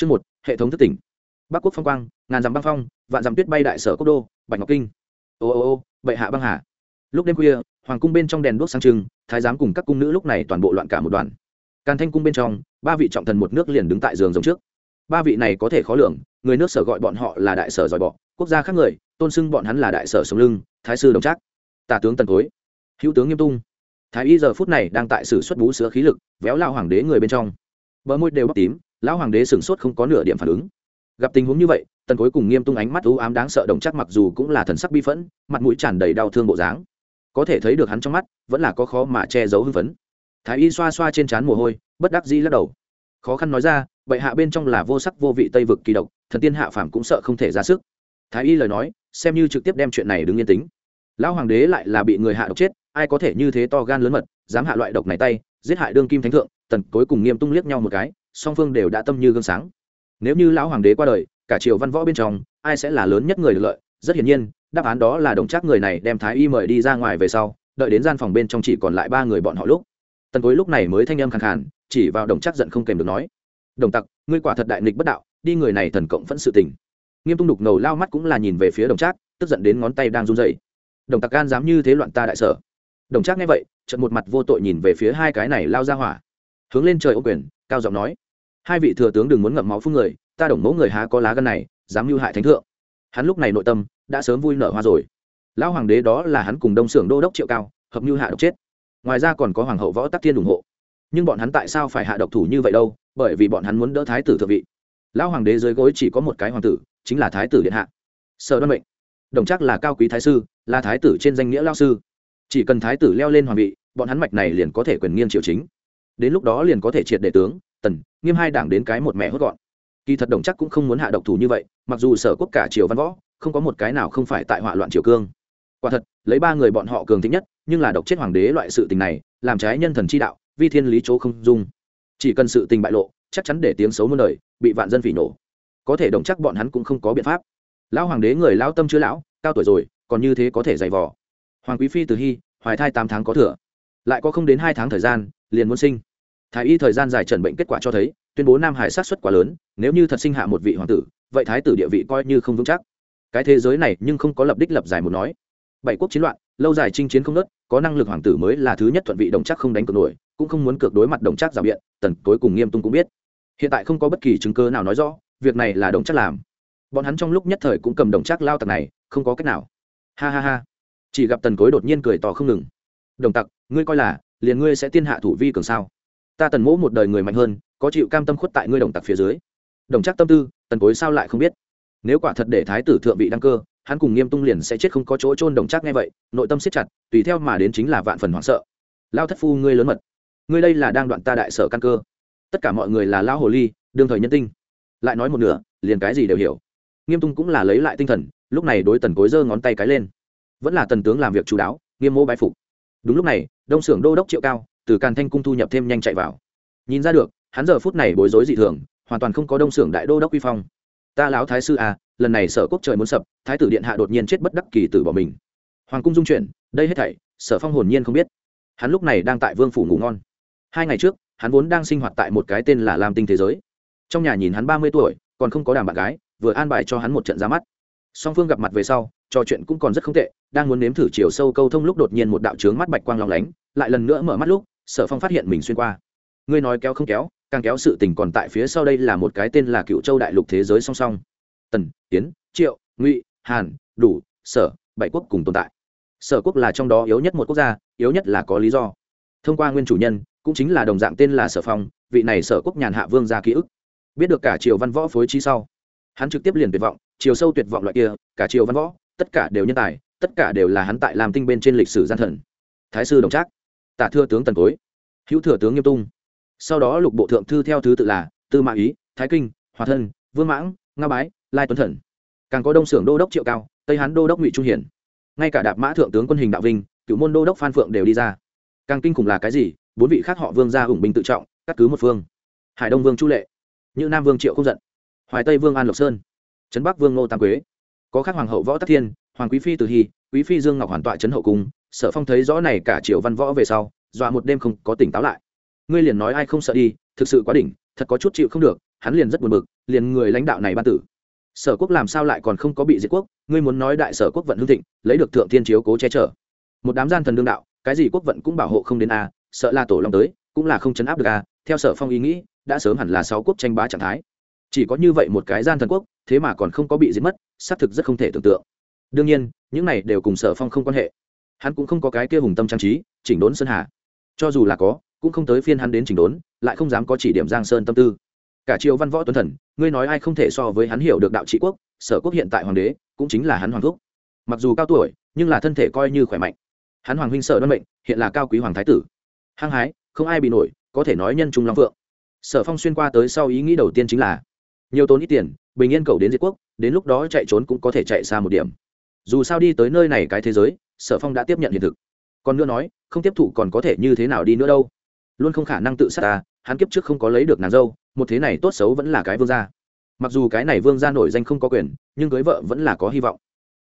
Chương một, hệ thống thức tỉnh. Bắc quốc phong quang, ngàn dặm băng phong, vạn dặm tuyết bay đại sở quốc đô, Bạch Ngọc Kinh. Ô ô ô, bệ hạ băng hà. Lúc đêm khuya, hoàng cung bên trong đèn đuốc sáng trưng, thái giám cùng các cung nữ lúc này toàn bộ loạn cả một đoàn. Càn Thanh cung bên trong, ba vị trọng thần một nước liền đứng tại giường rồng trước. Ba vị này có thể khó lường, người nước sở gọi bọn họ là đại sở giỏi bỏ, quốc gia khác người, tôn xưng bọn hắn là đại sở sống lưng, thái sư đồng trác. Tả tướng Tần Cối, hữu tướng Nghiêm Tung. Thái y giờ phút này đang tại sử xuất bú sữa khí lực, véo lao hoàng đế người bên trong. Bờ môi đều bốc tím, lão hoàng đế sửng sốt không có nửa điểm phản ứng. Gặp tình huống như vậy, tần cuối cùng nghiêm tung ánh mắt u ám đáng sợ đồng chắc mặc dù cũng là thần sắc bi phẫn, mặt mũi tràn đầy đau thương bộ dáng. Có thể thấy được hắn trong mắt, vẫn là có khó mà che giấu hưng phấn. Thái y xoa xoa trên trán mồ hôi, bất đắc dĩ lắc đầu. Khó khăn nói ra, bệ hạ bên trong là vô sắc vô vị tây vực kỳ độc, thần tiên hạ phàm cũng sợ không thể ra sức. Thái y lời nói, xem như trực tiếp đem chuyện này đứng yên tính lão hoàng đế lại là bị người hạ độc chết, ai có thể như thế to gan lớn mật, dám hạ loại độc này tay, giết hại đương kim thánh thượng, tần cuối cùng nghiêm tung liếc nhau một cái song phương đều đã tâm như gương sáng. Nếu như lão hoàng đế qua đời, cả triều văn võ bên trong, ai sẽ là lớn nhất người được lợi? Rất hiển nhiên, đáp án đó là đồng trác người này đem thái y mời đi ra ngoài về sau, đợi đến gian phòng bên trong chỉ còn lại ba người bọn họ lúc. Tần cối lúc này mới thanh âm khàn khàn, chỉ vào đồng trác giận không kèm được nói, đồng tặc, ngươi quả thật đại nghịch bất đạo, đi người này thần cộng vẫn sự tình. Nghiêm tung đục ngầu lao mắt cũng là nhìn về phía đồng trác, tức giận đến ngón tay đang run dậy đồng tặc gan dám như thế loạn ta đại sở. Đồng trác nghe vậy trận một mặt vô tội nhìn về phía hai cái này lao ra hỏa. Hướng lên trời ô quyền, cao giọng nói hai vị thừa tướng đừng muốn ngậm máu phun người, ta đồng mẫu người há có lá gân này, dám mưu hại thánh thượng. Hắn lúc này nội tâm đã sớm vui nở hoa rồi. Lão hoàng đế đó là hắn cùng đông xưởng đô đốc triệu cao, hợp mưu hạ độc chết. Ngoài ra còn có hoàng hậu võ tắc thiên ủng hộ. Nhưng bọn hắn tại sao phải hạ độc thủ như vậy đâu? Bởi vì bọn hắn muốn đỡ thái tử thượng vị. Lão hoàng đế dưới gối chỉ có một cái hoàng tử, chính là thái tử điện hạ. Sở đoan mệnh. Đồng chắc là cao quý thái sư, là thái tử trên danh nghĩa lao sư. Chỉ cần thái tử leo lên hoàng vị, bọn hắn mạch này liền có thể quyền nghiêng triều chính. Đến lúc đó liền có thể triệt đệ tướng tần, nghiêm hai đảng đến cái một mẹ hốt gọn. Kỳ thật đồng chắc cũng không muốn hạ độc thủ như vậy, mặc dù sở quốc cả triều văn võ, không có một cái nào không phải tại họa loạn triều cương. Quả thật, lấy ba người bọn họ cường thích nhất, nhưng là độc chết hoàng đế loại sự tình này, làm trái nhân thần chi đạo, vi thiên lý chỗ không dung. Chỉ cần sự tình bại lộ, chắc chắn để tiếng xấu muôn đời, bị vạn dân phỉ nổ. Có thể đồng chắc bọn hắn cũng không có biện pháp. Lão hoàng đế người lão tâm chứa lão, cao tuổi rồi, còn như thế có thể dày vò. Hoàng quý phi từ hy, hoài thai tám tháng có thừa. Lại có không đến hai tháng thời gian, liền muốn sinh thái y thời gian dài trần bệnh kết quả cho thấy, tuyên bố nam hải sát xuất quá lớn, nếu như thật sinh hạ một vị hoàng tử, vậy thái tử địa vị coi như không vững chắc. Cái thế giới này nhưng không có lập đích lập giải một nói. Bảy quốc chiến loạn, lâu dài chinh chiến không nớt có năng lực hoàng tử mới là thứ nhất thuận vị đồng chắc không đánh cược nổi, cũng không muốn cược đối mặt đồng chắc rào biện, tần cuối cùng nghiêm tung cũng biết. Hiện tại không có bất kỳ chứng cơ nào nói rõ, việc này là đồng chắc làm. Bọn hắn trong lúc nhất thời cũng cầm đồng chắc lao tặc này, không có cách nào. Ha ha ha. Chỉ gặp tần cối đột nhiên cười to không ngừng. Đồng tặc, ngươi coi là, liền ngươi sẽ tiên hạ thủ vi cường sao? Ta tần mỗ một đời người mạnh hơn, có chịu cam tâm khuất tại ngươi đồng tặc phía dưới. Đồng chắc tâm tư, tần cối sao lại không biết? Nếu quả thật để thái tử thượng vị đăng cơ, hắn cùng nghiêm tung liền sẽ chết không có chỗ trôn đồng chắc nghe vậy, nội tâm siết chặt, tùy theo mà đến chính là vạn phần hoảng sợ. Lao thất phu ngươi lớn mật. Ngươi đây là đang đoạn ta đại sở căn cơ. Tất cả mọi người là lao hồ ly, đương thời nhân tinh. Lại nói một nửa, liền cái gì đều hiểu. Nghiêm tung cũng là lấy lại tinh thần, lúc này đối tần cối giơ ngón tay cái lên. Vẫn là tần tướng làm việc chú đáo, nghiêm mô bái phục. Đúng lúc này, đông xưởng đô đốc triệu cao từ càn thanh cung thu nhập thêm nhanh chạy vào. Nhìn ra được, hắn giờ phút này bối rối dị thường, hoàn toàn không có đông xưởng đại đô đốc uy phong. Ta lão thái sư à lần này sở quốc trời muốn sập, thái tử điện hạ đột nhiên chết bất đắc kỳ tử bỏ mình. Hoàng cung dung chuyển, đây hết thảy, sở phong hồn nhiên không biết. Hắn lúc này đang tại vương phủ ngủ ngon. Hai ngày trước, hắn vốn đang sinh hoạt tại một cái tên là lam tinh thế giới. Trong nhà nhìn hắn ba mươi tuổi, còn không có đàm bạn gái, vừa an bài cho hắn một trận ra mắt. Song phương gặp mặt về sau, trò chuyện cũng còn rất không tệ, đang muốn nếm thử chiều sâu câu thông lúc đột nhiên một đạo trướng mắt bạch quang lòng lánh, lại lần nữa mở mắt lúc sở phong phát hiện mình xuyên qua. Ngươi nói kéo không kéo, càng kéo sự tình còn tại phía sau đây là một cái tên là cựu châu đại lục thế giới song song. Tần tiến triệu, ngụy, hàn, đủ, sở, bảy quốc cùng tồn tại. Sở quốc là trong đó yếu nhất một quốc gia, yếu nhất là có lý do. Thông qua nguyên chủ nhân, cũng chính là đồng dạng tên là sở phong, vị này sở quốc nhàn hạ vương ra ký ức. Biết được cả triều văn võ phối trí sau, hắn trực tiếp liền tuyệt vọng chiều sâu tuyệt vọng loại kia, cả triều văn võ, tất cả đều nhân tài, tất cả đều là hắn tại làm tinh bên trên lịch sử gian thần. Thái sư đồng trác tả thưa tướng tần cối. Hữu thừa tướng nghiêm tung. Sau đó lục bộ thượng thư theo thứ tự là tư mã ý, thái kinh, hòa thân, vương mãng, nga bái, lai tuấn thần. Càng có đông xưởng đô đốc triệu cao, tây hán đô đốc ngụy trung hiển. Ngay cả đạp mã thượng tướng quân hình đạo vinh, cựu môn đô đốc phan phượng đều đi ra. Càng kinh khủng là cái gì? Bốn vị khác họ vương ra ủng binh tự trọng, cắt cứ một phương. Hải đông vương chu lệ như nam vương triệu không giận, hoài tây vương an lộc sơn, trấn bắc vương ngô tam quế. Có khác hoàng hậu võ tắc thiên, hoàng quý phi từ hy, quý phi dương ngọc hoàn tọa trấn hậu cung sở phong thấy rõ này cả triều văn võ về sau, dọa một đêm không có tỉnh táo lại. Ngươi liền nói ai không sợ đi, thực sự quá đỉnh, thật có chút chịu không được, hắn liền rất buồn bực, liền người lãnh đạo này ban tử. Sở quốc làm sao lại còn không có bị diệt quốc, ngươi muốn nói đại sở quốc vận hương thịnh, lấy được thượng thiên chiếu cố che chở. Một đám gian thần đương đạo, cái gì quốc vận cũng bảo hộ không đến a, sợ là tổ long tới, cũng là không chấn áp được a, theo sở phong ý nghĩ, đã sớm hẳn là sáu quốc tranh bá trạng thái. Chỉ có như vậy một cái gian thần quốc, thế mà còn không có bị diệt mất, xác thực rất không thể tưởng tượng. Đương nhiên, những này đều cùng sở phong không quan hệ hắn cũng không có cái kia hùng tâm trang trí, chỉnh đốn sơn hà. Cho dù là có, cũng không tới phiên hắn đến chỉnh đốn, lại không dám có chỉ điểm giang sơn tâm tư. Cả triều văn võ tuấn thần, ngươi nói ai không thể so với hắn hiểu được đạo trị quốc, sở quốc hiện tại hoàng đế, cũng chính là hắn hoàng thúc. Mặc dù cao tuổi, nhưng là thân thể coi như khỏe mạnh. Hắn hoàng huynh sở đoan mệnh, hiện là cao quý hoàng thái tử. Hăng hái, không ai bị nổi, có thể nói nhân trung long phượng. Sở phong xuyên qua tới sau ý nghĩ đầu tiên chính là, nhiều tốn ít tiền, bình yên cầu đến diệt quốc, đến lúc đó chạy trốn cũng có thể chạy xa một điểm. Dù sao đi tới nơi này cái thế giới sở phong đã tiếp nhận hiện thực. Còn nữa nói, không tiếp thụ còn có thể như thế nào đi nữa đâu? Luôn không khả năng tự sát ta, hắn kiếp trước không có lấy được nàng dâu, một thế này tốt xấu vẫn là cái vương gia. Mặc dù cái này vương gia nổi danh không có quyền, nhưng cưới vợ vẫn là có hy vọng.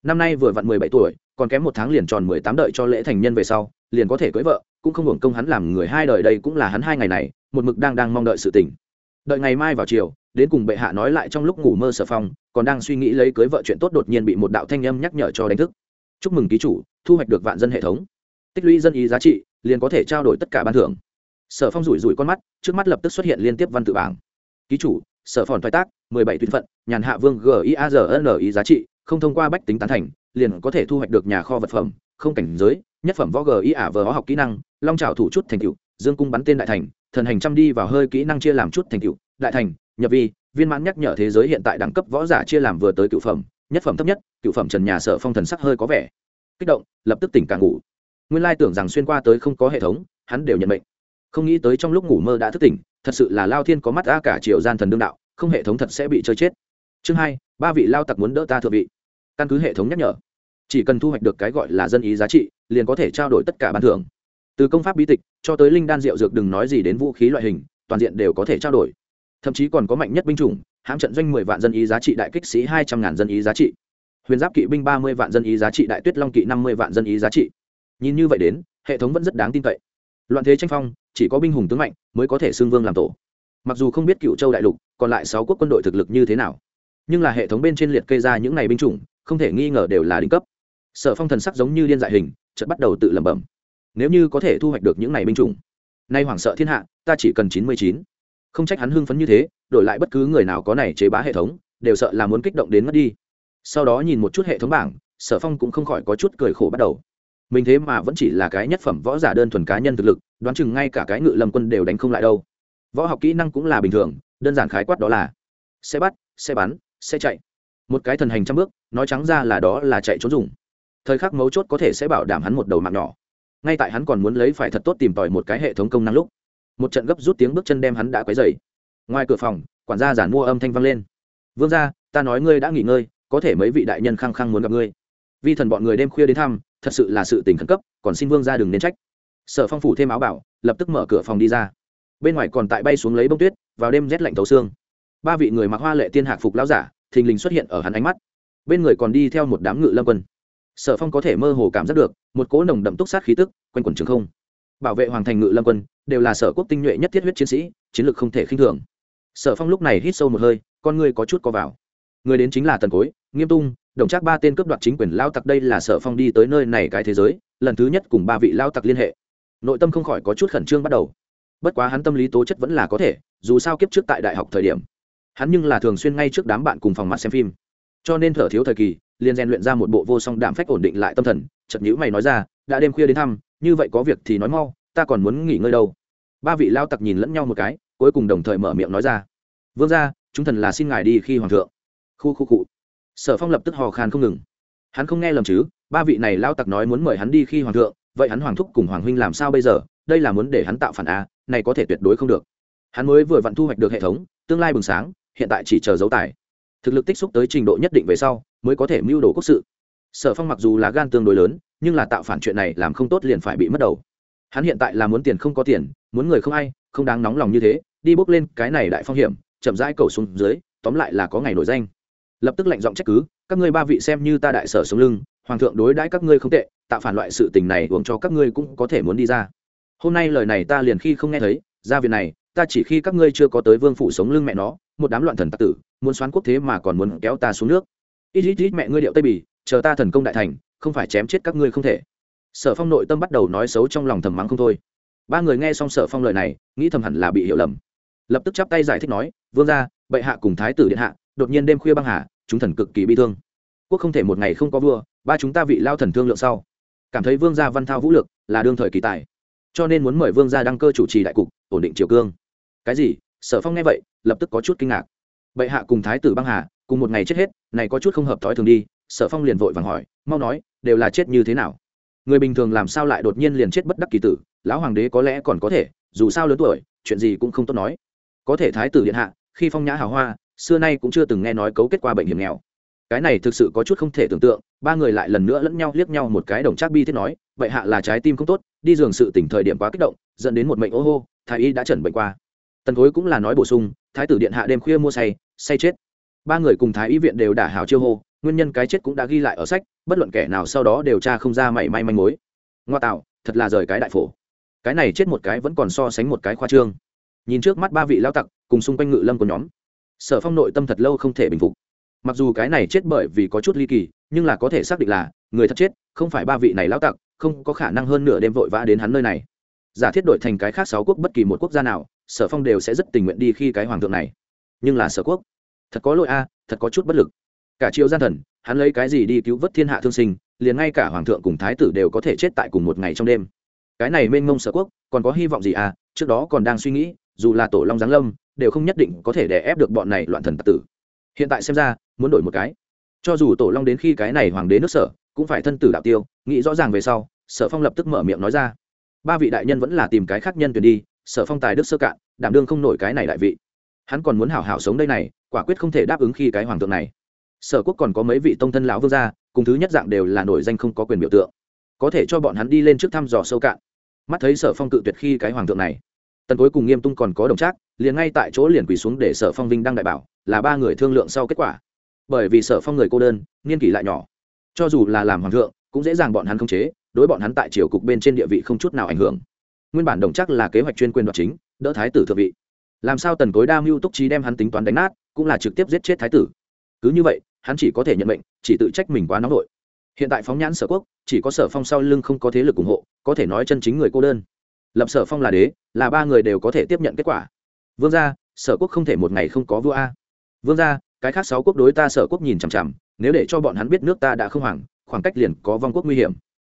Năm nay vừa vặn mười bảy tuổi, còn kém một tháng liền tròn mười tám đợi cho lễ thành nhân về sau, liền có thể cưới vợ, cũng không hưởng công hắn làm người hai đời đây cũng là hắn hai ngày này, một mực đang đang mong đợi sự tình. Đợi ngày mai vào chiều, đến cùng bệ hạ nói lại trong lúc ngủ mơ sở phong, còn đang suy nghĩ lấy cưới vợ chuyện tốt đột nhiên bị một đạo thanh âm nhắc nhở cho đánh thức chúc mừng ký chủ, thu hoạch được vạn dân hệ thống. Tích lũy dân ý giá trị, liền có thể trao đổi tất cả ban thưởng. Sở phong rủi rủi con mắt, trước mắt lập tức xuất hiện liên tiếp văn tự bảng. Ký chủ, sở phòn thoái tác, mười bảy tuyến phận, nhàn hạ vương giazn ý giá trị, không thông qua bách tính tán thành, liền có thể thu hoạch được nhà kho vật phẩm, không cảnh giới, nhất phẩm võ gi ả vờ học kỹ năng, long trào thủ chút thành cựu dương cung bắn tên đại thành, thần hành trăm đi vào hơi kỹ năng chia làm chút thành cựu đại thành, nhập vi, viên mãn nhắc nhở thế giới hiện tại đẳng cấp võ giả chia làm vừa tới cựu phẩm nhất phẩm thấp nhất, cựu phẩm trần nhà sở phong thần sắc hơi có vẻ kích động, lập tức tỉnh cả ngủ. Nguyên lai tưởng rằng xuyên qua tới không có hệ thống, hắn đều nhận mệnh. Không nghĩ tới trong lúc ngủ mơ đã thức tỉnh, thật sự là lao thiên có mắt a cả triều gian thần đương đạo, không hệ thống thật sẽ bị chơi chết. Chương hai, ba vị lao tặc muốn đỡ ta thượng vị. Căn cứ hệ thống nhắc nhở, chỉ cần thu hoạch được cái gọi là dân ý giá trị, liền có thể trao đổi tất cả bàn thưởng. Từ công pháp bí tịch cho tới linh đan rượu dược đừng nói gì đến vũ khí loại hình, toàn diện đều có thể trao đổi. Thậm chí còn có mạnh nhất binh chủng hãm trận doanh mười vạn dân ý giá trị đại kích sĩ hai trăm ngàn dân ý giá trị. Huyền giáp kỵ binh ba mươi vạn dân ý giá trị đại tuyết long kỵ năm mươi vạn dân ý giá trị. Nhìn như vậy đến, hệ thống vẫn rất đáng tin cậy. Loạn thế tranh phong, chỉ có binh hùng tướng mạnh mới có thể xưng vương làm tổ. Mặc dù không biết cựu châu đại lục, còn lại sáu quốc quân đội thực lực như thế nào. Nhưng là hệ thống bên trên liệt kê ra những n à y binh chủng, không thể nghi ngờ đều là đỉnh cấp. Sở phong thần sắc giống như liên dại hình, chợt bắt đầu tự lẩm bẩm. Nếu như có thể thu hoạch được những n à y binh chủng. Nay hoảng sợ thiên hạ, ta chỉ cần chín mươi chín không trách hắn hưng phấn như thế, đổi lại bất cứ người nào có này chế bá hệ thống, đều sợ là muốn kích động đến mất đi. Sau đó nhìn một chút hệ thống bảng, sở phong cũng không khỏi có chút cười khổ bắt đầu. Mình thế mà vẫn chỉ là cái nhất phẩm võ giả đơn thuần cá nhân thực lực, đoán chừng ngay cả cái ngự lâm quân đều đánh không lại đâu. Võ học kỹ năng cũng là bình thường, đơn giản khái quát đó là xe bắt xe bắn xe chạy. Một cái thần hành trăm bước, nói trắng ra là đó là chạy trốn dùng. Thời khắc mấu chốt có thể sẽ bảo đảm hắn một đầu mạng nhỏ. Ngay tại hắn còn muốn lấy phải thật tốt tìm tòi một cái hệ thống công năng lúc một trận gấp rút tiếng bước chân đem hắn đã quấy dày ngoài cửa phòng, quản gia giản mua âm thanh vang lên. Vương gia, ta nói ngươi đã nghỉ ngơi, có thể mấy vị đại nhân khăng khăng muốn gặp ngươi. Vi thần bọn người đêm khuya đến thăm, thật sự là sự tình khẩn cấp, còn xin vương gia đừng nên trách. Sở phong phủ thêm áo bảo, lập tức mở cửa phòng đi ra. Bên ngoài còn tại bay xuống lấy bông tuyết, vào đêm rét lạnh thấu xương. Ba vị người mặc hoa lệ tiên hạc phục lão giả, thình lình xuất hiện ở hắn ánh mắt. Bên người còn đi theo một đám ngự lâm quân. Sở phong có thể mơ hồ cảm giác được, một cỗ nồng đậm túc sát khí tức, quanh quần trường không. Bảo vệ hoàng thành ngự lâm quân đều là sở quốc tinh nhuệ nhất thiết huyết chiến sĩ, chiến lược không thể khinh thường. Sở phong lúc này hít sâu một hơi, con ngươi có chút co vào. Người đến chính là tần cối, nghiêm tung, đồng trác ba tên cướp đoạt chính quyền lao tặc đây là sở phong đi tới nơi này cái thế giới, lần thứ nhất cùng ba vị lao tặc liên hệ. Nội tâm không khỏi có chút khẩn trương bắt đầu. Bất quá hắn tâm lý tố chất vẫn là có thể, dù sao kiếp trước tại đại học thời điểm, hắn nhưng là thường xuyên ngay trước đám bạn cùng phòng mặt xem phim. Cho nên thở thiếu thời kỳ, liền rèn luyện ra một bộ vô song đạm phách ổn định lại tâm thần chật nhữ mày nói ra, đã đêm khuya đến thăm, như vậy có việc thì nói mau ta còn muốn nghỉ ngơi đâu. Ba vị lao tặc nhìn lẫn nhau một cái, cuối cùng đồng thời mở miệng nói ra. Vương ra chúng thần là xin ngài đi khi hoàng thượng. Khu khu cụ sở phong lập tức hò khan không ngừng. Hắn không nghe lầm chứ, ba vị này lao tặc nói muốn mời hắn đi khi hoàng thượng, vậy hắn hoàng thúc cùng hoàng huynh làm sao bây giờ? Đây là muốn để hắn tạo phản á này có thể tuyệt đối không được. Hắn mới vừa vặn thu hoạch được hệ thống, tương lai bừng sáng, hiện tại chỉ chờ dấu tài. Thực lực tích xúc tới trình độ nhất định về sau, mới có thể mưu đồ quốc sự. Sở phong mặc dù là gan tương đối lớn, nhưng là tạo phản chuyện này làm không tốt liền phải bị mất đầu hắn hiện tại là muốn tiền không có tiền, muốn người không ai, không đáng nóng lòng như thế, đi bước lên cái này đại phong hiểm, chậm rãi cầu xuống dưới, tóm lại là có ngày nổi danh. Lập tức lệnh giọng trách cứ, các ngươi ba vị xem như ta đại sở sống lưng, hoàng thượng đối đãi các ngươi không tệ, tạo phản loại sự tình này uống cho các ngươi cũng có thể muốn đi ra. Hôm nay lời này ta liền khi không nghe thấy, ra việc này, ta chỉ khi các ngươi chưa có tới vương phủ sống lưng mẹ nó, một đám loạn thần tặc tử, muốn xoán quốc thế mà còn muốn kéo ta xuống nước. Ít ít ít mẹ ngươi điệu tây bì, chờ ta thần công đại thành, không phải chém chết các ngươi không thể sở phong nội tâm bắt đầu nói xấu trong lòng thầm mắng không thôi. Ba người nghe xong sở phong lời này, nghĩ thầm hẳn là bị hiểu lầm. Lập tức chắp tay giải thích nói, vương ra bệ hạ cùng thái tử điện hạ, đột nhiên đêm khuya băng hà, chúng thần cực kỳ bi thương. Quốc không thể một ngày không có vua, ba chúng ta vị lao thần thương lượng sau. Cảm thấy vương gia văn thao vũ lực là đương thời kỳ tài. Cho nên muốn mời vương gia đăng cơ chủ trì đại cục, ổn định triều cương. Cái gì? Sở phong nghe vậy, lập tức có chút kinh ngạc. Bệ hạ cùng thái tử băng hà, cùng một ngày chết hết, này có chút không hợp thói thường đi. Sở phong liền vội vàng hỏi, mau nói, đều là chết như thế nào? Người bình thường làm sao lại đột nhiên liền chết bất đắc kỳ tử? Lão hoàng đế có lẽ còn có thể, dù sao lớn tuổi, chuyện gì cũng không tốt nói. Có thể thái tử điện hạ, khi phong nhã hào hoa, xưa nay cũng chưa từng nghe nói cấu kết qua bệnh hiểm nghèo. Cái này thực sự có chút không thể tưởng tượng, ba người lại lần nữa lẫn nhau liếc nhau một cái đồng trác bi thiết nói, vậy hạ là trái tim không tốt, đi giường sự tỉnh thời điểm quá kích động, dẫn đến một mệnh ô hô, thái y đã chẩn bệnh qua. Tần thối cũng là nói bổ sung, thái tử điện hạ đêm khuya mua say say chết. Ba người cùng thái y viện đều đả hào chiêu hô, nguyên nhân cái chết cũng đã ghi lại ở sách bất luận kẻ nào sau đó điều tra không ra mảy may manh mối. Ngoa tạo, thật là rời cái đại phổ. Cái này chết một cái vẫn còn so sánh một cái khoa trương. Nhìn trước mắt ba vị lao tặc, cùng xung quanh ngự lâm của nhóm, sở phong nội tâm thật lâu không thể bình phục. Mặc dù cái này chết bởi vì có chút ly kỳ, nhưng là có thể xác định là, người thật chết, không phải ba vị này lao tặc, không có khả năng hơn nửa đêm vội vã đến hắn nơi này. Giả thiết đổi thành cái khác sáu quốc bất kỳ một quốc gia nào, sở phong đều sẽ rất tình nguyện đi khi cái hoàng thượng này. Nhưng là sở quốc, thật có lỗi a, thật có chút bất lực. Cả triệu gian thần hắn lấy cái gì đi cứu vớt thiên hạ thương sinh, liền ngay cả hoàng thượng cùng thái tử đều có thể chết tại cùng một ngày trong đêm. Cái này mênh mông sở quốc, còn có hy vọng gì à? Trước đó còn đang suy nghĩ, dù là tổ long giáng lâm, đều không nhất định có thể đè ép được bọn này loạn thần tặc tử. Hiện tại xem ra, muốn đổi một cái. Cho dù tổ long đến khi cái này hoàng đế nước sở, cũng phải thân tử đạo tiêu, nghĩ rõ ràng về sau, sở phong lập tức mở miệng nói ra. Ba vị đại nhân vẫn là tìm cái khác nhân tuyển đi, sở phong tài đức sơ cạn, đảm đương không nổi cái này đại vị. Hắn còn muốn hảo hảo sống đây này, quả quyết không thể đáp ứng khi cái hoàng thượng này sở quốc còn có mấy vị tông thân lão vương gia, cùng thứ nhất dạng đều là nổi danh không có quyền biểu tượng. Có thể cho bọn hắn đi lên trước thăm dò sâu cạn. Mắt thấy sở phong cự tuyệt khi cái hoàng thượng này, tần cuối cùng nghiêm tung còn có đồng trác, liền ngay tại chỗ liền quỳ xuống để sở phong vinh đăng đại bảo, là ba người thương lượng sau kết quả. Bởi vì sở phong người cô đơn, niên kỷ lại nhỏ. Cho dù là làm hoàng thượng, cũng dễ dàng bọn hắn không chế, đối bọn hắn tại triều cục bên trên địa vị không chút nào ảnh hưởng. Nguyên bản đồng chắc là kế hoạch chuyên quyền đoạt chính, đỡ thái tử thượng vị. Làm sao tần cối đa mưu túc trí đem hắn tính toán đánh nát, cũng là trực tiếp giết chết thái tử. Cứ như vậy hắn chỉ có thể nhận mệnh, chỉ tự trách mình quá nóng nổi hiện tại phóng nhãn sở quốc, chỉ có sở phong sau lưng không có thế lực ủng hộ, có thể nói chân chính người cô đơn. Lập sở phong là đế, là ba người đều có thể tiếp nhận kết quả. Vương gia, sở quốc không thể một ngày không có vua a. Vương gia, cái khác sáu quốc đối ta sở quốc nhìn chằm chằm, nếu để cho bọn hắn biết nước ta đã không hoàng, khoảng cách liền có vong quốc nguy hiểm.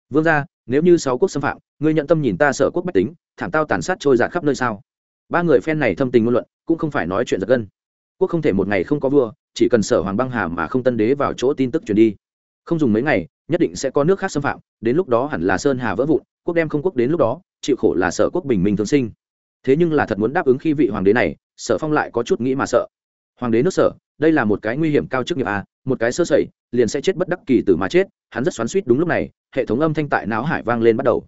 Vương gia, nếu như sáu quốc xâm phạm, ngươi nhận tâm nhìn ta sở quốc bách tính, thảm tao tàn sát trôi giạt khắp nơi sao? Ba người phen này thâm tình ngôn luận, cũng không phải nói chuyện giật gân quốc không thể một ngày không có vua, chỉ cần sở hoàng băng hà mà không tân đế vào chỗ tin tức truyền đi. Không dùng mấy ngày, nhất định sẽ có nước khác xâm phạm, đến lúc đó hẳn là sơn hà vỡ vụn, quốc đem không quốc đến lúc đó, chịu khổ là sở quốc bình minh thường sinh. Thế nhưng là thật muốn đáp ứng khi vị hoàng đế này, sở phong lại có chút nghĩ mà sợ. Hoàng đế nước sở, đây là một cái nguy hiểm cao chức nghiệp à một cái sơ sẩy, liền sẽ chết bất đắc kỳ từ mà chết, hắn rất xoắn suýt đúng lúc này, hệ thống âm thanh tại não hải vang lên bắt đầu.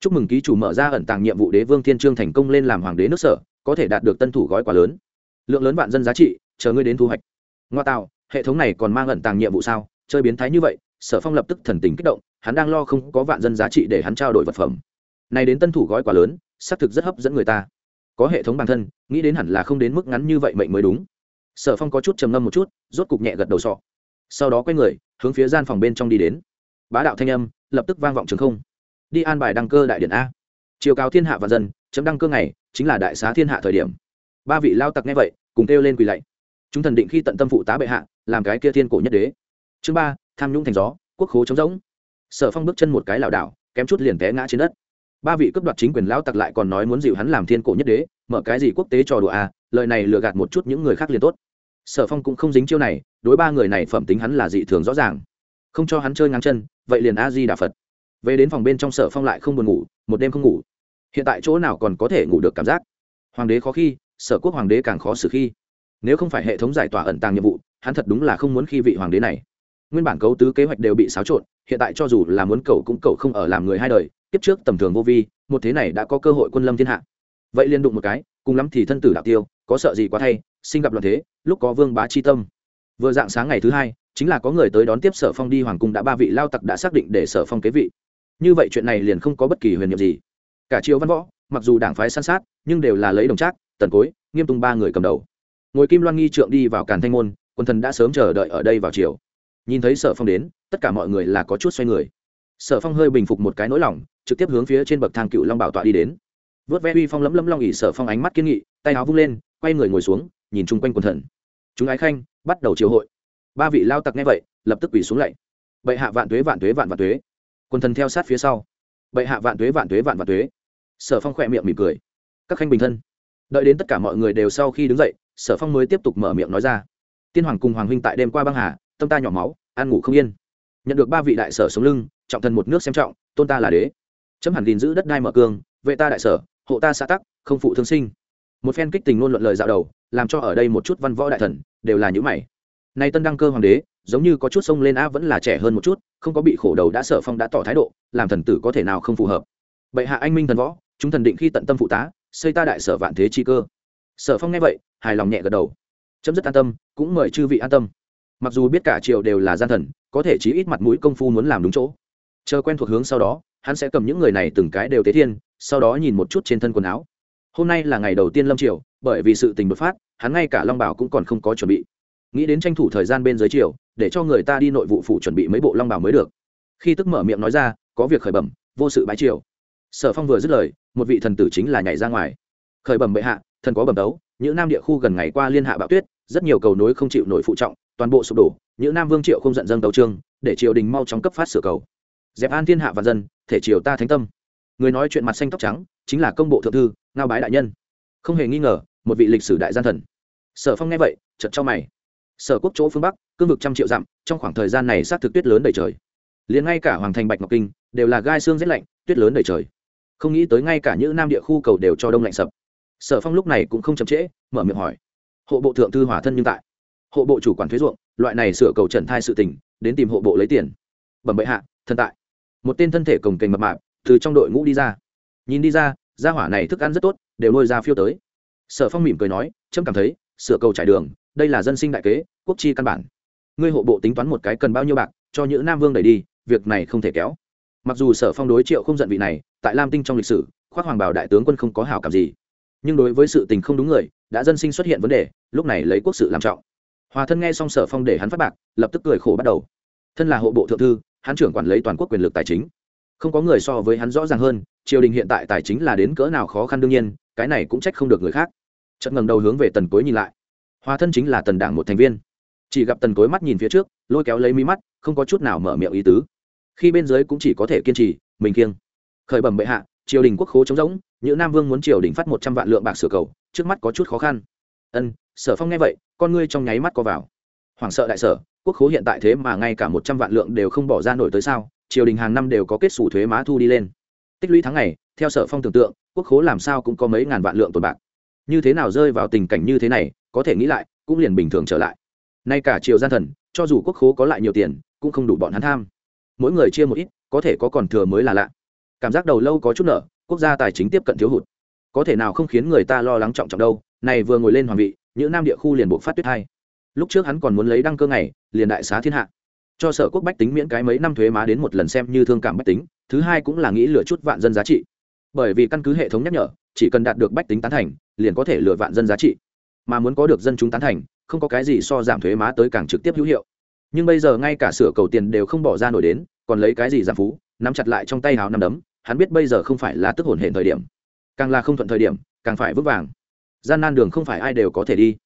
Chúc mừng ký chủ mở ra ẩn tàng nhiệm vụ đế vương thiên trương thành công lên làm hoàng đế nước sở, có thể đạt được tân thủ gói quá lớn lượng lớn vạn dân giá trị, chờ ngươi đến thu hoạch. Ngoa tạo, hệ thống này còn mang ẩn tàng nhiệm vụ sao? Chơi biến thái như vậy, sở phong lập tức thần tình kích động, hắn đang lo không có vạn dân giá trị để hắn trao đổi vật phẩm. Này đến tân thủ gói quá lớn, xác thực rất hấp dẫn người ta. Có hệ thống bản thân, nghĩ đến hẳn là không đến mức ngắn như vậy mệnh mới đúng. Sở phong có chút trầm ngâm một chút, rốt cục nhẹ gật đầu sọ. Sau đó quay người, hướng phía gian phòng bên trong đi đến. Bá đạo thanh âm, lập tức vang vọng trường không. Đi an bài đăng cơ đại điện a. Chiều cao thiên hạ và dân, chấm đăng cơ ngày, chính là đại xá thiên hạ thời điểm ba vị lao tặc nghe vậy, cùng kêu lên quỳ lạy. Chúng thần định khi tận tâm phụ tá bệ hạ, làm cái kia thiên cổ nhất đế. Chương ba, tham nhũng thành gió, quốc khố chống rỗng. Sở phong bước chân một cái lảo đảo, kém chút liền té ngã trên đất. Ba vị cấp đoạt chính quyền lao tặc lại còn nói muốn dịu hắn làm thiên cổ nhất đế, mở cái gì quốc tế trò đùa à lời này lừa gạt một chút những người khác liền tốt. Sở phong cũng không dính chiêu này, đối ba người này phẩm tính hắn là dị thường rõ ràng. Không cho hắn chơi ngang chân, vậy liền a di đà phật. Về đến phòng bên trong sở phong lại không buồn ngủ, một đêm không ngủ. Hiện tại chỗ nào còn có thể ngủ được cảm giác? Hoàng đế khó khi sở quốc hoàng đế càng khó xử khi, nếu không phải hệ thống giải tỏa ẩn tàng nhiệm vụ, hắn thật đúng là không muốn khi vị hoàng đế này. Nguyên bản cấu tứ kế hoạch đều bị xáo trộn, hiện tại cho dù là muốn cầu cũng cầu không ở làm người hai đời tiếp trước tầm thường vô vi, một thế này đã có cơ hội quân lâm thiên hạ. Vậy liên đụng một cái, cùng lắm thì thân tử đạo tiêu, có sợ gì quá thay, sinh gặp loạn thế, lúc có vương bá chi tâm. Vừa dạng sáng ngày thứ hai, chính là có người tới đón tiếp sở phong đi hoàng cung đã ba vị lao tặc đã xác định để sở phong kế vị. Như vậy chuyện này liền không có bất kỳ huyền nhiệm gì. Cả triều văn võ, mặc dù đảng phái san sát, nhưng đều là lấy đồng trác tần cối, nghiêm tung ba người cầm đầu. Ngồi kim loan nghi trượng đi vào càn thanh môn, quân thần đã sớm chờ đợi ở đây vào chiều. Nhìn thấy sở phong đến, tất cả mọi người là có chút xoay người. Sở phong hơi bình phục một cái nỗi lòng, trực tiếp hướng phía trên bậc thang cựu long bảo tọa đi đến. Vớt ve uy phong lấm lấm long ỉ sở phong ánh mắt kiên nghị, tay áo vung lên, quay người ngồi xuống, nhìn chung quanh quần thần. Chúng ái khanh, bắt đầu triều hội. Ba vị lao tặc nghe vậy, lập tức quỳ xuống lạy. Bệ hạ vạn tuế vạn tuế, vạn vạn tuế. Quần thần theo sát phía sau. Bệ hạ vạn tuế vạn tuế, vạn vạn tuế. Sở phong khỏe miệng mỉm cười. Các khanh bình thân đợi đến tất cả mọi người đều sau khi đứng dậy, sở phong mới tiếp tục mở miệng nói ra. Tiên hoàng cùng hoàng huynh tại đêm qua băng hà, tâm ta nhỏ máu ăn ngủ không yên. Nhận được ba vị đại sở sống lưng, trọng thần một nước xem trọng, tôn ta là đế. Chấm hẳn gìn giữ đất đai mở cương, vệ ta đại sở, hộ ta xã tắc, không phụ thương sinh. Một phen kích tình luôn luận lời dạo đầu, làm cho ở đây một chút văn võ đại thần, đều là những mày. Nay tân đăng cơ hoàng đế, giống như có chút sông lên á vẫn là trẻ hơn một chút, không có bị khổ đầu đã sở phong đã tỏ thái độ, làm thần tử có thể nào không phù hợp. Bệ hạ anh minh thần võ, chúng thần định khi tận tâm phụ tá xây ta đại sở vạn thế chi cơ. Sở phong nghe vậy, hài lòng nhẹ gật đầu. Chấm dứt an tâm, cũng mời chư vị an tâm. Mặc dù biết cả triều đều là gian thần, có thể chí ít mặt mũi công phu muốn làm đúng chỗ. Chờ quen thuộc hướng sau đó, hắn sẽ cầm những người này từng cái đều tế thiên, sau đó nhìn một chút trên thân quần áo. Hôm nay là ngày đầu tiên lâm triều, bởi vì sự tình bất phát, hắn ngay cả long bảo cũng còn không có chuẩn bị. Nghĩ đến tranh thủ thời gian bên dưới triều, để cho người ta đi nội vụ phủ chuẩn bị mấy bộ long bảo mới được. Khi tức mở miệng nói ra, có việc khởi bẩm, vô sự bái triều. Sở phong vừa dứt lời một vị thần tử chính là nhảy ra ngoài. Khởi bẩm bệ hạ, thần có bẩm đấu, những nam địa khu gần ngày qua liên hạ bạo tuyết, rất nhiều cầu nối không chịu nổi phụ trọng, toàn bộ sụp đổ, những nam vương triệu không giận dâng tấu trương, để triều đình mau chóng cấp phát sửa cầu. Dẹp an thiên hạ và dân, thể triều ta thánh tâm. Người nói chuyện mặt xanh tóc trắng, chính là công bộ thượng thư, ngao bái đại nhân. Không hề nghi ngờ, một vị lịch sử đại gian thần. Sở phong nghe vậy chật cho mày. Sở quốc chỗ phương bắc, cương vực trăm triệu dặm, trong khoảng thời gian này sát thực tuyết lớn đầy trời. Liền ngay cả hoàng thành bạch ngọc kinh, đều là gai xương rét lạnh, tuyết lớn đầy trời không nghĩ tới ngay cả những nam địa khu cầu đều cho đông lạnh sập. Sở phong lúc này cũng không chậm trễ, mở miệng hỏi, hộ bộ thượng thư hỏa thân nhưng tại. Hộ bộ chủ quản thuế ruộng, loại này sửa cầu trần thai sự tỉnh đến tìm hộ bộ lấy tiền. Bẩm bệ hạ, thân tại. Một tên thân thể cồng kềnh mập mạp, từ trong đội ngũ đi ra. Nhìn đi ra, gia hỏa này thức ăn rất tốt, đều nuôi ra phiêu tới. Sở phong mỉm cười nói trâm cảm thấy, sửa cầu trải đường, đây là dân sinh đại kế, quốc chi căn bản. Ngươi hộ bộ tính toán một cái cần bao nhiêu bạc, cho những nam vương đẩy đi, việc này không thể kéo mặc dù sở phong đối triệu không giận vị này, tại lam tinh trong lịch sử, khoác hoàng bảo đại tướng quân không có hảo cảm gì. Nhưng đối với sự tình không đúng người, đã dân sinh xuất hiện vấn đề, lúc này lấy quốc sự làm trọng. Hòa thân nghe xong sở phong để hắn phát bạc, lập tức cười khổ bắt đầu. Thân là hộ bộ thượng thư, hắn trưởng quản lấy toàn quốc quyền lực tài chính. Không có người so với hắn rõ ràng hơn, triều đình hiện tại tài chính là đến cỡ nào khó khăn đương nhiên, cái này cũng trách không được người khác. Chợt ngẩng đầu hướng về tần cối nhìn lại. Hòa thân chính là tần đảng một thành viên. Chỉ gặp tần cối mắt nhìn phía trước, lôi kéo lấy mí mắt, không có chút nào mở miệng ý tứ khi bên dưới cũng chỉ có thể kiên trì, mình kiêng. Khởi bẩm bệ hạ, triều đình quốc khố trống rỗng, nhữ nam vương muốn triều đình phát một trăm vạn lượng bạc sửa cầu, trước mắt có chút khó khăn. Ân, sở phong nghe vậy, con ngươi trong nháy mắt có vào. Hoảng sợ đại sở, quốc khố hiện tại thế mà ngay cả một trăm vạn lượng đều không bỏ ra nổi tới sao, triều đình hàng năm đều có kết xù thuế má thu đi lên. Tích lũy tháng này theo sở phong tưởng tượng, quốc khố làm sao cũng có mấy ngàn vạn lượng tồn bạc. Như thế nào rơi vào tình cảnh như thế này, có thể nghĩ lại, cũng liền bình thường trở lại. Nay cả triều gian thần, cho dù quốc khố có lại nhiều tiền, cũng không đủ bọn hắn tham mỗi người chia một ít, có thể có còn thừa mới là lạ. Cảm giác đầu lâu có chút nợ quốc gia tài chính tiếp cận thiếu hụt. Có thể nào không khiến người ta lo lắng trọng trọng đâu, này vừa ngồi lên hoàng vị những nam địa khu liền buộc phát tuyết hai lúc trước hắn còn muốn lấy đăng cơ ngày, liền đại xá thiên hạ. Cho sở quốc bách tính miễn cái mấy năm thuế má đến một lần xem như thương cảm bách tính, thứ hai cũng là nghĩ lừa chút vạn dân giá trị. Bởi vì căn cứ hệ thống nhắc nhở, chỉ cần đạt được bách tính tán thành, liền có thể lừa vạn dân giá trị. Mà muốn có được dân chúng tán thành, không có cái gì so giảm thuế má tới càng trực tiếp hữu hiệu nhưng bây giờ ngay cả sửa cầu tiền đều không bỏ ra nổi đến, còn lấy cái gì giảm phú, nắm chặt lại trong tay hào nằm đấm, hắn biết bây giờ không phải là tức hồn hển thời điểm. Càng là không thuận thời điểm, càng phải vững vàng. Gian nan đường không phải ai đều có thể đi.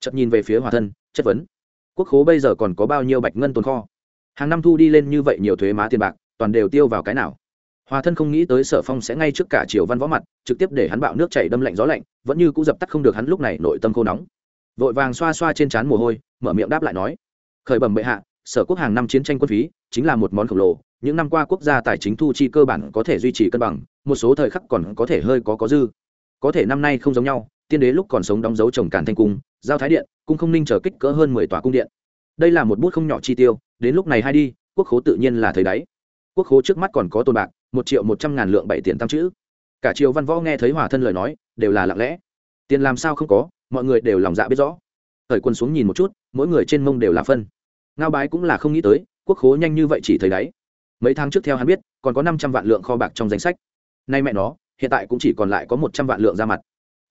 Chậm nhìn về phía hòa thân, chất vấn. Quốc khố bây giờ còn có bao nhiêu bạch ngân tồn kho? Hàng năm thu đi lên như vậy nhiều thuế má tiền bạc, toàn đều tiêu vào cái nào? Hòa thân không nghĩ tới sở phong sẽ ngay trước cả triều văn võ mặt, trực tiếp để hắn bạo nước chảy đâm lạnh gió lạnh, vẫn như cũng dập tắt không được hắn lúc này nội tâm khô nóng. Vội vàng xoa xoa trên trán mồ hôi, mở miệng đáp lại nói khởi bẩm bệ hạ, sở quốc hàng năm chiến tranh quân phí chính là một món khổng lồ, những năm qua quốc gia tài chính thu chi cơ bản có thể duy trì cân bằng, một số thời khắc còn có thể hơi có có dư. Có thể năm nay không giống nhau, tiên đế lúc còn sống đóng dấu trồng càn thanh cung, giao thái điện, cung không ninh chờ kích cỡ hơn mười tòa cung điện. Đây là một bút không nhỏ chi tiêu, đến lúc này hay đi, quốc khố tự nhiên là thấy đáy. Quốc khố trước mắt còn có tồn bạc, một triệu một trăm ngàn lượng bảy tiền tăng chữ. Cả triều văn võ nghe thấy hòa thân lời nói, đều là lặng lẽ. Tiền làm sao không có, mọi người đều lòng dạ biết rõ thời quân xuống nhìn một chút, mỗi người trên mông đều là phân. Ngao bái cũng là không nghĩ tới, quốc khố nhanh như vậy chỉ thấy đáy. Mấy tháng trước theo hắn biết, còn có năm trăm vạn lượng kho bạc trong danh sách. Nay mẹ nó, hiện tại cũng chỉ còn lại có một trăm vạn lượng ra mặt.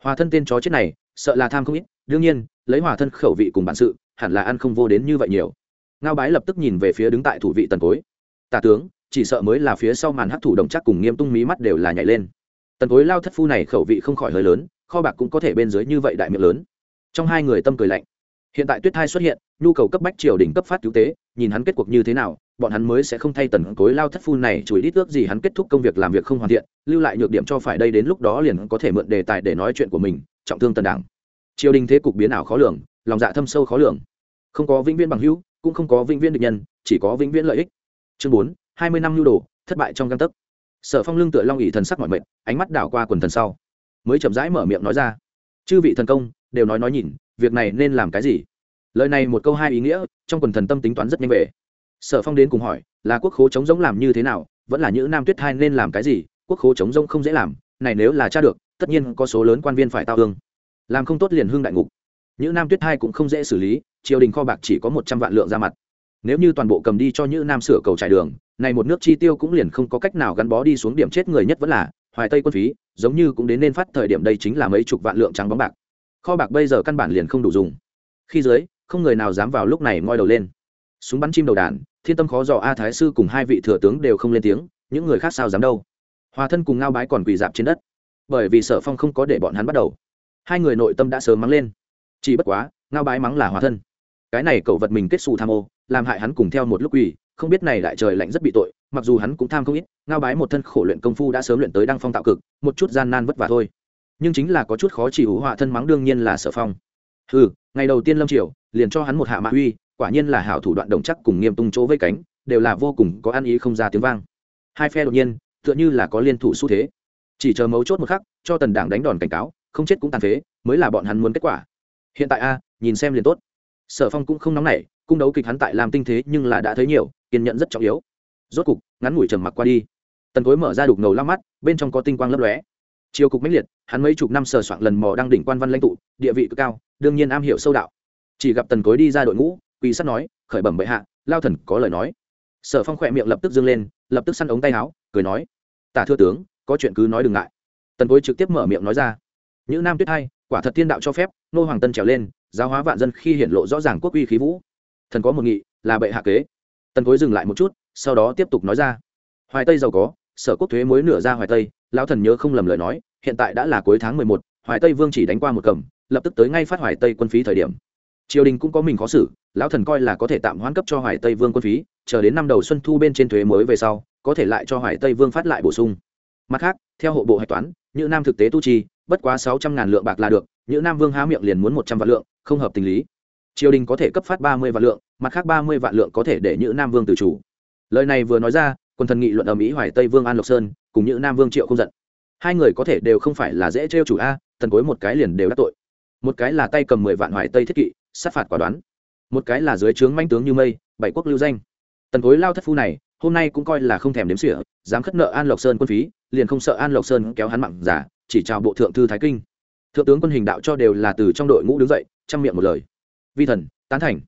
Hòa thân tên chó chết này, sợ là tham không ít, đương nhiên, lấy hòa thân khẩu vị cùng bản sự, hẳn là ăn không vô đến như vậy nhiều. Ngao bái lập tức nhìn về phía đứng tại thủ vị tần cối. Tả tướng, chỉ sợ mới là phía sau màn hắc thủ đồng chắc cùng nghiêm tung mí mắt đều là nhảy lên. Tần cối lao thất phu này khẩu vị không khỏi hơi lớn, kho bạc cũng có thể bên dưới như vậy đại miệng lớn. Trong hai người tâm cười lạnh hiện tại tuyết thai xuất hiện, nhu cầu cấp bách triều đình cấp phát cứu tế, nhìn hắn kết cuộc như thế nào, bọn hắn mới sẽ không thay tần cối lao thất phu này chùi đít ước gì hắn kết thúc công việc làm việc không hoàn thiện, lưu lại nhược điểm cho phải đây đến lúc đó liền có thể mượn đề tài để nói chuyện của mình, trọng thương tần đảng. Triều đình thế cục biến ảo khó lường, lòng dạ thâm sâu khó lường. Không có vĩnh viễn bằng hữu, cũng không có vĩnh viễn địch nhân, chỉ có vĩnh viễn lợi ích. Chương bốn, hai mươi năm nhu đồ, thất bại trong găng tấc. Sở phong lưng tựa long ỉ thần sắc mọi mệnh ánh mắt đảo qua quần thần sau. Mới chậm rãi mở miệng nói ra. Chư vị thần công, đều nói nói nhìn việc này nên làm cái gì? Lời này một câu hai ý nghĩa, trong quần thần tâm tính toán rất nhanh về. Sở phong đến cùng hỏi, là quốc khố chống giống làm như thế nào, vẫn là những nam tuyết hai nên làm cái gì, quốc khố chống giống không dễ làm, này nếu là cha được, tất nhiên có số lớn quan viên phải tao hương. Làm không tốt liền hương đại ngục. Những nam tuyết hai cũng không dễ xử lý, triều đình kho bạc chỉ có một trăm vạn lượng ra mặt. Nếu như toàn bộ cầm đi cho những nam sửa cầu trải đường, này một nước chi tiêu cũng liền không có cách nào gắn bó đi xuống điểm chết người nhất vẫn là, hoài tây quân phí, giống như cũng đến nên phát thời điểm đây chính là mấy chục vạn lượng trắng bóng bạc kho bạc bây giờ căn bản liền không đủ dùng. Khi dưới, không người nào dám vào lúc này ngoi đầu lên. Súng bắn chim đầu đàn, thiên tâm khó dò a thái sư cùng hai vị thừa tướng đều không lên tiếng, những người khác sao dám đâu? Hòa thân cùng ngao bái còn quỳ dạp trên đất. Bởi vì sở phong không có để bọn hắn bắt đầu. Hai người nội tâm đã sớm mắng lên. Chỉ bất quá, ngao bái mắng là hòa thân. Cái này cậu vật mình kết xù tham ô, làm hại hắn cùng theo một lúc quỳ, không biết này đại trời lạnh rất bị tội, mặc dù hắn cũng tham không ít, ngao bái một thân khổ luyện công phu đã sớm luyện tới đăng phong tạo cực, một chút gian nan vất vả thôi nhưng chính là có chút khó chỉ hữu họa thân mắng đương nhiên là sở phong. Ừ ngày đầu tiên lâm triều, liền cho hắn một hạ mạ uy, quả nhiên là hảo thủ đoạn đồng chắc cùng nghiêm tung chỗ vây cánh, đều là vô cùng có ăn ý không ra tiếng vang. Hai phe đột nhiên, tựa như là có liên thủ xu thế. Chỉ chờ mấu chốt một khắc, cho tần đảng đánh đòn cảnh cáo, không chết cũng tàn phế, mới là bọn hắn muốn kết quả. Hiện tại a, nhìn xem liền tốt. Sở phong cũng không nóng nảy, cung đấu kịch hắn tại làm tinh thế nhưng là đã thấy nhiều, kiên nhẫn rất trọng yếu. Rốt cục, ngắn ngủi trầm mặc qua đi. Tần cối mở ra đục ngầu lắc mắt, bên trong có tinh quang lấp lóe chiều cục mãnh liệt, hắn mấy chục năm sờ soạn lần mò đang đỉnh quan văn lãnh tụ, địa vị cực cao, đương nhiên am hiểu sâu đạo. Chỉ gặp tần cối đi ra đội ngũ, quỳ sắt nói, khởi bẩm bệ hạ, lao thần có lời nói. Sở phong khỏe miệng lập tức dâng lên, lập tức săn ống tay áo, cười nói, tả thưa tướng, có chuyện cứ nói đừng ngại. Tần cối trực tiếp mở miệng nói ra những nam tuyết hai, quả thật thiên đạo cho phép, nô hoàng tân trèo lên, giáo hóa vạn dân khi hiển lộ rõ ràng quốc uy khí vũ. Thần có một nghị, là bệ hạ kế. Tần cối dừng lại một chút, sau đó tiếp tục nói ra, hoài tây giàu có, sở quốc thuế mới nửa ra hoài tây lão thần nhớ không lầm lời nói, hiện tại đã là cuối tháng mười một, hoài tây vương chỉ đánh qua một cầm, lập tức tới ngay phát hoài tây quân phí thời điểm. Triều đình cũng có mình khó xử, lão thần coi là có thể tạm hoãn cấp cho hoài tây vương quân phí, chờ đến năm đầu xuân thu bên trên thuế mới về sau, có thể lại cho hoài tây vương phát lại bổ sung. Mặt khác, theo hộ bộ hạch toán như nam thực tế tu chi bất quá sáu trăm ngàn lượng bạc là được như nam vương há miệng liền muốn một trăm vạn lượng, không hợp tình lý. Triều đình có thể cấp phát ba mươi vạn lượng, mặt khác ba mươi vạn lượng có thể để như nam vương tự chủ. Lời này vừa nói ra, quân thần nghị luận ở mỹ hoài tây vương an lộc sơn cùng như nam vương triệu không giận. Hai người có thể đều không phải là dễ trêu chủ a, tần cuối một cái liền đều đắc tội. Một cái là tay cầm mười vạn hoài tây thiết kỵ, sát phạt quả đoán. Một cái là dưới trướng manh tướng như mây, bảy quốc lưu danh. Tần cối lao thất phu này, hôm nay cũng coi là không thèm đếm sỉa dám khất nợ an lộc sơn quân phí, liền không sợ an lộc sơn kéo hắn mặn giả, chỉ chào bộ thượng thư thái kinh. Thượng tướng quân hình đạo cho đều là từ trong đội ngũ đứng dậy, chăm miệng một lời. Vi thần, tán thành.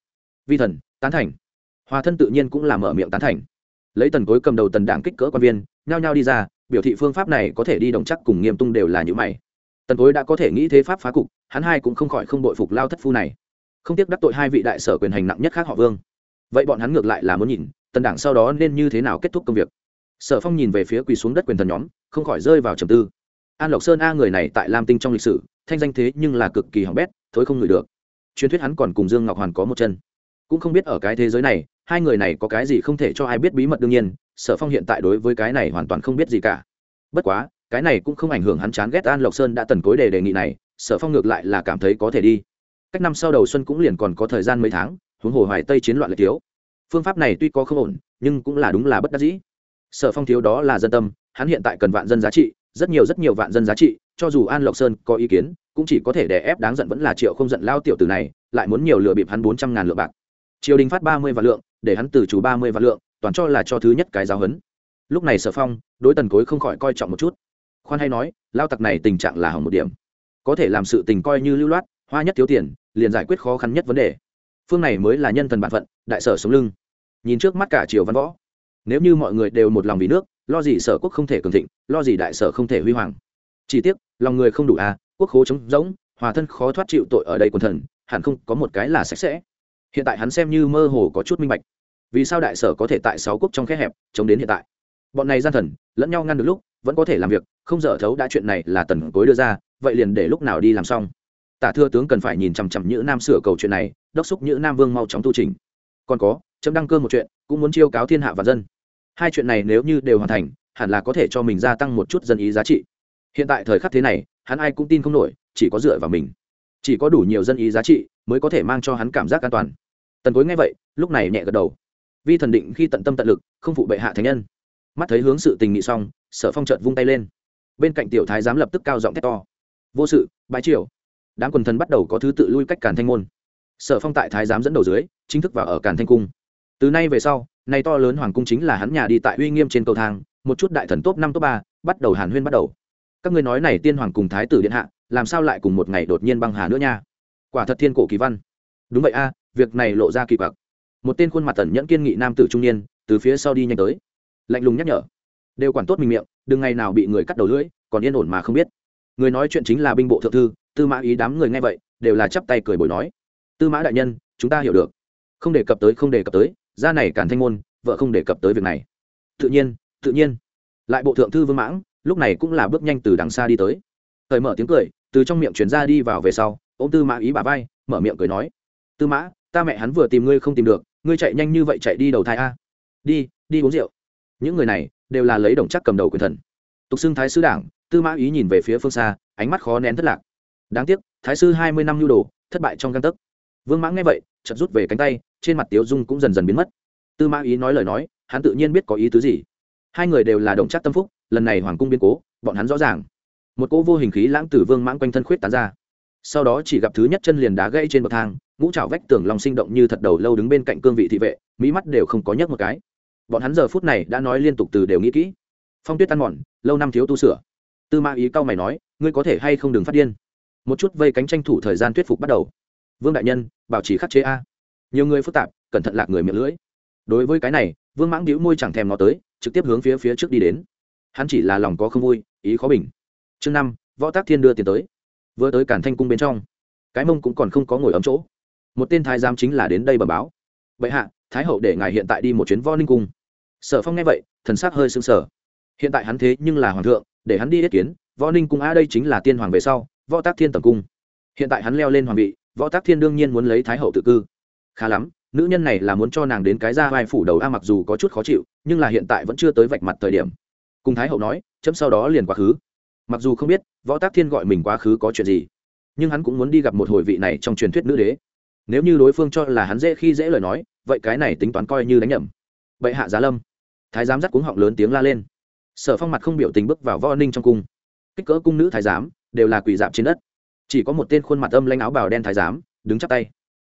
Vi thần, tán thành. Hòa thân tự nhiên cũng là mở miệng tán thành lấy tần cối cầm đầu tần đảng kích cỡ quan viên, nhao nhao đi ra, biểu thị phương pháp này có thể đi đồng chắc cùng nghiêm tung đều là những mày. Tần cối đã có thể nghĩ thế pháp phá cục, hắn hai cũng không khỏi không đội phục lao thất phu này. Không tiếc đắc tội hai vị đại sở quyền hành nặng nhất khác họ vương. Vậy bọn hắn ngược lại là muốn nhìn, tần đảng sau đó nên như thế nào kết thúc công việc. Sở phong nhìn về phía quỳ xuống đất quyền thần nhóm, không khỏi rơi vào trầm tư. An lộc sơn a người này tại lam tinh trong lịch sử, thanh danh thế nhưng là cực kỳ hỏng bét, thối không ngửi được. Truyền thuyết hắn còn cùng dương ngọc hoàn có một chân cũng không biết ở cái thế giới này, hai người này có cái gì không thể cho ai biết bí mật đương nhiên, sở phong hiện tại đối với cái này hoàn toàn không biết gì cả. Bất quá, cái này cũng không ảnh hưởng hắn chán ghét an lộc sơn đã tần cối đề đề nghị này, sở phong ngược lại là cảm thấy có thể đi. Cách năm sau đầu xuân cũng liền còn có thời gian mấy tháng, huống hồ hoài tây chiến loạn lệ thiếu. Phương pháp này tuy có không ổn, nhưng cũng là đúng là bất đắc dĩ. Sở phong thiếu đó là dân tâm, hắn hiện tại cần vạn dân giá trị, rất nhiều rất nhiều vạn dân giá trị, cho dù an lộc sơn có ý kiến, cũng chỉ có thể đè ép đáng giận vẫn là triệu không giận lao tiểu từ này, lại muốn nhiều lừa bịp hắn bốn trăm ngàn lượng bạc triều đình phát ba mươi vạn lượng, để hắn từ chủ ba mươi vạn lượng, toàn cho là cho thứ nhất cái giáo hấn lúc này sở phong, đối tần cối không khỏi coi trọng một chút. Khoan hay nói, lao tặc này tình trạng là hỏng một điểm. Có thể làm sự tình coi như lưu loát, hoa nhất thiếu tiền, liền giải quyết khó khăn nhất vấn đề. Phương này mới là nhân thần bản phận, đại sở sống lưng. Nhìn trước mắt cả triều văn võ, nếu như mọi người đều một lòng vì nước, lo gì sở quốc không thể cường thịnh, lo gì đại sở không thể huy hoàng. Chỉ tiếc, lòng người không đủ à quốc khố trống rỗng, hòa thân khó thoát chịu tội ở đây quần thần, hẳn không có một cái là sạch sẽ hiện tại hắn xem như mơ hồ có chút minh bạch. Vì sao đại sở có thể tại sáu quốc trong khe hẹp, chống đến hiện tại? Bọn này gian thần, lẫn nhau ngăn được lúc, vẫn có thể làm việc, không dở thấu đã chuyện này là tần cối đưa ra, vậy liền để lúc nào đi làm xong. Tả thưa tướng cần phải nhìn chằm chằm nhữ nam sửa cầu chuyện này, đốc xúc nhữ nam vương mau chóng tu trình còn có, chấm đăng cơ một chuyện, cũng muốn chiêu cáo thiên hạ và dân. Hai chuyện này nếu như đều hoàn thành, hẳn là có thể cho mình gia tăng một chút dân ý giá trị. Hiện tại thời khắc thế này, hắn ai cũng tin không nổi, chỉ có dựa vào mình. Chỉ có đủ nhiều dân ý giá trị, mới có thể mang cho hắn cảm giác an toàn tần cối nghe vậy, lúc này nhẹ gật đầu. Vi thần định khi tận tâm tận lực, không phụ bệ hạ thánh nhân. Mắt thấy hướng sự tình nghị xong, sở phong trợt vung tay lên. Bên cạnh tiểu thái giám lập tức cao giọng thét to. Vô sự bãi triều. Đám quần thần bắt đầu có thứ tự lui cách càn thanh môn. Sở phong tại thái giám dẫn đầu dưới, chính thức vào ở càn thanh cung. Từ nay về sau, nay to lớn hoàng cung chính là hắn nhà đi tại uy nghiêm trên cầu thang, một chút đại thần top năm top ba, bắt đầu hàn huyên bắt đầu. Các ngươi nói này tiên hoàng cùng thái tử điện hạ, làm sao lại cùng một ngày đột nhiên băng hà nữa nha? Quả thật thiên cổ kỳ văn. Đúng vậy a việc này lộ ra kỳ quặc. Một tên khuôn mặt tẩn nhẫn kiên nghị nam tử trung niên, từ phía sau đi nhanh tới. Lạnh lùng nhắc nhở. Đều quản tốt mình miệng, đừng ngày nào bị người cắt đầu lưỡi, còn yên ổn mà không biết. Người nói chuyện chính là binh bộ thượng thư, tư mã ý đám người nghe vậy, đều là chắp tay cười bồi nói. Tư mã đại nhân, chúng ta hiểu được. Không đề cập tới, không đề cập tới, ra này cản thanh môn, vợ không đề cập tới việc này. Tự nhiên tự nhiên. Lại bộ thượng thư vương mãng, lúc này cũng là bước nhanh từ đằng xa đi tới. Thời mở tiếng cười, từ trong miệng chuyển ra đi vào về sau ô m tư mã ý bà vai, mở miệng cười nói. Tư mã ta mẹ hắn vừa tìm ngươi không tìm được, ngươi chạy nhanh như vậy chạy đi đầu thai a. Đi đi uống rượu. Những người này đều là lấy đồng chắc cầm đầu quyền thần. Tục xưng thái sư đảng, tư mã ý nhìn về phía phương xa, ánh mắt khó nén thất lạc. Đáng tiếc, thái sư hai mươi năm nhu đồ, thất bại trong găng tấc. Vương mãng nghe vậy chật rút về cánh tay, trên mặt tiếu dung cũng dần dần biến mất. Tư mã ý nói lời nói, hắn tự nhiên biết có ý tứ gì. Hai người đều là đồng chắc tâm phúc, lần này hoàng cung biến cố, bọn hắn rõ ràng. Một cỗ vô hình khí lãng tử vương mãng quanh thân khuyết tán ra. Sau đó chỉ gặp thứ nhất chân liền đá gãy trên bậc thang ngũ trào vách tường lòng sinh động như thật đầu lâu đứng bên cạnh cương vị thị vệ, mỹ mắt đều không có nhấc một cái. Bọn hắn giờ phút này đã nói liên tục từ đều nghĩ kỹ. Phong tuyết tan mòn, lâu năm thiếu tu sửa. Tư mã ý cao mày nói, ngươi có thể hay không đừng phát điên. Một chút vây cánh tranh thủ thời gian thuyết phục bắt đầu. Vương đại nhân, bảo trì khắc chế a. Nhiều người phức tạp, cẩn thận lạc người miệng lưỡi. Đối với cái này, vương mãng đĩu môi chẳng thèm nó tới, trực tiếp hướng phía phía trước đi đến. Hắn chỉ là lòng có không vui, ý khó bình. Chương năm, võ tác thiên đưa tiền tới. Vừa tới cản thanh cung bên trong, cái mông cũng còn không có ngồi ấm chỗ một tên thái giám chính là đến đây bẩm báo. Vậy hạ, thái hậu để ngài hiện tại đi một chuyến võ ninh cung. Sở phong nghe vậy, thần sắc hơi sưng sở hiện tại hắn thế nhưng là hoàng thượng, để hắn đi ý kiến, võ ninh cung a đây chính là tiên hoàng về sau, võ tác thiên tầm cung. Hiện tại hắn leo lên hoàng vị, võ tác thiên đương nhiên muốn lấy thái hậu tự cư. Khá lắm, nữ nhân này là muốn cho nàng đến cái ra vai phủ đầu a mặc dù có chút khó chịu, nhưng là hiện tại vẫn chưa tới vạch mặt thời điểm. Cùng thái hậu nói, chấm sau đó liền quá khứ. Mặc dù không biết, võ tác thiên gọi mình quá khứ có chuyện gì, nhưng hắn cũng muốn đi gặp một hồi vị này trong truyền thuyết nữ đế nếu như đối phương cho là hắn dễ khi dễ lời nói, vậy cái này tính toán coi như đánh nhầm. Bệ hạ giá lâm. Thái giám dắt cuống họng lớn tiếng la lên. Sở phong mặt không biểu tình bước vào võ ninh trong cung. Kích cỡ cung nữ thái giám, đều là quỳ dạp trên đất. Chỉ có một tên khuôn mặt âm lanh áo bào đen thái giám, đứng chắp tay.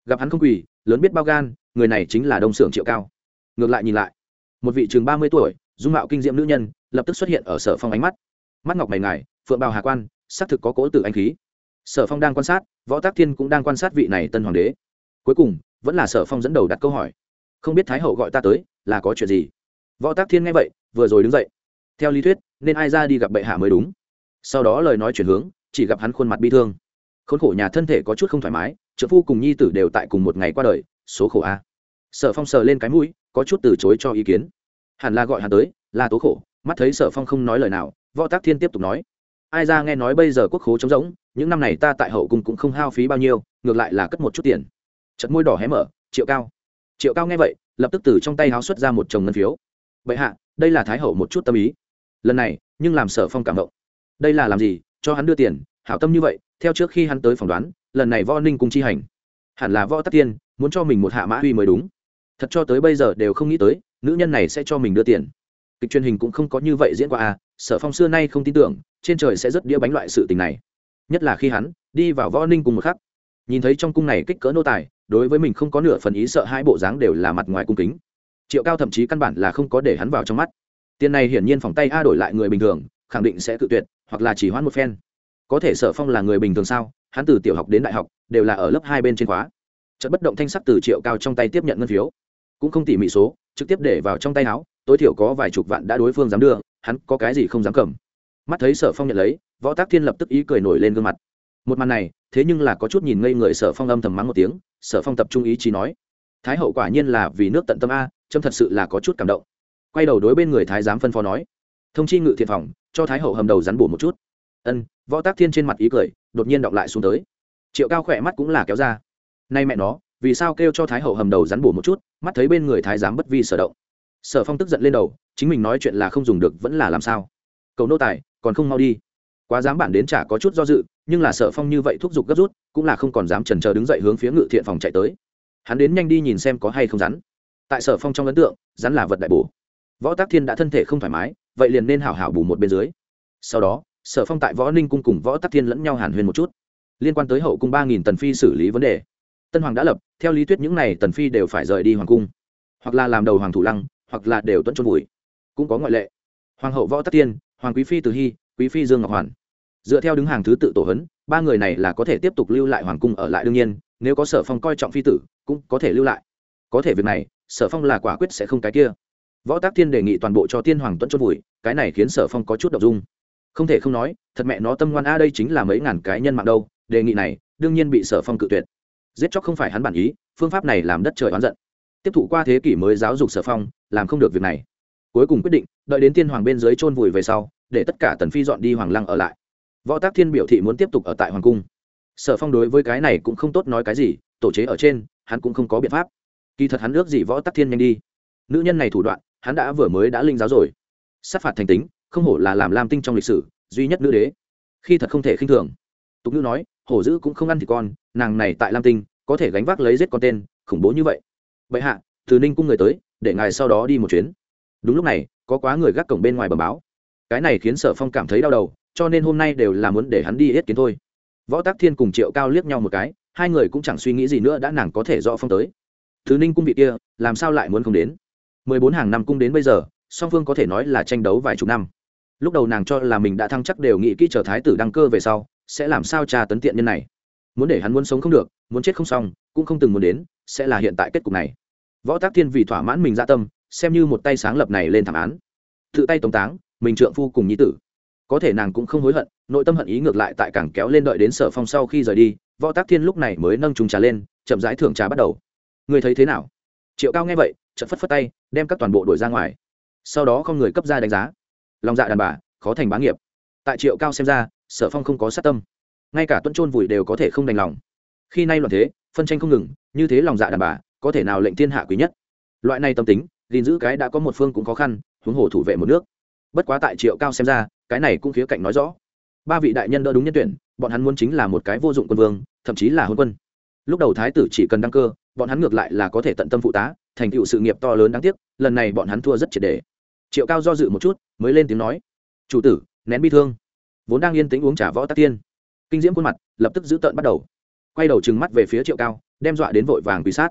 Gặp hắn không quỳ, lớn biết bao gan, người này chính là đông xưởng triệu cao. Ngược lại nhìn lại, một vị chừng ba mươi tuổi, dung mạo kinh diệm nữ nhân, lập tức xuất hiện ở sở phong ánh mắt. Mắt ngọc mày ngài, phượng bào hà quan xác thực có cố tử anh khí sở phong đang quan sát, võ tác thiên cũng đang quan sát vị này tân hoàng đế. Cuối cùng, vẫn là sở phong dẫn đầu đặt câu hỏi. Không biết thái hậu gọi ta tới, là có chuyện gì? Võ tác thiên nghe vậy, vừa rồi đứng dậy. Theo lý thuyết, nên ai ra đi gặp bệ hạ mới đúng. Sau đó lời nói chuyển hướng, chỉ gặp hắn khuôn mặt bi thương. Khốn khổ nhà thân thể có chút không thoải mái trợ phu cùng nhi tử đều tại cùng một ngày qua đời, số khổ a. Sở phong sờ lên cái mũi, có chút từ chối cho ý kiến. Hẳn là gọi hắn tới, là tố khổ, mắt thấy sở phong không nói lời nào, võ tác thiên tiếp tục nói. Ai ra nghe nói bây giờ quốc khố trống rỗng những năm này ta tại hậu cung cũng không hao phí bao nhiêu, ngược lại là cất một chút tiền. Chật môi đỏ hé mở, triệu cao. Triệu cao nghe vậy, lập tức từ trong tay háo xuất ra một chồng ngân phiếu. Vậy hạ, đây là thái hậu một chút tâm ý. Lần này, nhưng làm sở phong cảm động. Đây là làm gì? Cho hắn đưa tiền, hảo tâm như vậy, theo trước khi hắn tới phỏng đoán, lần này võ ninh cung chi hành. Hẳn là võ tắc tiên, muốn cho mình một hạ mã huy mới đúng. Thật cho tới bây giờ đều không nghĩ tới, nữ nhân này sẽ cho mình đưa tiền. Kịch truyền hình cũng không có như vậy diễn qua à sở phong xưa nay không tin tưởng, trên trời sẽ rất đĩa bánh loại sự tình này nhất là khi hắn đi vào võ ninh cùng một khắc. Nhìn thấy trong cung này kích cỡ nô tài, đối với mình không có nửa phần ý sợ hai bộ dáng đều là mặt ngoài cung kính. Triệu cao thậm chí căn bản là không có để hắn vào trong mắt. Tiền này hiển nhiên phòng tay a đổi lại người bình thường, khẳng định sẽ tự tuyệt, hoặc là chỉ hoãn một phen. Có thể sở phong là người bình thường sao? Hắn từ tiểu học đến đại học, đều là ở lớp hai bên trên khóa. Trận bất động thanh sắc từ triệu cao trong tay tiếp nhận ngân phiếu. Cũng không tỉ mỉ số, trực tiếp để vào trong tay áo, tối thiểu có vài chục vạn đã đối phương dám đưa, hắn có cái gì không dám cầm. Mắt thấy sở phong nhận lấy võ tác thiên lập tức ý cười nổi lên gương mặt. Một màn này, thế nhưng là có chút nhìn ngây người sở phong âm thầm mắng một tiếng, sở phong tập trung ý chí nói, thái hậu quả nhiên là vì nước tận tâm a trâm thật sự là có chút cảm động. Quay đầu đối bên người thái giám phân phó nói, thông chi ngự thiện phòng, cho thái hậu hầm đầu rắn bổ một chút. Ân, võ tác thiên trên mặt ý cười, đột nhiên động lại xuống tới. Triệu cao khỏe mắt cũng là kéo ra. Nay mẹ nó, vì sao kêu cho thái hậu hầm đầu rắn bổ một chút, mắt thấy bên người thái giám bất vi sở động. Sở phong tức giận lên đầu, chính mình nói chuyện là không dùng được vẫn là làm sao. Cầu nô tài, còn không mau đi quá dám bản đến chả có chút do dự, nhưng là sở phong như vậy thúc giục gấp rút, cũng là không còn dám trần chờ đứng dậy hướng phía ngự thiện phòng chạy tới. Hắn đến nhanh đi nhìn xem có hay không rắn. Tại sở phong trong ấn tượng, rắn là vật đại bổ. Võ tác thiên đã thân thể không thoải mái, vậy liền nên hảo hảo bù một bên dưới. Sau đó, sở phong tại võ ninh cung cùng võ tác thiên lẫn nhau hàn huyền một chút. Liên quan tới hậu cung ba nghìn tần phi xử lý vấn đề. Tân hoàng đã lập, theo lý thuyết những n à y tần phi đều phải rời đi hoàng cung. Hoặc là làm đầu hoàng thủ lăng, hoặc là đều tuẫn trôn vùi. Cũng có ngoại lệ. Hoàng hậu võ tắc tiên hoàng quý phi từ hy, quý phi dương ngọc hoàn dựa theo đứng hàng thứ tự tổ hấn, ba người này là có thể tiếp tục lưu lại hoàng cung ở lại đương nhiên, nếu có sở phong coi trọng phi tử, cũng có thể lưu lại. Có thể việc này, sở phong là quả quyết sẽ không cái kia. Võ tác thiên đề nghị toàn bộ cho tiên hoàng tuấn chốt vùi, cái này khiến sở phong có chút đ dung. Không thể không nói, thật mẹ nó tâm ngoan a, đây chính là mấy ngàn cái nhân mạng đâu, đề nghị này, đương nhiên bị sở phong cự tuyệt. Giết chóc không phải hắn bản ý, phương pháp này làm đất trời oán giận. Tiếp thụ qua thế kỷ mới giáo dục sở phong, làm không được việc này. Cuối cùng quyết định, đợi đến tiên hoàng bên dưới chôn vùi về sau, để tất cả tần phi dọn đi hoàng lăng ở lại võ tác thiên biểu thị muốn tiếp tục ở tại hoàng cung. Sở phong đối với cái này cũng không tốt nói cái gì, tổ chế ở trên, hắn cũng không có biện pháp. Kỳ thật hắn ước gì võ tắc thiên nhanh đi. Nữ nhân này thủ đoạn, hắn đã vừa mới đã linh giáo rồi. Sát phạt thành tính, không hổ là làm lam tinh trong lịch sử, duy nhất nữ đế. Khi thật không thể khinh thường. Tục nữ nói, hổ dữ cũng không ăn thì con, nàng này tại lam tinh, có thể gánh vác lấy giết con tên, khủng bố như vậy. Bệ hạ, từ ninh cung người tới, để ngài sau đó đi một chuyến. Đúng lúc này, có quá người gác cổng bên ngoài bờ báo. Cái này khiến sở phong cảm thấy đau đầu cho nên hôm nay đều là muốn để hắn đi hết kiến thôi. Võ tác thiên cùng triệu cao liếc nhau một cái, hai người cũng chẳng suy nghĩ gì nữa đã nàng có thể rõ phong tới. Thứ ninh cung vị kia, làm sao lại muốn không đến? Mười bốn hàng năm cung đến bây giờ, song phương có thể nói là tranh đấu vài chục năm. Lúc đầu nàng cho là mình đã thăng chắc đều nghĩ kỹ trở thái tử đăng cơ về sau, sẽ làm sao tra tấn tiện nhân này? Muốn để hắn muốn sống không được, muốn chết không xong, cũng không từng muốn đến, sẽ là hiện tại kết cục này. Võ tác thiên vì thỏa mãn mình dạ tâm, xem như một tay sáng lập này lên thảm án. Tự tay tống táng, mình trượng phu cùng nhi tử có thể nàng cũng không hối hận, nội tâm hận ý ngược lại tại càng kéo lên đợi đến sở phong sau khi rời đi, võ tác thiên lúc này mới nâng trùng trà lên, chậm rãi thưởng trà bắt đầu. Người thấy thế nào? Triệu cao nghe vậy, chợt phất phất tay, đem các toàn bộ đổi ra ngoài. Sau đó không người cấp ra đánh giá. Lòng dạ đàn bà, khó thành bá nghiệp. Tại triệu cao xem ra, sở phong không có sát tâm. Ngay cả tuân trôn vùi đều có thể không đành lòng. Khi nay loạn thế, phân tranh không ngừng, như thế lòng dạ đàn bà, có thể nào lệnh thiên hạ quý nhất? Loại này tâm tính, gìn giữ cái đã có một phương cũng khó khăn, huống hồ thủ vệ một nước bất quá tại triệu cao xem ra, cái này cũng khía cạnh nói rõ. Ba vị đại nhân đỡ đúng nhân tuyển, bọn hắn muốn chính là một cái vô dụng quân vương, thậm chí là hôn quân. Lúc đầu thái tử chỉ cần đăng cơ, bọn hắn ngược lại là có thể tận tâm phụ tá, thành tựu sự nghiệp to lớn đáng tiếc, lần này bọn hắn thua rất triệt đề. Triệu cao do dự một chút, mới lên tiếng nói, chủ tử, nén bi thương. Vốn đang yên tĩnh uống trà võ tắc tiên, kinh diễm khuôn mặt, lập tức giữ tợn bắt đầu. Quay đầu trừng mắt về phía triệu cao, đem dọa đến vội vàng quỳ sát.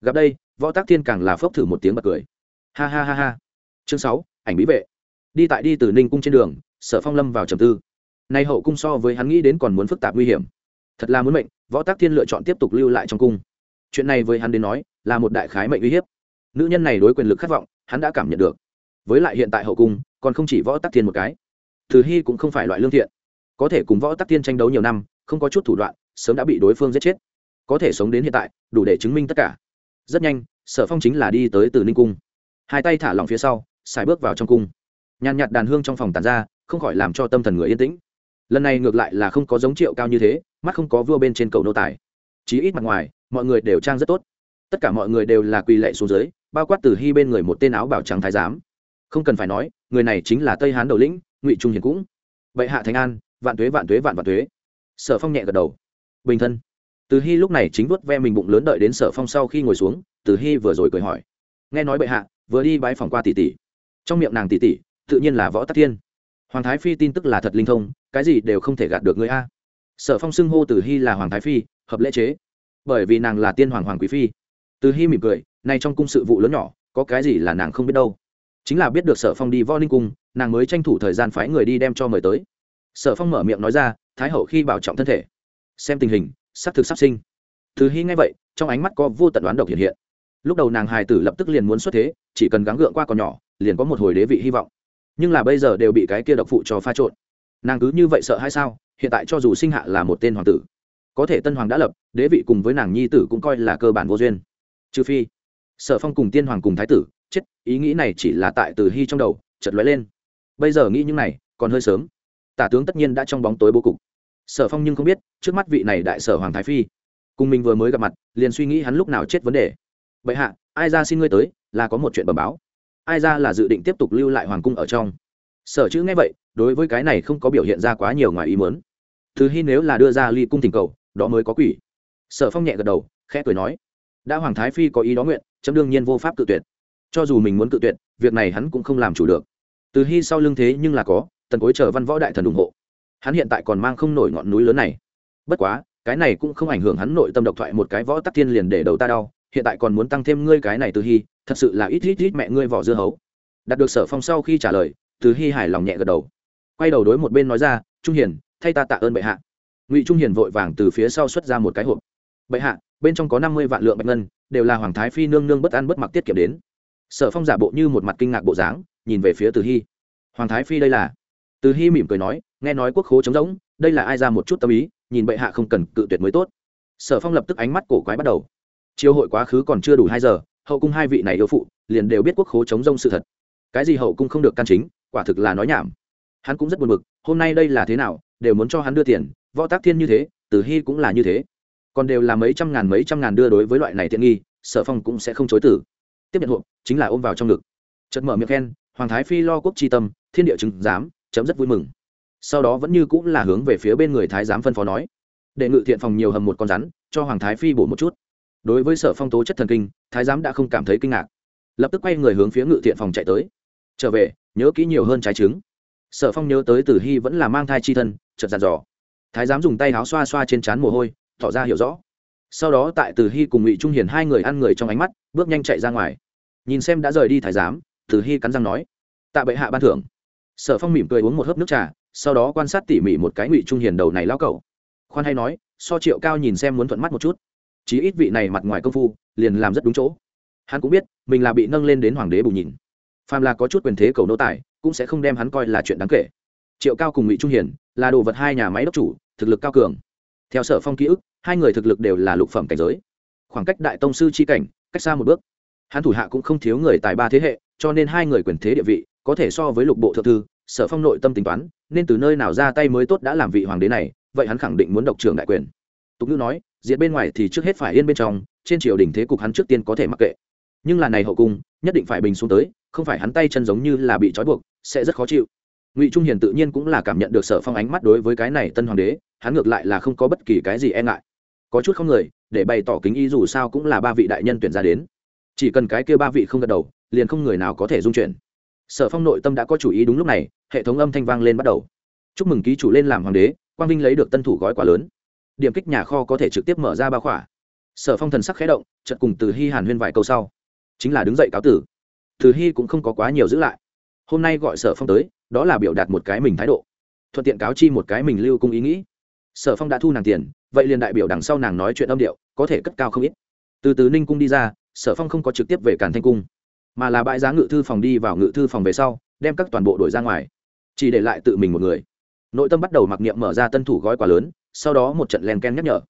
Gặp đây, võ tắc thiên càng là phốc thử một tiếng bật cười. Ha ha ha ha. Chương sáu, ảnh bí vệ đi tại đi từ ninh cung trên đường, sở phong lâm vào trầm tư. Nay hậu cung so với hắn nghĩ đến còn muốn phức tạp nguy hiểm. Thật là muốn mệnh, võ tác thiên lựa chọn tiếp tục lưu lại trong cung. Chuyện này với hắn đến nói, là một đại khái mệnh uy hiếp. Nữ nhân này đối quyền lực khát vọng, hắn đã cảm nhận được. Với lại hiện tại hậu cung, còn không chỉ võ tắc thiên một cái. Từ hy cũng không phải loại lương thiện. Có thể cùng võ tắc thiên tranh đấu nhiều năm, không có chút thủ đoạn, sớm đã bị đối phương giết chết. Có thể sống đến hiện tại, đủ để chứng minh tất cả. Rất nhanh, sở phong chính là đi tới từ ninh cung. Hai tay thả lỏng phía sau xài bước vào trong cung nhàn nhạt đàn hương trong phòng tàn ra, không khỏi làm cho tâm thần người yên tĩnh. Lần này ngược lại là không có giống triệu cao như thế, mắt không có vua bên trên cầu nô tài. Chí ít mặt ngoài, mọi người đều trang rất tốt. Tất cả mọi người đều là quỳ lệ xuống dưới, bao quát từ hy bên người một tên áo bảo trắng thái giám. Không cần phải nói, người này chính là tây hán đầu lĩnh, ngụy trung hiền cũng. Bệ hạ thành an, vạn tuế vạn tuế, vạn vạn tuế. Sở phong nhẹ gật đầu. Bình thân. Từ hy lúc này chính vuốt ve mình bụng lớn đợi đến sở phong sau khi ngồi xuống, từ hy vừa rồi cười hỏi. Nghe nói bệ hạ, vừa đi bái phòng qua tỷ tỷ. Trong miệng nàng tỷ tỷ tự nhiên là võ tắc thiên. Hoàng thái phi tin tức là thật linh thông, cái gì đều không thể gạt được người a. Sở phong xưng hô từ hy là hoàng thái phi, hợp lễ chế. Bởi vì nàng là tiên hoàng hoàng quý phi. Từ hy mỉm cười, nay trong cung sự vụ lớn nhỏ, có cái gì là nàng không biết đâu. Chính là biết được sở phong đi võ ninh cung, nàng mới tranh thủ thời gian phái người đi đem cho mời tới. Sở phong mở miệng nói ra, thái hậu khi bảo trọng thân thể. Xem tình hình s ắ c thực sắp sinh. Từ hy ngay vậy, trong ánh mắt có vô tận đoán độc hiện hiện. Lúc đầu nàng hài tử lập tức liền muốn xuất thế, chỉ cần gắng gượng qua còn nhỏ, liền có một hồi đế vị hy vọng nhưng là bây giờ đều bị cái kia độc phụ cho pha trộn. Nàng cứ như vậy sợ hay sao? Hiện tại cho dù sinh hạ là một tên hoàng tử, có thể tân hoàng đã lập, đế vị cùng với nàng nhi tử cũng coi là cơ bản vô duyên. Trừ phi, sở phong cùng tiên hoàng cùng thái tử, chết, ý nghĩ này chỉ là tại từ hy trong đầu chật lóe lên. Bây giờ nghĩ những này, còn hơi sớm. Tả tướng tất nhiên đã trong bóng tối bố cục. Sở phong nhưng không biết, trước mắt vị này đại sở hoàng thái phi, cùng mình vừa mới gặp mặt, liền suy nghĩ hắn lúc nào chết vấn đề. Vậy hạ, ai ra xin ngươi tới, là có một chuyện bẩm báo ai ra là dự định tiếp tục lưu lại hoàng cung ở trong. Sở chữ nghe vậy, đối với cái này không có biểu hiện ra quá nhiều ngoài ý muốn. Từ hy nếu là đưa ra ly cung tình cầu, đó mới có quỷ. Sở phong nhẹ gật đầu, khẽ cười nói, đã hoàng thái phi có ý đó nguyện, chấm đương nhiên vô pháp cự tuyệt. Cho dù mình muốn cự tuyệt, việc này hắn cũng không làm chủ được. Từ hy sau lưng thế nhưng là có, tần cối chờ văn võ đại thần ủng hộ. Hắn hiện tại còn mang không nổi ngọn núi lớn này. Bất quá, cái này cũng không ảnh hưởng hắn nội tâm độc thoại, một cái võ tắc thiên liền để đầu ta đau. Hiện tại còn muốn tăng thêm ngươi cái này từ hy thật sự là ít ít ít mẹ ngươi vỏ dưa hấu. Đạt được sở phong sau khi trả lời, từ hy hài lòng nhẹ gật đầu. Quay đầu đối một bên nói ra, trung hiền, thay ta tạ ơn bệ hạ. Ngụy trung hiền vội vàng từ phía sau xuất ra một cái hộp. Bệ hạ, bên trong có năm mươi vạn lượng bạch ngân, đều là hoàng thái phi nương nương bất ăn bất mặc tiết kiệm đến. Sở phong giả bộ như một mặt kinh ngạc bộ dáng, nhìn về phía từ hy hoàng thái phi đây là? Từ hy mỉm cười nói, nghe nói quốc khố trống rỗng, đây là ai ra một chút tâm ý, nhìn bệ hạ không cần cự tuyệt mới tốt. Sở phong lập tức ánh mắt cổ quái bắt đầu. Chiều hội quá khứ còn chưa đủ hai giờ hậu cung hai vị này yêu phụ liền đều biết quốc khố chống rông sự thật. Cái gì hậu cung không được can chính, quả thực là nói nhảm. Hắn cũng rất buồn bực, hôm nay đây là thế nào, đều muốn cho hắn đưa tiền, võ tác thiên như thế, tử hy cũng là như thế. Còn đều là mấy trăm ngàn mấy trăm ngàn đưa đối với loại này tiện nghi, sở phong cũng sẽ không chối tử tiếp nhận hộp, chính là ôm vào trong ngực. Chật mở miệng khen, hoàng thái phi lo quốc tri tâm, thiên địa chứng giám, chấm rất vui mừng. Sau đó vẫn như cũng là hướng về phía bên người thái giám phân phó nói. Để ngự thiện phòng nhiều hầm một con rắn, cho hoàng thái phi bổ một chút đối với sở phong tố chất thần kinh, thái giám đã không cảm thấy kinh ngạc. Lập tức quay người hướng phía ngự thiện phòng chạy tới. Trở về, nhớ kỹ nhiều hơn trái trứng. Sở phong nhớ tới tử hy vẫn là mang thai chi thân chật dàn dò. Thái giám dùng tay áo xoa xoa trên trán mồ hôi, tỏ ra hiểu rõ. Sau đó tại tử hy cùng ngụy trung hiền hai người ăn người trong ánh mắt, bước nhanh chạy ra ngoài. Nhìn xem đã rời đi thái giám tử hy cắn răng nói, tạ bệ hạ ban thưởng. Sở phong mỉm cười uống một hớp nước trà, sau đó quan sát tỉ mỉ một cái ngụy trung hiền đầu này lao cẩu. Khoan hay nói, so triệu cao nhìn xem muốn thuận mắt một chút chí ít vị này mặt ngoài công phu, liền làm rất đúng chỗ. Hắn cũng biết, mình là bị nâng lên đến hoàng đế bù nhìn. Phàm là có chút quyền thế cầu nô tài, cũng sẽ không đem hắn coi là chuyện đáng kể. Triệu cao cùng ngụy trung hiển là đồ vật hai nhà máy đốc chủ, thực lực cao cường. Theo sở phong ký ức, hai người thực lực đều là lục phẩm cảnh giới. Khoảng cách đại tông sư c h i cảnh, cách xa một bước. Hắn thủ hạ cũng không thiếu người tài ba thế hệ, cho nên hai người quyền thế địa vị, có thể so với lục bộ thượng thư, sở phong nội tâm tính toán, nên từ nơi nào ra tay mới tốt đã làm vị hoàng đế này, vậy hắn khẳng định muốn độc trưởng đại quyền. Tục ngữ nói diệt bên ngoài thì trước hết phải yên bên trong, trên triều đình thế cục hắn trước tiên có thể mặc kệ. Nhưng là này hậu cung, nhất định phải bình xuống tới, không phải hắn tay chân giống như là bị trói buộc, sẽ rất khó chịu. Ngụy trung hiền tự nhiên cũng là cảm nhận được sở phong ánh mắt đối với cái này tân hoàng đế, hắn ngược lại là không có bất kỳ cái gì e ngại. Có chút không người, để bày tỏ kính ý dù sao cũng là ba vị đại nhân tuyển ra đến. Chỉ cần cái kia ba vị không gật đầu, liền không người nào có thể dung chuyển sở phong nội tâm đã có chủ ý đúng lúc này, hệ thống âm thanh vang lên bắt đầu. Chúc mừng ký chủ lên làm hoàng đế, quang vinh lấy được tân thủ gói quà lớn điểm kích nhà kho có thể trực tiếp mở ra ba khỏa. Sở phong thần sắc khé động, chợt cùng từ hy hàn huyên vài câu sau. Chính là đứng dậy cáo tử. Từ hy cũng không có quá nhiều giữ lại. Hôm nay gọi sở phong tới, đó là biểu đạt một cái mình thái độ. Thuận tiện cáo chi một cái mình lưu cung ý nghĩ. Sở phong đã thu nàng tiền, vậy liền đại biểu đằng sau nàng nói chuyện âm điệu, có thể cất cao không ít. Từ từ ninh cung đi ra, sở phong không có trực tiếp về càn thanh cung, mà là bãi giá ngự thư phòng đi vào ngự thư phòng về sau, đem các toàn bộ đổi ra ngoài, chỉ để lại tự mình một người. Nội tâm bắt đầu mặc niệm mở ra tân thủ gói quà lớn sau đó một trận len ken nhắc nhở.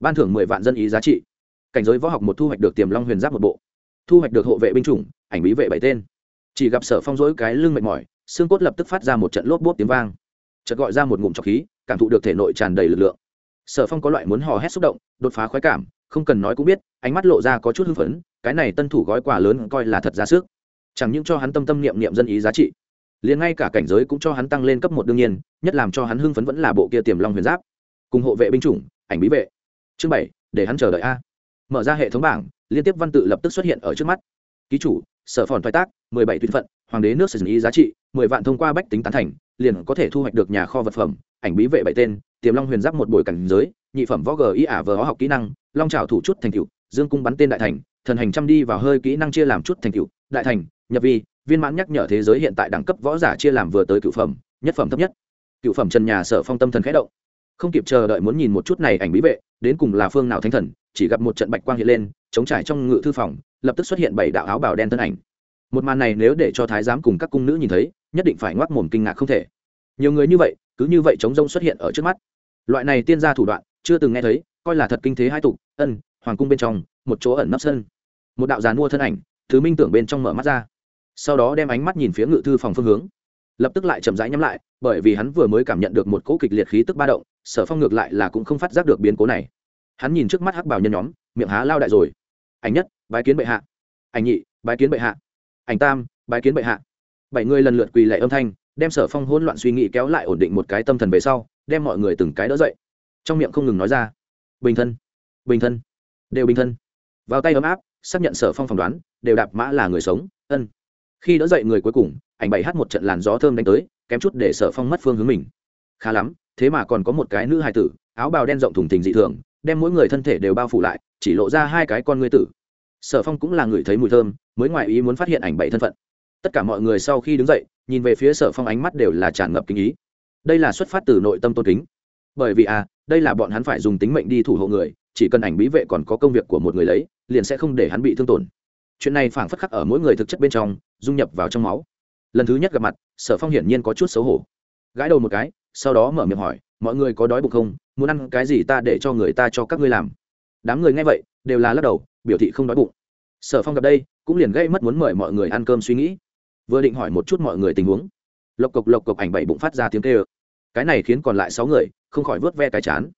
Ban thưởng mười vạn dân ý giá trị. Cảnh giới võ học một thu hoạch được tiềm long huyền giáp một bộ. Thu hoạch được hộ vệ binh chủng, ảnh bí vệ bảy tên. Chỉ gặp sở phong dối cái lưng mệt mỏi, xương cốt lập tức phát ra một trận lốp bốt tiếng vang. Chợt gọi ra một ngụm trọc khí, cảm thụ được thể nội tràn đầy lực lượng. Sở phong có loại muốn hò hét xúc động, đột phá khoái cảm, không cần nói cũng biết, ánh mắt lộ ra có chút hưng phấn, cái này tân thủ gói quà lớn coi là thật ra sức. Chẳng những cho hắn tâm tâm niệm niệm dân ý giá trị, liền ngay cả cảnh giới cũng cho hắn tăng lên cấp một đương nhiên, nhất làm cho hắn hưng phấn vẫn là bộ kia tiềm long huyền giáp cùng hộ vệ binh chủng, ảnh bí vệ. Chương bảy, để hắn chờ đợi a. Mở ra hệ thống bảng, liên tiếp văn tự lập tức xuất hiện ở trước mắt. Ký chủ, sở phòn thoái tác, mười bảy tuyến phận, hoàng đế nước sử dụng ý giá trị, mười vạn thông qua bách tính tán thành, liền có thể thu hoạch được nhà kho vật phẩm, ảnh bí vệ bảy tên, tiềm long huyền giáp một bồi cảnh giới, nhị phẩm võ g y ả vờ học kỹ năng, long trào thủ chút thành cựu dương cung bắn tên đại thành, thần hành trăm đi vào hơi kỹ năng chia làm chút thành cựu đại thành, nhập vi, viên mãn nhắc nhở thế giới hiện tại đẳng cấp võ giả chia làm vừa tới cựu phẩm, nhất phẩm thấp nhất. Cựu phẩm trần nhà sở phong tâm thần khẽ động không kịp chờ đợi muốn nhìn một chút này ảnh bí vệ, đến cùng là phương nào thánh thần, chỉ gặp một trận bạch quang hiện lên, chống trải trong ngự thư phòng, lập tức xuất hiện bảy đạo áo bào đen thân ảnh. Một màn này nếu để cho thái giám cùng các cung nữ nhìn thấy, nhất định phải ngoác mồm kinh ngạc không thể. Nhiều người như vậy, cứ như vậy chống rông xuất hiện ở trước mắt. Loại này tiên gia thủ đoạn, chưa từng nghe thấy, coi là thật kinh thế hai tục, ân, hoàng cung bên trong, một chỗ ẩn nấp sân. Một đạo giàn mua thân ảnh, thứ minh tưởng bên trong mở mắt ra. Sau đó đem ánh mắt nhìn phía ngự thư phòng phương hướng. Lập tức lại chậm rãi nhắm lại, bởi vì hắn vừa mới cảm nhận được một cỗ kịch liệt khí tức ba động sở phong ngược lại là cũng không phát giác được biến cố này. Hắn nhìn trước mắt hắc bảo nhân nhóm, miệng há lao đại rồi. Ảnh nhất, bái kiến bệ hạ. Ảnh nhị, bái kiến bệ hạ. Ảnh tam, bái kiến bệ hạ. Bảy người lần lượt quỳ lệ âm thanh, đem sở phong hỗn loạn suy nghĩ kéo lại ổn định một cái tâm thần về sau, đem mọi người từng cái đỡ dậy. Trong miệng không ngừng nói ra, bình thân bình thân, đều bình thân. Vào tay ấm áp, xác nhận sở phong phỏng đoán, đều đạp mã là người sống, ân. Khi đỡ dậy người cuối cùng, ảnh bảy hát một trận làn gió thơm đánh tới, kém chút để sở phong mất phương hướng mình. Khá lắm thế mà còn có một cái nữ hài tử, áo bào đen rộng thùng thình dị thường, đem mỗi người thân thể đều bao phủ lại, chỉ lộ ra hai cái con ngươi tử. Sở phong cũng là người thấy mùi thơm, mới ngoài ý muốn phát hiện ảnh bảy thân phận. Tất cả mọi người sau khi đứng dậy, nhìn về phía sở phong ánh mắt đều là tràn ngập kinh ý. Đây là xuất phát từ nội tâm tôn kính. Bởi vì à đây là bọn hắn phải dùng tính mệnh đi thủ hộ người, chỉ cần ảnh bí vệ còn có công việc của một người lấy, liền sẽ không để hắn bị thương tổn. Chuyện này phảng phất khắc ở mỗi người thực chất bên trong, dung nhập vào trong máu. Lần thứ nhất gặp mặt, sở phong hiển nhiên có chút xấu hổ. Gãi đầu một cái sau đó mở miệng hỏi, mọi người có đói bụng không? Muốn ăn cái gì ta để cho người ta cho các ngươi làm. Đám người nghe vậy, đều là lắc đầu, biểu thị không đói bụng. Sở phong gặp đây, cũng liền gây mất muốn mời mọi người ăn cơm suy nghĩ. Vừa định hỏi một chút mọi người tình huống, lộc cộc lộc cộc ảnh bảy bụng phát ra tiếng kêu. Cái này khiến còn lại sáu người không khỏi vớt ve cái chán.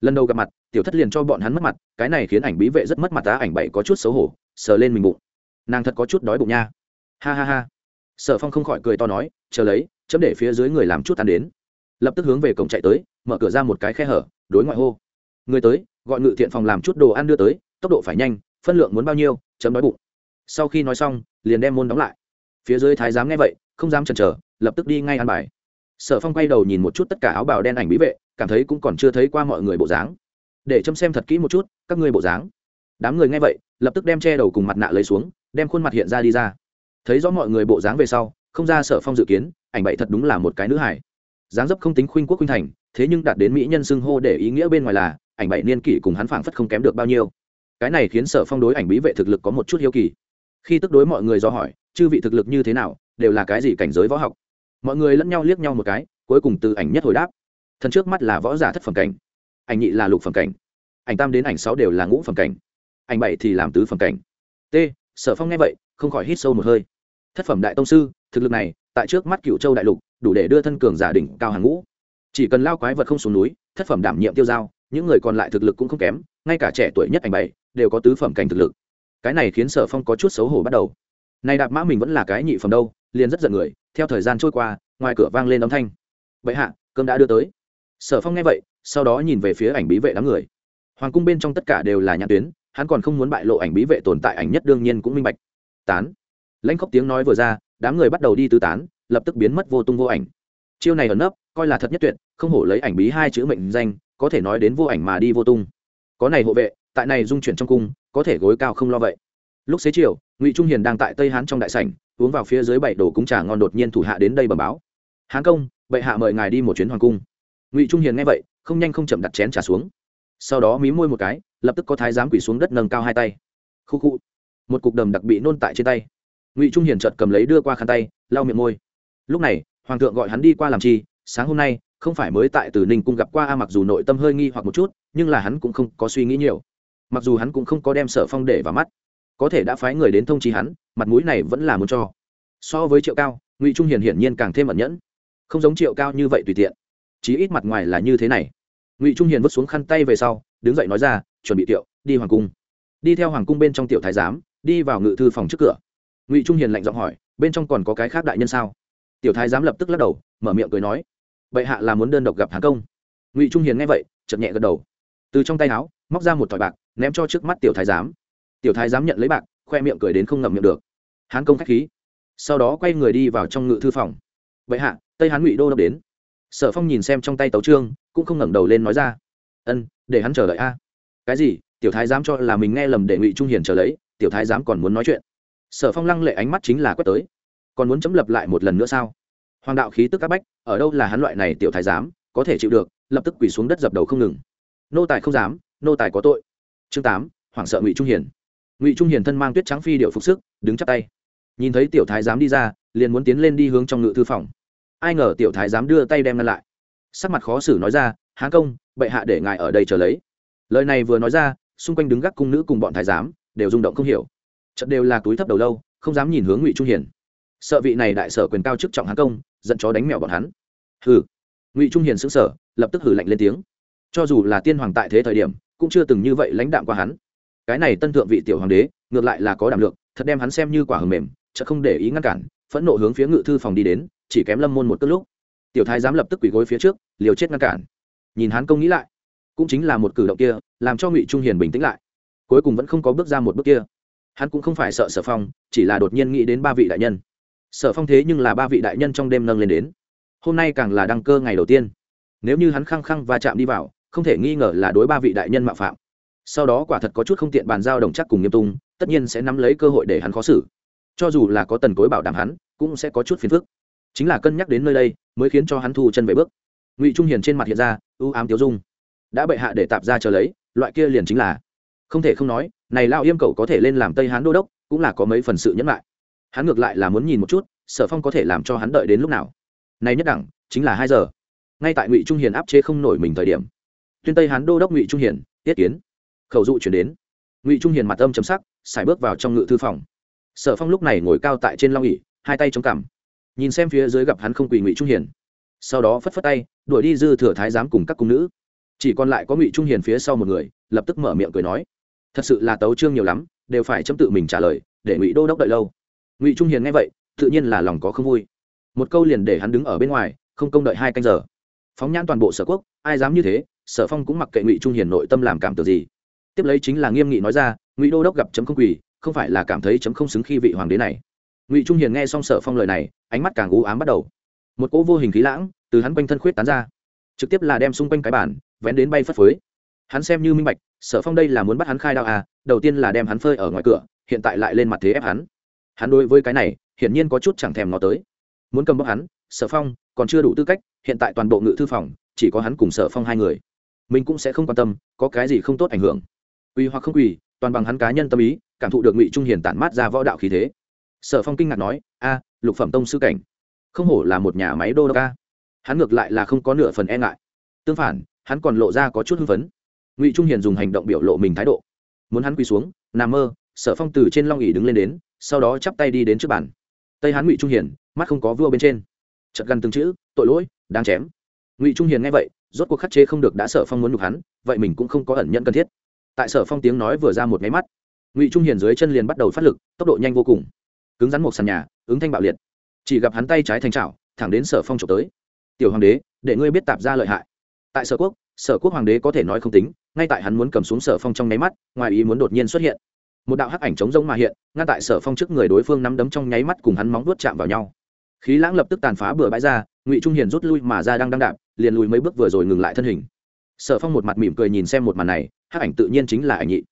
Lần đầu gặp mặt, tiểu thất liền cho bọn hắn mất mặt, cái này khiến ảnh bí vệ rất mất mặt tá ảnh bảy có chút xấu hổ, sờ lên mình bụng. Nàng thật có chút đói bụng nha. Ha ha ha. Sở phong không khỏi cười to nói, chờ lấy, chấm để phía dưới người làm chút ăn đến lập tức hướng về cổng chạy tới, mở cửa ra một cái khe hở, đối ngoại hô. Người tới, gọi ngự thiện phòng làm chút đồ ăn đưa tới, tốc độ phải nhanh, phân lượng muốn bao nhiêu, chấm đói bụng. Sau khi nói xong, liền đem môn đóng lại. Phía dưới thái giám nghe vậy, không dám chần chờ, lập tức đi ngay ăn bài. Sở phong quay đầu nhìn một chút tất cả áo bào đen ảnh bí vệ, cảm thấy cũng còn chưa thấy qua mọi người bộ dáng. Để châm xem thật kỹ một chút, các ngươi bộ dáng. Đám người nghe vậy, lập tức đem che đầu cùng mặt nạ lấy xuống, đem khuôn mặt hiện ra đi ra. Thấy rõ mọi người bộ dáng về sau, không ra sở phong dự kiến, ảnh bậy thật đúng là một cái nữ hải dáng dấp không tính khuynh quốc khuynh thành, thế nhưng đạt đến mỹ nhân xưng hô để ý nghĩa bên ngoài là, ảnh bảy niên kỷ cùng hắn phảng phất không kém được bao nhiêu. Cái này khiến sở phong đối ảnh bí vệ thực lực có một chút hiếu kỳ. Khi tức đối mọi người do hỏi, chư vị thực lực như thế nào, đều là cái gì cảnh giới võ học? Mọi người lẫn nhau liếc nhau một cái, cuối cùng từ ảnh nhất hồi đáp, thần trước mắt là võ giả thất phẩm cảnh, ảnh nhị là lục phẩm cảnh, ảnh tam đến ảnh sáu đều là ngũ phẩm cảnh, ảnh bảy thì làm tứ phẩm cảnh. T, sở phong nghe vậy, không khỏi hít sâu một hơi. Thất phẩm đại tông sư, thực lực này, tại trước mắt cựu châu đại lục đủ để đưa thân cường giả đỉnh cao hàng ngũ. Chỉ cần lao quái vật không xuống núi, thất phẩm đảm nhiệm tiêu giao, những người còn lại thực lực cũng không kém, ngay cả trẻ tuổi nhất ảnh bảy, đều có tứ phẩm cảnh thực lực. Cái này khiến sở phong có chút xấu hổ bắt đầu. Này đạp mã mình vẫn là cái nhị phẩm đâu, liền rất giận người, theo thời gian trôi qua, ngoài cửa vang lên âm thanh. Bệ hạ, cơm đã đưa tới. Sở phong nghe vậy, sau đó nhìn về phía ảnh bí vệ đám người. Hoàng cung bên trong tất cả đều là nhãn tuyến, hắn còn không muốn bại lộ ảnh bí vệ tồn tại, ảnh nhất đương nhiên cũng minh bạch. Tán. Lãnh khóc tiếng nói vừa ra, đám người bắt đầu đi tứ tán lập tức biến mất vô tung vô ảnh. Chiêu này ẩn nấp, coi là thật nhất tuyệt, không hổ lấy ảnh bí hai chữ mệnh danh, có thể nói đến vô ảnh mà đi vô tung. Có này hộ vệ, tại này dung chuyển trong cung, có thể gối cao không lo vậy. Lúc xế chiều, ngụy trung hiền đang tại tây hán trong đại sảnh, uống vào phía dưới bảy đồ cúng trà ngon đột nhiên thủ hạ đến đây bẩm báo. Hán công, bệ hạ mời ngài đi một chuyến hoàng cung. Ngụy trung hiền nghe vậy, không nhanh không chậm đặt chén trà xuống. Sau đó mí môi một cái, lập tức có thái giám quỷ xuống đất nâng cao hai tay. Khu khu. Một cục đầm đặc bị nôn tại trên tay. Ngụy trung hiền chợt cầm lấy đưa qua khăn tay, lau miệng môi lúc này, hoàng thượng gọi hắn đi qua làm chi, sáng hôm nay, không phải mới tại từ ninh cung gặp qua a mặc dù nội tâm hơi nghi hoặc một chút, nhưng là hắn cũng không có suy nghĩ nhiều. Mặc dù hắn cũng không có đem sở phong để vào mắt, có thể đã phái người đến thông trí hắn, mặt mũi này vẫn là muốn cho. So với triệu cao, ngụy trung hiền hiển nhiên càng thêm ẩn nhẫn. Không giống triệu cao như vậy tùy tiện. Chí ít mặt ngoài là như thế này. Ngụy trung hiền vứt xuống khăn tay về sau, đứng dậy nói ra, chuẩn bị tiệu đi hoàng cung. Đi theo hoàng cung bên trong tiểu thái giám, đi vào ngự thư phòng trước cửa. Ngụy trung hiền lạnh giọng hỏi, bên trong còn có cái khác đại nhân sao? Tiểu thái giám lập tức lắc đầu, mở miệng cười nói, bệ hạ là muốn đơn độc gặp hán công. Ngụy trung hiền nghe vậy chậm nhẹ gật đầu. Từ trong tay áo, móc ra một thỏi bạc, ném cho trước mắt tiểu thái giám. Tiểu thái giám nhận lấy bạc, khoe miệng cười đến không ngậm miệng được. Hán công k h á c h khí, sau đó quay người đi vào trong ngự thư phòng. Bệ hạ, tây hán ngụy đô đốc đến. Sở phong nhìn xem trong tay tấu trương cũng không ngẩng đầu lên nói ra, ân, để hắn chờ đợi a. Cái gì? Tiểu thái giám cho là mình nghe lầm để ngụy trung hiền chờ lấy, tiểu thái giám còn muốn nói chuyện. Sở phong lăng lệ ánh mắt chính là quét tới còn muốn chấm lập lại một lần nữa sao? Hoàng đạo khí tức các bách, ở đâu là hắn loại này tiểu thái giám, có thể chịu được, lập tức quỳ xuống đất dập đầu không ngừng. Nô tài không dám, nô tài có tội. Chương tám, hoảng sợ ngụy trung hiền. Ngụy trung hiền thân mang tuyết trắng phi điệu phục sức, đứng chắp tay. Nhìn thấy tiểu thái giám đi ra, liền muốn tiến lên đi hướng trong ngự thư phòng. Ai ngờ tiểu thái giám đưa tay đem ngăn lại. Sắc mặt khó xử nói ra, hán công, bệ hạ để ngài ở đây chờ lấy. Lời này vừa nói ra, xung quanh đứng gác cung nữ cùng bọn thái giám, đều rung động không hiểu. Trận đều là túi thấp đầu lâu, không dám nhìn hướng ngụy trung hiền sợ vị này đại sở quyền cao chức trọng hán công, dẫn chó đánh mèo bọn hắn. Hừ. Ngụy trung hiền xứng sở lập tức hử lạnh lên tiếng. Cho dù là tiên hoàng tại thế thời điểm, cũng chưa từng như vậy lãnh đạm qua hắn. Cái này tân thượng vị tiểu hoàng đế, ngược lại là có đảm lượng, thật đem hắn xem như quả hầm mềm chợ không để ý ngăn cản, phẫn nộ hướng phía ngự thư phòng đi đến, chỉ kém lâm môn một cất lúc. Tiểu thái dám lập tức quỳ gối phía trước, liều chết ngăn cản. Nhìn hắn công nghĩ lại, cũng chính là một cử động kia, làm cho ngụy trung hiền bình tĩnh lại. Cuối cùng vẫn không có bước ra một bước kia. Hắn cũng không phải sợ sở phong, chỉ là đột nhiên nghĩ đến ba vị đại nhân sở phong thế nhưng là ba vị đại nhân trong đêm nâng lên đến. Hôm nay càng là đăng cơ ngày đầu tiên. Nếu như hắn khăng khăng va chạm đi vào, không thể nghi ngờ là đối ba vị đại nhân mạo phạm. Sau đó quả thật có chút không tiện bàn giao đồng chắc cùng nghiêm tung, tất nhiên sẽ nắm lấy cơ hội để hắn khó xử. Cho dù là có tần cối bảo đảm hắn, cũng sẽ có chút phiền phức. Chính là cân nhắc đến nơi đây, mới khiến cho hắn thu chân về bước. Ngụy trung hiền trên mặt hiện ra ưu ám tiêu dung. Đã bệ hạ để tạp ra chờ lấy, loại kia liền chính là. Không thể không nói, này lao yêm cầu có thể lên làm tây hán đô đốc, cũng là có mấy phần sự nhẫn lại hắn ngược lại là muốn nhìn một chút, sở phong có thể làm cho hắn đợi đến lúc nào. Nay nhất đẳng, chính là hai giờ. Ngay tại ngụy trung hiền áp chế không nổi mình thời điểm, tuyên tây hắn đô đốc ngụy trung hiền, tiết kiến. Khẩu dụ chuyển đến. Ngụy trung hiền mặt âm chấm sắc xài bước vào trong ngự thư phòng. Sở phong lúc này ngồi cao tại trên long ỉ hai tay chống cằm. Nhìn xem phía dưới gặp hắn không quỳ ngụy trung hiền. Sau đó phất phất tay, đuổi đi dư thừa thái giám cùng các cung nữ. Chỉ còn lại có ngụy trung hiền phía sau một người, lập tức mở miệng cười nói. Thật sự là tấu trương nhiều lắm, đều phải chấm tự mình trả lời, để ngụy đô đốc đợi lâu ngụy trung hiền nghe vậy tự nhiên là lòng có không vui một câu liền để hắn đứng ở bên ngoài không công đợi hai canh giờ phóng nhãn toàn bộ sở quốc ai dám như thế sở phong cũng mặc kệ ngụy trung hiền nội tâm làm cảm tưởng gì tiếp lấy chính là nghiêm nghị nói ra ngụy đô đốc gặp chấm không quỳ, không phải là cảm thấy chấm không xứng khi vị hoàng đế này ngụy trung hiền nghe xong sở phong lời này ánh mắt càng u ám bắt đầu một cỗ vô hình khí lãng từ hắn quanh thân khuyết tán ra trực tiếp là đem xung quanh cái bản vén đến bay phất phới hắn xem như minh bạch sở phong đây là muốn bắt hắn khai đạo à đầu tiên là đem hắn phơi ở ngoài cửa hiện tại lại lên mặt thế ép hắn hắn đối với cái này, hiển nhiên có chút chẳng thèm nó tới. Muốn cầm bóc hắn, sở phong còn chưa đủ tư cách, hiện tại toàn bộ ngự thư phòng, chỉ có hắn cùng sở phong hai người. Mình cũng sẽ không quan tâm, có cái gì không tốt ảnh hưởng. Quỳ hoặc không quỳ, toàn bằng hắn cá nhân tâm ý, cảm thụ được ngụy trung hiền tản mát ra võ đạo khí thế. Sở phong kinh ngạc nói, a, lục phẩm tông sư cảnh, không hổ là một nhà máy đô đốc ca hắn ngược lại là không có nửa phần e ngại. Tương phản, hắn còn lộ ra có chút hưng phấn. Ngụy trung hiền dùng hành động biểu lộ mình thái độ. Muốn hắn quỳ xuống, nằm mơ, sở phong từ trên long ỉ đứng lên đến sau đó chắp tay đi đến trước bàn. Tây hắn ngụy trung hiền, mắt không có vua bên trên. Chật gần từng chữ, tội lỗi đang chém. Ngụy trung hiền nghe vậy, rốt cuộc khắc chế không được đã sở phong muốn nhục hắn, vậy mình cũng không có ẩn nhận cần thiết. Tại sở phong tiếng nói vừa ra một máy mắt, ngụy trung hiền dưới chân liền bắt đầu phát lực, tốc độ nhanh vô cùng. Cứng rắn một sàn nhà, ứng thanh bạo liệt. Chỉ gặp hắn tay trái thành trào thẳng đến sở phong trộm tới. Tiểu hoàng đế, để ngươi biết tạp ra lợi hại. Tại sở quốc sở quốc hoàng đế có thể nói không tính, ngay tại hắn muốn cầm xuống sở phong trong nháy mắt, ngoài ý muốn đột nhiên xuất hiện một đạo hắc ảnh trống rỗng mà hiện, ngăn tại sở phong trước người đối phương nắm đấm trong nháy mắt cùng hắn móng vuốt chạm vào nhau. Khí lãng lập tức tàn phá bừa bãi ra, ngụy trung hiền rút lui mà ra đang đang đạp, liền lùi mấy bước vừa rồi ngừng lại thân hình. Sở phong một mặt mỉm cười nhìn xem một màn này, hắc ảnh tự nhiên chính là ảnh nhị.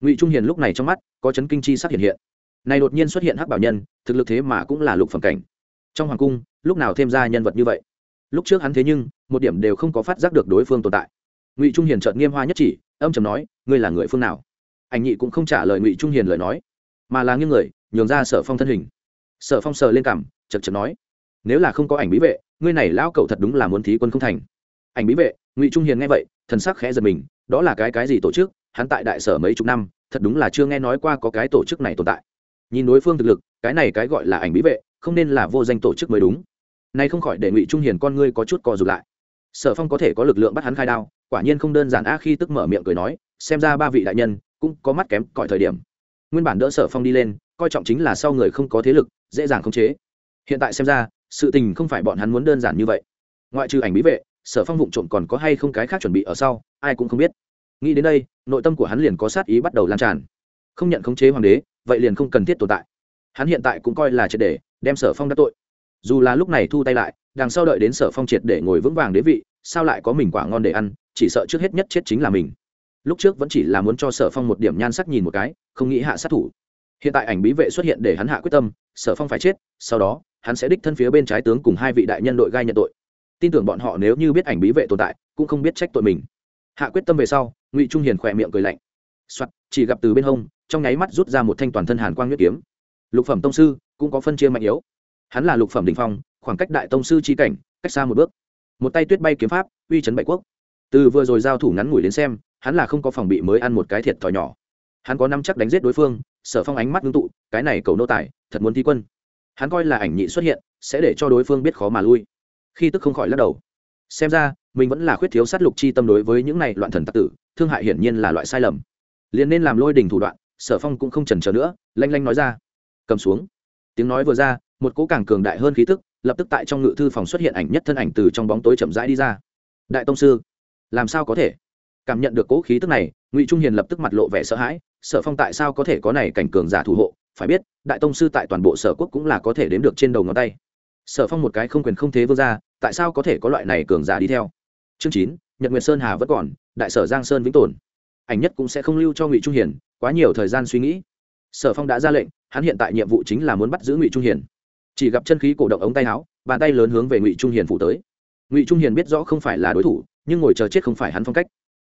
Ngụy trung hiền lúc này trong mắt có chấn kinh chi sắc hiện hiện. Này đột nhiên xuất hiện hắc bảo nhân, thực lực thế mà cũng là lục phẩm cảnh. Trong hoàng cung, lúc nào thêm ra nhân vật như vậy? Lúc trước hắn thế nhưng, một điểm đều không có phát giác được đối phương tồn tại. Ngụy trung hiền trợn nghiêm hoa nhất chỉ, âm trầm nói, ngươi là người phương nào? Anh nhị cũng không trả lời ngụy trung hiền lời nói, mà là nghiêng người, nhường ra sở phong thân hình. Sở phong sờ lên cảm, chật chật nói, nếu là không có ảnh bí vệ, ngươi này lão cậu thật đúng là muốn thí quân không thành. Ảnh bí vệ, ngụy trung hiền nghe vậy, thần sắc khẽ giật mình, đó là cái cái gì tổ chức? Hắn tại đại sở mấy chục năm, thật đúng là chưa nghe nói qua có cái tổ chức này tồn tại. Nhìn đối phương thực lực, cái này cái gọi là ảnh bí vệ, không nên là vô danh tổ chức mới đúng. Nay không khỏi để ngụy trung hiền con ngươi có chút co rụt lại. Sở phong có thể có lực lượng bắt hắn khai đao, quả nhiên không đơn giản a khi tức mở miệng cười nói, xem ra ba vị đại nhân cũng có mắt kém cõi thời điểm. Nguyên bản đỡ sở phong đi lên, coi trọng chính là sau người không có thế lực, dễ dàng khống chế. Hiện tại xem ra, sự tình không phải bọn hắn muốn đơn giản như vậy. Ngoại trừ ảnh bí vệ, sở phong vụng trộm còn có hay không cái khác chuẩn bị ở sau, ai cũng không biết. Nghĩ đến đây, nội tâm của hắn liền có sát ý bắt đầu lan tràn. Không nhận khống chế hoàng đế, vậy liền không cần thiết tồn tại. Hắn hiện tại cũng coi là triệt để đem sở phong đắc tội. Dù là lúc này thu tay lại, đằng sau đợi đến sở phong triệt để ngồi vững vàng đế vị, sao lại có mình quả ngon để ăn, chỉ sợ trước hết nhất chết chính là mình lúc trước vẫn chỉ là muốn cho sở phong một điểm nhan sắc nhìn một cái, không nghĩ hạ sát thủ. Hiện tại ảnh bí vệ xuất hiện để hắn hạ quyết tâm, sở phong phải chết, sau đó, hắn sẽ đích thân phía bên trái tướng cùng hai vị đại nhân đội gai nhận tội. Tin tưởng bọn họ nếu như biết ảnh bí vệ tồn tại, cũng không biết trách tội mình. Hạ quyết tâm về sau, ngụy trung hiền khỏe miệng cười lạnh. Soạt, chỉ gặp từ bên hông, trong nháy mắt rút ra một thanh toàn thân hàn quang nhuyễn kiếm. Lục phẩm tông sư, cũng có phân chia mạnh yếu. Hắn là lục phẩm đình phong, khoảng cách đại tông sư chi cảnh, cách xa một bước. Một tay tuyết bay kiếm pháp, uy chấn bảy quốc. Từ vừa rồi giao thủ ngắn ngủi đến xem hắn là không có phòng bị mới ăn một cái thiệt thòi nhỏ. Hắn có năm chắc đánh giết đối phương, sở phong ánh mắt ngưng tụ, cái này cầu nô tài, thật muốn thi quân. Hắn coi là ảnh nhị xuất hiện, sẽ để cho đối phương biết khó mà lui. Khi tức không khỏi lắc đầu. Xem ra, mình vẫn là khuyết thiếu sát lục chi tâm đối với những này loạn thần tặc tử, thương hại hiển nhiên là loại sai lầm. Liền nên làm lôi đình thủ đoạn, sở phong cũng không chần chờ nữa, lanh lanh nói ra. Cầm xuống. Tiếng nói vừa ra, một cỗ càng cường đại hơn khí tức, lập tức tại trong ngự thư phòng xuất hiện ảnh nhất thân ảnh từ trong bóng tối chậm rãi đi ra. Đại tông sư, làm sao có thể? Cảm nhận được cố khí tức này, ngụy trung hiền lập tức mặt lộ vẻ sợ hãi, sở phong tại sao có thể có này cảnh cường giả thủ hộ? Phải biết, đại tông sư tại toàn bộ sở quốc cũng là có thể đếm được trên đầu ngón tay. Sở phong một cái không quyền không thế vương ra, tại sao có thể có loại này cường giả đi theo? Chương chín, nhật nguyệt sơn hà vẫn còn, đại sở giang sơn vĩnh tồn. Ảnh nhất cũng sẽ không lưu cho ngụy trung hiền quá nhiều thời gian suy nghĩ. Sở phong đã ra lệnh, hắn hiện tại nhiệm vụ chính là muốn bắt giữ ngụy trung hiền. Chỉ gặp chân khí cổ động ống tay áo, bàn tay lớn hướng về ngụy trung hiền phủ tới. Ngụy trung hiền biết rõ không phải là đối thủ, nhưng ngồi chờ chết không phải hắn phong cách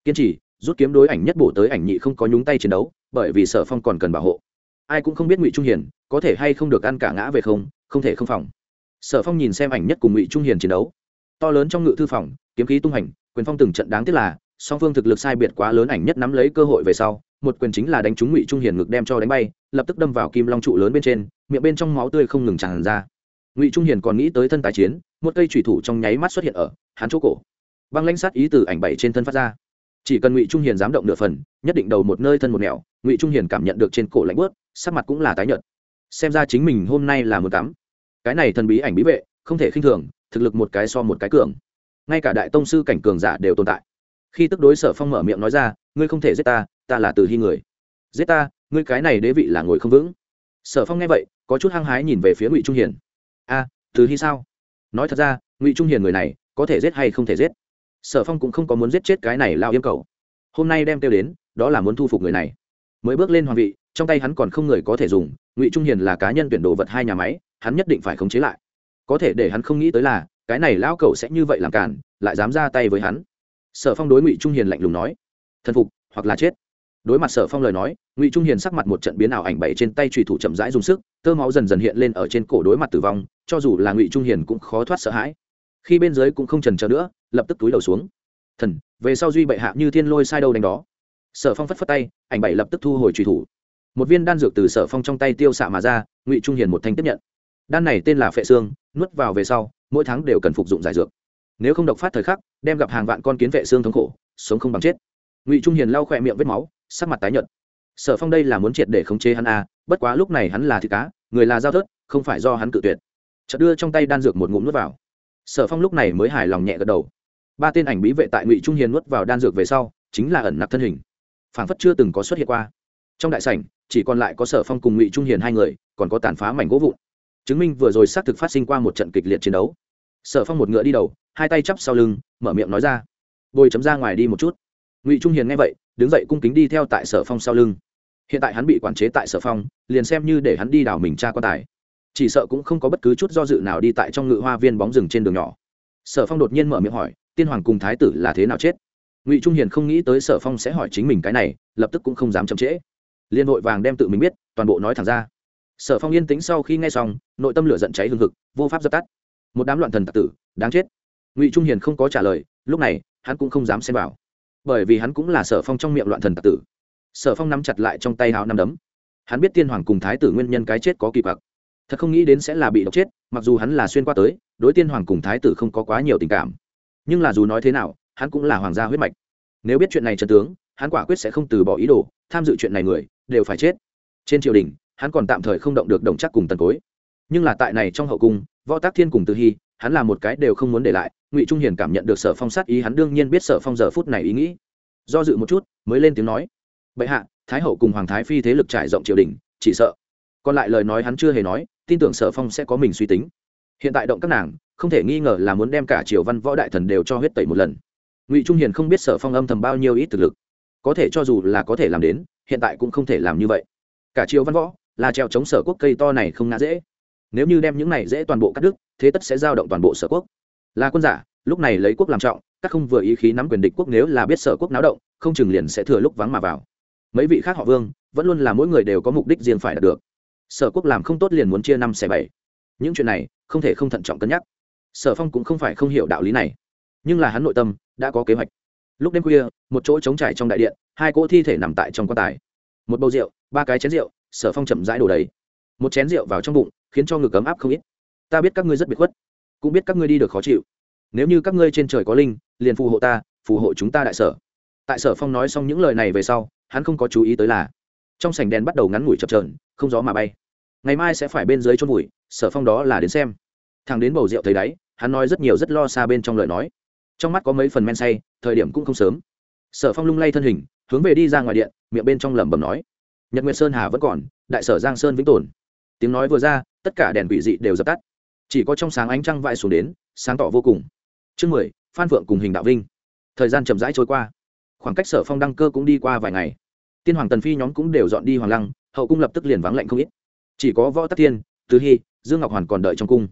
kiên trì, rút kiếm đối ảnh nhất bổ tới ảnh nhị không có nhúng tay chiến đấu, bởi vì sở phong còn cần bảo hộ. Ai cũng không biết ngụy trung hiền có thể hay không được ăn cả ngã về không không thể không phòng. Sở phong nhìn xem ảnh nhất cùng ngụy trung hiền chiến đấu. To lớn trong ngự thư phòng, kiếm khí tung hành, quyền phong từng trận đáng tiếc là, song phương thực lực sai biệt quá lớn ảnh nhất nắm lấy cơ hội về sau, một quyền chính là đánh trúng ngụy trung hiền ngực đem cho đánh bay, lập tức đâm vào kim long trụ lớn bên trên, miệng bên trong máu tươi không ngừng tràn ra. Ngụy trung hiền còn nghĩ tới thân tài chiến, một cây thủy thủ trong nháy mắt xuất hiện ở hắn chỗ cổ. Băng lãnh sát ý từ ảnh bảy trên thân phát ra chỉ cần ngụy trung hiền dám động nửa phần, nhất định đầu một nơi thân một nẻo, ngụy trung hiền cảm nhận được trên cổ lạnh bớt sắc mặt cũng là tái nhợt. Xem ra chính mình hôm nay là một tắm cái này thần bí ảnh bí vệ, không thể khinh thường, thực lực một cái so một cái cường. Ngay cả đại tông sư cảnh cường giả đều tồn tại. Khi tức đối sở phong mở miệng nói ra, ngươi không thể giết ta ta là từ hy người. Giết ta? Ngươi cái này đế vị là ngồi không vững. Sở phong nghe vậy, có chút hăng hái nhìn về phía ngụy trung hiền. A, từ hy sao? Nói thật ra, ngụy trung hiền người này có thể giết hay không thể giết? Sở phong cũng không có muốn giết chết cái này lao Yêm cầu. Hôm nay đem kêu đến, đó là muốn thu phục người này. Mới bước lên hoàng vị, trong tay hắn còn không người có thể dùng, ngụy trung hiền là cá nhân tuyển đồ vật hai nhà máy, hắn nhất định phải khống chế lại. Có thể để hắn không nghĩ tới là, cái này lão Cẩu sẽ như vậy làm cản, lại dám ra tay với hắn. Sở phong đối ngụy trung hiền lạnh lùng nói, thần phục, hoặc là chết. Đối mặt sở phong lời nói, ngụy trung hiền sắc mặt một trận biến ảo ảnh bảy trên tay trùy thủ chậm rãi dùng sức, tơ máu dần dần hiện lên ở trên cổ đối mặt tử vong, cho dù là ngụy trung hiền cũng khó thoát sợ hãi. Khi bên dưới cũng không trần chờ nữa lập tức túi đầu xuống. Thần, về sau duy bệ hạ như thiên lôi sai đâu đánh đó. Sở phong phất phất tay, ảnh bảy lập tức thu hồi trùy thủ. Một viên đan dược từ sở phong trong tay tiêu xạ mà ra, ngụy trung hiền một thanh tiếp nhận. Đan này tên là phệ xương, nuốt vào về sau, mỗi tháng đều cần phục dụng giải dược. Nếu không độc phát thời khắc, đem gặp hàng vạn con kiến vệ xương thống khổ, sống không bằng chết. Ngụy trung hiền lau khỏe miệng vết máu, sắc mặt tái nhợt. Sở phong đây là muốn triệt để khống chế hắn a bất quá lúc này hắn là thịt cá, người là giao thớt, không phải do hắn cự tuyệt. Chợt đưa trong tay đan dược một ngụm nuốt vào. Sở phong lúc này mới hài lòng nhẹ gật đầu ba tên ảnh bí vệ tại ngụy trung hiền nuốt vào đan dược về sau, chính là ẩn nặc thân hình. Phảng phất chưa từng có xuất hiện qua. Trong đại sảnh, chỉ còn lại có sở phong cùng ngụy trung hiền hai người, còn có tàn phá mảnh gỗ vụn. Chứng minh vừa rồi xác thực phát sinh qua một trận kịch liệt chiến đấu. Sở phong một ngựa đi đầu, hai tay chắp sau lưng, mở miệng nói ra. Bồi chấm ra ngoài đi một chút. Ngụy trung hiền nghe vậy, đứng dậy cung kính đi theo tại sở phong sau lưng. Hiện tại hắn bị quản chế tại sở phong, liền xem như để hắn đi đảo mình tra quan tài. Chỉ sợ cũng không có bất cứ chút do dự nào đi tại trong ngự hoa viên bóng rừng trên đường nhỏ. Sở phong đột nhiên mở miệng hỏi tiên hoàng cùng thái tử là thế nào chết? Ngụy trung hiền không nghĩ tới sở phong sẽ hỏi chính mình cái này lập tức cũng không dám chậm trễ. Liên hội vàng đem tự mình biết toàn bộ nói thẳng ra. Sở phong yên tĩnh sau khi nghe xong nội tâm lửa giận cháy hương thực, vô pháp dập tắt. Một đám loạn thần tặc tử đáng chết. Ngụy trung hiền không có trả lời lúc này hắn cũng không dám xem vào. Bởi vì hắn cũng là sở phong trong miệng loạn thần tặc tử. Sở phong nắm chặt lại trong tay hào năm đấm. Hắn biết tiên hoàng cùng thái tử nguyên nhân cái chết có kỳ bạc thật không nghĩ đến sẽ là bị độc chết mặc dù hắn là xuyên qua tới đối tiên hoàng cùng thái tử không có quá nhiều tình cảm nhưng là dù nói thế nào, hắn cũng là hoàng gia huyết mạch. Nếu biết chuyện này trần tướng, hắn quả quyết sẽ không từ bỏ ý đồ, tham dự chuyện này người, đều phải chết. Trên triều đình, hắn còn tạm thời không động được đồng chắc cùng tần cối. Nhưng là tại này trong hậu cung, võ tác thiên cùng từ hy, hắn là một cái đều không muốn để lại, ngụy trung hiền cảm nhận được sở phong sát ý, hắn đương nhiên biết sở phong giờ phút này ý nghĩ. Do dự một chút, mới lên tiếng nói, bệ hạ, thái hậu cùng hoàng thái phi thế lực trải rộng triều đình, chỉ sợ. Còn lại lời nói hắn chưa hề nói, tin tưởng sở phong sẽ có mình suy tính. Hiện tại động các nàng không thể nghi ngờ là muốn đem cả triều văn võ đại thần đều cho huyết tẩy một lần. Ngụy trung hiền không biết sở phong âm thầm bao nhiêu ít thực lực. Có thể cho dù là có thể làm đến, hiện tại cũng không thể làm như vậy. Cả triều văn võ, là treo chống sở quốc cây to này không ngã dễ. Nếu như đem những này dễ toàn bộ cắt đứt, thế tất sẽ giao động toàn bộ sở quốc. Là quân giả, lúc này lấy quốc làm trọng, các không vừa ý khí nắm quyền địch quốc nếu là biết sở quốc náo động, không chừng liền sẽ thừa lúc vắng mà vào. Mấy vị khác họ vương, vẫn luôn là mỗi người đều có mục đích riêng phải đạt được. Sở quốc làm không tốt liền muốn chia năm xẻ bảy. Những chuyện này, không thể không thận trọng cân nhắc sở phong cũng không phải không hiểu đạo lý này, nhưng là hắn nội tâm đã có kế hoạch. Lúc đêm khuya, một chỗ trống trải trong đại điện, hai cỗ thi thể nằm tại trong quan tài. Một bầu rượu, ba cái chén rượu, sở phong chậm rãi đổ đầy. Một chén rượu vào trong bụng, khiến cho ngực ấm áp không ít. Ta biết các ngươi rất biệt khuất, cũng biết các ngươi đi được khó chịu. Nếu như các ngươi trên trời có linh, liền phù hộ ta, phù hộ chúng ta đại sở. Tại sở phong nói xong những lời này về sau, hắn không có chú ý tới là, trong sảnh đèn bắt đầu ngắn ngủi chập trờn không gió mà bay. Ngày mai sẽ phải bên dưới chôn vùi sở phong đó là đến xem thằng đến bầu rượu thấy đáy hắn nói rất nhiều rất lo xa bên trong lời nói. Trong mắt có mấy phần men say thời điểm cũng không sớm. Sở phong lung lay thân hình hướng về đi ra ngoài điện miệng bên trong lẩm bẩm nói nhật nguyệt sơn hà vẫn còn đại sở giang sơn vĩnh tồn. Tiếng nói vừa ra tất cả đèn quỷ dị đều dập tắt. Chỉ có trong sáng ánh trăng vãi xuống đến sáng tỏ vô cùng. Chương mười phan phượng cùng hình đạo vinh. Thời gian chậm rãi trôi qua. Khoảng cách sở phong đăng cơ cũng đi qua vài ngày. Tiên hoàng tần phi nhóm cũng đều dọn đi hoàng lăng hậu cung lập tức liền vắng lạnh không ít. Chỉ có võ tắc thiên, tứ hy dương ngọc hoàn còn đợi trong cung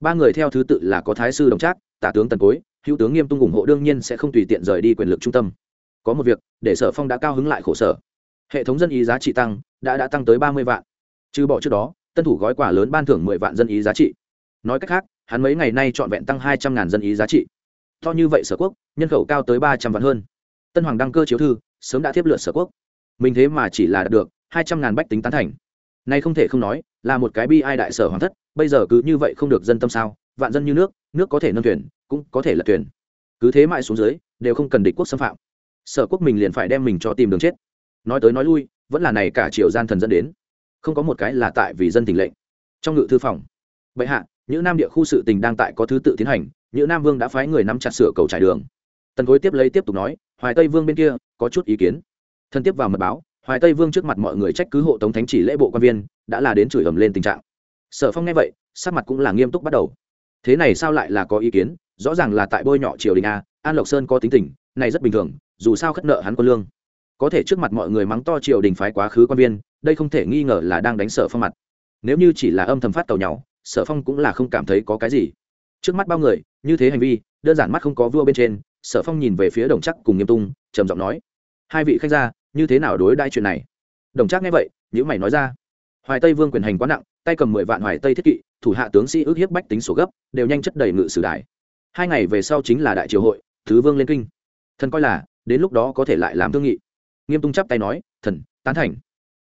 ba người theo thứ tự là có thái sư đồng trác, tả tướng tần cối, hữu tướng nghiêm tung ủng hộ đương nhiên sẽ không tùy tiện rời đi quyền lực trung tâm. Có một việc, để sở phong đã cao hứng lại khổ sở. Hệ thống dân ý giá trị tăng, đã đã tăng tới ba mươi vạn. Trừ bỏ trước đó, tân thủ gói quà lớn ban thưởng mười vạn dân ý giá trị. Nói cách khác, hắn mấy ngày nay trọn vẹn tăng hai trăm ngàn dân ý giá trị. To như vậy sở quốc, nhân khẩu cao tới ba trăm vạn hơn. Tân hoàng đăng cơ chiếu thư, sớm đã tiếp lượt sở quốc. Mình thế mà chỉ là đạt được hai trăm ngàn bách tính tán thành. Nay không thể không nói, là một cái bi ai đại sở hoàng thất bây giờ cứ như vậy không được dân tâm sao? Vạn dân như nước nước có thể nâng thuyền, cũng có thể là thuyền. Cứ thế mãi xuống dưới, đều không cần địch quốc xâm phạm. Sở quốc mình liền phải đem mình cho tìm đường chết. Nói tới nói lui, vẫn là này cả triều gian thần dẫn đến. Không có một cái là tại vì dân tình lệnh. Trong ngự thư phòng, bệ hạ những nam địa khu sự tình đang tại có thứ tự tiến hành những nam vương đã phái người nắm chặt sửa cầu trải đường. Tần khối tiếp lấy tiếp tục nói, hoài tây vương bên kia, có chút ý kiến. Thân tiếp vào mật báo, hoài tây vương trước mặt mọi người trách cứ hộ tống thánh chỉ lễ bộ quan viên, đã là đến chửi ầm lên tình trạng sở phong nghe vậy, sắc mặt cũng là nghiêm túc bắt đầu. Thế này sao lại là có ý kiến? Rõ ràng là tại bôi nhọ triều đình a, an lộc sơn có tính tình, này rất bình thường, dù sao khất nợ hắn có lương. Có thể trước mặt mọi người mắng to triều đình phái quá khứ quan viên, đây không thể nghi ngờ là đang đánh sở phong mặt. Nếu như chỉ là âm thầm phát tàu nhau sở phong cũng là không cảm thấy có cái gì. Trước mắt bao người, như thế hành vi, đơn giản mắt không có vua bên trên, sở phong nhìn về phía đồng chắc cùng nghiêm tung, trầm giọng nói, hai vị khách gia, như thế nào đối đãi chuyện này? Đồng chắc nghe vậy những mày nói ra, hoài tây vương quyền hành quá nặng tay cầm mười vạn hoài tây thiết kỵ, thủ hạ tướng sĩ ước hiếp bách tính sổ gấp, đều nhanh chất đầy ngự sử đại hai ngày về sau chính là đại triều hội, thứ vương lên kinh. Thần coi là, đến lúc đó có thể lại làm thương nghị. Nghiêm tung chắp tay nói, thần, tán thành.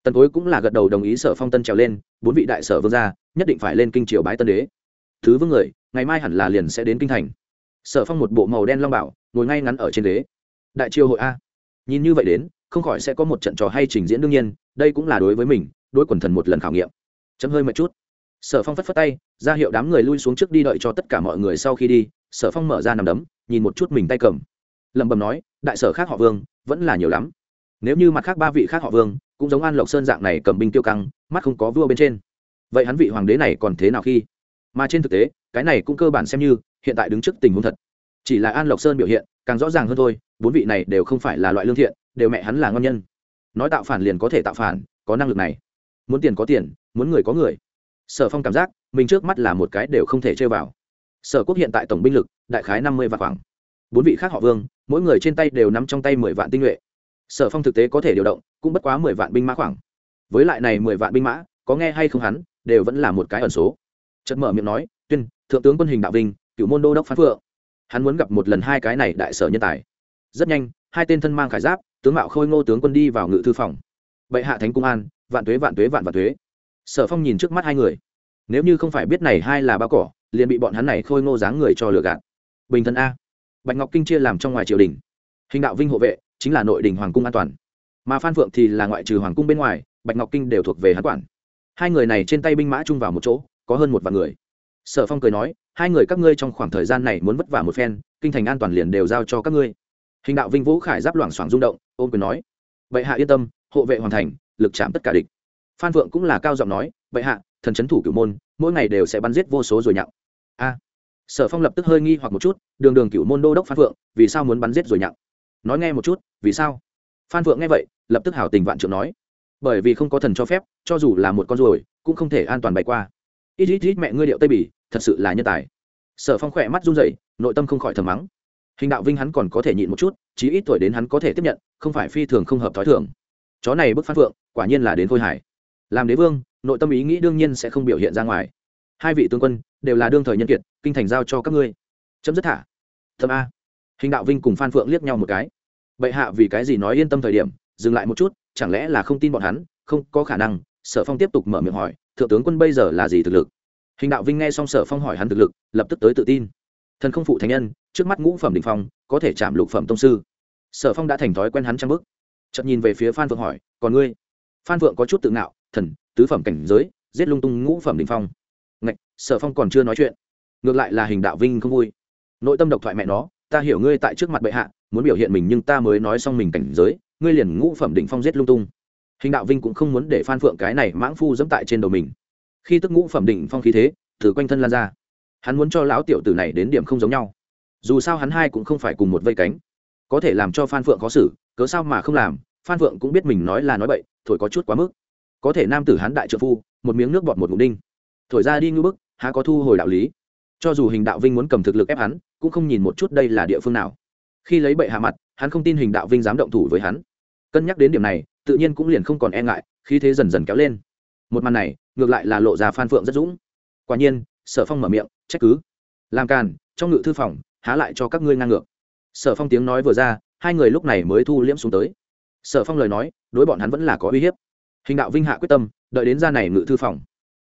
Tần cối cũng là gật đầu đồng ý sở phong tân trèo lên, bốn vị đại sở vương gia, nhất định phải lên kinh triều bái tân đế. Thứ vương người, ngày mai hẳn là liền sẽ đến kinh thành. Sở phong một bộ màu đen long bảo, ngồi ngay ngắn ở trên đế. Đại triều hội a. Nhìn như vậy đến, không khỏi sẽ có một trận trò hay trình diễn đương nhiên, đây cũng là đối với mình, đối quần thần một lần khảo nghiệm chấm hơi một chút. Sở phong phất phất tay, ra hiệu đám người lui xuống trước đi đợi cho tất cả mọi người sau khi đi, sở phong mở ra nằm đấm, nhìn một chút mình tay cầm. Lẩm bẩm nói, đại sở khác họ vương, vẫn là nhiều lắm. Nếu như mặt khác ba vị khác họ vương, cũng giống an lộc sơn dạng này cầm binh tiêu căng, mắt không có vua bên trên. Vậy hắn vị hoàng đế này còn thế nào khi? Mà trên thực tế, cái này cũng cơ bản xem như hiện tại đứng trước tình huống thật. Chỉ là an lộc sơn biểu hiện càng rõ ràng hơn thôi, bốn vị này đều không phải là loại lương thiện, đều mẹ hắn là ngon nhân. Nói tạo phản liền có thể tạo phản, có năng lực này muốn tiền có tiền, muốn người có người. Sở phong cảm giác, mình trước mắt là một cái đều không thể chơi vào. Sở quốc hiện tại tổng binh lực, đại khái năm mươi vạn khoảng. Bốn vị khác họ vương, mỗi người trên tay đều nắm trong tay mười vạn tinh nhuệ. Sở phong thực tế có thể điều động, cũng bất quá mười vạn binh mã khoảng. Với lại này mười vạn binh mã, có nghe hay không hắn, đều vẫn là một cái ẩn số. Chợt mở miệng nói, tuyên, thượng tướng quân hình đạo vinh, cựu môn đô đốc phán phượng. Hắn muốn gặp một lần hai cái này đại sở nhân tài. Rất nhanh, hai tên thân mang khải giáp, tướng mạo khôi ngô tướng quân đi vào ngự thư phòng. Bệ hạ thánh cung an vạn tuế vạn tuế vạn vạn tuế sở phong nhìn trước mắt hai người. Nếu như không phải biết này hai là bao cỏ, liền bị bọn hắn này khôi ngô dáng người cho lừa gạt. Bình thân a. Bạch ngọc kinh chia làm trong ngoài triều đình. Hình đạo vinh hộ vệ, chính là nội đình hoàng cung an toàn. Mà phan phượng thì là ngoại trừ hoàng cung bên ngoài, bạch ngọc kinh đều thuộc về hắn quản. Hai người này trên tay binh mã chung vào một chỗ, có hơn một vạn người. Sở phong cười nói, hai người các ngươi trong khoảng thời gian này muốn vất vả một phen, kinh thành an toàn liền đều giao cho các ngươi. Hình đạo vinh vũ khải giáp loảng xoảng rung động, ôm quyền nói, bệ hạ yên tâm, hộ vệ hoàn thành lực chạm tất cả địch. Phan vượng cũng là cao giọng nói, vậy hạ, thần c thủ cửu môn, mỗi ngày đều sẽ bắn giết vô số rồi nhặng. A. Sở phong lập tức hơi nghi hoặc một chút, đường đường cửu môn đô đốc phan vượng vì sao muốn bắn giết rồi nhặng? Nói nghe một chút, vì sao? Phan vượng nghe vậy, lập tức hảo tình vạn trượng nói, bởi vì không có thần cho phép, cho dù là một con ruồi, cũng không thể an toàn bay qua. Ít ít ít mẹ ngươi điệu tây bỉ, thật sự là nhân tài. Sở phong khỏe mắt run rẩy, nội tâm không khỏi thầm mắng. Hình đạo vinh hắn còn có thể nhịn một chút, chí ít tuổi đến hắn có thể tiếp nhận, không phải phi thường không hợp t h ó i thường chó này bức phát phượng, quả nhiên là đến khôi hải làm đế vương, nội tâm ý nghĩ đương nhiên sẽ không biểu hiện ra ngoài. Hai vị tướng quân đều là đương thời nhân kiệt, kinh thành giao cho các ngươi. Chấm dứt thả. Thâm a. Hình đạo vinh cùng phan phượng liếc nhau một cái. Bệ hạ vì cái gì nói yên tâm thời điểm, dừng lại một chút, chẳng lẽ là không tin bọn hắn, không có khả năng, sở phong tiếp tục mở miệng hỏi, thượng tướng quân bây giờ là gì thực lực? Hình đạo vinh nghe xong sở phong hỏi hắn thực lực, lập tức tới tự tin. Thần không phụ thánh nhân, trước mắt ngũ phẩm đình phong, có thể chạm lục phẩm tông sư. Sở phong đã thành thói quen hắn trang bức chậm nhìn về phía phan phượng hỏi, còn ngươi? Phan phượng có chút tự ngạo, thần, tứ phẩm cảnh giới, giết lung tung ngũ phẩm đình phong. Ngạch, sở phong còn chưa nói chuyện, ngược lại là hình đạo vinh không vui. Nội tâm độc thoại mẹ nó, ta hiểu ngươi tại trước mặt bệ hạ, muốn biểu hiện mình nhưng ta mới nói xong mình cảnh giới, ngươi liền ngũ phẩm đỉnh phong giết lung tung. Hình đạo vinh cũng không muốn để phan phượng cái này mãng phu dẫm tại trên đầu mình. Khi tức ngũ phẩm đỉnh phong khí thế, từ quanh thân lan ra, hắn muốn cho lão tiểu tử này đến điểm không giống nhau. Dù sao hắn hai cũng không phải cùng một vây cánh, có thể làm cho phan phượng khó xử cớ sao mà không làm, phan phượng cũng biết mình nói là nói bậy, thổi có chút quá mức. Có thể nam tử hắn đại trợ phu, một miếng nước bọt một ngụm đinh. Thổi ra đi ngư bức, há có thu hồi đạo lý. Cho dù hình đạo vinh muốn cầm thực lực ép hắn, cũng không nhìn một chút đây là địa phương nào. Khi lấy bậy hạ mặt, hắn không tin hình đạo vinh dám động thủ với hắn. Cân nhắc đến điểm này, tự nhiên cũng liền không còn e ngại khi thế dần dần kéo lên. Một màn này, ngược lại là lộ ra phan phượng rất dũng. Quả nhiên, sở phong mở miệng, trách cứ. Làm càn, trong ngự thư phòng, há lại cho các ngươi ngang ngược. Sở phong tiếng nói vừa ra hai người lúc này mới thu liễm xuống tới. Sở phong lời nói, đối bọn hắn vẫn là có uy hiếp. Hình đạo vinh hạ quyết tâm, đợi đến ra này ngự thư phòng.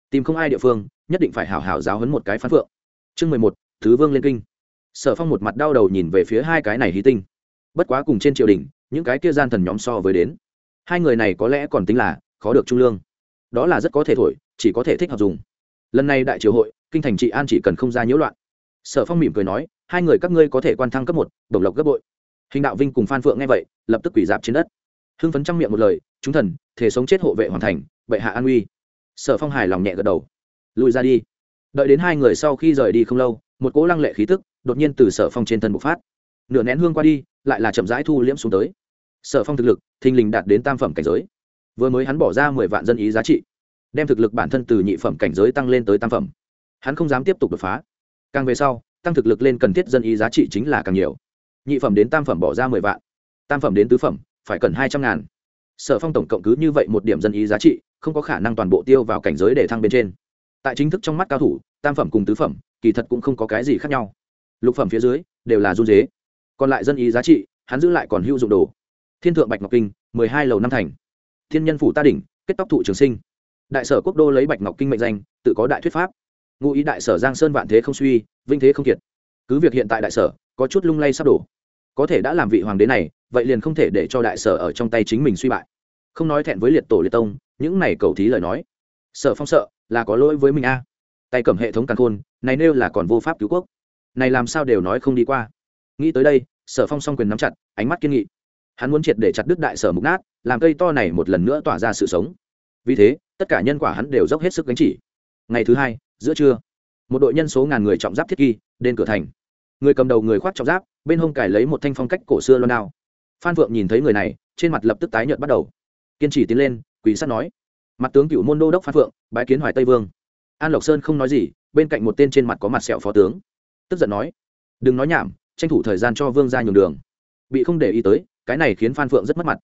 Tìm không ai địa phương, nhất định phải hảo hảo giáo hấn một cái phán phượng. Chương mười một, thứ vương lên kinh. Sở phong một mặt đau đầu nhìn về phía hai cái này hí tinh. Bất quá cùng trên triều đình, những cái kia gian thần nhóm so với đến. Hai người này có lẽ còn tính là khó được trung lương. Đó là rất có thể thổi, chỉ có thể thích hợp dùng. Lần này đại triều hội, kinh thành trị an chỉ cần không ra nhiễu loạn. Sở phong mỉm cười nói, hai người các ngươi có thể quan thăng cấp một, đồng lộc gấp bội hình đạo vinh cùng phan phượng nghe vậy, lập tức quỷ dạp trên đất. Hưng phấn trong miệng một lời, chúng thần thể sống chết hộ vệ hoàn thành, bệ hạ an uy. Sở phong hài lòng nhẹ gật đầu. Lùi ra đi. Đợi đến hai người sau khi rời đi không lâu, một cỗ lăng lệ khí tức đột nhiên từ sở phong trên thân bộc phát. Nửa nén hương qua đi, lại là chậm rãi thu liễm xuống tới. Sở phong thực lực, thình lình đạt đến tam phẩm cảnh giới. Vừa mới hắn bỏ ra mười vạn dân ý giá trị, đem thực lực bản thân từ nhị phẩm cảnh giới tăng lên tới tam phẩm. Hắn không dám tiếp tục đột phá. Càng về sau, tăng thực lực lên cần thiết dân ý giá trị chính là càng nhiều nhị phẩm đến tam phẩm bỏ ra mười vạn. Tam phẩm đến tứ phẩm, phải cần hai trăm ngàn. Sở phong tổng cộng cứ như vậy một điểm dân ý giá trị, không có khả năng toàn bộ tiêu vào cảnh giới để thăng bên trên. Tại chính thức trong mắt cao thủ, tam phẩm cùng tứ phẩm, kỳ thật cũng không có cái gì khác nhau. Lục phẩm phía dưới, đều là run dế. Còn lại dân ý giá trị, hắn giữ lại còn hữu dụng đồ. Thiên thượng bạch ngọc kinh, mười hai lầu năm thành. Thiên nhân phủ ta đỉnh, kết tóc thụ trường sinh. Đại sở quốc đô lấy bạch ngọc kinh mệnh danh, tự có đại thuyết pháp. Ngụ ý đại sở giang sơn vạn thế không suy vinh thế không kiệt. Cứ việc hiện tại đại sở có chút lung lay sắp đổ. Có thể đã làm vị hoàng đế này, vậy liền không thể để cho đại sở ở trong tay chính mình suy bại. Không nói thẹn với liệt tổ liệt tông, những này cầu thí lời nói. Sở phong sợ, là có lỗi với mình a. Tay cầm hệ thống càn khôn, này nêu là còn vô pháp cứu quốc. Này làm sao đều nói không đi qua. Nghĩ tới đây, sở phong song quyền nắm chặt, ánh mắt kiên nghị. Hắn muốn triệt để chặt đứt đại sở mục nát, làm cây to này một lần nữa tỏa ra sự sống. Vì thế, tất cả nhân quả hắn đều dốc hết sức gánh chỉ. Ngày thứ hai, giữa trưa, một đội nhân số ngàn người trọng giáp thiết kỳ, đến cửa thành người cầm đầu người khoác trọng giáp, bên hông cải lấy một thanh phong cách cổ xưa loan đao. Phan phượng nhìn thấy người này, trên mặt lập tức tái nhợt bắt đầu. Kiên trì tiến lên quỷ sát nói, mặt tướng cựu môn đô đốc phan phượng bái kiến hoài tây vương. An lộc sơn không nói gì, bên cạnh một tên trên mặt có mặt sẹo phó tướng, tức giận nói, đừng nói nhảm, tranh thủ thời gian cho vương ra nhường đường. Bị không để ý tới, cái này khiến phan phượng rất mất mặt.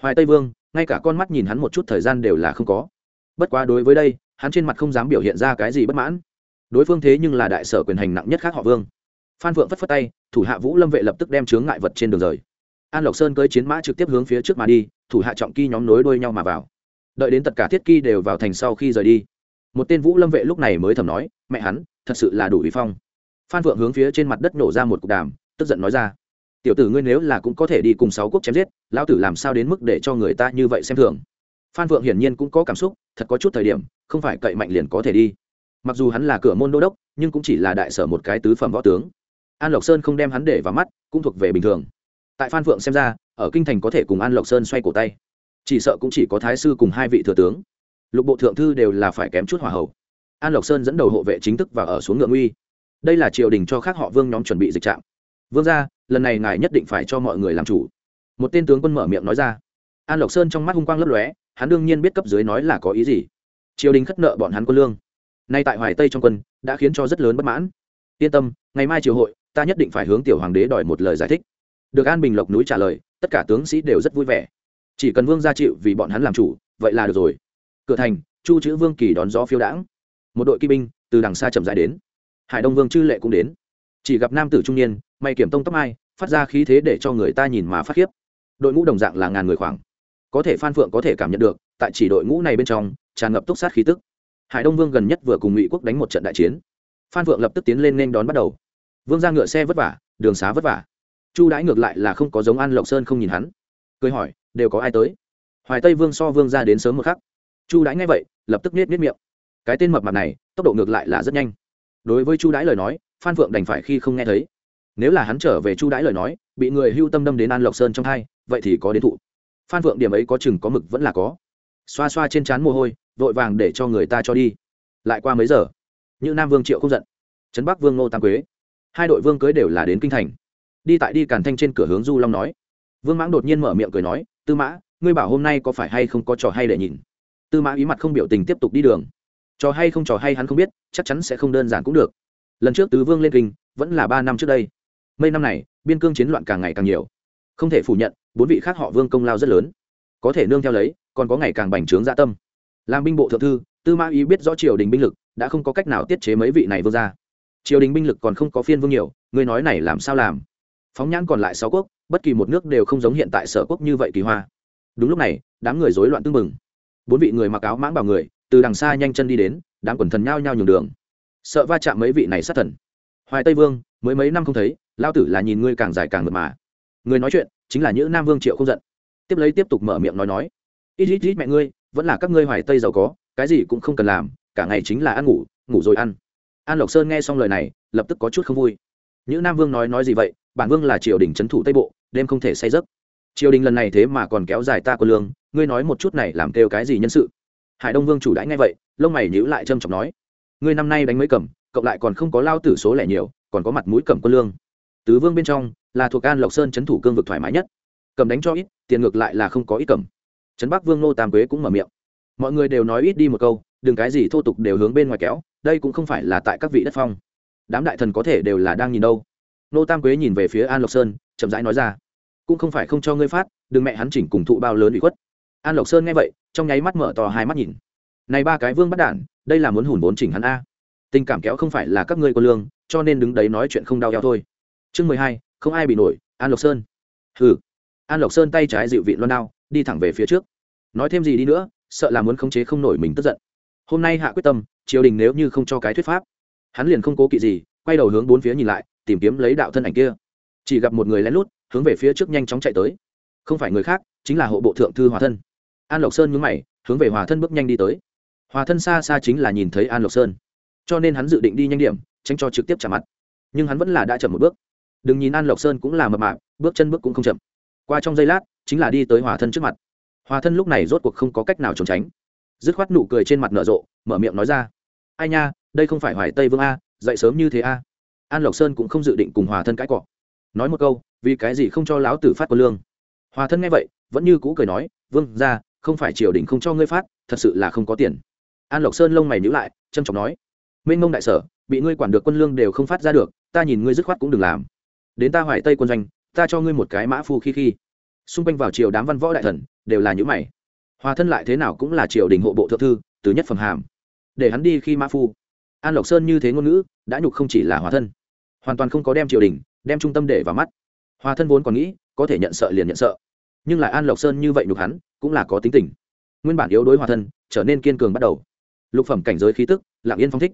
Hoài tây vương, ngay cả con mắt nhìn hắn một chút thời gian đều là không có. Bất quá đối với đây, hắn trên mặt không dám biểu hiện ra cái gì bất mãn. Đối phương thế nhưng là đại sở quyền hành nặng nhất khác họ vương phan phượng phất phất tay thủ hạ vũ lâm vệ lập tức đem chướng ngại vật trên đường rời an lộc sơn cưới chiến mã trực tiếp hướng phía trước mà đi thủ hạ trọng ky nhóm nối đuôi nhau mà vào đợi đến tất cả thiết ky đều vào thành sau khi rời đi một tên vũ lâm vệ lúc này mới thầm nói mẹ hắn thật sự là đủ uy phong phan phượng hướng phía trên mặt đất nổ ra một cục đàm tức giận nói ra tiểu tử ngươi nếu là cũng có thể đi cùng sáu quốc chém giết lão tử làm sao đến mức để cho người ta như vậy xem thường phan phượng hiển nhiên cũng có cảm xúc thật có chút thời điểm không phải cậy mạnh liền có thể đi mặc dù hắn là cửa môn đô đốc nhưng cũng chỉ là đại sở một cái tứ phẩm võ tướng an lộc sơn không đem hắn để vào mắt cũng thuộc về bình thường. Tại phan phượng xem ra ở kinh thành có thể cùng an lộc sơn xoay cổ tay. Chỉ sợ cũng chỉ có thái sư cùng hai vị thừa tướng. Lục bộ thượng thư đều là phải kém chút hỏa hậu. An lộc sơn dẫn đầu hộ vệ chính thức và ở xuống ngựa nguy, đây là triều đình cho khác họ vương nhóm chuẩn bị dịch trạm. Vương ra lần này ngài nhất định phải cho mọi người làm chủ. Một tên tướng quân mở miệng nói ra. An lộc sơn trong mắt hung quang lấp lóe hắn đương nhiên biết cấp dưới nói là có ý gì. Triều đình khất nợ bọn hắn quân lương. Nay tại hoài tây trong quân đã khiến cho rất lớn bất mãn. Yên tâm ngày mai triều hội ta nhất định phải hướng tiểu hoàng đế đòi một lời giải thích. Được an bình lộc núi trả lời, tất cả tướng sĩ đều rất vui vẻ. Chỉ cần vương gia chịu vì bọn hắn làm chủ, vậy là được rồi. Cửa thành, chu chữ vương kỳ đón gió phiêu đãng. Một đội kỵ binh từ đằng xa chậm dài đến. Hải đông vương chư lệ cũng đến. Chỉ gặp nam tử trung niên may kiểm tông tóc mai, phát ra khí thế để cho người ta nhìn mà phát khiếp. Đội ngũ đồng dạng là ngàn người khoảng. Có thể phan phượng có thể cảm nhận được, tại chỉ đội ngũ này bên trong, tràn ngập túc sát khí tức. Hải đông vương gần nhất vừa cùng ngụy quốc đánh một trận đại chiến. Phan phượng lập tức tiến lên nên đón bắt đầu vương ra ngựa xe vất vả, đường xá vất vả. Chu đãi ngược lại là không có giống an lộc sơn không nhìn hắn. Cười hỏi, đều có ai tới? Hoài tây vương so vương ra đến sớm một khắc. Chu đãi ngay vậy, lập tức nết nết miệng. Cái tên mập mặt này, tốc độ ngược lại là rất nhanh. Đối với chu đãi lời nói, phan phượng đành phải khi không nghe thấy. Nếu là hắn trở về chu đãi lời nói, bị người hưu tâm đâm đến an lộc sơn trong hai, vậy thì có đến thụ. Phan phượng điểm ấy có chừng có mực vẫn là có. Xoa xoa trên trán mồ hôi, vội vàng để cho người ta cho đi. Lại qua mấy giờ như nam vương triệu không giận. Trấn bắc vương ngô tam quế hai đội vương cưới đều là đến kinh thành. Đi tại đi càn thanh trên cửa hướng du long nói. Vương mãng đột nhiên mở miệng cười nói, tư mã, ngươi bảo hôm nay có phải hay không có trò hay để nhìn? Tư mã ý mặt không biểu tình tiếp tục đi đường. Trò hay không trò hay hắn không biết, chắc chắn sẽ không đơn giản cũng được. Lần trước tứ vương lên kinh, vẫn là ba năm trước đây. Mấy năm này, biên cương chiến loạn càng ngày càng nhiều. Không thể phủ nhận, bốn vị khác họ vương công lao rất lớn. Có thể nương theo lấy, còn có ngày càng bành trướng gia dạ tâm. Làm binh bộ thượng thư, tư mã ý biết rõ triều đình binh lực, đã không có cách nào tiết chế mấy vị này vương ra triều đình binh lực còn không có phiên vương nhiều, ngươi nói này làm sao làm? Phóng nhãn còn lại sáu quốc, bất kỳ một nước đều không giống hiện tại sở quốc như vậy kỳ hoa. Đúng lúc này, đám người rối loạn tưng mừng bốn vị người mặc áo mãng bảo người, từ đằng xa nhanh chân đi đến, đám quần thần nhao nhao nhường đường. Sợ va chạm mấy vị này sát thần. Hoài tây vương, mới mấy năm không thấy lao tử là nhìn ngươi càng dài càng mượt mà. Người nói chuyện, chính là những nam vương triệu không giận. Tiếp lấy tiếp tục mở miệng nói nói. Ít ít ít mẹ ngươi, vẫn là các ngươi hoài tây giàu có, cái gì cũng không cần làm, cả ngày chính là ăn ngủ ngủ rồi ăn an lộc sơn nghe xong lời này, lập tức có chút không vui. Những nam vương nói nói gì vậy? Bản vương là triều đình trấn thủ tây bộ, đêm không thể say giấc. Triều đình lần này thế mà còn kéo dài ta quân lương, ngươi nói một chút này làm kêu cái gì nhân sự? Hải đông vương chủ đãi ngay vậy, lông mày nhữ lại trâm trọng nói, ngươi năm nay đánh mấy cầm cộng lại còn không có lao tử số lẻ nhiều, còn có mặt mũi cầm quân lương. Tứ vương bên trong, là thuộc an lộc sơn trấn thủ cương vực thoải mái nhất. Cầm đánh cho ít, tiền ngược lại là không có ít cầm trấn bắc vương nô tam quế cũng mở miệng. Mọi người đều nói ít đi một câu đừng cái gì thô tục đều hướng bên ngoài kéo, đây cũng không phải là tại các vị đất phong. Đám đại thần có thể đều là đang nhìn đâu. Nô tam quế nhìn về phía an lộc sơn, chậm rãi nói ra, cũng không phải không cho ngươi phát, đừng mẹ hắn chỉnh cùng thụ bao lớn bị khuất. An lộc sơn nghe vậy, trong nháy mắt mở to hai mắt nhìn. Này ba cái vương bắt đản, đây là muốn hùn vốn chỉnh hắn a. Tình cảm kéo không phải là các ngươi có lương, cho nên đứng đấy nói chuyện không đau eo thôi. Chương mười hai, không ai bị nổi, an lộc sơn. Hừ. An lộc sơn tay trái dịu vị loan đao, đi thẳng về phía trước. Nói thêm gì đi nữa, sợ là muốn khống chế không nổi mình tức giận hôm nay hạ quyết tâm, triều đình nếu như không cho cái thuyết pháp, hắn liền không cố kỵ gì, quay đầu hướng bốn phía nhìn lại, tìm kiếm lấy đạo thân ảnh kia. Chỉ gặp một người lén lút, hướng về phía trước nhanh chóng chạy tới. Không phải người khác, chính là hộ bộ thượng thư hòa thân. An lộc sơn nhúng mày, hướng về hòa thân bước nhanh đi tới. Hòa thân xa xa chính là nhìn thấy an lộc sơn. Cho nên hắn dự định đi nhanh điểm, tránh cho trực tiếp trả mặt. Nhưng hắn vẫn là đã chậm một bước. Đừng nhìn an lộc sơn cũng là mập mạp, bước chân bước cũng không chậm. Qua trong giây lát, chính là đi tới hòa thân trước mặt. Hòa thân lúc này rốt cuộc không có cách nào trốn tránh dứt khoát nụ cười trên mặt nở rộ, mở miệng nói ra. Ai nha, đây không phải hoài tây vương a, dậy sớm như thế a. An lộc sơn cũng không dự định cùng hòa thân cãi cọ. Nói một câu, vì cái gì không cho lão tử phát quân lương? Hòa thân nghe vậy, vẫn như cũ cười nói, vương ra không phải triều đình không cho ngươi phát, thật sự là không có tiền. An lộc sơn lông mày nhữ lại trâm trọng nói minh mông đại sở, bị ngươi quản được quân lương đều không phát ra được, ta nhìn ngươi dứt khoát cũng đừng làm. Đến ta hoài tây quân doanh, ta cho ngươi một cái mã phu khi khi. Xung quanh vào triều đám văn võ đại thần, đều là những mày hòa thân lại thế nào cũng là triều đình hộ bộ thượng thư, từ nhất phẩm hàm. Để hắn đi khi mã phu. An lộc sơn như thế ngôn ngữ, đã nhục không chỉ là hòa thân. Hoàn toàn không có đem triều đình, đem trung tâm để vào mắt. Hòa thân vốn còn nghĩ, có thể nhận sợ liền nhận sợ. Nhưng lại an lộc sơn như vậy nhục hắn, cũng là có tính tình. Nguyên bản yếu đối hòa thân, trở nên kiên cường bắt đầu. Lục phẩm cảnh giới khí tức lạng yên phong thích.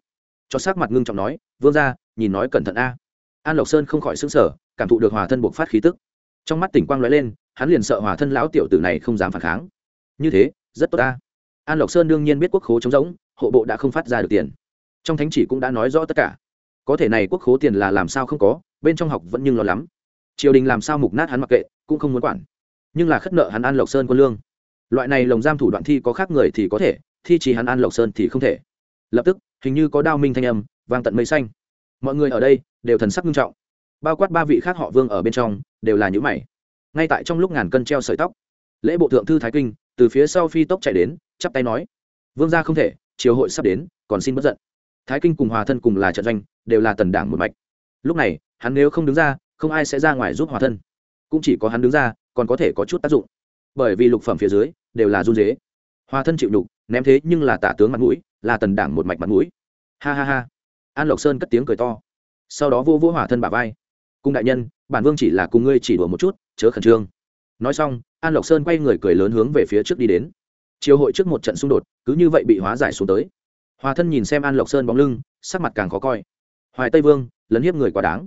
Cho sát mặt ngưng trọng nói, vương ra nhìn nói cẩn thận a. An lộc sơn không khỏi xứng sở cảm thụ được hòa thân buộc phát khí tức. Trong mắt tỉnh quang lóe lên, hắn liền sợ hòa thân lão tiểu tử này không dám phản kháng như thế, rất tốt ta. An lộc sơn đương nhiên biết quốc khố trống rỗng, hộ bộ đã không phát ra được tiền. Trong thánh chỉ cũng đã nói rõ tất cả. Có thể này quốc khố tiền là làm sao không có, bên trong học vẫn nhưng lo lắm. Triều đình làm sao mục nát hắn mặc kệ, cũng không muốn quản. Nhưng là khất nợ hắn an lộc sơn quân lương. Loại này lồng giam thủ đoạn thi có khác người thì có thể, thi chỉ hắn an lộc sơn thì không thể. Lập tức, hình như có đao minh thanh âm, vang tận mây xanh. Mọi người ở đây đều thần sắc nghiêm trọng. Bao quát ba vị khác họ vương ở bên trong, đều là những mày. Ngay tại trong lúc ngàn cân treo sợi tóc, lễ bộ thượng thư thái kinh từ phía sau phi tốc chạy đến, chắp tay nói, vương gia không thể, triều hội sắp đến, còn xin bất giận. Thái kinh cùng hòa thân cùng là trận doanh, đều là tần đảng một mạch. Lúc này, hắn nếu không đứng ra, không ai sẽ ra ngoài giúp hòa thân. Cũng chỉ có hắn đứng ra, còn có thể có chút tác dụng. Bởi vì lục phẩm phía dưới, đều là run dế hòa thân chịu đục ném thế nhưng là tả tướng mặt mũi, là tần đảng một mạch mặt mũi. Ha ha ha. An lộc sơn cất tiếng cười to. Sau đó vô vô hỏa thân bà vai. Cung đại nhân, bản vương chỉ là cùng ngươi chỉ đùa một chút, chớ khẩn trương. Nói xong an lộc sơn quay người cười lớn hướng về phía trước đi đến chiều hội trước một trận xung đột cứ như vậy bị hóa giải xuống tới hòa thân nhìn xem an lộc sơn bóng lưng sắc mặt càng khó coi hoài tây vương lấn hiếp người quá đáng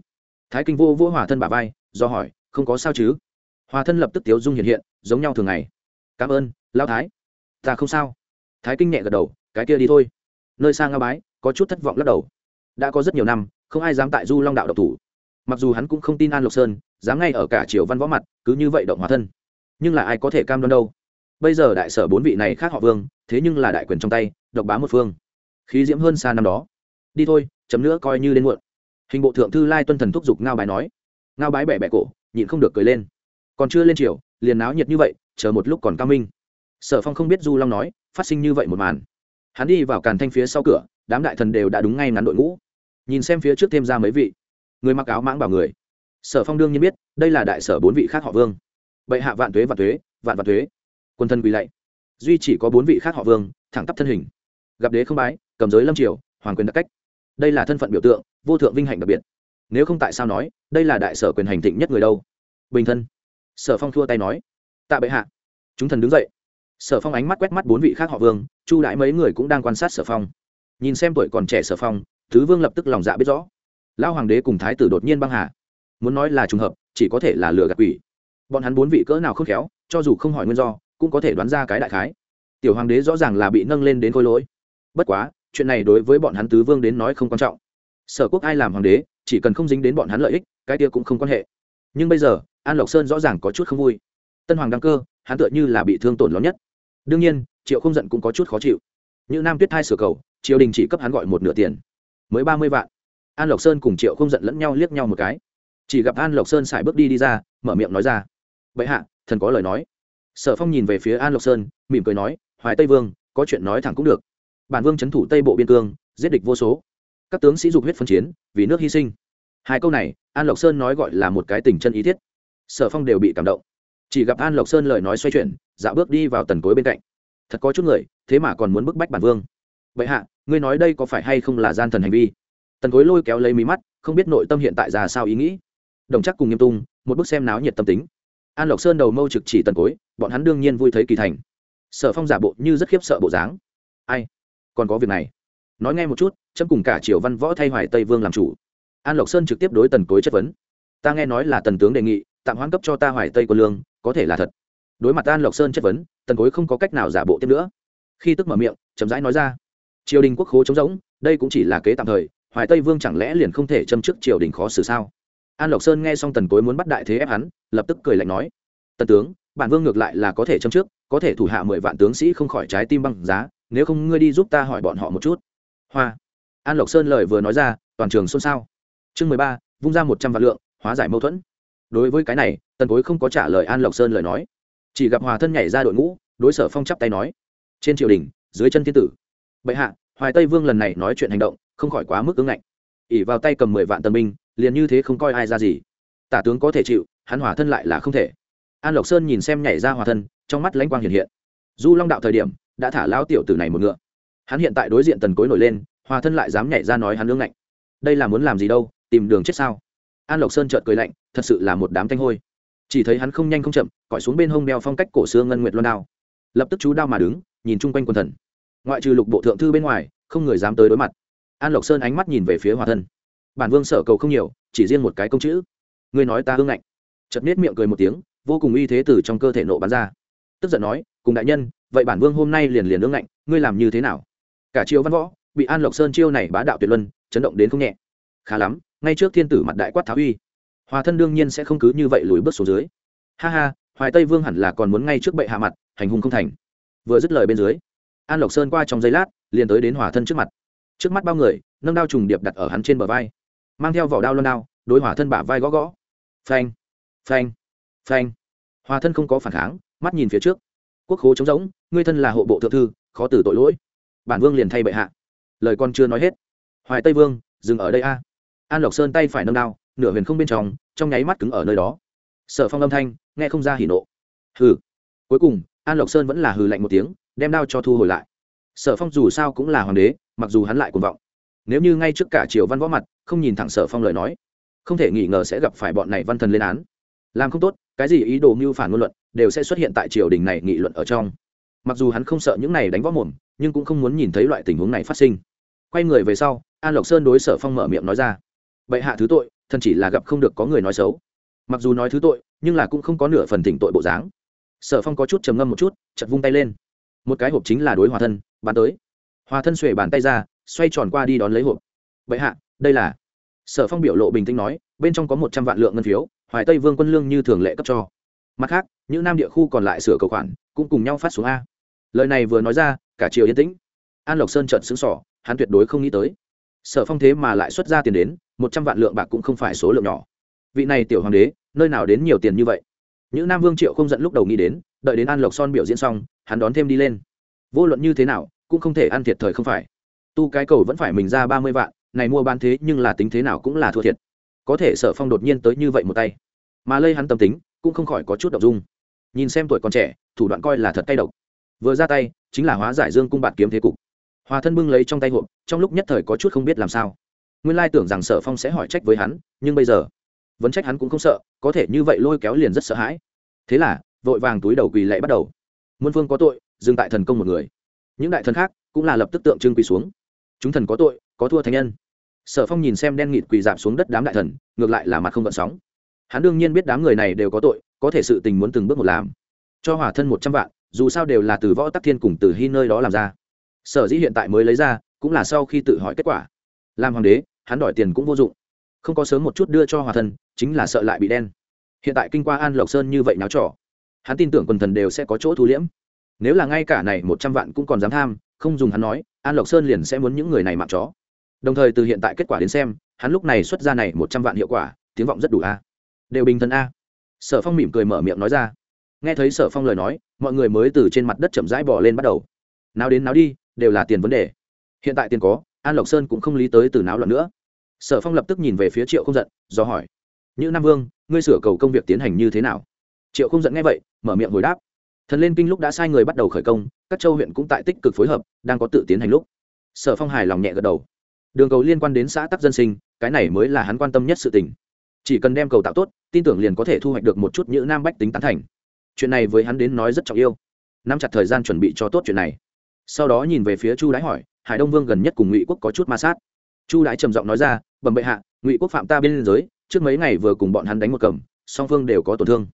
thái kinh vô vỗ hòa thân bà vai do hỏi không có sao chứ hòa thân lập tức tiếu dung hiện hiện giống nhau thường ngày cảm ơn lao thái ta không sao thái kinh nhẹ gật đầu cái kia đi thôi nơi sang nga bái có chút thất vọng lắc đầu đã có rất nhiều năm không ai dám tại du long đạo độc thủ mặc dù hắn cũng không tin an lộc sơn dám ngay ở cả triều văn võ mặt cứ như vậy động hòa thân nhưng là ai có thể cam đoan đâu. Bây giờ đại sở bốn vị này khác họ vương, thế nhưng là đại quyền trong tay, độc bá một phương. Khí diễm hơn xa năm đó. Đi thôi, chấm nữa coi như lên muộn. Hình bộ thượng thư lai tuân thần thúc giục ngao bái nói. Ngao bái bẻ bẻ cổ, nhịn không được cười lên. Còn chưa lên chiều liền náo nhiệt như vậy, chờ một lúc còn cao minh. Sở phong không biết du long nói, phát sinh như vậy một màn. Hắn đi vào càn thanh phía sau cửa, đám đại thần đều đã đúng ngay ngắn đội ngũ. Nhìn xem phía trước thêm ra mấy vị. Người mặc áo mãng bảo người. Sở phong đương nhiên biết, đây là đại sở bốn vị khác họ vương bệ hạ vạn tuế vạn tuế, vạn vạn tuế. Quân thân quỳ lạy. Duy chỉ có bốn vị khác họ vương, thẳng tắp thân hình. Gặp đế không bái, cầm giới lâm triều, hoàng quyền đặc cách. Đây là thân phận biểu tượng, vô thượng vinh hạnh đặc biệt. Nếu không tại sao nói, đây là đại sở quyền hành thịnh nhất người đâu? Bình thân. Sở phong thua tay nói. Tạ bệ hạ. Chúng thần đứng dậy. Sở phong ánh mắt quét mắt bốn vị khác họ vương, chu đãi mấy người cũng đang quan sát sở phong. Nhìn xem tuổi còn trẻ sở phong, thứ vương lập tức lòng dạ biết rõ. Lao hoàng đế cùng thái tử đột nhiên băng hà. Muốn nói là trùng hợp, chỉ có thể là lừa gạt quỷ bọn hắn bốn vị cỡ nào không khéo, cho dù không hỏi nguyên do, cũng có thể đoán ra cái đại khái. Tiểu hoàng đế rõ ràng là bị nâng lên đến khôi lỗi. Bất quá, chuyện này đối với bọn hắn tứ vương đến nói không quan trọng. Sở quốc ai làm hoàng đế, chỉ cần không dính đến bọn hắn lợi ích, cái kia cũng không quan hệ. Nhưng bây giờ, an lộc sơn rõ ràng có chút không vui. Tân hoàng đăng cơ, hắn tựa như là bị thương tổn lớn nhất. Đương nhiên, triệu không giận cũng có chút khó chịu. Như nam tuyết thai sửa cầu, triều đình chỉ cấp hắn gọi một nửa tiền, mới ba mươi vạn. An lộc sơn cùng triệu không giận lẫn nhau liếc nhau một cái. Chỉ gặp an lộc sơn xài bước đi đi ra, mở miệng nói ra vậy hạ, thần có lời nói. Sở phong nhìn về phía an lộc sơn, mỉm cười nói, hoài tây vương, có chuyện nói thẳng cũng được. Bản vương c h ấ n thủ tây bộ biên cương, giết địch vô số. Các tướng sĩ dục huyết phân chiến, vì nước hy sinh. Hai câu này, an lộc sơn nói gọi là một cái tình chân ý thiết. Sở phong đều bị cảm động. Chỉ gặp an lộc sơn lời nói xoay chuyển, dạo bước đi vào tần cối bên cạnh. Thật có chút người, thế mà còn muốn bức bách bản vương. Vậy hạ, ngươi nói đây có phải hay không là gian thần hành vi? Tần cối lôi kéo lấy mí mắt, không biết nội tâm hiện tại ra sao ý nghĩ. Đồng chắc cùng nghiêm tung, một bức xem náo nhiệt tâm tính an lộc sơn đầu mâu trực chỉ tần cối, bọn hắn đương nhiên vui thấy kỳ thành. Sở phong giả bộ như rất khiếp sợ bộ dáng. Ai? Còn có việc này? Nói nghe một chút, chấm cùng cả triều văn võ thay hoài tây vương làm chủ. An lộc sơn trực tiếp đối tần cối chất vấn. Ta nghe nói là tần tướng đề nghị, tạm hoãn cấp cho ta hoài tây quân lương, có thể là thật. Đối mặt an lộc sơn chất vấn, tần cối không có cách nào giả bộ tiếp nữa. Khi tức mở miệng, chậm rãi nói ra. Triều đình quốc khố trống rỗng, đây cũng chỉ là kế tạm thời, hoài tây vương chẳng lẽ liền không thể châm chức triều đình khó xử sao? An lộc sơn nghe xong tần cối muốn bắt đại thế ép hắn, lập tức cười lạnh nói, tần tướng, bản vương ngược lại là có thể châm trước, có thể thủ hạ mười vạn tướng sĩ không khỏi trái tim băng giá, nếu không ngươi đi giúp ta hỏi bọn họ một chút. Hoa. An lộc sơn lời vừa nói ra, toàn trường xôn xao. Chương mười ba, vung ra một trăm vạn lượng, hóa giải mâu thuẫn. Đối với cái này, tần cối không có trả lời an lộc sơn lời nói. Chỉ gặp hòa thân nhảy ra đội ngũ, đối sở phong chắp tay nói, trên triều đình, dưới chân thiên tử. Bệ hạ, hoài tây vương lần này nói chuyện hành động, không khỏi quá mức ứng ngạnh. Ỉ vào tay cầm mười vạn tân binh liền như thế không coi ai ra gì. Tả tướng có thể chịu, hắn hòa thân lại là không thể. An lộc sơn nhìn xem nhảy ra hòa thân, trong mắt lãnh quang hiện hiện. Du long đạo thời điểm, đã thả lao tiểu tử này một ngựa. Hắn hiện tại đối diện tần cối nổi lên hòa thân lại dám nhảy ra nói hắn lương lạnh đây là muốn làm gì đâu, tìm đường chết sao? An lộc sơn chợt cười lạnh, thật sự là một đám thanh hôi. Chỉ thấy hắn không nhanh không chậm, cõi xuống bên hông đeo phong cách cổ xưa ngân nguyệt loan đao. Lập tức chú đao mà đứng, nhìn chung quanh quần thần. Ngoại trừ lục bộ thượng thư bên ngoài, không người dám tới đối mặt. An lộc sơn ánh mắt nhìn về phía hòa thân bản vương sở cầu không nhiều, chỉ riêng một cái công chữ. Ngươi nói ta hương ngạnh. Chật nết miệng cười một tiếng, vô cùng uy thế từ trong cơ thể nộ bắn ra. Tức giận nói, cùng đại nhân, vậy bản vương hôm nay liền liền ương ngạnh, ngươi làm như thế nào? Cả triều văn võ, bị an lộc sơn chiêu này bá đạo tuyệt luân, chấn động đến không nhẹ. Khá lắm, ngay trước thiên tử mặt đại quát tháo uy, hòa thân đương nhiên sẽ không cứ như vậy lùi bước xuống dưới. Ha ha, hoài tây vương hẳn là còn muốn ngay trước bệ hạ mặt, hành hung không thành. Vừa dứt lời bên dưới, an lộc sơn qua trong giây lát, liền tới đến hòa thân trước mặt. Trước mắt bao người, nâng đao trùng điệp đặt ở hắn trên bờ vai mang theo vỏ đao luôn đao, đối hỏa thân bả vai gõ gõ. Phanh phanh phanh. Hòa thân không có phản kháng, mắt nhìn phía trước. Quốc khố trống rỗng, ngươi thân là hộ bộ thượng thư, khó từ tội lỗi. Bản vương liền thay bệ hạ. Lời con chưa nói hết. Hoài tây vương, dừng ở đây a. An lộc sơn tay phải nâng đao, nửa huyền không bên trong trong nháy mắt cứng ở nơi đó. Sở phong âm thanh, nghe không ra hỉ nộ. Hừ. Cuối cùng, an lộc sơn vẫn là hừ lạnh một tiếng, đem đao cho thu hồi lại. Sở phong dù sao cũng là hoàng đế, mặc dù hắn lại cuồng vọng nếu như ngay trước cả triều văn võ mặt, không nhìn thẳng sở phong lời nói, không thể nghi ngờ sẽ gặp phải bọn này văn thần lên án. Làm không tốt, cái gì ý đồ mưu phản ngôn luận đều sẽ xuất hiện tại triều đình này nghị luận ở trong. Mặc dù hắn không sợ những này đánh võ mồm, nhưng cũng không muốn nhìn thấy loại tình huống này phát sinh. Quay người về sau, an lộc sơn đối sở phong mở miệng nói ra, bệ hạ thứ tội thân chỉ là gặp không được có người nói xấu. Mặc dù nói thứ tội, nhưng là cũng không có nửa phần thỉnh tội bộ dáng. Sở phong có chút trầm ngâm một chút chật vung tay lên. Một cái hộp chính là đối hòa thân bán tới. Hòa thân xuể bàn tay ra xoay tròn qua đi đón lấy hộp. Bệ hạ, đây là sở phong biểu lộ bình tĩnh nói, bên trong có một trăm vạn lượng ngân phiếu, hoài tây vương quân lương như thường lệ cấp cho. Mặt khác, những nam địa khu còn lại sửa cầu khoản, cũng cùng nhau phát xuống a. Lời này vừa nói ra, cả triều yên tĩnh. An lộc sơn trợn xứng sỏ hắn tuyệt đối không nghĩ tới. Sở phong thế mà lại xuất ra tiền đến, một trăm vạn lượng bạc cũng không phải số lượng nhỏ. Vị này tiểu hoàng đế, nơi nào đến nhiều tiền như vậy? Những nam vương triệu không giận lúc đầu nghĩ đến, đợi đến an lộc son biểu diễn xong, hắn đón thêm đi lên. Vô luận như thế nào, cũng không thể ăn thiệt thời không phải tu cái cầu vẫn phải mình ra ba mươi vạn, này mua bán thế nhưng là tính thế nào cũng là thua thiệt. Có thể sở phong đột nhiên tới như vậy một tay. Mà lây hắn tâm tính, cũng không khỏi có chút đ dung. Nhìn xem tuổi còn trẻ, thủ đoạn coi là thật cay độc. Vừa ra tay, chính là hóa giải dương cung bạt kiếm thế cục. Hòa thân bưng lấy trong tay hộp, trong lúc nhất thời có chút không biết làm sao. Nguyên lai tưởng rằng sở phong sẽ hỏi trách với hắn, nhưng bây giờ, vẫn trách hắn cũng không sợ, có thể như vậy lôi kéo liền rất sợ hãi. Thế là, vội vàng túi đầu quỳ lệ bắt đầu. Muôn phương có tội, dừng tại thần công một người. Những đại thần khác cũng là lập tức tượng trưng quỳ xuống chúng thần có tội, có thua thánh nhân. Sở phong nhìn xem đen nghịt quỳ dạp xuống đất đám đại thần, ngược lại là mặt không gợn sóng. Hắn đương nhiên biết đám người này đều có tội, có thể sự tình muốn từng bước một làm. Cho hỏa thân một trăm vạn, dù sao đều là từ võ tắc thiên cùng từ hy nơi đó làm ra. Sở dĩ hiện tại mới lấy ra, cũng là sau khi tự hỏi kết quả. Làm hoàng đế, hắn đòi tiền cũng vô dụng. Không có sớm một chút đưa cho hòa thân, chính là sợ lại bị đen. Hiện tại kinh qua an lộc sơn như vậy náo trỏ hắn tin tưởng quần thần đều sẽ có chỗ thu liễm. Nếu là ngay cả này một trăm vạn cũng còn dám tham không dùng hắn nói, an lộc sơn liền sẽ muốn những người này mạng chó. Đồng thời từ hiện tại kết quả đến xem, hắn lúc này xuất ra này một trăm vạn hiệu quả, tiếng vọng rất đủ a. Đều bình thân a. Sở phong mỉm cười mở miệng nói ra. Nghe thấy sở phong lời nói, mọi người mới từ trên mặt đất chậm rãi bỏ lên bắt đầu. Nào đến nào đi, đều là tiền vấn đề. Hiện tại tiền có, an lộc sơn cũng không lý tới từ náo loạn nữa. Sở phong lập tức nhìn về phía triệu không giận, do hỏi. Như nam vương, ngươi sửa cầu công việc tiến hành như thế nào? Triệu không giận nghe vậy, mở miệng hồi đáp thần lên kinh lúc đã sai người bắt đầu khởi công, các châu huyện cũng tại tích cực phối hợp, đang có tự tiến hành lúc. Sở phong hài lòng nhẹ gật đầu. Đường cầu liên quan đến xã tắc dân sinh, cái này mới là hắn quan tâm nhất sự tình. Chỉ cần đem cầu tạo tốt, tin tưởng liền có thể thu hoạch được một chút những nam bách tính tán thành. Chuyện này với hắn đến nói rất trọng yêu. Nắm chặt thời gian chuẩn bị cho tốt chuyện này. Sau đó nhìn về phía chu đái hỏi, hải đông vương gần nhất cùng ngụy quốc có chút ma sát? Chu đái trầm giọng nói ra, bẩm bệ hạ, ngụy quốc phạm ta bên liên giới, trước mấy ngày vừa cùng bọn hắn đánh một cầm, song phương đều có tổn thương.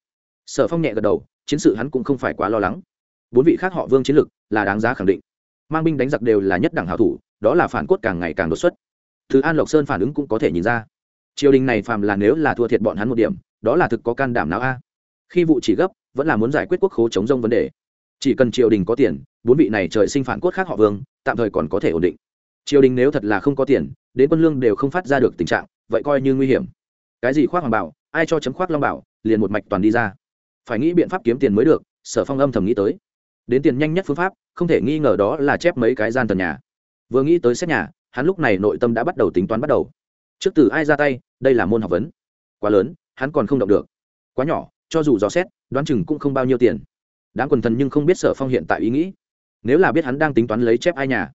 Sở phong nhẹ gật đầu chiến sự hắn cũng không phải quá lo lắng. Bốn vị khác họ vương chiến lực là đáng giá khẳng định. Mang binh đánh giặc đều là nhất đẳng hảo thủ, đó là phản cốt càng ngày càng đột xuất. Thứ an lộc sơn phản ứng cũng có thể nhìn ra. Triều đình này phàm là nếu là thua thiệt bọn hắn một điểm, đó là thực có can đảm não a? Khi vụ chỉ gấp, vẫn là muốn giải quyết quốc khố chống rông vấn đề. Chỉ cần triều đình có tiền, bốn vị này trời sinh phản cốt khác họ vương, tạm thời còn có thể ổn định. Triều đình nếu thật là không có tiền, đến quân lương đều không phát ra được tình trạng, vậy coi như nguy hiểm. Cái gì khoác hoàng bảo, ai cho chấm khoác long bảo, liền một mạch toàn đi ra phải nghĩ biện pháp kiếm tiền mới được, sở phong âm thầm nghĩ tới. Đến tiền nhanh nhất phương pháp, không thể nghi ngờ đó là chép mấy cái gian tần nhà. Vừa nghĩ tới xét nhà, hắn lúc này nội tâm đã bắt đầu tính toán bắt đầu. Trước từ ai ra tay, đây là môn học vấn. Quá lớn, hắn còn không động được. Quá nhỏ, cho dù dò xét, đoán chừng cũng không bao nhiêu tiền. Đáng quần thần nhưng không biết sở phong hiện tại ý nghĩ. Nếu là biết hắn đang tính toán lấy chép ai nhà,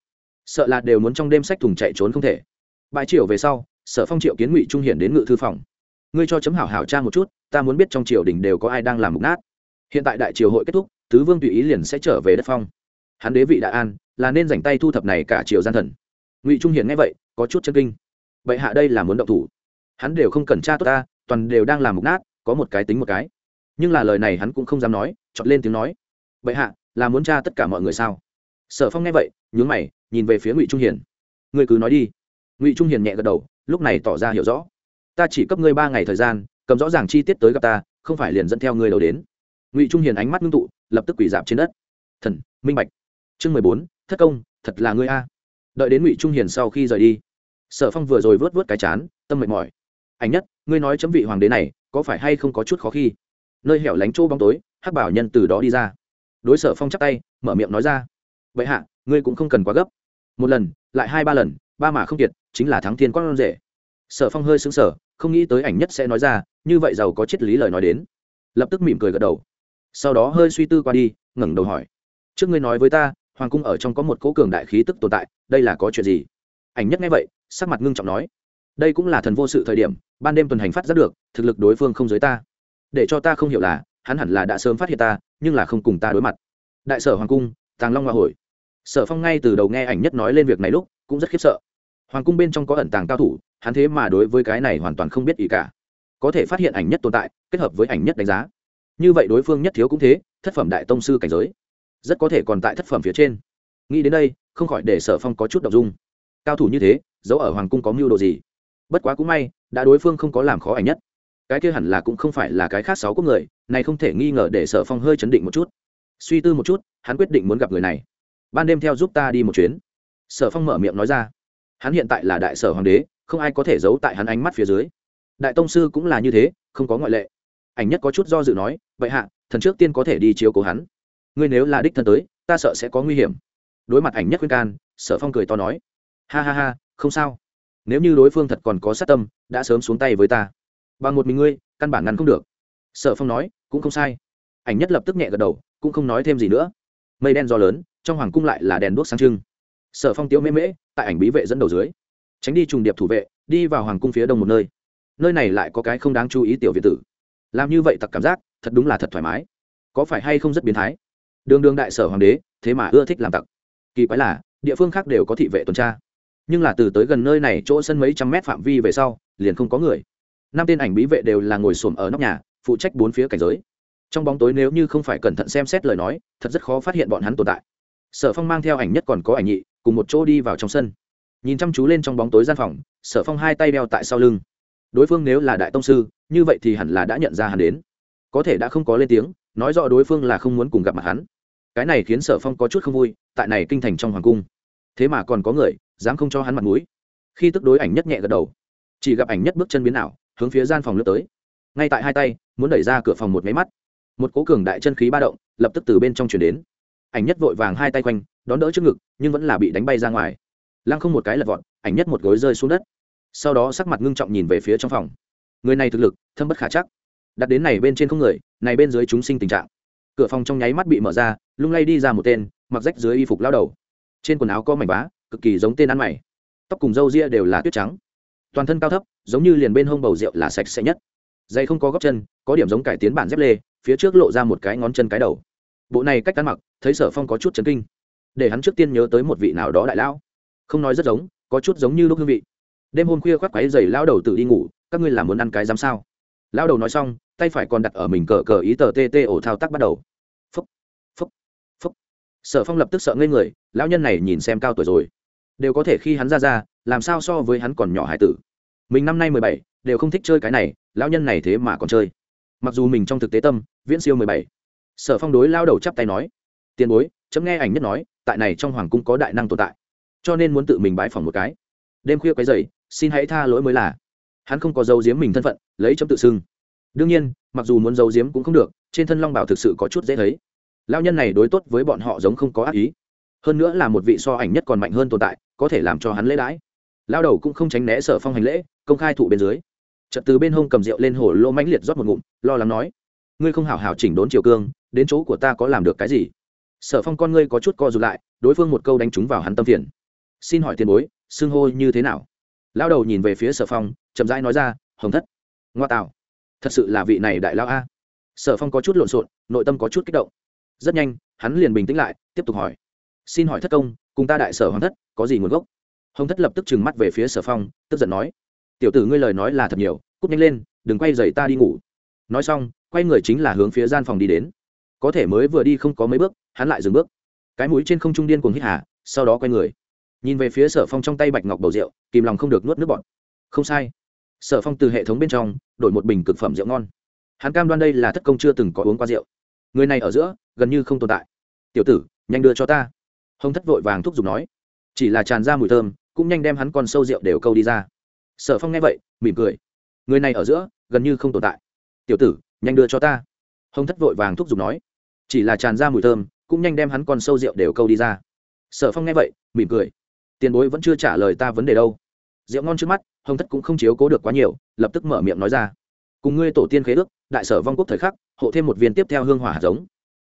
sợ là đều muốn trong đêm sách thùng chạy trốn không thể. Bãi triều về sau, sở phong triệu kiến ngụy trung hiển đến ngự thư phòng ngươi cho chấm hảo hảo tra một chút, ta muốn biết trong triều đình đều có ai đang làm mục nát. Hiện tại đại triều hội kết thúc, tứ vương tùy ý liền sẽ trở về đất phong. Hắn đế vị đại an, là nên dành tay thu thập này cả triều gian thần. Ngụy trung hiển nghe vậy, có chút chân kinh. Vậy hạ đây là muốn động thủ. Hắn đều không cần tra tốt ta, toàn đều đang làm mục nát, có một cái tính một cái. Nhưng là lời này hắn cũng không dám nói chọn lên tiếng nói. Vậy hạ, là muốn tra tất cả mọi người sao? Sở phong nghe vậy, nhướng mày, nhìn về phía ngụy trung hiền ngươi cứ nói đi. Ngụy trung hiền nhẹ gật đầu, lúc này tỏ ra hiểu rõ ta chỉ cấp ngươi ba ngày thời gian, cầm rõ ràng chi tiết tới gặp ta, không phải liền dẫn theo ngươi đầu đến. Ngụy trung hiền ánh mắt ngưng tụ, lập tức quỷ dạp trên đất. Thần, minh bạch. Chương mười bốn, thất công, thật là ngươi a. Đợi đến ngụy trung hiền sau khi rời đi, sở phong vừa rồi vớt vớt cái chán, tâm mệt mỏi. Ảnh nhất, ngươi nói chấm vị hoàng đế này, có phải hay không có chút khó khi? Nơi hẻo lánh chỗ bóng tối, hắc bảo nhân từ đó đi ra. Đối sở phong chắc tay, mở miệng nói ra. Vậy hạ, ngươi cũng không cần quá gấp. Một lần, lại hai ba lần, ba mà không kiệt, chính là thắng thiên con rể sở phong hơi xứng sở không nghĩ tới ảnh nhất sẽ nói ra, như vậy giàu có triết lý lời nói đến. Lập tức mỉm cười gật đầu. Sau đó hơi suy tư qua đi, ngẩng đầu hỏi. Trước ngươi nói với ta, hoàng cung ở trong có một cố cường đại khí tức tồn tại, đây là có chuyện gì? Ảnh nhất nghe vậy, sắc mặt ngưng trọng nói. Đây cũng là thần vô sự thời điểm, ban đêm tuần hành phát giác được, thực lực đối phương không giới ta. Để cho ta không hiểu là, hắn hẳn là đã sớm phát hiện ta, nhưng là không cùng ta đối mặt. Đại sở hoàng cung, tàng long hoa hồi sở phong ngay từ đầu nghe ảnh nhất nói lên việc này lúc, cũng rất khiếp sợ. Hoàng cung bên trong có ẩn tàng cao thủ hắn thế mà đối với cái này hoàn toàn không biết ý cả. Có thể phát hiện ảnh nhất tồn tại, kết hợp với ảnh nhất đánh giá. Như vậy đối phương nhất thiếu cũng thế, thất phẩm đại tông sư cảnh giới, rất có thể còn tại thất phẩm phía trên. Nghĩ đến đây, không khỏi để sở phong có chút đ ộ n g dung. Cao thủ như thế, giấu ở hoàng cung có mưu đồ gì? Bất quá cũng may, đã đối phương không có làm khó ảnh nhất. Cái kia hẳn là cũng không phải là cái khác sáu quốc người, này không thể nghi ngờ để sở phong hơi chấn định một chút. Suy tư một chút, hắn quyết định muốn gặp người này. Ban đêm theo giúp ta đi một chuyến. Sở phong mở miệng nói ra hắn hiện tại là đại sở hoàng đế, không ai có thể giấu tại hắn ánh mắt phía dưới. Đại tông sư cũng là như thế, không có ngoại lệ. Ảnh nhất có chút do dự nói, vậy hạ, thần trước tiên có thể đi chiếu cố hắn. Ngươi nếu là đích thân tới, ta sợ sẽ có nguy hiểm. Đối mặt ảnh nhất khuyên can, sở phong cười to nói, ha ha ha, không sao. Nếu như đối phương thật còn có sát tâm, đã sớm xuống tay với ta. Bằng một mình ngươi, căn bản ngăn không được. Sở phong nói, cũng không sai. Ảnh nhất lập tức nhẹ gật đầu, cũng không nói thêm gì nữa. Mây đen do lớn, trong hoàng cung lại là đèn đuốc sáng trưng sở phong tiếu mễ mễ, tại ảnh bí vệ dẫn đầu dưới. Tránh đi trùng điệp thủ vệ, đi vào hoàng cung phía đông một nơi. Nơi này lại có cái không đáng chú ý tiểu việt tử. Làm như vậy tặc cảm giác, thật đúng là thật thoải mái. Có phải hay không rất biến thái? Đường đường đại sở hoàng đế, thế mà ưa thích làm tặc. Kỳ quái là, địa phương khác đều có thị vệ tuần tra. Nhưng là từ tới gần nơi này chỗ sân mấy trăm mét phạm vi về sau, liền không có người. Năm tên ảnh bí vệ đều là ngồi xổm ở nóc nhà, phụ trách bốn phía cảnh giới. Trong bóng tối nếu như không phải cẩn thận xem xét lời nói, thật rất khó phát hiện bọn hắn tồn tại. Sở phong mang theo ảnh nhất còn có ảnh nhị cùng một chỗ đi vào trong sân. Nhìn chăm chú lên trong bóng tối gian phòng, sở phong hai tay đeo tại sau lưng. Đối phương nếu là đại tông sư, như vậy thì hẳn là đã nhận ra hắn đến. Có thể đã không có lên tiếng, nói rõ đối phương là không muốn cùng gặp mặt hắn. Cái này khiến sở phong có chút không vui, tại này kinh thành trong hoàng cung. Thế mà còn có người, dám không cho hắn mặt mũi. Khi tức đối ảnh nhất nhẹ gật đầu. Chỉ gặp ảnh nhất bước chân biến ảo, hướng phía gian phòng lướt tới. Ngay tại hai tay, muốn đẩy ra cửa phòng một máy mắt. Một cố cường đại chân khí ba động, lập tức từ bên trong chuyển đến. Ảnh nhất vội vàng hai tay quanh đón đỡ trước ngực, nhưng vẫn là bị đánh bay ra ngoài. Lăng không một cái lật vọt, ảnh nhất một gối rơi xuống đất. Sau đó sắc mặt ngưng trọng nhìn về phía trong phòng. Người này thực lực, thâm bất khả chắc. Đặt đến này bên trên không người, này bên dưới chúng sinh tình trạng. Cửa phòng trong nháy mắt bị mở ra, lung lay đi ra một tên, mặc rách dưới y phục lao đầu. Trên quần áo có mảnh vá, cực kỳ giống tên ăn mày. Tóc cùng râu ria đều là tuyết trắng. Toàn thân cao thấp, giống như liền bên hông bầu rượu là sạch sẽ nhất. Dây không có góc chân, có điểm giống cải tiến bản dép lê, phía trước lộ ra một cái ngón chân cái đầu. Bộ này cách ăn mặc, thấy sở phong có chút chấn kinh để hắn trước tiên nhớ tới một vị nào đó đại lão. Không nói rất giống, có chút giống như lúc hương vị. Đêm hôm khuya khoác quáy dày lao đầu tự đi ngủ, các ngươi làm muốn ăn cái dám sao? Lao đầu nói xong, tay phải còn đặt ở mình cờ cờ ý tờ tt ổ thao tác bắt đầu. Phúc phúc phúc. Sở phong lập tức sợ ngây người, lão nhân này nhìn xem cao tuổi rồi. Đều có thể khi hắn ra ra, làm sao so với hắn còn nhỏ hải tử. Mình năm nay mười bảy, đều không thích chơi cái này, lão nhân này thế mà còn chơi. Mặc dù mình trong thực tế tâm, viễn siêu mười bảy. Sở phong đối lao đầu chắp tay nói, tiền bối, chấm nghe ảnh nhất nói tại này trong hoàng cung có đại năng tồn tại, cho nên muốn tự mình bái phòng một cái. Đêm khuya quấy dày xin hãy tha lỗi mới là. Hắn không có dấu giếm mình thân phận, lấy chấm tự xưng. Đương nhiên, mặc dù muốn giấu giếm cũng không được, trên thân long bảo thực sự có chút dễ thấy. Lao nhân này đối tốt với bọn họ giống không có ác ý. Hơn nữa là một vị so ảnh nhất còn mạnh hơn tồn tại, có thể làm cho hắn lễ đãi. Lao đầu cũng không tránh né sở phong hành lễ, công khai thụ bên dưới. Trật từ bên hông cầm rượu lên hồ lô mãnh liệt rót một ngụm, lo lắng nói, ngươi không hảo hảo chỉnh đốn triều cương, đến chỗ của ta có làm được cái gì? Sở phong con ngươi có chút co rụt lại, đối phương một câu đánh trúng vào hắn tâm phiền. Xin hỏi tiền bối, xưng hô như thế nào? Lao đầu nhìn về phía sở phong, chậm rãi nói ra, hồng thất. Ngoa tạo. Thật sự là vị này đại lao a. Sở phong có chút lộn xộn, nội tâm có chút kích động. Rất nhanh, hắn liền bình tĩnh lại, tiếp tục hỏi. Xin hỏi thất công, cùng ta đại sở hoàng thất, có gì nguồn gốc? Hồng thất lập tức trừng mắt về phía sở phong, tức giận nói. Tiểu tử ngươi lời nói là thật nhiều, cút nhanh lên, đừng quay dậy ta đi ngủ. Nói xong, quay người chính là hướng phía gian phòng đi đến. Có thể mới vừa đi không có mấy bước hắn lại dừng bước. Cái mũi trên không trung điên cuồng hít hà, sau đó quay người. Nhìn về phía sở phong trong tay bạch ngọc bầu rượu, kìm lòng không được nuốt nước bọt. Không sai. Sở phong từ hệ thống bên trong, đổi một bình cực phẩm rượu ngon. Hắn cam đoan đây là thất công chưa từng có uống qua rượu. Người này ở giữa, gần như không tồn tại. Tiểu tử, nhanh đưa cho ta. Hồng thất vội vàng thúc giục nói. Chỉ là tràn ra mùi thơm, cũng nhanh đem hắn con sâu rượu đều câu đi ra. Sở phong nghe vậy, mỉm cười. Người này ở giữa, gần như không tồn tại. Tiểu tử, nhanh đưa cho ta. Hồng thất vội vàng thúc giục nói. Chỉ là tràn ra mùi thơm cũng nhanh đem hắn con sâu rượu đều câu đi ra. Sở phong nghe vậy, mỉm cười. Tiền bối vẫn chưa trả lời ta vấn đề đâu. Rượu ngon trước mắt, hồng thất cũng không chiếu cố được quá nhiều, lập tức mở miệng nói ra. Cùng ngươi tổ tiên khế ước, đại sở vong quốc thời khắc, hộ thêm một viên tiếp theo hương hỏa hạt giống.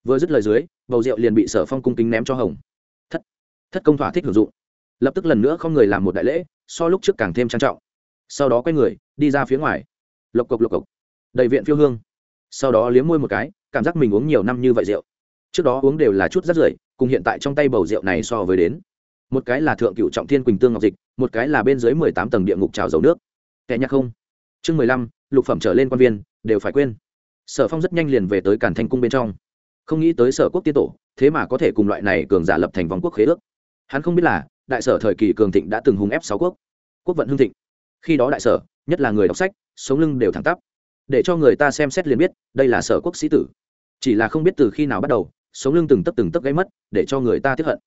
Vừa dứt lời dưới, bầu rượu liền bị sở phong cung kính ném cho hồng. Thất thất công thỏa thích hưởng dụng. Lập tức lần nữa không người làm một đại lễ, so lúc trước càng thêm trang trọng. Sau đó quay người, đi ra phía ngoài. Lộc cộc lộc cộc. Đầy viện phiêu hương. Sau đó liếm môi một cái, cảm giác mình uống nhiều năm như vậy rượu trước đó uống đều là chút rất rưởi, cùng hiện tại trong tay bầu rượu này so với đến. Một cái là thượng cựu trọng thiên quỳnh tương ngọc dịch, một cái là bên dưới mười tám tầng địa ngục trào dầu nước. Kẻ nhắc không? Chương mười lăm, lục phẩm trở lên quan viên, đều phải quên. Sở phong rất nhanh liền về tới cản thanh cung bên trong. Không nghĩ tới sở quốc tiên tổ, thế mà có thể cùng loại này cường giả lập thành vòng quốc khế ước. Hắn không biết là, đại sở thời kỳ cường thịnh đã từng hùng ép sáu quốc. Quốc vận hưng thịnh. Khi đó đại sở, nhất là người đọc sách, sống lưng đều thẳng tắp. Để cho người ta xem xét liền biết, đây là sở quốc sĩ tử. Chỉ là không biết từ khi nào bắt đầu sống lưng từng tấc từng tấc gáy mất, để cho người ta tiếp hận.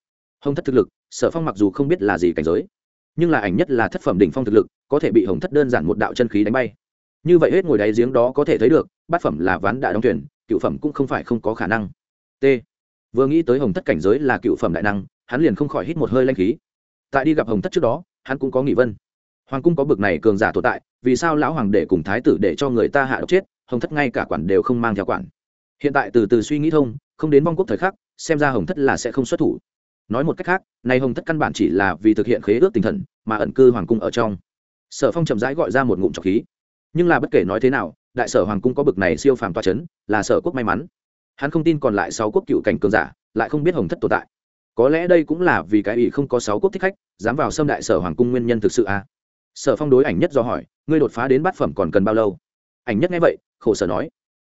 Hồng thất thực lực, sở phong mặc dù không biết là gì cảnh giới, nhưng là ảnh nhất là thất phẩm đỉnh phong thực lực, có thể bị hồng thất đơn giản một đạo chân khí đánh bay. Như vậy hết ngồi đáy giếng đó có thể thấy được, bát phẩm là ván đại đóng tuyển cựu phẩm cũng không phải không có khả năng. T. Vừa nghĩ tới hồng thất cảnh giới là cựu phẩm đại năng, hắn liền không khỏi hít một hơi lanh khí. Tại đi gặp hồng thất trước đó, hắn cũng có nghị vân. Hoàng cung có bực này cường giả tồn tại, vì sao lão hoàng để cùng thái tử để cho người ta hạ độc chết, hồng thất ngay cả quản đều không mang theo quản. Hiện tại từ từ suy nghĩ thông không đến vong quốc thời khắc, xem ra hồng thất là sẽ không xuất thủ. Nói một cách khác nay hồng thất căn bản chỉ là vì thực hiện khế ước tinh thần, mà ẩn cư hoàng cung ở trong. Sở phong chậm rãi gọi ra một ngụm trọc khí. Nhưng là bất kể nói thế nào, đại sở hoàng cung có bực này siêu phàm toa c h ấ n là sở quốc may mắn. Hắn không tin còn lại sáu quốc cựu cảnh cường giả, lại không biết hồng thất tồn tại. Có lẽ đây cũng là vì cái ủy không có sáu quốc thích khách, dám vào xâm đại sở hoàng cung nguyên nhân thực sự à? Sở phong đối ảnh nhất do hỏi, ngươi đột phá đến bát phẩm còn cần bao lâu? Ảnh nhất nghe vậy, khổ sở nói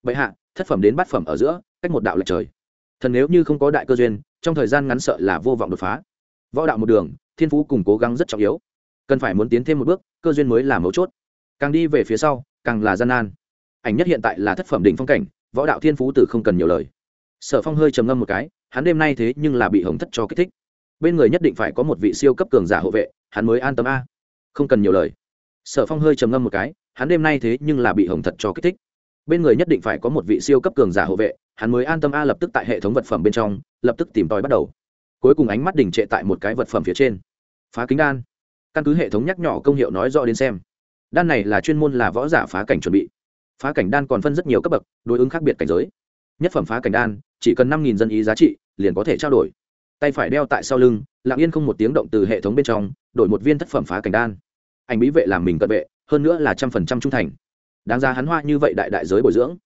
vậy hạ, thất phẩm đến bát phẩm ở giữa cách một đạo lệch trời. Thần nếu như không có đại cơ duyên, trong thời gian ngắn sợ là vô vọng đột phá. Võ đạo một đường, thiên phú cùng cố gắng rất trọng yếu. Cần phải muốn tiến thêm một bước, cơ duyên mới là mấu chốt. Càng đi về phía sau, càng là gian nan. Ảnh nhất hiện tại là thất phẩm đỉnh phong cảnh, võ đạo thiên phú từ không cần nhiều lời. Sở phong hơi trầm ngâm một cái, hắn đêm nay thế nhưng là bị hồng thất cho kích thích. Bên người nhất định phải có một vị siêu cấp cường giả hộ vệ, hắn mới an tâm a. Không cần nhiều lời. Sở phong hơi trầm ngâm một cái, hắn đêm nay thế nhưng là bị hồng thật cho kích thích bên người nhất định phải có một vị siêu cấp cường giả hộ vệ, hắn mới an tâm a lập tức tại hệ thống vật phẩm bên trong, lập tức tìm tòi bắt đầu. Cuối cùng ánh mắt đỉnh trệ tại một cái vật phẩm phía trên. Phá kính đan. Căn cứ hệ thống nhắc nhỏ công hiệu nói rõ đến xem. Đan này là chuyên môn là võ giả phá cảnh chuẩn bị. Phá cảnh đan còn phân rất nhiều cấp bậc, đối ứng khác biệt cảnh giới. Nhất phẩm phá cảnh đan, chỉ cần năm nghìn dân ý giá trị, liền có thể trao đổi. Tay phải đeo tại sau lưng, lặng yên không một tiếng động từ hệ thống bên trong, đổi một viên thất phẩm phá cảnh đan. Anh bí vệ làm mình cận vệ, hơn nữa là trăm phần trăm trung thành đáng ra hắn hoa như vậy đại đại giới bồi dưỡng.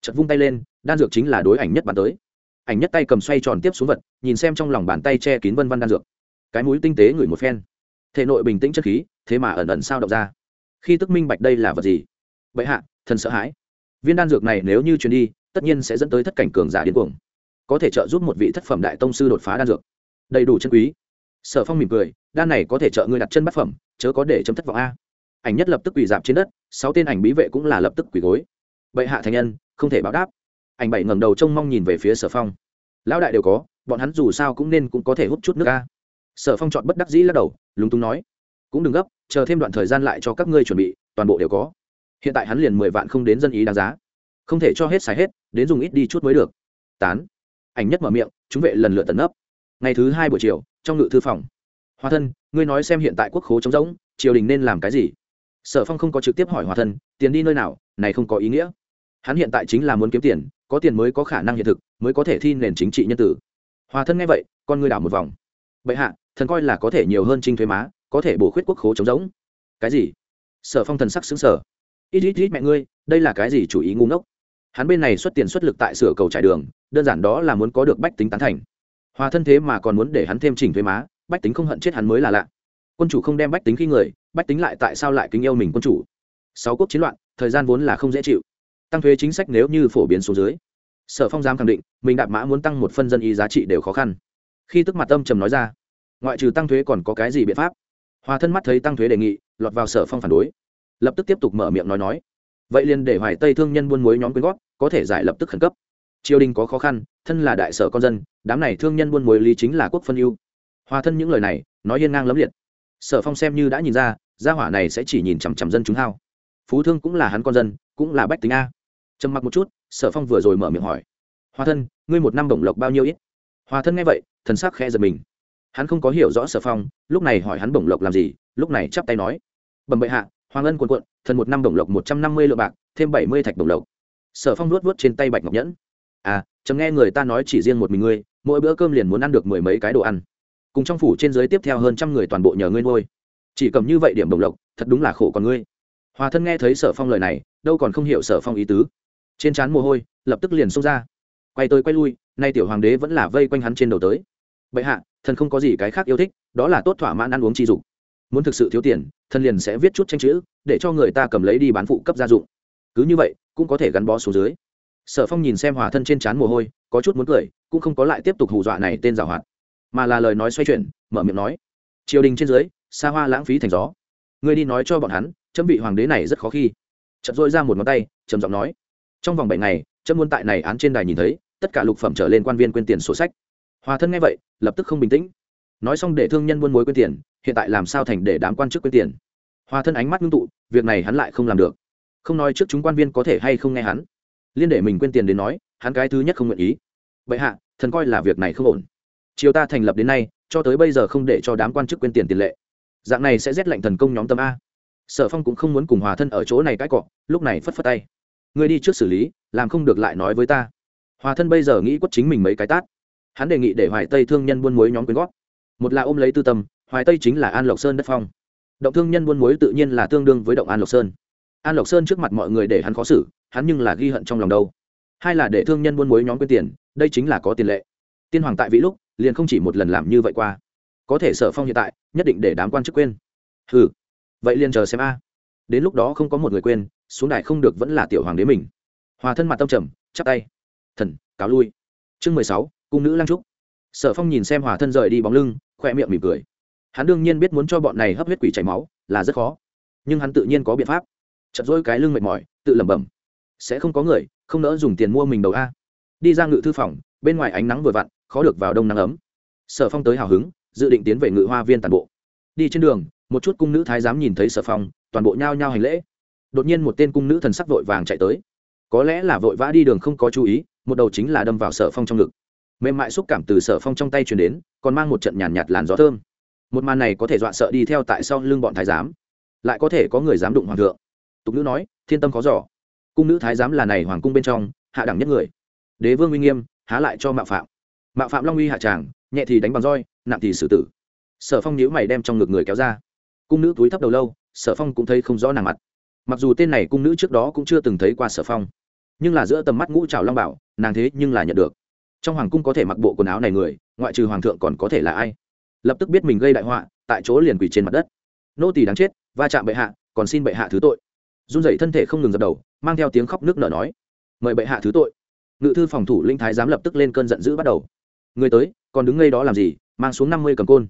Chật vung tay lên, đan dược chính là đối ảnh nhất bàn tới. Ảnh nhất tay cầm xoay tròn tiếp xuống vật, nhìn xem trong lòng bàn tay che kín vân văn đan dược. Cái mũi tinh tế ngửi một phen. Thể nội bình tĩnh chất khí, thế mà ẩn ẩn sao động ra. Khi tức minh bạch đây là vật gì? Vậy hạ, thần sợ hãi. Viên đan dược này nếu như truyền đi, tất nhiên sẽ dẫn tới thất cảnh cường giả điên cuồng. Có thể trợ giúp một vị thất phẩm đại tông sư đột phá đan dược. Đầy đủ chân quý. Sở phong mỉm cười, đan này có thể trợ ngươi đặt chân bát phẩm, chớ có để chấm thất vọng a ảnh nhất lập tức quỳ dạp trên đất, sáu tên ảnh bí vệ cũng là lập tức quỳ gối. Bệ hạ thành nhân, không thể báo đáp. Ảnh bảy ngẩng đầu trông mong nhìn về phía sở phong. Lão đại đều có, bọn hắn dù sao cũng nên cũng có thể hút chút nước a. Sở phong chọn bất đắc dĩ lắc đầu, lúng túng nói. Cũng đừng gấp, chờ thêm đoạn thời gian lại cho các ngươi chuẩn bị, toàn bộ đều có. Hiện tại hắn liền mười vạn không đến dân ý đáng giá. Không thể cho hết xài hết, đến dùng ít đi chút mới được. Tán. Ảnh nhất mở miệng, chúng vệ lần lượt tận ấp ngày thứ hai buổi chiều, trong ngự thư phòng. Hoa thân, ngươi nói xem hiện tại quốc khố trống rỗng, triều đình nên làm cái gì? Sở phong không có trực tiếp hỏi hòa thân, tiền đi nơi nào? Này không có ý nghĩa. Hắn hiện tại chính là muốn kiếm tiền, có tiền mới có khả năng hiện thực, mới có thể thi nền chính trị nhân tử. Hòa thân nghe vậy, con ngươi đảo một vòng. Bệ hạ, thần coi là có thể nhiều hơn trinh thuế má, có thể bổ khuyết quốc khố trống giống. cái gì? Sở phong thần sắc xứng sở ít ít ít mẹ ngươi, đây là cái gì chủ ý ngu ngốc? Hắn bên này xuất tiền xuất lực tại sửa cầu trải đường, đơn giản đó là muốn có được bách tính tán thành. Hòa thân thế mà còn muốn để hắn thêm chỉnh thuế má, bách tính không hận chết hắn mới là lạ quân chủ không đem bách tính khi người, bách tính lại tại sao lại kính yêu mình quân chủ? Sáu quốc chiến loạn, thời gian vốn là không dễ chịu. Tăng thuế chính sách nếu như phổ biến số dưới, sở phong giám khẳng định, mình đạp mã muốn tăng một phân dân y giá trị đều khó khăn. Khi tức mặt âm trầm nói ra, ngoại trừ tăng thuế còn có cái gì biện pháp? Hòa thân mắt thấy tăng thuế đề nghị, lọt vào sở phong phản đối. Lập tức tiếp tục mở miệng nói nói. Vậy liền để hoài tây thương nhân buôn muối nhóm quyên góp, có thể giải lập tức khẩn cấp. Triều đình có khó khăn, thân là đại sở con dân, đám này thương nhân buôn muối lý chính là quốc phân ưu. Hòa thân những lời này, nói hiên ngang lấm liệt sở phong xem như đã nhìn ra, gia hỏa này sẽ chỉ nhìn chằm chằm dân chúng hao. Phú thương cũng là hắn con dân, cũng là bách tính a. Trầm mặc một chút, sở phong vừa rồi mở miệng hỏi. Hòa thân, ngươi một năm đồng lộc bao nhiêu ít? Hòa thân nghe vậy, thần sắc khẽ giật mình. Hắn không có hiểu rõ sở phong, lúc này hỏi hắn bổng lộc làm gì, lúc này chắp tay nói. Bẩm bệ hạ, hoàng ân quần quận thần một năm bổng lộc một trăm năm mươi lượng bạc, thêm bảy mươi thạch bổng lộc. Sở phong luốt vớt trên tay bạch ngọc nhẫn. À chấm nghe người ta nói chỉ riêng một mình ngươi, mỗi bữa cơm liền muốn ăn được mười mấy cái đồ ăn cùng trong phủ trên dưới tiếp theo hơn trăm người toàn bộ nhờ ngươi nuôi. Chỉ cầm như vậy điểm đồng lộc, thật đúng là khổ còn ngươi. Hòa thân nghe thấy sở phong lời này, đâu còn không hiểu sở phong ý tứ. Trên trán mồ hôi, lập tức liền xông ra. Quay tới quay lui, nay tiểu hoàng đế vẫn là vây quanh hắn trên đầu tới. Bệ hạ, thần không có gì cái khác yêu thích, đó là tốt thỏa mãn ăn uống chi dục. Muốn thực sự thiếu tiền, thần liền sẽ viết chút tranh chữ, để cho người ta cầm lấy đi bán phụ cấp gia dụng. Cứ như vậy, cũng có thể gắn bó xuống dưới. Sở phong nhìn xem hòa thân trên trán mồ hôi, có chút muốn cười, cũng không có lại tiếp tục hù dọa này tên giảo hoạt mà là lời nói xoay chuyển, mở miệng nói. Triều đình trên dưới, xa hoa lãng phí thành gió. Người đi nói cho bọn hắn, chấm vị hoàng đế này rất khó khi. Chậm dội ra một ngón tay, trầm giọng nói. Trong vòng bảy ngày, chấm muốn tại này án trên đài nhìn thấy, tất cả lục phẩm trở lên quan viên quên tiền sổ sách. Hòa thân nghe vậy, lập tức không bình tĩnh. Nói xong để thương nhân buôn mối quên tiền, hiện tại làm sao thành để đám quan chức quên tiền? Hòa thân ánh mắt ngưng tụ, việc này hắn lại không làm được. Không nói trước chúng quan viên có thể hay không nghe hắn. Liên để mình quên tiền đến nói, hắn cái thứ nhất không nguyện ý. Vậy hạ, thần coi là việc này không ổn chiều ta thành lập đến nay, cho tới bây giờ không để cho đám quan chức quên tiền tiền lệ. Dạng này sẽ rét lạnh thần công nhóm tâm a. Sở phong cũng không muốn cùng hòa thân ở chỗ này cãi cọ, lúc này phất phất tay. Người đi trước xử lý, làm không được lại nói với ta. Hòa thân bây giờ nghĩ quất chính mình mấy cái tát. Hắn đề nghị để hoài tây thương nhân buôn muối nhóm quyên góp. Một là ôm lấy tư tâm, hoài tây chính là an lộc sơn đất phong. Động thương nhân buôn muối tự nhiên là tương đương với động an lộc sơn. An lộc sơn trước mặt mọi người để hắn khó xử, hắn nhưng là ghi hận trong lòng đâu. Hai là để thương nhân buôn muối nhóm quyên tiền, đây chính là có tiền lệ tiên hoàng tại vĩ lúc, liền không chỉ một lần làm như vậy qua. Có thể sở phong hiện tại, nhất định để đám quan chức quên. Ừ vậy liền chờ xem a. Đến lúc đó không có một người quên, xuống đài không được vẫn là tiểu hoàng đế mình. Hòa thân mặt tâm trầm, chắp tay. Thần, cáo lui. Chương mười sáu, cung nữ lang trúc. Sở phong nhìn xem hòa thân rời đi bóng lưng, khoe miệng mỉm cười. Hắn đương nhiên biết muốn cho bọn này hấp huyết quỷ chảy máu, là rất khó. Nhưng hắn tự nhiên có biện pháp. Chật dỗi cái lưng mệt mỏi, tự lẩm bẩm. Sẽ không có người, không nỡ dùng tiền mua mình đầu a. Đi ra ngự thư phòng, bên ngoài ánh nắng vừa vặn khó được vào đông nắng ấm. Sở phong tới hào hứng dự định tiến về ngự hoa viên toàn bộ. Đi trên đường một chút cung nữ thái giám nhìn thấy sở phong toàn bộ nhao nhao hành lễ. Đột nhiên một tên cung nữ thần sắc vội vàng chạy tới. Có lẽ là vội vã đi đường không có chú ý một đầu chính là đâm vào sở phong trong ngực. Mềm mại xúc cảm từ sở phong trong tay truyền đến còn mang một trận nhàn nhạt, nhạt làn gió thơm. Một màn này có thể dọa sợ đi theo tại sau lưng bọn thái giám. Lại có thể có người dám đụng hoàng thượng. Tục nữ nói thiên tâm có giỏ cung nữ thái giám là này hoàng cung bên trong hạ đẳng nhất người. Đế vương uy nghiêm há lại cho mạo phạm mạo phạm long uy hạ tràng, nhẹ thì đánh bằng roi, nặng thì xử tử. Sở phong nhíu mày đem trong ngực người kéo ra. Cung nữ túi thấp đầu lâu, sở phong cũng thấy không rõ nàng mặt. Mặc dù tên này cung nữ trước đó cũng chưa từng thấy qua sở phong, nhưng là giữa tầm mắt ngũ trào long bảo, nàng thế nhưng là nhận được. Trong hoàng cung có thể mặc bộ quần áo này người, ngoại trừ hoàng thượng còn có thể là ai? Lập tức biết mình gây đại họa, tại chỗ liền quỳ trên mặt đất. Nô tỳ đáng chết, va chạm bệ hạ, còn xin bệ hạ thứ tội. Run rẩy thân thể không ngừng dập đầu, mang theo tiếng khóc nước nở nói. Mời bệ hạ thứ tội. Ngự thư phòng thủ linh thái giám lập tức lên cơn giận dữ bắt đầu người tới, còn đứng ngay đó làm gì, mang xuống năm mươi cầm côn.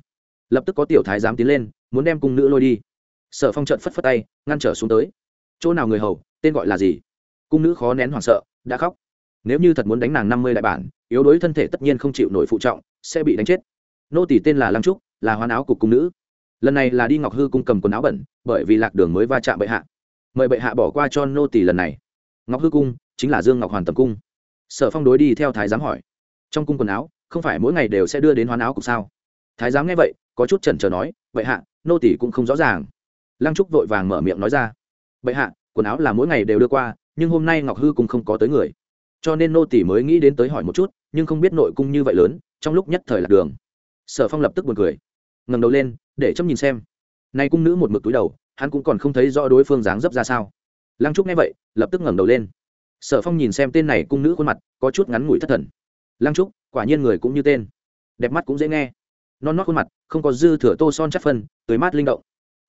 Lập tức có tiểu thái giám tiến lên, muốn đem cung nữ lôi đi. Sở phong trận phất phất tay, ngăn trở xuống tới. Chỗ nào người hầu, tên gọi là gì? Cung nữ khó nén hoảng sợ, đã khóc. Nếu như thật muốn đánh nàng năm mươi đại bản, yếu đuối thân thể tất nhiên không chịu nổi phụ trọng, sẽ bị đánh chết. Nô tỷ tên là lăng trúc, là hoán áo cục cung nữ. Lần này là đi ngọc hư cung cầm quần áo bẩn, bởi vì lạc đường mới va chạm bệ hạ. Mời bệ hạ bỏ qua cho nô tỷ lần này. Ngọc hư cung, chính là dương ngọc hoàn tầm cung. Sở phong đối đi theo thái giám hỏi. Trong cung quần áo không phải mỗi ngày đều sẽ đưa đến hoán áo cục sao? Thái giám nghe vậy, có chút chần chờ nói, vậy hạ, nô tỷ cũng không rõ ràng. Lăng trúc vội vàng mở miệng nói ra, vậy hạ, quần áo là mỗi ngày đều đưa qua, nhưng hôm nay ngọc hư cũng không có tới người. Cho nên nô tỷ mới nghĩ đến tới hỏi một chút, nhưng không biết nội cung như vậy lớn, trong lúc nhất thời lạc đường. Sở phong lập tức buồn cười, ngẩng đầu lên, để chấm nhìn xem. Nay cung nữ một mực túi đầu, hắn cũng còn không thấy rõ đối phương dáng dấp ra sao. Lăng trúc nghe vậy, lập tức ngẩng đầu lên. Sở phong nhìn xem tên này cung nữ khuôn mặt, có chút ngắn ngủi thất thần. Lăng trúc quả nhiên người cũng như tên. Đẹp mắt cũng dễ nghe. Non nót khuôn mặt, không có dư thừa tô son chắc phân tới mát linh động.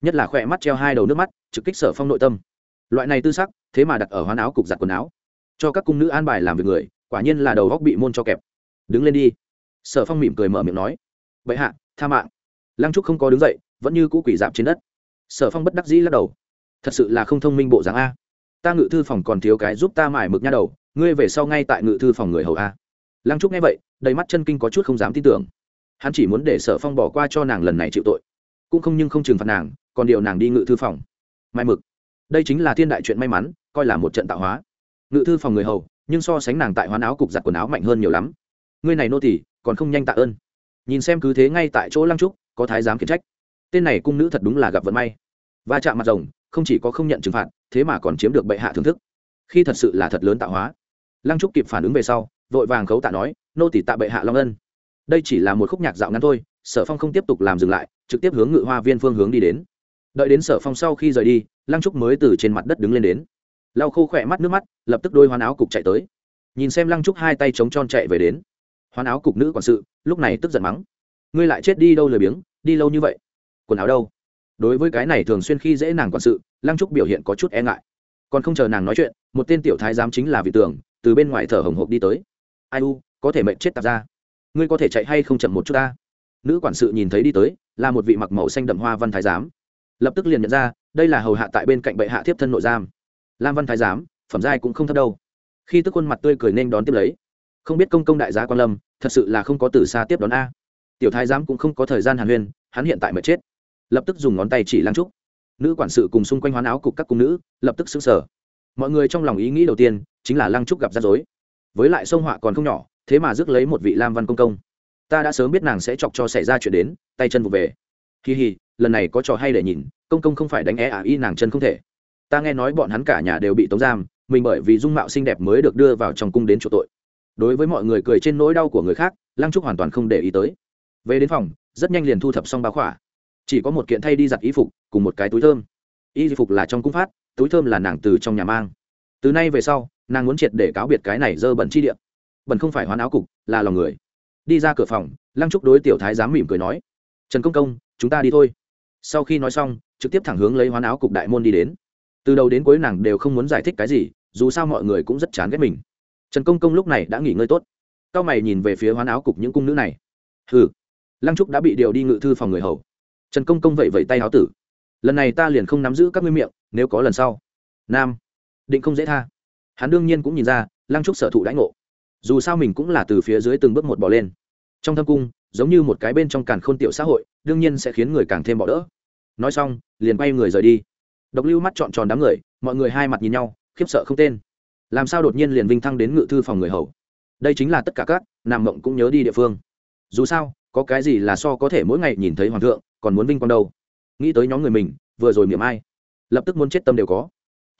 Nhất là khỏe mắt treo hai đầu nước mắt, trực kích sở phong nội tâm. Loại này tư sắc, thế mà đặt ở hoán áo cục giặt quần áo. Cho các cung nữ an bài làm việc người, quả nhiên là đầu góc bị môn cho kẹp. Đứng lên đi. Sở phong mỉm cười mở miệng nói. Vậy hạ, tha mạng. Lăng trúc không có đứng dậy, vẫn như cũ quỷ dạp trên đất. Sở phong bất đắc dĩ lắc đầu. Thật sự là không thông minh bộ dáng a. Ta ngự thư phòng còn thiếu cái giúp ta mải mực nha đầu, ngươi về sau ngay tại ngự thư phòng người hầu a lăng trúc nghe vậy, đầy mắt chân kinh có chút không dám tin tưởng. Hắn chỉ muốn để sở phong bỏ qua cho nàng lần này chịu tội. Cũng không nhưng không trừng phạt nàng, còn điều nàng đi ngự thư phòng. Mai mực, đây chính là thiên đại chuyện may mắn, coi là một trận tạo hóa. Ngự thư phòng người hầu, nhưng so sánh nàng tại hoán áo cục giặt quần áo mạnh hơn nhiều lắm. Ngươi này nô tỳ, còn không nhanh tạ ơn. Nhìn xem cứ thế ngay tại chỗ lăng trúc, có thái giám khiển trách. Tên này cung nữ thật đúng là gặp vận may. Va chạm mặt rồng, không chỉ có không nhận trừng phạt, thế mà còn chiếm được bệ hạ thưởng thức. Khi thật sự là thật lớn tạo hóa. Lăng trúc kịp phản ứng về sau vội vàng khấu tạ nói, nô tỷ tạ bệ hạ long ân. Đây chỉ là một khúc nhạc dạo ngắn thôi, sở phong không tiếp tục làm dừng lại, trực tiếp hướng ngự hoa viên phương hướng đi đến. Đợi đến sở phong sau khi rời đi, lăng trúc mới từ trên mặt đất đứng lên đến. Lau khô khỏe mắt nước mắt, lập tức đôi hoán áo cục chạy tới. Nhìn xem lăng trúc hai tay chống tròn chạy về đến. Hoán áo cục nữ quản sự, lúc này tức giận mắng, ngươi lại chết đi đâu lười biếng, đi lâu như vậy? Quần áo đâu? Đối với cái này thường xuyên khi dễ nàng quản sự, lăng trúc biểu hiện có chút e ngại. Còn không chờ nàng nói chuyện, một tên tiểu thái giám chính là vị tường, từ bên ngoài thở hồng hộc đi tới ai u, có thể mệnh chết tạp ra. Ngươi có thể chạy hay không chậm một chút ta? Nữ quản sự nhìn thấy đi tới, là một vị mặc màu xanh đậm hoa văn thái giám. Lập tức liền nhận ra, đây là hầu hạ tại bên cạnh bệ hạ thiếp thân nội giam. Lam văn thái giám, phẩm giai cũng không thấp đâu. Khi tức khuôn mặt tươi cười nên đón tiếp lấy. Không biết công công đại gia quan lâm, thật sự là không có từ xa tiếp đón a. Tiểu thái giám cũng không có thời gian hàn huyên, hắn hiện tại mệt chết. Lập tức dùng ngón tay chỉ lăng trúc. Nữ quản sự cùng xung quanh hoán áo cục các cung nữ, lập tức xứng sở mọi người trong lòng ý nghĩ đầu tiên, chính là lăng trúc gặp rắc rối với lại sông họa còn không nhỏ, thế mà rước lấy một vị lam văn công công. Ta đã sớm biết nàng sẽ chọc cho xảy ra chuyện đến, tay chân vụ về. Kỳ hì lần này có trò hay để nhìn, công công không phải đánh é ả y nàng chân không thể. Ta nghe nói bọn hắn cả nhà đều bị tống giam, mình bởi vì dung mạo xinh đẹp mới được đưa vào trong cung đến chỗ tội. Đối với mọi người cười trên nỗi đau của người khác, lăng trúc hoàn toàn không để ý tới. Về đến phòng, rất nhanh liền thu thập xong báo khỏa. Chỉ có một kiện thay đi giặt y phục, cùng một cái túi thơm. Y phục là trong cung phát, túi thơm là nàng từ trong nhà mang từ nay về sau, nàng muốn triệt để cáo biệt cái này dơ bẩn chi điện bẩn không phải hoán áo cục, là lòng người. Đi ra cửa phòng, lăng trúc đối tiểu thái dám mỉm cười nói, trần công công, chúng ta đi thôi. Sau khi nói xong, trực tiếp thẳng hướng lấy hoán áo cục đại môn đi đến. Từ đầu đến cuối nàng đều không muốn giải thích cái gì, dù sao mọi người cũng rất chán ghét mình. Trần công công lúc này đã nghỉ ngơi tốt. Cao mày nhìn về phía hoán áo cục những cung nữ này. Hừ. Lăng trúc đã bị điều đi ngự thư phòng người hầu. Trần công công vậy vẫy tay áo tử. Lần này ta liền không nắm giữ các ngươi miệng, nếu có lần sau. Nam định không dễ tha. Hắn đương nhiên cũng nhìn ra, lăng trúc sở thụ đãi ngộ. Dù sao mình cũng là từ phía dưới từng bước một bỏ lên. Trong thâm cung, giống như một cái bên trong càn khôn tiểu xã hội, đương nhiên sẽ khiến người càng thêm bỏ đỡ. Nói xong, liền bay người rời đi. Độc lưu mắt trọn tròn đám người, mọi người hai mặt nhìn nhau, khiếp sợ không tên. Làm sao đột nhiên liền vinh thăng đến ngự thư phòng người hầu? Đây chính là tất cả các nàng mộng cũng nhớ đi địa phương. Dù sao, có cái gì là so có thể mỗi ngày nhìn thấy hoàng thượng, còn muốn vinh quang đâu? Nghĩ tới nhóm người mình, vừa rồi miệng ai, lập tức muốn chết tâm đều có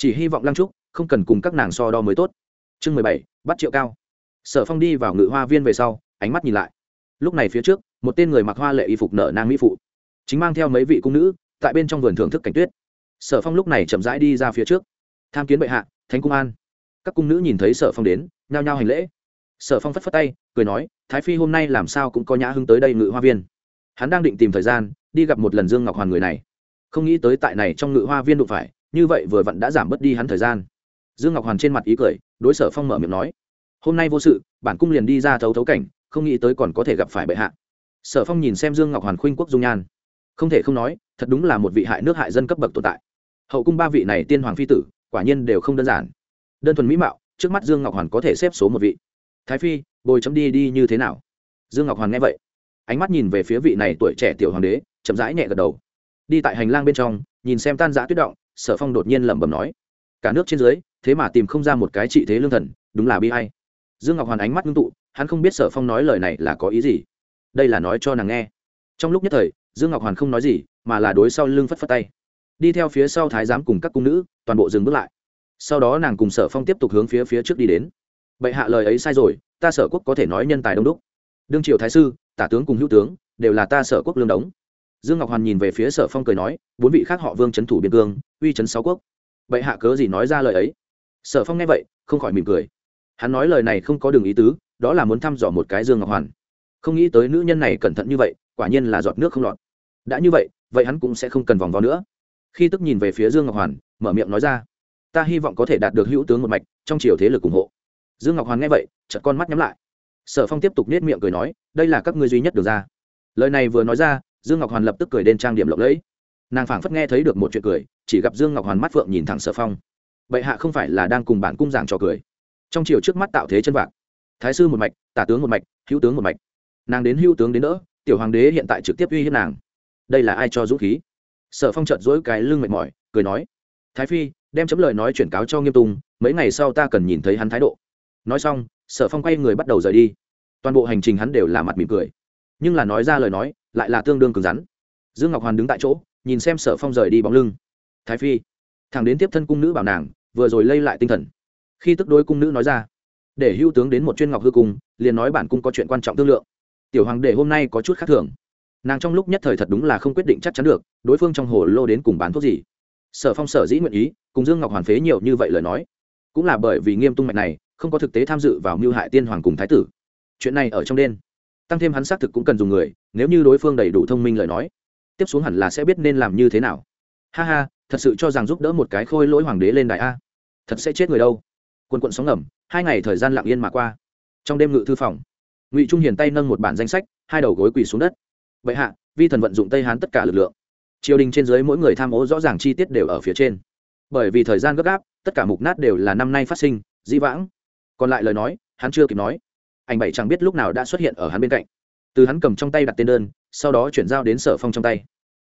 chỉ hy vọng lăng trúc không cần cùng các nàng so đo mới tốt. Chương mười bảy, bắt triệu cao. Sở phong đi vào ngự hoa viên về sau, ánh mắt nhìn lại. Lúc này phía trước, một tên người mặc hoa lệ y phục nở nang mỹ phụ. Chính mang theo mấy vị cung nữ, tại bên trong vườn thưởng thức cảnh tuyết. Sở phong lúc này chậm rãi đi ra phía trước. Tham kiến bệ hạ, thánh cung an. Các cung nữ nhìn thấy sở phong đến, nhao nhao hành lễ. Sở phong phất phất tay, cười nói, thái phi hôm nay làm sao cũng có nhã hưng tới đây ngự hoa viên. Hắn đang định tìm thời gian, đi gặp một lần dương ngọc hoàn người này. Không nghĩ tới tại này trong ngự hoa viên đụng phải như vậy vừa vặn đã giảm bớt đi hắn thời gian. Dương ngọc hoàn trên mặt ý cười, đối sở phong mở miệng nói, hôm nay vô sự, bản cung liền đi ra thấu thấu cảnh, không nghĩ tới còn có thể gặp phải bệ hạ. Sở phong nhìn xem dương ngọc hoàn khuynh quốc dung nhan, không thể không nói, thật đúng là một vị hại nước hại dân cấp bậc tồn tại. Hậu cung ba vị này tiên hoàng phi tử, quả nhiên đều không đơn giản. Đơn thuần mỹ mạo, trước mắt dương ngọc hoàn có thể xếp số một vị. Thái phi, bồi chấm đi đi như thế nào? Dương ngọc hoàn nghe vậy, ánh mắt nhìn về phía vị này tuổi trẻ tiểu hoàng đế, chậm rãi nhẹ gật đầu. Đi tại hành lang bên trong, nhìn xem tan giã tuyết động sở phong đột nhiên lẩm bẩm nói, cả nước trên dưới, thế mà tìm không ra một cái trị thế lương thần, đúng là bi hay dương ngọc hoàn ánh mắt ngưng tụ, hắn không biết sở phong nói lời này là có ý gì. Đây là nói cho nàng nghe. Trong lúc nhất thời, dương ngọc hoàn không nói gì, mà là đối sau lưng phất phất tay. Đi theo phía sau thái giám cùng các cung nữ, toàn bộ dừng bước lại. Sau đó nàng cùng sở phong tiếp tục hướng phía phía trước đi đến. Bệ hạ lời ấy sai rồi, ta sở quốc có thể nói nhân tài đông đúc. Đương triều thái sư, tả tướng cùng hữu tướng, đều là ta sở quốc lương đống dương ngọc hoàn nhìn về phía sở phong cười nói, bốn vị khác họ vương trấn thủ biên cương, uy trấn sáu quốc. Vậy hạ cớ gì nói ra lời ấy? Sở phong nghe vậy, không khỏi mỉm cười. Hắn nói lời này không có đường ý tứ, đó là muốn thăm dò một cái dương ngọc hoàn. Không nghĩ tới nữ nhân này cẩn thận như vậy, quả nhiên là giọt nước không lọt. Đã như vậy vậy hắn cũng sẽ không cần vòng vo nữa. Khi tức nhìn về phía dương ngọc hoàn, mở miệng nói ra, ta hy vọng có thể đạt được hữu tướng một mạch, trong chiều thế lực ủng hộ. Dương ngọc hoàn nghe vậy chật con mắt nhắm lại. Sở phong tiếp tục nết miệng cười nói, đây là các ngươi duy nhất được ra. Lời này vừa nói ra dương ngọc hoàn lập tức cười đến trang điểm lộng lẫy. Nàng phảng phất nghe thấy được một chuyện cười, chỉ gặp dương ngọc hoàn mắt phượng nhìn thẳng sở phong. Bệ hạ không phải là đang cùng bản cung giảng trò cười. Trong chiều trước mắt tạo thế chân vạc. Thái sư một mạch, tả tướng một mạch, hữu tướng một mạch. Nàng đến hữu tướng đến nữa tiểu hoàng đế hiện tại trực tiếp uy hiếp nàng. Đây là ai cho dũng khí? Sở phong trợt dỗi cái lưng mệt mỏi, cười nói. Thái phi, đem chấm lời nói chuyển cáo cho nghiêm tùng, mấy ngày sau ta cần nhìn thấy hắn thái độ. Nói xong, sở phong quay người bắt đầu rời đi. Toàn bộ hành trình hắn đều là mặt mỉm cười. Nhưng là nói ra lời nói lại là tương đương cứng rắn. Dương ngọc hoàn đứng tại chỗ, nhìn xem sở phong rời đi bóng lưng. Thái phi, thằng đến tiếp thân cung nữ bảo nàng, vừa rồi lây lại tinh thần. Khi tức đối cung nữ nói ra, để hưu tướng đến một chuyên ngọc hư cung, liền nói bản cung có chuyện quan trọng thương lượng. Tiểu hoàng đệ hôm nay có chút khác thường. Nàng trong lúc nhất thời thật đúng là không quyết định chắc chắn được, đối phương trong hồ lô đến cùng bán thuốc gì. Sở phong sở dĩ nguyện ý, cùng dương ngọc hoàn phế nhiều như vậy lời nói, cũng là bởi vì nghiêm tung mạch này, không có thực tế tham dự vào mưu hại tiên hoàng cùng thái tử. Chuyện này ở trong đen tăng thêm hắn xác thực cũng cần dùng người, nếu như đối phương đầy đủ thông minh lời nói, tiếp xuống hẳn là sẽ biết nên làm như thế nào. Ha ha, thật sự cho rằng giúp đỡ một cái khôi lỗi hoàng đế lên đại a. Thật sẽ chết người đâu. Quân quận sóng ngầm, hai ngày thời gian lặng yên mà qua. Trong đêm ngự thư phòng, ngụy trung hiền tay nâng một bản danh sách, hai đầu gối quỳ xuống đất. Vậy hạ, vi thần vận dụng tây hán tất cả lực lượng. Triều đình trên dưới mỗi người tham ô rõ ràng chi tiết đều ở phía trên. Bởi vì thời gian gấp gáp, tất cả mục nát đều là năm nay phát sinh, dĩ vãng. Còn lại lời nói, hắn chưa kịp nói anh bảy chẳng biết lúc nào đã xuất hiện ở hắn bên cạnh. Từ hắn cầm trong tay đặt tên đơn, sau đó chuyển giao đến sở phong trong tay.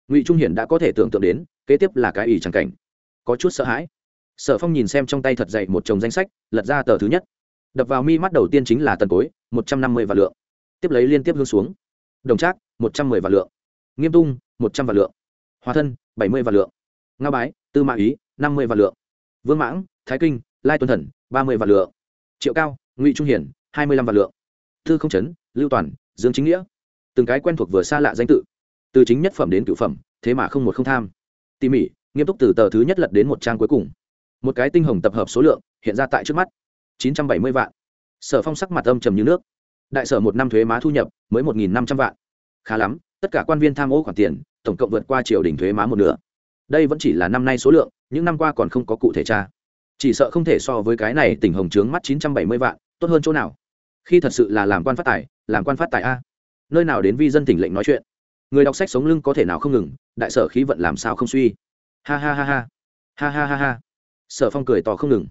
Ngụy trung hiển đã có thể tưởng tượng đến, kế tiếp là cái ỷ chẳng cảnh. Có chút sợ hãi. Sở phong nhìn xem trong tay thật dậy một chồng danh sách, lật ra tờ thứ nhất. Đập vào mi mắt đầu tiên chính là tần cối, một trăm năm mươi vạn lượng. Tiếp lấy liên tiếp hướng xuống. Đồng trác, một trăm mười vạn lượng. Nghiêm tung, một trăm vạn lượng. Hòa thân, bảy mươi vạn lượng. Nga bái, tư mã ý, năm mươi vạn lượng. Vương mãng, thái kinh, lai tuấn thần, ba mươi vạn lượng. Triệu cao, ngụy trung hiển hai mươi lăm vạn lượng. Thư không chấn, lưu toàn, dương chính nghĩa. Từng cái quen thuộc vừa xa lạ danh tự. Từ chính nhất phẩm đến cựu phẩm, thế mà không một không tham. Tỉ mỉ, nghiêm túc từ tờ thứ nhất lật đến một trang cuối cùng. Một cái tinh hồng tập hợp số lượng, hiện ra tại trước mắt. chín trăm bảy mươi vạn. Sở phong sắc mặt âm trầm như nước. Đại sở một năm thuế má thu nhập, mới một năm trăm vạn. Khá lắm, tất cả quan viên tham ô khoản tiền, tổng cộng vượt qua triều đình thuế má một nửa. Đây vẫn chỉ là năm nay số lượng, những năm qua còn không có cụ thể tra. Chỉ sợ không thể so với cái này tỉnh hồng trướng mắt chín trăm bảy mươi vạn, tốt hơn chỗ nào khi thật sự là làm quan phát tài, làm quan phát tài a. Nơi nào đến vi dân tỉnh lệnh nói chuyện. Người đọc sách sống lưng có thể nào không ngừng, đại sở khí vận làm sao không suy. Ha ha ha ha. Ha ha ha ha. Sở phong cười to không ngừng.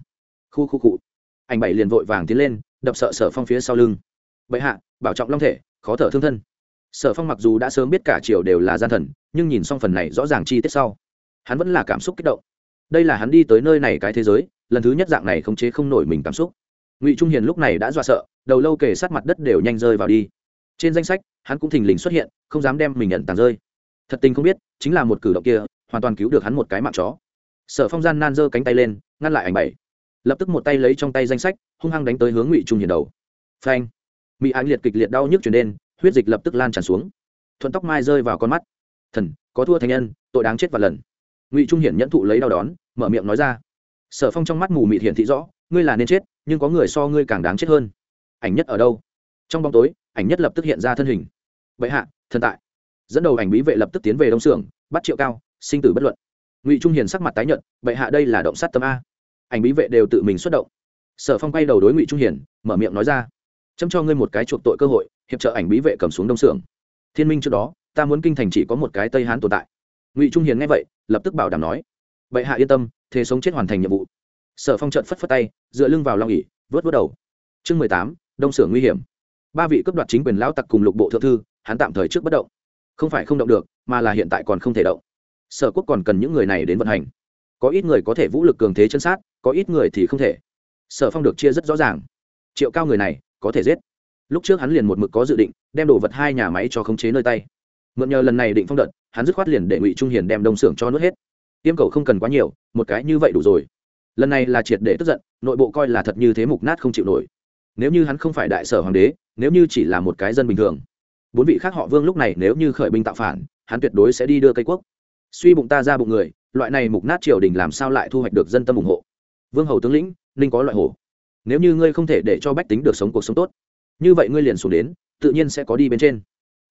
Khu khu cụ anh bảy liền vội vàng tiến lên, đập sợ sở phong phía sau lưng. Bệ hạ, bảo trọng long thể, khó thở thương thân. Sở phong mặc dù đã sớm biết cả triều đều là gian thần, nhưng nhìn xong phần này rõ ràng chi tiết sau, hắn vẫn là cảm xúc kích động. Đây là hắn đi tới nơi này cái thế giới, lần thứ nhất dạng này không chế không nổi mình cảm xúc. Ngụy trung hiền lúc này đã dọa sợ đầu lâu kề sát mặt đất đều nhanh rơi vào đi. Trên danh sách, hắn cũng thình lình xuất hiện, không dám đem mình nhận tàng rơi. Thật tình không biết, chính là một cử động kia, hoàn toàn cứu được hắn một cái mạng chó. Sở phong gian nan giơ cánh tay lên, ngăn lại ảnh bảy. Lập tức một tay lấy trong tay danh sách, hung hăng đánh tới hướng ngụy trung hiền đầu. Phanh! Mỹ ánh liệt kịch liệt đau nhức chuyển đến, huyết dịch lập tức lan tràn xuống. Thuận tóc mai rơi vào con mắt. Thần, có thua thành nhân, tội đáng chết và lần. Ngụy trung hiển nhẫn thụ lấy đau đón, mở miệng nói ra. Sở phong trong mắt mù mịt hiển thị rõ, ngươi là nên chết, nhưng có người so ngươi càng đáng chết hơn ảnh nhất ở đâu? Trong bóng tối, ảnh nhất lập tức hiện ra thân hình. Vậy hạ, thần tại. Dẫn đầu ảnh bí vệ lập tức tiến về đông xưởng, bắt triệu cao, sinh tử bất luận. Ngụy trung hiền sắc mặt tái nhận bệ hạ đây là động sát tâm a. Ảnh bí vệ đều tự mình xuất động. Sở phong quay đầu đối ngụy trung hiền, mở miệng nói ra, chấm cho ngươi một cái chuộc tội cơ hội, hiệp trợ ảnh bí vệ cầm xuống đông xưởng. Thiên minh trước đó, ta muốn kinh thành chỉ có một cái tây hán tồn tại. Ngụy trung hiền nghe vậy, lập tức bảo đảm nói, bệ hạ yên tâm, thế sống chết hoàn thành nhiệm vụ. Sở phong trận phất phất tay, dựa lưng vào long ỉ vớt vớt đầu. Chương mười tám đông xưởng nguy hiểm. Ba vị cấp đoạt chính quyền lão tặc cùng lục bộ thượng thư, hắn tạm thời trước bất động. Không phải không động được, mà là hiện tại còn không thể động. Sở quốc còn cần những người này đến vận hành. Có ít người có thể vũ lực cường thế chân sát, có ít người thì không thể. Sở phong được chia rất rõ ràng. Triệu cao người này, có thể giết. Lúc trước hắn liền một mực có dự định, đem đồ vật hai nhà máy cho khống chế nơi tay. Mượn nhờ lần này định phong đợt, hắn dứt khoát liền để ngụy trung hiền đem đông xưởng cho nuốt hết. Tiêm cầu không cần quá nhiều, một cái như vậy đủ rồi. Lần này là triệt để tức giận, nội bộ coi là thật như thế mục nát không chịu nổi nếu như hắn không phải đại sở hoàng đế, nếu như chỉ là một cái dân bình thường, bốn vị khác họ vương lúc này nếu như khởi binh tạo phản, hắn tuyệt đối sẽ đi đưa cây quốc. Suy bụng ta ra bụng người, loại này mục nát triều đình làm sao lại thu hoạch được dân tâm ủng hộ? Vương hầu tướng lĩnh, ninh có loại hổ. Nếu như ngươi không thể để cho bách tính được sống cuộc sống tốt, như vậy ngươi liền xuống đến, tự nhiên sẽ có đi bên trên.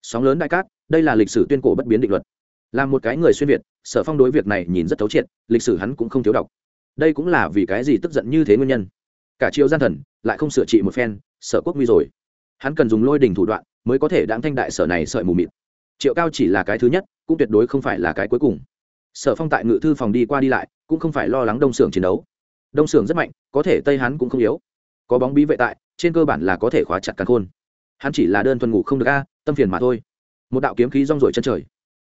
Sóng lớn đại cát, đây là lịch sử tuyên cổ bất biến định luật. Là một cái người xuyên việt, sở phong đối việc này nhìn rất thấu triệt, lịch sử hắn cũng không thiếu đọc. Đây cũng là vì cái gì tức giận như thế nguyên nhân cả triều gian thần lại không sửa trị một phen, sở quốc nguy rồi. Hắn cần dùng lôi đình thủ đoạn mới có thể đáng thanh đại sở này sợi mù mịt. Triệu cao chỉ là cái thứ nhất, cũng tuyệt đối không phải là cái cuối cùng. Sở phong tại ngự thư phòng đi qua đi lại, cũng không phải lo lắng đông xưởng chiến đấu. Đông xưởng rất mạnh, có thể tây hắn cũng không yếu. Có bóng bí vệ tại, trên cơ bản là có thể khóa chặt căn khôn. Hắn chỉ là đơn thuần ngủ không được a, tâm phiền mà thôi. Một đạo kiếm khí rong rổi chân trời.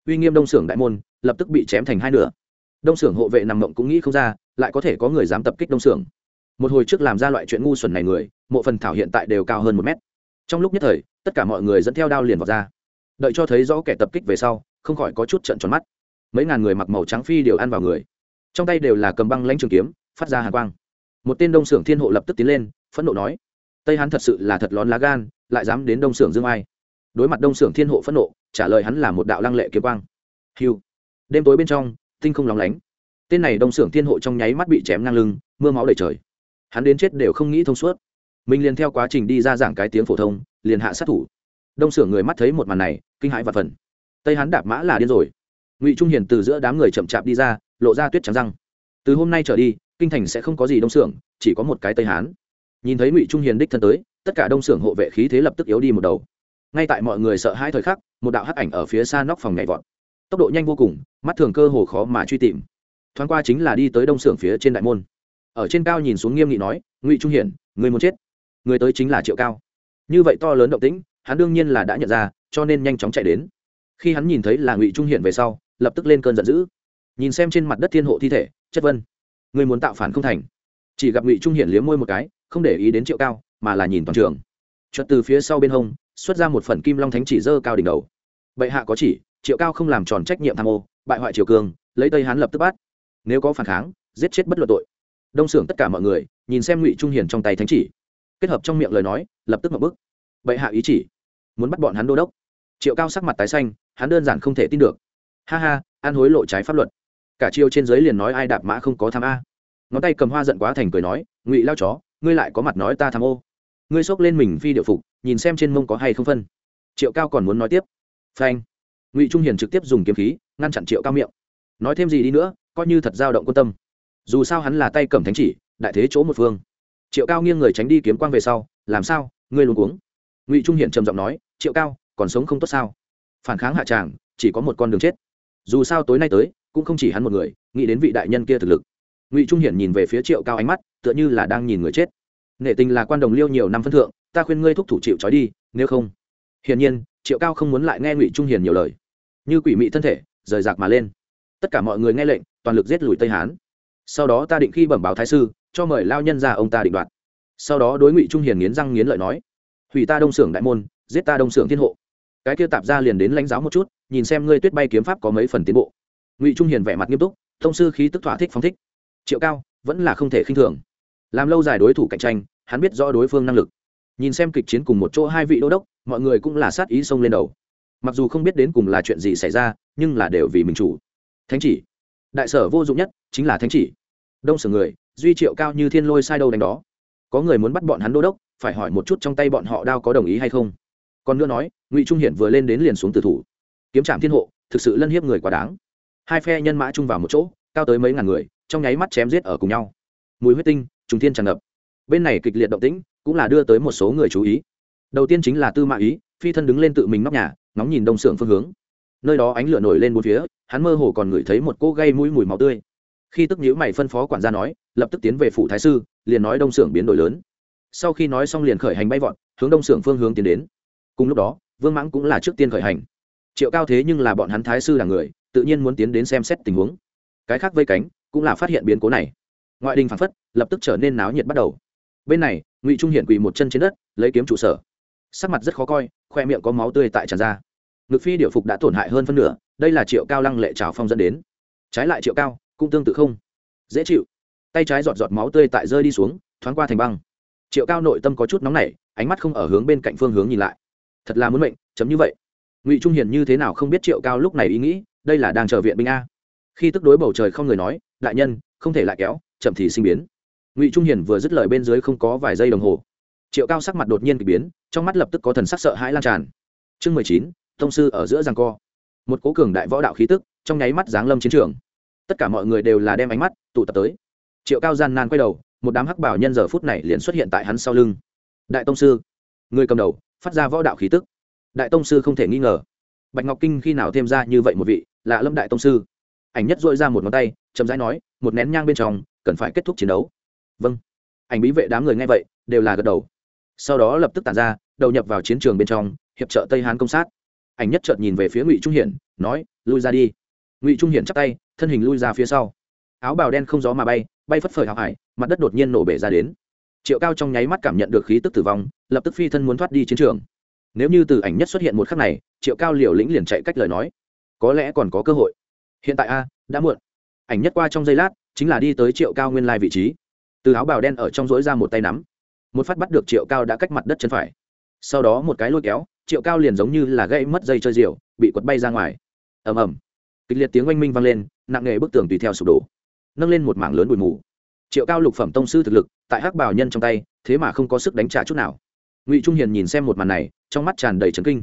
Uy nghiêm đông xưởng đại môn, lập tức bị chém thành hai nửa. Đông xưởng hộ vệ nằm mộng cũng nghĩ không ra, lại có thể có người dám tập kích đông xưởng một hồi trước làm ra loại chuyện ngu xuẩn này người, mộ phần thảo hiện tại đều cao hơn một mét. Trong lúc nhất thời, tất cả mọi người dẫn theo đao liền vào ra. Đợi cho thấy rõ kẻ tập kích về sau, không khỏi có chút trận tròn mắt. Mấy ngàn người mặc màu trắng phi đều ăn vào người. Trong tay đều là cầm băng lãnh trường kiếm, phát ra hàng quang. Một tên đông xưởng thiên hộ lập tức tiến lên, phẫn nộ nói, tây hắn thật sự là thật lón lá gan, lại dám đến đông xưởng dương ai? Đối mặt đông xưởng thiên hộ phẫn nộ, trả lời hắn là một đạo lăng lệ kiếm quang. Hiu đêm tối bên trong, tinh không lóng lánh. Tên này đông xưởng thiên hộ trong nháy mắt bị chém ngang lưng, mưa máu đầy trời hắn đến chết đều không nghĩ thông suốt. Mình liền theo quá trình đi ra giảng cái tiếng phổ thông, liền hạ sát thủ. Đông sưởng người mắt thấy một màn này, kinh hãi và phần. Tây hắn đạp mã là điên rồi. Ngụy trung hiền từ giữa đám người chậm chạp đi ra, lộ ra tuyết trắng răng. Từ hôm nay trở đi, kinh thành sẽ không có gì đông xưởng chỉ có một cái tây hán. Nhìn thấy ngụy trung hiền đích thân tới, tất cả đông xưởng hộ vệ khí thế lập tức yếu đi một đầu. Ngay tại mọi người sợ hai thời khắc, một đạo hắc ảnh ở phía xa nóc phòng nhảy vọt. Tốc độ nhanh vô cùng, mắt thường cơ hồ khó mà truy tìm. Thoáng qua chính là đi tới đông xưởng phía trên đại môn ở trên cao nhìn xuống nghiêm nghị nói, ngụy trung hiển, người muốn chết. Người tới chính là triệu cao. Như vậy to lớn động tĩnh, hắn đương nhiên là đã nhận ra, cho nên nhanh chóng chạy đến. Khi hắn nhìn thấy là ngụy trung hiển về sau, lập tức lên cơn giận dữ. Nhìn xem trên mặt đất thiên hộ thi thể, chất vân người muốn tạo phản không thành? Chỉ gặp ngụy trung hiển liếm môi một cái, không để ý đến triệu cao, mà là nhìn toàn trường. Chợt từ phía sau bên hông, xuất ra một phần kim long thánh chỉ dơ cao đỉnh đầu. Bệ hạ có chỉ, triệu cao không làm tròn trách nhiệm tham ô, bại hoại triều cường, lấy tây hán lập tức bắt. Nếu có phản kháng, giết chết bất luận tội đông xưởng tất cả mọi người, nhìn xem ngụy trung hiền trong tay thánh chỉ. Kết hợp trong miệng lời nói, lập tức mở bức. Bệ hạ ý chỉ. Muốn bắt bọn hắn đô đốc. Triệu cao sắc mặt tái xanh, hắn đơn giản không thể tin được. Ha ha, an hối lộ trái pháp luật. Cả chiêu trên giới liền nói ai đạp mã không có tham a. Ngón tay cầm hoa giận quá thành cười nói, ngụy lao chó, ngươi lại có mặt nói ta tham ô. Ngươi xốc lên mình phi điệu phục, nhìn xem trên mông có hay không phân. Triệu cao còn muốn nói tiếp. Phanh. Ngụy trung hiền trực tiếp dùng kiếm khí, ngăn chặn triệu cao miệng. Nói thêm gì đi nữa, coi như thật dao động quan tâm dù sao hắn là tay cầm thánh chỉ, đại thế chỗ một phương. Triệu cao nghiêng người tránh đi kiếm quang về sau, làm sao? Ngươi luôn cuống. Ngụy trung hiển trầm giọng nói, triệu cao, còn sống không tốt sao? Phản kháng hạ tràng, chỉ có một con đường chết. Dù sao tối nay tới, cũng không chỉ hắn một người, nghĩ đến vị đại nhân kia thực lực. Ngụy trung hiển nhìn về phía triệu cao ánh mắt, tựa như là đang nhìn người chết. Nể tình là quan đồng liêu nhiều năm phân thượng, ta khuyên ngươi thúc thủ chịu trói đi, nếu không hiển nhiên, triệu cao không muốn lại nghe ngụy trung Hiển nhiều lời. Như quỷ mị thân thể, rời rạc mà lên. Tất cả mọi người nghe lệnh, toàn lực giết lùi tây hán sau đó ta định khi bẩm báo thái sư, cho mời lao nhân ra ông ta định đoạt. Sau đó đối ngụy trung hiền nghiến răng nghiến lợi nói, hủy ta đông xưởng đại môn, giết ta đông xưởng thiên hộ. Cái kia tạp ra liền đến lãnh giáo một chút, nhìn xem ngươi tuyết bay kiếm pháp có mấy phần tiến bộ. Ngụy trung hiền vẻ mặt nghiêm túc, thông sư khí tức thỏa thích phóng thích. Triệu cao, vẫn là không thể khinh thường. Làm lâu dài đối thủ cạnh tranh, hắn biết rõ đối phương năng lực. Nhìn xem kịch chiến cùng một chỗ hai vị đô đốc, mọi người cũng là sát ý xông lên đầu. Mặc dù không biết đến cùng là chuyện gì xảy ra, nhưng là đều vì mình chủ. Thánh chỉ đại sở vô dụng nhất chính là thánh chỉ. Đông sở người, duy triệu cao như thiên lôi sai đâu đánh đó. Có người muốn bắt bọn hắn đô đốc, phải hỏi một chút trong tay bọn họ đao có đồng ý hay không? Còn nữa nói, ngụy trung hiển vừa lên đến liền xuống từ thủ. Kiếm trạm thiên hộ, thực sự lân hiếp người quá đáng. Hai phe nhân mã chung vào một chỗ, cao tới mấy ngàn người, trong nháy mắt chém giết ở cùng nhau. Mùi huyết tinh, trùng thiên tràn ngập. Bên này kịch liệt động tĩnh, cũng là đưa tới một số người chú ý. Đầu tiên chính là tư mã ý, phi thân đứng lên tự mình nóc nhà, ngóng nhìn đông xưởng phương hướng nơi đó ánh lửa nổi lên bốn phía, hắn mơ hồ còn ngửi thấy một cô gây mũi mùi máu tươi. Khi tức nhữ mày phân phó quản gia nói, lập tức tiến về phủ thái sư, liền nói đông xưởng biến đổi lớn. Sau khi nói xong liền khởi hành bay vọt, hướng đông xưởng phương hướng tiến đến. Cùng lúc đó, vương mãng cũng là trước tiên khởi hành. Triệu cao thế nhưng là bọn hắn thái sư là người, tự nhiên muốn tiến đến xem xét tình huống. Cái khác vây cánh, cũng là phát hiện biến cố này. Ngoại đình phản phất, lập tức trở nên náo nhiệt bắt đầu. Bên này, ngụy trung hiển quỳ một chân trên đất, lấy kiếm trụ sở. Sắc mặt rất khó coi, khoe miệng có máu tươi tại tràn ra ngực phi điệu phục đã tổn hại hơn phân nửa, đây là triệu cao lăng lệ trào phong dẫn đến. Trái lại triệu cao cũng tương tự không. Dễ chịu. Tay trái giọt giọt máu tươi tại rơi đi xuống, thoáng qua thành băng. Triệu cao nội tâm có chút nóng nảy, ánh mắt không ở hướng bên cạnh phương hướng nhìn lại. Thật là muốn mệnh, chấm như vậy. Ngụy trung hiền như thế nào không biết triệu cao lúc này ý nghĩ, đây là đang chờ viện binh a. Khi tức đối bầu trời không người nói, đại nhân, không thể lại kéo, chậm thì sinh biến. Ngụy trung hiền vừa dứt lời bên dưới không có vài giây đồng hồ. Triệu cao sắc mặt đột nhiên k ỳ biến, trong mắt lập tức có thần sắc sợ hãi lan tràn. Chương mười chín thông sư ở giữa giang co. Một cố cường đại võ đạo khí tức, trong nháy mắt giáng lâm chiến trường. Tất cả mọi người đều là đem ánh mắt tụ tập tới. Triệu cao gian nan quay đầu, một đám hắc bảo nhân giờ phút này liền xuất hiện tại hắn sau lưng. Đại tông sư, người cầm đầu, phát ra võ đạo khí tức. Đại tông sư không thể nghi ngờ. Bạch ngọc kinh khi nào thêm ra như vậy một vị lạ lâm đại tông sư? Ảnh nhất dội ra một ngón tay, chậm rãi nói, một nén nhang bên trong, cần phải kết thúc chiến đấu. Vâng. Ảnh bí vệ đám người nghe vậy, đều là gật đầu. Sau đó lập tức tàn ra, đầu nhập vào chiến trường bên trong, hiệp trợ tây hán công sát ảnh nhất chợt nhìn về phía ngụy trung hiển, nói, lui ra đi. Ngụy trung hiển chắc tay, thân hình lui ra phía sau. Áo bào đen không gió mà bay bay phất phởi hào hải, mặt đất đột nhiên nổ bể ra đến. Triệu cao trong nháy mắt cảm nhận được khí tức tử vong, lập tức phi thân muốn thoát đi chiến trường. Nếu như từ ảnh nhất xuất hiện một khắc này, triệu cao liều lĩnh liền chạy cách lời nói. Có lẽ còn có cơ hội. Hiện tại a, đã muộn. Ảnh nhất qua trong giây lát, chính là đi tới triệu cao nguyên lai vị trí. Từ áo bào đen ở trong rỗi ra một tay nắm. Một phát bắt được triệu cao đã cách mặt đất chân phải. Sau đó một cái lôi kéo triệu cao liền giống như là gây mất dây chơi diều bị quật bay ra ngoài. Ầm ầm. Kịch liệt tiếng oanh minh vang lên, nặng nề bức tường tùy theo sụp đổ, nâng lên một mảng lớn bụi mù. Triệu cao lục phẩm tông sư thực lực, tại hắc bảo nhân trong tay, thế mà không có sức đánh trả chút nào. Ngụy trung hiền nhìn xem một màn này, trong mắt tràn đầy trấn kinh.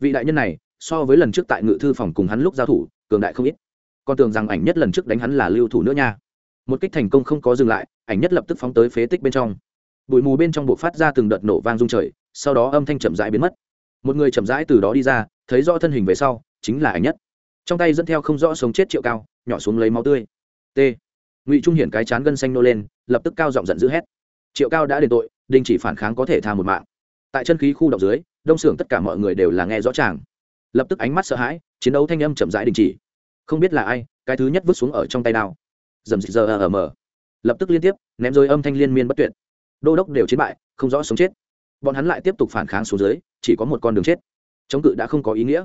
Vị đại nhân này, so với lần trước tại ngự thư phòng cùng hắn lúc giao thủ, cường đại không ít. Con tưởng rằng ảnh nhất lần trước đánh hắn là lưu thủ nữa nha. Một kích thành công không có dừng lại, ảnh nhất lập tức phóng tới phế tích bên trong. Bụi mù bên trong buộc phát ra từng đợt nổ vang rung trời, sau đó âm thanh chậm rãi biến mất một người chậm rãi từ đó đi ra, thấy rõ thân hình về sau, chính là ảnh nhất. Trong tay dẫn theo không rõ sống chết triệu cao, nhỏ xuống lấy máu tươi. T. Ngụy trung hiển cái chán gân xanh nô lên, lập tức cao giọng giận dữ hét. Triệu cao đã đền tội, đình chỉ phản kháng có thể tha một mạng. Tại chân khí khu động dưới, đông xưởng tất cả mọi người đều là nghe rõ ràng lập tức ánh mắt sợ hãi, chiến đấu thanh âm chậm rãi đình chỉ. Không biết là ai, cái thứ nhất vứt xuống ở trong tay nào dầm dịch giờ ở mở lập tức liên tiếp, ném rơi âm thanh liên miên bất tuyệt. Đô đốc đều chiến bại, không rõ sống chết bọn hắn lại tiếp tục phản kháng xuống dưới, chỉ có một con đường chết. Chống cự đã không có ý nghĩa.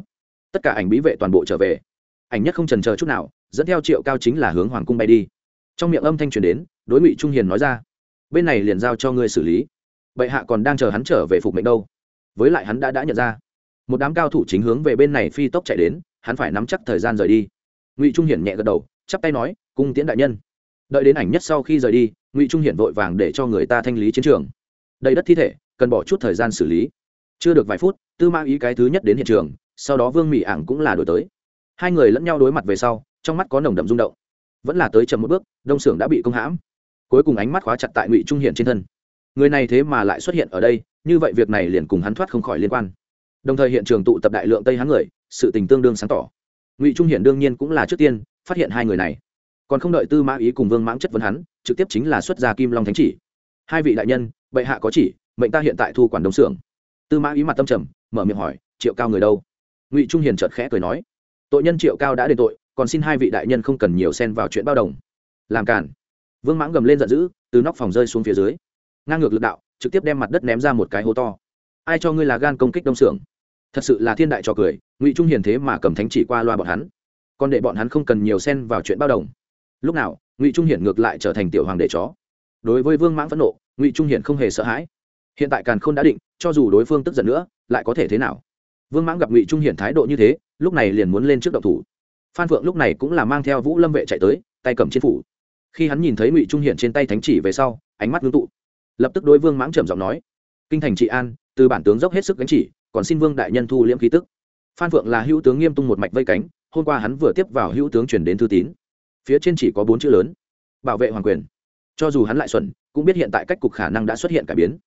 Tất cả ảnh bí vệ toàn bộ trở về. Ảnh nhất không trần chờ chút nào, dẫn theo triệu cao chính là hướng hoàng cung bay đi. Trong miệng âm thanh truyền đến, đối ngụy trung hiền nói ra, bên này liền giao cho ngươi xử lý. Bệ hạ còn đang chờ hắn trở về phục mệnh đâu. Với lại hắn đã đã nhận ra, một đám cao thủ chính hướng về bên này phi tốc chạy đến, hắn phải nắm chắc thời gian rời đi. Ngụy trung hiển nhẹ gật đầu, chắp tay nói, cung tiễn đại nhân. Đợi đến ảnh nhất sau khi rời đi, ngụy trung hiển vội vàng để cho người ta thanh lý chiến trường. Đầy đất thi thể cần bỏ chút thời gian xử lý. Chưa được vài phút, tư mã ý cái thứ nhất đến hiện trường, sau đó vương mỹ ảng cũng là đổi tới. Hai người lẫn nhau đối mặt về sau, trong mắt có nồng đậm rung động. Vẫn là tới chậm một bước, đông xưởng đã bị công hãm. Cuối cùng ánh mắt khóa chặt tại ngụy trung hiển trên thân. Người này thế mà lại xuất hiện ở đây, như vậy việc này liền cùng hắn thoát không khỏi liên quan. Đồng thời hiện trường tụ tập đại lượng tây hán người, sự tình tương đương sáng tỏ. Ngụy trung hiển đương nhiên cũng là trước tiên phát hiện hai người này. Còn không đợi tư mã ý cùng vương mãng chất vấn hắn, trực tiếp chính là xuất gia kim long thánh chỉ. Hai vị đại nhân, bệ hạ có chỉ mệnh ta hiện tại thu quản đông xưởng. Tư mã ý mặt tâm trầm, mở miệng hỏi, triệu cao người đâu? Ngụy trung hiền chợt khẽ cười nói, tội nhân triệu cao đã đền tội, còn xin hai vị đại nhân không cần nhiều xen vào chuyện bao đồng. Làm cản vương mãng gầm lên giận dữ, từ nóc phòng rơi xuống phía dưới. Ngang ngược lực đạo, trực tiếp đem mặt đất ném ra một cái hố to. Ai cho ngươi là gan công kích đông xưởng? Thật sự là thiên đại trò cười, ngụy trung hiền thế mà cầm thánh chỉ qua loa bọn hắn. Còn để bọn hắn không cần nhiều xen vào chuyện bao đồng. Lúc nào, ngụy trung hiển ngược lại trở thành tiểu hoàng đệ chó. Đối với vương mãng phẫn nộ, ngụy trung hiển không hề sợ hãi hiện tại càn khôn đã định, cho dù đối phương tức giận nữa, lại có thể thế nào? Vương mãng gặp ngụy trung hiển thái độ như thế, lúc này liền muốn lên trước động thủ. Phan phượng lúc này cũng là mang theo vũ lâm vệ chạy tới, tay cầm trên phủ. Khi hắn nhìn thấy ngụy trung hiển trên tay thánh chỉ về sau, ánh mắt ngưng tụ. Lập tức đối vương mãng trầm giọng nói, kinh thành trị an, từ bản tướng dốc hết sức gánh chỉ, còn xin vương đại nhân thu liễm khí tức. Phan phượng là hữu tướng nghiêm tung một mạch vây cánh, hôm qua hắn vừa tiếp vào hữu tướng chuyển đến thư tín. Phía trên chỉ có bốn chữ lớn, bảo vệ hoàng quyền. Cho dù hắn lại xuẩn, cũng biết hiện tại cách cục khả năng đã xuất hiện cải biến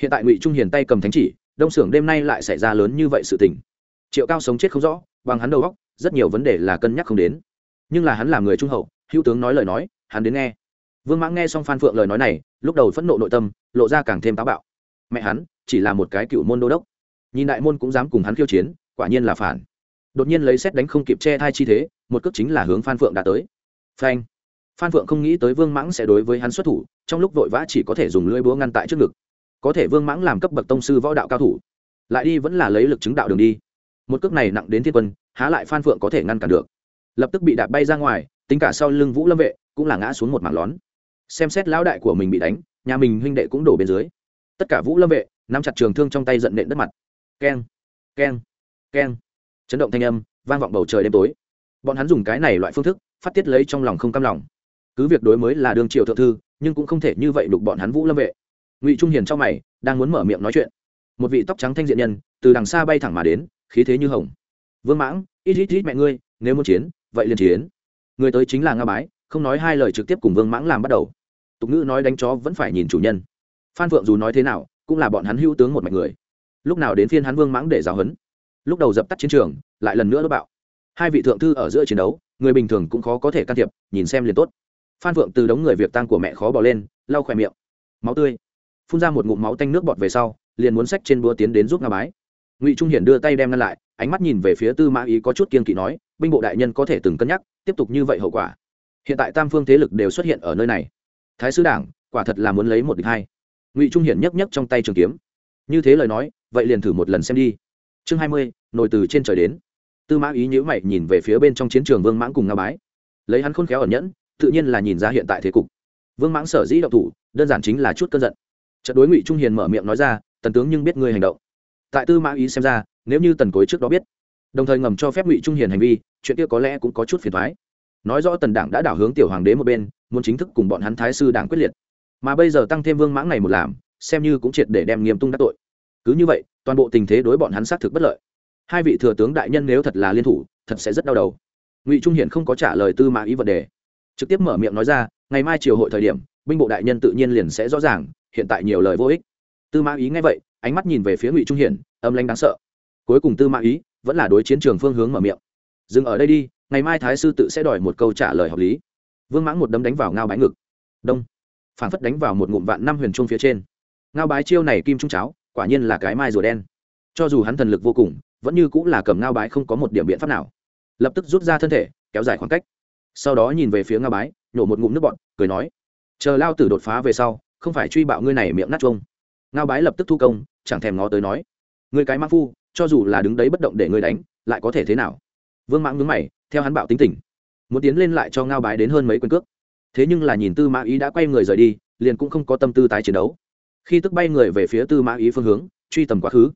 hiện tại ngụy trung hiền tay cầm thánh chỉ, đông xưởng đêm nay lại xảy ra lớn như vậy sự tình. Triệu cao sống chết không rõ, bằng hắn đầu góc rất nhiều vấn đề là cân nhắc không đến. Nhưng là hắn là người trung hậu, hữu tướng nói lời nói, hắn đến nghe. Vương mãng nghe xong phan phượng lời nói này, lúc đầu phẫn nộ nội tâm, lộ ra càng thêm táo bạo. Mẹ hắn, chỉ là một cái cựu môn đô đốc. Nhìn đại môn cũng dám cùng hắn khiêu chiến, quả nhiên là phản. Đột nhiên lấy xét đánh không kịp che thai chi thế, một cước chính là hướng phan phượng đã tới. Phanh. Phan phượng không nghĩ tới vương mãng sẽ đối với hắn xuất thủ, trong lúc vội vã chỉ có thể dùng lưỡi búa ngăn tại trước ngực có thể vương mãng làm cấp bậc tông sư võ đạo cao thủ, lại đi vẫn là lấy lực chứng đạo đường đi. Một cước này nặng đến thiên quân, há lại phan phượng có thể ngăn cản được. Lập tức bị đạp bay ra ngoài, tính cả sau lưng vũ lâm vệ cũng là ngã xuống một mảng lón. Xem xét lão đại của mình bị đánh, nhà mình huynh đệ cũng đổ bên dưới. Tất cả vũ lâm vệ nắm chặt trường thương trong tay giận nện đất mặt. Keng keng keng. Chấn động thanh âm, vang vọng bầu trời đêm tối. Bọn hắn dùng cái này loại phương thức, phát tiết lấy trong lòng không cam lòng. Cứ việc đối mới là đương triều thượng thư, nhưng cũng không thể như vậy đục bọn hắn vũ lâm vệ ngụy trung hiền trong mày, đang muốn mở miệng nói chuyện. Một vị tóc trắng thanh diện nhân, từ đằng xa bay thẳng mà đến, khí thế như hồng. Vương mãng, ít ít ít mẹ ngươi, nếu muốn chiến, vậy liền chiến. Người tới chính là nga bái, không nói hai lời trực tiếp cùng vương mãng làm bắt đầu. Tục ngữ nói đánh chó vẫn phải nhìn chủ nhân. Phan phượng dù nói thế nào, cũng là bọn hắn hữu tướng một mạch người. Lúc nào đến phiên hắn vương mãng để giáo huấn. Lúc đầu dập tắt chiến trường, lại lần nữa đốt bạo. Hai vị thượng thư ở giữa chiến đấu, người bình thường cũng khó có thể can thiệp, nhìn xem liền tốt. Phan phượng từ đống người việc tang của mẹ khó bỏ lên, lau khỏe miệng. Máu tươi phun ra một ngụm máu tanh nước bọt về sau, liền muốn xách trên búa tiến đến giúp nga bái. Ngụy trung hiển đưa tay đem ngăn lại, ánh mắt nhìn về phía tư mã ý có chút kiên kỵ nói, binh bộ đại nhân có thể từng cân nhắc, tiếp tục như vậy hậu quả. Hiện tại tam phương thế lực đều xuất hiện ở nơi này. Thái sứ đảng, quả thật là muốn lấy một địch hai. Ngụy trung hiển nhấc nhấc trong tay trường kiếm. Như thế lời nói, vậy liền thử một lần xem đi. Chương hai mươi nổi từ trên trời đến. Tư mã ý nhữ mày nhìn về phía bên trong chiến trường vương mãng cùng nga bái. Lấy hắn khôn khéo ẩn nhẫn, tự nhiên là nhìn ra hiện tại thế cục. Vương mãng sở dĩ động thủ, đơn giản chính là chút cơn giận trận đối ngụy trung hiền mở miệng nói ra, tần tướng nhưng biết ngươi hành động. Tại tư mã ý xem ra, nếu như tần cối trước đó biết, đồng thời ngầm cho phép ngụy trung hiền hành vi, chuyện kia có lẽ cũng có chút phiền thoái nói rõ tần đảng đã đảo hướng tiểu hoàng đế một bên, muốn chính thức cùng bọn hắn thái sư đảng quyết liệt. Mà bây giờ tăng thêm vương mãng này một làm, xem như cũng triệt để đem nghiêm tung đắc tội. Cứ như vậy, toàn bộ tình thế đối bọn hắn xác thực bất lợi. Hai vị thừa tướng đại nhân nếu thật là liên thủ, thật sẽ rất đau đầu. Ngụy trung hiển không có trả lời tư mã ý vấn đề. Trực tiếp mở miệng nói ra, ngày mai chiều hội thời điểm, binh bộ đại nhân tự nhiên liền sẽ rõ ràng hiện tại nhiều lời vô ích. Tư mã ý nghe vậy, ánh mắt nhìn về phía ngụy trung hiển, âm lanh đáng sợ. Cuối cùng tư mã ý vẫn là đối chiến trường phương hướng mở miệng. Dừng ở đây đi, ngày mai thái sư tự sẽ đòi một câu trả lời hợp lý. Vương mãng một đấm đánh vào ngao bái ngực. Đông. Phản phất đánh vào một ngụm vạn năm huyền trung phía trên. Ngao bái chiêu này kim trung cháo, quả nhiên là cái mai rùa đen. Cho dù hắn thần lực vô cùng, vẫn như cũng là cầm ngao bái không có một điểm biện pháp nào. Lập tức rút ra thân thể, kéo dài khoảng cách. Sau đó nhìn về phía ngao bái, nhổ một ngụm nước bọn cười nói, chờ lao tử đột phá về sau không phải truy bạo ngươi này miệng nát chuông. Ngao bái lập tức thu công, chẳng thèm ngó tới nói người cái mã phu, cho dù là đứng đấy bất động để ngươi đánh, lại có thể thế nào? Vương mãng ngứng mày, theo hắn bạo tính tình, muốn tiến lên lại cho ngao bái đến hơn mấy quyền cước. Thế nhưng là nhìn tư mã ý đã quay người rời đi, liền cũng không có tâm tư tái chiến đấu. Khi tức bay người về phía tư mã ý phương hướng, truy tầm quá khứ.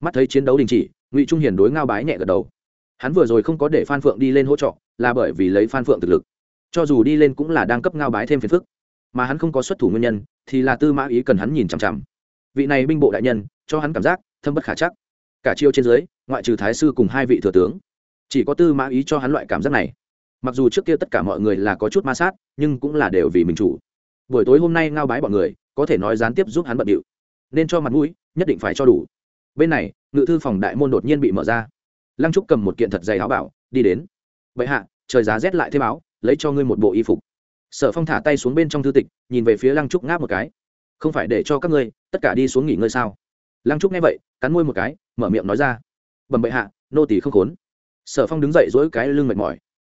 Mắt thấy chiến đấu đình chỉ, ngụy trung hiền đối ngao bái nhẹ gật đầu. Hắn vừa rồi không có để phan phượng đi lên hỗ trợ, là bởi vì lấy phan phượng thực lực. Cho dù đi lên cũng là đang cấp ngao bái thêm phiền phức mà hắn không có xuất thủ nguyên nhân, thì là tư mã ý cần hắn nhìn chằm chằm. Vị này binh bộ đại nhân, cho hắn cảm giác, thâm bất khả chắc. Cả chiêu trên dưới, ngoại trừ thái sư cùng hai vị thừa tướng. Chỉ có tư mã ý cho hắn loại cảm giác này. Mặc dù trước kia tất cả mọi người là có chút ma sát, nhưng cũng là đều vì mình chủ. Buổi tối hôm nay ngao bái bọn người, có thể nói gián tiếp giúp hắn bận điệu. Nên cho mặt mũi, nhất định phải cho đủ. Bên này, ngự thư phòng đại môn đột nhiên bị mở ra. Lăng trúc cầm một kiện thật dày áo bảo, đi đến. Vậy hạ, trời giá rét lại thêm áo, lấy cho ngươi một bộ y phục sở phong thả tay xuống bên trong thư tịch, nhìn về phía lăng trúc ngáp một cái. Không phải để cho các ngươi, tất cả đi xuống nghỉ ngơi sao? Lăng trúc nghe vậy, cắn môi một cái, mở miệng nói ra. Bẩm bệ hạ, nô tỳ không khốn. Sở phong đứng dậy dỗi cái lưng mệt mỏi.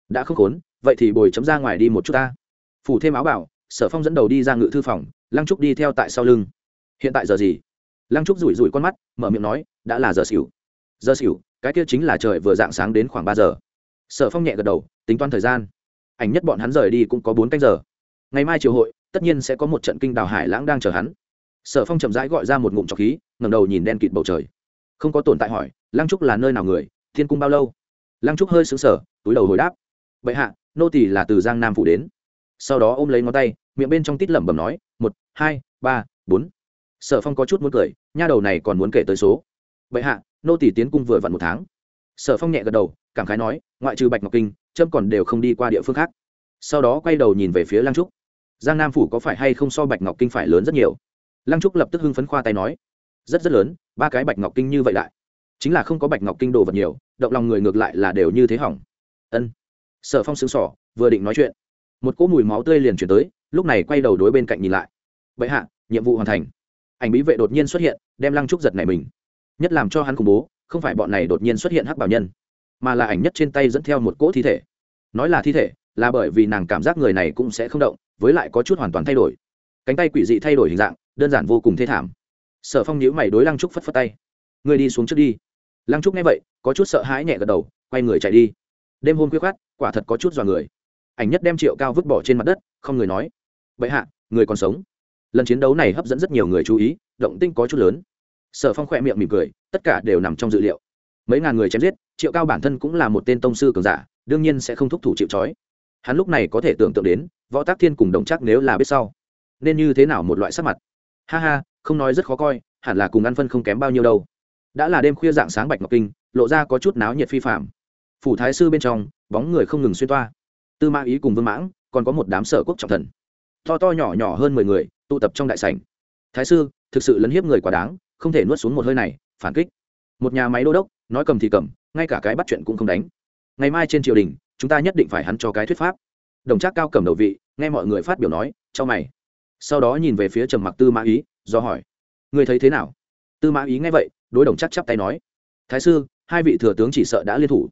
Đã không khốn, vậy thì bồi chấm ra ngoài đi một chút ta. Phủ thêm áo bảo, sở phong dẫn đầu đi ra ngự thư phòng, lăng trúc đi theo tại sau lưng. Hiện tại giờ gì? Lăng trúc rủi rủi con mắt, mở miệng nói, đã là giờ xỉu. Giờ xỉu, cái kia chính là trời vừa dạng sáng đến khoảng ba giờ. Sở phong nhẹ gật đầu, tính toán thời gian ảnh nhất bọn hắn rời đi cũng có bốn canh giờ. Ngày mai triều hội, tất nhiên sẽ có một trận kinh đào hải lãng đang chờ hắn. Sở phong chậm rãi gọi ra một ngụm trọc khí ngầm đầu nhìn đen kịt bầu trời. Không có tồn tại hỏi, lăng trúc là nơi nào người, thiên cung bao lâu? Lăng trúc hơi xứng sở túi đầu hồi đáp. Bệ hạ, nô tỷ là từ giang nam phủ đến. Sau đó ôm lấy ngón tay, miệng bên trong tít lẩm bẩm nói, một, hai, ba, bốn. Sở phong có chút muốn cười, nha đầu này còn muốn kể tới số. Bệ hạ, nô tỷ tiến cung vừa vặn một tháng. Sở phong nhẹ gật đầu, cảm khái nói, ngoại trừ bạch ngọc kinh trâm còn đều không đi qua địa phương khác. Sau đó quay đầu nhìn về phía lăng trúc. Giang nam phủ có phải hay không so bạch ngọc kinh phải lớn rất nhiều? Lăng trúc lập tức hưng phấn khoa tay nói rất rất lớn ba cái bạch ngọc kinh như vậy lại, chính là không có bạch ngọc kinh đồ vật nhiều động lòng người ngược lại là đều như thế hỏng. Ân. Sở phong xứng sỏ vừa định nói chuyện một cỗ mùi máu tươi liền chuyển tới lúc này quay đầu đối bên cạnh nhìn lại. Vậy hạ nhiệm vụ hoàn thành. Ảnh bí vệ đột nhiên xuất hiện đem lăng trúc giật này mình. Nhất làm cho hắn khủng bố không phải bọn này đột nhiên xuất hiện hắc bảo nhân mà là ảnh nhất trên tay dẫn theo một cỗ thi thể. Nói là thi thể, là bởi vì nàng cảm giác người này cũng sẽ không động, với lại có chút hoàn toàn thay đổi. Cánh tay quỷ dị thay đổi hình dạng, đơn giản vô cùng thê thảm. Sở phong nhíu mày đối lăng trúc phất phất tay. Người đi xuống trước đi. Lăng trúc nghe vậy, có chút sợ hãi nhẹ gật đầu, quay người chạy đi. Đêm hôm khuya khoát quả thật có chút dọa người. Ảnh nhất đem triệu cao vứt bỏ trên mặt đất, không người nói vậy hạ, người còn sống. Lần chiến đấu này hấp dẫn rất nhiều người chú ý, động tinh có chút lớn. Sở phong khỏe miệng mỉm cười, tất cả đều nằm trong dự liệu mấy ngàn người chém giết, triệu cao bản thân cũng là một tên tông sư cường giả, đương nhiên sẽ không thúc thủ chịu c hắn lúc này có thể tưởng tượng đến, võ tác thiên cùng đồng chắc nếu là biết sau, nên như thế nào một loại sắc mặt. Ha ha, không nói rất khó coi, hẳn là cùng ăn phân không kém bao nhiêu đâu. Đã là đêm khuya dạng sáng bạch ngọc kinh, lộ ra có chút náo nhiệt phi phạm. Phủ thái sư bên trong, bóng người không ngừng xuyên toa. Tư mã ý cùng vương mãng, còn có một đám sở quốc trọng thần. To to nhỏ nhỏ hơn mười người, tụ tập trong đại sảnh. Thái sư, thực sự lấn hiếp người quá đáng, không thể nuốt xuống một hơi này, phản kích một nhà máy đô đốc, nói cầm thì cầm, ngay cả cái bắt chuyện cũng không đánh. Ngày mai trên triều đình, chúng ta nhất định phải hắn cho cái thuyết pháp. Đồng trác cao cầm đầu vị, nghe mọi người phát biểu nói cho mày. Sau đó nhìn về phía trầm mặc tư mã ý, do hỏi người thấy thế nào? Tư mã ý nghe vậy, đối đồng chắc chắp tay nói, thái sư, hai vị thừa tướng chỉ sợ đã liên thủ.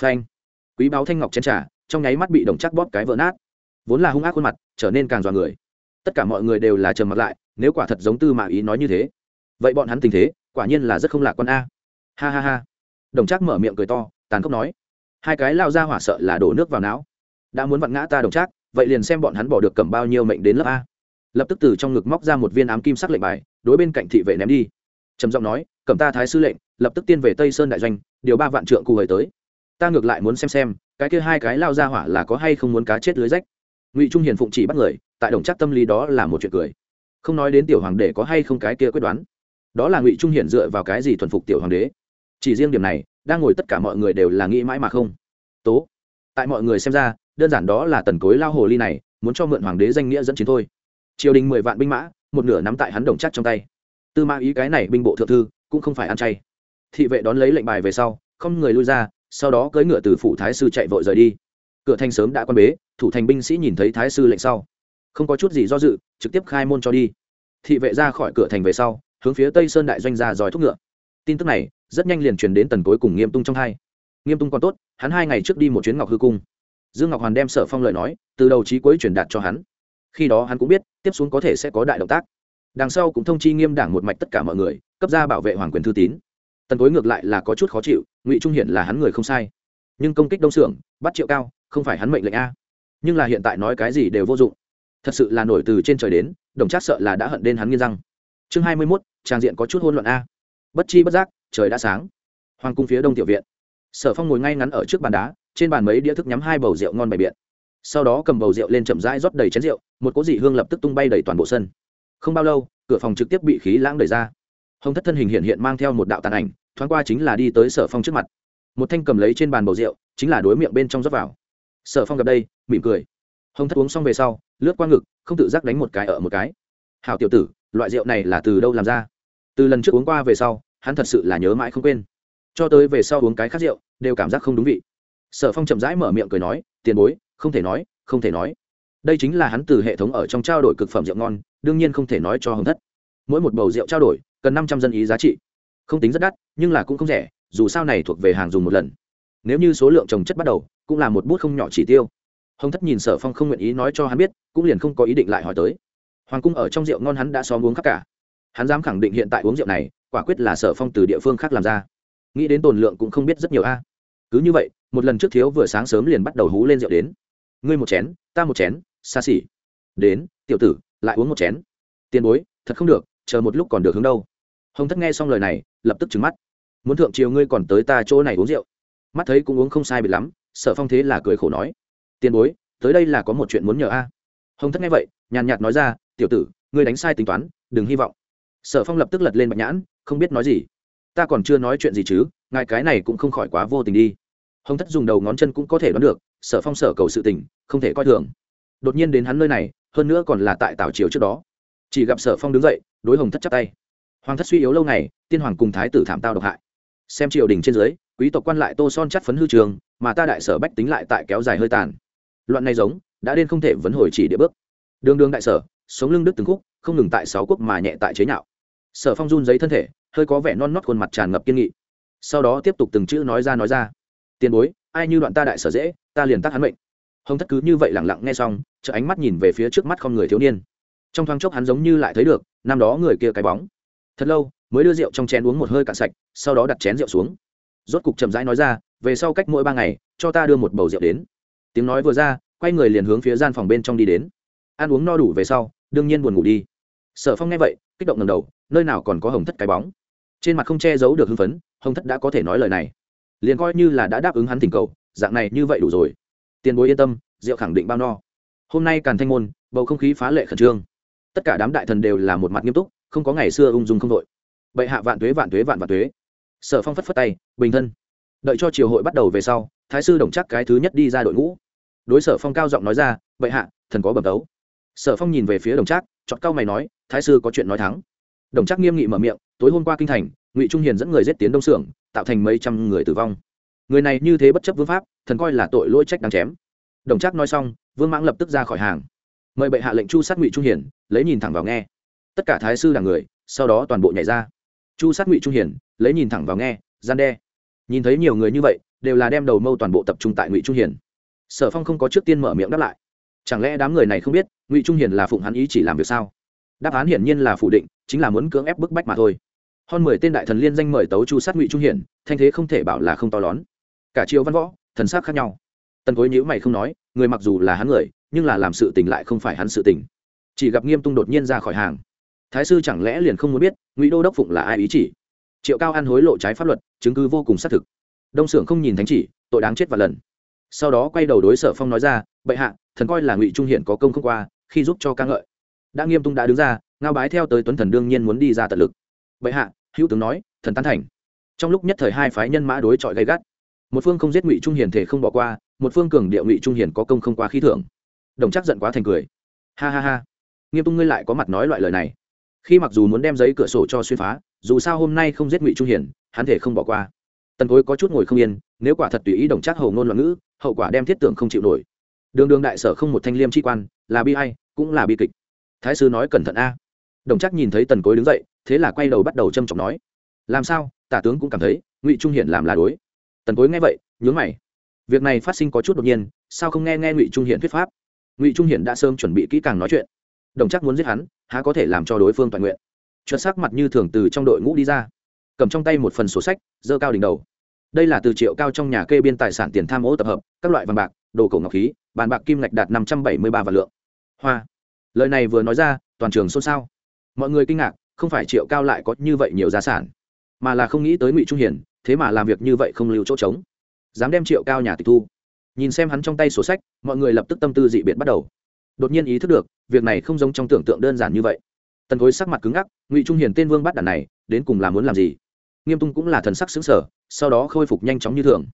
Phanh. Quý báo thanh ngọc chén trà, trong nháy mắt bị đồng chắc bóp cái vỡ nát. Vốn là hung ác khuôn mặt, trở nên càng dọa người. Tất cả mọi người đều là trầm mặc lại, nếu quả thật giống tư mã ý nói như thế, vậy bọn hắn tình thế, quả nhiên là rất không lạc quan a ha ha ha. Đồng trác mở miệng cười to tàn khốc nói hai cái lao ra hỏa sợ là đổ nước vào não. Đã muốn vặn ngã ta đồng trác, vậy liền xem bọn hắn bỏ được cầm bao nhiêu mệnh đến lớp a. Lập tức từ trong ngực móc ra một viên ám kim sắc lệnh bài đối bên cạnh thị vệ ném đi. Trầm giọng nói cầm ta thái sư lệnh lập tức tiên về tây sơn đại doanh điều ba vạn trượng cụ hời tới. Ta ngược lại muốn xem xem cái kia hai cái lao ra hỏa là có hay không muốn cá chết lưới rách. Ngụy trung hiền phụng chỉ bắt người tại đồng chắc tâm lý đó là một chuyện cười. Không nói đến tiểu hoàng đế có hay không cái kia quyết đoán. Đó là ngụy trung hiển dựa vào cái gì thuần phục tiểu hoàng đế? Chỉ riêng điểm này, đang ngồi tất cả mọi người đều là nghĩ mãi mà không. Tố, tại mọi người xem ra, đơn giản đó là tần cối lao hồ ly này, muốn cho mượn hoàng đế danh nghĩa dẫn chiến thôi. Triều đình mười vạn binh mã, một nửa nắm tại hắn đồng chắc trong tay. Tư mã ý cái này binh bộ thượng thư, cũng không phải ăn chay. Thị vệ đón lấy lệnh bài về sau, không người lui ra, sau đó cưỡi ngựa từ phủ thái sư chạy vội rời đi. Cửa thành sớm đã quan bế, thủ thành binh sĩ nhìn thấy thái sư lệnh sau, không có chút gì do dự, trực tiếp khai môn cho đi. Thị vệ ra khỏi cửa thành về sau, hướng phía tây sơn đại doanh ra dòi thúc ngựa. Tin tức này rất nhanh liền truyền đến tần cối cùng nghiêm tung trong hai. Nghiêm tung còn tốt, hắn hai ngày trước đi một chuyến ngọc hư cung. Dương ngọc hoàn đem sở phong lời nói, từ đầu trí cuối truyền đạt cho hắn. Khi đó hắn cũng biết, tiếp xuống có thể sẽ có đại động tác. Đằng sau cũng thông chi nghiêm đảng một mạch tất cả mọi người, cấp ra bảo vệ hoàng quyền thư tín. Tần cối ngược lại là có chút khó chịu, ngụy trung hiển là hắn người không sai. Nhưng công kích đông xưởng bắt triệu cao, không phải hắn mệnh lệnh a. Nhưng là hiện tại nói cái gì đều vô dụng. Thật sự là nổi từ trên trời đến, đồng trác sợ là đã hận đến hắn nghiêng răng. Chương hai mươi mốt, trang diện có chút hôn luận a. Bất chi bất giác trời đã sáng. Hoàng cung phía đông tiểu viện. Sở phong ngồi ngay ngắn ở trước bàn đá, trên bàn mấy đĩa thức nhắm hai bầu rượu ngon bày biện. Sau đó cầm bầu rượu lên chậm rãi rót đầy chén rượu, một cỗ dị hương lập tức tung bay đầy toàn bộ sân. Không bao lâu, cửa phòng trực tiếp bị khí lãng đẩy ra. Hồng thất thân hình hiện hiện mang theo một đạo tàn ảnh, thoáng qua chính là đi tới sở phong trước mặt. Một thanh cầm lấy trên bàn bầu rượu, chính là đối miệng bên trong rót vào. Sở phong gặp đây, mỉm cười. Hồng thất uống xong về sau, lướt qua ngực, không tự giác đánh một cái ở một cái. Hào tiểu tử, loại rượu này là từ đâu làm ra? Từ lần trước uống qua về sau hắn thật sự là nhớ mãi không quên. Cho tới về sau uống cái khác rượu, đều cảm giác không đúng vị. Sở phong chậm rãi mở miệng cười nói, tiền bối, không thể nói, không thể nói. Đây chính là hắn từ hệ thống ở trong trao đổi cực phẩm rượu ngon, đương nhiên không thể nói cho hồng thất. Mỗi một bầu rượu trao đổi, cần năm trăm dân ý giá trị. Không tính rất đắt, nhưng là cũng không rẻ, dù sao này thuộc về hàng dùng một lần. Nếu như số lượng trồng chất bắt đầu, cũng là một bút không nhỏ chỉ tiêu. Hồng thất nhìn sở phong không nguyện ý nói cho hắn biết, cũng liền không có ý định lại hỏi tới. Hoàng cung ở trong rượu ngon hắn đã xóm uống khắp cả. Hắn dám khẳng định hiện tại uống rượu này quả quyết là sở phong từ địa phương khác làm ra. Nghĩ đến tồn lượng cũng không biết rất nhiều a. Cứ như vậy, một lần trước thiếu vừa sáng sớm liền bắt đầu hú lên rượu đến. Ngươi một chén, ta một chén, xa xỉ. Đến, tiểu tử, lại uống một chén. Tiền bối, thật không được, chờ một lúc còn được hướng đâu. Hồng thất nghe xong lời này, lập tức trứng mắt. Muốn thượng triều ngươi còn tới ta chỗ này uống rượu. Mắt thấy cũng uống không sai bị lắm, sở phong thế là cười khổ nói. Tiền bối, tới đây là có một chuyện muốn nhờ a. Hồng thất nghe vậy, nhàn nhạt nói ra, tiểu tử, ngươi đánh sai tính toán, đừng hy vọng. Sở phong lập tức lật lên bạch nhãn không biết nói gì. Ta còn chưa nói chuyện gì chứ, ngài cái này cũng không khỏi quá vô tình đi. Hồng thất dùng đầu ngón chân cũng có thể đoán được, sở phong sở cầu sự tình, không thể coi thường. Đột nhiên đến hắn nơi này, hơn nữa còn là tại tảo triều trước đó. Chỉ gặp sở phong đứng dậy, đối hồng thất chắp tay. Hoàng thất suy yếu lâu ngày, tiên hoàng cùng thái tử thảm tao độc hại. Xem triều đình trên dưới, quý tộc quan lại tô son chắt phấn hư trường, mà ta đại sở bách tính lại tại kéo dài hơi tàn. Loạn này giống, đã đến không thể vấn hồi chỉ địa bước. Đường đường đại sở, sống lưng đức từng khúc, không ngừng tại sáu quốc mà nhẹ tại chế nhạo. Sở phong run giấy thân thể hơi có vẻ non nót khuôn mặt tràn ngập kiên nghị. Sau đó tiếp tục từng chữ nói ra nói ra. Tiền bối, ai như đoạn ta đại sở dễ, ta liền tắc hắn mệnh. Hồng thất cứ như vậy lẳng lặng nghe xong chợ ánh mắt nhìn về phía trước mắt không người thiếu niên. Trong thoáng chốc hắn giống như lại thấy được, năm đó người kia cái bóng. Thật lâu, mới đưa rượu trong chén uống một hơi cạn sạch, sau đó đặt chén rượu xuống. Rốt cục chậm rãi nói ra, về sau cách mỗi ba ngày, cho ta đưa một bầu rượu đến. Tiếng nói vừa ra, quay người liền hướng phía gian phòng bên trong đi đến. Ăn uống no đủ về sau, đương nhiên buồn ngủ đi. Sở phong nghe vậy, kích động ngầm đầu nơi nào còn có hồng thất cái bóng. Trên mặt không che giấu được hưng phấn, hồng thất đã có thể nói lời này. Liền coi như là đã đáp ứng hắn tình cầu, dạng này như vậy đủ rồi. Tiền bối yên tâm Diệu khẳng định bao no. Hôm nay càn thanh môn, bầu không khí phá lệ khẩn trương. Tất cả đám đại thần đều là một mặt nghiêm túc, không có ngày xưa ung dung không đội. Bệ hạ vạn tuế vạn tuế vạn vạn tuế. Sở phong phất phất tay, bình thân. Đợi cho triều hội bắt đầu về sau, thái sư đồng chắc cái thứ nhất đi ra đội ngũ. Đối sở phong cao giọng nói ra, bệ hạ, thần có bẩm tấu. Sở phong nhìn về phía đồng trác chọn cao mày nói, thái sư có chuyện nói thắng đồng trác nghiêm nghị mở miệng, tối hôm qua kinh thành, ngụy trung hiền dẫn người giết tiến đông xưởng tạo thành mấy trăm người tử vong. Người này như thế bất chấp vương pháp, thần coi là tội lỗi trách đáng chém. Đồng trác nói xong, vương mãng lập tức ra khỏi hàng. Mời bệ hạ lệnh chu sát ngụy trung hiền, lấy nhìn thẳng vào nghe. Tất cả thái sư đảng người, sau đó toàn bộ nhảy ra. Chu sát ngụy trung hiền, lấy nhìn thẳng vào nghe, gian đe. Nhìn thấy nhiều người như vậy, đều là đem đầu mâu toàn bộ tập trung tại ngụy trung hiền. Sở phong không có trước tiên mở miệng đáp lại. Chẳng lẽ đám người này không biết, ngụy trung hiền là phụng hắn ý chỉ làm việc sao? Đáp án hiển nhiên là phủ định, chính là muốn cưỡng ép bức bách mà thôi. Hơn mười tên đại thần liên danh mời tấu chu sát ngụy trung hiển, thanh thế không thể bảo là không to lớn cả triều văn võ, thần sắc khác nhau. Tần cối nhữ mày không nói, người mặc dù là hắn người, nhưng là làm sự tình lại không phải hắn sự tình. Chỉ gặp nghiêm tung đột nhiên ra khỏi hàng. Thái sư chẳng lẽ liền không muốn biết, ngụy đô đốc phụng là ai ý chỉ? Triệu cao ăn hối lộ trái pháp luật, chứng cứ vô cùng xác thực. Đông xưởng không nhìn thánh chỉ, tội đáng chết và lần. Sau đó quay đầu đối sở phong nói ra, bệ hạ, thần coi là ngụy trung hiển có công không qua, khi giúp cho ca ngợi đã nghiêm tung đã đứng ra, ngao bái theo tới tuấn thần đương nhiên muốn đi ra tận lực. Bệ hạ, hữu tướng nói, thần tán thành. Trong lúc nhất thời hai phái nhân mã đối chọi gay gắt. Một phương không giết ngụy trung hiền thể không bỏ qua, một phương cường điệu ngụy trung hiền có công không qua khí thưởng. Đồng chắc giận quá thành cười. Ha ha ha. Nghiêm tung ngươi lại có mặt nói loại lời này. Khi mặc dù muốn đem giấy cửa sổ cho xuyên phá, dù sao hôm nay không giết ngụy trung hiền, hắn thể không bỏ qua. Tần cối có chút ngồi không yên, nếu quả thật tùy ý đồng chắc hầu ngôn loạn ngữ, hậu quả đem thiết tưởng không chịu nổi. Đường đường đại sở không một thanh liêm tri quan, là bi hay cũng là bi kịch thái sư nói cẩn thận a. Đồng chắc nhìn thấy tần cối đứng dậy, thế là quay đầu bắt đầu châm trọng nói. Làm sao? Tả tướng cũng cảm thấy, ngụy trung hiển làm là đối. Tần cối nghe vậy, nhướng mày. Việc này phát sinh có chút đột nhiên, sao không nghe nghe ngụy trung hiển thuyết pháp? Ngụy trung hiển đã sớm chuẩn bị kỹ càng nói chuyện. Đồng chắc muốn giết hắn, há có thể làm cho đối phương toàn nguyện. Chuột sắc mặt như thường từ trong đội ngũ đi ra. Cầm trong tay một phần sổ sách dơ cao đỉnh đầu. Đây là từ triệu cao trong nhà kê biên tài sản tiền tham ô tập hợp, các loại vàng bạc, đồ cổ ngọc khí, bàn bạc kim ngạch đạt năm trăm bảy mươi ba vạn lượng. Hoa lời này vừa nói ra, toàn trường xôn xao. Mọi người kinh ngạc, không phải triệu cao lại có như vậy nhiều gia sản, mà là không nghĩ tới ngụy trung hiển thế mà làm việc như vậy không lưu chỗ trống. Dám đem triệu cao nhà tịch thu. Nhìn xem hắn trong tay sổ sách, mọi người lập tức tâm tư dị biệt bắt đầu. Đột nhiên ý thức được, việc này không giống trong tưởng tượng đơn giản như vậy. Tần khối sắc mặt cứng ngắc, ngụy trung hiền tên vương bắt đàn này, đến cùng là muốn làm gì? Nghiêm tung cũng là thần sắc xứng sở sau đó khôi phục nhanh chóng như thường.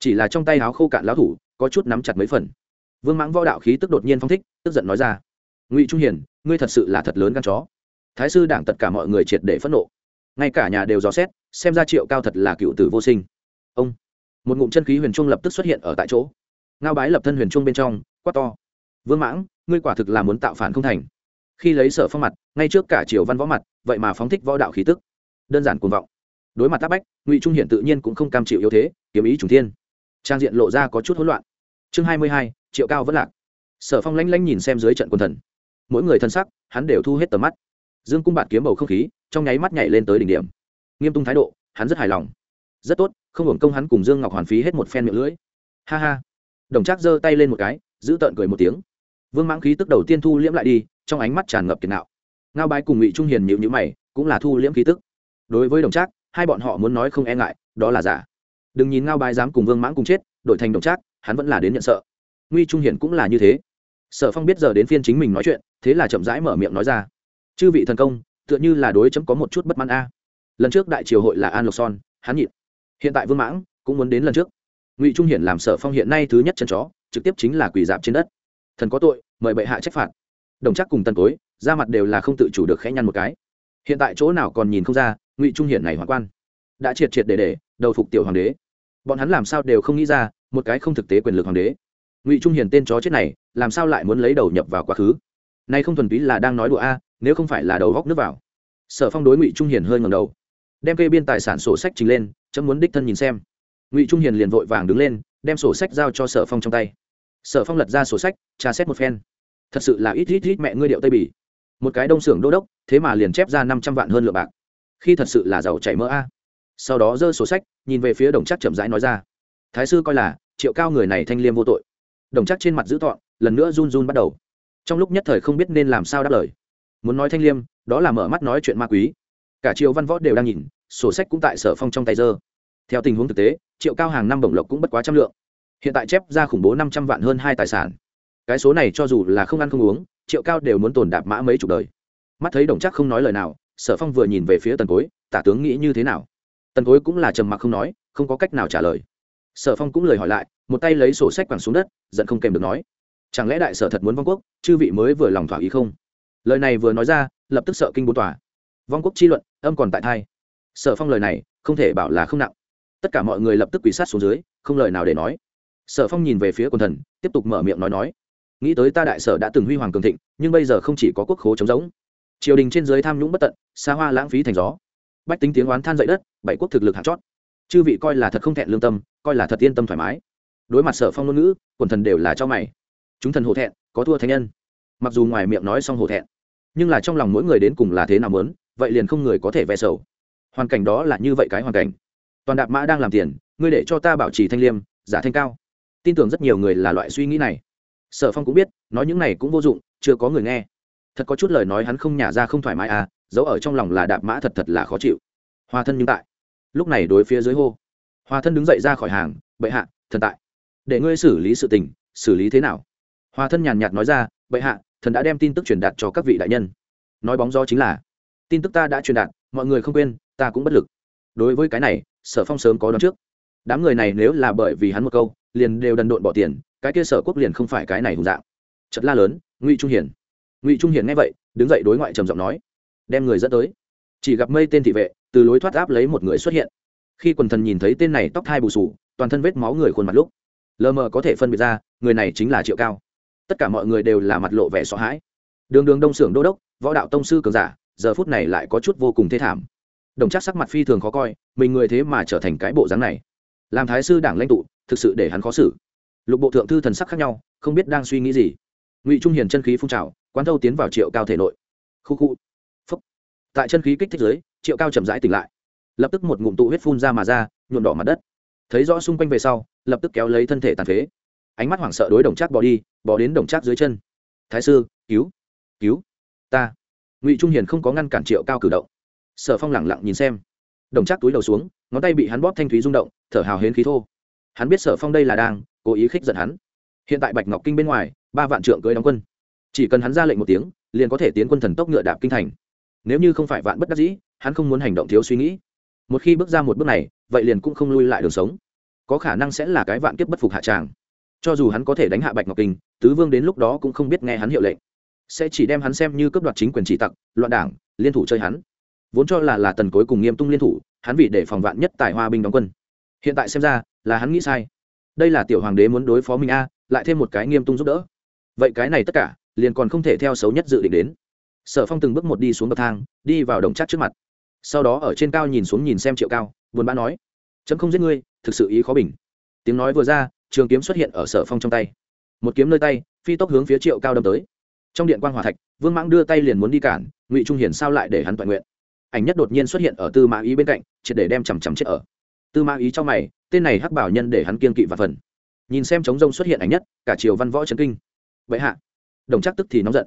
Chỉ là trong tay áo khô cạn lão thủ, có chút nắm chặt mấy phần. Vương mãng võ đạo khí tức đột nhiên phong thích, tức giận nói ra ngụy trung hiền ngươi thật sự là thật lớn gan chó thái sư đảng tất cả mọi người triệt để phẫn nộ ngay cả nhà đều dò xét xem ra triệu cao thật là cựu tử vô sinh ông một ngụm chân khí huyền trung lập tức xuất hiện ở tại chỗ ngao bái lập thân huyền trung bên trong quát to vương mãng ngươi quả thực là muốn tạo phản không thành khi lấy sở phong mặt ngay trước cả triều văn võ mặt vậy mà phóng thích võ đạo khí tức đơn giản cuồng vọng đối mặt tác bách ngụy trung hiển tự nhiên cũng không cam chịu yếu thế kiếm ý trùng thiên trang diện lộ ra có chút hỗn loạn chương hai mươi hai triệu cao vẫn lạc sở phong lanh lanh nhìn xem dưới trận quân thần mỗi người thân sắc, hắn đều thu hết tầm mắt. Dương cung bạn kiếm bầu không khí, trong nháy mắt nhảy lên tới đỉnh điểm. Nghiêm tung thái độ, hắn rất hài lòng. Rất tốt, không hưởng công hắn cùng dương ngọc hoàn phí hết một phen miệng lưỡi. Ha ha. Đồng trác giơ tay lên một cái, giữ tợn cười một tiếng. Vương mãng khí tức đầu tiên thu liễm lại đi, trong ánh mắt tràn ngập kiệt nạo. Ngao bái cùng ngụy trung hiền nhịu nhữ mày, cũng là thu liễm khí tức. Đối với đồng trác, hai bọn họ muốn nói không e ngại, đó là giả. Đừng nhìn ngao bái dám cùng vương mãng cùng chết, đổi thành đồng trác, hắn vẫn là đến nhận sợ. Nguy trung hiền cũng là như thế sở phong biết giờ đến phiên chính mình nói chuyện, thế là chậm rãi mở miệng nói ra. Chư vị thần công, tựa như là đối chấm có một chút bất mãn a. Lần trước đại triều hội là an lộc son, hắn nhịn. Hiện tại vương mãng cũng muốn đến lần trước. Ngụy trung hiển làm sở phong hiện nay thứ nhất chân chó, trực tiếp chính là quỳ dạp trên đất. Thần có tội, mời bệ hạ trách phạt. Đồng chắc cùng tần tối ra mặt đều là không tự chủ được khẽ nhăn một cái. Hiện tại chỗ nào còn nhìn không ra, ngụy trung hiển này hoàn quan. Đã triệt triệt để để, đầu phục tiểu hoàng đế. Bọn hắn làm sao đều không nghĩ ra, một cái không thực tế quyền lực hoàng đế ngụy trung hiền tên chó chết này, làm sao lại muốn lấy đầu nhập vào quá khứ? Nay không thuần túy là đang nói đùa a, nếu không phải là đầu góc nước vào. Sở phong đối ngụy trung hiền hơi ngầm đầu, đem kê biên tài sản sổ sách trình lên, chấm muốn đích thân nhìn xem. Ngụy trung hiền liền vội vàng đứng lên, đem sổ sách giao cho sở phong trong tay. Sở phong lật ra sổ sách, tra xét một phen. Thật sự là ít ít ít mẹ ngươi điệu tây bỉ. Một cái đông xưởng đô đốc, thế mà liền chép ra năm trăm vạn hơn lượng bạc. Khi thật sự là giàu chảy mỡ a. Sau đó giơ sổ sách, nhìn về phía đồng chắc chậm rãi nói ra. Thái sư coi là, triệu cao người này thanh liêm vô tội đồng chắc trên mặt giữ tọn, lần nữa run run bắt đầu. Trong lúc nhất thời không biết nên làm sao đáp lời. Muốn nói thanh liêm, đó là mở mắt nói chuyện ma quý. Cả triều văn võ đều đang nhìn, sổ sách cũng tại sở phong trong tay dơ. Theo tình huống thực tế, triệu cao hàng năm bổng lộc cũng bất quá trăm lượng. Hiện tại chép ra khủng bố năm trăm vạn hơn hai tài sản. Cái số này cho dù là không ăn không uống, triệu cao đều muốn tồn đạp mã mấy chục đời. Mắt thấy đồng chắc không nói lời nào, sở phong vừa nhìn về phía tần cối, tả tướng nghĩ như thế nào? Tần cối cũng là trầm mặc không nói, không có cách nào trả lời. Sở phong cũng lời hỏi lại một tay lấy sổ sách quẳng xuống đất, giận không kèm được nói, chẳng lẽ đại sở thật muốn vong quốc, chư vị mới vừa lòng thỏa ý không? Lời này vừa nói ra, lập tức sợ kinh bốn tòa. Vong quốc chi luận, âm còn tại thai. Sở phong lời này, không thể bảo là không nặng. Tất cả mọi người lập tức quỳ sát xuống dưới, không lời nào để nói. Sở phong nhìn về phía quần thần, tiếp tục mở miệng nói nói, nghĩ tới ta đại sở đã từng huy hoàng cường thịnh, nhưng bây giờ không chỉ có quốc khố trống giống triều đình trên dưới tham nhũng bất tận, xa hoa lãng phí thành gió. Bách tính tiếng oán than dậy đất, bảy quốc thực lực hạt chót. Chư vị coi là thật không thẹn lương tâm, coi là thật yên tâm thoải mái đối mặt sở phong ngôn ngữ, quần thần đều là cho mày. Chúng thần hổ thẹn, có thua thánh nhân. Mặc dù ngoài miệng nói xong hổ thẹn, nhưng là trong lòng mỗi người đến cùng là thế nào muốn, vậy liền không người có thể ve sầu. Hoàn cảnh đó là như vậy cái hoàn cảnh. Toàn đạp mã đang làm tiền, ngươi để cho ta bảo trì thanh liêm, giả thanh cao. Tin tưởng rất nhiều người là loại suy nghĩ này. Sở phong cũng biết, nói những này cũng vô dụng, chưa có người nghe. Thật có chút lời nói hắn không nhả ra không thoải mái à giấu ở trong lòng là đạp mã thật thật là khó chịu. Hòa thân nhưng tại. Lúc này đối phía dưới hô. Hòa thân đứng dậy ra khỏi hàng, bệ hạ, thần tại để ngươi xử lý sự tình, xử lý thế nào? Hòa thân nhàn nhạt nói ra, bệ hạ, thần đã đem tin tức truyền đạt cho các vị đại nhân. Nói bóng gió chính là, tin tức ta đã truyền đạt, mọi người không quên, ta cũng bất lực. Đối với cái này, sở phong sớm có đón trước. Đám người này nếu là bởi vì hắn một câu, liền đều đần độn bỏ tiền, cái kia sở quốc liền không phải cái này hùng dạng. Chật la lớn, ngụy trung hiển. Ngụy trung hiển nghe vậy, đứng dậy đối ngoại trầm giọng nói, đem người dẫn tới. Chỉ gặp mây tên thị vệ, từ lối thoát áp lấy một người xuất hiện. Khi quần thần nhìn thấy tên này tóc thai bù sù, toàn thân vết máu người khuôn mặt lúc lờ mờ có thể phân biệt ra, người này chính là triệu cao. Tất cả mọi người đều là mặt lộ vẻ sợ hãi. Đường đường đông xưởng đô đốc, võ đạo tông sư cường giả, giờ phút này lại có chút vô cùng thê thảm. Đồng chắc sắc mặt phi thường khó coi, mình người thế mà trở thành cái bộ dáng này. Làm thái sư đảng lãnh tụ, thực sự để hắn khó xử. Lục bộ thượng thư thần sắc khác nhau, không biết đang suy nghĩ gì. Ngụy trung hiền chân khí phun trào, quán thâu tiến vào triệu cao thể nội. Khu khu. Phúc. Tại chân khí kích thích giới triệu cao chậm rãi tỉnh lại. Lập tức một ngụm tụ huyết phun ra mà ra, nhuộm đỏ mặt đất thấy rõ xung quanh về sau, lập tức kéo lấy thân thể tàn phế. Ánh mắt hoảng sợ đối đồng trác bỏ đi bỏ đến đồng trác dưới chân. Thái sư, cứu cứu, ta. Ngụy trung hiền không có ngăn cản triệu cao cử động. Sở phong lẳng lặng nhìn xem. Đồng trác túi đầu xuống, ngón tay bị hắn bóp thanh thúy rung động, thở hào hến khí thô. Hắn biết sở phong đây là đang cố ý khích giận hắn. Hiện tại bạch ngọc kinh bên ngoài, ba vạn trượng cưới đóng quân. Chỉ cần hắn ra lệnh một tiếng, liền có thể tiến quân thần tốc ngựa đạp kinh thành. Nếu như không phải vạn bất đắc dĩ, hắn không muốn hành động thiếu suy nghĩ một khi bước ra một bước này, vậy liền cũng không lui lại đường sống. Có khả năng sẽ là cái vạn kiếp bất phục hạ tràng. Cho dù hắn có thể đánh hạ bạch ngọc kinh, tứ vương đến lúc đó cũng không biết nghe hắn hiệu lệnh. Sẽ chỉ đem hắn xem như cấp đoạt chính quyền trị tặc, loạn đảng, liên thủ chơi hắn. Vốn cho là là tần cối cùng nghiêm tung liên thủ, hắn vì để phòng vạn nhất tại hoa binh đóng quân. Hiện tại xem ra, là hắn nghĩ sai. Đây là tiểu hoàng đế muốn đối phó mình a, lại thêm một cái nghiêm tung giúp đỡ. Vậy cái này tất cả, liền còn không thể theo xấu nhất dự định đến. Sở phong từng bước một đi xuống bậc thang, đi vào đồng chắc trước mặt sau đó ở trên cao nhìn xuống nhìn xem triệu cao, buồn bã nói, chấm không giết ngươi, thực sự ý khó bình. Tiếng nói vừa ra, trường kiếm xuất hiện ở sở phong trong tay. Một kiếm nơi tay, phi tốc hướng phía triệu cao đâm tới. Trong điện quan hòa thạch, vương mãng đưa tay liền muốn đi cản, ngụy trung hiển sao lại để hắn toàn nguyện? Ảnh nhất đột nhiên xuất hiện ở tư mã ý bên cạnh, triệt để đem chằm chằm chết ở. Tư mã ý trong mày, tên này hắc bảo nhân để hắn kiên kỵ và phần. Nhìn xem chống rông xuất hiện ảnh nhất, cả triều văn võ trấn kinh. Vậy hạ, đồng chắc tức thì nóng giận.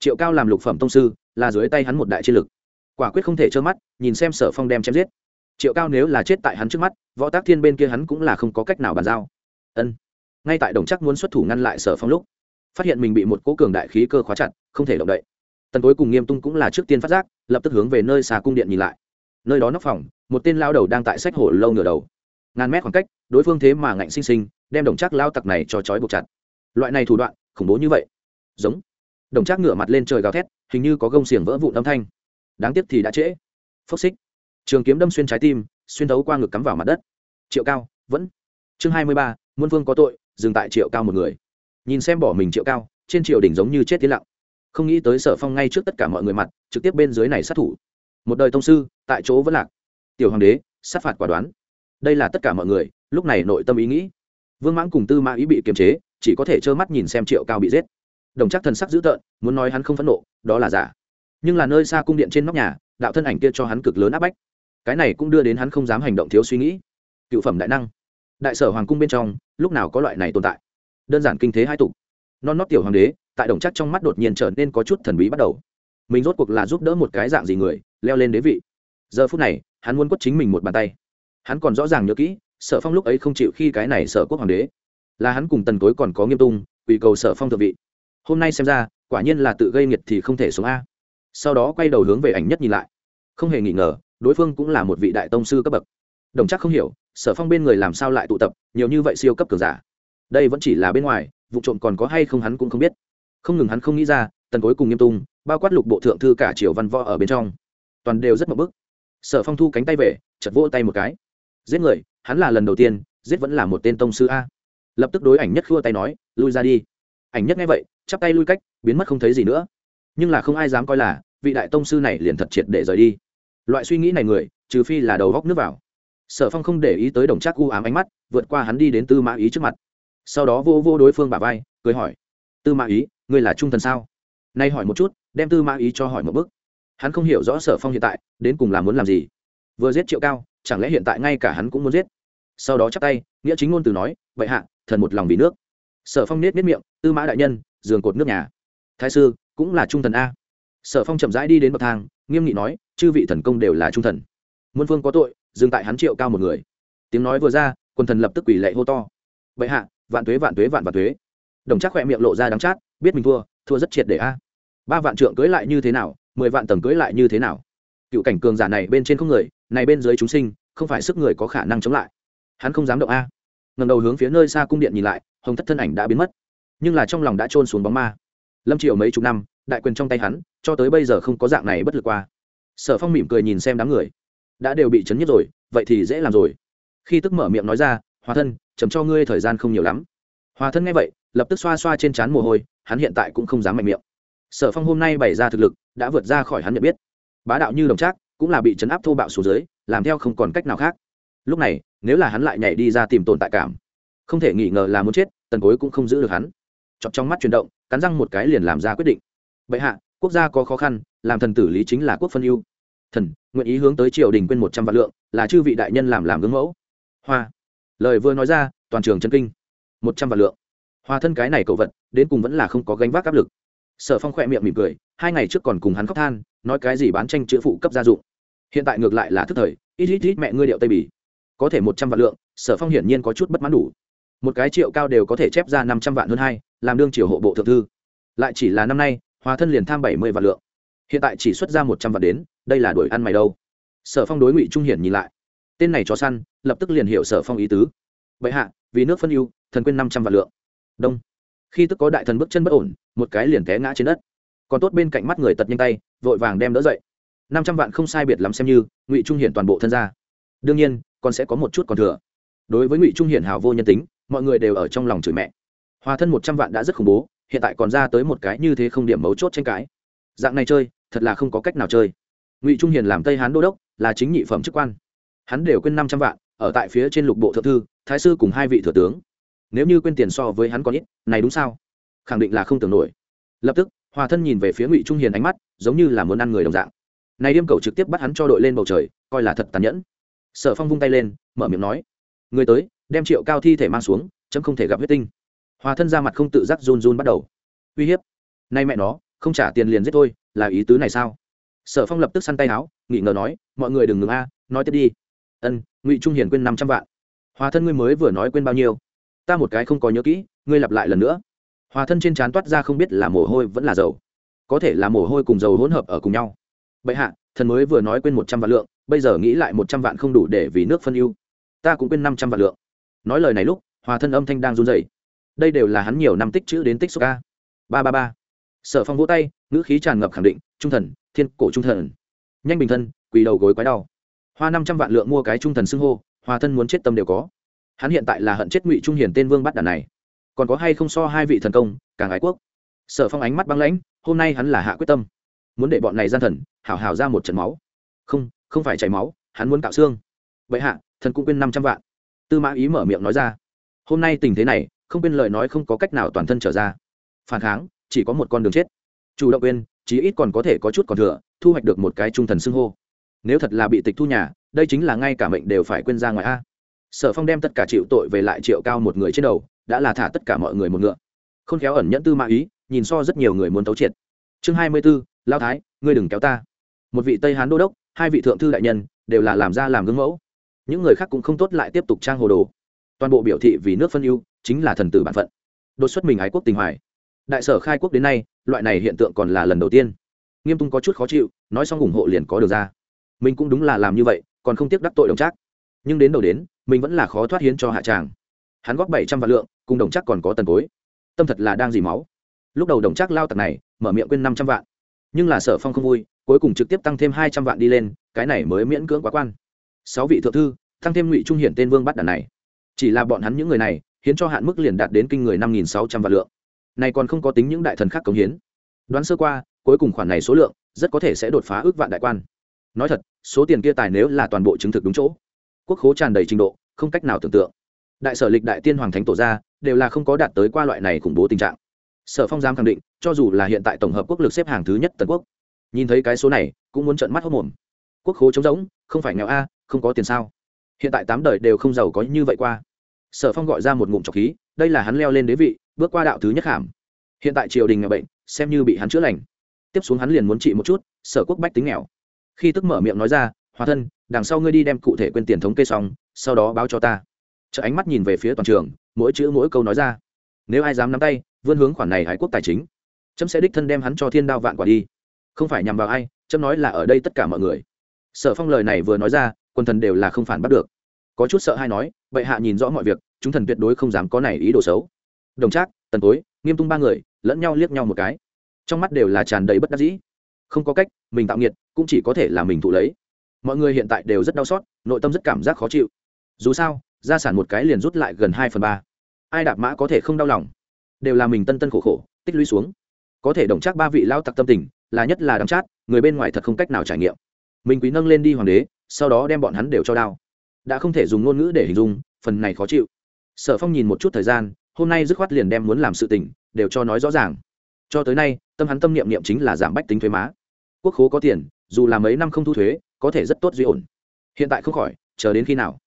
Triệu cao làm lục phẩm tông sư, là dưới tay hắn một đại chiến lực quả quyết không thể trơ mắt, nhìn xem sở phong đem chém giết. Triệu cao nếu là chết tại hắn trước mắt, võ tác thiên bên kia hắn cũng là không có cách nào bàn giao. Ân. Ngay tại đồng chắc muốn xuất thủ ngăn lại sở phong lúc, phát hiện mình bị một cố cường đại khí cơ khóa chặt, không thể động đậy. Tần cuối cùng nghiêm tung cũng là trước tiên phát giác, lập tức hướng về nơi xà cung điện nhìn lại. Nơi đó nóc phòng, một tên lao đầu đang tại sách hổ lâu nửa đầu. Ngàn mét khoảng cách, đối phương thế mà ngạnh sinh sinh, đem đồng chắc lao tặc này cho trói buộc chặt. Loại này thủ đoạn, khủng bố như vậy. Giống. Đồng chắc ngửa mặt lên trời gào thét, hình như có gông xiềng vỡ vụn âm thanh đáng tiếc thì đã trễ. Phốc xích. Trường kiếm đâm xuyên trái tim, xuyên thấu qua ngực cắm vào mặt đất. Triệu cao, vẫn. Chương hai mươi ba, muôn vương có tội, dừng tại triệu cao một người. Nhìn xem bỏ mình triệu cao, trên triều đỉnh giống như chết tiến lặng. Không nghĩ tới sở phong ngay trước tất cả mọi người mặt, trực tiếp bên dưới này sát thủ. Một đời tông sư, tại chỗ vẫn lạc. Tiểu hoàng đế, sát phạt quả đoán. Đây là tất cả mọi người, lúc này nội tâm ý nghĩ. Vương mãng cùng tư mã ý bị kiềm chế, chỉ có thể trơ mắt nhìn xem triệu cao bị giết. Đồng chắc thần sắc dữ tợn, muốn nói hắn không phẫn nộ, đó là giả nhưng là nơi xa cung điện trên nóc nhà, đạo thân ảnh kia cho hắn cực lớn áp bách. Cái này cũng đưa đến hắn không dám hành động thiếu suy nghĩ. Cựu phẩm đại năng. Đại sở hoàng cung bên trong, lúc nào có loại này tồn tại? Đơn giản kinh thế hai tục. Non nót tiểu hoàng đế, tại đồng chắc trong mắt đột nhiên trở nên có chút thần bí bắt đầu. Mình rốt cuộc là giúp đỡ một cái dạng gì người, leo lên đế vị. Giờ phút này, hắn muốn quất chính mình một bàn tay. Hắn còn rõ ràng nhớ kỹ, sở phong lúc ấy không chịu khi cái này sở quốc hoàng đế. Là hắn cùng tần tối còn có nghiêm tung, quỳ cầu sở phong thượng vị. Hôm nay xem ra, quả nhiên là tự gây nghiệt thì không thể xuống a sau đó quay đầu hướng về ảnh nhất nhìn lại. Không hề nghi ngờ, đối phương cũng là một vị đại tông sư cấp bậc. Đồng chắc không hiểu, sở phong bên người làm sao lại tụ tập, nhiều như vậy siêu cấp cường giả. Đây vẫn chỉ là bên ngoài, vụ trộm còn có hay không hắn cũng không biết. Không ngừng hắn không nghĩ ra, tần cuối cùng nghiêm tung, bao quát lục bộ thượng thư cả triều văn võ ở bên trong. Toàn đều rất mập bức. Sở phong thu cánh tay về chật vỗ tay một cái. Giết người, hắn là lần đầu tiên, giết vẫn là một tên tông sư a. Lập tức đối ảnh nhất khua tay nói, lui ra đi. Ảnh nhất nghe vậy, chắp tay lui cách, biến mất không thấy gì nữa nhưng là không ai dám coi là vị đại tông sư này liền thật triệt để rời đi. Loại suy nghĩ này người, trừ phi là đầu góc nước vào. Sở phong không để ý tới đồng trác u ám ánh mắt, vượt qua hắn đi đến tư mã ý trước mặt. Sau đó vô vô đối phương bà vai, cười hỏi, tư mã ý, ngươi là trung thần sao? Nay hỏi một chút, đem tư mã ý cho hỏi một bức hắn không hiểu rõ sở phong hiện tại, đến cùng là muốn làm gì. Vừa giết triệu cao, chẳng lẽ hiện tại ngay cả hắn cũng muốn giết? Sau đó chắp tay, nghĩa chính ngôn từ nói, vậy hạ, thần một lòng vì nước. Sở phong nết nết miệng, tư mã đại nhân, giường cột nước nhà. Thái sư cũng là trung thần a. Sở phong chậm rãi đi đến bậc thang, nghiêm nghị nói, chư vị thần công đều là trung thần. Muôn phương có tội, dừng tại hắn triệu cao một người. Tiếng nói vừa ra quần thần lập tức quỷ lệ hô to. Vậy hạ, vạn tuế vạn tuế, vạn vạn tuế. Đồng chắc khỏe miệng lộ ra đắng chát, biết mình thua thua rất triệt để a. Ba vạn trượng cưới lại như thế nào, mười vạn tầng cưới lại như thế nào? Cựu cảnh cường giả này bên trên không người, này bên dưới chúng sinh, không phải sức người có khả năng chống lại. Hắn không dám động a. Ngầm đầu hướng phía nơi xa cung điện nhìn lại, hồng thất thân ảnh đã biến mất. Nhưng là trong lòng đã trôn xuống bóng ma lâm triều mấy chục năm, đại quyền trong tay hắn, cho tới bây giờ không có dạng này bất lực qua. Sở phong mỉm cười nhìn xem đám người. Đã đều bị chấn nhất rồi, vậy thì dễ làm rồi. Khi tức mở miệng nói ra, hòa thân, chấm cho ngươi thời gian không nhiều lắm. Hòa thân nghe vậy, lập tức xoa xoa trên trán mồ hôi, hắn hiện tại cũng không dám mạnh miệng. Sở phong hôm nay bày ra thực lực, đã vượt ra khỏi hắn nhận biết. Bá đạo như đồng trác, cũng là bị chấn áp thô bạo xuống dưới, làm theo không còn cách nào khác. Lúc này, nếu là hắn lại nhảy đi ra tìm tồn tại cảm, không thể nghi ngờ là muốn chết, tần cối cũng không giữ được hắn. Chọc trong mắt chuyển động cắn răng một cái liền làm ra quyết định. Bệ hạ, quốc gia có khó khăn, làm thần tử lý chính là quốc phân ưu. Thần, nguyện ý hướng tới triều đình quên một trăm vạn lượng, là chư vị đại nhân làm làm gương mẫu. Hoa. Lời vừa nói ra, toàn trường chân kinh. Một trăm vạn lượng. Hoa thân cái này cậu vật, đến cùng vẫn là không có gánh vác áp lực. Sở phong khỏe miệng mỉm cười, hai ngày trước còn cùng hắn khóc than, nói cái gì bán tranh chữ phụ cấp gia dụng. Hiện tại ngược lại là thức thời, ít ít ít mẹ ngươi điệu tây bỉ có thể một trăm vạn lượng, sở phong hiển nhiên có chút bất mãn đủ một cái triệu cao đều có thể chép ra năm trăm vạn hơn hai, làm đương triều hộ bộ thượng thư. Lại chỉ là năm nay hòa thân liền tham bảy mươi vạn lượng. Hiện tại chỉ xuất ra một trăm vạn đến, đây là đuổi ăn mày đâu. Sở phong đối ngụy trung hiển nhìn lại. Tên này cho săn, lập tức liền hiểu sở phong ý tứ. Bệ hạ, vì nước phân ưu, thần quên năm trăm vạn lượng. Đông. Khi tức có đại thần bước chân bất ổn, một cái liền té ngã trên đất. Còn tốt bên cạnh mắt người tật nhanh tay, vội vàng đem đỡ dậy. năm trăm vạn không sai biệt lắm xem như, ngụy trung hiển toàn bộ thân ra. Đương nhiên, còn sẽ có một chút còn thừa. Đối với ngụy trung hiển hào vô nhân tính mọi người đều ở trong lòng chửi mẹ. Hòa thân một trăm vạn đã rất khủng bố, hiện tại còn ra tới một cái như thế không điểm mấu chốt tranh cãi. Dạng này chơi, thật là không có cách nào chơi. Ngụy trung hiền làm tây hán đô đốc, là chính nhị phẩm chức quan. Hắn đều quên năm trăm vạn, ở tại phía trên lục bộ thượng thư, thái sư cùng hai vị thừa tướng. Nếu như quên tiền so với hắn còn ít, này đúng sao? Khẳng định là không tưởng nổi. Lập tức, hòa thân nhìn về phía ngụy trung hiền ánh mắt, giống như là muốn ăn người đồng dạng. Này điêm cầu trực tiếp bắt hắn cho đội lên bầu trời, coi là thật tàn nhẫn. Sở phong vung tay lên, mở miệng nói, người tới đem triệu cao thi thể mang xuống, chấm không thể gặp huyết tinh. Hòa thân ra mặt không tự giác run run bắt đầu. Uy hiếp. Nay mẹ nó, không trả tiền liền giết thôi là ý tứ này sao? Sở phong lập tức săn tay áo nghị ngờ nói, mọi người đừng ngừng a, nói tiếp đi. Ân, ngụy trung hiền quên năm trăm vạn. Hòa thân ngươi mới vừa nói quên bao nhiêu? Ta một cái không có nhớ kỹ, ngươi lặp lại lần nữa. Hòa thân trên trán toát ra không biết là mồ hôi vẫn là dầu. Có thể là mồ hôi cùng dầu hỗn hợp ở cùng nhau. Bệ hạ, thần mới vừa nói quên một trăm vạn lượng, bây giờ nghĩ lại một trăm vạn không đủ để vì nước phân ưu. Ta cũng quên năm trăm vạn lượng nói lời này lúc, hòa thân âm thanh đang run dậy đây đều là hắn nhiều năm tích chữ đến tích số ca. Ba ba ba. Sở phong vỗ tay, ngữ khí tràn ngập khẳng định, trung thần, thiên cổ trung thần. Nhanh bình thân, quỳ đầu gối quái đau. Hoa năm trăm vạn lượng mua cái trung thần xưng hô, hòa thân muốn chết tâm đều có. Hắn hiện tại là hận chết ngụy trung hiền tên vương bắt đàn này. Còn có hay không so hai vị thần công, càng ái quốc. Sở phong ánh mắt băng lãnh, hôm nay hắn là hạ quyết tâm. Muốn để bọn này gian thần, hảo hảo ra một trận máu. Không không phải chảy máu, hắn muốn cạo xương. Vậy hạ, thần cũng quên năm trăm vạn tư mã ý mở miệng nói ra. Hôm nay tình thế này, không quên lời nói không có cách nào toàn thân trở ra. Phản kháng, chỉ có một con đường chết. Chủ động quên, chí ít còn có thể có chút còn thừa, thu hoạch được một cái trung thần xưng hô. Nếu thật là bị tịch thu nhà, đây chính là ngay cả mệnh đều phải quên ra ngoài a. Sở phong đem tất cả chịu tội về lại triệu cao một người trên đầu, đã là thả tất cả mọi người một ngựa. Không khéo ẩn nhẫn tư mã ý, nhìn so rất nhiều người muốn tấu triệt. Chương hai mươi b ố lao thái, ngươi đừng kéo ta. Một vị tây hán đô đốc, hai vị thượng thư đại nhân, đều là làm ra làm gương mẫu những người khác cũng không tốt lại tiếp tục trang hồ đồ. Toàn bộ biểu thị vì nước phân ưu, chính là thần tử bản phận. Đột xuất mình ái quốc tình hoài. Đại sở khai quốc đến nay, loại này hiện tượng còn là lần đầu tiên. Nghiêm tung có chút khó chịu, nói xong ủng hộ liền có được ra. Mình cũng đúng là làm như vậy, còn không tiếc đắc tội đồng trác. Nhưng đến đầu đến, mình vẫn là khó thoát hiến cho hạ tràng. Hắn góp bảy trăm vạn lượng, cùng đồng trác còn có tần cối. Tâm thật là đang dì máu. Lúc đầu đồng trác lao tặc này, mở miệng quên năm trăm vạn. Nhưng là sở phong không vui, cuối cùng trực tiếp tăng thêm hai trăm vạn đi lên, cái này mới miễn cưỡng quá quan sáu vị thượng thư tăng thêm ngụy trung hiển tên vương bắt đàn này. Chỉ là bọn hắn những người này hiến cho hạn mức liền đạt đến kinh người năm nghìn sáu trăm vạn lượng. Này còn không có tính những đại thần khác cống hiến. Đoán sơ qua cuối cùng khoản này số lượng rất có thể sẽ đột phá ước vạn đại quan. Nói thật số tiền kia tài nếu là toàn bộ chứng thực đúng chỗ quốc khố tràn đầy trình độ không cách nào tưởng tượng. Đại sở lịch đại tiên hoàng thánh tổ ra, đều là không có đạt tới qua loại này khủng bố tình trạng. Sở phong giám khẳng định cho dù là hiện tại tổng hợp quốc lực xếp hàng thứ nhất tần quốc nhìn thấy cái số này cũng muốn trợn mắt hốc mồm. Quốc khố trống rỗng không phải nghèo a không có tiền sao? Hiện tại tám đời đều không giàu có như vậy qua. Sở phong gọi ra một ngụm trọc khí, đây là hắn leo lên đế vị, bước qua đạo thứ nhất hàm. Hiện tại triều đình nghèo bệnh, xem như bị hắn chữa lành. Tiếp xuống hắn liền muốn trị một chút, sở quốc bách tính nghèo. Khi tức mở miệng nói ra hóa thân, đằng sau ngươi đi đem cụ thể quên tiền thống kê xong, sau đó báo cho ta. Chợ ánh mắt nhìn về phía toàn trường, mỗi chữ mỗi câu nói ra. Nếu ai dám nắm tay, vươn hướng khoản này hải quốc tài chính. Trâm sẽ đích thân đem hắn cho thiên đao vạn quả đi. Không phải nhằm vào ai trâm nói là ở đây tất cả mọi người. Sở phong lời này vừa nói ra quân thần đều là không phản bắt được. Có chút sợ hay nói, bệ hạ nhìn rõ mọi việc, chúng thần tuyệt đối không dám có này ý đồ xấu. Đồng trác, tần tối nghiêm tung ba người, lẫn nhau liếc nhau một cái. Trong mắt đều là tràn đầy bất đắc dĩ. Không có cách, mình tạo nghiệt, cũng chỉ có thể là mình thụ lấy. Mọi người hiện tại đều rất đau xót, nội tâm rất cảm giác khó chịu. Dù sao, gia sản một cái liền rút lại gần hai phần ba. Ai đạp mã có thể không đau lòng? Đều là mình tân tân khổ khổ, tích lũy xuống. Có thể đồng trác ba vị lao tặc tâm tình, là nhất là đắm chát, người bên ngoài thật không cách nào trải nghiệm. Mình quý nâng lên đi hoàng đế sau đó đem bọn hắn đều cho đao. Đã không thể dùng ngôn ngữ để hình dung, phần này khó chịu. Sở phong nhìn một chút thời gian, hôm nay dứt khoát liền đem muốn làm sự tình, đều cho nói rõ ràng. Cho tới nay, tâm hắn tâm niệm niệm chính là giảm bách tính thuế má. Quốc khố có tiền, dù là mấy năm không thu thuế, có thể rất tốt duy ổn. Hiện tại không khỏi, chờ đến khi nào?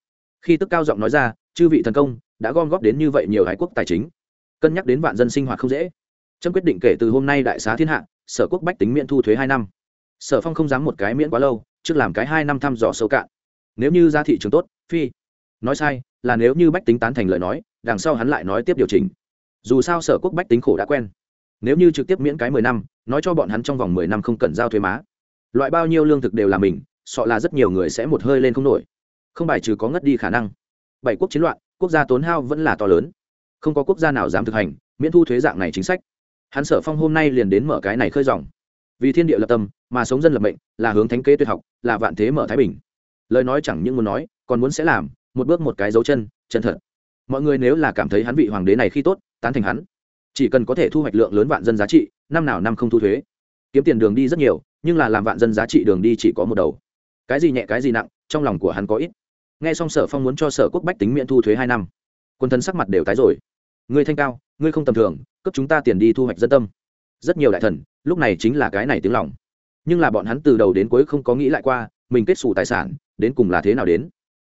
Khi tức cao giọng nói ra, chư vị thần công, đã gom góp đến như vậy nhiều hải quốc tài chính, cân nhắc đến vạn dân sinh hoạt không dễ. Trâm quyết định kể từ hôm nay đại xá thiên hạ, sở quốc bách tính miễn thu thuế hai năm. Sở phong không dám một cái miễn quá lâu trước làm cái hai năm thăm dò sâu cạn. Nếu như ra thị trường tốt, phi. Nói sai, là nếu như bách tính tán thành lời nói, đằng sau hắn lại nói tiếp điều chỉnh. Dù sao sở quốc bách tính khổ đã quen. Nếu như trực tiếp miễn cái mười năm, nói cho bọn hắn trong vòng mười năm không cần giao thuế má. Loại bao nhiêu lương thực đều là mình, sợ là rất nhiều người sẽ một hơi lên không nổi. Không bài trừ có ngất đi khả năng. Bảy quốc chiến loạn, quốc gia tốn hao vẫn là to lớn. Không có quốc gia nào dám thực hành, miễn thu thuế dạng này chính sách. Hắn sở phong hôm nay liền đến mở cái này khơi dòng. Vì thiên địa lập tâm mà sống dân lập mệnh, là hướng thánh kế tuyệt học, là vạn thế mở thái bình. Lời nói chẳng những muốn nói, còn muốn sẽ làm, một bước một cái dấu chân chân thật. Mọi người nếu là cảm thấy hắn vị hoàng đế này khi tốt, tán thành hắn. Chỉ cần có thể thu hoạch lượng lớn vạn dân giá trị, năm nào năm không thu thuế. Kiếm tiền đường đi rất nhiều, nhưng là làm vạn dân giá trị đường đi chỉ có một đầu. Cái gì nhẹ, cái gì nặng, trong lòng của hắn có ít. Nghe xong sở phong muốn cho sở quốc bách tính miễn thu thuế hai năm. Quân thân sắc mặt đều tái rồi. Ngươi thanh cao, ngươi không tầm thường, cấp chúng ta tiền đi thu hoạch dân tâm. Rất nhiều đại thần, lúc này chính là cái này tiếng lòng nhưng là bọn hắn từ đầu đến cuối không có nghĩ lại qua, mình kết xù tài sản, đến cùng là thế nào đến.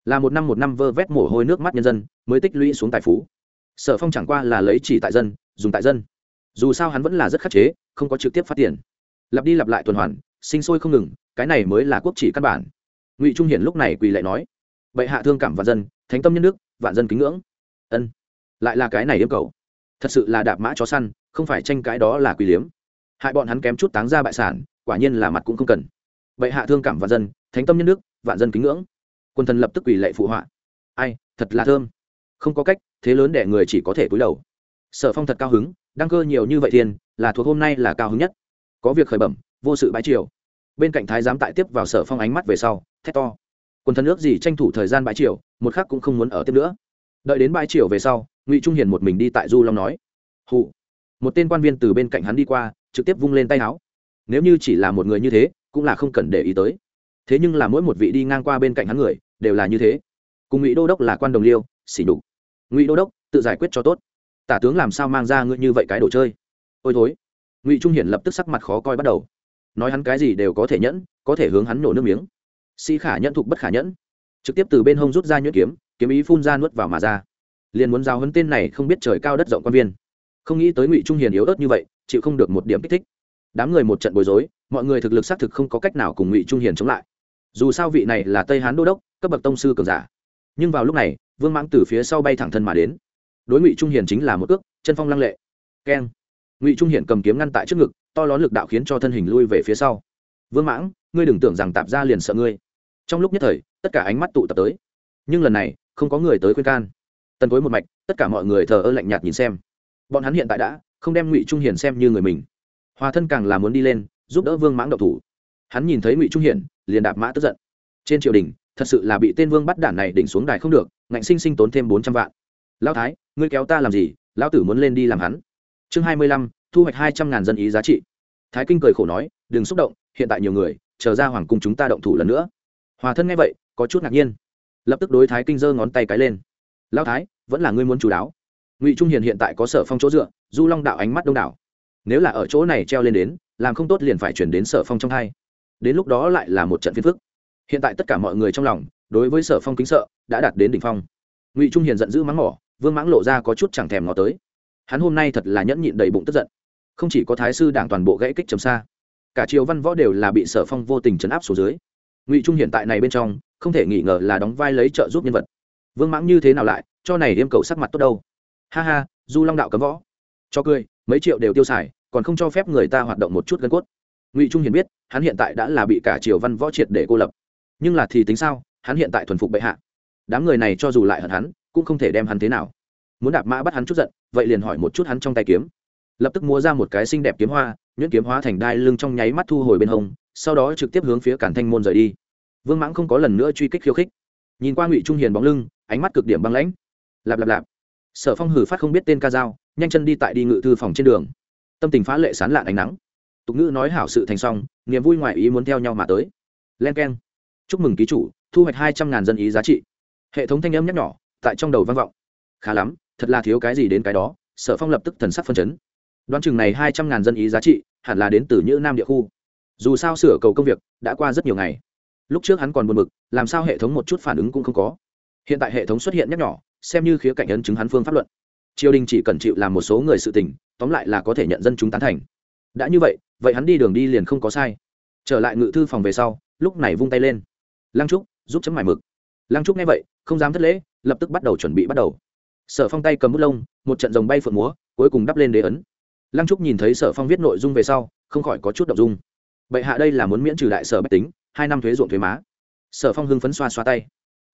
Là một năm một năm vơ vét mồ hôi nước mắt nhân dân, mới tích lũy xuống tài phú. Sở phong chẳng qua là lấy chỉ tại dân, dùng tại dân. Dù sao hắn vẫn là rất khắc chế, không có trực tiếp phát tiền. Lặp đi lặp lại tuần hoàn, sinh sôi không ngừng, cái này mới là quốc chỉ căn bản. Ngụy trung hiển lúc này quỳ lại nói, bệ hạ thương cảm vạn dân, thánh tâm nhân nước vạn dân kính ngưỡng. Ân. Lại là cái này yêu cầu. Thật sự là đạp mã chó săn, không phải tranh cãi đó là quỳ liếm. Hại bọn hắn kém chút táng ra bại sản quả nhiên là mặt cũng không cần. Vậy hạ thương cảm vạn dân, thánh tâm nhân nước vạn dân kính ngưỡng. Quân thần lập tức quỳ lệ phụ họa. Ai, thật là thơm. Không có cách, thế lớn để người chỉ có thể cúi đầu. Sở phong thật cao hứng, đăng cơ nhiều như vậy thiên là thuộc hôm nay là cao hứng nhất. Có việc khởi bẩm, vô sự bãi triều. Bên cạnh thái giám tại tiếp vào sở phong ánh mắt về sau, thét to. Quân thần nước gì tranh thủ thời gian bãi triều, một khác cũng không muốn ở tiếp nữa. Đợi đến bãi triều về sau, ngụy trung hiền một mình đi tại du long nói. Hụ. Một tên quan viên từ bên cạnh hắn đi qua, trực tiếp vung lên tay áo nếu như chỉ là một người như thế, cũng là không cần để ý tới. Thế nhưng là mỗi một vị đi ngang qua bên cạnh hắn người, đều là như thế. Cùng ngụy đô đốc là quan đồng liêu, xỉ đục ngụy đô đốc, tự giải quyết cho tốt. Tả tướng làm sao mang ra ngươi như vậy cái đồ chơi? Ôi thối. Ngụy trung hiển lập tức sắc mặt khó coi bắt đầu. Nói hắn cái gì đều có thể nhẫn, có thể hướng hắn nổ nước miếng. Sĩ khả nhẫn thục bất khả nhẫn. Trực tiếp từ bên hông rút ra nhuyễn kiếm kiếm ý phun ra nuốt vào mà ra. Liền muốn giao hấn tên này không biết trời cao đất rộng quan viên. Không nghĩ tới ngụy trung hiền yếu ớt như vậy, chịu không được một điểm kích thích đám người một trận bối rối, mọi người thực lực xác thực không có cách nào cùng ngụy trung hiền chống lại. Dù sao vị này là tây hán đô đốc, cấp bậc tông sư cường giả. Nhưng vào lúc này, vương mãng từ phía sau bay thẳng thân mà đến. Đối ngụy trung hiền chính là một ước, chân phong lăng lệ. Keng. Ngụy trung hiền cầm kiếm ngăn tại trước ngực, to lớn lực đạo khiến cho thân hình lui về phía sau. Vương mãng, ngươi đừng tưởng rằng tạp ra liền sợ ngươi. Trong lúc nhất thời, tất cả ánh mắt tụ tập tới. Nhưng lần này, không có người tới khuyên can. Tần tối một mạch, tất cả mọi người thờ ơ lạnh nhạt nhìn xem. Bọn hắn hiện tại đã không đem ngụy trung hiền xem như người mình hòa thân càng là muốn đi lên, giúp đỡ vương mãng độc thủ. Hắn nhìn thấy ngụy trung hiển, liền đạp mã tức giận. Trên triều đình, thật sự là bị tên vương bắt đản này đỉnh xuống đài không được, ngạnh sinh sinh tốn thêm bốn trăm vạn. Lão thái, ngươi kéo ta làm gì? Lão tử muốn lên đi làm hắn. Chương hai mươi lăm, thu hoạch hai trăm ngàn dân ý giá trị. Thái kinh cười khổ nói, đừng xúc động, hiện tại nhiều người, chờ ra hoàng cung chúng ta động thủ lần nữa. Hòa thân nghe vậy, có chút ngạc nhiên. Lập tức đối thái kinh giơ ngón tay cái lên. Lão thái, vẫn là ngươi muốn chú đáo. Ngụy trung hiền hiện tại có sở phong chỗ dựa, du long đạo ánh mắt đông đảo nếu là ở chỗ này treo lên đến, làm không tốt liền phải chuyển đến sở phong trong hai. Đến lúc đó lại là một trận phiên phức. Hiện tại tất cả mọi người trong lòng, đối với sở phong kính sợ, đã đạt đến đỉnh phong. Ngụy trung hiền giận dữ mắng mỏ, vương mãng lộ ra có chút chẳng thèm ngó tới. Hắn hôm nay thật là nhẫn nhịn đầy bụng tức giận. Không chỉ có thái sư đảng toàn bộ gãy kích trầm xa, cả triều văn võ đều là bị sở phong vô tình chấn áp xuống dưới. Ngụy trung hiện tại này bên trong, không thể nghi ngờ là đóng vai lấy trợ giúp nhân vật. Vương mãng như thế nào lại, cho này đêm cầu sắc mặt tốt đâu? Ha ha, du long đạo cấm võ. Cho cười mấy triệu đều tiêu xài, còn không cho phép người ta hoạt động một chút gân cốt. Ngụy trung hiền biết, hắn hiện tại đã là bị cả triều văn võ triệt để cô lập. Nhưng là thì tính sao, hắn hiện tại thuần phục bệ hạ. Đám người này cho dù lại hận hắn, cũng không thể đem hắn thế nào. Muốn đạp mã bắt hắn chút giận, vậy liền hỏi một chút hắn trong tay kiếm. Lập tức mua ra một cái xinh đẹp kiếm hoa, nhuyễn kiếm hóa thành đai lưng trong nháy mắt thu hồi bên hông, sau đó trực tiếp hướng phía cản thanh môn rời đi. Vương mãng không có lần nữa truy kích khiêu khích. Nhìn qua ngụy trung hiền bóng lưng, ánh mắt cực điểm băng lãnh. Lạp lạp lạp. Sở phong hử phát không biết tên ca dao nhanh chân đi tại đi ngự thư phòng trên đường. Tâm tình phá lệ sán lạn ánh nắng. Tục ngữ nói hảo sự thành xong, niềm vui ngoại ý muốn theo nhau mà tới. Len k e n chúc mừng ký chủ, thu hoạch hai trăm ngàn dân ý giá trị. Hệ thống thanh âm nhắc nhỏ, tại trong đầu vang vọng. Khá lắm, thật là thiếu cái gì đến cái đó, sở phong lập tức thần sắc phân chấn. Đoán chừng này hai trăm ngàn dân ý giá trị, hẳn là đến từ như nam địa khu. Dù sao sửa cầu công việc, đã qua rất nhiều ngày. Lúc trước hắn còn buồn b ự c làm sao hệ thống một chút phản ứng cũng không có. Hiện tại hệ thống xuất hiện nhắc nhỏ, xem như khía cạnh ấn chứng hắn phương pháp luận triều đình chỉ cần chịu làm một số người sự tình, tóm lại là có thể nhận dân chúng tán thành. Đã như vậy vậy hắn đi đường đi liền không có sai. Trở lại ngự thư phòng về sau, lúc này vung tay lên. Lăng trúc, giúp chấm mải mực. Lăng trúc nghe vậy, không dám thất lễ, lập tức bắt đầu chuẩn bị bắt đầu. Sở phong tay cầm bút lông, một trận dòng bay phượng múa, cuối cùng đắp lên đế ấn. Lăng trúc nhìn thấy sở phong viết nội dung về sau, không khỏi có chút đ ộ n g dung. Bệ hạ đây là muốn miễn trừ đại sở bách tính, hai năm thuế ruộng thuế má. Sở phong hưng phấn xoa xoa tay.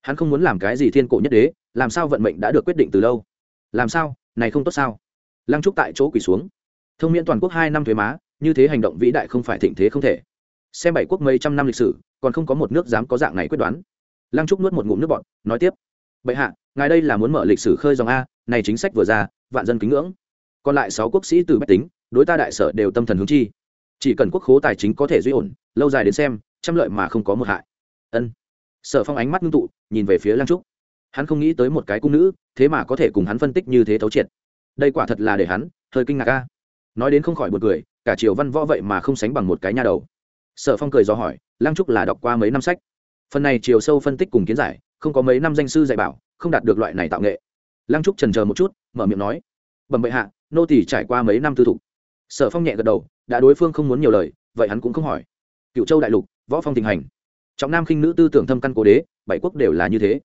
Hắn không muốn làm cái gì thiên cổ nhất đế, làm sao vận mệnh đã được quyết định từ lâu? Làm sao? Này không tốt sao? Lăng trúc tại chỗ quỳ xuống. Thông miễn toàn quốc hai năm thuế má, như thế hành động vĩ đại không phải thịnh thế không thể. Xem bảy quốc mấy trăm năm lịch sử, còn không có một nước dám có dạng này quyết đoán. Lăng trúc nuốt một ngụm nước bọt, nói tiếp. Bệ hạ, ngài đây là muốn mở lịch sử khơi dòng a, này chính sách vừa ra, vạn dân kính ngưỡng. Còn lại sáu quốc sĩ từ bách tính, đối ta đại sở đều tâm thần hướng chi. Chỉ cần quốc khố tài chính có thể duy ổn, lâu dài đến xem, trăm lợi mà không có một hại. Ân. Sở phong ánh mắt ngưng tụ, nhìn về phía lăng trúc hắn không nghĩ tới một cái cung nữ, thế mà có thể cùng hắn phân tích như thế thấu triệt. Đây quả thật là để hắn hơi kinh ngạc ca nói đến không khỏi một cười, cả triều văn võ vậy mà không sánh bằng một cái nha đầu. Sở phong cười do hỏi, lăng trúc là đọc qua mấy năm sách? Phần này chiều sâu phân tích cùng kiến giải, không có mấy năm danh sư dạy bảo, không đạt được loại này tạo nghệ. Lăng trúc trần chờ một chút, mở miệng nói, bẩm bệ hạ, nô tỷ trải qua mấy năm tư thục. Sở phong nhẹ gật đầu, đã đối phương không muốn nhiều lời, vậy hắn cũng không hỏi. Cựu châu đại lục, võ phong tình hành. Trọng nam khinh nữ tư tưởng thâm căn cố đế, bảy quốc đều là như thế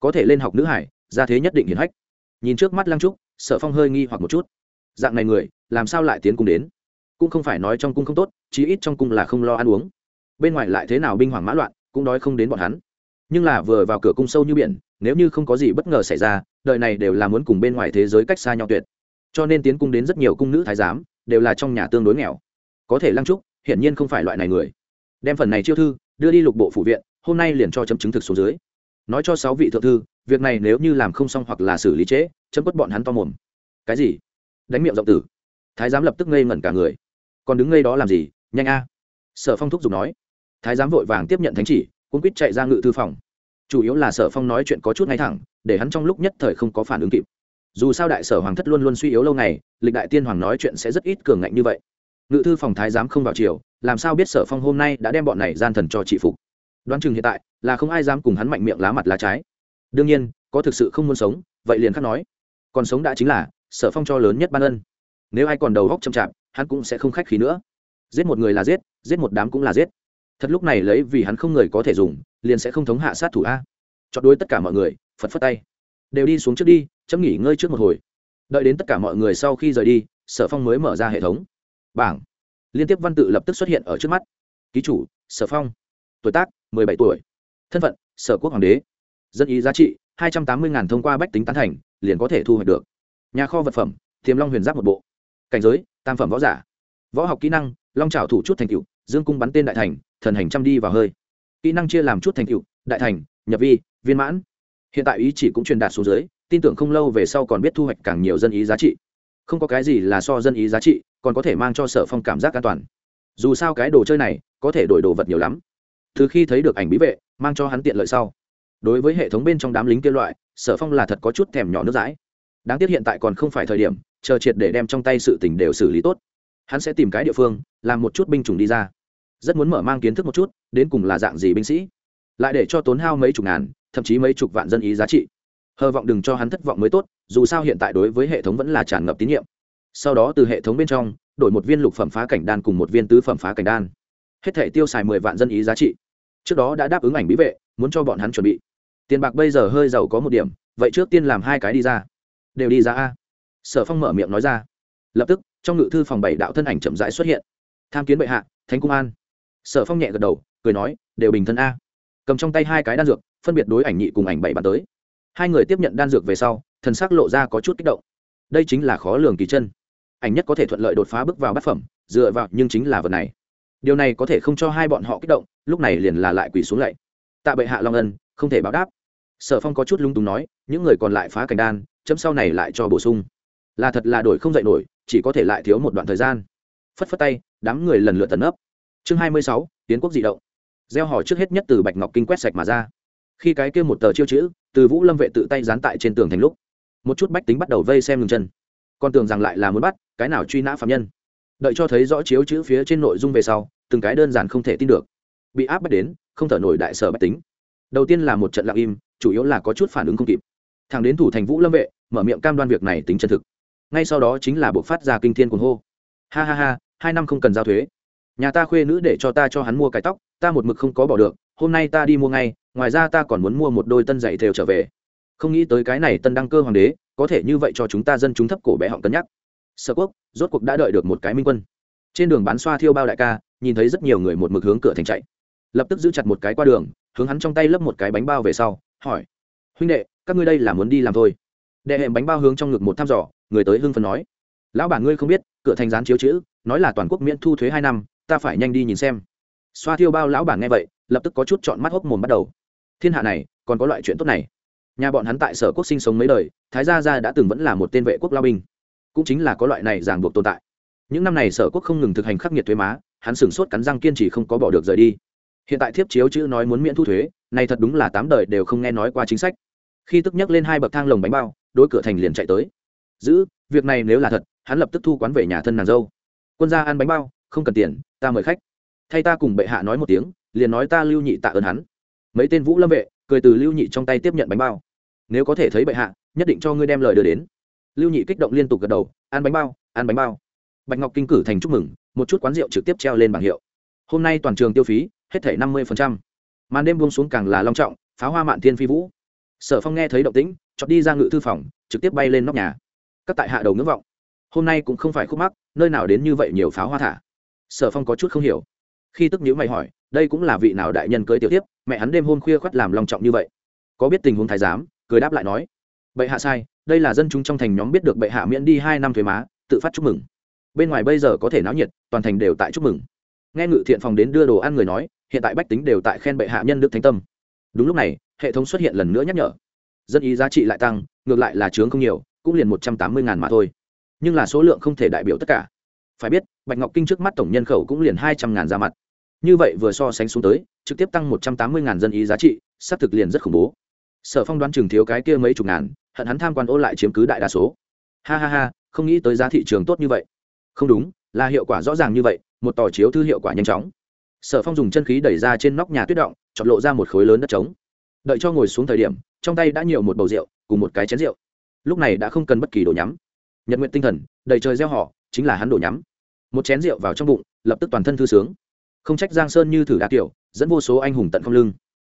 có thể lên học nữ hải ra thế nhất định hiển hách. Nhìn trước mắt lăng trúc, sở phong hơi nghi hoặc một chút. Dạng này người, làm sao lại tiến cung đến? Cũng không phải nói trong cung không tốt, chí ít trong cung là không lo ăn uống. Bên ngoài lại thế nào binh hoàng mã loạn, cũng đói không đến bọn hắn. Nhưng là vừa vào cửa cung sâu như biển, nếu như không có gì bất ngờ xảy ra, đời này đều là muốn cùng bên ngoài thế giới cách xa nhau tuyệt. Cho nên tiến cung đến rất nhiều cung nữ thái giám, đều là trong nhà tương đối nghèo. Có thể lăng trúc, hiển nhiên không phải loại này người. Đem phần này chiêu thư, đưa đi lục bộ phủ viện, hôm nay liền cho chấm chứng thực số dưới nói cho sáu vị thượng thư, việc này nếu như làm không xong hoặc là xử lý trễ, chấm quất bọn hắn to mồm. Cái gì? Đánh miệng rộng tử. Thái giám lập tức ngây ngẩn cả người. Còn đứng ngây đó làm gì? Nhanh a. Sở phong thúc giục nói. Thái giám vội vàng tiếp nhận thánh chỉ cũng quýt chạy ra ngự thư phòng. Chủ yếu là sở phong nói chuyện có chút ngay thẳng, để hắn trong lúc nhất thời không có phản ứng kịp. Dù sao đại sở hoàng thất luôn luôn suy yếu lâu ngày, lịch đại tiên hoàng nói chuyện sẽ rất ít cường ngạnh như vậy. Ngự thư phòng thái giám không vào chiều, làm sao biết sở phong hôm nay đã đem bọn này gian thần cho trị phục? Đoán chừng hiện tại là không ai dám cùng hắn mạnh miệng lá mặt lá trái. Đương nhiên, có thực sự không muốn sống, vậy liền khắc nói. Còn sống đã chính là, sở phong cho lớn nhất ban ân. Nếu ai còn đầu góc chậm chạp, hắn cũng sẽ không khách khí nữa. Giết một người là giết giết một đám cũng là giết. Thật lúc này lấy vì hắn không người có thể dùng, liền sẽ không thống hạ sát thủ a. Chọn đuôi tất cả mọi người phật phất tay. Đều đi xuống trước đi, chấm nghỉ ngơi trước một hồi. Đợi đến tất cả mọi người sau khi rời đi, sở phong mới mở ra hệ thống. Bảng. Liên tiếp văn tự lập tức xuất hiện ở trước mắt. Ký chủ, sở phong tuổi tác, mười bảy tuổi. Thân phận, sở quốc hoàng đế. Dân ý giá trị, hai trăm tám mươi thông qua bách tính tán thành, liền có thể thu hoạch được. Nhà kho vật phẩm, tiềm long huyền giáp một bộ. Cảnh giới, tam phẩm võ giả. Võ học kỹ năng, long trào thủ chút thành cựu dương cung bắn tên đại thành, thần hành trăm đi vào hơi. Kỹ năng chia làm chút thành cựu đại thành, nhập vi, viên mãn. Hiện tại ý chỉ cũng truyền đạt xuống dưới, tin tưởng không lâu về sau còn biết thu hoạch càng nhiều dân ý giá trị. Không có cái gì là so dân ý giá trị, còn có thể mang cho sở phong cảm giác an toàn. Dù sao cái đồ chơi này, có thể đổi đồ vật nhiều lắm từ khi thấy được ảnh bí vệ, mang cho hắn tiện lợi sau. Đối với hệ thống bên trong đám lính kia loại, sở phong là thật có chút thèm nhỏ nước dãi. Đáng tiếc hiện tại còn không phải thời điểm, chờ triệt để đem trong tay sự tình đều xử lý tốt. Hắn sẽ tìm cái địa phương, làm một chút binh chủng đi ra. Rất muốn mở mang kiến thức một chút, đến cùng là dạng gì binh sĩ. Lại để cho tốn hao mấy chục ngàn, thậm chí mấy chục vạn dân ý giá trị. Hờ vọng đừng cho hắn thất vọng mới tốt, dù sao hiện tại đối với hệ thống vẫn là tràn ngập tín nhiệm. Sau đó từ hệ thống bên trong, đổi một viên lục phẩm phá cảnh đan cùng một viên tứ phẩm phá cảnh đan hết thể tiêu xài mười vạn dân ý giá trị. Trước đó đã đáp ứng ảnh bí vệ, muốn cho bọn hắn chuẩn bị. Tiền bạc bây giờ hơi giàu có một điểm, vậy trước tiên làm hai cái đi ra. Đều đi ra a. Sở phong mở miệng nói ra. Lập tức, trong ngự thư phòng bảy đạo thân ảnh chậm rãi xuất hiện. Tham kiến bệ hạ, thánh cung an. Sở phong nhẹ gật đầu, cười nói, đều bình thân a. Cầm trong tay hai cái đan dược, phân biệt đối ảnh nhị cùng ảnh bảy bàn tới. Hai người tiếp nhận đan dược về sau, thần sắc lộ ra có chút kích động. Đây chính là khó lường kỳ chân. Ảnh nhất có thể thuận lợi đột phá bước vào bát phẩm, dựa vào, nhưng chính là vật này điều này có thể không cho hai bọn họ kích động, lúc này liền là lại quỳ xuống lạy. Tạ bệ hạ long ân, không thể báo đáp. Sở phong có chút lung túng nói, những người còn lại phá cảnh đan, chấm sau này lại cho bổ sung. Là thật là đổi không dạy nổi, chỉ có thể lại thiếu một đoạn thời gian. Phất phất tay, đám người lần lượt tấn ấp. Chương hai mươi sáu, tiến quốc di động. Gieo hỏi trước hết nhất từ bạch ngọc kinh quét sạch mà ra. Khi cái kia một tờ chiêu chữ, từ vũ lâm vệ tự tay dán tại trên tường thành lúc, một chút bách tính bắt đầu vây xem ngừng chân. Con tưởng rằng lại là muốn bắt, cái nào truy nã phạm nhân? Đợi cho thấy rõ chiếu chữ phía trên nội dung về sau, từng cái đơn giản không thể tin được. Bị áp bắt đến, không thở nổi đại sở bách tính. Đầu tiên là một trận lặng im, chủ yếu là có chút phản ứng không kịp. Thằng đến thủ thành vũ lâm vệ, mở miệng cam đoan việc này tính chân thực. Ngay sau đó chính là buộc phát ra kinh thiên cuồng hô. Ha ha ha, hai năm không cần giao thuế. Nhà ta khuê nữ để cho ta cho hắn mua cái tóc, ta một mực không có bỏ được, hôm nay ta đi mua ngay, ngoài ra ta còn muốn mua một đôi tân dạy thều trở về. Không nghĩ tới cái này tân đăng cơ hoàng đế, có thể như vậy cho chúng ta dân chúng thấp cổ bé họng cân nhắc sở quốc, rốt cuộc đã đợi được một cái minh quân. Trên đường bán xoa thiêu bao đại ca, nhìn thấy rất nhiều người một mực hướng cửa thành chạy. Lập tức giữ chặt một cái qua đường, hướng hắn trong tay lấp một cái bánh bao về sau, hỏi, huynh đệ, các ngươi đây là muốn đi làm thôi? Đệ hệm bánh bao hướng trong ngực một thăm dò, người tới hưng phần nói, lão bản ngươi không biết, cửa thành dán chiếu chữ, nói là toàn quốc miễn thu thuế hai năm, ta phải nhanh đi nhìn xem. Xoa thiêu bao lão bản nghe vậy, lập tức có chút chọn mắt hốc mồm bắt đầu. Thiên hạ này, còn có loại chuyện tốt này. Nhà bọn hắn tại sở quốc sinh sống mấy đời, thái gia gia đã từng vẫn là một tên vệ quốc lao binh cũng chính là có loại này ràng buộc tồn tại. Những năm này sở quốc không ngừng thực hành khắc nghiệt thuế má, hắn sửng sốt cắn răng kiên trì không có bỏ được rời đi. Hiện tại thiếp chiếu chữ nói muốn miễn thu thuế, này thật đúng là tám đời đều không nghe nói qua chính sách. Khi tức nhắc lên hai bậc thang lồng bánh bao, đối cửa thành liền chạy tới. Giữ, việc này nếu là thật, hắn lập tức thu quán về nhà thân nàng dâu. Quân gia ăn bánh bao, không cần tiền, ta mời khách. Thay ta cùng bệ hạ nói một tiếng, liền nói ta lưu nhị tạ ơn hắn. Mấy tên vũ lâm vệ cười từ lưu nhị trong tay tiếp nhận bánh bao. Nếu có thể thấy bệ hạ, nhất định cho ngươi đem lời đưa đến lưu nhị kích động liên tục gật đầu, ăn bánh bao, ăn bánh bao. Bạch ngọc kinh cử thành chúc mừng, một chút quán rượu trực tiếp treo lên bảng hiệu. Hôm nay toàn trường tiêu phí, hết thể năm mươi màn đêm buông xuống càng là long trọng, pháo hoa mạn thiên phi vũ. Sở phong nghe thấy động tĩnh chọt đi ra ngự thư phòng, trực tiếp bay lên nóc nhà. Các tại hạ đầu ngưỡng vọng. Hôm nay cũng không phải khúc mắc, nơi nào đến như vậy nhiều pháo hoa thả. Sở phong có chút không hiểu. Khi tức nhữ mày hỏi, đây cũng là vị nào đại nhân cưới tiểu tiếp mẹ hắn đêm hôm khuya khoắt làm long trọng như vậy? Có biết tình huống thái giám? Cười đáp lại nói bệ hạ sai, đây là dân chúng trong thành nhóm biết được bệ hạ miễn đi hai năm thuế má, tự phát chúc mừng. Bên ngoài bây giờ có thể náo nhiệt, toàn thành đều tại chúc mừng. Nghe ngự thiện phòng đến đưa đồ ăn người nói, hiện tại bách tính đều tại khen bệ hạ nhân đức thánh tâm. Đúng lúc này, hệ thống xuất hiện lần nữa nhắc nhở. Dân ý giá trị lại tăng, ngược lại là chướng không nhiều, cũng liền một trăm tám mươi ngàn mà thôi. Nhưng là số lượng không thể đại biểu tất cả. Phải biết, bạch ngọc kinh trước mắt tổng nhân khẩu cũng liền hai trăm ngàn ra mặt. Như vậy vừa so sánh xuống tới, trực tiếp tăng một trăm tám mươi ngàn dân ý giá trị, xác thực liền rất khủng bố sở phong đoán chừng thiếu cái kia mấy chục ngàn, hận hắn tham quan ô lại chiếm cứ đại đa số. Ha ha ha, không nghĩ tới giá thị trường tốt như vậy. Không đúng, là hiệu quả rõ ràng như vậy, một tỏ chiếu thư hiệu quả nhanh chóng. Sở phong dùng chân khí đẩy ra trên nóc nhà tuyết động, chọn lộ ra một khối lớn đất trống. Đợi cho ngồi xuống thời điểm, trong tay đã nhiều một bầu rượu, cùng một cái chén rượu. Lúc này đã không cần bất kỳ đồ nhắm. Nhật nguyện tinh thần, đầy trời gieo họ, chính là hắn đồ nhắm. Một chén rượu vào trong bụng, lập tức toàn thân thư sướng. Không trách giang sơn như thử đa kiểu, dẫn vô số anh hùng tận không lưng.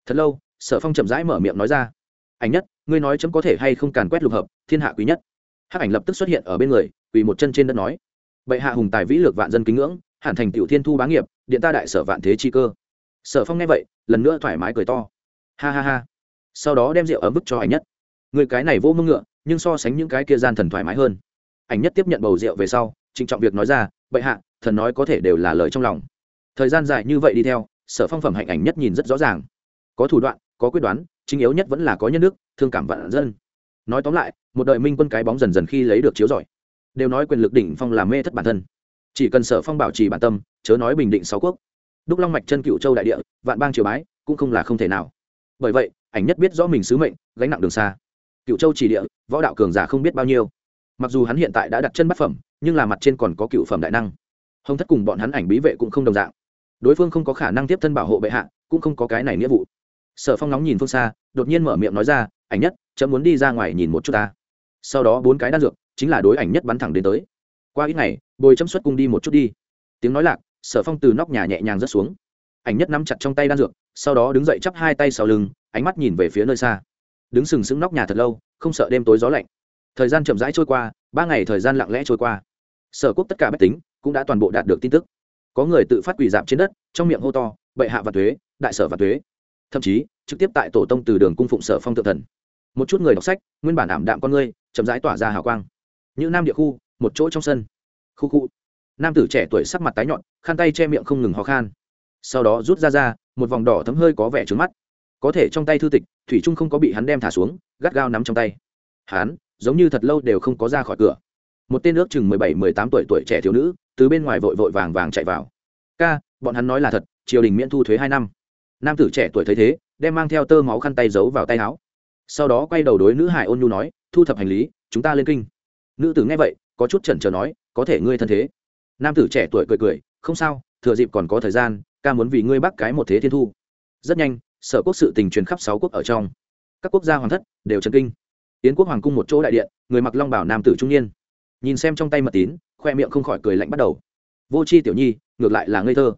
Thật lâu sở phong chậm rãi mở miệng nói ra ảnh nhất ngươi nói chấm có thể hay không càn quét lục hợp thiên hạ quý nhất hắc ảnh lập tức xuất hiện ở bên người quỳ một chân trên đất nói bệ hạ hùng tài vĩ lược vạn dân kính ngưỡng hẳn thành tiểu thiên thu bá nghiệp điện ta đại sở vạn thế chi cơ sở phong nghe vậy lần nữa thoải mái cười to ha ha ha sau đó đem rượu ấm bức cho ảnh nhất người cái này vô mưng ngựa nhưng so sánh những cái kia gian thần thoải mái hơn ảnh nhất tiếp nhận bầu rượu về sau trịnh trọng việc nói ra bệ hạ thần nói có thể đều là lời trong lòng thời gian dài như vậy đi theo sở phong phẩm hạnh ảnh nhất nhìn rất rõ ràng có thủ đoạn có quyết đoán, chính yếu nhất vẫn là có nhân đức, thương cảm vạn dân. Nói tóm lại, một đội minh quân cái bóng dần dần khi lấy được chiếu giỏi. Đều nói quyền lực đỉnh phong làm mê thất bản thân. Chỉ cần sở phong bảo trì bản tâm, chớ nói bình định sáu quốc. Đúc long mạch chân cựu châu đại địa, vạn bang triều bái, cũng không là không thể nào. Bởi vậy, ảnh nhất biết rõ mình sứ mệnh, gánh nặng đường xa. Cựu châu chỉ địa, võ đạo cường giả không biết bao nhiêu. Mặc dù hắn hiện tại đã đặt chân bát phẩm, nhưng là mặt trên còn có cựu phẩm đại năng. Hồng thất cùng bọn hắn ảnh bí vệ cũng không đồng dạng. Đối phương không có khả năng tiếp thân bảo hộ bệ hạ, cũng không có cái này nghĩa vụ sở phong nóng nhìn phương xa, đột nhiên mở miệng nói ra, ảnh nhất, chấm muốn đi ra ngoài nhìn một chút ta. Sau đó bốn cái đan dược, chính là đối ảnh nhất bắn thẳng đến tới. Qua ít ngày, bồi chấm xuất cung đi một chút đi. Tiếng nói lạc, sở phong từ nóc nhà nhẹ nhàng rớt xuống. Ảnh nhất nắm chặt trong tay đan dược, sau đó đứng dậy chắp hai tay sau lưng, ánh mắt nhìn về phía nơi xa. Đứng sừng sững nóc nhà thật lâu, không sợ đêm tối gió lạnh. Thời gian chậm rãi trôi qua, ba ngày thời gian lặng lẽ trôi qua. Sở quốc tất cả bách tính cũng đã toàn bộ đạt được tin tức. Có người tự phát quỳ dạp trên đất, trong miệng hô to, bệ hạ và thuế, đại sở và thuế thậm chí trực tiếp tại tổ tông từ đường cung phụng sở phong tự thần. Một chút người đọc sách, nguyên bản ảm đạm con ngươi, chậm rãi tỏa ra hào quang. Như nam địa khu, một chỗ trong sân. Khu khu. Nam tử trẻ tuổi sắc mặt tái nhọn, khăn tay che miệng không ngừng ho khan. Sau đó rút ra ra, một vòng đỏ thấm hơi có vẻ trứng mắt. Có thể trong tay thư tịch, thủy trung không có bị hắn đem thả xuống, gắt gao nắm trong tay. Hắn, giống như thật lâu đều không có ra khỏi cửa. Một tên ước chừng mười bảy, mười tám tuổi tuổi trẻ thiếu nữ, từ bên ngoài vội vội vàng vàng chạy vào. Ca, bọn hắn nói là thật, triều đình miễn thu thuế hai năm nam tử trẻ tuổi thấy thế, đem mang theo tơ máu khăn tay giấu vào tay áo. Sau đó quay đầu đối nữ hải ôn nhu nói, thu thập hành lý, chúng ta lên kinh. Nữ tử nghe vậy, có chút chần chờ nói, có thể ngươi thân thế. Nam tử trẻ tuổi cười cười, không sao, thừa dịp còn có thời gian, ca muốn vì ngươi bắt cái một thế thiên thu. Rất nhanh, sở quốc sự tình truyền khắp sáu quốc ở trong. Các quốc gia hoàng thất đều trần kinh. Yến quốc hoàng cung một chỗ đại điện, người mặc long bảo nam tử trung niên. Nhìn xem trong tay mật tín, khoe miệng không khỏi cười lạnh bắt đầu. Vô c h i tiểu nhi, ngược lại là ngây thơ.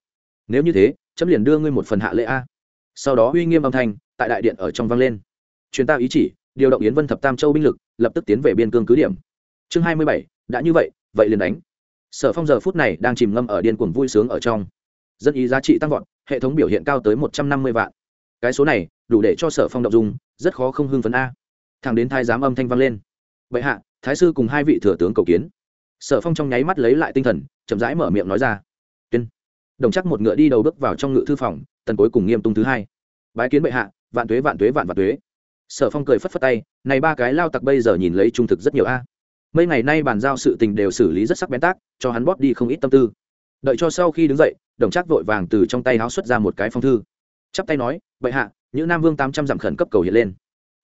Nếu như thế, chấm liền đưa ngươi một phần hạ lễ a sau đó uy nghiêm âm thanh tại đại điện ở trong vang lên. Chuyến ta ý chỉ, điều động yến vân thập tam châu binh lực, lập tức tiến về biên cương cứ điểm. Chương hai mươi bảy, đã như vậy vậy liền đánh. Sở phong giờ phút này đang chìm ngâm ở điên cuồng vui sướng ở trong. Dân ý giá trị tăng vọt, hệ thống biểu hiện cao tới một trăm năm mươi vạn. Cái số này, đủ để cho sở phong động dung, rất khó không hưng phấn a. Thằng đến thái giám âm thanh vang lên. Bệ hạ, thái sư cùng hai vị thừa tướng cầu kiến. Sở phong trong nháy mắt lấy lại tinh thần, chậm rãi mở miệng nói ra đồng chắc một ngựa đi đầu bước vào trong ngự thư phòng, tần cuối cùng nghiêm tung thứ hai. Bái kiến bệ hạ, vạn tuế vạn tuế, vạn vạn tuế. Sở phong cười phất phất tay, này ba cái lao tặc bây giờ nhìn lấy trung thực rất nhiều a. Mấy ngày nay bàn giao sự tình đều xử lý rất sắc bén tác, cho hắn bóp đi không ít tâm tư. Đợi cho sau khi đứng dậy, đồng chắc vội vàng từ trong tay háo xuất ra một cái phong thư. Chắp tay nói, bệ hạ, những nam vương tám trăm dặm khẩn cấp cầu hiện lên.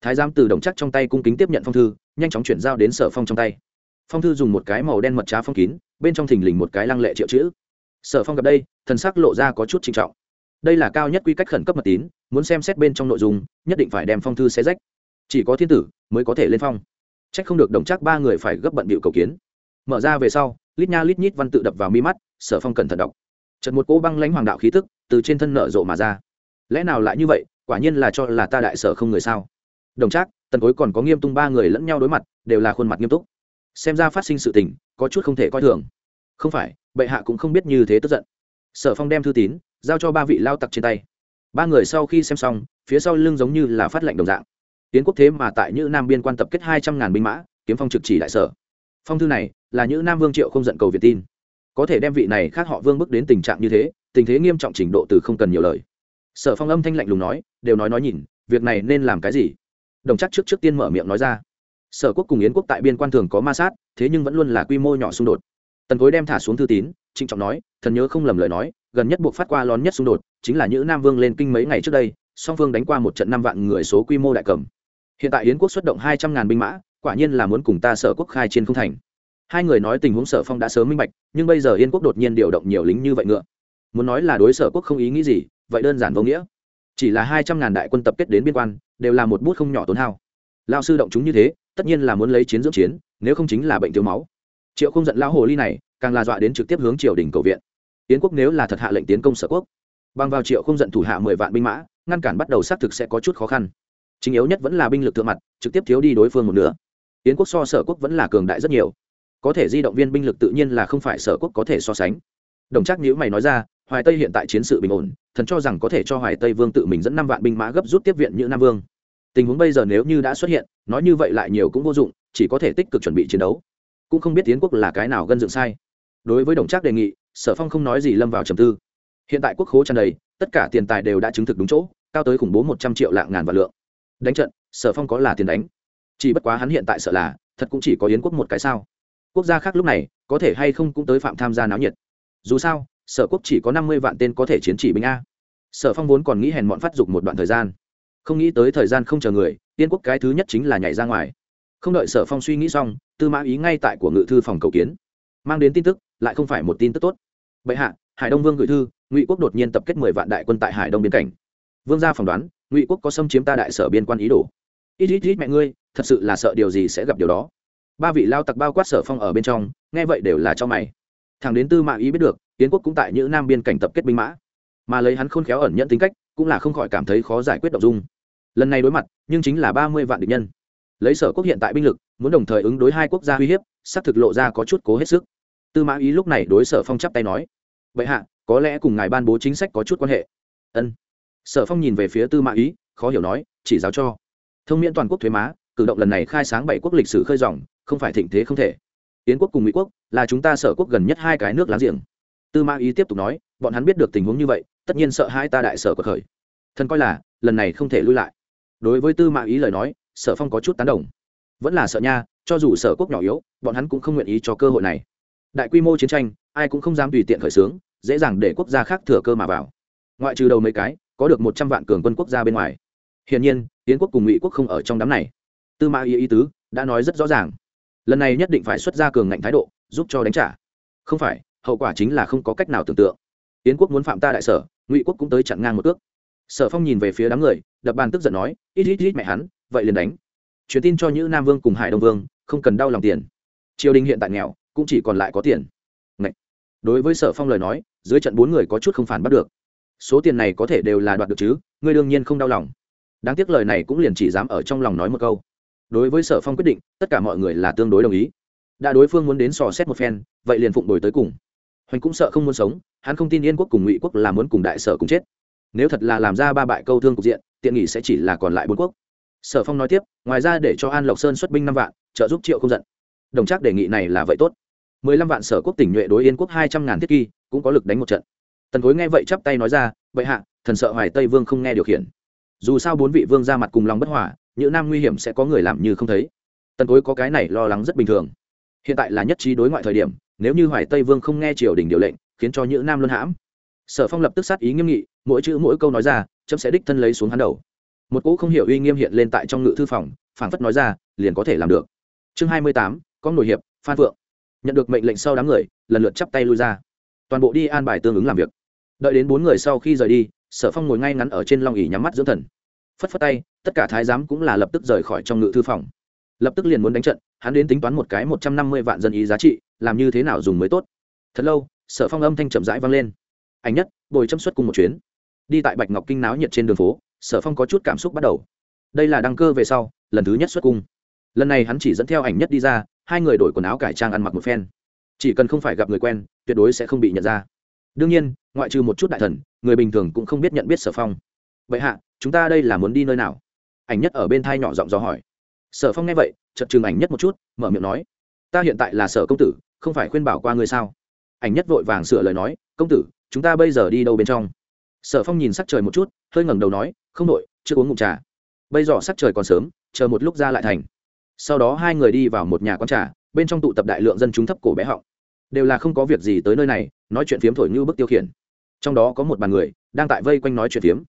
Thái giám từ đồng chắc trong tay cung kính tiếp nhận phong thư, nhanh chóng chuyển giao đến sở phong trong tay. Phong thư dùng một cái màu đen mật trá phong kín, bên trong thình lình một cái lăng lệ triệu chữ sở phong gặp đây, thần sắc lộ ra có chút trinh trọng. Đây là cao nhất quy cách khẩn cấp mật tín, muốn xem xét bên trong nội dung, nhất định phải đem phong thư xé rách. Chỉ có thiên tử mới có thể lên phong. C h ắ c không được đồng chắc ba người phải gấp bận bịu cầu kiến. Mở ra về sau, lít nha lít nhít văn tự đập vào mi mắt, sở phong cẩn thận đọc. Trận một cỗ băng lãnh hoàng đạo khí tức từ trên thân nợ rộ mà ra. Lẽ nào lại như vậy, quả nhiên là cho là ta đại sở không người sao? Đồng trác tần cối còn có nghiêm tung ba người lẫn nhau đối mặt, đều là khuôn mặt nghiêm túc. Xem ra phát sinh sự tình, có chút không thể coi thường không phải, bệ hạ cũng không biết như thế tức giận. Sở phong đem thư tín, giao cho ba vị lao tặc trên tay. Ba người sau khi xem xong, phía sau lưng giống như là phát lệnh đồng dạng. Tiến quốc thế mà tại những nam biên quan tập kết hai trăm ngàn binh mã, kiếm phong trực chỉ đại sở. Phong thư này là những nam vương triệu không giận cầu việt tin. Có thể đem vị này khác họ vương bước đến tình trạng như thế, tình thế nghiêm trọng trình độ từ không cần nhiều lời. Sở phong âm thanh lạnh lùng nói, đều nói nói nhìn, việc này nên làm cái gì? Đồng chắc trước trước tiên mở miệng nói ra. Sở quốc cùng yến quốc tại biên quan thường có ma sát, thế nhưng vẫn luôn là quy mô nhỏ xung đột tần cối đem thả xuống thư tín, trịnh trọng nói, thần nhớ không lầm lời nói, gần nhất buộc phát qua lón nhất xung đột, chính là nữ nam vương lên kinh mấy ngày trước đây, song phương đánh qua một trận năm vạn người số quy mô đại cầm. Hiện tại yến quốc xuất động hai trăm ngàn binh mã, quả nhiên là muốn cùng ta sở quốc khai chiến không thành. Hai người nói tình huống sở phong đã sớm minh bạch, nhưng bây giờ yên quốc đột nhiên điều động nhiều lính như vậy ngựa. Muốn nói là đối sở quốc không ý nghĩ gì, vậy đơn giản vô nghĩa. Chỉ là hai trăm ngàn đại quân tập kết đến biên quan, đều là một bút không nhỏ tốn hao. Lao sư động chúng như thế, tất nhiên là muốn lấy chiến dưỡng chiến, nếu không chính là bệnh thiếu máu triệu không giận lão hồ ly này, càng là dọa đến trực tiếp hướng triều đình cầu viện. Yến quốc nếu là thật hạ lệnh tiến công sở quốc, bằng vào triệu không giận thủ hạ mười vạn binh mã, ngăn cản bắt đầu xác thực sẽ có chút khó khăn. Chính yếu nhất vẫn là binh lực thượng mặt, trực tiếp thiếu đi đối phương một nửa. Yến quốc so sở quốc vẫn là cường đại rất nhiều. Có thể di động viên binh lực tự nhiên là không phải sở quốc có thể so sánh. Đồng chắc nhữ mày nói ra, hoài tây hiện tại chiến sự bình ổn, thần cho rằng có thể cho hoài tây vương tự mình dẫn năm vạn binh mã gấp rút tiếp viện như nam vương. Tình huống bây giờ nếu như đã xuất hiện, nói như vậy lại nhiều cũng vô dụng, chỉ có thể tích cực chuẩn bị chiến đấu cũng không biết tiến quốc là cái nào gân dựng sai. Đối với đồng trác đề nghị, sở phong không nói gì lâm vào trầm tư. Hiện tại quốc khố tràn đầy, tất cả tiền tài đều đã chứng thực đúng chỗ, cao tới khủng bố một trăm triệu lạng ngàn và lượng. Đánh trận, sở phong có là tiền đánh. Chỉ bất quá hắn hiện tại sợ là, thật cũng chỉ có yến quốc một cái sao. Quốc gia khác lúc này, có thể hay không cũng tới phạm tham gia náo nhiệt. Dù sao, sở quốc chỉ có năm mươi vạn tên có thể chiến chỉ binh a. Sở phong vốn còn nghĩ hèn mọn phát dục một đoạn thời gian. Không nghĩ tới thời gian không chờ người yên quốc cái thứ nhất chính là nhảy ra ngoài. Không đợi sở phong suy nghĩ xong tư mã ý ngay tại của ngự thư phòng cầu kiến. Mang đến tin tức, lại không phải một tin tức tốt. Bệ hạ, hải đông vương gửi thư, ngụy quốc đột nhiên tập kết mười vạn đại quân tại hải đông biên cảnh. Vương gia phỏng đoán, ngụy quốc có xâm chiếm ta đại sở biên quan ý đồ. Ít ít ít mẹ ngươi, thật sự là sợ điều gì sẽ gặp điều đó. Ba vị lao tặc bao quát sở phong ở bên trong, nghe vậy đều là cho mày. Thằng đến tư mã ý biết được tiến quốc cũng tại những nam biên cảnh tập kết binh mã. Mà lấy hắn khôn khéo ẩn nhận tính cách, cũng là không khỏi cảm thấy khó giải quyết động dung. Lần này đối mặt, nhưng chính là ba mươi vạn địch nhân lấy sở quốc hiện tại binh lực, muốn đồng thời ứng đối hai quốc gia uy hiếp, xác thực lộ ra có chút cố hết sức. Tư mã ý lúc này đối sở phong chắp tay nói vậy hạ, có lẽ cùng ngài ban bố chính sách có chút quan hệ. Ân. Sở phong nhìn về phía tư mã ý, khó hiểu nói, chỉ giáo cho. Thông miễn toàn quốc thuế má, cử động lần này khai sáng bảy quốc lịch sử khơi dòng, không phải thịnh thế không thể. Yến quốc cùng mỹ quốc là chúng ta sở quốc gần nhất hai cái nước láng giềng. Tư mã ý tiếp tục nói, bọn hắn biết được tình huống như vậy, tất nhiên sợ hai ta đại sở của khởi. Thần coi là, lần này không thể lui lại. Đối với tư mã ý lời nói sở phong có chút tán đồng. Vẫn là sợ nha, cho dù sở quốc nhỏ yếu, bọn hắn cũng không nguyện ý cho cơ hội này. Đại quy mô chiến tranh, ai cũng không dám tùy tiện khởi xướng, dễ dàng để quốc gia khác thừa cơ mà vào. Ngoại trừ đầu mấy cái, có được một trăm vạn cường quân quốc gia bên ngoài. Hiển nhiên tiến quốc cùng ngụy quốc không ở trong đám này. Tư mã ý ý tứ đã nói rất rõ ràng. Lần này nhất định phải xuất ra cường ngạnh thái độ, giúp cho đánh trả. Không phải, hậu quả chính là không có cách nào tưởng tượng. Tiến quốc muốn phạm ta đại sở, ngụy quốc cũng tới chặn ngang một ước sở phong nhìn về phía đám người, đập bàn tức giận nói, ít ít ít mẹ hắn vậy liền đánh. Truyền tin cho những nam vương cùng hải đông vương, không cần đau lòng tiền. Triều đình hiện tại nghèo, cũng chỉ còn lại có tiền. Ngậy. đối với sở phong lời nói, dưới trận bốn người có chút không phản bắt được. Số tiền này có thể đều là đoạt được chứ, ngươi đương nhiên không đau lòng. Đáng tiếc lời này cũng liền chỉ dám ở trong lòng nói một câu. Đối với sở phong quyết định, tất cả mọi người là tương đối đồng ý. Đã đối phương muốn đến sò xét một phen, vậy liền phụng đổi tới cùng. Hoành cũng sợ không muốn sống, hắn không tin yên quốc cùng ngụy quốc là muốn cùng đại sở cùng chết. Nếu thật là làm ra ba bại câu thương cục diện, tiện nghị sẽ chỉ là còn lại bốn quốc sở phong nói tiếp, ngoài ra để cho an lộc sơn xuất binh năm vạn, trợ giúp triệu không giận. Đồng chắc đề nghị này là vậy tốt. Mười lăm vạn sở quốc tỉnh nhuệ đối yên quốc hai trăm ngàn thiết kỳ, cũng có lực đánh một trận. Tần cối nghe vậy chắp tay nói ra vậy hạ, thần sợ hoài tây vương không nghe điều khiển. Dù sao bốn vị vương ra mặt cùng lòng bất hòa, những nam nguy hiểm sẽ có người làm như không thấy. Tần cối có cái này lo lắng rất bình thường. Hiện tại là nhất trí đối ngoại thời điểm, nếu như hoài tây vương không nghe triều đình điều lệnh, khiến cho những nam luân hãm. Sở phong lập tức sát ý nghiêm nghị, mỗi chữ mỗi câu nói ra, chấm sẽ đích thân lấy xuống hắn đầu một cỗ không hiểu uy nghiêm hiện lên tại trong ngự thư phòng, phảng phất nói ra, liền có thể làm được. Chương hai mươi tám, con nổi hiệp, phan phượng nhận được mệnh lệnh sau đám người, lần lượt chắp tay lui ra. Toàn bộ đi an bài tương ứng làm việc. Đợi đến bốn người sau khi rời đi, sở phong ngồi ngay ngắn ở trên long ỉ nhắm mắt dưỡng thần. Phất phất tay, tất cả thái giám cũng là lập tức rời khỏi trong ngự thư phòng. Lập tức liền muốn đánh trận, hắn đến tính toán một cái một trăm năm mươi vạn dân ý giá trị, làm như thế nào dùng mới tốt. Thật lâu, sở phong âm thanh chậm rãi vang lên. Ảnh nhất, bồi châm xuất cùng một chuyến. Đi tại bạch ngọc kinh náo nhiệt trên đường phố sở phong có chút cảm xúc bắt đầu đây là đăng cơ về sau lần thứ nhất xuất cung lần này hắn chỉ dẫn theo ảnh nhất đi ra hai người đổi quần áo cải trang ăn mặc một phen chỉ cần không phải gặp người quen tuyệt đối sẽ không bị nhận ra đương nhiên ngoại trừ một chút đại thần người bình thường cũng không biết nhận biết sở phong vậy hạ chúng ta đây là muốn đi nơi nào ảnh nhất ở bên thai nhỏ giọng do hỏi sở phong nghe vậy chợt chừng ảnh nhất một chút mở miệng nói ta hiện tại là sở công tử không phải khuyên bảo qua ngươi sao ảnh nhất vội vàng sửa lời nói công tử chúng ta bây giờ đi đâu bên trong sở phong nhìn sắc trời một chút, hơi ngẩng đầu nói, không đội chưa uống ngụm trà. Bây giờ sắc trời còn sớm, chờ một lúc ra lại thành. Sau đó hai người đi vào một nhà quán trà, bên trong tụ tập đại lượng dân chúng thấp cổ bé họng. Đều là không có việc gì tới nơi này, nói chuyện phiếm thổi như bức tiêu khiển. Trong đó có một bàn người, đang tại vây quanh nói chuyện phiếm.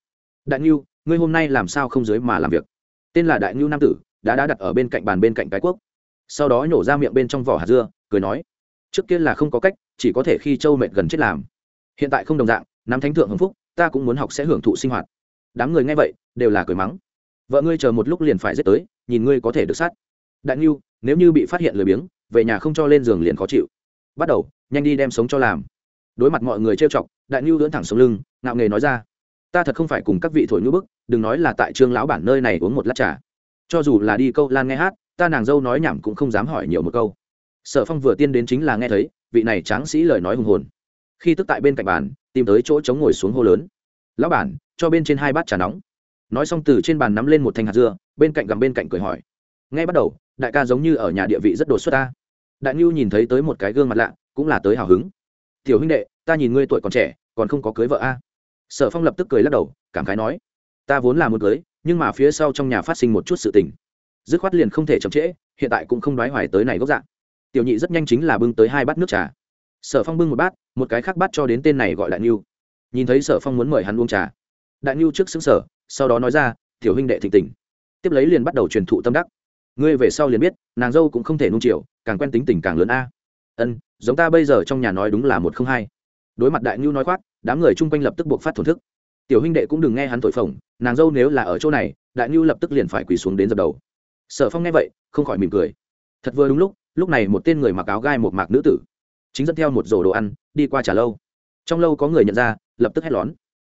Đại ngưu, ngươi hôm nay làm sao không dưới mà làm việc? Tên là đại ngưu nam tử, đã đã đặt ở bên cạnh bàn bên cạnh cái quốc sau đó nhổ ra miệng bên trong vỏ hạt dưa, cười nói, trước kia là không có cách, chỉ có thể khi châu mệt gần chết làm. Hiện tại không đồng dạng, nắm thánh thượng hưng phúc ta cũng muốn học sẽ hưởng thụ sinh hoạt. Đám người nghe vậy, đều là cười mắng. Vợ ngươi chờ một lúc liền phải giết tới, nhìn ngươi có thể được sát. Đại ngưu, nếu như bị phát hiện lười biếng, về nhà không cho lên giường liền khó chịu. Bắt đầu, nhanh đi đem sống cho làm. Đối mặt mọi người trêu chọc, đại ngưu lưỡn thẳng sống lưng, ngạo nghề nói ra, ta thật không phải cùng các vị thổi ngữ bức, đừng nói là tại trương lão bản nơi này uống một lát trà. Cho dù là đi câu lan nghe hát, ta nàng dâu nói nhảm cũng không dám hỏi nhiều một câu. Sở phong vừa tiên đến chính là nghe thấy, vị này tráng sĩ lời nói hùng hồn khi tức tại bên cạnh bàn, tìm tới chỗ chống ngồi xuống hô lớn. Lão bản, cho bên trên hai bát trà nóng. Nói xong từ trên bàn nắm lên một thanh hạt dưa, bên cạnh gầm bên cạnh cười hỏi. Ngay bắt đầu, đại ca giống như ở nhà địa vị rất đột xuất ta. Đại ngưu nhìn thấy tới một cái gương mặt lạ, cũng là tới hào hứng. Tiểu huynh đệ, ta nhìn ngươi tuổi còn trẻ, còn không có cưới vợ a. Sở phong lập tức cười lắc đầu, cảm khái nói. Ta vốn là một cưới, nhưng mà phía sau trong nhà phát sinh một chút sự tình. Dứt khoát liền không thể chậm trễ, hiện tại cũng không nói hoài tới này gốc dạng tiểu nhị rất nhanh chính là bưng tới hai bát nước trà sở phong bưng một bát, một cái khác bát cho đến tên này gọi đại ngưu nhìn thấy sở phong muốn mời hắn uống trà. Đại ngưu trước xứng sở sau đó nói ra, tiểu huynh đệ thịnh tình. Tiếp lấy liền bắt đầu truyền thụ tâm đắc. Ngươi về sau liền biết, nàng dâu cũng không thể nung chiều, càng quen tính tình càng lớn a. Ân, giống ta bây giờ trong nhà nói đúng là một không hai. Đối mặt đại ngưu nói khoát đám người chung quanh lập tức buộc phát thổn thức. Tiểu huynh đệ cũng đừng nghe hắn thổi phồng, nàng dâu nếu là ở chỗ này, đại ngưu lập tức liền phải quỳ xuống đến dập đầu. Sở phong nghe vậy, không khỏi mỉm cười. Thật vừa đúng lúc lúc này một tên người mặc áo gai một mạc nữ tử chính dẫn theo một rổ đồ ăn, đi qua trả lâu. Trong lâu có người nhận ra, lập tức hét lón.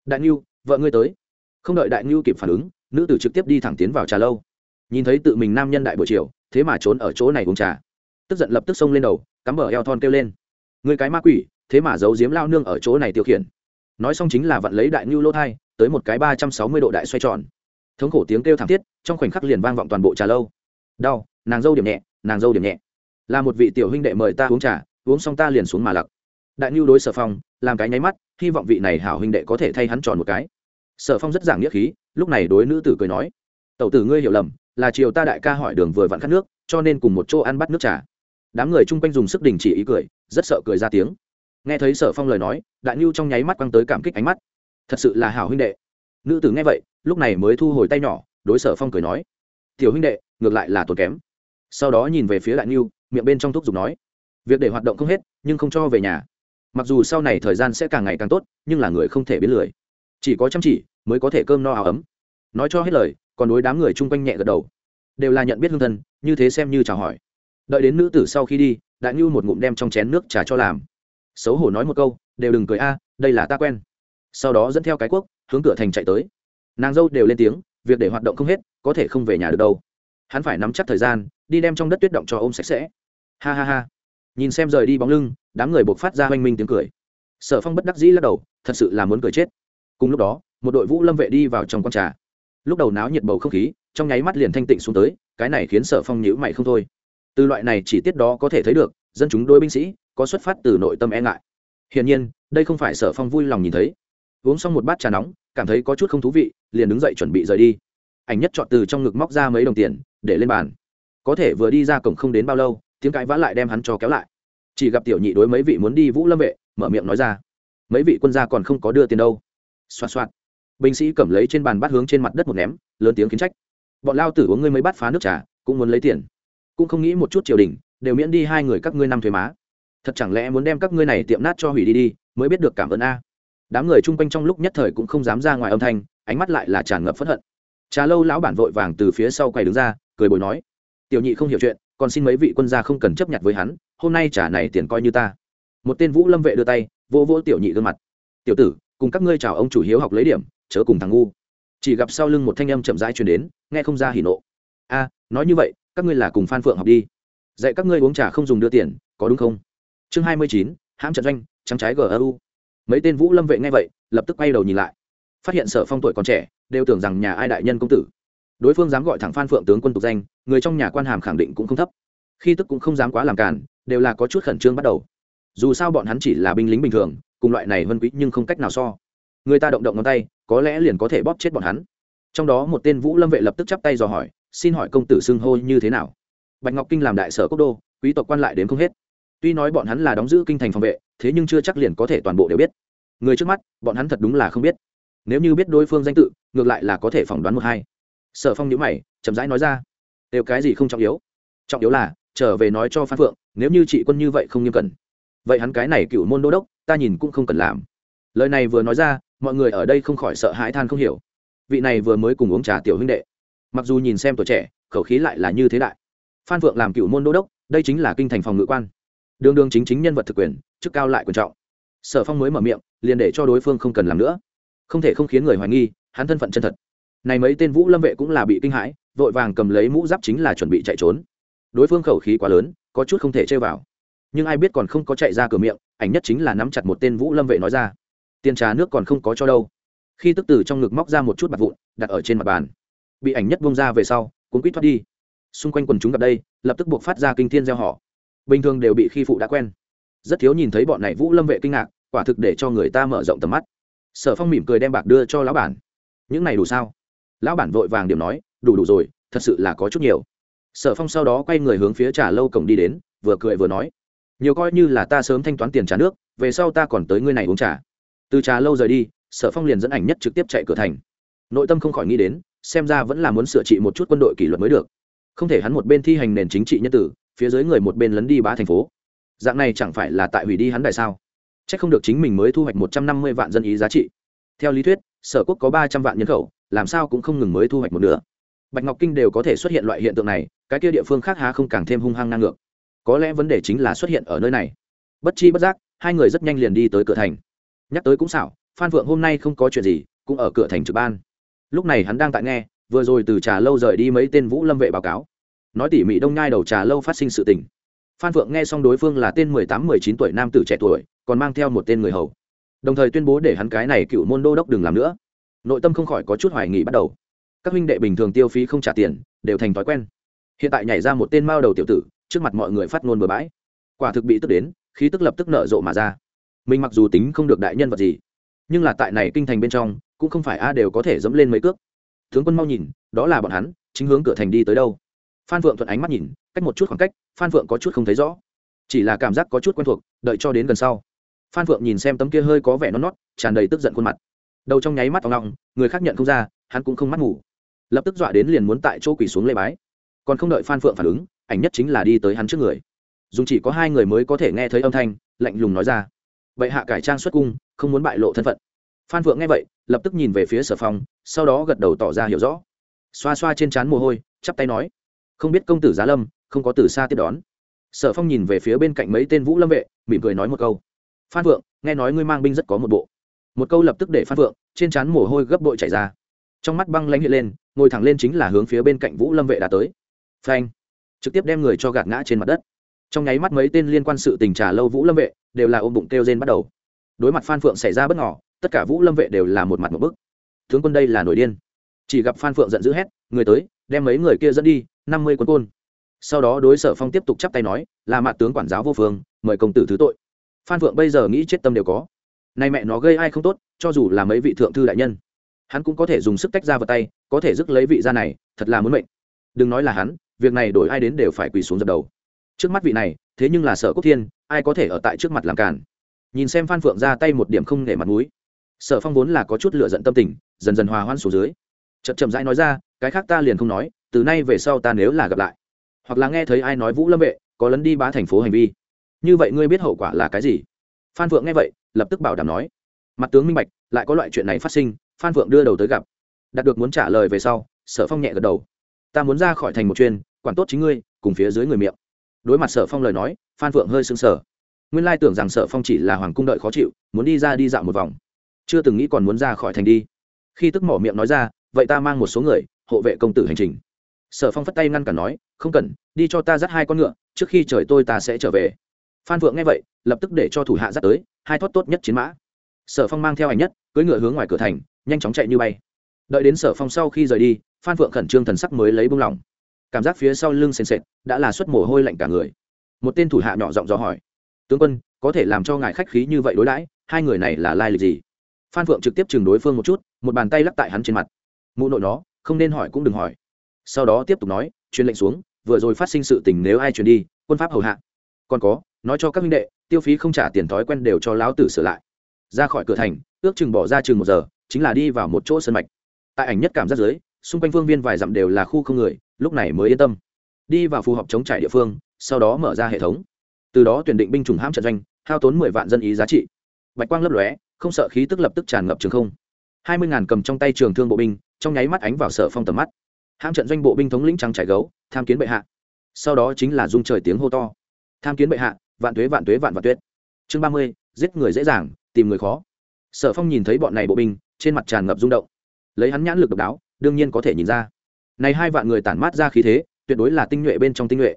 Đại ngưu, vợ ngươi tới. Không đợi đại ngưu kịp phản ứng, nữ tử trực tiếp đi thẳng tiến vào trà lâu. Nhìn thấy tự mình nam nhân đại buổi chiều, thế mà trốn ở chỗ này uống trà. Tức giận lập tức xông lên đầu, cắm bờ eo thon kêu lên. Người cái ma quỷ, thế mà giấu giếm lao nương ở chỗ này tiêu khiển. Nói xong chính là vặn lấy đại ngưu lô thai, tới một cái ba trăm sáu mươi độ đại xoay tròn. Thống khổ tiếng kêu thảm thiết, trong khoảnh khắc liền vang vọng toàn bộ trà lâu. Đau, nàng dâu điểm nhẹ, nàng dâu điểm nhẹ. Là một vị tiểu huynh đệ mời ta uống trà uống xong ta liền xuống mà lặc. Đại ngưu đối sở phong, làm cái nháy mắt, hy vọng vị này hảo huynh đệ có thể thay hắn tròn một cái. Sở phong rất giảng nghĩa khí, lúc này đối nữ tử cười nói, tẩu tử ngươi hiểu lầm, là chiều ta đại ca hỏi đường vừa vặn khát nước, cho nên cùng một chỗ ăn bắt nước trà. Đám người chung quanh dùng sức đình chỉ ý cười, rất sợ cười ra tiếng. Nghe thấy sở phong lời nói, đại nhu trong nháy mắt quăng tới cảm kích ánh mắt. Thật sự là hảo huynh đệ. Nữ tử nghe vậy, lúc này mới thu hồi tay nhỏ, đối sở phong cười nói, tiểu huynh đệ, ngược lại là tốn kém. Sau đó nhìn về phía đại nhu miệng bên trong thúc giục nói việc để hoạt động không hết, nhưng không cho về nhà. Mặc dù sau này thời gian sẽ càng ngày càng tốt, nhưng là người không thể biến lười. Chỉ có chăm chỉ mới có thể cơm no áo ấm. Nói cho hết lời, còn đối đám người chung quanh nhẹ gật đầu. Đều là nhận biết hương thân, như thế xem như chào hỏi. Đợi đến nữ tử sau khi đi, đại nhu một ngụm đem trong chén nước trà cho làm. Xấu hổ nói một câu, đều đừng cười a, đây là ta quen. Sau đó dẫn theo cái cuốc, hướng cửa thành chạy tới. Nàng dâu đều lên tiếng, việc để hoạt động không hết, có thể không về nhà được đâu. Hắn phải nắm chắc thời gian, đi đem trong đất tuyết động cho ôm sạch sẽ. Ha ha ha nhìn xem rời đi bóng lưng, đám người buộc phát ra oanh minh tiếng cười. Sở phong bất đắc dĩ lắc đầu, thật sự là muốn cười chết. Cùng lúc đó, một đội vũ lâm vệ đi vào trong con trà. Lúc đầu náo nhiệt bầu không khí, trong nháy mắt liền thanh tịnh xuống tới, cái này khiến sở phong nhữ mày không thôi. Từ loại này chỉ tiết đó có thể thấy được, dân chúng đôi binh sĩ có xuất phát từ nội tâm e ngại. Hiển nhiên, đây không phải sở phong vui lòng nhìn thấy. Uống xong một bát trà nóng, cảm thấy có chút không thú vị, liền đứng dậy chuẩn bị rời đi. Ảnh nhất chọn từ trong ngực móc ra mấy đồng tiền, để lên bàn. Có thể vừa đi ra cổng không đến bao lâu tiếng cãi vã lại đem hắn cho kéo lại. Chỉ gặp tiểu nhị đối mấy vị muốn đi vũ lâm vệ, mở miệng nói ra, mấy vị quân gia còn không có đưa tiền đâu. Xoạt xoạt. Binh sĩ cầm lấy trên bàn bát hướng trên mặt đất một ném, lớn tiếng kiến trách. Bọn lao tử uống ngươi mấy bát phá nước trà, cũng muốn lấy tiền. Cũng không nghĩ một chút triều đình, đều miễn đi hai người các ngươi năm thuế má. Thật chẳng lẽ muốn đem các ngươi này tiệm nát cho hủy đi đi, mới biết được cảm ơn a. Đám người chung quanh trong lúc nhất thời cũng không dám ra ngoài âm thanh, ánh mắt lại là tràn ngập phẫn hận. Trà lâu lão bản vội vàng từ phía sau quay đứng ra, cười bồi nói, tiểu nhị không hiểu chuyện còn xin mấy vị quân gia không cần chấp nhận với hắn, hôm nay trả này tiền coi như ta. Một tên vũ lâm vệ đưa tay vô vô tiểu nhị gương mặt. Tiểu tử, cùng các ngươi chào ông chủ hiếu học lấy điểm, chớ cùng thằng ngu. Chỉ gặp sau lưng một thanh âm chậm rãi truyền đến, nghe không ra hỉ nộ. A, nói như vậy, các ngươi là cùng phan phượng học đi. Dạy các ngươi uống trà không dùng đưa tiền, có đúng không? Chương hai mươi chín, hãm trận doanh, trắng trái gru mấy tên vũ lâm vệ nghe vậy, lập tức quay đầu nhìn lại. Phát hiện sở phong tuổi còn trẻ, đều tưởng rằng nhà ai đại nhân công tử đối phương dám gọi thẳng phan phượng tướng quân tục danh, người trong nhà quan hàm khẳng định cũng không thấp. Khi tức cũng không dám quá làm cản đều là có chút khẩn trương bắt đầu. Dù sao bọn hắn chỉ là binh lính bình thường, cùng loại này vân quý nhưng không cách nào so. Người ta động động ngón tay, có lẽ liền có thể bóp chết bọn hắn. Trong đó một tên vũ lâm vệ lập tức chắp tay dò hỏi, xin hỏi công tử xưng hô như thế nào? Bạch ngọc kinh làm đại sở quốc đô, quý tộc quan lại đến không hết. Tuy nói bọn hắn là đóng giữ kinh thành phòng vệ, thế nhưng chưa chắc liền có thể toàn bộ đều biết. Người trước mắt, bọn hắn thật đúng là không biết. Nếu như biết đối phương danh tự, ngược lại là có thể phỏng đoán một hai sở phong nhữ mày, chậm rãi nói ra. Đều cái gì không trọng yếu? Trọng yếu là, trở về nói cho phan phượng, nếu như chị quân như vậy không nghiêm cẩn. Vậy hắn cái này cựu môn đô đốc, ta nhìn cũng không cần làm. Lời này vừa nói ra, mọi người ở đây không khỏi sợ hãi than không hiểu. Vị này vừa mới cùng uống trà tiểu huynh đệ. Mặc dù nhìn xem tuổi trẻ, khẩu khí lại là như thế đại. Phan phượng làm cựu môn đô đốc, đây chính là kinh thành phòng ngự quan. Đường đường chính chính nhân vật thực quyền, chức cao lại quan trọng. Sở phong mới mở miệng, liền để cho đối phương không cần làm nữa. Không thể không khiến người hoài nghi, hắn thân phận chân thật này mấy tên vũ lâm vệ cũng là bị kinh hãi, vội vàng cầm lấy mũ giáp chính là chuẩn bị chạy trốn. Đối phương khẩu khí quá lớn, có chút không thể chơi vào. Nhưng ai biết còn không có chạy ra cửa miệng, ảnh nhất chính là nắm chặt một tên vũ lâm vệ nói ra. Tiền trà nước còn không có cho đâu. Khi tức từ trong ngực móc ra một chút bạc vụn, đặt ở trên mặt bàn. Bị ảnh nhất bông ra về sau cũng quýt thoát đi. Xung quanh quần chúng gặp đây, lập tức buộc phát ra kinh thiên gieo họ. Bình thường đều bị khi phụ đã quen. Rất thiếu nhìn thấy bọn này vũ lâm vệ kinh ngạc, quả thực để cho người ta mở rộng tầm mắt. Sở phong mỉm cười đem bạc đưa cho lão bản. Những này đủ sao? Lão bản vội vàng điểm nói, đủ đủ rồi, thật sự là có chút nhiều. Sở phong sau đó quay người hướng phía trà lâu cổng đi đến, vừa cười vừa nói, nhiều coi như là ta sớm thanh toán tiền trả nước, về sau ta còn tới ngươi này uống trà. Từ trà lâu rời đi, sở phong liền dẫn ảnh nhất trực tiếp chạy cửa thành. Nội tâm không khỏi nghĩ đến, xem ra vẫn là muốn sửa trị một chút quân đội kỷ luật mới được. Không thể hắn một bên thi hành nền chính trị nhân tử, phía dưới người một bên lấn đi bá thành phố. Dạng này chẳng phải là tại hủy đi hắn đại sao? C h ắ c không được chính mình mới thu hoạch một trăm năm mươi vạn dân ý giá trị. Theo lý thuyết, sở quốc có ba trăm vạn nhân khẩu làm sao cũng không ngừng mới thu hoạch một nửa. Bạch ngọc kinh đều có thể xuất hiện loại hiện tượng này, cái kia địa phương khác há không càng thêm hung hăng ngang ngược. Có lẽ vấn đề chính là xuất hiện ở nơi này. Bất chi bất giác, hai người rất nhanh liền đi tới cửa thành. Nhắc tới cũng xảo, phan phượng hôm nay không có chuyện gì, cũng ở cửa thành trực ban. Lúc này hắn đang tại nghe, vừa rồi từ trà lâu rời đi mấy tên vũ lâm vệ báo cáo. Nói tỉ mỉ đông nhai đầu trà lâu phát sinh sự tình. Phan phượng nghe xong đối phương là tên mười tám, mười chín tuổi nam tử trẻ tuổi, còn mang theo một tên người hầu. Đồng thời tuyên bố để hắn cái này cựu môn đô đốc đừng làm nữa nội tâm không khỏi có chút hoài nghỉ bắt đầu. Các huynh đệ bình thường tiêu phí không trả tiền, đều thành thói quen. Hiện tại nhảy ra một tên mao đầu tiểu tử, trước mặt mọi người phát ngôn bừa bãi. Quả thực bị tức đến, khí tức lập tức nở rộ mà ra. Mình mặc dù tính không được đại nhân vật gì, nhưng là tại này kinh thành bên trong, cũng không phải a đều có thể dẫm lên mấy cước. Tướng quân mau nhìn, đó là bọn hắn, chính hướng cửa thành đi tới đâu. Phan phượng thuận ánh mắt nhìn, cách một chút khoảng cách, phan phượng có chút không thấy rõ. Chỉ là cảm giác có chút quen thuộc, đợi cho đến gần sau. Phan phượng nhìn xem tấm kia hơi có vẻ non nót tràn đầy tức giận khuôn mặt đầu trong nháy mắt vào ngọng người khác nhận không ra, hắn cũng không mắt ngủ. Lập tức dọa đến liền muốn tại chỗ quỳ xuống lê bái. Còn không đợi phan phượng phản ứng, ảnh nhất chính là đi tới hắn trước người. Dùng chỉ có hai người mới có thể nghe thấy âm thanh, lạnh lùng nói ra. Vậy hạ cải trang xuất cung, không muốn bại lộ thân phận. Phan phượng nghe vậy, lập tức nhìn về phía sở phong, sau đó gật đầu tỏ ra hiểu rõ. Xoa xoa trên trán mồ hôi, chắp tay nói. Không biết công tử giá lâm, không có từ xa tiếp đón. Sở phong nhìn về phía bên cạnh mấy tên vũ lâm vệ, mỉm cười nói một câu. Phan phượng, nghe nói ngươi mang binh rất có một bộ một câu lập tức để phan phượng, trên trán mồ hôi gấp bội chảy ra. Trong mắt băng lãnh hiện lên, ngồi thẳng lên chính là hướng phía bên cạnh vũ lâm vệ đã tới. Phanh! Trực tiếp đem người cho gạt ngã trên mặt đất. Trong nháy mắt mấy tên liên quan sự tình trà lâu vũ lâm vệ đều là ôm bụng kêu rên bắt đầu. Đối mặt phan phượng xảy ra bất ngỏ tất cả vũ lâm vệ đều là một mặt một bức. Tướng quân đây là nổi điên. Chỉ gặp phan phượng giận dữ hét, người tới, đem mấy người kia dẫn đi, năm mươi quân côn. Sau đó đối sở phong tiếp tục chắp tay nói, là mặt tướng quản giáo vô phương, mời công tử thứ tội. Phan phượng bây giờ nghĩ chết tâm đều có nay mẹ nó gây ai không tốt, cho dù là mấy vị thượng thư đại nhân, hắn cũng có thể dùng sức tách ra vào tay, có thể dứt lấy vị ra này, thật là muốn mệnh. Đừng nói là hắn, việc này đổi ai đến đều phải quỳ xuống dập đầu. Trước mắt vị này, thế nhưng là sở quốc thiên, ai có thể ở tại trước mặt làm cản nhìn xem phan phượng ra tay một điểm không nể mặt mũi. Sở phong vốn là có chút lựa giận tâm tình, dần dần hòa hoan xuống dưới. Chậm chậm rãi nói ra, cái khác ta liền không nói, từ nay về sau ta nếu là gặp lại, hoặc là nghe thấy ai nói vũ lâm vệ, có lấn đi bá thành phố hành vi. Như vậy ngươi biết hậu quả là cái gì? Phan phượng nghe vậy lập tức bảo đảm nói, mặt tướng minh bạch, lại có loại chuyện này phát sinh, phan phượng đưa đầu tới gặp. Đạt được muốn trả lời về sau, sở phong nhẹ gật đầu. Ta muốn ra khỏi thành một chuyên, quản tốt chính ngươi, cùng phía dưới người miệng. Đối mặt sở phong lời nói, phan phượng hơi sững sờ. Nguyên lai tưởng rằng sở phong chỉ là hoàng cung đợi khó chịu, muốn đi ra đi dạo một vòng. Chưa từng nghĩ còn muốn ra khỏi thành đi. Khi tức mỏ miệng nói ra, vậy ta mang một số người, hộ vệ công tử hành trình. Sở phong phất tay ngăn cản nói, không cần, đi cho ta dắt hai con ngựa, trước khi trời tôi ta sẽ trở về. Phan phượng nghe vậy, lập tức để cho thủ hạ dắt tới hai thoát tốt nhất chiến mã. Sở phong mang theo ảnh nhất, cưỡi ngựa hướng ngoài cửa thành, nhanh chóng chạy như bay. Đợi đến sở phong sau khi rời đi, phan phượng khẩn trương thần sắc mới lấy bông lỏng cảm giác phía sau lưng sền sệt, đã là suất mồ hôi lạnh cả người. Một tên thủ hạ nhỏ giọng dò hỏi, tướng quân, có thể làm cho ngài khách khí như vậy đối đãi, hai người này là lai lịch gì? Phan phượng trực tiếp chừng đối phương một chút, một bàn tay lắc tại hắn trên mặt. Mụ nội nó, không nên hỏi cũng đừng hỏi. Sau đó tiếp tục nói, truyền lệnh xuống, vừa rồi phát sinh sự tình nếu ai truyền đi, quân pháp hầu hạ. Còn có, nói cho các minh đệ tiêu phí không trả tiền thói quen đều cho lão tử sửa lại. Ra khỏi cửa thành, ước chừng bỏ ra chừng một giờ, chính là đi vào một chỗ sân mạch. Tại ảnh nhất cảm giác dưới, xung quanh phương viên vài dặm đều là khu không người, lúc này mới yên tâm. Đi vào phù hợp chống trải địa phương, sau đó mở ra hệ thống. Từ đó tuyển định binh chủng hãm trận doanh, hao tốn mười vạn dân ý giá trị. Bạch quang lấp lóe, không sợ khí tức lập tức tràn ngập trường không. Hai mươi ngàn cầm trong tay trường thương bộ binh, trong nháy mắt ánh vào sở phong tầm mắt. Hãm trận doanh bộ binh thống lĩnh trắng trải gấu, tham kiến bệ hạ. Sau đó chính là dung trời tiếng hô to. Tham kiến bệ hạ vạn tuế vạn tuế vạn vạn tuyết. Chương ba mươi, giết người dễ dàng, tìm người khó. Sở phong nhìn thấy bọn này bộ binh, trên mặt tràn ngập rung động. Lấy hắn nhãn lực độc đáo, đương nhiên có thể nhìn ra. Này hai vạn người tản mát ra khí thế, tuyệt đối là tinh nhuệ bên trong tinh nhuệ.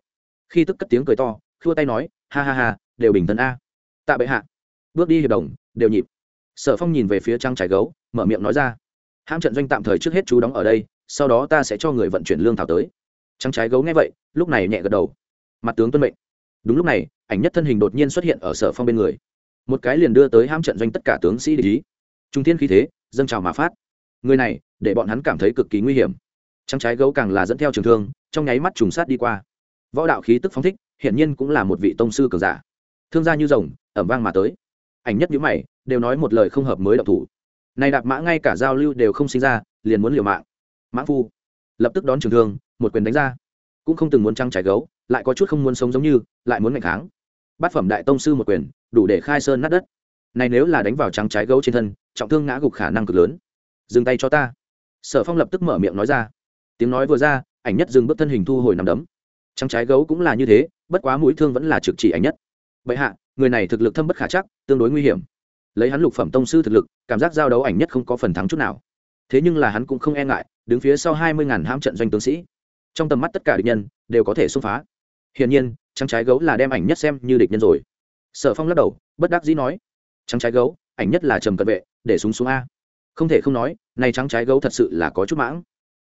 Khi tức cất tiếng cười to, khua tay nói, ha ha ha, đều bình thân a. Tạ bệ hạ. Bước đi hiệp đồng, đều nhịp. Sở phong nhìn về phía trăng trái gấu, mở miệng nói ra. Hãm trận doanh tạm thời trước hết chú đóng ở đây, sau đó ta sẽ cho người vận chuyển lương thảo tới. Trăng trái gấu nghe vậy, lúc này nhẹ gật đầu. Mặt tướng tuân mệnh đúng lúc này, ảnh nhất thân hình đột nhiên xuất hiện ở sở phong bên người. Một cái liền đưa tới ham trận doanh tất cả tướng sĩ để ý. Trung thiên khí thế, dâng trào mà phát. Người này, để bọn hắn cảm thấy cực kỳ nguy hiểm. Trăng trái gấu càng là dẫn theo trường thương, trong nháy mắt trùng sát đi qua. Võ đạo khí tức phóng thích, hiển nhiên cũng là một vị tông sư cường giả. Thương gia như rồng, ẩm vang mà tới. Ảnh nhất nhữ mày, đều nói một lời không hợp mới độc thủ. Này đạp mã ngay cả giao lưu đều không sinh ra, liền muốn liều mạng. Mã phu, lập tức đón trường thương, một quyền đánh ra. Cũng không từng muốn trăng trái gấu lại có chút không muốn sống giống như, lại muốn ngày kháng. Bát phẩm đại tông sư một quyền, đủ để khai sơn nát đất. Này nếu là đánh vào trắng trái gấu trên thân, trọng thương ngã gục khả năng cực lớn. Dừng tay cho ta. Sở phong lập tức mở miệng nói ra. Tiếng nói vừa ra, ảnh nhất dừng bước thân hình thu hồi nằm đấm. Trắng trái gấu cũng là như thế, bất quá mũi thương vẫn là trực chỉ ảnh nhất. Vậy hạ, người này thực lực thâm bất khả chắc, tương đối nguy hiểm. Lấy hắn lục phẩm tông sư thực lực, cảm giác giao đấu ảnh nhất không có phần thắng chút nào. Thế nhưng là hắn cũng không e ngại, đứng phía sau hai mươi ngàn hãm trận doanh tướng sĩ. Trong tầm mắt tất cả địch nhân, đều có thể xông phá hiển nhiên, trắng trái gấu là đem ảnh nhất xem như địch nhân rồi. Sở phong lắc đầu, bất đắc dĩ nói, trắng trái gấu, ảnh nhất là trầm cận vệ, để súng xuống a. Không thể không nói, này trắng trái gấu thật sự là có chút mãng.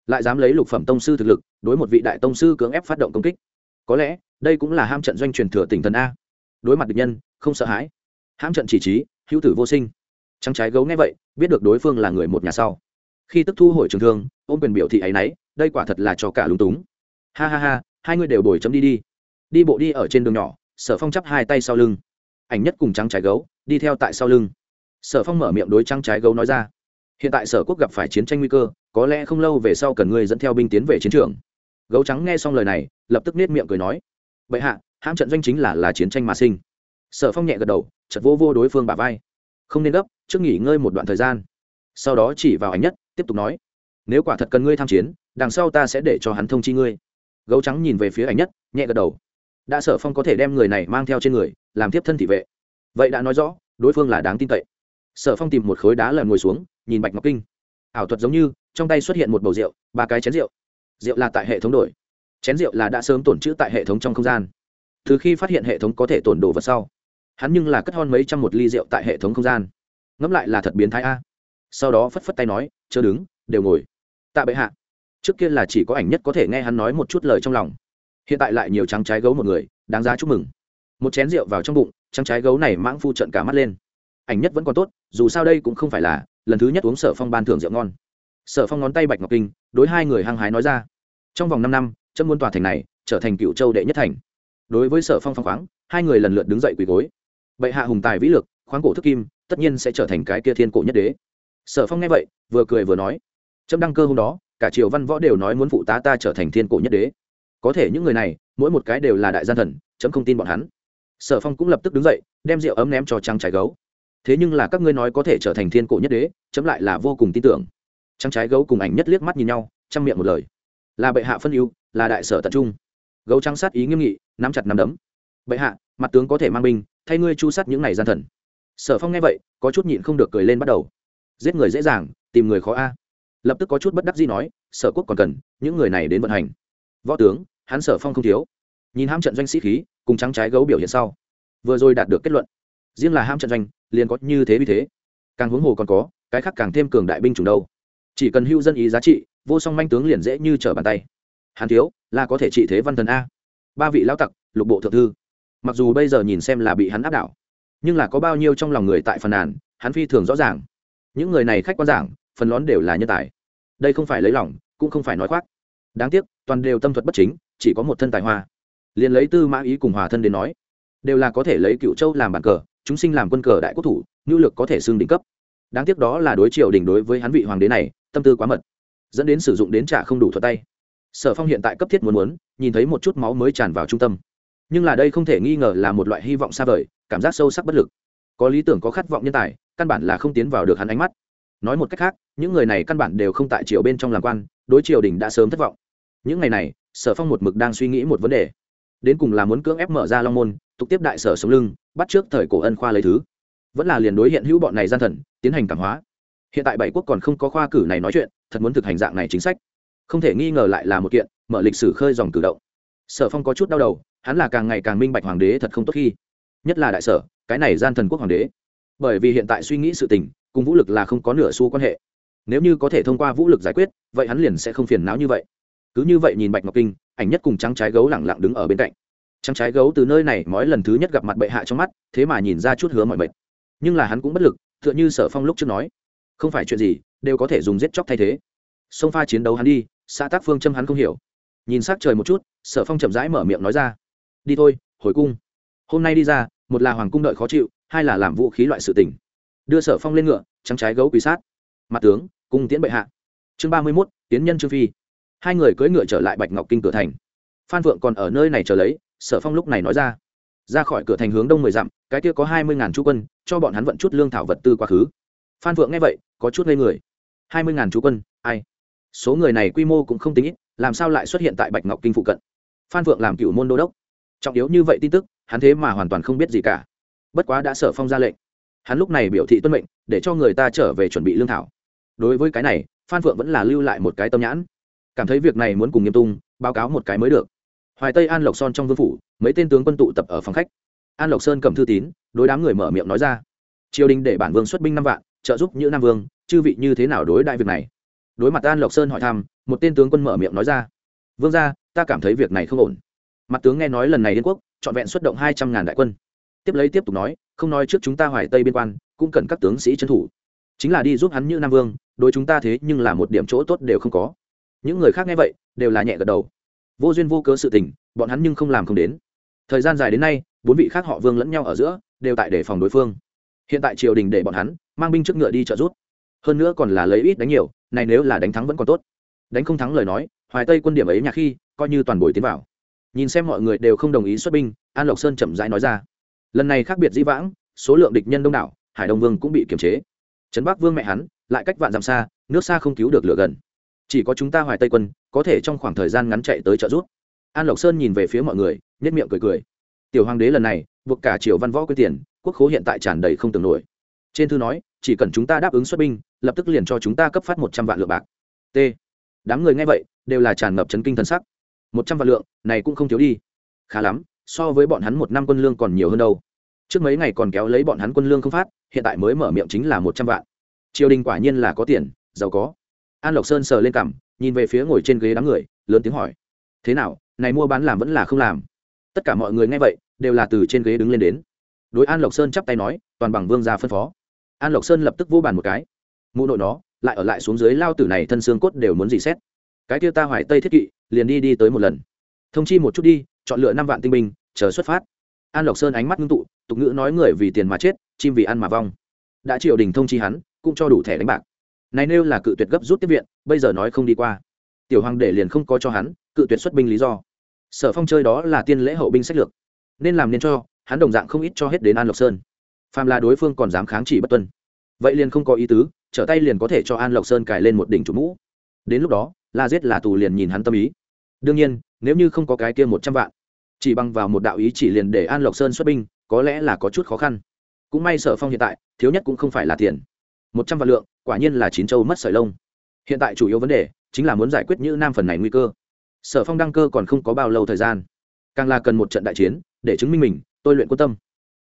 Lại dám lấy lục phẩm tông sư thực lực, đối một vị đại tông sư cưỡng ép phát động công kích. Có lẽ, đây cũng là ham trận doanh truyền thừa tỉnh thần a. Đối mặt địch nhân, không sợ hãi. Ham trận chỉ trí, hữu tử vô sinh. Trắng trái gấu nghe vậy, biết được đối phương là người một nhà sau. Khi tức thu hồi trường thương, ôm quyền biểu thị ấ y n ấ y đây quả thật là cho cả lúng túng. Ha ha ha, hai người đều đổi chấm đi đi đi bộ đi ở trên đường nhỏ, sở phong chắp hai tay sau lưng. Ảnh nhất cùng trắng trái gấu, đi theo tại sau lưng. Sở phong mở miệng đối trắng trái gấu nói ra, hiện tại sở quốc gặp phải chiến tranh nguy cơ, có lẽ không lâu về sau cần ngươi dẫn theo binh tiến về chiến trường. Gấu trắng nghe xong lời này, lập tức nết miệng cười nói vậy hạ, hãm trận doanh chính là là chiến tranh mà sinh. Sở phong nhẹ gật đầu chật vô vô đối phương bà vai. Không nên gấp, trước nghỉ ngơi một đoạn thời gian. Sau đó chỉ vào ảnh nhất, tiếp tục nói, nếu quả thật cần ngươi tham chiến, đằng sau ta sẽ để cho hắn thông chi ngươi. Gấu trắng nhìn về phía ảnh nhất, nhẹ gật đầu đã sở phong có thể đem người này mang theo trên người, làm tiếp thân thị vệ. Vậy đã nói rõ, đối phương là đáng tin cậy. Sở phong tìm một khối đá lần ngồi xuống, nhìn bạch ngọc kinh. Ảo thuật giống như, trong tay xuất hiện một bầu rượu, ba cái chén rượu. Rượu là tại hệ thống đổi. Chén rượu là đã sớm tổn trữ tại hệ thống trong không gian. Từ khi phát hiện hệ thống có thể tổn đồ vật sau, hắn nhưng là cất hon mấy trăm một ly rượu tại hệ thống không gian. Ngẫm lại là thật biến thái a. Sau đó phất phất tay nói, chớ đứng, đều ngồi. Tạ bệ hạ. Trước kia là chỉ có ảnh nhất có thể nghe hắn nói một chút lời trong lòng hiện tại lại nhiều trắng trái gấu một người, đáng giá chúc mừng. Một chén rượu vào trong bụng, trắng trái gấu này mãng phu trận cả mắt lên. Ảnh nhất vẫn còn tốt, dù sao đây cũng không phải là lần thứ nhất uống sở phong ban thưởng rượu ngon. Sở phong ngón tay bạch ngọc kinh, đối hai người hăng hái nói ra. Trong vòng năm năm chân muôn tòa thành này trở thành cựu châu đệ nhất thành. Đối với sở phong phong khoáng, hai người lần lượt đứng dậy quỳ gối. Bệ hạ hùng tài vĩ lực, khoáng cổ thức kim, tất nhiên sẽ trở thành cái kia thiên cổ nhất đế. Sở phong nghe vậy, vừa cười vừa nói trâm đăng cơ hôm đó, cả triều văn võ đều nói muốn phụ tá ta trở thành thiên cổ nhất đế có thể những người này, mỗi một cái đều là đại gian thần, chấm không tin bọn hắn. Sở phong cũng lập tức đứng dậy, đem rượu ấm ném cho trăng trái gấu. Thế nhưng là các ngươi nói có thể trở thành thiên cổ nhất đế, chấm lại là vô cùng tin tưởng. Trăng trái gấu cùng ảnh nhất liếc mắt nhìn nhau, chăm miệng một lời. Là bệ hạ phân ưu, là đại sở tập trung. Gấu trăng sát ý nghiêm nghị, nắm chặt nắm đấm. Bệ hạ, mặt tướng có thể mang binh, thay ngươi chu sát những này gian thần. Sở phong nghe vậy, có chút nhịn không được cười lên bắt đầu. Giết người dễ dàng, tìm người khó a. Lập tức có chút bất đắc gì nói, sở quốc còn cần, những người này đến vận hành. Võ tướng hắn sở phong không thiếu. Nhìn ham trận doanh sĩ khí, cùng trắng trái gấu biểu hiện sau, vừa rồi đạt được kết luận. Riêng là ham trận doanh, liền có như thế vì thế. Càng huống hồ còn có, cái khác càng thêm cường đại binh chủng đâu. Chỉ cần hưu dân ý giá trị, vô song manh tướng liền dễ như trở bàn tay. Hàn thiếu, là có thể trị thế văn thần a. Ba vị lão tặc, lục bộ thượng thư. Mặc dù bây giờ nhìn xem là bị hắn áp đảo, nhưng là có bao nhiêu trong lòng người tại phần nàn, hắn phi thường rõ ràng. Những người này khách quan giảng, phần lón đều là nhân tài. Đây không phải lấy lòng, cũng không phải nói khoác đáng tiếc, toàn đều tâm thuật bất chính, chỉ có một thân tài hoa. Liền lấy tư mã ý cùng hòa thân đến nói, đều là có thể lấy cựu châu làm bàn cờ, chúng sinh làm quân cờ đại quốc thủ, nhu lực có thể xưng đỉnh cấp. Đáng tiếc đó là đối triều đình đối với hắn vị hoàng đế này, tâm tư quá mật, dẫn đến sử dụng đến trả không đủ thuật tay. Sở phong hiện tại cấp thiết muốn muốn, nhìn thấy một chút máu mới tràn vào trung tâm. Nhưng là đây không thể nghi ngờ là một loại hy vọng xa vời, cảm giác sâu sắc bất lực. Có lý tưởng có khát vọng nhân tài, căn bản là không tiến vào được hắn ánh mắt. Nói một cách khác, những người này căn bản đều không tại triều bên trong làm quan, đối triều đình đã sớm thất vọng những ngày này, sở phong một mực đang suy nghĩ một vấn đề. Đến cùng là muốn cưỡng ép mở ra long môn, tục tiếp đại sở sống lưng, bắt trước thời cổ ân khoa lấy thứ. Vẫn là liền đối hiện hữu bọn này gian thần, tiến hành cảm hóa. Hiện tại bảy quốc còn không có khoa cử này nói chuyện, thật muốn thực hành dạng này chính sách. Không thể nghi ngờ lại là một kiện, mở lịch sử khơi dòng cử động. Sở phong có chút đau đầu, hắn là càng ngày càng minh bạch hoàng đế thật không tốt khi, nhất là đại sở, cái này gian thần quốc hoàng đế. Bởi vì hiện tại suy nghĩ sự tình, cùng vũ lực là không có nửa xu quan hệ. Nếu như có thể thông qua vũ lực giải quyết, vậy hắn liền sẽ không phiền não như vậy cứ như vậy nhìn bạch ngọc kinh, ảnh nhất cùng trắng trái gấu lẳng lặng đứng ở bên cạnh. Trắng trái gấu từ nơi này mỗi lần thứ nhất gặp mặt bệ hạ trong mắt, thế mà nhìn ra chút hứa mọi mệt. Nhưng là hắn cũng bất lực, tựa như sở phong lúc trước nói, không phải chuyện gì, đều có thể dùng giết chóc thay thế. Sông pha chiến đấu hắn đi, xã tác phương châm hắn không hiểu. Nhìn s á c trời một chút, sở phong chậm rãi mở miệng nói ra, đi thôi, hồi cung. Hôm nay đi ra, một là hoàng cung đợi khó chịu, hai là làm vũ khí loại sự tình. Đưa sở phong lên ngựa, trắng trái gấu quỳ sát. Mặt tướng, cung tiễn bệ hạ. Chương ba mươi mốt, tiến nhân trương phi hai người cưỡi ngựa trở lại bạch ngọc kinh cửa thành. Phan phượng còn ở nơi này chờ lấy, sở phong lúc này nói ra. Ra khỏi cửa thành hướng đông mười dặm, cái kia có hai mươi ngàn chú quân, cho bọn hắn vận chút lương thảo vật tư quá khứ. Phan phượng nghe vậy, có chút ngây người. Hai mươi ngàn chú quân, ai? Số người này quy mô cũng không tính ít, làm sao lại xuất hiện tại bạch ngọc kinh phụ cận? Phan phượng làm cựu môn đô đốc. Trọng yếu như vậy tin tức, hắn thế mà hoàn toàn không biết gì cả. Bất quá đã sở phong ra lệnh. Hắn lúc này biểu thị tuân mệnh, để cho người ta trở về chuẩn bị lương thảo. Đối với cái này, phan phượng vẫn là lưu lại một cái tâm nhãn cảm thấy việc này muốn cùng nghiêm tung, báo cáo một cái mới được. Hoài tây an lộc son trong vương phủ, mấy tên tướng quân tụ tập ở phòng khách. An lộc sơn cầm thư tín, đối đám người mở miệng nói ra. Triều đình để bản vương xuất binh năm vạn, trợ giúp như nam vương, chư vị như thế nào đối đại việc này? Đối mặt an lộc sơn hỏi thăm, một tên tướng quân mở miệng nói ra. Vương ra ta cảm thấy việc này không ổn. Mặt tướng nghe nói lần này yên quốc, trọn vẹn xuất động hai trăm ngàn đại quân. Tiếp lấy tiếp tục nói, không nói trước chúng ta hoài tây biên quan, cũng cần các tướng sĩ trấn thủ. Chính là đi giúp hắn như nam vương, đối chúng ta thế nhưng là một điểm chỗ tốt đều không có những người khác nghe vậy, đều là nhẹ gật đầu. Vô duyên vô cớ sự tình, bọn hắn nhưng không làm không đến. Thời gian dài đến nay, bốn vị khác họ vương lẫn nhau ở giữa, đều tại để phòng đối phương. Hiện tại triều đình để bọn hắn, mang binh trước ngựa đi trợ rút hơn nữa còn là lấy ít đánh nhiều, này nếu là đánh thắng vẫn còn tốt. Đánh không thắng lời nói, hoài tây quân điểm ấy nhà khi, coi như toàn bồi tiến vào. Nhìn xem mọi người đều không đồng ý xuất binh, an lộc sơn chậm rãi nói ra. Lần này khác biệt dĩ vãng, số lượng địch nhân đông đảo, hải đông vương cũng bị kiềm chế. Trấn bắc vương mẹ hắn, lại cách vạn dặm xa, nước xa không cứu được lửa gần chỉ có chúng ta hoài tây quân, có thể trong khoảng thời gian ngắn chạy tới trợ giúp. An lộc sơn nhìn về phía mọi người nhất miệng cười cười. Tiểu hoàng đế lần này, buộc cả triều văn võ quyết tiền, quốc khố hiện tại tràn đầy không tưởng nổi. Trên thư nói, chỉ cần chúng ta đáp ứng xuất binh, lập tức liền cho chúng ta cấp phát một trăm vạn lượng bạc. T. Đám người nghe vậy, đều là tràn ngập chấn kinh thân sắc. Một trăm vạn lượng, này cũng không thiếu đi. Khá lắm, so với bọn hắn một năm quân lương còn nhiều hơn đâu. Trước mấy ngày còn kéo lấy bọn hắn quân lương không phát, hiện tại mới mở miệng chính là một trăm vạn. Triều đình quả nhiên là có tiền, giàu có an lộc sơn sờ lên cằm, nhìn về phía ngồi trên ghế đám người, lớn tiếng hỏi. Thế nào, này mua bán làm vẫn là không làm? Tất cả mọi người nghe vậy, đều là từ trên ghế đứng lên đến. Đối an lộc sơn chắp tay nói, toàn bằng vương gia phân phó. An lộc sơn lập tức vô bàn một cái. Mụ nội nó, lại ở lại xuống dưới lao tử này thân xương cốt đều muốn gì xét. Cái kia ta hoài tây thiết kỵ, liền đi đi tới một lần. Thông chi một chút đi, chọn lựa năm vạn tinh binh, chờ xuất phát. An lộc sơn ánh mắt ngưng tụ, tục ngữ nói người vì tiền mà chết, chim vì ăn mà vong. Đã triều đình thông chi hắn, cũng cho đủ thẻ đánh bạc này nêu là cự tuyệt gấp rút tiếp viện, bây giờ nói không đi qua. Tiểu hoàng để liền không có cho hắn cự tuyệt xuất binh lý do. Sở phong chơi đó là tiên lễ hậu binh sách lược, nên làm nên cho, hắn đồng dạng không ít cho hết đến an lộc sơn. Phàm là đối phương còn dám kháng chỉ bất tuân, vậy liền không có ý tứ, trở tay liền có thể cho an lộc sơn cài lên một đỉnh chủ mũ. Đến lúc đó, la giết là tù liền nhìn hắn tâm ý. Đương nhiên, nếu như không có cái kia một trăm vạn, chỉ bằng vào một đạo ý chỉ liền để an lộc sơn xuất binh, có lẽ là có chút khó khăn. Cũng may sở phong hiện tại, thiếu nhất cũng không phải là tiền. Một trăm vạn lượng quả nhiên là chín châu mất sợi lông. Hiện tại chủ yếu vấn đề chính là muốn giải quyết như nam phần này nguy cơ. Sở phong đăng cơ còn không có bao lâu thời gian. Càng là cần một trận đại chiến để chứng minh mình, tôi luyện quân tâm.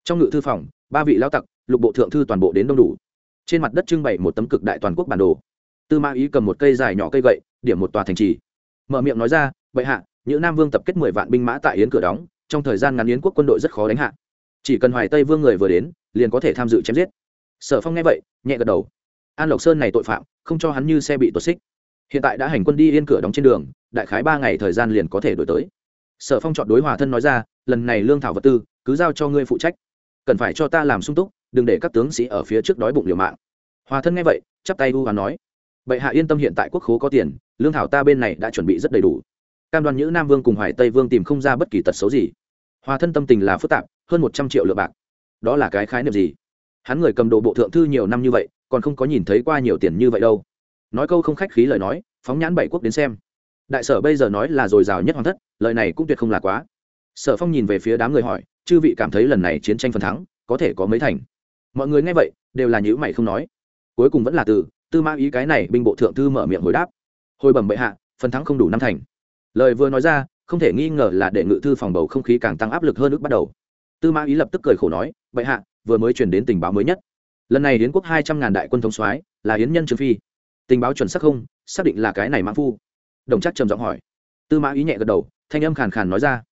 Trong ngự thư phòng, ba vị lao tặc, lục bộ thượng thư toàn bộ đến đông đủ. Trên mặt đất trưng bày một tấm cực đại toàn quốc bản đồ. Tư ma ý cầm một cây dài nhỏ cây gậy, điểm một tòa thành trì. Mở miệng nói ra, bệ hạ, những nam vương tập kết mười vạn binh mã tại yến cửa đóng, trong thời gian ngắn yến quốc quân đội rất khó đánh hạ. Chỉ cần hoài tây vương người vừa đến, liền có thể tham dự chém giết. Sở phong nghe vậy, nhẹ gật đầu an lộc sơn này tội phạm, không cho hắn như xe bị tuột xích. Hiện tại đã hành quân đi yên cửa đóng trên đường, đại khái ba ngày thời gian liền có thể đổi tới. Sở phong chọn đối hòa thân nói ra, lần này lương thảo vật tư, cứ giao cho ngươi phụ trách. Cần phải cho ta làm sung túc, đừng để các tướng sĩ ở phía trước đói bụng liều mạng. Hòa thân nghe vậy, chắp tay u và nói, bệ hạ yên tâm, hiện tại quốc khố có tiền, lương thảo ta bên này đã chuẩn bị rất đầy đủ. Cam đoan nhữ nam vương cùng hoài tây vương tìm không ra bất kỳ tật xấu gì. Hòa thân tâm tình là phức tạp, hơn một trăm triệu lượng bạc. Đó là cái khái niệm gì? Hắn người cầm đồ bộ thượng thư nhiều năm như vậy còn không có nhìn thấy qua nhiều tiền như vậy đâu. Nói câu không khách khí lời nói, phóng nhãn bảy quốc đến xem. Đại sở bây giờ nói là dồi dào nhất hoàng thất, lời này cũng tuyệt không là quá. Sở phong nhìn về phía đám người hỏi, chư vị cảm thấy lần này chiến tranh phần thắng, có thể có mấy thành? Mọi người nghe vậy, đều là nhữ mày không nói. Cuối cùng vẫn là từ, tư mã ý cái này binh bộ thượng thư mở miệng hồi đáp. Hồi bẩm bệ hạ, phần thắng không đủ năm thành. Lời vừa nói ra, không thể nghi ngờ là để ngự thư phòng bầu không khí càng tăng áp lực hơn ước bắt đầu. Tư mã ý lập tức cười khổ nói, bệ hạ, vừa mới truyền đến tình báo mới nhất lần này hiến quốc hai trăm ngàn đại quân thống soái là hiến nhân trương phi. Tình báo chuẩn xác không? Xác định là cái này mã phu. Đồng chắc trầm giọng hỏi. Tư mã ý nhẹ gật đầu, thanh âm khàn khàn nói ra.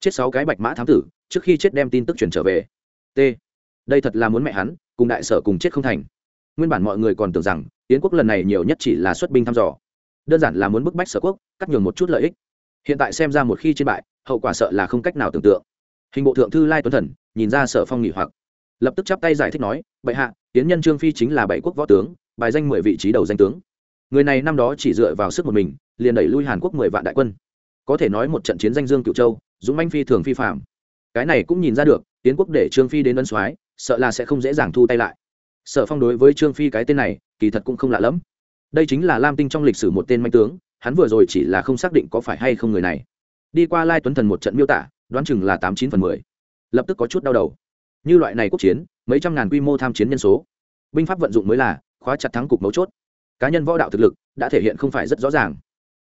Chết sáu cái bạch mã thám tử, trước khi chết đem tin tức chuyển trở về. T. Đây thật là muốn mẹ hắn, cùng đại sở cùng chết không thành. Nguyên bản mọi người còn tưởng rằng, yến quốc lần này nhiều nhất chỉ là xuất binh thăm dò. Đơn giản là muốn bức bách sở quốc, cắt nhường một chút lợi ích. Hiện tại xem ra một khi chiến bại, hậu quả sợ là không cách nào tưởng tượng. Hình bộ thượng thư lai tuấn thần, nhìn ra sở phong nghỉ hoặc lập tức chắp tay giải thích nói, bệ hạ tiến nhân trương phi chính là bảy quốc võ tướng, bài danh mười vị trí đầu danh tướng. Người này năm đó chỉ dựa vào sức một mình, liền đẩy lui hàn quốc mười vạn đại quân. Có thể nói một trận chiến danh dương cựu châu, dũng anh phi thường phi phạm cái này cũng nhìn ra được tiến quốc để trương phi đến ân soái, sợ là sẽ không dễ dàng thu tay lại. Sở phong đối với trương phi cái tên này, kỳ thật cũng không lạ lẫm. Đây chính là lam tinh trong lịch sử một tên manh tướng, hắn vừa rồi chỉ là không xác định có phải hay không người này. Đi qua lai tuấn thần một trận miêu tả, đoán chừng là tám chín phần mười. Lập tức có chút đau đầu như loại này quốc chiến, mấy trăm ngàn quy mô tham chiến nhân số. Binh pháp vận dụng mới là, khóa chặt thắng cục mấu chốt. Cá nhân võ đạo thực lực đã thể hiện không phải rất rõ ràng.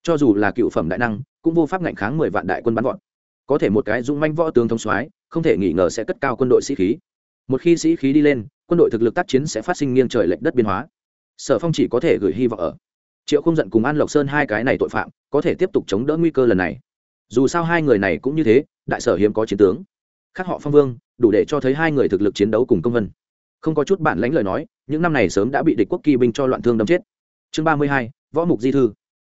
Cho dù là cựu phẩm đại năng, cũng vô pháp ngạnh kháng mười vạn đại quân bắn vọt. Có thể một cái dũng manh võ tướng thông soái, không thể nghi ngờ sẽ cất cao quân đội sĩ khí. Một khi sĩ khí đi lên, quân đội thực lực tác chiến sẽ phát sinh nghiêng trời lệch đất biến hóa. Sở phong chỉ có thể gửi hy vọng ở. Triệu không giận cùng an lộc sơn hai cái này tội phạm, có thể tiếp tục chống đỡ nguy cơ lần này. Dù sao hai người này cũng như thế, đại sở hiếm có chiến tướng khác họ phong vương, đủ để cho thấy hai người thực lực chiến đấu cùng công vân. Không có chút bản lãnh lời nói, những năm này sớm đã bị địch quốc kỳ binh cho loạn thương đâm chết. Chương ba mươi hai, võ mục di thư.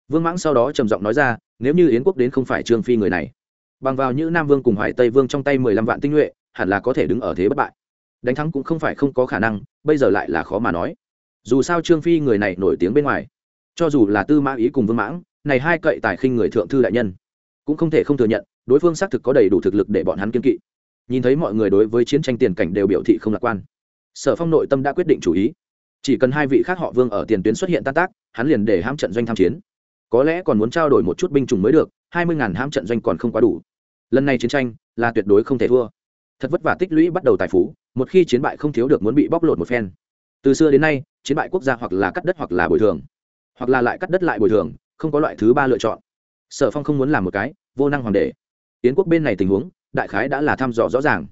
Vương mãng sau đó trầm giọng nói ra, nếu như yến quốc đến không phải trương phi người này, bằng vào những nam vương cùng hoài tây vương trong tay mười lăm vạn tinh nhuệ, hẳn là có thể đứng ở thế bất bại. Đánh thắng cũng không phải không có khả năng, bây giờ lại là khó mà nói. Dù sao trương phi người này nổi tiếng bên ngoài. Cho dù là tư mã ý cùng vương mãng, này hai cậy tài khinh người thượng thư đại nhân, cũng không thể không thừa nhận, đối phương xác thực có đầy đủ thực lực để bọn hắn kiên kỵ nhìn thấy mọi người đối với chiến tranh tiền cảnh đều biểu thị không lạc quan. Sở phong nội tâm đã quyết định chủ ý. Chỉ cần hai vị khác họ vương ở tiền tuyến xuất hiện tan tác, hắn liền để hãm trận doanh tham chiến. Có lẽ còn muốn trao đổi một chút binh chủng mới được, hai mươi ngàn hãm trận doanh còn không quá đủ. Lần này chiến tranh là tuyệt đối không thể thua. Thật vất vả tích lũy bắt đầu tài phú, một khi chiến bại không thiếu được muốn bị bóc lột một phen. Từ xưa đến nay, chiến bại quốc gia hoặc là cắt đất hoặc là bồi thường. Hoặc là lại cắt đất lại bồi thường, không có loại thứ ba lựa chọn. Sở phong không muốn làm một cái, vô năng hoàng đế. Yến quốc bên này tình huống đại khái đã là thăm dò rõ ràng.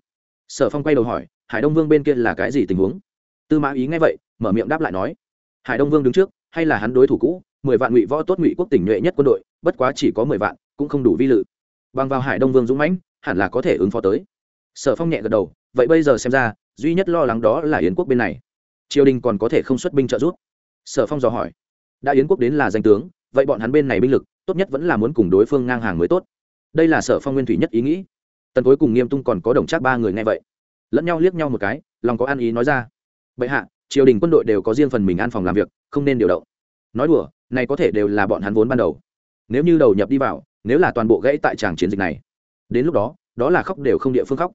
Sở phong quay đầu hỏi, hải đông vương bên kia là cái gì tình huống? Tư mã ý nghe vậy, mở miệng đáp lại nói, hải đông vương đứng trước, hay là hắn đối thủ cũ, mười vạn ngụy võ tốt ngụy quốc tỉnh nhuệ nhất quân đội, bất quá chỉ có mười vạn, cũng không đủ vi lự. Bằng vào hải đông vương dũng mãnh, hẳn là có thể ứng phó tới. Sở phong nhẹ gật đầu, vậy bây giờ xem ra, duy nhất lo lắng đó là yến quốc bên này. Triều đình còn có thể không xuất binh trợ giúp. Sở phong dò hỏi, đã yến quốc đến là danh tướng, vậy bọn hắn bên này binh lực, tốt nhất vẫn là muốn cùng đối phương ngang hàng mới tốt. Đây là sở phong nguyên thủy nhất ý nghĩ tần cuối cùng nghiêm tung còn có đồng trác ba người nghe vậy. Lẫn nhau liếc nhau một cái, lòng có ăn ý nói ra. Bệ hạ, triều đình quân đội đều có riêng phần mình an phòng làm việc, không nên điều động. Nói đùa, này có thể đều là bọn hắn vốn ban đầu. Nếu như đầu nhập đi vào, nếu là toàn bộ gãy tại tràng chiến dịch này, đến lúc đó đó là khóc đều không địa phương khóc.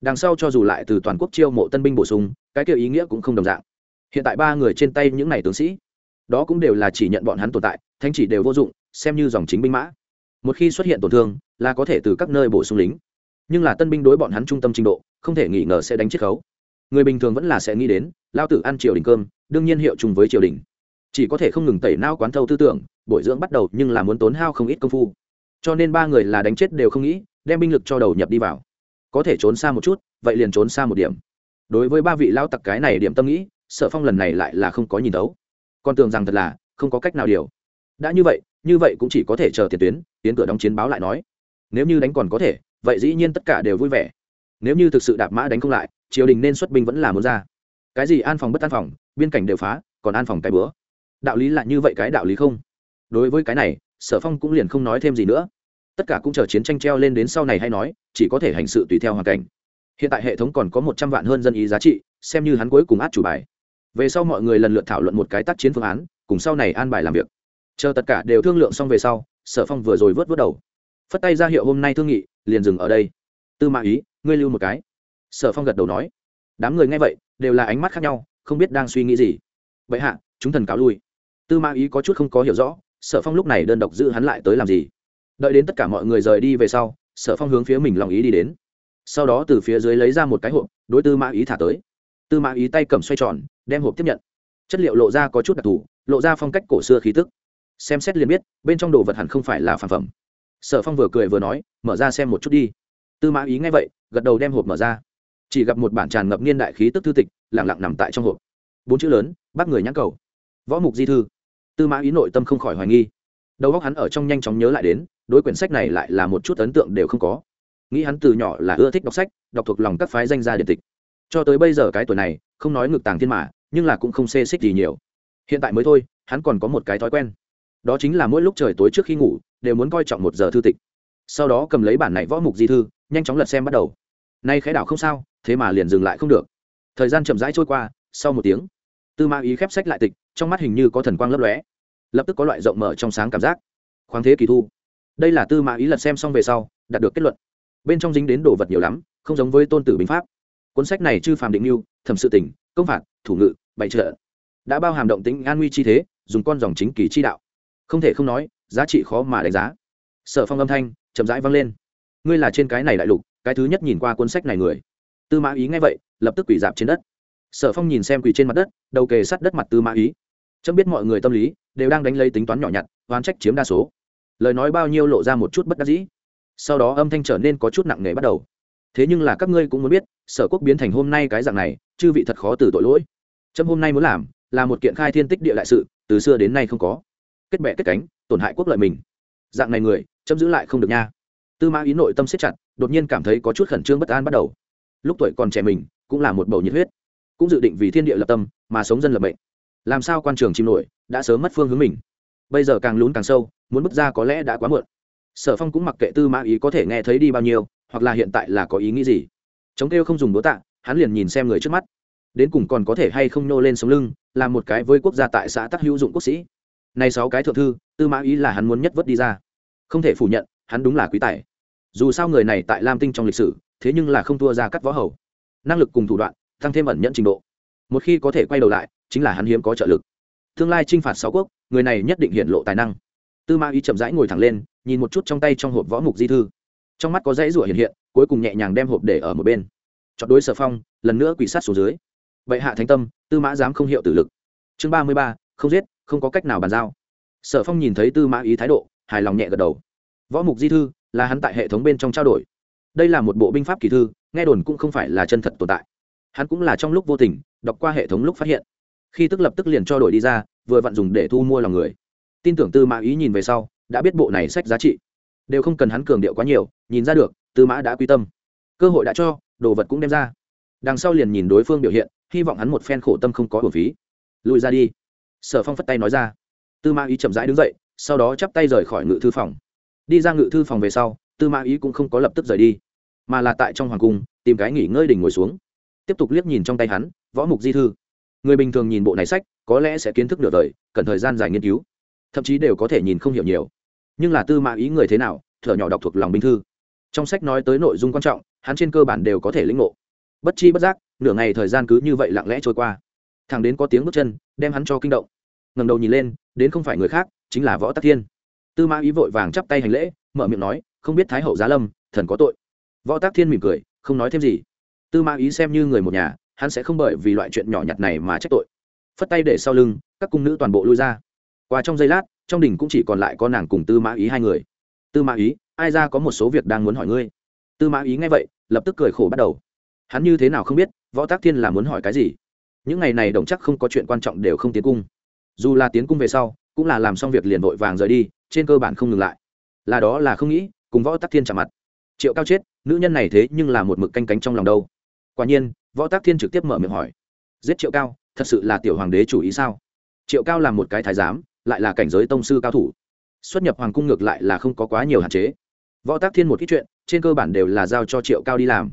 Đằng sau cho dù lại từ toàn quốc chiêu mộ tân binh bổ sung, cái kia ý nghĩa cũng không đồng dạng. Hiện tại ba người trên tay những n à y tướng sĩ, đó cũng đều là chỉ nhận bọn hắn tồn tại thanh chỉ đều vô dụng, xem như dòng chính binh mã. Một khi xuất hiện tổn thương, là có thể từ các nơi bổ sung lính nhưng là tân binh đối bọn hắn trung tâm trình độ, không thể nghi ngờ sẽ đánh chiết khấu. Người bình thường vẫn là sẽ nghĩ đến, lao tử ăn triều đình cơm, đương nhiên hiệu chung với triều đình. Chỉ có thể không ngừng tẩy nao quán thâu tư tưởng, bồi dưỡng bắt đầu nhưng là muốn tốn hao không ít công phu. Cho nên ba người là đánh chết đều không nghĩ, đem binh lực cho đầu nhập đi vào. Có thể trốn xa một chút, vậy liền trốn xa một điểm. Đối với ba vị lao tặc cái này điểm tâm nghĩ, sở phong lần này lại là không có nhìn đấu con tưởng rằng thật là, không có cách nào điều. Đã như vậy như vậy cũng chỉ có thể chờ tiền tuyến, tiến cửa đóng chiến báo lại nói. Nếu như đánh còn có thể vậy dĩ nhiên tất cả đều vui vẻ. Nếu như thực sự đạp mã đánh không lại, triều đình nên xuất binh vẫn là muốn ra. Cái gì an phòng bất an phòng, biên cảnh đều phá, còn an phòng cái bữa. Đạo lý là như vậy cái đạo lý không? Đối với cái này, sở phong cũng liền không nói thêm gì nữa. Tất cả cũng chờ chiến tranh treo lên đến sau này hay nói, chỉ có thể hành sự tùy theo hoàn cảnh. Hiện tại hệ thống còn có một trăm vạn hơn dân ý giá trị, xem như hắn cuối cùng át chủ bài. Về sau mọi người lần lượt thảo luận một cái tác chiến phương án, cùng sau này an bài làm việc. Chờ tất cả đều thương lượng xong về sau, sở phong vừa rồi vớt vớt đầu. Phất tay ra hiệu hôm nay thương nghị liền dừng ở đây. Tư mã ý, ngươi lưu một cái. Sở phong gật đầu nói. Đám người nghe vậy, đều là ánh mắt khác nhau, không biết đang suy nghĩ gì. Vậy hạ, chúng thần cáo lui. Tư mã ý có chút không có hiểu rõ, sở phong lúc này đơn độc giữ hắn lại tới làm gì? Đợi đến tất cả mọi người rời đi về sau, sở phong hướng phía mình lòng ý đi đến. Sau đó từ phía dưới lấy ra một cái hộp, đối tư mã ý thả tới. Tư mã ý tay cầm xoay tròn, đem hộp tiếp nhận. Chất liệu lộ ra có chút đặc thù, lộ ra phong cách cổ xưa khí tức. Xem xét liền biết, bên trong đồ vật hẳn không phải là phản phẩm sở phong vừa cười vừa nói, mở ra xem một chút đi. Tư mã ý nghe vậy, gật đầu đem hộp mở ra. Chỉ gặp một bản tràn ngập niên đại khí tức thư tịch lẳng lặng nằm tại trong hộp. Bốn chữ lớn, bác người nhãn cầu. Võ mục di thư. Tư mã ý nội tâm không khỏi hoài nghi. Đầu óc hắn ở trong nhanh chóng nhớ lại đến, đối quyển sách này lại là một chút ấn tượng đều không có. Nghĩ hắn từ nhỏ là ưa thích đọc sách, đọc thuộc lòng các phái danh gia điện tịch. Cho tới bây giờ cái tuổi này, không nói ngực tàng thiên mã nhưng là cũng không xê xích gì nhiều. Hiện tại mới thôi, hắn còn có một cái thói quen đó chính là mỗi lúc trời tối trước khi ngủ, đều muốn coi trọng một giờ thư tịch. Sau đó cầm lấy bản này võ mục di thư, nhanh chóng lật xem bắt đầu. Nay khái đảo không sao, thế mà liền dừng lại không được. Thời gian chậm rãi trôi qua, sau một tiếng, tư mã ý khép sách lại tịch, trong mắt hình như có thần quang lấp lóe. Lập tức có loại rộng mở trong sáng cảm giác. Khoáng thế kỳ thu. Đây là tư mã ý lật xem xong về sau, đạt được kết luận. Bên trong dính đến đồ vật nhiều lắm, không giống với tôn tử binh pháp. Cuốn sách này chư phàm định mưu thẩm sự tỉnh công phạt, thủ ngự, bày trợ. Đã bao hàm động tính an nguy chi thế, dùng con dòng chính kỳ chi đạo không thể không nói, giá trị khó mà đánh giá. Sở phong âm thanh chậm rãi vang lên. Ngươi là trên cái này đại lục, cái thứ nhất nhìn qua cuốn sách này người. Tư mã ý nghe vậy, lập tức quỳ dạp trên đất. Sở phong nhìn xem quỳ trên mặt đất, đầu kề sát đất mặt tư mã ý. Chấm biết mọi người tâm lý, đều đang đánh lấy tính toán nhỏ nhặt, oán trách chiếm đa số. Lời nói bao nhiêu lộ ra một chút bất đắc dĩ. Sau đó âm thanh trở nên có chút nặng nề bắt đầu. Thế nhưng là các ngươi cũng muốn biết, sở quốc biến thành hôm nay cái dạng này, chư vị thật khó từ tội lỗi. Chấm hôm nay muốn làm là một kiện khai thiên tích địa đại sự, từ xưa đến nay không có kết bệ kết cánh, tổn hại quốc lợi mình. Dạng này người, chấm giữ lại không được nha. Tư mã ý nội tâm siết chặt, đột nhiên cảm thấy có chút khẩn trương bất an bắt đầu. Lúc tuổi còn trẻ mình, cũng là một bầu nhiệt huyết. Cũng dự định vì thiên địa lập tâm, mà sống dân lập mệnh. Làm sao quan trường chim nổi, đã sớm mất phương hướng mình. Bây giờ càng lún càng sâu, muốn bước ra có lẽ đã quá muộn. Sở phong cũng mặc kệ tư mã ý có thể nghe thấy đi bao nhiêu, hoặc là hiện tại là có ý nghĩ gì. Chống kêu không dùng đố tạ, hắn liền nhìn xem người trước mắt. Đến cùng còn có thể hay không nhô lên sống lưng làm một cái với quốc gia tại xã tắc hữu dụng quốc sĩ nay sáu cái thượng thư, tư mã ý là hắn muốn nhất vớt đi ra. Không thể phủ nhận, hắn đúng là quý tài. Dù sao người này tại lam tinh trong lịch sử, thế nhưng là không thua ra cắt võ hầu. Năng lực cùng thủ đoạn, tăng thêm ẩn nhẫn trình độ. Một khi có thể quay đầu lại, chính là hắn hiếm có trợ lực. Tương lai t r i n h phạt sáu quốc, người này nhất định hiện lộ tài năng. Tư mã ý chậm rãi ngồi thẳng lên, nhìn một chút trong tay trong hộp võ mục di thư. Trong mắt có dãy rủa hiện hiện, cuối cùng nhẹ nhàng đem hộp để ở một bên. Chọn đối sở phong, lần nữa quỷ sát xuống dưới. Vậy hạ thánh tâm, tư mã dám không hiệu tử lực. Chương ba mươi ba, không giết không có cách nào bàn giao. Sở phong nhìn thấy tư mã ý thái độ, hài lòng nhẹ gật đầu. Võ mục di thư là hắn tại hệ thống bên trong trao đổi. Đây là một bộ binh pháp kỳ thư, nghe đồn cũng không phải là chân thật tồn tại. Hắn cũng là trong lúc vô tình, đọc qua hệ thống lúc phát hiện. Khi tức lập tức liền cho đổi đi ra, vừa vặn dùng để thu mua lòng người. Tin tưởng tư mã ý nhìn về sau, đã biết bộ này sách giá trị. Đều không cần hắn cường điệu quá nhiều, nhìn ra được, tư mã đã quy tâm. Cơ hội đã cho, đồ vật cũng đem ra. Đằng sau liền nhìn đối phương biểu hiện, hy vọng hắn một phen khổ tâm không có hồn phí. Lùi ra đi sở phong phất tay nói ra. Tư ma ý chậm rãi đứng dậy, sau đó chắp tay rời khỏi ngự thư phòng. Đi ra ngự thư phòng về sau, tư ma ý cũng không có lập tức rời đi, mà là tại trong hoàng cung, tìm cái nghỉ ngơi đỉnh ngồi xuống. Tiếp tục liếc nhìn trong tay hắn, võ mục di thư. Người bình thường nhìn bộ này sách, có lẽ sẽ kiến thức được đời, cần thời gian dài nghiên cứu. Thậm chí đều có thể nhìn không hiểu nhiều. Nhưng là tư mã ý người thế nào, thở nhỏ đọc thuộc lòng binh thư. Trong sách nói tới nội dung quan trọng, hắn trên cơ bản đều có thể lĩnh ngộ. Bất chi bất giác, nửa ngày thời gian cứ như vậy lặng lẽ trôi qua. Thằng đến có tiếng bước chân, đem hắn cho kinh động ngầm đầu nhìn lên, đến không phải người khác, chính là võ tắc thiên. Tư mã ý vội vàng chắp tay hành lễ, mở miệng nói, không biết thái hậu giá lâm, thần có tội? Võ tắc thiên mỉm cười, không nói thêm gì. Tư mã ý xem như người một nhà, hắn sẽ không bởi vì loại chuyện nhỏ nhặt này mà trách tội. Phất tay để sau lưng, các cung nữ toàn bộ lui ra. Qua trong giây lát, trong đình cũng chỉ còn lại có nàng cùng tư mã ý hai người. Tư mã ý, ai ra có một số việc đang muốn hỏi ngươi? Tư mã ý nghe vậy, lập tức cười khổ bắt đầu. Hắn như thế nào không biết, võ tác thiên là muốn hỏi cái gì? Những ngày này đồng chắc không có chuyện quan trọng đều không tiến cung dù là tiến cung về sau, cũng là làm xong việc liền vội vàng rời đi, trên cơ bản không ngừng lại. Là đó là không nghĩ, cùng võ tắc thiên chạm mặt. Triệu cao chết, nữ nhân này thế nhưng là một mực canh cánh trong lòng đâu. Quả nhiên, võ tắc thiên trực tiếp mở miệng hỏi. Giết triệu cao, thật sự là tiểu hoàng đế chủ ý sao? Triệu cao là một cái thái giám, lại là cảnh giới tông sư cao thủ. Xuất nhập hoàng cung ngược lại là không có quá nhiều hạn chế. Võ tác thiên một ít chuyện, trên cơ bản đều là giao cho triệu cao đi làm.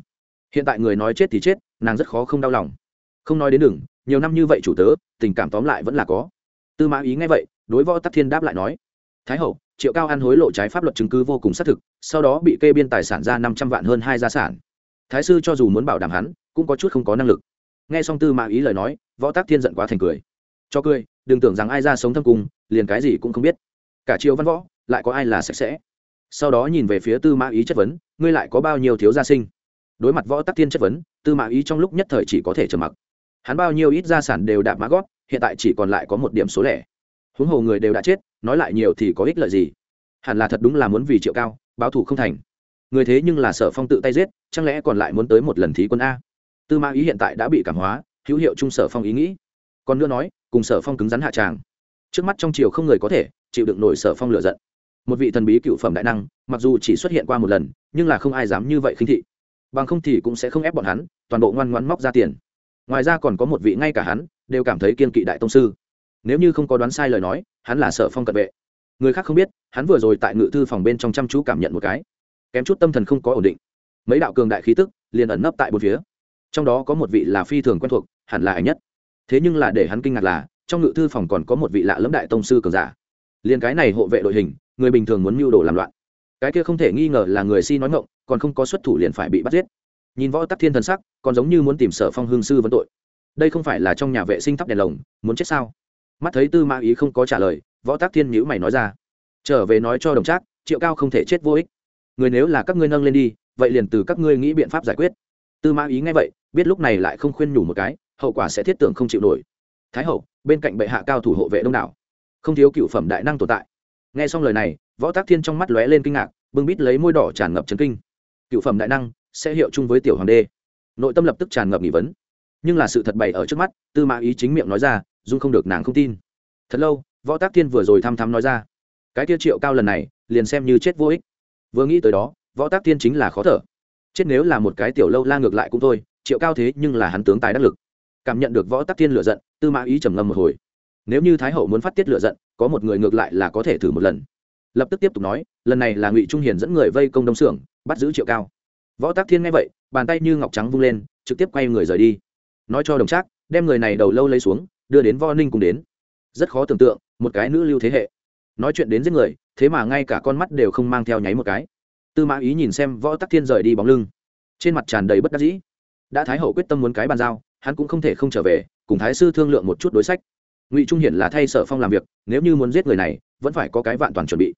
Hiện tại người nói chết thì chết, nàng rất khó không đau lòng. Không nói đến đừng, nhiều năm như vậy chủ tớ, tình cảm tóm lại vẫn là có tư mã ý nghe vậy, đối võ tắc thiên đáp lại nói, thái hậu, triệu cao ăn hối lộ trái pháp luật chứng cứ vô cùng xác thực, sau đó bị kê biên tài sản ra năm trăm vạn hơn hai gia sản. Thái sư cho dù muốn bảo đảm hắn, cũng có chút không có năng lực. Nghe xong tư mã ý lời nói, võ tác thiên giận quá thành cười. Cho cười, đừng tưởng rằng ai ra sống thâm cung, liền cái gì cũng không biết. Cả triều văn võ, lại có ai là sạch sẽ? Sau đó nhìn về phía tư mã ý chất vấn, ngươi lại có bao nhiêu thiếu gia sinh? Đối mặt võ tắc thiên chất vấn, tư mã ý trong lúc nhất thời chỉ có thể trầm mặc hắn bao nhiêu ít gia sản đều đạp mã gót, hiện tại chỉ còn lại có một điểm số lẻ. Huống hồ người đều đã chết, nói lại nhiều thì có ích lợi gì? Hẳn là thật đúng là muốn vì triệu cao, báo thù không thành. Người thế nhưng là sở phong tự tay giết, chẳng lẽ còn lại muốn tới một lần thí quân a? Tư mã ý hiện tại đã bị cảm hóa, hữu hiệu chung sở phong ý nghĩ. Còn nữa nói, cùng sở phong cứng rắn hạ tràng. Trước mắt trong triều không người có thể chịu đựng nổi sở phong lựa giận. Một vị thần bí cựu phẩm đại năng, mặc dù chỉ xuất hiện qua một lần, nhưng là không ai dám như vậy khinh thị. Bằng không thì cũng sẽ không ép bọn hắn, toàn bộ ngoan ngoan móc ra tiền ngoài ra còn có một vị ngay cả hắn đều cảm thấy kiên kỵ đại tông sư. Nếu như không có đoán sai lời nói, hắn là sở phong cận vệ. Người khác không biết, hắn vừa rồi tại ngự thư phòng bên trong chăm chú cảm nhận một cái. Kém chút tâm thần không có ổn định. Mấy đạo cường đại khí tức liền ẩn nấp tại bốn phía. Trong đó có một vị là phi thường quen thuộc, hẳn là ảnh nhất. Thế nhưng là để hắn kinh ngạc là, trong ngự thư phòng còn có một vị lạ lẫm đại tông sư cường giả. Liền cái này hộ vệ đội hình, người bình thường muốn mưu đồ làm loạn. Cái kia không thể nghi ngờ là người si nói ngộng còn không có xuất thủ liền phải bị bắt giết nhìn võ tắc thiên thần sắc, còn giống như muốn tìm sở phong hương sư vấn tội. Đây không phải là trong nhà vệ sinh thắp đèn lồng, muốn chết sao? Mắt thấy tư mã ý không có trả lời, võ tắc thiên nhữ mày nói ra. Trở về nói cho đồng trác, triệu cao không thể chết vô ích. Người nếu là các ngươi nâng lên đi, vậy liền từ các ngươi nghĩ biện pháp giải quyết. Tư mã ý nghe vậy, biết lúc này lại không khuyên nhủ một cái, hậu quả sẽ thiết tưởng không chịu nổi. Thái hậu, bên cạnh bệ hạ cao thủ hộ vệ đông đảo. Không thiếu cựu phẩm đại năng tồn tại. Nghe xong lời này, võ tác thiên trong mắt lóe lên kinh ngạc, bưng bít lấy môi đỏ tràn ngập trấn kinh. Cựu phẩm đại năng sẽ hiệu chung với tiểu hoàng đê. Nội tâm lập tức tràn ngập nghi vấn. Nhưng là sự thật bày ở trước mắt, tư mã ý chính miệng nói ra, dung không được, nàng không tin. Thật lâu, võ tác thiên vừa rồi thăm thắm nói ra, cái tiêu triệu cao lần này, liền xem như chết vô ích. Vừa nghĩ tới đó, võ tác thiên chính là khó thở. Chết nếu là một cái tiểu lâu la ngược lại cũng thôi, triệu cao thế nhưng là hắn tướng tài đắc lực. Cảm nhận được võ tác thiên lựa giận, tư mã ý trầm ngâm một hồi. Nếu như thái hậu muốn phát tiết lựa giận, có một người ngược lại là có thể thử một lần. Lập tức tiếp tục nói, lần này là ngụy trung hiền dẫn người vây công đông xưởng bắt giữ triệu cao võ tác thiên nghe vậy, bàn tay như ngọc trắng vung lên, trực tiếp quay người rời đi. Nói cho đồng trác, đem người này đầu lâu lấy xuống, đưa đến võ ninh cùng đến. Rất khó tưởng tượng, một cái nữ lưu thế hệ. Nói chuyện đến giết người, thế mà ngay cả con mắt đều không mang theo nháy một cái. Tư mã ý nhìn xem võ tắc thiên rời đi bóng lưng. Trên mặt tràn đầy bất đắc dĩ. Đã thái hậu quyết tâm muốn cái bàn giao, hắn cũng không thể không trở về, cùng thái sư thương lượng một chút đối sách. Ngụy trung hiển là thay sở phong làm việc, nếu như muốn giết người này, vẫn phải có cái vạn toàn chuẩn bị.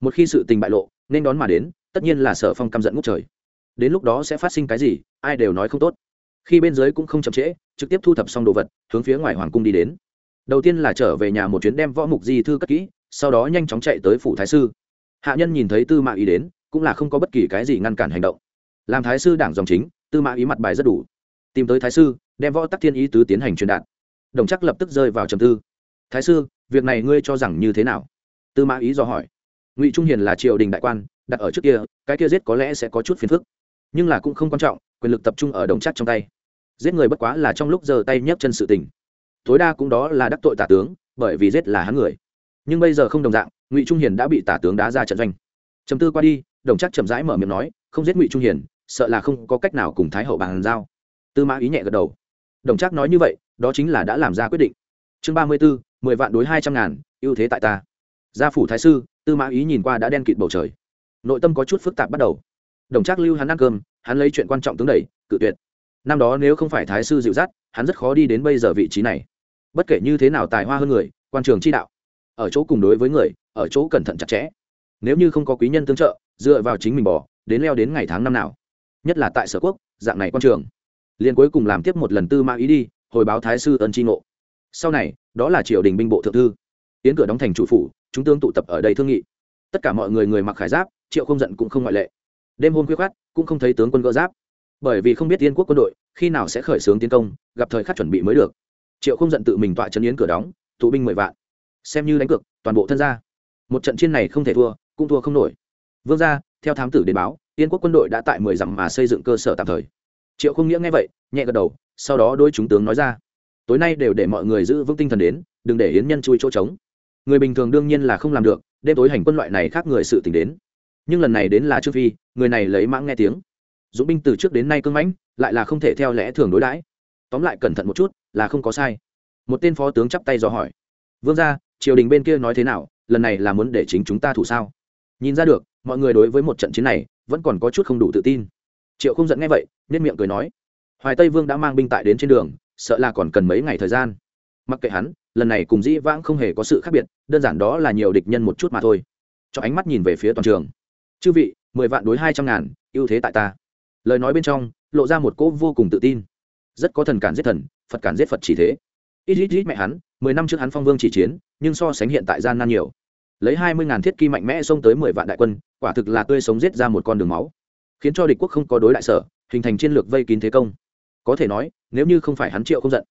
Một khi sự tình bại lộ, nên đón mà đến, tất nhiên là sở phong căm giận ngút trời đến lúc đó sẽ phát sinh cái gì, ai đều nói không tốt. Khi bên dưới cũng không chậm trễ, trực tiếp thu thập xong đồ vật, hướng phía ngoài hoàng cung đi đến. Đầu tiên là trở về nhà một chuyến đem võ mục di thư cất kỹ, sau đó nhanh chóng chạy tới phủ thái sư. Hạ nhân nhìn thấy tư mã ý đến, cũng là không có bất kỳ cái gì ngăn cản hành động. Làm thái sư đảng dòng chính, tư mã ý mặt bài rất đủ. Tìm tới thái sư, đem võ tắc thiên ý tứ tiến hành truyền đạt. Đồng chắc lập tức rơi vào trầm tư. Thái sư, việc này ngươi cho rằng như thế nào? Tư mã ý do hỏi. Ngụy trung hiền là triều đình đại quan, đặt ở trước kia, cái kia giết có lẽ sẽ có chút phiền phức nhưng là cũng không quan trọng, quyền lực tập trung ở đồng chắc trong tay. Giết người bất quá là trong lúc giơ tay nhấc chân sự tình. Tối đa cũng đó là đắc tội tả tướng, bởi vì giết là hắn người. Nhưng bây giờ không đồng dạng, ngụy trung hiền đã bị tả tướng đá ra trận doanh. Chấm tư qua đi, đồng chắc chậm rãi mở miệng nói, không giết ngụy trung hiền, sợ là không có cách nào cùng thái hậu bàn giao. Tư mã ý nhẹ gật đầu. Đồng chắc nói như vậy, đó chính là đã làm ra quyết định. Chương ba mươi b ố mười vạn đối hai trăm ngàn, ưu thế tại ta. Gia phủ thái sư, tư mã ý nhìn qua đã đen kịt bầu trời. Nội tâm có chút phức tạp bắt đầu đồng trác lưu hắn ăn cơm, hắn lấy chuyện quan trọng tướng đẩy, cự tuyệt. Năm đó nếu không phải thái sư dịu dắt, hắn rất khó đi đến bây giờ vị trí này. Bất kể như thế nào tài hoa hơn người, quan trường chi đạo, ở chỗ cùng đối với người, ở chỗ cẩn thận chặt chẽ. Nếu như không có quý nhân tương trợ, dựa vào chính mình bỏ, đến leo đến ngày tháng năm nào. Nhất là tại sở quốc, dạng này quan trường. Liền cuối cùng làm tiếp một lần tư mã ý đi, hồi báo thái sư ân tri ngộ. Sau này, đó là triều đình binh bộ thượng thư. Tiến cửa đóng thành chủ phủ, chúng tương tụ tập ở đây thương nghị. Tất cả mọi người người mặc khải giáp, triệu không giận cũng không ngoại lệ đêm hôm khuya khoát, cũng không thấy tướng quân gỡ giáp. Bởi vì không biết tiên quốc quân đội khi nào sẽ khởi xướng tiến công, gặp thời khắc chuẩn bị mới được. Triệu không giận tự mình tọa chân yến cửa đóng, tụ binh mười vạn. Xem như đánh cược, toàn bộ thân gia. Một trận chiến này không thể thua, cũng thua không nổi. Vương gia, theo thám tử đến báo tiên quốc quân đội đã tại mười dặm mà xây dựng cơ sở tạm thời. Triệu không nghĩa nghe vậy, nhẹ gật đầu, sau đó đôi chúng tướng nói ra. Tối nay đều để mọi người giữ vững tinh thần đến, đừng để yến nhân chui chỗ trống. Người bình thường đương nhiên là không làm được, đêm tối hành quân loại này khác người sự t đến. Nhưng lần này đến là trương phi người này lấy mãng nghe tiếng. Dũng binh từ trước đến nay cưng mãnh, lại là không thể theo lẽ thường đối đãi. Tóm lại cẩn thận một chút, là không có sai. Một tên phó tướng chắp tay dò hỏi. Vương ra triều đình bên kia nói thế nào? Lần này là muốn để chính chúng ta thủ sao? Nhìn ra được, mọi người đối với một trận chiến này, vẫn còn có chút không đủ tự tin. Triệu không giận nghe vậy nên miệng cười nói. Hoài tây vương đã mang binh tại đến trên đường, sợ là còn cần mấy ngày thời gian. Mặc kệ hắn, lần này cùng dĩ vãng không hề có sự khác biệt, đơn giản đó là nhiều địch nhân một chút mà thôi. Cho ánh mắt nhìn về phía toàn trường. Chư vị mười vạn đối hai trăm ngàn, ưu thế tại ta. Lời nói bên trong, lộ ra một cỗ vô cùng tự tin. Rất có thần cản giết thần, phật cản giết phật chỉ thế. Ít ít ít mẹ hắn, mười năm trước hắn phong vương chỉ chiến, nhưng so sánh hiện tại gian nan nhiều. Lấy hai mươi ngàn thiết kỳ mạnh mẽ xông tới mười vạn đại quân, quả thực là tươi sống giết ra một con đường máu. Khiến cho địch quốc không có đối đại sở, hình thành chiến lược vây kín thế công. Có thể nói, nếu như không phải hắn triệu không giận,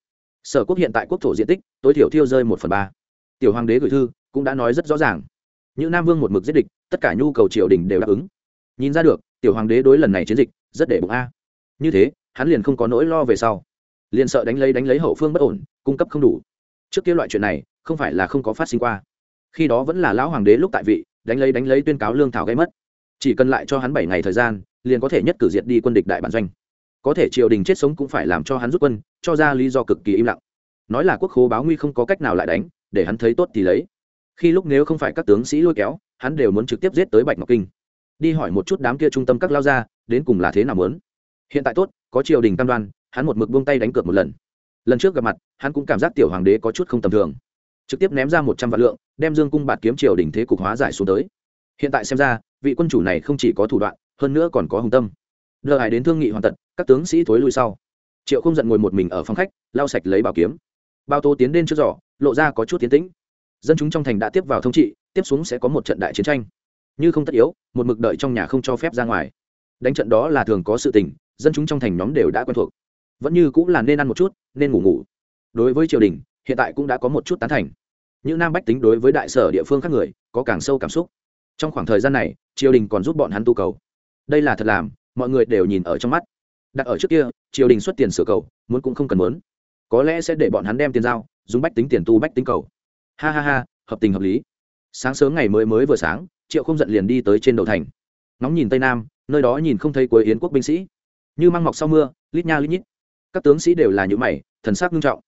sở quốc hiện tại quốc thổ diện tích, tối thiểu thiêu rơi một phần ba. Tiểu hoàng đế gửi thư cũng đã nói rất rõ ràng. Những nam vương một mực giết địch, tất cả nhu cầu triều đình đều đáp ứng nhìn ra được, tiểu hoàng đế đối lần này chiến dịch rất để bụng a. Như thế, hắn liền không có nỗi lo về sau. Liền sợ đánh lấy đánh lấy hậu phương bất ổn, cung cấp không đủ. Trước kia loại chuyện này, không phải là không có phát sinh qua. Khi đó vẫn là lão hoàng đế lúc tại vị, đánh lấy đánh lấy tuyên cáo lương thảo gây mất. Chỉ cần lại cho hắn bảy ngày thời gian, liền có thể nhất cử diệt đi quân địch đại bản doanh. Có thể triều đình chết sống cũng phải làm cho hắn rút quân, cho ra lý do cực kỳ im lặng. Nói là quốc khố báo nguy không có cách nào lại đánh, để hắn thấy tốt thì lấy. Khi lúc nếu không phải các tướng sĩ lôi kéo, hắn đều muốn trực tiếp giết tới bạch ngọc kinh đi hỏi một chút đám kia trung tâm các lao ra, đến cùng là thế nào muốn. Hiện tại tốt, có triều đình cam đoan, hắn một mực buông tay đánh cược một lần. Lần trước gặp mặt, hắn cũng cảm giác tiểu hoàng đế có chút không tầm thường. Trực tiếp ném ra một trăm vạn lượng, đem dương cung bạt kiếm triều đình thế cục hóa giải xuống tới. Hiện tại xem ra, vị quân chủ này không chỉ có thủ đoạn, hơn nữa còn có hồng tâm. Lờ hải đến thương nghị hoàn tật các tướng sĩ thối lui sau. Triệu không giận ngồi một mình ở phòng khách, lau sạch lấy bảo kiếm. Bao tô tiến lên trước giỏ, lộ ra có chút tiến tĩnh. Dân chúng trong thành đã tiếp vào thông trị, tiếp xuống sẽ có một trận đại chiến tranh như không tất yếu, một mực đợi trong nhà không cho phép ra ngoài. Đánh trận đó là thường có sự tình, dân chúng trong thành nhóm đều đã quen thuộc. Vẫn như cũng là nên ăn một chút, nên ngủ ngủ. Đối với triều đình, hiện tại cũng đã có một chút tán thành. Những nam bách tính đối với đại sở địa phương khác người, có càng sâu cảm xúc. Trong khoảng thời gian này, triều đình còn giúp bọn hắn tu cầu. Đây là thật làm, mọi người đều nhìn ở trong mắt. Đặt ở trước kia, triều đình xuất tiền sửa cầu, muốn cũng không cần muốn. Có lẽ sẽ để bọn hắn đem tiền giao, dùng bách tính tiền tu bách tính cầu. Ha ha ha, hợp tình hợp lý. Sáng sớm ngày mới mới vừa sáng triệu không giận liền đi tới trên đầu thành. Nóng nhìn tây nam, nơi đó nhìn không thấy cuối yến quốc binh sĩ. Như mang mọc sau mưa, lít nha lít nhít. Các tướng sĩ đều là những mày, thần sắc nghiêm trọng.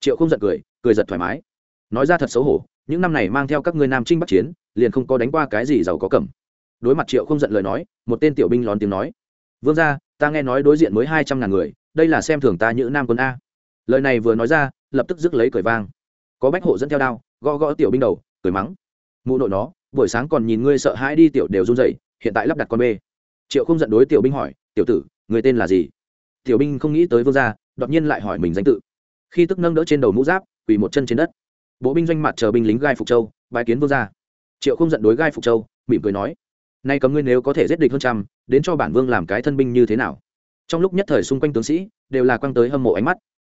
Triệu không giận cười cười giật thoải mái. Nói ra thật xấu hổ, những năm này mang theo các ngươi nam trinh bắc chiến, liền không có đánh qua cái gì giàu có cẩm. đối mặt triệu không giận lời nói, một tên tiểu binh lón tiếng nói. Vương ra ta nghe nói đối diện mới hai trăm ngàn người, đây là xem thường ta như nam quân a. Lời này vừa nói ra, lập tức rước lấy cười vang. Có bách hộ dẫn theo đao, gõ gõ tiểu binh đầu, cười mắng. Mụ nội nó buổi sáng còn nhìn ngươi sợ hãi đi tiểu đều run dậy hiện tại lắp đặt con bê. Triệu không giận đối tiểu binh hỏi, tiểu tử, người tên là gì? Tiểu binh không nghĩ tới vương gia, đột nhiên lại hỏi mình danh tự. Khi tức nâng đỡ trên đầu mũ giáp, quỳ một chân trên đất. Bộ binh doanh mặt chờ binh lính gai phục châu bài kiến vương gia. Triệu không giận đối gai phục châu, mỉm cười nói, nay cấm ngươi nếu có thể giết địch hơn trăm, đến cho bản vương làm cái thân binh như thế nào? Trong lúc nhất thời xung quanh tướng sĩ, đều là quăng tới hâm mộ ánh mắt.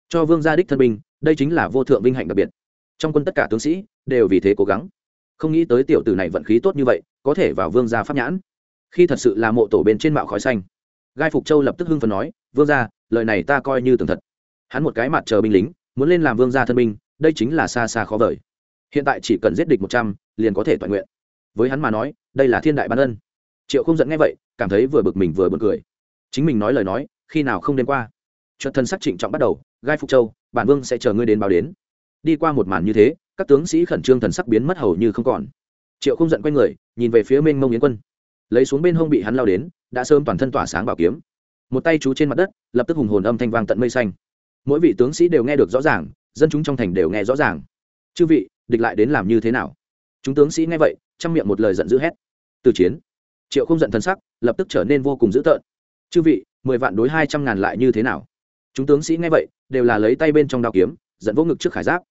Cho vương gia đích thân binh, đây chính là vô thượng vinh hạnh đặc biệt. Trong quân tất cả tướng sĩ, đều vì thế cố gắng không nghĩ tới tiểu tử này vận khí tốt như vậy, có thể vào vương gia pháp nhãn. Khi thật sự là mộ tổ bên trên mạo khói xanh. Gai phục châu lập tức hưng phần nói, vương gia, lời này ta coi như tường thật. Hắn một cái mặt chờ binh lính, muốn lên làm vương gia thân binh, đây chính là xa xa khó vời. Hiện tại chỉ cần giết địch một trăm, liền có thể toàn nguyện. Với hắn mà nói, đây là thiên đại ban ân. Triệu không giận nghe vậy, cảm thấy vừa bực mình vừa bực cười. Chính mình nói lời nói, khi nào không đêm qua? Chuột thân sắc trịnh trọng bắt đầu, gai phục châu, bản vương sẽ chờ ngươi đến báo đến. Đi qua một màn như thế các tướng sĩ khẩn trương thần sắc biến mất hầu như không còn. Triệu không giận quay người, nhìn về phía mênh mông yến quân. Lấy xuống bên hông bị hắn lao đến, đã sớm toàn thân tỏa sáng bảo kiếm. Một tay chú trên mặt đất, lập tức hùng hồn âm thanh vang tận mây xanh. Mỗi vị tướng sĩ đều nghe được rõ ràng, dân chúng trong thành đều nghe rõ ràng. Chư vị, địch lại đến làm như thế nào? Chúng tướng sĩ nghe vậy chăm miệng một lời giận dữ hét. Từ chiến. Triệu không giận thân sắc, lập tức trở nên vô cùng dữ tợn. Chư vị, mười vạn đối hai trăm ngàn lại như thế nào? Chúng tướng sĩ nghe vậy, đều là lấy tay bên trong đao kiếm dẫn vỗ ngực trước khải giáp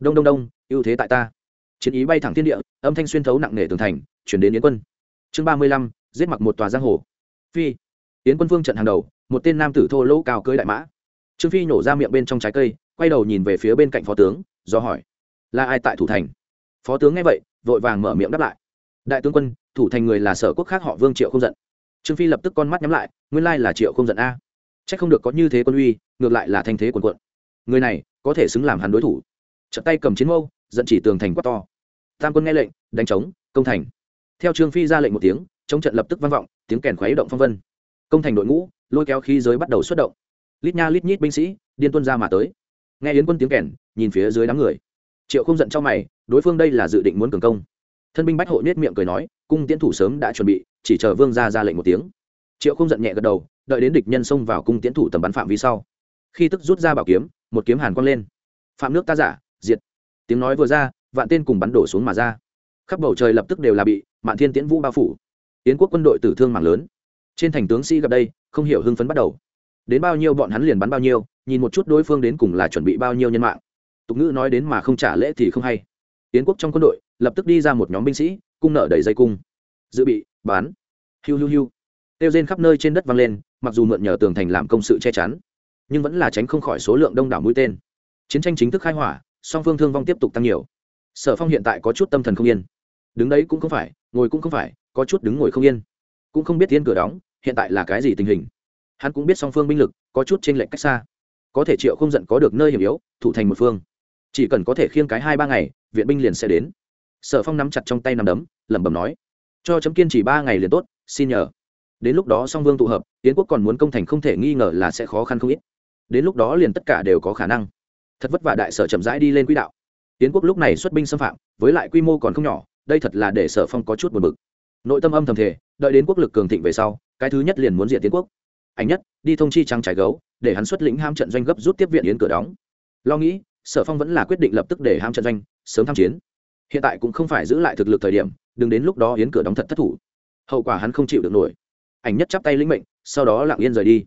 đông đông đông, ưu thế tại ta. Chiến ý bay thẳng thiên địa, âm thanh xuyên thấu nặng nề tường thành, chuyển đến yến quân. Chương ba mươi lăm, giết mặc một tòa giang hồ. Phi. Yến quân vương trận hàng đầu, một tên nam tử thô lỗ cao cưới đại mã. Trương phi nhổ ra miệng bên trong trái cây, quay đầu nhìn về phía bên cạnh phó tướng, do hỏi, là ai tại thủ thành? Phó tướng nghe vậy, vội vàng mở miệng đáp lại, đại tướng quân, thủ thành người là sở quốc khác họ vương triệu không giận. Trương phi lập tức con mắt nhắm lại, nguyên lai là triệu không giận a. C h ắ c không được có như thế quân uy, ngược lại là thanh thế quần quận. Người này có thể xứng làm hắn đối thủ chặt tay cầm chiến mâu, dẫn chỉ tường thành quát to. Tam quân nghe lệnh, đánh trống, công thành. Theo trương phi ra lệnh một tiếng, chống trận lập tức vang vọng, tiếng kèn khuấy động phong vân. Công thành đội ngũ, lôi kéo khí giới bắt đầu xuất động. Lít nha lít nhít binh sĩ, điên tuân ra mà tới. Nghe yến quân tiếng kèn, nhìn phía dưới đám người. Triệu không giận trong mày, đối phương đây là dự định muốn cường công. Thân binh bách hộ nết miệng cười nói, cung tiến thủ sớm đã chuẩn bị, chỉ chờ vương ra ra lệnh một tiếng. Triệu không giận nhẹ gật đầu, đợi đến địch nhân xông vào cung tiến thủ tầm bắn phạm vi sau. Khi tức rút ra bảo kiếm, một kiếm hàn quang lên. Phạm nước ta giả diệt. Tiếng nói vừa ra, vạn tên cùng bắn đổ xuống mà ra. Khắp bầu trời lập tức đều là bị mạn thiên tiễn vũ bao phủ. Yến quốc quân đội tử thương mạng lớn. Trên thành tướng sĩ gặp đây, không hiểu hưng phấn bắt đầu. Đến bao nhiêu bọn hắn liền bắn bao nhiêu, nhìn một chút đối phương đến cùng là chuẩn bị bao nhiêu nhân mạng. Tục ngữ nói đến mà không trả lễ thì không hay. Yến quốc trong quân đội lập tức đi ra một nhóm binh sĩ, cung nợ đầy dây cung. Dự bị, bán. Hiu hiu hiu. Tiêu rên khắp nơi trên đất vang lên, mặc dù mượn nhờ tường thành làm công sự che chắn, nhưng vẫn là tránh không khỏi số lượng đông đảo mũi tên. Chiến tranh chính thức khai hỏa song phương thương vong tiếp tục tăng nhiều. Sở phong hiện tại có chút tâm thần không yên. Đứng đấy cũng không phải, ngồi cũng không phải, có chút đứng ngồi không yên. Cũng không biết tiên cửa đóng, hiện tại là cái gì tình hình. Hắn cũng biết song phương binh lực có chút trên lệnh cách xa. Có thể triệu không giận có được nơi hiểm yếu, thủ thành một phương. Chỉ cần có thể khiêng cái hai ba ngày, viện binh liền sẽ đến. Sở phong nắm chặt trong tay nằm đấm, lẩm bẩm nói, cho chấm kiên chỉ ba ngày liền tốt, xin nhờ. Đến lúc đó song vương tụ hợp tiến quốc còn muốn công thành không thể nghi ngờ là sẽ khó khăn không ít. Đến lúc đó liền tất cả đều có khả năng thật vất vả đại sở chậm rãi đi lên quỹ đạo. Tiến quốc lúc này xuất binh xâm phạm, với lại quy mô còn không nhỏ, đây thật là để sở phong có chút buồn bực. Nội tâm âm thầm thể đợi đến quốc lực cường thịnh về sau, cái thứ nhất liền muốn diện tiến quốc. Ảnh nhất, đi thông chi trắng trái gấu, để hắn xuất lĩnh ham trận doanh gấp rút tiếp viện yến cửa đóng. Lo nghĩ, sở phong vẫn là quyết định lập tức để ham trận doanh, sớm tham chiến. Hiện tại cũng không phải giữ lại thực lực thời điểm, đừng đến lúc đó yến cửa đóng thật thất thủ. Hậu quả hắn không chịu được nổi. Ảnh nhất chắp tay lĩnh mệnh, sau đó lặng yên rời đi.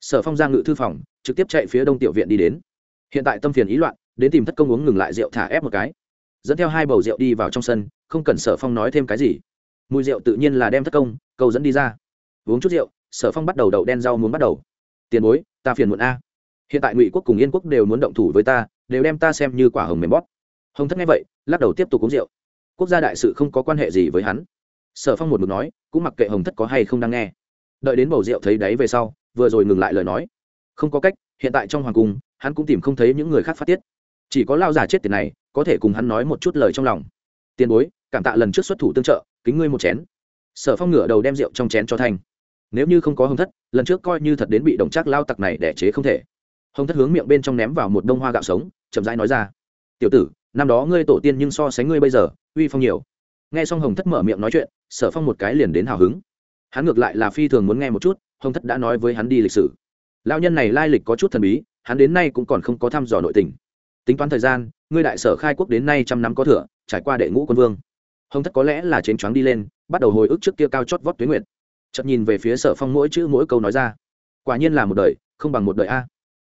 Sở phong ra ngự thư phòng, trực tiếp chạy phía đông tiểu viện đi đến hiện tại tâm phiền ý loạn, đến tìm thất công uống ngừng lại rượu thả ép một cái. Dẫn theo hai bầu rượu đi vào trong sân, không cần sở phong nói thêm cái gì. Mùi rượu tự nhiên là đem thất công, cầu dẫn đi ra. Uống chút rượu, sở phong bắt đầu đậu đen rau muốn bắt đầu. Tiền bối, ta phiền muộn a. Hiện tại ngụy quốc cùng yên quốc đều muốn động thủ với ta, đều đem ta xem như quả hồng mềm bóp. Hồng thất nghe vậy, lắc đầu tiếp tục uống rượu. Quốc gia đại sự không có quan hệ gì với hắn. Sở phong một mực nói, cũng mặc kệ hồng thất có hay không đang nghe. Đợi đến bầu rượu thấy đáy về sau, vừa rồi ngừng lại lời nói. Không có cách, hiện tại trong hoàng cung hắn cũng tìm không thấy những người khác phát tiết. Chỉ có lao già chết tiền này, có thể cùng hắn nói một chút lời trong lòng. Tiền bối, cảm tạ lần trước xuất thủ tương trợ, kính ngươi một chén. Sở phong ngửa đầu đem rượu trong chén cho thanh. Nếu như không có hồng thất, lần trước coi như thật đến bị đồng trác lao tặc này đẻ chế không thể. Hồng thất hướng miệng bên trong ném vào một đông hoa gạo sống, chậm rãi nói ra. Tiểu tử, năm đó ngươi tổ tiên nhưng so sánh ngươi bây giờ, uy phong nhiều. Nghe xong hồng thất mở miệng nói chuyện, sở phong một cái liền đến hào hứng. Hắn ngược lại là phi thường muốn nghe một chút, hồng thất đã nói với hắn đi lịch sử. Lao nhân này lai lịch có chút thần bí hắn đến nay cũng còn không có thăm dò nội tình. Tính toán thời gian, ngươi đại sở khai quốc đến nay trăm năm có thừa, trải qua đệ ngũ quân vương. Hồng thất có lẽ là chến choáng đi lên, bắt đầu hồi ức trước kia cao chót vót tuyến nguyện chợt nhìn về phía sở phong mỗi chữ mỗi câu nói ra. Quả nhiên là một đời, không bằng một đời a.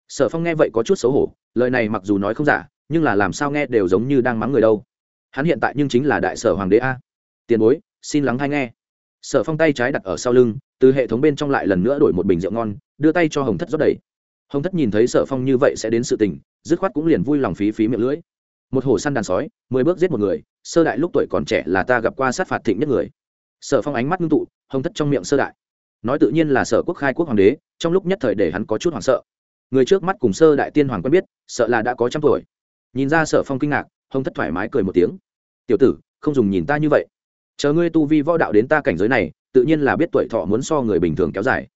Sở phong nghe vậy có chút xấu hổ, lời này mặc dù nói không giả, nhưng là làm sao nghe đều giống như đang mắng người đâu. Hắn hiện tại nhưng chính là đại sở hoàng đế a. Tiền bối, xin lắng hay nghe. Sở phong tay trái đặt ở sau lưng, từ hệ thống bên trong lại lần nữa đổi một bình rượu ngon, đưa tay cho hồng thất rót đầy hồng thất nhìn thấy sở phong như vậy sẽ đến sự tình, dứt khoát cũng liền vui lòng phí phí miệng lưỡi. Một hồ săn đàn sói, mười bước giết một người, sơ đại lúc tuổi còn trẻ là ta gặp qua sát phạt thịnh nhất người. Sở phong ánh mắt ngưng tụ, hồng thất trong miệng sơ đại. Nói tự nhiên là sở quốc khai quốc hoàng đế, trong lúc nhất thời để hắn có chút hoảng sợ. Người trước mắt cùng sơ đại tiên hoàng quen biết, sợ là đã có trăm tuổi. Nhìn ra sở phong kinh ngạc, hồng thất thoải mái cười một tiếng. Tiểu tử, không dùng nhìn ta như vậy. Chờ ngươi tu vi võ đạo đến ta cảnh giới này, tự nhiên là biết tuổi thọ muốn so người bình thường kéo dài.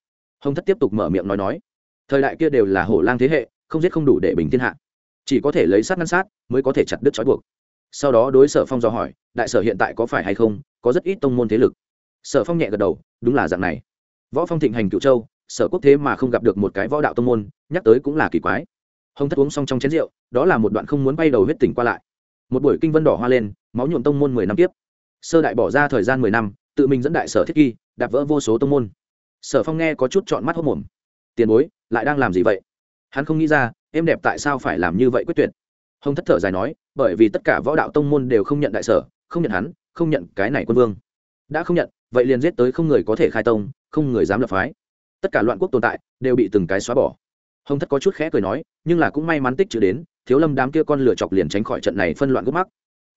Hồng thất tiếp tục mở miệng nói nói thời đại kia đều là hổ lang thế hệ, không giết không đủ để bình thiên hạ. Chỉ có thể lấy sát ngăn sát mới có thể chặt đứt trói buộc. Sau đó đối sở phong do hỏi, đại sở hiện tại có phải hay không, có rất ít tông môn thế lực? Sở phong nhẹ gật đầu, đúng là dạng này. Võ phong thịnh hành cựu châu, sở quốc thế mà không gặp được một cái võ đạo tông môn, nhắc tới cũng là kỳ quái. Hồng thất uống xong trong chén rượu, đó là một đoạn không muốn bay đầu huyết tỉnh qua lại. Một buổi kinh vân đỏ hoa lên, máu nhuộm tông môn mười năm tiếp sơ đại bỏ ra thời gian mười năm, tự mình dẫn đại sở thiết kỳ, đạp vỡ vô số tông môn. Sở phong nghe có chút chọn mắt hốc mồm tiền bối lại đang làm gì vậy? Hắn không nghĩ ra, em đẹp tại sao phải làm như vậy quyết tuyệt. Hồng thất thở dài nói, bởi vì tất cả võ đạo tông môn đều không nhận đại sở, không nhận hắn, không nhận cái này quân vương. Đã không nhận, vậy liền giết tới không người có thể khai tông, không người dám lập phái. Tất cả loạn quốc tồn tại, đều bị từng cái xóa bỏ. Hồng thất có chút khẽ cười nói, nhưng là cũng may mắn tích chữ đến, thiếu lâm đám kia con lửa chọc liền tránh khỏi trận này phân loạn gốc mắc.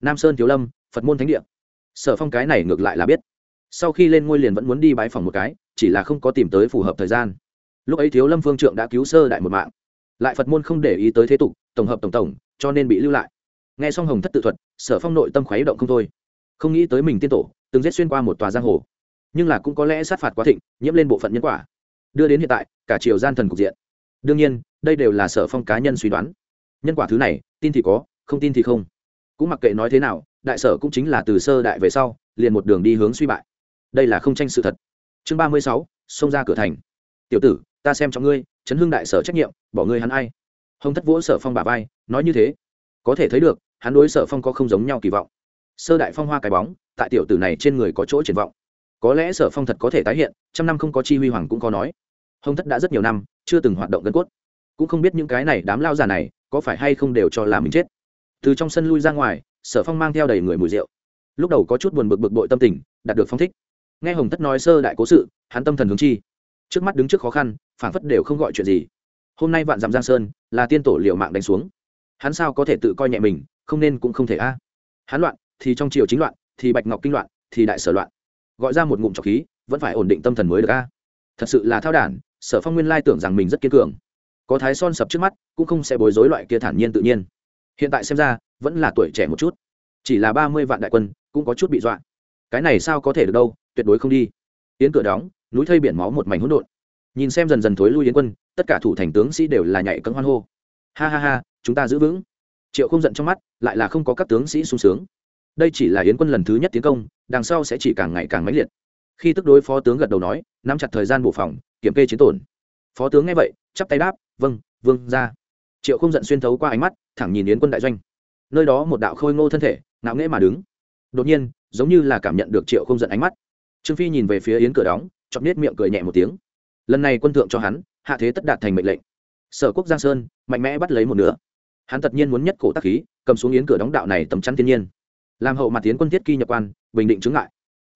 Nam sơn thiếu lâm, phật môn thánh địa. Sở phong cái này ngược lại là biết. Sau khi lên ngôi liền vẫn muốn đi bái phòng một cái, chỉ là không có tìm tới phù hợp thời gian lúc ấy thiếu lâm phương trượng đã cứu sơ đại một mạng. Lại phật môn không để ý tới thế tục, tổng hợp tổng tổng, cho nên bị lưu lại. Nghe xong hồng thất tự thuật, sở phong nội tâm khuấy động không thôi. Không nghĩ tới mình tiên tổ, từng giết xuyên qua một tòa giang hồ. Nhưng là cũng có lẽ sát phạt quá thịnh, nhiễm lên bộ phận nhân quả. Đưa đến hiện tại, cả triều gian thần cục diện. Đương nhiên, đây đều là sở phong cá nhân suy đoán. Nhân quả thứ này, tin thì có, không tin thì không. Cũng mặc kệ nói thế nào, đại sở cũng chính là từ sơ đại về sau, liền một đường đi hướng suy bại. Đây là không tranh sự thật. Chương ba mươi sáu, xông ra cửa thành. Tiểu tử ta xem cho ngươi chấn hưng đại sở trách nhiệm, bỏ ngươi hắn ai? Hồng thất vỗ sở phong bà vai, nói như thế. Có thể thấy được, hắn đối sở phong có không giống nhau kỳ vọng. Sơ đại phong hoa cái bóng, tại tiểu tử này trên người có chỗ triển vọng. Có lẽ sở phong thật có thể tái hiện, trăm năm không có chi huy hoàng cũng có nói. Hồng thất đã rất nhiều năm, chưa từng hoạt động gân cốt. Cũng không biết những cái này đám lao già này, có phải hay không đều cho là mình chết. Từ trong sân lui ra ngoài, sở phong mang theo đầy người mùi rượu. Lúc đầu có chút buồn bực bực bội tâm tình, đạt được phong thích. Nghe hồng thất nói sơ đại cố sự, hắn tâm thần hướng chi. Trước mắt đứng trước khó khăn phản phất đều không gọi chuyện gì. Hôm nay vạn dặm giang sơn, là tiên tổ liệu mạng đánh xuống. Hắn sao có thể tự coi nhẹ mình, không nên cũng không thể a. Hắn loạn, thì trong triều chính loạn, thì bạch ngọc kinh loạn, thì đại sở loạn. Gọi ra một ngụm trọc khí, vẫn phải ổn định tâm thần mới được a. Thật sự là thao đản, sở phong nguyên lai tưởng rằng mình rất kiên cường. Có thái son sập trước mắt, cũng không sẽ bối rối loại kia thản nhiên tự nhiên. Hiện tại xem ra, vẫn là tuổi trẻ một chút. Chỉ là ba mươi vạn đại quân, cũng có chút bị dọa. Cái này sao có thể được đâu, tuyệt đối không đi. Tiến cửa đóng, núi thây biển máu một mảnh hỗn độn nhìn xem dần dần thối lui yến quân, tất cả thủ thành tướng sĩ đều là nhảy cấm hoan hô. Ha ha ha, chúng ta giữ vững. Triệu không giận trong mắt, lại là không có các tướng sĩ sung sướng. Đây chỉ là yến quân lần thứ nhất tiến công, đằng sau sẽ chỉ càng ngày càng mãnh liệt. Khi tức đối phó tướng gật đầu nói, nắm chặt thời gian bộ phòng, kiểm kê chiến tổn. Phó tướng nghe vậy, chắp tay đáp vâng vương ra. Triệu không giận xuyên thấu qua ánh mắt, thẳng nhìn yến quân đại doanh. Nơi đó một đạo khôi ngô thân thể, ngạo nghễ mà đứng. Đột nhiên, giống như là cảm nhận được triệu không giận ánh mắt. Trương phi nhìn về phía yến cửa đóng, chọc nết miệng cười nhẹ một tiếng lần này quân thượng cho hắn, hạ thế tất đạt thành mệnh lệnh. Sở quốc giang sơn, mạnh mẽ bắt lấy một nửa. Hắn tất nhiên muốn nhất cổ tác khí, cầm xuống yến cửa đóng đạo này tầm chắn thiên nhiên. Làm hậu mặt tiến quân thiết kỳ nhập quan, bình định chứng lại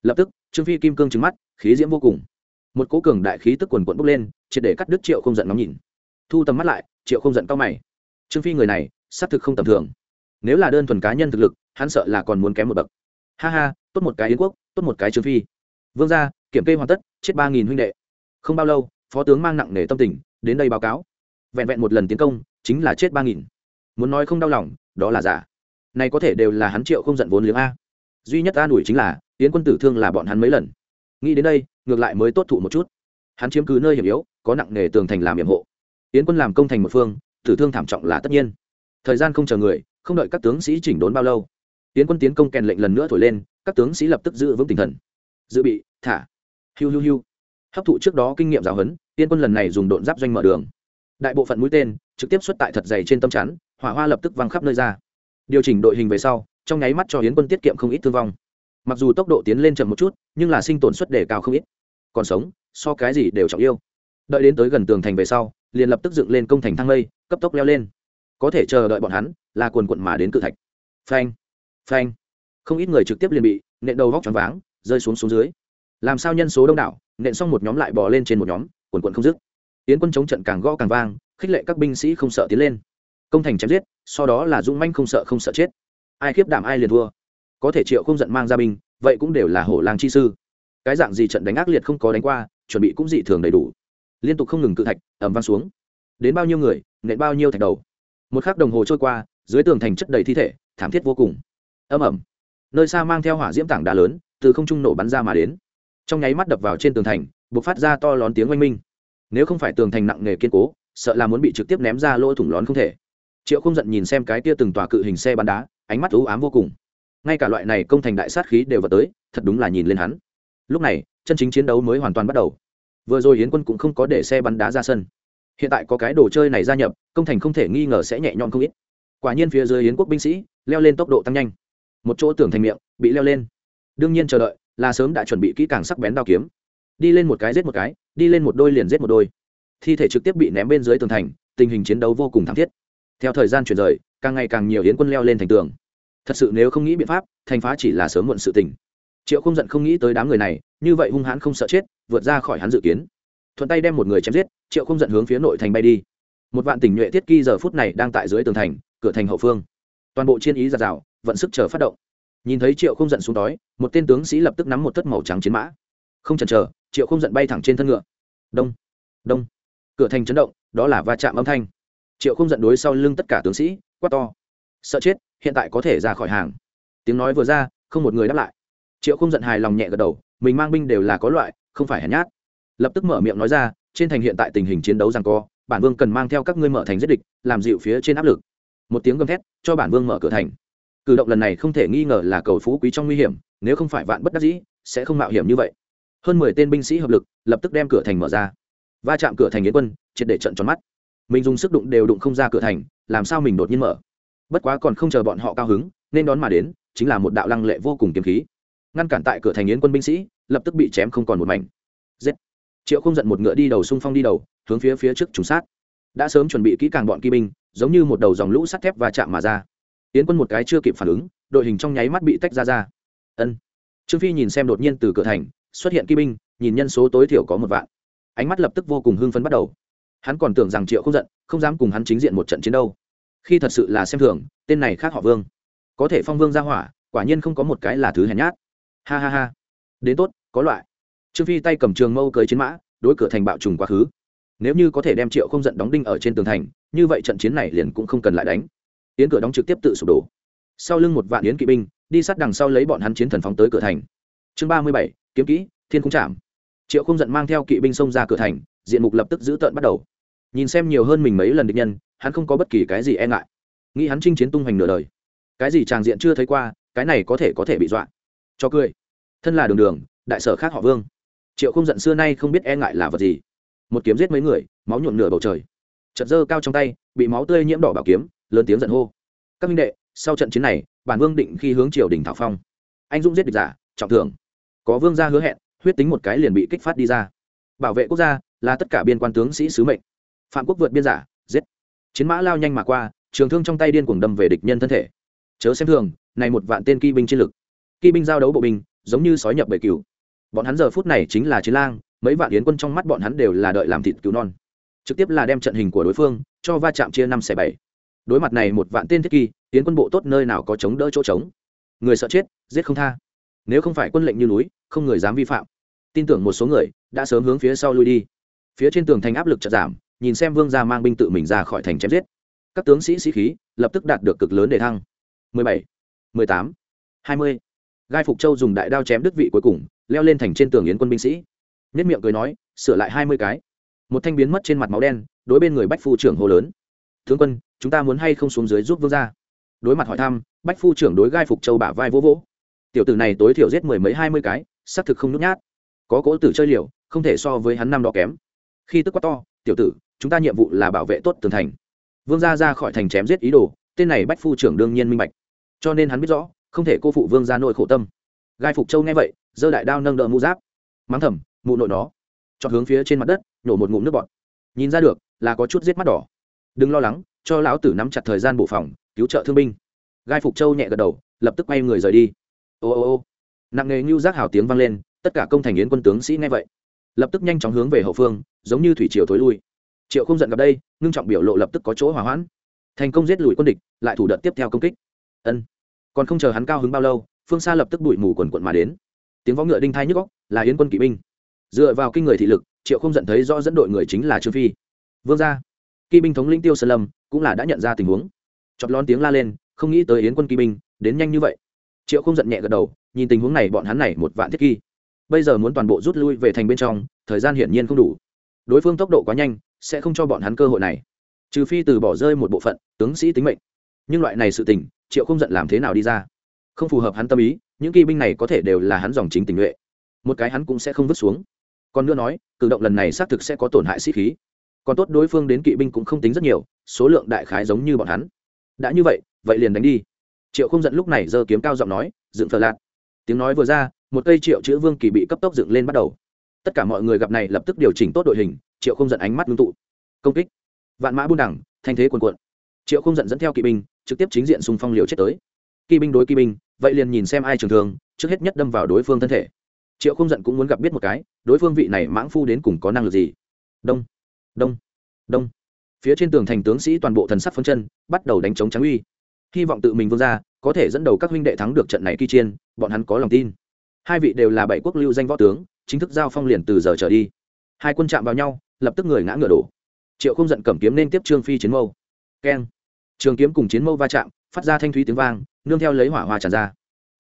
lập tức, trương phi kim cương trứng mắt, khí diễm vô cùng. Một cố cường đại khí tức quần quận bốc lên, triệt để cắt đứt triệu không giận ngắm nhìn. Thu tầm mắt lại, triệu không giận cao mày. Trương phi người này, xác thực không tầm thường. Nếu là đơn thuần cá nhân thực lực, hắn sợ là còn muốn kém một bậc. Ha ha, tốt một cái yến quốc, tốt một cái trương phi. Vương gia, kiểm kê hoàn tất, chết ba nghìn huynh đệ không bao lâu, phó tướng mang nặng nề tâm tình, đến đây báo cáo. Vẹn vẹn một lần tiến công, chính là chết ba nghìn. Muốn nói không đau lòng, đó là giả. Này có thể đều là hắn triệu không giận vốn liếng a. Duy nhất an ủi chính là tiến quân tử thương là bọn hắn mấy lần. Nghĩ đến đây, ngược lại mới tốt thụ một chút. Hắn chiếm cứ nơi hiểm yếu, có nặng nề tường thành làm hiểm hộ. Tiến quân làm công thành một phương, tử thương thảm trọng là tất nhiên. Thời gian không chờ người, không đợi các tướng sĩ chỉnh đốn bao lâu tiến quân tiến công kèn lệnh lần nữa thổi lên, các tướng sĩ lập tức giữ vững tinh thần. Dự bị, thả. Hiu hiu hiu hấp thụ trước đó kinh nghiệm giáo huấn, tiên quân lần này dùng độn giáp doanh mở đường. Đại bộ phận mũi tên trực tiếp xuất tại thật dày trên tâm chắn, hỏa hoa lập tức văng khắp nơi ra. Điều chỉnh đội hình về sau, trong nháy mắt cho hiến quân tiết kiệm không ít thương vong. Mặc dù tốc độ tiến lên chậm một chút, nhưng là sinh tồn suất đề cao không ít. Còn sống, so cái gì đều trọng yêu. Đợi đến tới gần tường thành về sau, liền lập tức dựng lên công thành thang lây cấp tốc leo lên. Có thể chờ đợi bọn hắn, là quần quận mà đến cự thạch. Phanh phanh. Không ít người trực tiếp liền bị nện đầu vóc tròn váng, rơi xuống xuống dưới. Làm sao nhân số đông đảo nện xong một nhóm lại bò lên trên một nhóm, quần quần không dứt. Tiến quân chống trận càng gõ càng vang, khích lệ các binh sĩ không sợ tiến lên. Công thành chém giết, sau đó là dũng manh không sợ không sợ chết. Ai khiếp đảm ai liền thua. Có thể triệu không giận mang ra binh, vậy cũng đều là hổ lang chi sư. Cái dạng gì trận đánh ác liệt không có đánh qua, chuẩn bị cũng dị thường đầy đủ. Liên tục không ngừng cự thạch ẩm vang xuống. Đến bao nhiêu người, nện bao nhiêu thạch đầu. Một khắc đồng hồ trôi qua, dưới tường thành chất đầy thi thể, thảm thiết vô cùng. Âm ẩm nơi xa mang theo hỏa diễm tảng đá lớn, từ không trung nổ bắn ra mà đến trong nháy mắt đập vào trên tường thành buộc phát ra to lón tiếng oanh minh. Nếu không phải tường thành nặng nề kiên cố, sợ là muốn bị trực tiếp ném ra lỗ thủng lón không thể. Triệu không giận nhìn xem cái tia từng tòa cự hình xe bắn đá, ánh mắt ú ám vô cùng. Ngay cả loại này công thành đại sát khí đều vào tới, thật đúng là nhìn lên hắn. Lúc này, chân chính chiến đấu mới hoàn toàn bắt đầu. Vừa rồi yến quân cũng không có để xe bắn đá ra sân. Hiện tại có cái đồ chơi này gia nhập, công thành không thể nghi ngờ sẽ nhẹ nhõm không ít. Quả nhiên phía dưới yến quốc binh sĩ leo lên tốc độ tăng nhanh. Một chỗ tưởng thành miệng bị leo lên. Đương nhiên chờ đợi là sớm đã chuẩn bị kỹ càng sắc bén đao kiếm. Đi lên một cái giết một cái, đi lên một đôi liền giết một đôi. Thi thể trực tiếp bị ném bên dưới tường thành, tình hình chiến đấu vô cùng thảm thiết. Theo thời gian chuyển rời, càng ngày càng nhiều yến quân leo lên thành tường. Thật sự nếu không nghĩ biện pháp, thành phá chỉ là sớm muộn sự tình. Triệu không giận không nghĩ tới đám người này, như vậy hung hãn không sợ chết, vượt ra khỏi hắn dự kiến. Thuận tay đem một người chém giết, triệu không giận hướng phía nội thành bay đi. Một vạn tỉnh nhuệ thiết kỳ giờ phút này đang tại dưới tường thành, cửa thành hậu phương. Toàn bộ chiên ý giạt rào, vận sức chờ phát động nhìn thấy triệu không giận xuống đói, một tên tướng sĩ lập tức nắm một thất màu trắng chiến mã. Không chần chờ, triệu không giận bay thẳng trên thân ngựa. Đông đông. Cửa thành chấn động, đó là va chạm âm thanh. Triệu không giận đối sau lưng tất cả tướng sĩ, quát to. Sợ chết, hiện tại có thể ra khỏi hàng. Tiếng nói vừa ra, không một người đáp lại. Triệu không giận hài lòng nhẹ gật đầu, mình mang binh đều là có loại, không phải hèn nhát. Lập tức mở miệng nói ra, trên thành hiện tại tình hình chiến đấu rằng co, bản vương cần mang theo các ngươi mở thành giết địch, làm dịu phía trên áp lực. Một tiếng gầm thét, cho bản vương mở cửa thành cử động lần này không thể nghi ngờ là cầu phú quý trong nguy hiểm, nếu không phải vạn bất đắc dĩ, sẽ không mạo hiểm như vậy. Hơn mười tên binh sĩ hợp lực, lập tức đem cửa thành mở ra. Va chạm cửa thành yến quân, triệt để trận tròn mắt. Mình dùng sức đụng đều đụng không ra cửa thành, làm sao mình đột nhiên mở? Bất quá còn không chờ bọn họ cao hứng, nên đón mà đến, chính là một đạo lăng lệ vô cùng kiếm khí. Ngăn cản tại cửa thành yến quân binh sĩ, lập tức bị chém không còn một mảnh. Giết! Triệu không giận một ngựa đi đầu xung phong đi đầu, hướng phía phía trước trùng sát. Đã sớm chuẩn bị kỹ càng bọn kỵ binh, giống như một đầu dòng lũ sắt thép và chạm mà ra yến quân một cái chưa kịp phản ứng, đội hình trong nháy mắt bị tách ra ra. Ân. Trương phi nhìn xem đột nhiên từ cửa thành, xuất hiện kỵ binh, nhìn nhân số tối thiểu có một vạn. Ánh mắt lập tức vô cùng hưng phấn bắt đầu. Hắn còn tưởng rằng triệu không giận không dám cùng hắn chính diện một trận chiến đâu. Khi thật sự là xem thường, tên này khác họ vương. Có thể phong vương ra hỏa, quả nhiên không có một cái là thứ hèn nhát. Ha ha ha. Đến tốt, có loại. Trương phi tay cầm trường mâu cưới chiến mã, đối cửa thành bạo trùng quá khứ. Nếu như có thể đem triệu không giận đóng đinh ở trên tường thành, như vậy trận chiến này liền cũng không cần lại đánh yến cửa đóng trực tiếp tự sụp đổ. Sau lưng một vạn yến kỵ binh, đi sát đằng sau lấy bọn hắn chiến thần phóng tới cửa thành. Chương ba mươi bảy, kiếm kỹ, thiên cung chạm triệu không giận mang theo kỵ binh xông ra cửa thành, diện mục lập tức giữ tợn bắt đầu. Nhìn xem nhiều hơn mình mấy lần địch nhân, hắn không có bất kỳ cái gì e ngại. Nghĩ hắn chinh chiến tung hoành nửa đời. Cái gì tràng diện chưa thấy qua, cái này có thể có thể bị dọa. Cho cười. Thân là đường đường, đại sở khác họ vương. Triệu không giận xưa nay không biết e ngại là vật gì. Một kiếm giết mấy người, máu nhuộm nửa bầu trời. Trận dơ cao trong tay, bị máu tươi nhiễm đỏ bảo kiếm lớn tiếng giận hô. Các minh đệ, sau trận chiến này, bản vương định khi hướng triều đình thảo phong. Anh dũng giết địch giả, trọng thưởng. Có vương gia hứa hẹn, huyết tính một cái liền bị kích phát đi ra. Bảo vệ quốc gia là tất cả biên quan tướng sĩ sứ mệnh. Phạm quốc vượt biên giả, giết. Chiến mã lao nhanh mà qua, trường thương trong tay điên cuồng đâm về địch nhân thân thể. Chớ xem thường, này một vạn tên kỵ binh chiến lực. Kỵ binh giao đấu bộ binh, giống như sói nhập bầy cừu. Bọn hắn giờ phút này chính là chiến lang, mấy vạn yến quân trong mắt bọn hắn đều là đợi làm thịt cứu non. Trực tiếp là đem trận hình của đối phương cho va chạm chia năm xẻ bảy đối mặt này một vạn tên thiết kỳ tiến quân bộ tốt nơi nào có chống đỡ chỗ trống. Người sợ chết giết không tha. Nếu không phải quân lệnh như núi không người dám vi phạm. Tin tưởng một số người đã sớm hướng phía sau lui đi. Phía trên tường thành áp lực chật giảm nhìn xem vương gia mang binh tự mình ra khỏi thành chém giết. Các tướng sĩ sĩ khí lập tức đạt được cực lớn để thăng. 17, 18, 20. gai phục châu dùng đại đao chém đứt vị cuối cùng leo lên thành trên tường yến quân binh sĩ. Nhất miệng cười nói sửa lại hai mươi cái. Một thanh biến mất trên mặt máu đen đối bên người bách phu trưởng hô lớn tướng quân, chúng ta muốn hay không xuống dưới giúp vương gia? Đối mặt hỏi thăm, bách phu trưởng đối gai phục châu bả vai vỗ vỗ. Tiểu tử này tối thiểu giết mười mấy hai mươi cái, xác thực không nhút nhát. Có cỗ tử chơi liều, không thể so với hắn năm đó kém. Khi tức quá to, tiểu tử, chúng ta nhiệm vụ là bảo vệ tốt tường thành. Vương gia ra khỏi thành chém giết ý đồ, tên này bách phu trưởng đương nhiên minh bạch. Cho nên hắn biết rõ, không thể cô phụ vương gia nội khổ tâm. Gai phục châu nghe vậy, giơ đại đao nâng đỡ mũ giáp. Mắng thầm, mụ nội nó. Chọn hướng phía trên mặt đất nhổ một ngụm nước bọt. Nhìn ra được, là có chút giết mắt đỏ đừng lo lắng, cho lão tử nắm chặt thời gian bộ phòng, cứu trợ thương binh. Gai phục châu nhẹ gật đầu, lập tức quay người rời đi. Ô ô ô. Nặng nề như giác hào tiếng vang lên, tất cả công thành yến quân tướng sĩ nghe vậy, lập tức nhanh chóng hướng về hậu phương, giống như thủy triều thối lui. Triệu không giận gặp đây, ngưng trọng biểu lộ lập tức có chỗ hỏa hoãn. Thành công giết lùi quân địch, lại thủ đợt tiếp theo công kích. Ân. Còn không chờ hắn cao hứng bao lâu, phương xa lập tức bụi mù quần quận mà đến. Tiếng võ ngựa đinh thai nhức góc là yến quân kỵ binh. Dựa vào kinh người thị lực, triệu không giận thấy rõ dẫn đội người chính là trương phi. Vương gia kỵ binh thống lĩnh tiêu sơn lâm cũng là đã nhận ra tình huống. Chọt lon tiếng la lên, không nghĩ tới yến quân kỵ binh đến nhanh như vậy. Triệu không giận nhẹ gật đầu, nhìn tình huống này bọn hắn này một vạn thiết kỳ bây giờ muốn toàn bộ rút lui về thành bên trong, thời gian hiển nhiên không đủ. Đối phương tốc độ quá nhanh, sẽ không cho bọn hắn cơ hội này. Trừ phi từ bỏ rơi một bộ phận tướng sĩ tính mệnh. Nhưng loại này sự tình, triệu không giận làm thế nào đi ra? Không phù hợp hắn tâm ý, những kỵ binh này có thể đều là hắn dòng chính tình nhuệ một cái hắn cũng sẽ không vứt xuống. Còn nữa nói, cử động lần này xác thực sẽ có tổn hại sĩ khí còn tốt đối phương đến kỵ binh cũng không tính rất nhiều, số lượng đại khái giống như bọn hắn. Đã như vậy vậy liền đánh đi. Triệu không giận lúc này giơ kiếm cao giọng nói, dựng phờ lạc tiếng nói vừa ra, một cây triệu chữ vương kỳ bị cấp tốc dựng lên bắt đầu. Tất cả mọi người gặp này lập tức điều chỉnh tốt đội hình, triệu không giận ánh mắt ngưng tụ. Công kích. Vạn mã buôn đẳng, thanh thế quần quận triệu không giận dẫn theo kỵ binh, trực tiếp chính diện xung phong liều chết tới. Kỵ binh đối kỵ binh, vậy liền nhìn xem ai trường thường, trước hết nhất đâm vào đối phương thân thể. Triệu không giận cũng muốn gặp biết một cái, đối phương vị này mãng phu đến cùng có năng lực gì. Đông đông. Đông. Phía trên tường thành tướng sĩ toàn bộ thần sắc phân chân, bắt đầu đánh chống trắng uy. Hy vọng tự mình vương ra, có thể dẫn đầu các huynh đệ thắng được trận này kỳ chiên bọn hắn có lòng tin. Hai vị đều là bảy quốc lưu danh võ tướng, chính thức giao phong liền từ giờ trở đi. Hai quân chạm vào nhau, lập tức người ngã ngựa đổ. Triệu không giận cầm kiếm nên tiếp trương phi chiến mâu. Keng. Trường kiếm cùng chiến mâu va chạm, phát ra thanh thúy tiếng vang, nương theo lấy hỏa hoa tràn ra.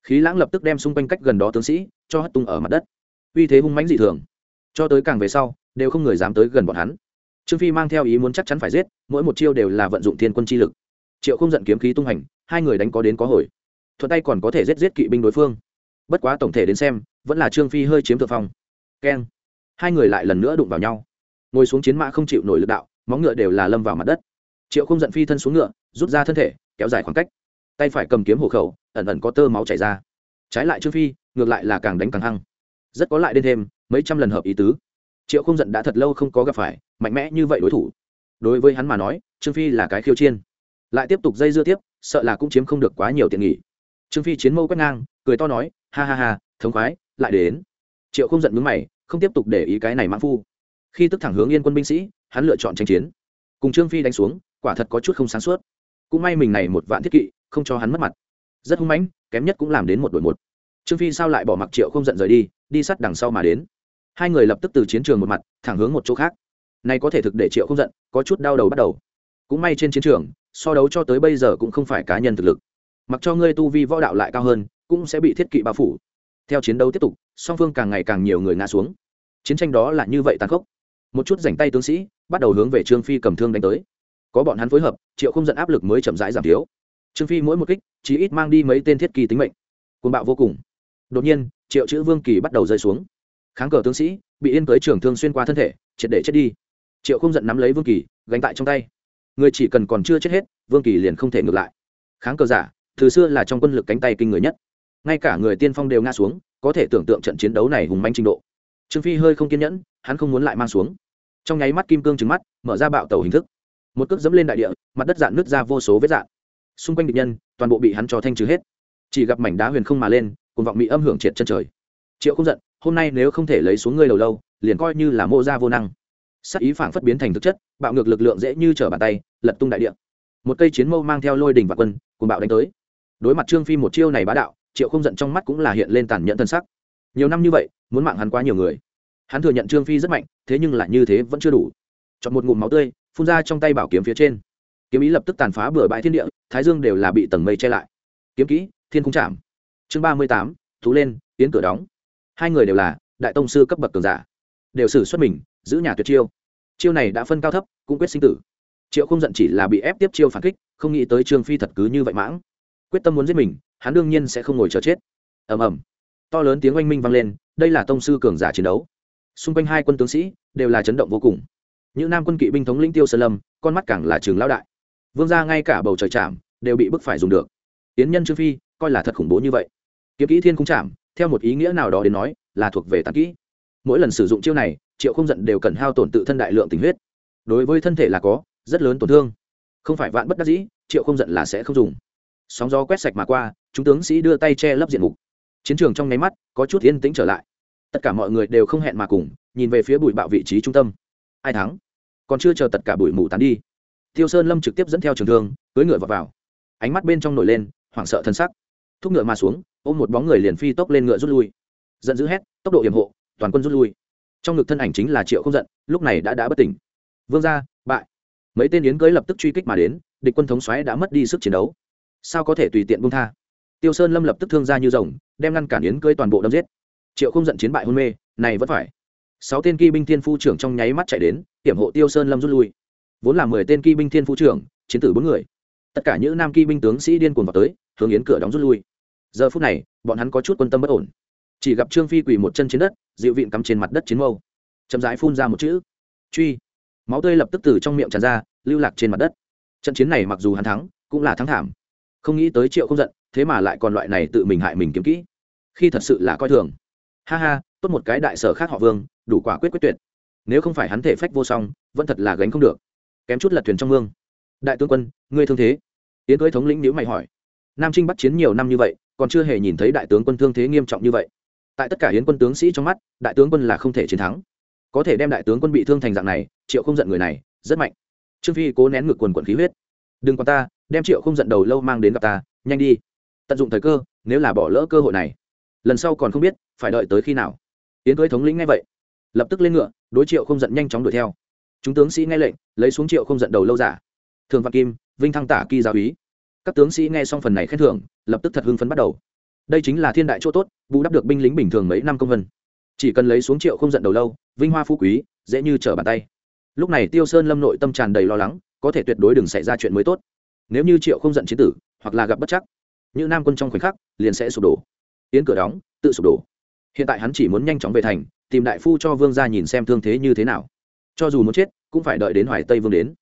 Khí lãng lập tức đem xung quanh cách gần đó tướng sĩ, cho hất tung ở mặt đất. Uy thế hung mãnh dị thường. Cho tới càng về sau, đều không người dám tới gần bọn hắn trương phi mang theo ý muốn chắc chắn phải giết, mỗi một chiêu đều là vận dụng thiên quân chi lực. Triệu không giận kiếm khí tung hành, hai người đánh có đến có hồi. Thuận tay còn có thể giết giết kỵ binh đối phương. Bất quá tổng thể đến xem, vẫn là trương phi hơi chiếm thượng phong. Keng. Hai người lại lần nữa đụng vào nhau. Ngồi xuống chiến mã không chịu nổi lực đạo, móng ngựa đều là lâm vào mặt đất. Triệu không giận phi thân xuống ngựa, rút ra thân thể, kéo dài khoảng cách. Tay phải cầm kiếm hộ khẩu, ẩn ẩn có tơ máu chảy ra. Trái lại trương phi, ngược lại là càng đánh càng hăng. Rất có lại đến thêm, mấy trăm lần hợp ý tứ triệu không giận đã thật lâu không có gặp phải, mạnh mẽ như vậy đối thủ. Đối với hắn mà nói, trương phi là cái khiêu chiên lại tiếp tục dây dưa tiếp, sợ là cũng chiếm không được quá nhiều tiện nghỉ trương phi chiến mâu quét ngang, cười to nói, ha ha ha, thống khoái, lại đến. Triệu không giận mướn mày, không tiếp tục để ý cái này mãn phu. Khi tức thẳng hướng yên quân binh sĩ, hắn lựa chọn tranh chiến. Cùng trương phi đánh xuống, quả thật có chút không sáng suốt. Cũng may mình này một vạn thiết kỵ, không cho hắn mất mặt. Rất hung mãnh, kém nhất cũng làm đến một đội một. Trương phi sao lại bỏ mặc triệu không giận rời đi đi sát đằng sau mà đến hai người lập tức từ chiến trường một mặt, thẳng hướng một chỗ khác. Này có thể thực để triệu không giận có chút đau đầu bắt đầu. Cũng may trên chiến trường, so đấu cho tới bây giờ cũng không phải cá nhân thực lực. Mặc cho ngươi tu vi võ đạo lại cao hơn, cũng sẽ bị thiết kỵ bao phủ. Theo chiến đấu tiếp tục, song phương càng ngày càng nhiều người ngã xuống. Chiến tranh đó là như vậy tàn khốc. Một chút rảnh tay tướng sĩ, bắt đầu hướng về trương phi cầm thương đánh tới. Có bọn hắn phối hợp, triệu không giận áp lực mới chậm rãi giảm thiếu. Trương phi mỗi một kích chỉ ít mang đi mấy tên thiết kỳ tính mệnh. Côn bạo vô cùng. Đột nhiên, triệu chữ vương kỳ bắt đầu rơi xuống kháng cờ tướng sĩ, bị yên tới trường thương xuyên qua thân thể, triệt để chết đi. Triệu không giận nắm lấy vương kỳ, gánh tại trong tay. Người chỉ cần còn chưa chết hết, vương kỳ liền không thể ngược lại. Kháng cờ giả, từ xưa là trong quân lực cánh tay kinh người nhất. Ngay cả người tiên phong đều ngã xuống, có thể tưởng tượng trận chiến đấu này hùng manh trình độ. Trương phi hơi không kiên nhẫn, hắn không muốn lại mang xuống. Trong nháy mắt kim cương trứng mắt, mở ra bạo tàu hình thức. Một cước dẫm lên đại địa, mặt đất dạn nước ra vô số vết dạn. Xung quanh địch nhân, toàn bộ bị hắn cho thanh trừ hết. Chỉ gặp mảnh đá huyền không mà lên cùng vọng bị âm hưởng triệt chân trời triệu không giận, hôm nay nếu không thể lấy xuống ngươi đầu lâu, liền coi như là mô gia vô năng. Sắc ý phảng phất biến thành thực chất, bạo ngược lực lượng dễ như trở bàn tay, lật tung đại địa. Một cây chiến mâu mang theo lôi đình và quân cùng bạo đánh tới. Đối mặt trương phi một chiêu này bá đạo, triệu không giận trong mắt cũng là hiện lên tàn nhẫn thân sắc. Nhiều năm như vậy, muốn mạng hắn quá nhiều người. Hắn thừa nhận trương phi rất mạnh, thế nhưng lại như thế vẫn chưa đủ. Chọn một ngụm máu tươi, phun ra trong tay bảo kiếm phía trên. Kiếm ý lập tức tàn phá bừa bãi thiên địa, thái dương đều là bị tầng mây che lại. Kiếm kỹ, thiên cung chạm. Chương ba mươi tám, thú lên, tiến cửa đóng hai người đều là đại tông sư cấp bậc cường giả. Đều xử xuất mình, giữ nhà tuyệt chiêu. Chiêu này đã phân cao thấp, cũng quyết sinh tử. Triệu không giận chỉ là bị ép tiếp chiêu phản kích, không nghĩ tới trương phi thật cứ như vậy mãng. Quyết tâm muốn giết mình, hắn đương nhiên sẽ không ngồi chờ chết. Ầm ầm. To lớn tiếng oanh minh vang lên, đây là tông sư cường giả chiến đấu. Xung quanh hai quân tướng sĩ đều là chấn động vô cùng. Những nam quân kỵ binh thống lĩnh tiêu sơn lâm, con mắt càng là trường lão đại. Vương gia ngay cả bầu trời chạm đều bị bức phải dùng được. Tiến nhân trương phi, coi là thật khủng bố như vậy. Kiếm kỹ thiên cũng chạm theo một ý nghĩa nào đó đến nói là thuộc về tàn kỹ. Mỗi lần sử dụng chiêu này triệu không giận đều cần hao tổn tự thân đại lượng tình huyết. Đối với thân thể là có rất lớn tổn thương. Không phải vạn bất đắc dĩ triệu không giận là sẽ không dùng. Sóng gió quét sạch mà qua chúng tướng sĩ đưa tay che lấp diện mục. Chiến trường trong nháy mắt có chút yên tĩnh trở lại. Tất cả mọi người đều không hẹn mà cùng nhìn về phía bụi bạo vị trí trung tâm. Ai thắng? Còn chưa chờ tất cả bụi mù tán đi. Tiêu sơn lâm trực tiếp dẫn theo trường thương cưới ngựa vào, vào. Ánh mắt bên trong nổi lên hoảng sợ thân sắc. Thúc ngựa mà xuống ôm một bóng người liền phi tốc lên ngựa rút lui. Giận dữ hét, tốc độ hiểm hộ, toàn quân rút lui. Trong ngực thân ảnh chính là triệu không giận, lúc này đã đã bất tỉnh. Vương ra bại. Mấy tên yến cưới lập tức truy kích mà đến, địch quân thống xoáy đã mất đi sức chiến đấu. Sao có thể tùy tiện bung tha? Tiêu sơn lâm lập tức thương ra như rồng, đem ngăn cản yến cưới toàn bộ đâm giết. Triệu không giận chiến bại hôn mê, này vẫn phải. Sáu tên kỵ binh thiên phu trưởng trong nháy mắt chạy đến, hiểm hộ tiêu sơn lâm rút lui. Vốn là mười tên kỵ binh thiên phu trưởng, chiến tử bốn người. Tất cả những nam kỵ binh tướng sĩ điên cuồng vào tới, hướng yến cửa đóng rút lui giờ phút này, bọn hắn có chút quân tâm bất ổn. Chỉ gặp trương phi quỳ một chân trên đất, dịu vịn cắm trên mặt đất chiến mâu. Chậm rãi phun ra một chữ, truy. Máu tươi lập tức từ trong miệng tràn ra, lưu lạc trên mặt đất. Trận chiến này mặc dù hắn thắng, cũng là thắng thảm. Không nghĩ tới triệu không giận, thế mà lại còn loại này tự mình hại mình kiếm kỹ. Khi thật sự là coi thường. Ha ha, tốt một cái đại sở khác họ vương, đủ quả quyết quyết tuyệt. Nếu không phải hắn thể phách vô song, vẫn thật là gánh không được. Kém chút lật thuyền trong mương. Đại tướng quân, ngươi thương thế? Tiến cưới thống lĩnh nếu mày hỏi. Nam trinh bắt chiến nhiều năm như vậy còn chưa hề nhìn thấy đại tướng quân thương thế nghiêm trọng như vậy. Tại tất cả hiến quân tướng sĩ trong mắt, đại tướng quân là không thể chiến thắng. Có thể đem đại tướng quân bị thương thành dạng này, triệu không giận người này, rất mạnh. Trương phi cố nén ngực quần quận khí huyết. Đừng còn ta, đem triệu không giận đầu lâu mang đến gặp ta, nhanh đi. Tận dụng thời cơ, nếu là bỏ lỡ cơ hội này. Lần sau còn không biết, phải đợi tới khi nào. Yến thuế thống lĩnh ngay vậy, lập tức lên ngựa, đối triệu không giận nhanh chóng đuổi theo. Chúng tướng sĩ nghe lệnh, lấy xuống triệu không giận đầu lâu giả. Thường văn kim, vinh thăng tả kỳ giáo úy các tướng sĩ nghe xong phần này khen thưởng, lập tức thật hưng phấn bắt đầu. Đây chính là thiên đại chỗ tốt, bù đắp được binh lính bình thường mấy năm công vân. Chỉ cần lấy xuống triệu không giận đầu lâu, vinh hoa phú quý, dễ như trở bàn tay. Lúc này tiêu sơn lâm nội tâm tràn đầy lo lắng, có thể tuyệt đối đừng xảy ra chuyện mới tốt. Nếu như triệu không giận chiến tử, hoặc là gặp bất chắc như nam quân trong khoảnh khắc, liền sẽ sụp đổ. Tiến cửa đóng, tự sụp đổ. Hiện tại hắn chỉ muốn nhanh chóng về thành, tìm đại phu cho vương ra nhìn xem thương thế như thế nào. Cho dù muốn chết, cũng phải đợi đến hoài tây vương đến.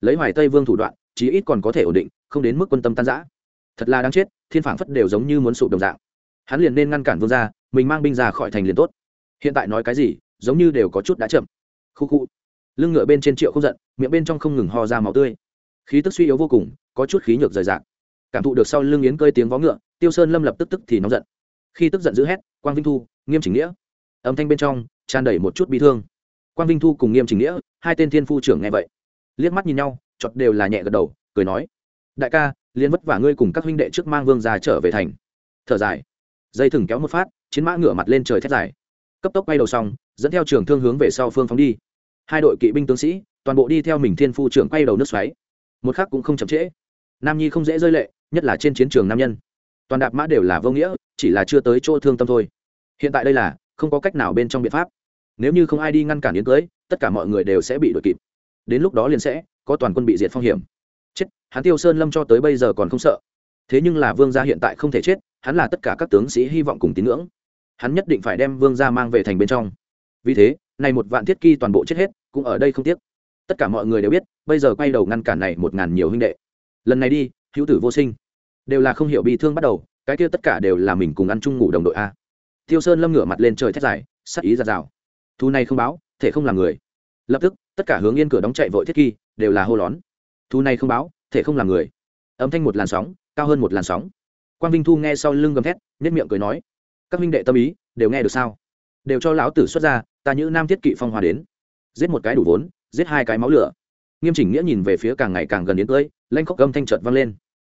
Lấy hoài tây vương thủ đoạn, chí ít còn có thể ổn định không đến mức quân tâm tan giã thật là đáng chết, thiên phản phất đều giống như muốn sụp đồng dạng. Hắn liền nên ngăn cản vương ra mình mang binh ra khỏi thành liền tốt. Hiện tại nói cái gì, giống như đều có chút đã chậm. Khu khu. Lưng ngựa bên trên triệu không giận, miệng bên trong không ngừng ho ra máu tươi. Khí tức suy yếu vô cùng, có chút khí nhược rời rạc. Cảm thụ được sau lưng yến cơi tiếng vó ngựa, tiêu sơn lâm lập tức tức thì nóng giận. Khi tức giận d ữ hét, quang vinh thu, nghiêm chỉnh nghĩa. Âm thanh bên trong, tràn đầy một chút bi thương. Quang vinh thu cùng nghiêm chỉnh nghĩa, hai tên thiên phu trưởng nghe vậy, liếc mắt nhìn nhau chọt đều là nhẹ gật đầu, cười nói đại ca liên vất vả ngươi cùng các huynh đệ trước mang vương ra trở về thành. Thở dài. Dây thừng kéo một phát, chiến mã ngửa mặt lên trời thét dài. Cấp tốc bay đầu xong, dẫn theo trường thương hướng về sau phương phóng đi. Hai đội kỵ binh tướng sĩ, toàn bộ đi theo mình thiên phu trưởng quay đầu nước xoáy. Một khác cũng không chậm trễ. Nam nhi không dễ rơi lệ, nhất là trên chiến trường nam nhân. Toàn đạp mã đều là vô nghĩa, chỉ là chưa tới chỗ thương tâm thôi. Hiện tại đây là, không có cách nào bên trong biện pháp. Nếu như không ai đi ngăn cản yến cưới, tất cả mọi người đều sẽ bị đuổi kịp. Đến lúc đó liền sẽ có toàn quân bị diệt phong hiểm hắn tiêu sơn lâm cho tới bây giờ còn không sợ. Thế nhưng là vương gia hiện tại không thể chết, hắn là tất cả các tướng sĩ hy vọng cùng tín ngưỡng. Hắn nhất định phải đem vương gia mang về thành bên trong. Vì thế, này một vạn thiết kỳ toàn bộ chết hết, cũng ở đây không tiếc. Tất cả mọi người đều biết, bây giờ quay đầu ngăn cản này một ngàn nhiều huynh đệ. Lần này đi, hữu tử vô sinh. Đều là không hiểu bị thương bắt đầu, cái kia tất cả đều là mình cùng ăn chung ngủ đồng đội a. Tiêu sơn lâm ngửa mặt lên trời thét dài, sắc ý ra rào. Thu này không báo, thể không làm người. Lập tức, tất cả hướng yên cửa đóng chạy vội thiết kỳ, đều là hô lón. Thu này không báo thể không làm người. Âm thanh một làn sóng, cao hơn một làn sóng. Quang vinh thu nghe sau lưng gầm thét nhất miệng cười nói, các minh đệ tâm ý, đều nghe được sao? Đều cho lão tử xuất ra, ta như nam thiết kỵ phong hoa đến. Giết một cái đủ vốn, giết hai cái máu lửa. Nghiêm chỉnh nghĩa nhìn về phía càng ngày càng gần đến tới lanh khóc gâm thanh trợt vang lên.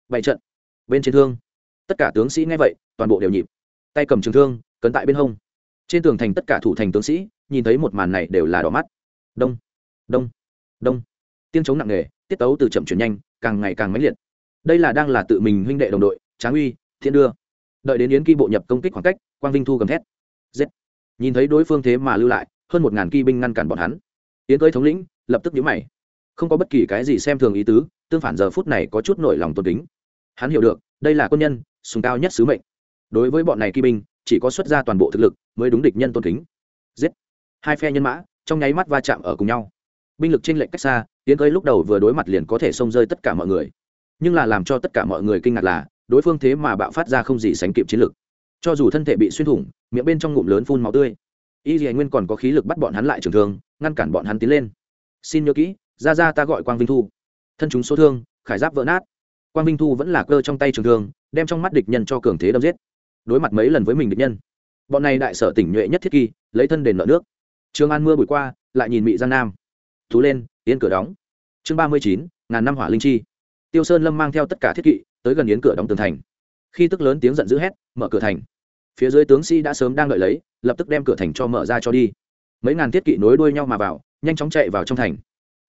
Bảy trận, bên trên thương. Tất cả tướng sĩ nghe vậy, toàn bộ đều nhịp. Tay cầm trường thương, cấn tại bên hông. Trên tường thành tất cả thủ thành tướng sĩ, nhìn thấy một màn này đều là đỏ mắt. Đông đông đông. Tiếng chống nặng nề, tiết tấu từ chậm chuyển nhanh càng ngày càng mãnh liệt. Đây là đang là tự mình huynh đệ đồng đội, tráng uy thiên đưa. Đợi đến yến kỳ bộ nhập công kích khoảng cách, quang vinh thu gầm thét. Giết. Nhìn thấy đối phương thế mà lưu lại, hơn một ngàn kỵ binh ngăn cản bọn hắn. Yến cưới thống lĩnh, lập tức nhíu mày. Không có bất kỳ cái gì xem thường ý tứ, tương phản giờ phút này có chút nổi lòng tôn kính. Hắn hiểu được, đây là quân nhân, sùng cao nhất sứ mệnh. Đối với bọn này kỵ binh, chỉ có xuất ra toàn bộ thực lực mới đúng địch nhân tôn kính. Giết. Hai phe nhân mã, trong nháy mắt va chạm ở cùng nhau. Binh lực trên lệnh cách xa tiến cơi lúc đầu vừa đối mặt liền có thể xông rơi tất cả mọi người. Nhưng là làm cho tất cả mọi người kinh ngạc là, đối phương thế mà bạo phát ra không gì sánh kịp chiến lực. Cho dù thân thể bị xuyên thủng, miệng bên trong ngụm lớn phun máu tươi. Y dì nguyên còn có khí lực bắt bọn hắn lại trường thương, ngăn cản bọn hắn tiến lên. Xin nhớ kỹ, ra ra ta gọi quang vinh thu. Thân chúng số thương, khải giáp vỡ nát. Quang vinh thu vẫn là cơ trong tay trường thương, đem trong mắt địch nhân cho cường thế đâm giết. Đối mặt mấy lần với mình địch nhân, bọn này đại sở tỉnh nhuệ nhất thiết kỳ, lấy thân đền nợ nước. Trường an mưa bụi qua, lại nhìn mị giang nam. Thú lên yến cửa đóng. Chương ba mươi chín, ngàn năm hỏa linh chi. Tiêu sơn lâm mang theo tất cả thiết kỵ tới gần yến cửa đóng tường thành. Khi tức lớn tiếng giận dữ hét, mở cửa thành. Phía dưới tướng sĩ đã sớm đang đợi lấy, lập tức đem cửa thành cho mở ra cho đi. Mấy ngàn thiết kỵ nối đuôi nhau mà vào, nhanh chóng chạy vào trong thành.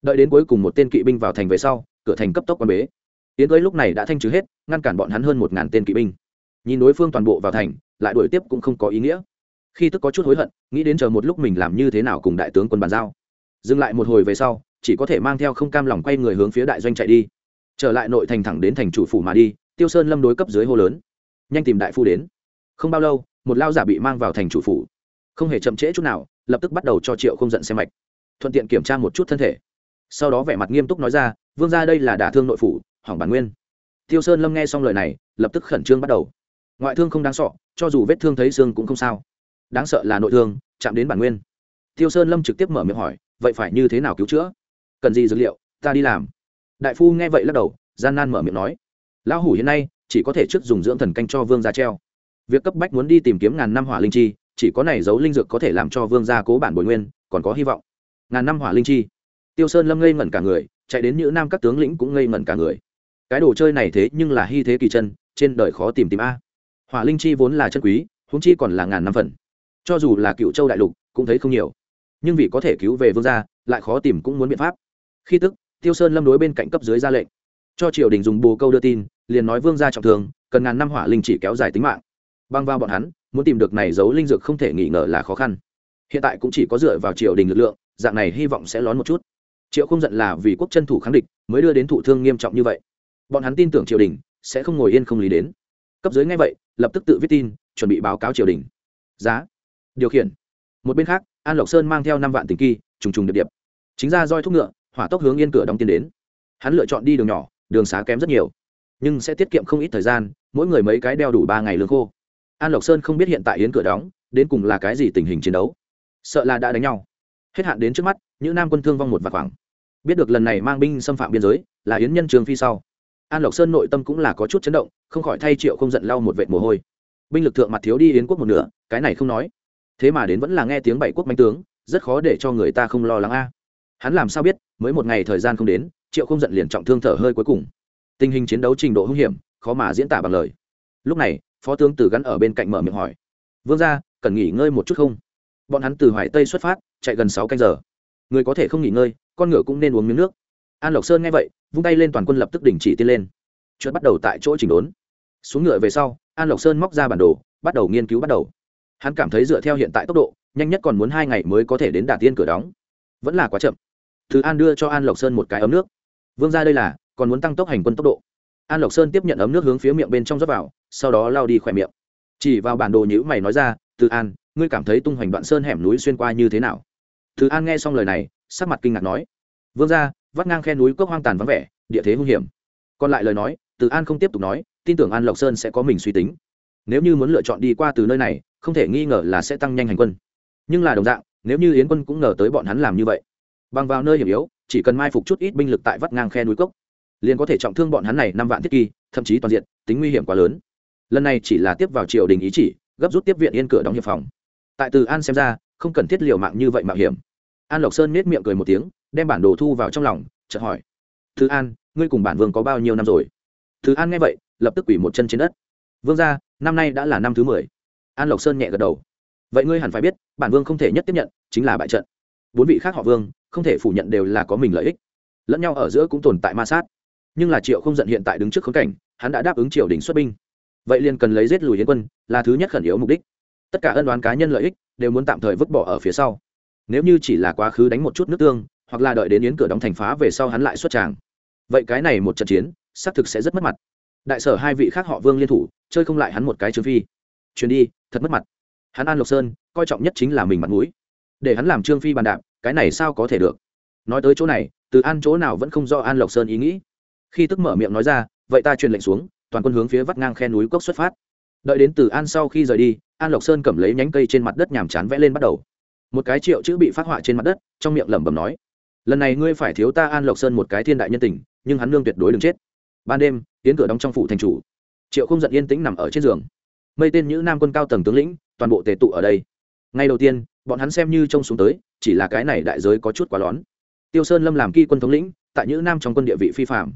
Đợi đến cuối cùng một tên kỵ binh vào thành về sau, cửa thành cấp tốc quan bế. Yến tới lúc này đã thanh trừ hết, ngăn cản bọn hắn hơn một ngàn tên kỵ binh. Nhìn đối phương toàn bộ vào thành, lại đuổi tiếp cũng không có ý nghĩa. Khi tức có chút hối hận, nghĩ đến chờ một lúc mình làm như thế nào cùng đại tướng quân bàn giao. Dừng lại một hồi về sau chỉ có thể mang theo không cam lòng quay người hướng phía đại doanh chạy đi. Trở lại nội thành thẳng đến thành chủ phủ mà đi, tiêu sơn lâm đối cấp dưới hô lớn. Nhanh tìm đại phu đến. Không bao lâu, một lao giả bị mang vào thành chủ phủ. Không hề chậm trễ chút nào, lập tức bắt đầu cho triệu không giận xem mạch. Thuận tiện kiểm tra một chút thân thể. Sau đó vẻ mặt nghiêm túc nói ra, vương ra đây là đả thương nội phủ, hỏng bản nguyên. Tiêu sơn lâm nghe xong lời này, lập tức khẩn trương bắt đầu. Ngoại thương không đáng sọ cho dù vết thương thấy xương cũng không sao. Đáng sợ là nội thương, chạm đến bản nguyên. Tiêu sơn lâm trực tiếp mở miệng hỏi, vậy phải như thế nào cứu chữa? Cần gì dược liệu, ta đi làm. Đại phu nghe vậy lắc đầu, gian nan mở miệng nói. Lão hủ hiện nay chỉ có thể trước dùng dưỡng thần canh cho vương gia treo. Việc cấp bách muốn đi tìm kiếm ngàn năm hỏa linh chi, chỉ có này giấu linh dược có thể làm cho vương gia cố bản bồi nguyên, còn có hy vọng. Ngàn năm hỏa linh chi. Tiêu sơn lâm ngây ngẩn cả người, chạy đến những nam các tướng lĩnh cũng ngây ngẩn cả người. Cái đồ chơi này thế nhưng là hy thế kỳ chân, trên đời khó tìm tìm a. Hỏa linh chi vốn là chân quý, huống chi còn là ngàn năm phần. Cho dù là cựu châu đại lục, cũng thấy không nhiều. Nhưng vì có thể cứu về vương gia, lại khó tìm cũng muốn biện pháp khi tức, tiêu sơn lâm đối bên cạnh cấp dưới ra lệnh. Cho triều đình dùng bồ câu đưa tin, liền nói vương gia trọng thương, cần ngàn năm hỏa linh chỉ kéo dài tính mạng. Băng vào bọn hắn, muốn tìm được này giấu linh dược không thể nghi ngờ là khó khăn. Hiện tại cũng chỉ có dựa vào triều đình lực lượng, dạng này hy vọng sẽ lón một chút. Triệu không giận là vì quốc chân thủ kháng địch, mới đưa đến thụ thương nghiêm trọng như vậy. Bọn hắn tin tưởng triều đình, sẽ không ngồi yên không lý đến. Cấp dưới ngay vậy, lập tức tự viết tin, chuẩn bị báo cáo triều đình. Giá. Điều khiển. Một bên khác, an lộc sơn mang theo năm vạn tình kỳ, trùng trùng điệp điệp. Chính ra roi thúc ngựa hỏa tốc hướng yên cửa đóng tiên đến. Hắn lựa chọn đi đường nhỏ, đường xá kém rất nhiều, nhưng sẽ tiết kiệm không ít thời gian, mỗi người mấy cái đeo đủ ba ngày lương khô. An lộc sơn không biết hiện tại yến cửa đóng, đến cùng là cái gì tình hình chiến đấu. Sợ là đã đánh nhau. Hết hạn đến trước mắt, những nam quân thương vong một vạt khoảng. Biết được lần này mang binh xâm phạm biên giới, là yến nhân trường phi sau. An lộc sơn nội tâm cũng là có chút chấn động, không khỏi thay triệu không giận lau một vệt mồ hôi. Binh lực thượng mặt thiếu đi yến quốc một nửa, cái này không nói. Thế mà đến vẫn là nghe tiếng bảy quốc manh tướng, rất khó để cho người ta không lo lắng a hắn làm sao biết, mới một ngày thời gian không đến, triệu không giận liền trọng thương thở hơi cuối cùng. Tình hình chiến đấu trình độ hung hiểm, khó mà diễn tả bằng lời. Lúc này, phó tướng từ gắn ở bên cạnh mở miệng hỏi, vương ra cần nghỉ ngơi một chút không? Bọn hắn từ hoài tây xuất phát, chạy gần sáu canh giờ. Người có thể không nghỉ ngơi, con ngựa cũng nên uống miếng nước. An lộc sơn nghe vậy, vung tay lên toàn quân lập tức đình chỉ tiên lên. Chuyện bắt đầu tại chỗ chỉnh đốn. Xuống ngựa về sau, an lộc sơn móc ra bản đồ, bắt đầu nghiên cứu bắt đầu. Hắn cảm thấy dựa theo hiện tại tốc độ, nhanh nhất còn muốn hai ngày mới có thể đến đà tiên cửa đóng. Vẫn là quá chậm thứ an đưa cho an lộc sơn một cái ấm nước. Vương ra đây là, còn muốn tăng tốc hành quân tốc độ. An lộc sơn tiếp nhận ấm nước hướng phía miệng bên trong rót vào, sau đó lao đi khỏe miệng. Chỉ vào bản đồ nhữ mày nói ra từ an, ngươi cảm thấy tung hoành đoạn sơn hẻm núi xuyên qua như thế nào? Từ an nghe xong lời này, sắc mặt kinh ngạc nói, vương ra vắt ngang khe núi cốc hoang tàn vắng vẻ, địa thế hung hiểm. Còn lại lời nói, từ an không tiếp tục nói, tin tưởng an lộc sơn sẽ có mình suy tính. Nếu như muốn lựa chọn đi qua từ nơi này, không thể nghi ngờ là sẽ tăng nhanh hành quân. Nhưng là đồng dạng, nếu như yến quân cũng ngờ tới bọn hắn làm như vậy bằng vào nơi hiểm yếu, chỉ cần mai phục chút ít binh lực tại vắt ngang khe núi cốc, liền có thể trọng thương bọn hắn này năm vạn thiết kỳ, thậm chí toàn diện, tính nguy hiểm quá lớn. Lần này chỉ là tiếp vào triều đình ý chỉ, gấp rút tiếp viện yên cửa đóng hiệp phòng. Tại từ an xem ra, không cần thiết liều mạng như vậy mạo hiểm. An lộc sơn nết miệng cười một tiếng, đem bản đồ thu vào trong lòng, chợt hỏi Thứ an, ngươi cùng bản vương có bao nhiêu năm rồi? Thứ an nghe vậy, lập tức quỷ một chân trên đất. Vương ra năm nay đã là năm thứ mười. An lộc sơn nhẹ gật đầu. Vậy ngươi hẳn phải biết, bản vương không thể nhất tiếp nhận, chính là bại trận. Bốn vị khác họ vương không thể phủ nhận đều là có mình lợi ích. Lẫn nhau ở giữa cũng tồn tại ma sát. Nhưng là triệu không giận hiện tại đứng trước khống cảnh, hắn đã đáp ứng triều đình xuất binh. Vậy liền cần lấy giết lùi hiến quân, là thứ nhất khẩn yếu mục đích. Tất cả ân đoán cá nhân lợi ích đều muốn tạm thời vứt bỏ ở phía sau. Nếu như chỉ là quá khứ đánh một chút nước tương, hoặc là đợi đến yến cửa đóng thành phá về sau hắn lại xuất tràng. Vậy cái này một trận chiến, xác thực sẽ rất mất mặt. Đại sở hai vị khác họ vương liên thủ, chơi không lại hắn một cái trương phi. Chuyến đi, thật mất mặt. Hắn an lộc sơn, coi trọng nhất chính là mình mặt mũi. Để hắn làm trương phi bàn đạp cái này sao có thể được? Nói tới chỗ này, từ an chỗ nào vẫn không do an lộc sơn ý nghĩ. Khi tức mở miệng nói ra, vậy ta truyền lệnh xuống, toàn quân hướng phía vắt ngang khe núi cốc xuất phát. Đợi đến từ an sau khi rời đi, an lộc sơn cầm lấy nhánh cây trên mặt đất nhàm chán vẽ lên bắt đầu. Một cái triệu chữ bị phát họa trên mặt đất, trong miệng lẩm bẩm nói, lần này ngươi phải thiếu ta an lộc sơn một cái thiên đại nhân tình, nhưng hắn lương tuyệt đối đừng chết. Ban đêm, tiến cửa đóng trong phủ thành chủ. Triệu không giận yên tĩnh nằm ở trên giường. Mây tên nữ nam quân cao tầng tướng lĩnh, toàn bộ tề tụ ở đây. Ngay đầu tiên bọn hắn xem như trông xuống tới, chỉ là cái này đại giới có chút quá lón. Tiêu sơn lâm làm kỳ quân thống lĩnh, tại nhữ nam trong quân địa vị phi phạm.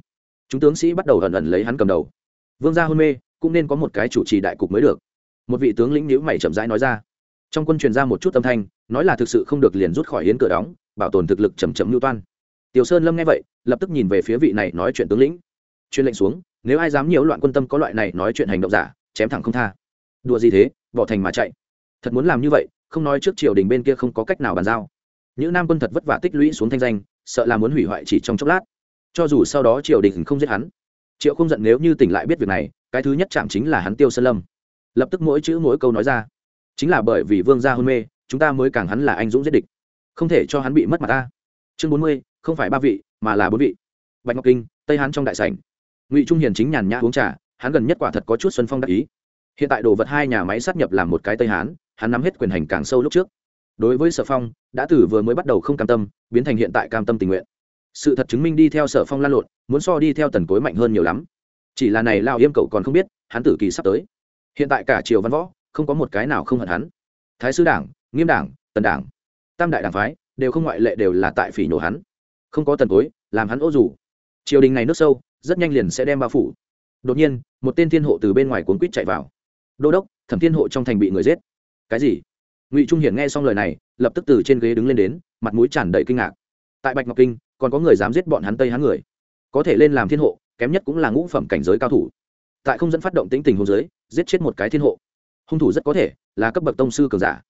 Chúng tướng sĩ bắt đầu ẩn ẩn lấy hắn cầm đầu. Vương gia hôn mê, cũng nên có một cái chủ trì đại cục mới được. Một vị tướng lĩnh nhữ mày chậm rãi nói ra. Trong quân truyền ra một chút âm thanh, nói là thực sự không được liền rút khỏi hiến cửa đóng, bảo tồn thực lực chầm chậm lưu toan. Tiểu sơn lâm nghe vậy, lập tức nhìn về phía vị này nói chuyện tướng lĩnh. Chuyên lệnh xuống, nếu ai dám nhiễu loạn quân tâm có loại này nói chuyện hành động giả, chém thẳng không tha. Đùa gì thế, bỏ thành mà chạy. Thật muốn làm như vậy không nói trước triều đình bên kia không có cách nào bàn giao. Những nam quân thật vất vả tích lũy xuống thanh danh, sợ là muốn hủy hoại chỉ trong chốc lát. Cho dù sau đó triều đình không giết hắn, triệu không giận nếu như tỉnh lại biết việc này, cái thứ nhất chạm chính là hắn tiêu sơn lâm. Lập tức mỗi chữ mỗi câu nói ra. Chính là bởi vì vương gia hôn mê, chúng ta mới càng hắn là anh dũng giết địch. Không thể cho hắn bị mất mặt ta. Chương bốn mươi, không phải ba vị, mà là bốn vị. Bạch ngọc kinh, tây hán trong đại sảnh. Ngụy trung hiền chính nhàn nhã uống trà, hắn gần nhất quả thật có chút xuân phong đắc ý. Hiện tại đồ vật hai nhà máy sát nhập làm một cái tây hán hắn nắm hết quyền hành càng sâu lúc trước. Đối với sở phong, đã từ vừa mới bắt đầu không cam tâm, biến thành hiện tại cam tâm tình nguyện. Sự thật chứng minh đi theo sở phong lan lộn, muốn so đi theo tần cối mạnh hơn nhiều lắm. Chỉ là này lao yêm cậu còn không biết, hắn tử kỳ sắp tới. Hiện tại cả triều văn võ, không có một cái nào không hận hắn. Thái sư đảng, nghiêm đảng, tần đảng, tam đại đảng phái, đều không ngoại lệ đều là tại phỉ nổ hắn. Không có tần cối, làm hắn ô dù. Triều đình này nước sâu, rất nhanh liền sẽ đem bao phủ. Đột nhiên, một tên thiên hộ từ bên ngoài cuốn quýt chạy vào. Đô đốc, thẩm thiên hộ trong thành bị người giết cái gì? Ngụy trung hiển nghe xong lời này, lập tức từ trên ghế đứng lên đến, mặt mũi tràn đầy kinh ngạc. Tại bạch ngọc kinh, còn có người dám giết bọn hắn tây hắn người. Có thể lên làm thiên hộ, kém nhất cũng là ngũ phẩm cảnh giới cao thủ. Tại không dẫn phát động tính tình hôn giới, giết chết một cái thiên hộ. Hung thủ rất có thể là cấp bậc tông sư cường giả.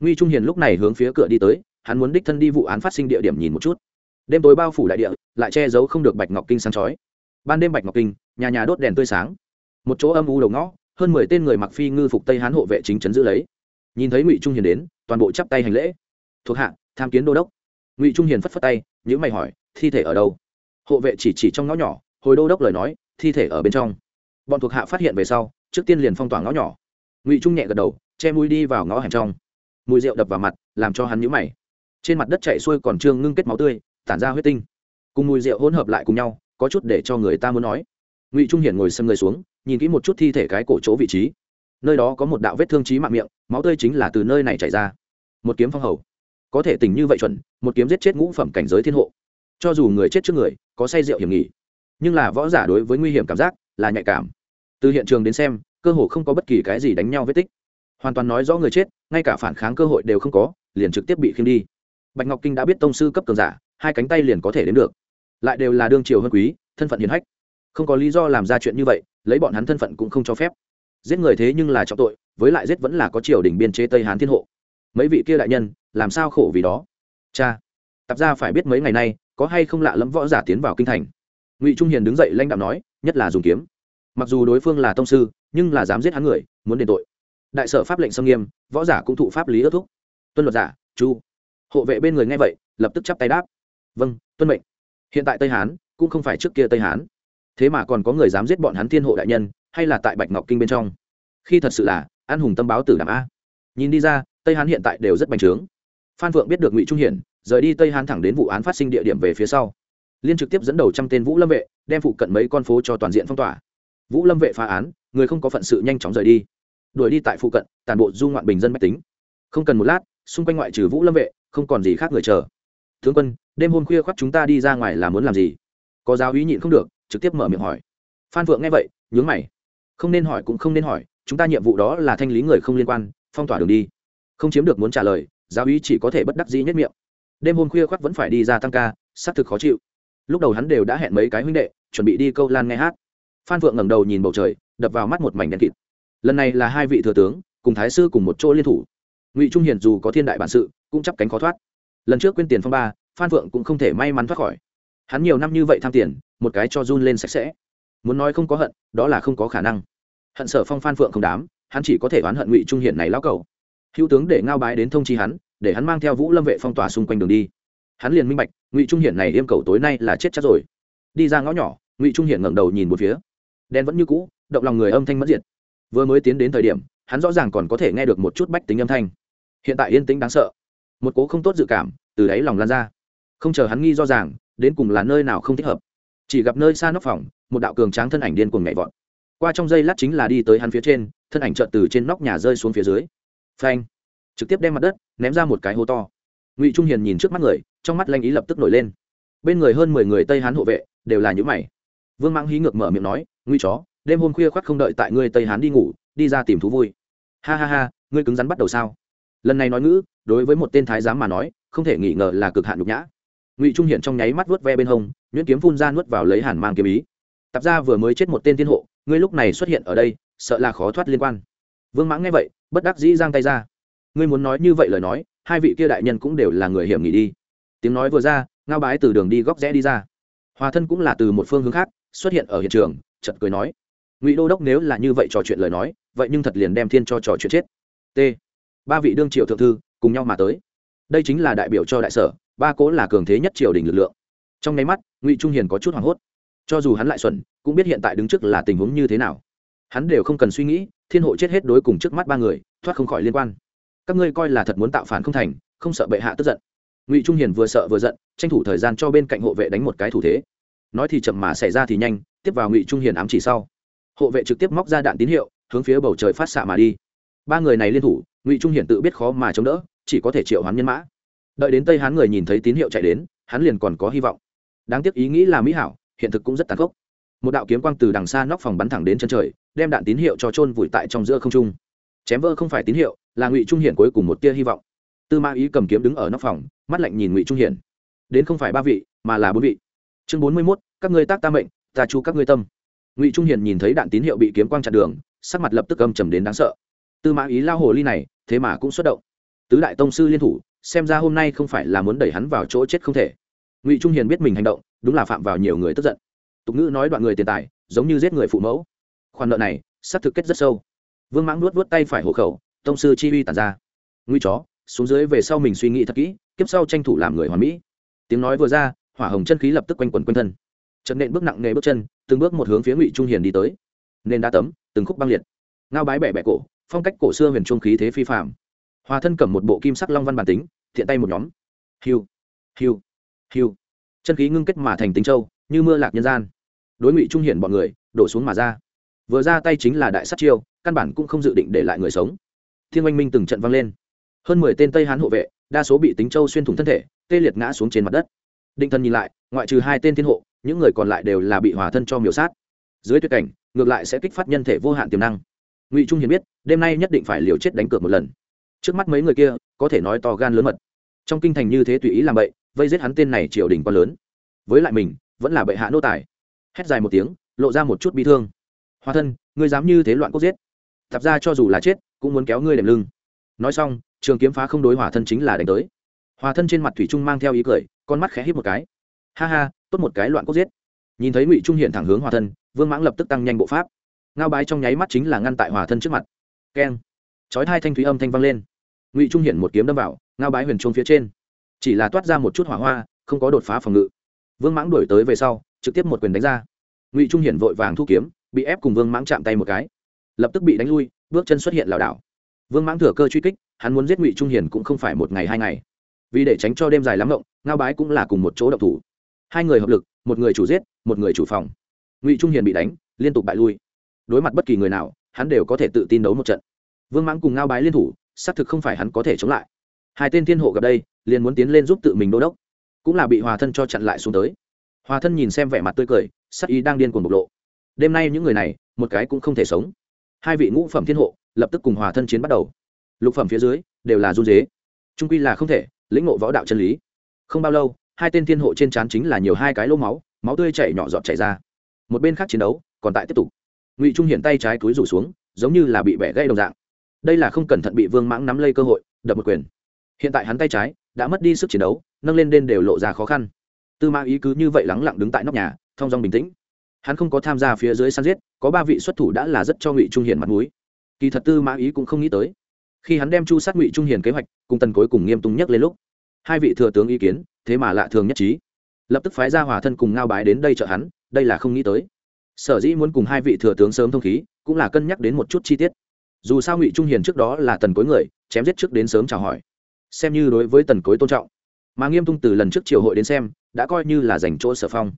Nguy trung hiền lúc này hướng phía cửa đi tới, hắn muốn đích thân đi vụ án phát sinh địa điểm nhìn một chút. Đêm tối bao phủ đại địa, lại che giấu không được bạch ngọc kinh sáng chói. Ban đêm bạch ngọc kinh, nhà nhà đốt đèn tươi sáng. Một chỗ âm u đầu ngõ, hơn mười tên người mặc phi ngư phục tây hán hộ vệ chính chấn giữ lấy nhìn thấy ngụy trung hiền đến toàn bộ chắp tay hành lễ thuộc hạ tham kiến đô đốc ngụy trung hiền phất phất tay những mày hỏi thi thể ở đâu hộ vệ chỉ chỉ trong ngõ nhỏ hồi đô đốc lời nói thi thể ở bên trong bọn thuộc hạ phát hiện về sau trước tiên liền phong tỏa ngõ nhỏ ngụy trung nhẹ gật đầu che mũi đi vào ngõ hẻm trong mùi rượu đập vào mặt làm cho hắn nhũ mày trên mặt đất chạy xuôi còn trương ngưng kết máu tươi tản ra huyết tinh cùng mùi rượu hỗn hợp lại cùng nhau có chút để cho người ta muốn nói ngụy trung hiển ngồi xâm người xuống nhìn kỹ một chút thi thể cái cổ chỗ vị trí nơi đó có một đạo vết thương trí mạng miệng, máu tươi chính là từ nơi này chảy ra. Một kiếm phong hầu. Có thể tình như vậy chuẩn, một kiếm giết chết ngũ phẩm cảnh giới thiên hộ. Cho dù người chết trước người, có say rượu hiểm nghỉ. Nhưng là võ giả đối với nguy hiểm cảm giác là nhạy cảm. Từ hiện trường đến xem, cơ hồ không có bất kỳ cái gì đánh nhau vết tích. Hoàn toàn nói rõ người chết, ngay cả phản kháng cơ hội đều không có, liền trực tiếp bị khiêm đi. Bạch ngọc kinh đã biết tông sư cấp cường giả, hai cánh tay liền có thể đến được. Lại đều là đương triều hơn quý, thân phận hiền hách. Không có lý do làm ra chuyện như vậy, lấy bọn hắn thân phận cũng không cho phép giết người thế nhưng là trọng tội, với lại giết vẫn là có triều đình biên chế tây hán thiên hộ. Mấy vị kia đại nhân, làm sao khổ vì đó? Cha, tập ra phải biết mấy ngày nay, có hay không lạ lẫm võ giả tiến vào kinh thành. Ngụy trung hiền đứng dậy lãnh đạo nói, nhất là dùng kiếm. Mặc dù đối phương là tông sư, nhưng là dám giết hắn người, muốn đền tội. Đại sở pháp lệnh xâm nghiêm, võ giả cũng thụ pháp lý ước thúc. Tuân luật giả, chu. Hộ vệ bên người nghe vậy, lập tức chắp tay đáp. Vâng tuân mệnh. Hiện tại tây hán, cũng không phải trước kia tây hán. Thế mà còn có người dám giết bọn hắn thiên hộ đại nhân hay là tại bạch ngọc kinh bên trong? Khi thật sự là, an hùng tâm báo tử đàm a. Nhìn đi ra, tây hán hiện tại đều rất bành trướng. Phan phượng biết được ngụy trung hiển, rời đi tây hán thẳng đến vụ án phát sinh địa điểm về phía sau. Liên trực tiếp dẫn đầu trăm tên vũ lâm vệ, đem phụ cận mấy con phố cho toàn diện phong tỏa. Vũ lâm vệ phá án, người không có phận sự nhanh chóng rời đi. Đuổi đi tại phụ cận toàn bộ du ngoạn bình dân mách tính. Không cần một lát, xung quanh ngoại trừ vũ lâm vệ, không còn gì khác người chờ. Tướng quân, đêm hôm khuya khoác chúng ta đi ra ngoài là muốn làm gì? Có giáo úy nhịn không được, trực tiếp mở miệng hỏi. Phan phượng nghe vậy, nhướng mày không nên hỏi cũng không nên hỏi, chúng ta nhiệm vụ đó là thanh lý người không liên quan, phong tỏa đường đi. Không chiếm được muốn trả lời, giáo uy chỉ có thể bất đắc dĩ nhất miệng. Đêm hôm khuya khoác vẫn phải đi ra tăng ca, xác thực khó chịu. Lúc đầu hắn đều đã hẹn mấy cái huynh đệ, chuẩn bị đi câu lan nghe hát. Phan phượng ngẩng đầu nhìn bầu trời, đập vào mắt một mảnh đen kịt. Lần này là hai vị thừa tướng, cùng thái sư cùng một chỗ liên thủ. Ngụy trung hiền dù có thiên đại bản sự, cũng chắp cánh khó thoát. Lần trước quên tiền phong ba, phan phượng cũng không thể may mắn thoát khỏi. Hắn nhiều năm như vậy tham tiền, một cái cho run lên sạch sẽ muốn nói không có hận, đó là không có khả năng. Hận sở phong phan phượng không đám, hắn chỉ có thể oán hận ngụy trung hiển này lao cầu hữu tướng để ngao bái đến thông chi hắn, để hắn mang theo vũ lâm vệ phong tỏa xung quanh đường đi. Hắn liền minh bạch, ngụy trung hiển này yêm cầu tối nay là chết chắc rồi. Đi ra ngõ nhỏ, ngụy trung hiển ngẩng đầu nhìn một phía. Đen vẫn như cũ, động lòng người âm thanh mất diệt. Vừa mới tiến đến thời điểm, hắn rõ ràng còn có thể nghe được một chút bách tính âm thanh. Hiện tại yên tĩnh đáng sợ. Một cố không tốt dự cảm từ đáy lòng lan ra. Không chờ hắn nghi do ràng, đến cùng là nơi nào không thích hợp. Chỉ gặp nơi xa nóc phòng một đạo cường tráng thân ảnh điên cuồng nhảy vọt. Qua trong giây lát chính là đi tới hắn phía trên, thân ảnh trợn từ trên nóc nhà rơi xuống phía dưới. Phanh! Trực tiếp đem mặt đất ném ra một cái hố to. Ngụy trung hiền nhìn trước mắt người, trong mắt lanh ý lập tức nổi lên. Bên người hơn mười người tây hán hộ vệ, đều là những mày. Vương mãng hí ngược mở miệng nói, ngụy chó, đêm hôm khuya khoác không đợi tại ngươi tây hán đi ngủ, đi ra tìm thú vui. Ha ha ha, ngươi cứng rắn bắt đầu sao? Lần này nói ngữ, đối với một tên thái giám mà nói, không thể nghi ngờ là cực hạn nhục nhã. Ngụy trung hiển trong nháy mắt vớt ve bên hông, nhuyễn kiếm phun ra nuốt vào lấy hàn mang kiếm ý tạp gia vừa mới chết một tên thiên hộ, ngươi lúc này xuất hiện ở đây, sợ là khó thoát liên quan. Vương mãng nghe vậy, bất đắc dĩ giang tay ra. Ngươi muốn nói như vậy lời nói, hai vị kia đại nhân cũng đều là người hiểm nghỉ đi. Tiếng nói vừa ra, ngao bái từ đường đi góc rẽ đi ra. Hòa thân cũng là từ một phương hướng khác, xuất hiện ở hiện trường chật cười nói. Ngụy đô đốc nếu là như vậy trò chuyện lời nói, vậy nhưng thật liền đem thiên cho trò chuyện chết. T. Ba vị đương triều thượng thư, cùng nhau mà tới. Đây chính là đại biểu cho đại sở, ba cố là cường thế nhất triều đình lực lượng. Trong nháy mắt, ngụy trung hiền có chút hoảng hốt cho dù hắn lại xuẩn, cũng biết hiện tại đứng trước là tình huống như thế nào. Hắn đều không cần suy nghĩ, thiên hộ chết hết đối cùng trước mắt ba người, thoát không khỏi liên quan. Các ngươi coi là thật muốn tạo phản không thành, không sợ bệ hạ tức giận. Ngụy trung hiền vừa sợ vừa giận, tranh thủ thời gian cho bên cạnh hộ vệ đánh một cái thủ thế. Nói thì chậm mà xảy ra thì nhanh, tiếp vào ngụy trung hiền ám chỉ sau. Hộ vệ trực tiếp móc ra đạn tín hiệu, hướng phía bầu trời phát xạ mà đi. Ba người này liên thủ, ngụy trung hiển tự biết khó mà chống đỡ, chỉ có thể triệu hoán nhân mã. Đợi đến tây hán người nhìn thấy tín hiệu chạy đến, hắn liền còn có hy vọng. Đáng tiếc ý nghĩ là mỹ hảo hiện thực cũng rất tàn khốc. Một đạo kiếm quang từ đằng xa nóc phòng bắn thẳng đến chân trời, đem đạn tín hiệu cho trôn vùi tại trong giữa không trung. Chém vỡ không phải tín hiệu, là ngụy trung hiển cuối cùng một tia hy vọng. Tư Ma ý cầm kiếm đứng ở nóc phòng, mắt lạnh nhìn ngụy trung hiển. Đến không phải ba vị, mà là bốn vị. Chương bốn mươi mốt, các ngươi tác ta mệnh, ta chu các ngươi tâm. Ngụy trung hiển nhìn thấy đạn tín hiệu bị kiếm quang chặn đường, sắc mặt lập tức âm trầm đến đáng sợ. Tư mã ý lao hồ ly này, thế mà cũng xuất động. Tứ đại tông sư liên thủ, xem ra hôm nay không phải là muốn đẩy hắn vào chỗ chết không thể ngụy trung hiền biết mình hành động đúng là phạm vào nhiều người tức giận tục ngữ nói đoạn người tiền tài giống như giết người phụ mẫu khoản nợ này sắp thực kết rất sâu vương mãng nuốt vuốt tay phải hộ khẩu tông sư chi uy tàn ra nguy chó xuống dưới về sau mình suy nghĩ thật kỹ kiếp sau tranh thủ làm người hoàn mỹ tiếng nói vừa ra hỏa hồng chân khí lập tức quanh quẩn quanh thân trận nện bước nặng nề bước chân từng bước một hướng phía ngụy trung hiền đi tới nên đa tấm từng khúc băng liệt ngao bái bẻ bẻ cổ phong cách cổ xưa huyền trung khí thế phi phạm hòa thân cầm một bộ kim sắc long văn bản tính thiện tay một nhóm hiu hiu hiu chân khí ngưng kết mà thành tính châu, như mưa lạc nhân gian. Đối ngụy trung hiển bọn người, đổ xuống mà ra. Vừa ra tay chính là đại sát chiêu, căn bản cũng không dự định để lại người sống. Thiên oanh minh từng trận vang lên. Hơn mười tên tây hán hộ vệ, đa số bị tính châu xuyên thủng thân thể, tê liệt ngã xuống trên mặt đất. Định thần nhìn lại, ngoại trừ hai tên thiên hộ, những người còn lại đều là bị hòa thân cho miểu sát. Dưới tuyệt cảnh, ngược lại sẽ kích phát nhân thể vô hạn tiềm năng. Ngụy trung hiền biết, đêm nay nhất định phải liều chết đánh cược một lần. Trước mắt mấy người kia, có thể nói to gan lớn mật. Trong kinh thành như thế tùy ý làm bậy vây giết hắn tên này triều đình quá lớn. Với lại mình, vẫn là bệ hạ nô tài. Hét dài một tiếng, lộ ra một chút bi thương. Hoa thân, ngươi dám như thế loạn quốc giết. Tập ra cho dù là chết, cũng muốn kéo ngươi đệm lưng. Nói xong, trường kiếm phá không đối hỏa thân chính là đánh tới. Hòa thân trên mặt thủy trung mang theo ý cười, con mắt khẽ hít một cái. Ha ha, tốt một cái loạn quốc giết. Nhìn thấy ngụy trung hiện thẳng hướng hòa thân, vương mãng lập tức tăng nhanh bộ pháp. Ngao bái trong nháy mắt chính là ngăn tại hòa thân trước mặt. Keng. Chói hai thanh thúy âm thanh vang lên. Ngụy trung hiện một kiếm đâm vào, ngao bái huyền trung phía trên chỉ là toát ra một chút hỏa hoa, không có đột phá phòng ngự. Vương mãng đuổi tới về sau, trực tiếp một quyền đánh ra. Ngụy trung hiển vội vàng thu kiếm, bị ép cùng vương mãng chạm tay một cái. Lập tức bị đánh lui, bước chân xuất hiện lảo đảo. Vương mãng thừa cơ truy kích, hắn muốn giết ngụy trung hiển cũng không phải một ngày hai ngày. Vì để tránh cho đêm dài lắm rộng ngao bái cũng là cùng một chỗ độc thủ. Hai người hợp lực, một người chủ giết, một người chủ phòng. Ngụy trung hiền bị đánh, liên tục bại lui. Đối mặt bất kỳ người nào, hắn đều có thể tự tin đấu một trận. Vương mãng cùng ngao bái liên thủ, xác thực không phải hắn có thể chống lại hai tên thiên hộ gặp đây, liền muốn tiến lên giúp tự mình đô đốc. Cũng là bị hòa thân cho chặn lại xuống tới. Hòa thân nhìn xem vẻ mặt tươi cười, sắc ý đang điên cuồng bộc lộ. Đêm nay những người này, một cái cũng không thể sống. Hai vị ngũ phẩm thiên hộ, lập tức cùng hòa thân chiến bắt đầu. Lục phẩm phía dưới, đều là run dế trung quy là không thể, lĩnh ngộ võ đạo chân lý. Không bao lâu, hai tên thiên hộ trên trán chính là nhiều hai cái lô máu máu tươi chảy nhỏ giọt chảy ra. Một bên khác chiến đấu, còn tại tiếp tục. Ngụy trung hiện tay trái túi rủ xuống, giống như là bị bẻ gây đồng dạng. Đây là không cẩn thận bị vương mãng nắm lây cơ hội, đập một quyền hiện tại hắn tay trái đã mất đi sức chiến đấu, nâng lên đên đều lộ ra khó khăn. Tư mã ý cứ như vậy lắng lặng đứng tại nóc nhà thong dong bình tĩnh. Hắn không có tham gia phía dưới săn giết, có ba vị xuất thủ đã là rất cho ngụy trung Hiền mặt mũi. Kỳ thật tư mã ý cũng không nghĩ tới, khi hắn đem chu sát ngụy trung Hiền kế hoạch cùng tần cối cùng nghiêm túng nhất lên lúc, hai vị thừa tướng ý kiến, thế mà lạ thường nhất trí. Lập tức phái ra hòa thân cùng ngao bái đến đây trợ hắn, đây là không nghĩ tới. Sở dĩ muốn cùng hai vị thừa tướng sớm thông khí, cũng là cân nhắc đến một chút chi tiết. Dù sao ngụy trung hiền trước đó là tần cối người, chém giết trước đến sớm chào hỏi xem như đối với tần cối tôn trọng. Mà nghiêm tung từ lần trước triều hội đến xem, đã coi như là dành chỗ sở phong.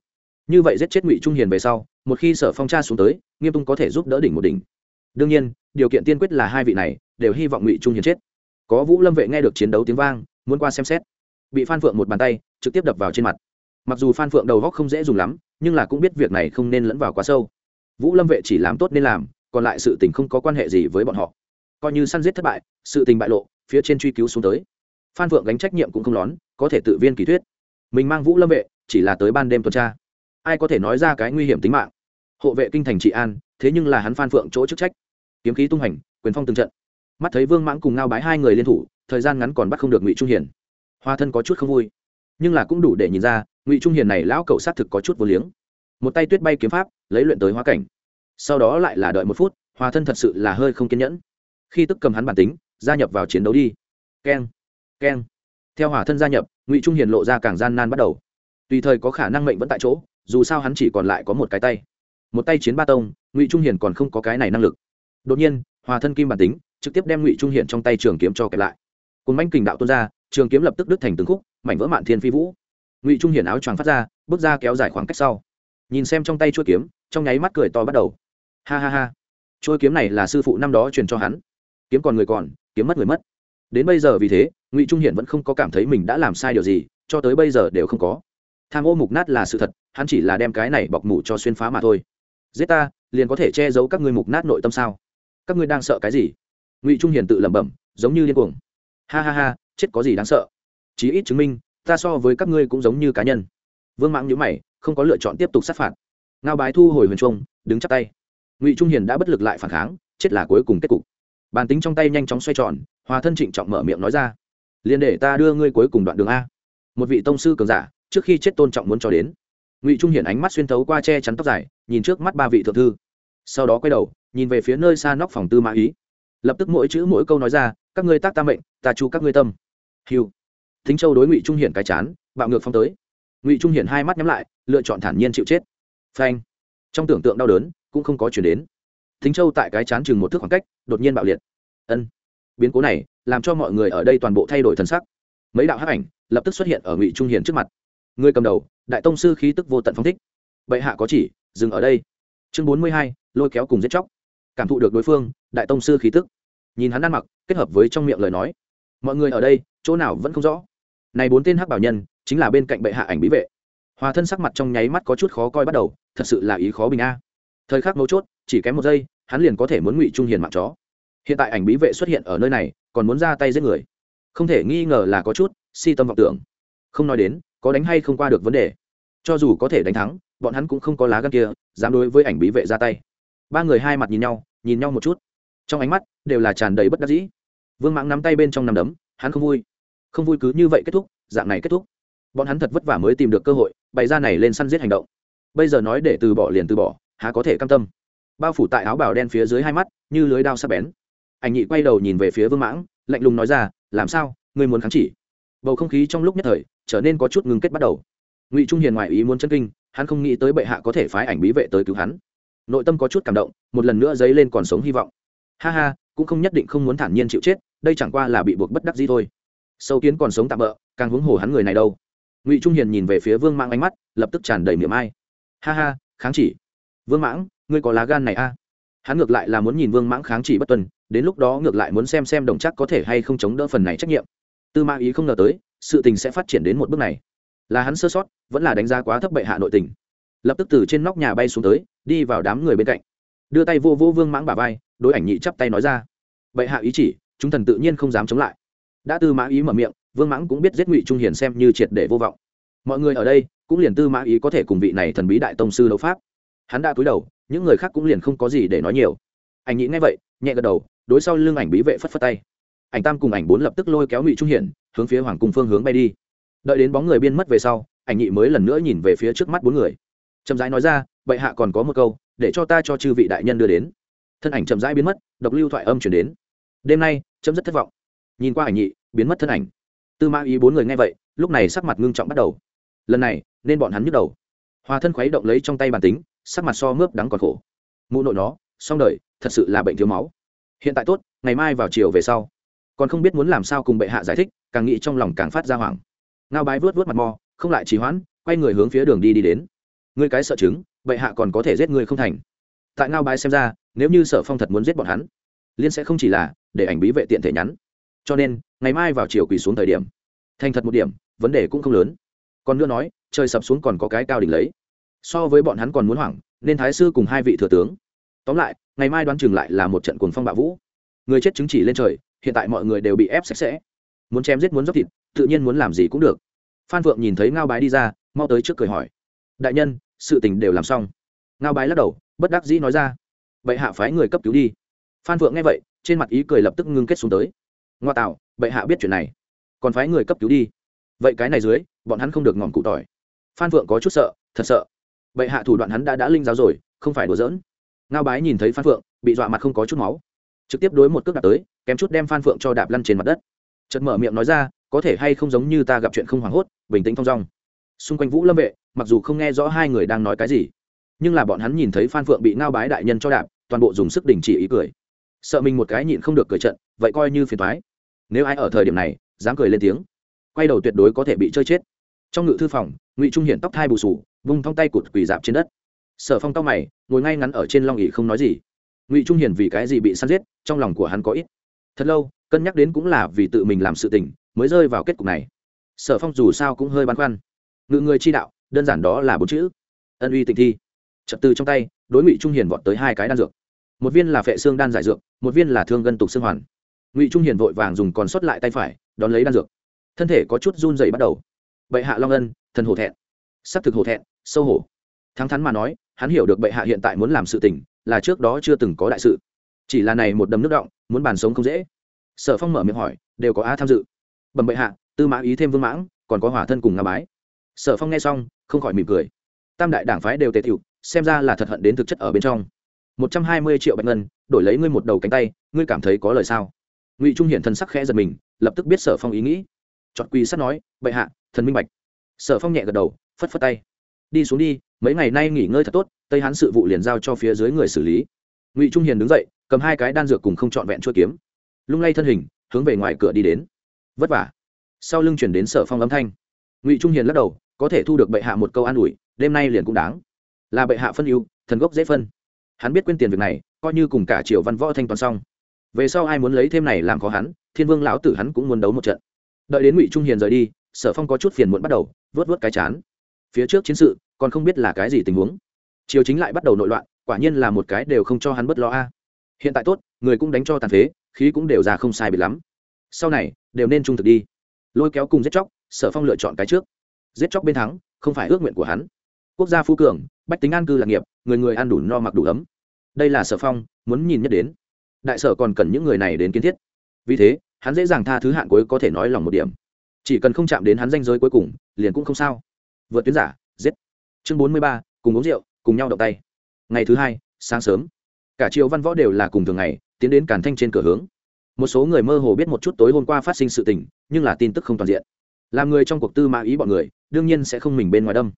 Như vậy giết chết ngụy trung hiền về sau, một khi sở phong tra xuống tới, nghiêm tung có thể giúp đỡ đỉnh một đỉnh. Đương nhiên, điều kiện tiên quyết là hai vị này đều hy vọng ngụy trung hiền chết. Có vũ lâm vệ nghe được chiến đấu tiếng vang, muốn qua xem xét. Bị phan phượng một bàn tay, trực tiếp đập vào trên mặt. Mặc dù phan phượng đầu góc không dễ dùng lắm, nhưng là cũng biết việc này không nên lẫn vào quá sâu. Vũ lâm vệ chỉ làm tốt nên làm, còn lại sự tình không có quan hệ gì với bọn họ. Coi như săn giết thất bại, sự tình bại lộ, phía trên truy cứu xuống tới phan phượng gánh trách nhiệm cũng không lón, có thể tự viên kỳ thuyết. Mình mang vũ lâm vệ, chỉ là tới ban đêm tuần tra. Ai có thể nói ra cái nguy hiểm tính mạng? Hộ vệ kinh thành trị an, thế nhưng là hắn phan phượng chỗ chức trách. Kiếm khí tung hành, quyền phong từng trận. Mắt thấy vương mãng cùng ngao bái hai người liên thủ, thời gian ngắn còn bắt không được ngụy trung hiền. Hoa thân có chút không vui. Nhưng là cũng đủ để nhìn ra, ngụy trung hiền này lão cậu xác thực có chút vô liếng. Một tay tuyết bay kiếm pháp, lấy luyện tới hóa cảnh. Sau đó lại là đợi một phút hòa thân thật sự là hơi không kiên nhẫn. Khi tức cầm hắn bản tính, gia nhập vào chiến đấu đi. Keng keng. Theo hỏa thân gia nhập, ngụy trung hiền lộ ra càng gian nan bắt đầu. Tùy thời có khả năng mệnh vẫn tại chỗ, dù sao hắn chỉ còn lại có một cái tay. Một tay chiến ba tông, ngụy trung hiền còn không có cái này năng lực. Đột nhiên hòa thân kim bản tính, trực tiếp đem ngụy trung hiền trong tay trường kiếm cho kẹp lại. Cồn manh kình đạo tuôn ra, trường kiếm lập tức đứt thành từng khúc, mảnh vỡ mạn thiên phi vũ. Ngụy trung hiển áo choàng phát ra, bước ra kéo dài khoảng cách sau. Nhìn xem trong tay chuôi kiếm, trong nháy mắt cười to bắt đầu. Ha ha ha. Chuôi kiếm này là sư phụ năm đó truyền cho hắn. Kiếm còn người còn, kiếm mất người mất đến bây giờ vì thế, ngụy trung hiển vẫn không có cảm thấy mình đã làm sai điều gì, cho tới bây giờ đều không có. Tham ô mục nát là sự thật, hắn chỉ là đem cái này bọc mủ cho xuyên phá mà thôi. Giết ta, liền có thể che giấu các ngươi mục nát nội tâm sao? Các ngươi đang sợ cái gì? Ngụy trung hiền tự lẩm bẩm, giống như điên cuồng. Ha ha ha, chết có gì đáng sợ? Chí ít chứng minh, ta so với các ngươi cũng giống như cá nhân. Vương mãng nhữ mày, không có lựa chọn tiếp tục sát phạt. Ngao bái thu hồi huyền trung đứng chắp tay. Ngụy trung hiền đã bất lực lại phản kháng, chết là cuối cùng kết cục bàn tính trong tay nhanh chóng xoay tròn, hòa thân trịnh trọng mở miệng nói ra liền để ta đưa ngươi cuối cùng đoạn đường a. Một vị tông sư cường giả, trước khi chết tôn trọng muốn cho đến. Ngụy trung hiển ánh mắt xuyên thấu qua che chắn tóc dài, nhìn trước mắt ba vị thượng thư. Sau đó quay đầu, nhìn về phía nơi xa nóc phòng tư mã ý. Lập tức mỗi chữ mỗi câu nói ra, các ngươi tác ta mệnh, ta chu các ngươi tâm. Hiu thính châu đối ngụy trung hiển cái chán, bạo ngược phong tới. Ngụy trung hiển hai mắt nhắm lại, lựa chọn thản nhiên chịu chết. Phanh. Trong tưởng tượng đau đớn, cũng không có chuyển đến thính châu tại cái chán chừng một thước khoảng cách, đột nhiên bạo liệt. Ân. Biến cố này làm cho mọi người ở đây toàn bộ thay đổi thân sắc. Mấy đạo hắc ảnh lập tức xuất hiện ở ngụy trung hiền trước mặt. Người cầm đầu, đại tông sư khí tức vô tận phong thích. Bệ hạ có chỉ, dừng ở đây. Chương bốn mươi hai, lôi kéo cùng giết chóc. Cảm thụ được đối phương, đại tông sư khí tức. Nhìn hắn ăn mặc, kết hợp với trong miệng lời nói. Mọi người ở đây, chỗ nào vẫn không rõ. Này bốn tên hắc bảo nhân, chính là bên cạnh bệ hạ ảnh bí vệ. Hòa thân sắc mặt trong nháy mắt có chút khó coi bắt đầu, thật sự là ý khó bình a thời khắc mấu chốt, chỉ kém một giây, hắn liền có thể muốn ngụy trung hiền mạng chó. Hiện tại ảnh bí vệ xuất hiện ở nơi này, còn muốn ra tay giết người. Không thể nghi ngờ là có chút si tâm vọng tưởng. Không nói đến, có đánh hay không qua được vấn đề. Cho dù có thể đánh thắng, bọn hắn cũng không có lá gan kia, dám đối với ảnh bí vệ ra tay. Ba người hai mặt nhìn nhau nhìn nhau một chút. Trong ánh mắt đều là tràn đầy bất đắc dĩ. Vương mãng nắm tay bên trong nằm đấm, hắn không vui. Không vui cứ như vậy kết thúc, dạng này kết thúc. Bọn hắn thật vất vả mới tìm được cơ hội, bày ra này lên săn giết hành động. Bây giờ nói để từ bỏ liền từ bỏ há có thể cam tâm. Bao phủ tại áo bào đen phía dưới hai mắt, như lưới đao sắp bén. Ảnh nhị quay đầu nhìn về phía vương mãng, lạnh lùng nói ra, làm sao? Ngươi muốn kháng chỉ? Bầu không khí trong lúc nhất thời trở nên có chút ngừng kết bắt đầu. Ngụy trung hiền ngoại ý muốn chân kinh, hắn không nghĩ tới bệ hạ có thể phái ảnh bí vệ tới cứu hắn. Nội tâm có chút cảm động, một lần nữa dấy lên còn sống hy vọng. Ha ha, cũng không nhất định không muốn thản nhiên chịu chết, đây chẳng qua là bị buộc bất đắc gì thôi. Sâu kiến còn sống tạm bỡ càng huống hồ hắn người này đâu. Ngụy trung hiền nhìn về phía vương mãng ánh mắt, lập tức tràn đầy miệng ai. Ha ha, kháng chỉ vương mãng, ngươi có lá gan này a? À? hắn ngược lại là muốn nhìn vương mãng kháng chỉ bất tuân đến lúc đó ngược lại muốn xem xem đồng chắc có thể hay không chống đỡ phần này trách nhiệm. Tư mã ý không ngờ tới, sự tình sẽ phát triển đến một bước này. Là hắn sơ sót, vẫn là đánh giá quá thấp bệ hạ nội tình. Lập tức từ trên nóc nhà bay xuống tới, đi vào đám người bên cạnh. Đưa tay vô vô vương mãng bà vai, đối ảnh nhị chắp tay nói ra. Bệ hạ ý chỉ, chúng thần tự nhiên không dám chống lại. Đã tư mã ý mở miệng, vương mãng cũng biết giết ngụy trung hiền xem như triệt để vô vọng. Mọi người ở đây, cũng liền tư mã ý có thể cùng vị này thần bí đại tông sư đấu pháp hắn đã cúi đầu, những người khác cũng liền không có gì để nói nhiều. Ảnh nhị nghe vậy, nhẹ gật đầu, đối sau lưng ảnh bí vệ phất phất tay. Ảnh tam cùng ảnh bốn lập tức lôi kéo ngụy trung hiển, hướng phía hoàng cung phương hướng bay đi. Đợi đến bóng người biên mất về sau, ảnh nhị mới lần nữa nhìn về phía trước mắt bốn người. Chậm rãi nói ra, bệ hạ còn có một câu, để cho ta cho chư vị đại nhân đưa đến. Thân ảnh chậm rãi biến mất, độc lưu thoại âm chuyển đến. Đêm nay, chấm rất thất vọng. Nhìn qua ảnh nhị, biến mất thân ảnh. Tư mã ý bốn người nghe vậy, lúc này sắc mặt ngưng trọng bắt đầu. Lần này, nên bọn hắn nhức đầu. Hòa thân khuấy động lấy trong tay bàn tính sắc mặt so mướp đắng còn khổ. Mụ nội nó, xong đời, thật sự là bệnh thiếu máu. Hiện tại tốt, ngày mai vào chiều về sau. Còn không biết muốn làm sao cùng bệ hạ giải thích, càng nghĩ trong lòng càng phát ra hoảng. Ngao bái vớt vớt mặt mò, không lại trì hoãn, quay người hướng phía đường đi đi đến. Ngươi cái sợ chứng, bệ hạ còn có thể giết ngươi không thành. Tại ngao bái xem ra, nếu như sở phong thật muốn giết bọn hắn, liên sẽ không chỉ là để ảnh bí vệ tiện thể nhắn. Cho nên, ngày mai vào chiều quỳ xuống thời điểm. Thành thật một điểm, vấn đề cũng không lớn. Còn nữa nói, trời sập xuống còn có cái cao đỉnh lấy so với bọn hắn còn muốn hoảng, nên thái sư cùng hai vị thừa tướng. Tóm lại, ngày mai đoán chừng lại là một trận cuồng phong bạo vũ. Người chết chứng chỉ lên trời, hiện tại mọi người đều bị ép sạch sẽ. Muốn chém giết muốn dốc thịt, tự nhiên muốn làm gì cũng được. Phan phượng nhìn thấy ngao bái đi ra, mau tới trước cười hỏi. Đại nhân, sự tình đều làm xong. Ngao bái lắc đầu, bất đắc dĩ nói ra. Bệ hạ phái người cấp cứu đi. Phan phượng nghe vậy, trên mặt ý cười lập tức ngưng kết xuống tới. Ngoa tạo, bệ hạ biết chuyện này. Còn phái người cấp cứu đi. Vậy cái này dưới, bọn hắn không được ngỏm cụ tỏi. Phan phượng có chút sợ, thật sợ bệ hạ thủ đoạn hắn đã đã linh giáo rồi, không phải đùa giỡn. Ngao bái nhìn thấy phan phượng, bị dọa mặt không có chút máu. Trực tiếp đối một cước đạp tới, kém chút đem phan phượng cho đạp lăn trên mặt đất. Chợt mở miệng nói ra, có thể hay không giống như ta gặp chuyện không hoảng hốt, bình tĩnh thong dong. Xung quanh vũ lâm vệ, mặc dù không nghe rõ hai người đang nói cái gì, nhưng là bọn hắn nhìn thấy phan phượng bị ngao bái đại nhân cho đạp, toàn bộ dùng sức đình chỉ ý cười. Sợ mình một cái nhịn không được cười trận, vậy coi như phiền thoái nếu ai ở thời điểm này, dám cười lên tiếng, quay đầu tuyệt đối có thể bị chơi chết. Trong ngự thư phòng, ngụy trung hiển tóc thai bù sù vung thong tay cụt quỳ dạp trên đất. Sở phong tao mày, ngồi ngay ngắn ở trên long ỉ không nói gì. Ngụy trung hiền vì cái gì bị săn giết, trong lòng của hắn có ít. Thật lâu, cân nhắc đến cũng là vì tự mình làm sự tình, mới rơi vào kết cục này. Sở phong dù sao cũng hơi băn khoăn. Ngự người chi đạo, đơn giản đó là bốn chữ. Ân uy tịnh thi. Trật từ trong tay, đối ngụy trung hiền vọt tới hai cái đan dược. Một viên là phệ xương đan giải dược, một viên là thương gân tục xương hoàn. Ngụy trung hiền vội vàng dùng còn sót lại tay phải, đón lấy đan dược. Thân thể có chút run dày bắt đầu. Bệ hạ long ân, thần hổ thẹn. S ắ c thực hổ thẹn sâu hổ. Thắng thắn mà nói, hắn hiểu được bệ hạ hiện tại muốn làm sự tình, là trước đó chưa từng có đại sự. Chỉ là này một đầm nước động, muốn bàn sống không dễ. Sở phong mở miệng hỏi, đều có á tham dự. Bẩm bệ hạ, tư mã ý thêm vương mãng, còn có hỏa thân cùng nga bái. Sở phong nghe xong, không khỏi mỉm cười. Tam đại đảng phái đều tề thiệu xem ra là thật hận đến thực chất ở bên trong. Một trăm hai mươi triệu bạch ngân, đổi lấy ngươi một đầu cánh tay, ngươi cảm thấy có lời sao? Ngụy trung hiển thần sắc khẽ giật mình, lập tức biết sở phong ý nghĩ. Chọn quy sắt nói, bệ hạ, thần minh bạch. Sở phong nhẹ gật đầu, phất phất tay đi xuống đi, mấy ngày nay nghỉ ngơi thật tốt, tây hán sự vụ liền giao cho phía dưới người xử lý. Ngụy trung hiền đứng dậy, cầm hai cái đan dược cùng không trọn vẹn chuỗi kiếm. Lung lay thân hình, hướng về ngoài cửa đi đến. Vất vả. Sau lưng chuyển đến sở phong âm thanh. Ngụy trung hiền lắc đầu, có thể thu được bệ hạ một câu an ủi, đêm nay liền cũng đáng. Là bệ hạ phân ưu, thần gốc dễ phân. Hắn biết quên tiền việc này, coi như cùng cả triều văn võ thanh toán xong. Về sau ai muốn lấy thêm này làm khó hắn, thiên vương lão tử hắn cũng muốn đấu một trận. Đợi đến ngụy trung hiền rời đi, sở phong có chút phiền muộn bắt đầu, vớt vớt cái chán phía trước chiến sự, còn không biết là cái gì tình huống. Triều chính lại bắt đầu nội loạn, quả nhiên là một cái đều không cho hắn bất lo a. Hiện tại tốt, người cũng đánh cho tàn phế, khí cũng đều ra không sai biệt lắm. Sau này, đều nên trung thực đi. Lôi kéo cùng giết chóc, sở phong lựa chọn cái trước. Giết chóc bên thắng, không phải ước nguyện của hắn. Quốc gia phú cường, bách tính an cư lạc nghiệp, người người ăn đủ no mặc đủ ấm. Đây là sở phong, muốn nhìn nhất đến. Đại sở còn cần những người này đến kiến thiết. Vì thế, hắn dễ dàng tha thứ hạn cuối có thể nói lòng một điểm. Chỉ cần không chạm đến hắn danh giới cuối cùng, liền cũng không sao vượt tuyến giả, giết. Chương bốn mươi ba, cùng uống rượu, cùng nhau động tay. Ngày thứ hai, sáng sớm. Cả triều văn võ đều là cùng thường ngày, tiến đến càn thanh trên cửa hướng. Một số người mơ hồ biết một chút tối hôm qua phát sinh sự tình, nhưng là tin tức không toàn diện. Làm người trong cuộc tư mã ý bọn người, đương nhiên sẽ không mình bên ngoài đâm.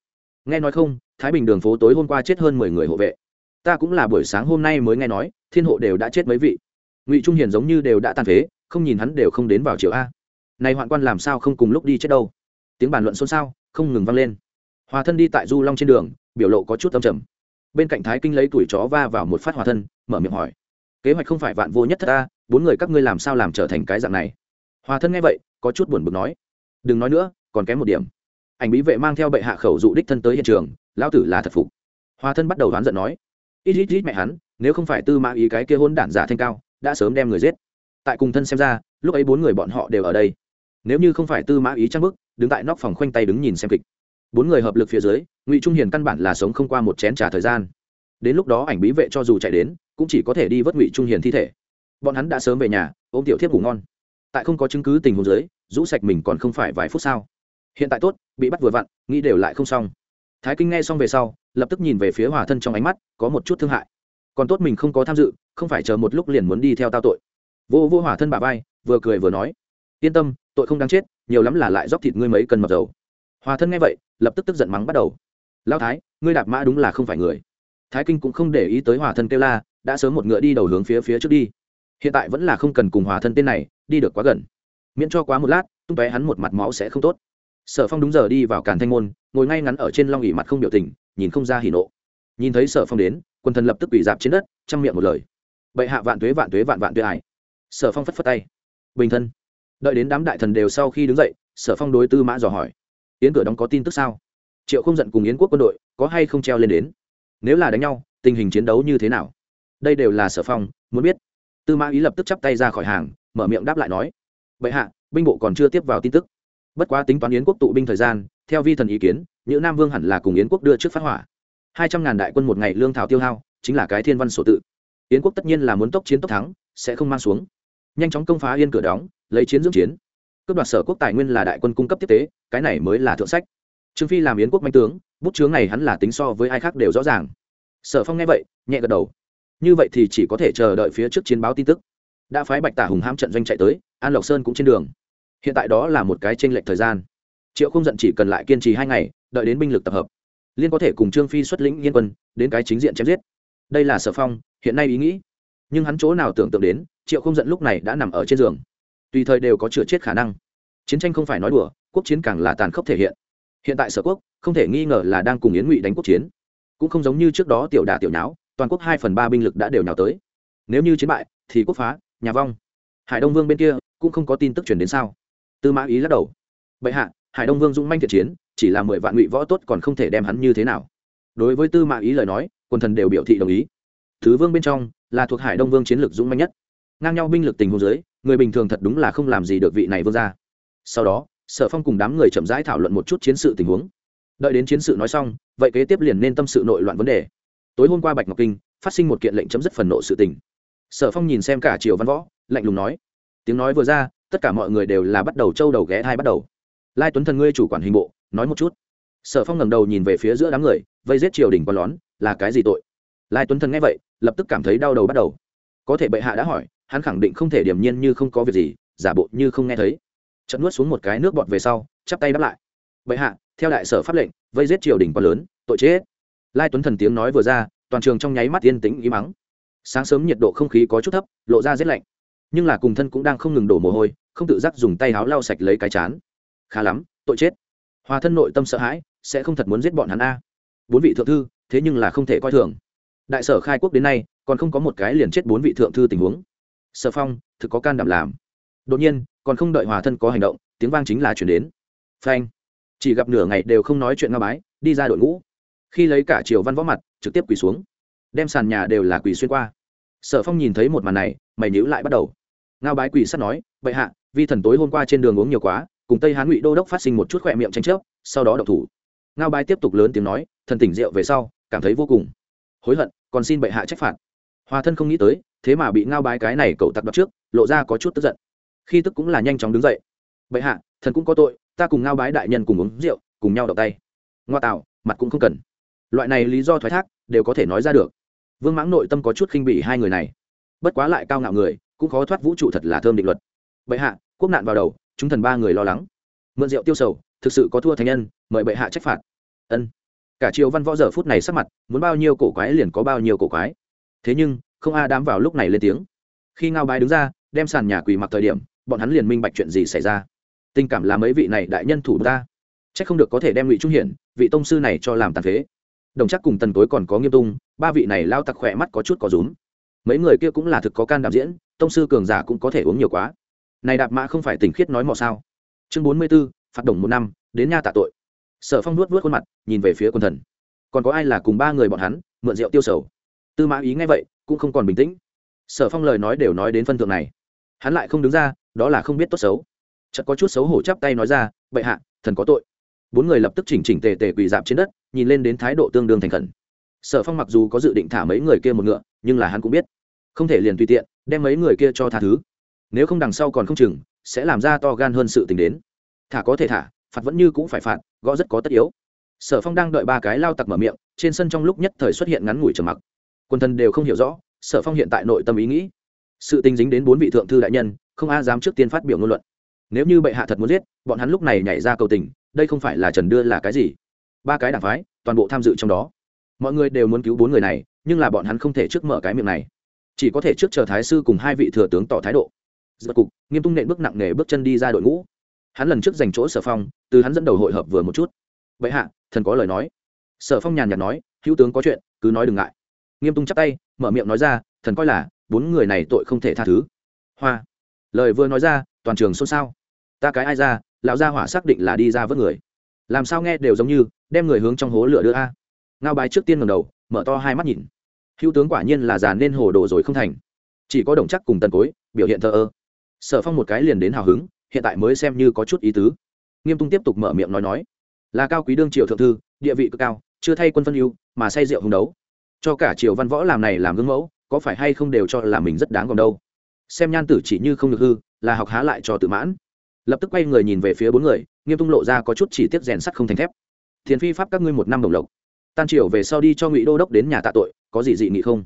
Nghe nói không, thái bình đường phố tối hôm qua chết hơn mười người hộ vệ. Ta cũng là buổi sáng hôm nay mới nghe nói, thiên hộ đều đã chết mấy vị. Ngụy trung hiền giống như đều đã tàn phế, không nhìn hắn đều không đến vào chiều a. Này hoạn quan làm sao không cùng lúc đi chết đâu? Tiếng bàn luận xôn xao không ngừng vang lên. Hòa thân đi tại du long trên đường, biểu lộ có chút âm trầm. Bên cạnh thái kinh lấy tuổi chó va vào một phát hòa thân, mở miệng hỏi, kế hoạch không phải vạn vô nhất thật ta bốn người các ngươi làm sao làm trở thành cái dạng này? Hòa thân nghe vậy, có chút buồn bực nói, đừng nói nữa, còn kém một điểm. Ảnh bí vệ mang theo bệ hạ khẩu dụ đích thân tới hiện trường, lão tử là thật phục. Hòa thân bắt đầu đoán giận nói, ít ít ít mẹ hắn, nếu không phải tư mã ý cái kia hôn đản giả thanh cao, đã sớm đem người giết. Tại cùng thân xem ra, lúc ấy bốn người bọn họ đều ở đây. Nếu như không phải tư mã ý trang bức đứng tại nóc phòng khoanh tay đứng nhìn xem kịch. Bốn người hợp lực phía dưới, ngụy trung hiền căn bản là sống không qua một chén t r à thời gian. Đến lúc đó ảnh bí vệ cho dù chạy đến, cũng chỉ có thể đi vớt ngụy trung hiền thi thể. Bọn hắn đã sớm về nhà, ôm tiểu thiếp ngủ ngon. Tại không có chứng cứ tình huống dưới, rũ sạch mình còn không phải vài phút sau. Hiện tại tốt, bị bắt vừa vặn, nghĩ đều lại không xong. Thái kinh nghe xong về sau, lập tức nhìn về phía hòa thân trong ánh mắt, có một chút thương hại. Còn tốt mình không có tham dự, không phải chờ một lúc liền muốn đi theo tao tội. Vô vô hòa thân bà vai, vừa cười vừa nói. Yên tâm tội không đáng chết, nhiều lắm là lại dóc thịt ngươi mấy cân mập dầu. Hòa thân nghe vậy, lập tức tức giận mắng bắt đầu. Lao thái, ngươi đạp mã đúng là không phải người. Thái kinh cũng không để ý tới hòa thân kêu la, đã sớm một ngựa đi đầu hướng phía phía trước đi. Hiện tại vẫn là không cần cùng hòa thân tên này, đi được quá gần. Miễn cho quá một lát, tung tóe hắn một mặt máu sẽ không tốt. Sở phong đúng giờ đi vào càn thanh môn, ngồi ngay ngắn ở trên long ỉ mặt không biểu tình, nhìn không ra hỉ nộ. Nhìn thấy sở phong đến, quần thần lập tức bị dạp trên đất, chăm miệng một lời. Bệ hạ vạn tuế vạn tuế vạn vạn tuế ải sở phong phất phất tay. Bình thân đợi đến đám đại thần đều sau khi đứng dậy, sở phong đối tư mã dò hỏi. Yến cửa đóng có tin tức sao? Triệu không giận cùng yến quốc quân đội có hay không treo lên đến? Nếu là đánh nhau, tình hình chiến đấu như thế nào? Đây đều là sở phong muốn biết. Tư mã ý lập tức chắp tay ra khỏi hàng, mở miệng đáp lại nói. Bệ hạ, binh bộ còn chưa tiếp vào tin tức. Bất quá tính toán yến quốc tụ binh thời gian, theo vi thần ý kiến những nam vương hẳn là cùng yến quốc đưa trước phát hỏa. Hai trăm ngàn đại quân một ngày lương thảo tiêu hao, chính là cái thiên văn sổ tự. Yến quốc tất nhiên là muốn tốc chiến tốc thắng, sẽ không mang xuống. Nhanh chóng công phá yên cửa đóng lấy chiến dưỡng chiến. Cướp đoạt sở quốc tài nguyên là đại quân cung cấp tiếp tế, cái này mới là thượng sách. Trương phi làm yến quốc manh tướng, bút chướng này hắn là tính so với ai khác đều rõ ràng. Sở phong nghe vậy, nhẹ gật đầu. Như vậy thì chỉ có thể chờ đợi phía trước chiến báo tin tức. Đã phái bạch tả hùng hãm trận doanh chạy tới, an lộc sơn cũng trên đường. Hiện tại đó là một cái tranh lệch thời gian. Triệu không giận chỉ cần lại kiên trì hai ngày, đợi đến binh lực tập hợp. Liên có thể cùng trương phi xuất lĩnh nghiên quân, đến cái chính diện chém giết. Đây là sở phong, hiện nay ý nghĩ. Nhưng hắn chỗ nào tưởng tượng đến, triệu không giận lúc này đã nằm ở trên giường tùy thời đều có chữa chết khả năng. Chiến tranh không phải nói đùa, quốc chiến càng là tàn khốc thể hiện. Hiện tại sở quốc, không thể nghi ngờ là đang cùng yến ngụy đánh quốc chiến. Cũng không giống như trước đó tiểu đà tiểu nháo, toàn quốc hai phần ba binh lực đã đều nhào tới. Nếu như chiến bại, thì quốc phá, nhà vong. Hải đông vương bên kia cũng không có tin tức chuyển đến sao? Tư mã ý lắc đầu. Bệ hạ, hải đông vương dũng manh thiện chiến, chỉ là mười vạn ngụy võ tốt còn không thể đem hắn như thế nào. Đối với tư mã ý lời nói quần thần đều biểu thị đồng ý. Thứ vương bên trong là thuộc hải đông vương chiến lược dũng manh nhất. Ngang nhau binh lực tình huống dưới người bình thường thật đúng là không làm gì được vị này vương ra sau đó, sở phong cùng đám người chậm rãi thảo luận một chút chiến sự tình huống. Đợi đến chiến sự nói xong, vậy kế tiếp liền nên tâm sự nội loạn vấn đề. Tối hôm qua bạch ngọc kinh phát sinh một kiện lệnh chấm dứt phần nộ sự tình. Sở phong nhìn xem cả triều văn võ, lạnh lùng nói, tiếng nói vừa ra, tất cả mọi người đều là bắt đầu trâu đầu ghé thai bắt đầu. Lai tuấn thần ngươi chủ quản hình bộ, nói một chút. Sở phong ngẩng đầu nhìn về phía giữa đám người, vây giết triều đình con lón, là cái gì tội? Lai tuấn thần nghe vậy, lập tức cảm thấy đau đầu bắt đầu. Có thể bệ hạ đã hỏi hắn khẳng định không thể điểm nhiên như không có việc gì, giả bộ như không nghe thấy. Chật nuốt xuống một cái nước bọt về sau, chắp tay đáp lại. Bệ hạ, theo đại sở pháp lệnh, vây giết triều đình quá lớn, tội chết. Lai tuấn thần tiếng nói vừa ra, toàn trường trong nháy mắt yên tĩnh ý mắng sáng sớm nhiệt độ không khí có chút thấp, lộ ra rét lạnh. Nhưng là cùng thân cũng đang không ngừng đổ mồ hôi, không tự giác dùng tay háo lau sạch lấy cái chán. Khá lắm, tội chết. Hòa thân nội tâm sợ hãi, sẽ không thật muốn giết bọn hắn a. Bốn vị thượng thư, thế nhưng là không thể coi thường. Đại sở khai quốc đến nay, còn không có một cái liền chết bốn vị thượng thư tình huống sở phong, thực có can đảm làm. Đột nhiên, còn không đợi hòa thân có hành động, tiếng vang chính là chuyển đến. Phanh. Chỉ gặp nửa ngày đều không nói chuyện nga bái, đi ra đội ngũ. Khi lấy cả triều văn võ mặt, trực tiếp quỳ xuống. Đem sàn nhà đều là quỳ xuyên qua. Sở phong nhìn thấy một màn này, mày nhữ lại bắt đầu. Ngao bái quỳ sắt nói, bệ hạ, vi thần tối hôm qua trên đường uống nhiều quá, cùng tây hán ngụy đô đốc phát sinh một chút khỏe miệng tranh chấp, sau đó độc thủ. Ngao bái tiếp tục lớn tiếng nói, thần tỉnh rượu về sau, cảm thấy vô cùng hối hận, còn xin bệ hạ trách phạt hòa thân không nghĩ tới, thế mà bị ngao bái cái này cậu tặc đọc trước, lộ ra có chút tức giận. Khi tức cũng là nhanh chóng đứng dậy. Bệ hạ, thần cũng có tội, ta cùng ngao bái đại nhân cùng uống rượu, cùng nhau đọc tay. Ngoa tạo, mặt cũng không cần. Loại này lý do thoái thác, đều có thể nói ra được. Vương mãng nội tâm có chút khinh bỉ hai người này. Bất quá lại cao ngạo người, cũng khó thoát vũ trụ thật là thơm định luật. Bệ hạ, quốc nạn vào đầu, chúng thần ba người lo lắng. Mượn rượu tiêu sầu, thực sự có thua thành nhân, mời bệ hạ trách phạt. Ân. Cả triều văn võ giờ phút này sắc mặt, muốn bao nhiêu cổ quái liền có bao nhiêu cổ quái thế nhưng, không a đám vào lúc này lên tiếng. Khi ngao bái đứng ra, đem sàn nhà quỳ mặc thời điểm, bọn hắn liền minh bạch chuyện gì xảy ra. Tình cảm là mấy vị này đại nhân thủ ta. C h ắ c không được có thể đem ngụy trung hiển, vị tông sư này cho làm tàn phế. Đồng chắc cùng tần tối còn có nghiêm tung, ba vị này lao tặc khỏe mắt có chút có rúm. Mấy người kia cũng là thực có can đảm diễn, tông sư cường giả cũng có thể uống nhiều quá. Này đạp mã không phải tình khiết nói mò sao. Chương bốn mươi b ố phạt đồng một năm, đến nha tạ tội. Sở phong nuốt vớt khuôn mặt, nhìn về phía quân thần. Còn có ai là cùng ba người bọn hắn, mượn rượu tiêu sầu? Tư mã ý ngay vậy, cũng không còn bình tĩnh. Sở phong lời nói đều nói đến phân thượng này. Hắn lại không đứng ra, đó là không biết tốt xấu. Chợt có chút xấu hổ chắp tay nói ra, bệ hạ, thần có tội. Bốn người lập tức chỉnh chỉnh tề tề quỳ dạp trên đất, nhìn lên đến thái độ tương đương thành khẩn. Sở phong mặc dù có dự định thả mấy người kia một ngựa, nhưng là hắn cũng biết, không thể liền tùy tiện, đem mấy người kia cho tha thứ. Nếu không đằng sau còn không chừng, sẽ làm ra to gan hơn sự tình đến. Thả có thể thả, phạt vẫn như cũng phải phạt, gõ rất có tất yếu. Sở phong đang đợi ba cái lao tặc mở miệng, trên sân trong lúc nhất thời xuất hiện ngắn ngủi trầm mặc quân thân đều không hiểu rõ, sở phong hiện tại nội tâm ý nghĩ. Sự tình dính đến bốn vị thượng thư đại nhân, không a dám trước tiên phát biểu ngôn luận. Nếu như bệ hạ thật muốn giết, bọn hắn lúc này nhảy ra cầu tình, đây không phải là trần đưa là cái gì? Ba cái đảng phái, toàn bộ tham dự trong đó. Mọi người đều muốn cứu bốn người này, nhưng là bọn hắn không thể trước mở cái miệng này. Chỉ có thể trước chờ thái sư cùng hai vị thừa tướng tỏ thái độ. Giật cục, nghiêm tung nện bước nặng nề bước chân đi ra đội ngũ. Hắn lần trước giành chỗ sở phong, từ hắn dẫn đầu hội hợp vừa một chút. Bệ hạ, thần có lời nói. Sở phong nhàn nhạt nói, hữu tướng có chuyện, cứ nói đừng ngại nghiêm tung chắp tay, mở miệng nói ra, thần coi là, bốn người này tội không thể tha thứ. Hoa. Lời vừa nói ra, toàn trường xôn xao. Ta cái ai ra, lão gia hỏa xác định là đi ra vớt người. Làm sao nghe đều giống như, đem người hướng trong hố lửa đưa a. Ngao bái trước tiên ngầm đầu, mở to hai mắt nhìn. Hữu tướng quả nhiên là già nên hồ đồ rồi không thành. Chỉ có đồng chắc cùng tần cối, biểu hiện thờ ơ. Sở phong một cái liền đến hào hứng, hiện tại mới xem như có chút ý tứ. Nghiêm tung tiếp tục mở miệng nói nói, là cao quý đương triều thượng thư, địa vị cực cao, chưa thay quân phân ưu, mà say rượu hùng đấu cho cả triều văn võ làm này làm gương mẫu, có phải hay không đều cho là mình rất đáng còn đâu? Xem nhan tử chỉ như không được hư, là học há lại cho tự mãn. Lập tức quay người nhìn về phía bốn người, nghiêm tung lộ ra có chút chỉ tiết rèn sắt không thành thép. Thiền phi pháp các ngươi một năm đồng lộc. Tan triều về sau đi cho ngụy đô đốc đến nhà tạ tội, có gì dị nghị không?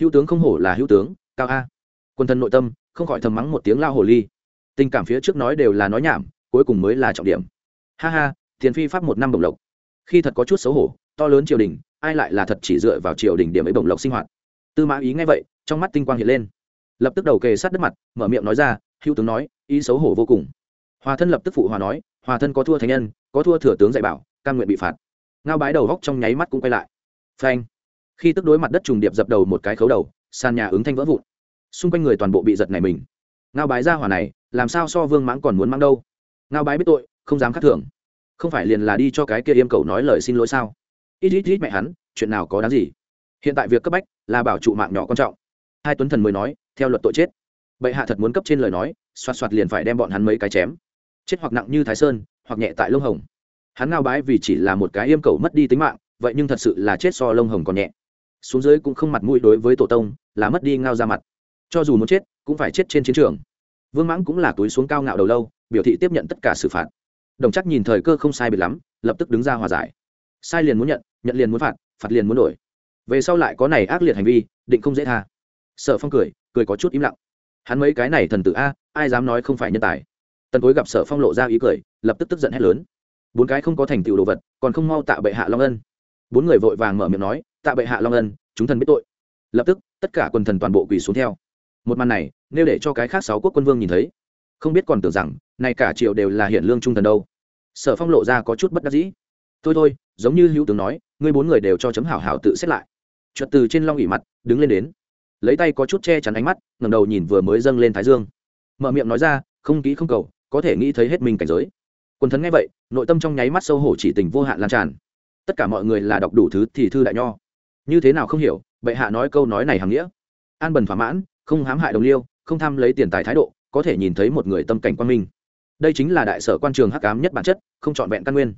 Hữu tướng không hổ là hữu tướng, cao a. Quân thân nội tâm, không khỏi thầm mắng một tiếng lao hồ ly. Tình cảm phía trước nói đều là nói nhảm, cuối cùng mới là trọng điểm. Ha ha, thiền phi pháp một năm đồng lộc. Khi thật có chút xấu hổ, to lớn triều đình ai lại là thật chỉ dựa vào triều đình điểm ấy bổng lộc sinh hoạt? Tư mã ý nghe vậy, trong mắt tinh quang hiện lên. Lập tức đầu kề sát đất mặt, mở miệng nói ra, hữu tướng nói, ý xấu hổ vô cùng. Hòa thân lập tức phụ hòa nói, hòa thân có thua thánh nhân, có thua thừa tướng dạy bảo căn nguyện bị phạt. Ngao bái đầu góc trong nháy mắt cũng quay lại. Phanh. Khi tức đối mặt đất trùng điệp dập đầu một cái khấu đầu, sàn nhà ứng thanh vỡ vụn. Xung quanh người toàn bộ bị giật này mình. Ngao bái ra hỏa này, làm sao so vương mãng còn muốn mắng đâu? Ngao bái biết tội, không dám khắc thưởng. Không phải liền là đi cho cái kia yêm cầu nói lời xin lỗi sao? Ít ít ít mẹ hắn, chuyện nào có đáng gì? Hiện tại việc cấp bách là bảo trụ mạng nhỏ quan trọng. Hai tuấn thần mới nói, theo luật tội chết. Bệ hạ thật muốn cấp trên lời nói, xoạt xoạt liền phải đem bọn hắn mấy cái chém. Chết hoặc nặng như thái sơn, hoặc nhẹ tại lông hồng. Hắn ngao bái vì chỉ là một cái yêm cầu mất đi tính mạng, vậy nhưng thật sự là chết so lông hồng còn nhẹ. Xuống dưới cũng không mặt mũi đối với tổ tông, là mất đi ngao ra mặt. Cho dù muốn chết, cũng phải chết trên chiến trường. Vương mãng cũng là túi xuống cao ngạo đầu lâu, biểu thị tiếp nhận tất cả xử phạt. Đồng chắc nhìn thời cơ không sai biệt lắm, lập tức đứng ra hòa giải. Sai liền muốn nhận nhận liền muốn phạt phạt liền muốn đổi. Về sau lại có này ác liệt hành vi, định không dễ tha. Sở phong cười cười có chút im lặng. Hắn mấy cái này thần tử a, ai dám nói không phải nhân tài? Tần cối gặp sở phong lộ ra ý cười, lập tức tức giận hét lớn. Bốn cái không có thành tựu đồ vật, còn không mau tạ bệ hạ long ân. Bốn người vội vàng mở miệng nói, tạ bệ hạ long ân, chúng thần biết tội. Lập tức, tất cả quần thần toàn bộ quỳ xuống theo. Một màn này, nếu để cho cái khác sáu quốc quân vương nhìn thấy, không biết còn tưởng rằng, này cả triều đều là hiện lương trung thần đâu. Sở phong lộ ra có chút bất đắc dĩ. Thôi thôi, giống như hữu tướng nói ngươi bốn người đều cho chấm hảo hảo tự xét lại. Chuột từ trên long ỉ mặt, đứng lên đến. Lấy tay có chút che chắn ánh mắt, ngẩng đầu nhìn vừa mới dâng lên thái dương. Mở miệng nói ra, không kỹ không cầu, có thể nghĩ thấy hết mình cảnh giới. Quần thần nghe vậy, nội tâm trong nháy mắt sâu hổ chỉ tình vô hạn lan tràn. Tất cả mọi người là đọc đủ thứ thì thư đại nho. Như thế nào không hiểu, bệ hạ nói câu nói này hàm nghĩa. An bần thỏa mãn, không hãm hại đồng liêu, không tham lấy tiền tài thái độ, có thể nhìn thấy một người tâm cảnh quan minh. Đây chính là đại sở quan trường hắc cám nhất bản chất, không trọn vẹn căn nguyên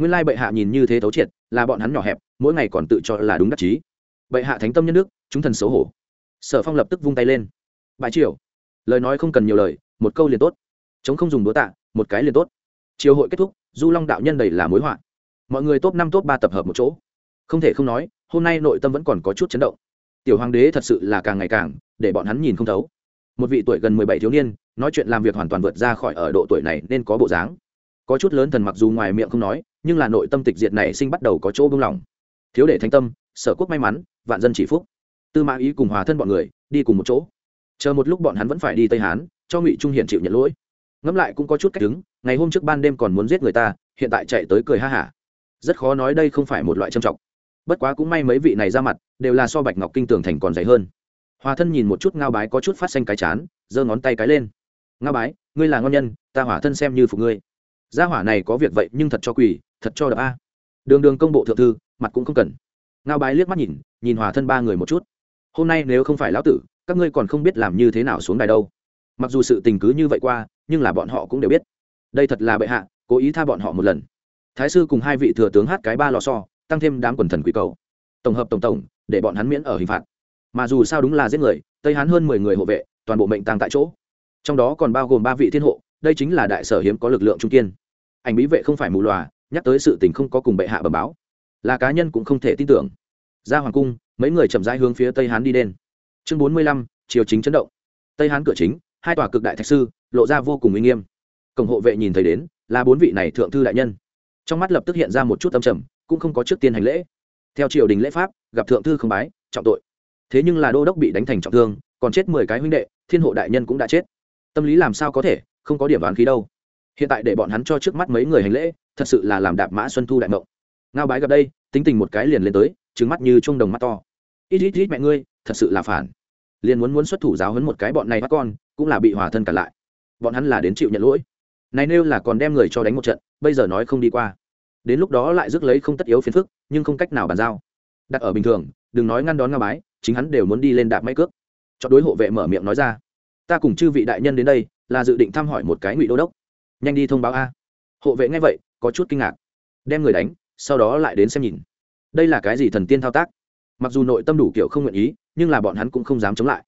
nguyên lai bệ hạ nhìn như thế thấu triệt, là bọn hắn nhỏ hẹp, mỗi ngày còn tự cho là đúng đắc chí. Bệ hạ thánh tâm nhân đức, chúng thần xấu hổ. Sở phong lập tức vung tay lên. Bãi triều. Lời nói không cần nhiều lời, một câu liền tốt. Chống không dùng đố tạ, một cái liền tốt. Triều hội kết thúc, du long đạo nhân đầy là mối họa. Mọi người top năm top ba tập hợp một chỗ. Không thể không nói, hôm nay nội tâm vẫn còn có chút chấn động. Tiểu hoàng đế thật sự là càng ngày càng, để bọn hắn nhìn không thấu. Một vị tuổi gần mười bảy thiếu niên, nói chuyện làm việc hoàn toàn vượt ra khỏi ở độ tuổi này nên có bộ dáng có chút lớn thần mặc dù ngoài miệng không nói, nhưng là nội tâm tịch diệt này sinh bắt đầu có chỗ buông lỏng. Thiếu để thánh tâm, sở quốc may mắn, vạn dân chỉ phúc. Tư mã ý cùng hòa thân bọn người, đi cùng một chỗ. Chờ một lúc bọn hắn vẫn phải đi tây hán, cho ngụy trung hiển chịu nhận lỗi. Ngẫm lại cũng có chút cách đứng, ngày hôm trước ban đêm còn muốn giết người ta, hiện tại chạy tới cười ha hả. Rất khó nói đây không phải một loại trầm trọng. Bất quá cũng may mấy vị này ra mặt, đều là so bạch ngọc kinh tường thành còn dày hơn. Hòa thân nhìn một chút ngao bái có chút phát xanh cái chán, giơ ngón tay cái lên. Ngao bái, ngươi là ngon nhân, ta hỏa thân xem như phục ngươi gia hỏa này có việc vậy nhưng thật cho quỳ, thật cho đập a. Đường đường công bộ thượng thư, mặt cũng không cần. Ngao bái liếc mắt nhìn nhìn hòa thân ba người một chút. Hôm nay nếu không phải lão tử, các ngươi còn không biết làm như thế nào xuống đài đâu. Mặc dù sự tình cứ như vậy qua, nhưng là bọn họ cũng đều biết. Đây thật là bệ hạ, cố ý tha bọn họ một lần. Thái sư cùng hai vị thừa tướng hát cái ba lò so tăng thêm đám quần thần quỷ cầu. Tổng hợp tổng tổng, để bọn hắn miễn ở hình phạt. Mà dù sao đúng là giết người, tây hán hơn mười người hộ vệ, toàn bộ mệnh tăng tại chỗ. Trong đó còn bao gồm ba vị thiên hộ đây chính là đại sở hiếm có lực lượng trung kiên. Ảnh bí vệ không phải mù lòa, nhắc tới sự tình không có cùng bệ hạ bẩm báo. Là cá nhân cũng không thể tin tưởng. Ra hoàng cung, mấy người chậm rãi hướng phía tây hán đi đen chương bốn mươi lăm chiều chính chấn động. Tây hán cửa chính, hai tòa cực đại thạch sư, lộ ra vô cùng uy nghiêm. Cổng hộ vệ nhìn thấy đến, là bốn vị này thượng thư đại nhân. Trong mắt lập tức hiện ra một chút âm trầm, cũng không có trước tiên hành lễ. Theo triều đình lễ pháp, gặp thượng thư không bái, trọng tội. Thế nhưng là đô đốc bị đánh thành trọng thương, còn chết mười cái huynh đệ, thiên hộ đại nhân cũng đã chết. Tâm lý làm sao có thể không có điểm đoán khí đâu. Hiện tại để bọn hắn cho trước mắt mấy người hành lễ, thật sự là làm đạp mã xuân thu đại mộng. Ngao bái gặp đây, tính tình một cái liền lên tới trứng mắt như trung đồng mắt to. Ít ít ít mẹ ngươi, thật sự là phản. Liền muốn muốn xuất thủ giáo hấn một cái bọn này bắt con, cũng là bị hòa thân cả lại. Bọn hắn là đến chịu nhận lỗi. Này nêu là còn đem người cho đánh một trận, bây giờ nói không đi qua. Đến lúc đó lại rước lấy không tất yếu phiền phức, nhưng không cách nào bàn giao. Đặt ở bình thường, đừng nói ngăn đón ngao bái, chính hắn đều muốn đi lên đạp máy cước. Cho đối hộ vệ mở miệng nói ra. Ta cùng chư vị đại nhân đến đây là dự định thăm hỏi một cái ngụy đô đốc. Nhanh đi thông báo a. Hộ vệ nghe vậy, có chút kinh ngạc. Đem người đánh, sau đó lại đến xem nhìn. Đây là cái gì thần tiên thao tác? Mặc dù nội tâm đủ kiểu không nguyện ý, nhưng là bọn hắn cũng không dám chống lại.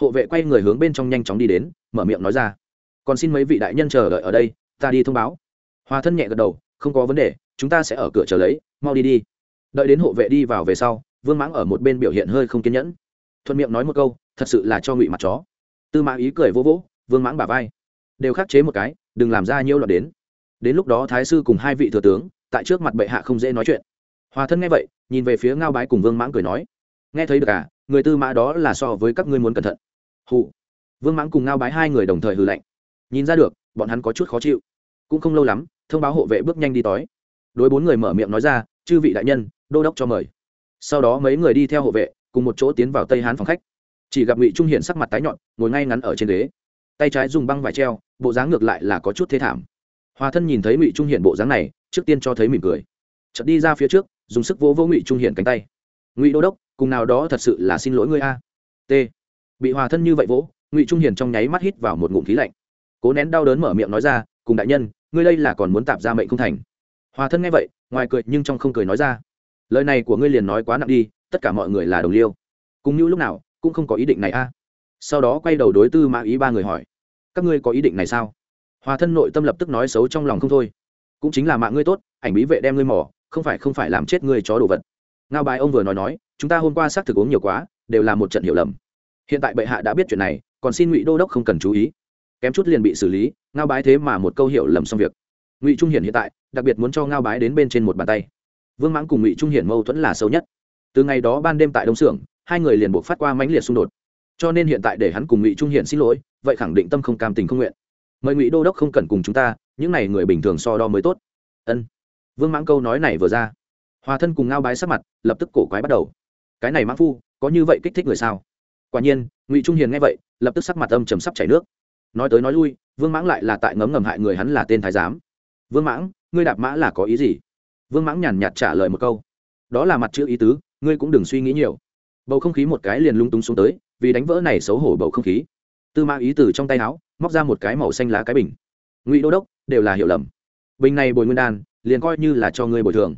Hộ vệ quay người hướng bên trong nhanh chóng đi đến, mở miệng nói ra. Còn xin mấy vị đại nhân chờ đợi ở đây, ta đi thông báo. Hòa thân nhẹ gật đầu, không có vấn đề, chúng ta sẽ ở cửa chờ lấy, mau đi đi. Đợi đến hộ vệ đi vào về sau, vương mãng ở một bên biểu hiện hơi không kiên nhẫn. Thuận miệng nói một câu, thật sự là cho ngụy mặt chó. Tư mã ý cười vô vỗ vương mãng bà vai. Đều khắc chế một cái, đừng làm ra nhiêu loạn đến. Đến lúc đó thái sư cùng hai vị thừa tướng, tại trước mặt bệ hạ không dễ nói chuyện. Hòa thân nghe vậy, nhìn về phía ngao bái cùng vương mãng cười nói. Nghe thấy được à người tư mã đó là so với các ngươi muốn cẩn thận. Hụ vương mãng cùng ngao bái hai người đồng thời hừ lạnh. Nhìn ra được, bọn hắn có chút khó chịu. Cũng không lâu lắm, thông báo hộ vệ bước nhanh đi tối. đối bốn người mở miệng nói ra, chư vị đại nhân, đô đốc cho mời. Sau đó mấy người đi theo hộ vệ, cùng một chỗ tiến vào tây hán phòng khách. Chỉ gặp ngụy trung hiển sắc mặt tái nhọn ngồi ngay ngắn ở trên ghế tay trái dùng băng vải treo, bộ dáng ngược lại là có chút thế thảm. Hòa thân nhìn thấy ngụy trung hiển bộ dáng này, trước tiên cho thấy mỉm cười. Chợt đi ra phía trước, dùng sức vỗ vỗ ngụy trung hiển cánh tay. Ngụy đô đốc, cùng nào đó thật sự là xin lỗi ngươi a. T. Bị hòa thân như vậy vỗ, ngụy trung hiển trong nháy mắt hít vào một ngụm khí lạnh. Cố nén đau đớn mở miệng nói ra, cùng đại nhân, ngươi đây là còn muốn tạp ra mệnh không thành. Hòa thân nghe vậy, ngoài cười nhưng trong không cười nói ra, lời này của ngươi liền nói quá nặng đi, tất cả mọi người là đồng liêu. Cùng như lúc nào cũng không có ý định này a sau đó quay đầu đối tư mã ý ba người hỏi, các ngươi có ý định này sao? Hòa thân nội tâm lập tức nói xấu trong lòng không thôi. Cũng chính là mạng ngươi tốt, ảnh bí vệ đem ngươi mỏ không phải không phải làm chết ngươi chó đồ vật. Ngao bài ông vừa nói nói, chúng ta hôm qua xác thực uống nhiều quá, đều là một trận hiểu lầm. Hiện tại bệ hạ đã biết chuyện này, còn xin ngụy đô đốc không cần chú ý. Kém chút liền bị xử lý, ngao bái thế mà một câu hiểu lầm xong việc. Ngụy trung hiển hiện tại, đặc biệt muốn cho ngao bái đến bên trên một bàn tay. Vương mãng cùng ngụy trung hiển mâu thuẫn là sâu nhất. Từ ngày đó ban đêm tại đông xưởng hai người liền buộc phát qua mãnh liệt xung đột cho nên hiện tại để hắn cùng ngụy trung hiển xin lỗi, vậy khẳng định tâm không cam tình không nguyện. Mời ngụy đô đốc không cần cùng chúng ta, những n à y người bình thường so đo mới tốt. Ân. Vương mãng câu nói này vừa ra, hòa thân cùng ngao bái sắc mặt lập tức cổ quái bắt đầu. Cái này mãng phu, có như vậy kích thích người sao? Quả nhiên, ngụy trung hiền nghe vậy, lập tức sắc mặt âm chầm sắp chảy nước. Nói tới nói lui, vương mãng lại là tại ngấm ngầm hại người hắn là tên thái giám. Vương mãng, ngươi đạp mã là có ý gì? Vương mãng nhàn nhạt trả lời một câu. Đó là mặt chữ ý tứ, ngươi cũng đừng suy nghĩ nhiều. Bầu không khí một cái liền lung túng xuống tới vì đánh vỡ này xấu hổ bầu không khí. Tư mã ý từ trong tay áo, móc ra một cái màu xanh lá cái bình. Ngụy đô đốc, đều là hiểu lầm. Bình này bồi nguyên đan, liền coi như là cho ngươi bồi thường.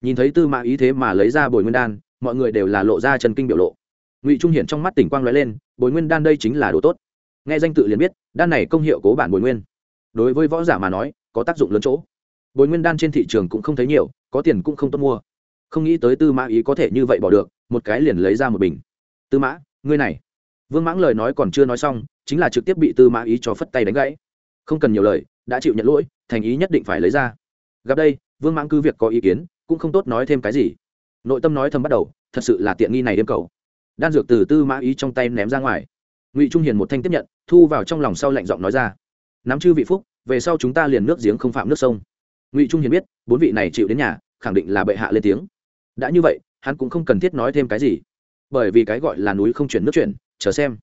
Nhìn thấy tư mã ý thế mà lấy ra bồi nguyên đan, mọi người đều là lộ ra chân kinh biểu lộ. Ngụy trung hiển trong mắt tỉnh quang l ó e lên, bồi nguyên đan đây chính là đồ tốt. Nghe danh tự liền biết, đan này công hiệu cố bản bồi nguyên. Đối với võ giả mà nói, có tác dụng lớn chỗ. Bồi nguyên đan trên thị trường cũng không thấy nhiều, có tiền cũng không tốt mua. Không nghĩ tới tư mã ý có thể như vậy bỏ được, một cái liền lấy ra một bình. Tư mã ngươi này. Vương mãng lời nói còn chưa nói xong, chính là trực tiếp bị tư mã ý cho phất tay đánh gãy. Không cần nhiều lời, đã chịu nhận lỗi, thành ý nhất định phải lấy ra. Gặp đây, vương mãng cứ việc có ý kiến, cũng không tốt nói thêm cái gì. Nội tâm nói thầm bắt đầu, thật sự là tiện nghi này đêm cầu. Đan dược từ tư mã ý trong tay ném ra ngoài. Ngụy trung hiền một thanh tiếp nhận, thu vào trong lòng sau lạnh giọng nói ra. Nắm chư vị phúc, về sau chúng ta liền nước giếng không phạm nước sông. Ngụy trung hiền biết, bốn vị này chịu đến nhà, khẳng định là bệ hạ lên tiếng. Đã như vậy, hắn cũng không cần thiết nói thêm cái gì bởi vì cái gọi là núi không chuyển nước chuyển, chờ xem.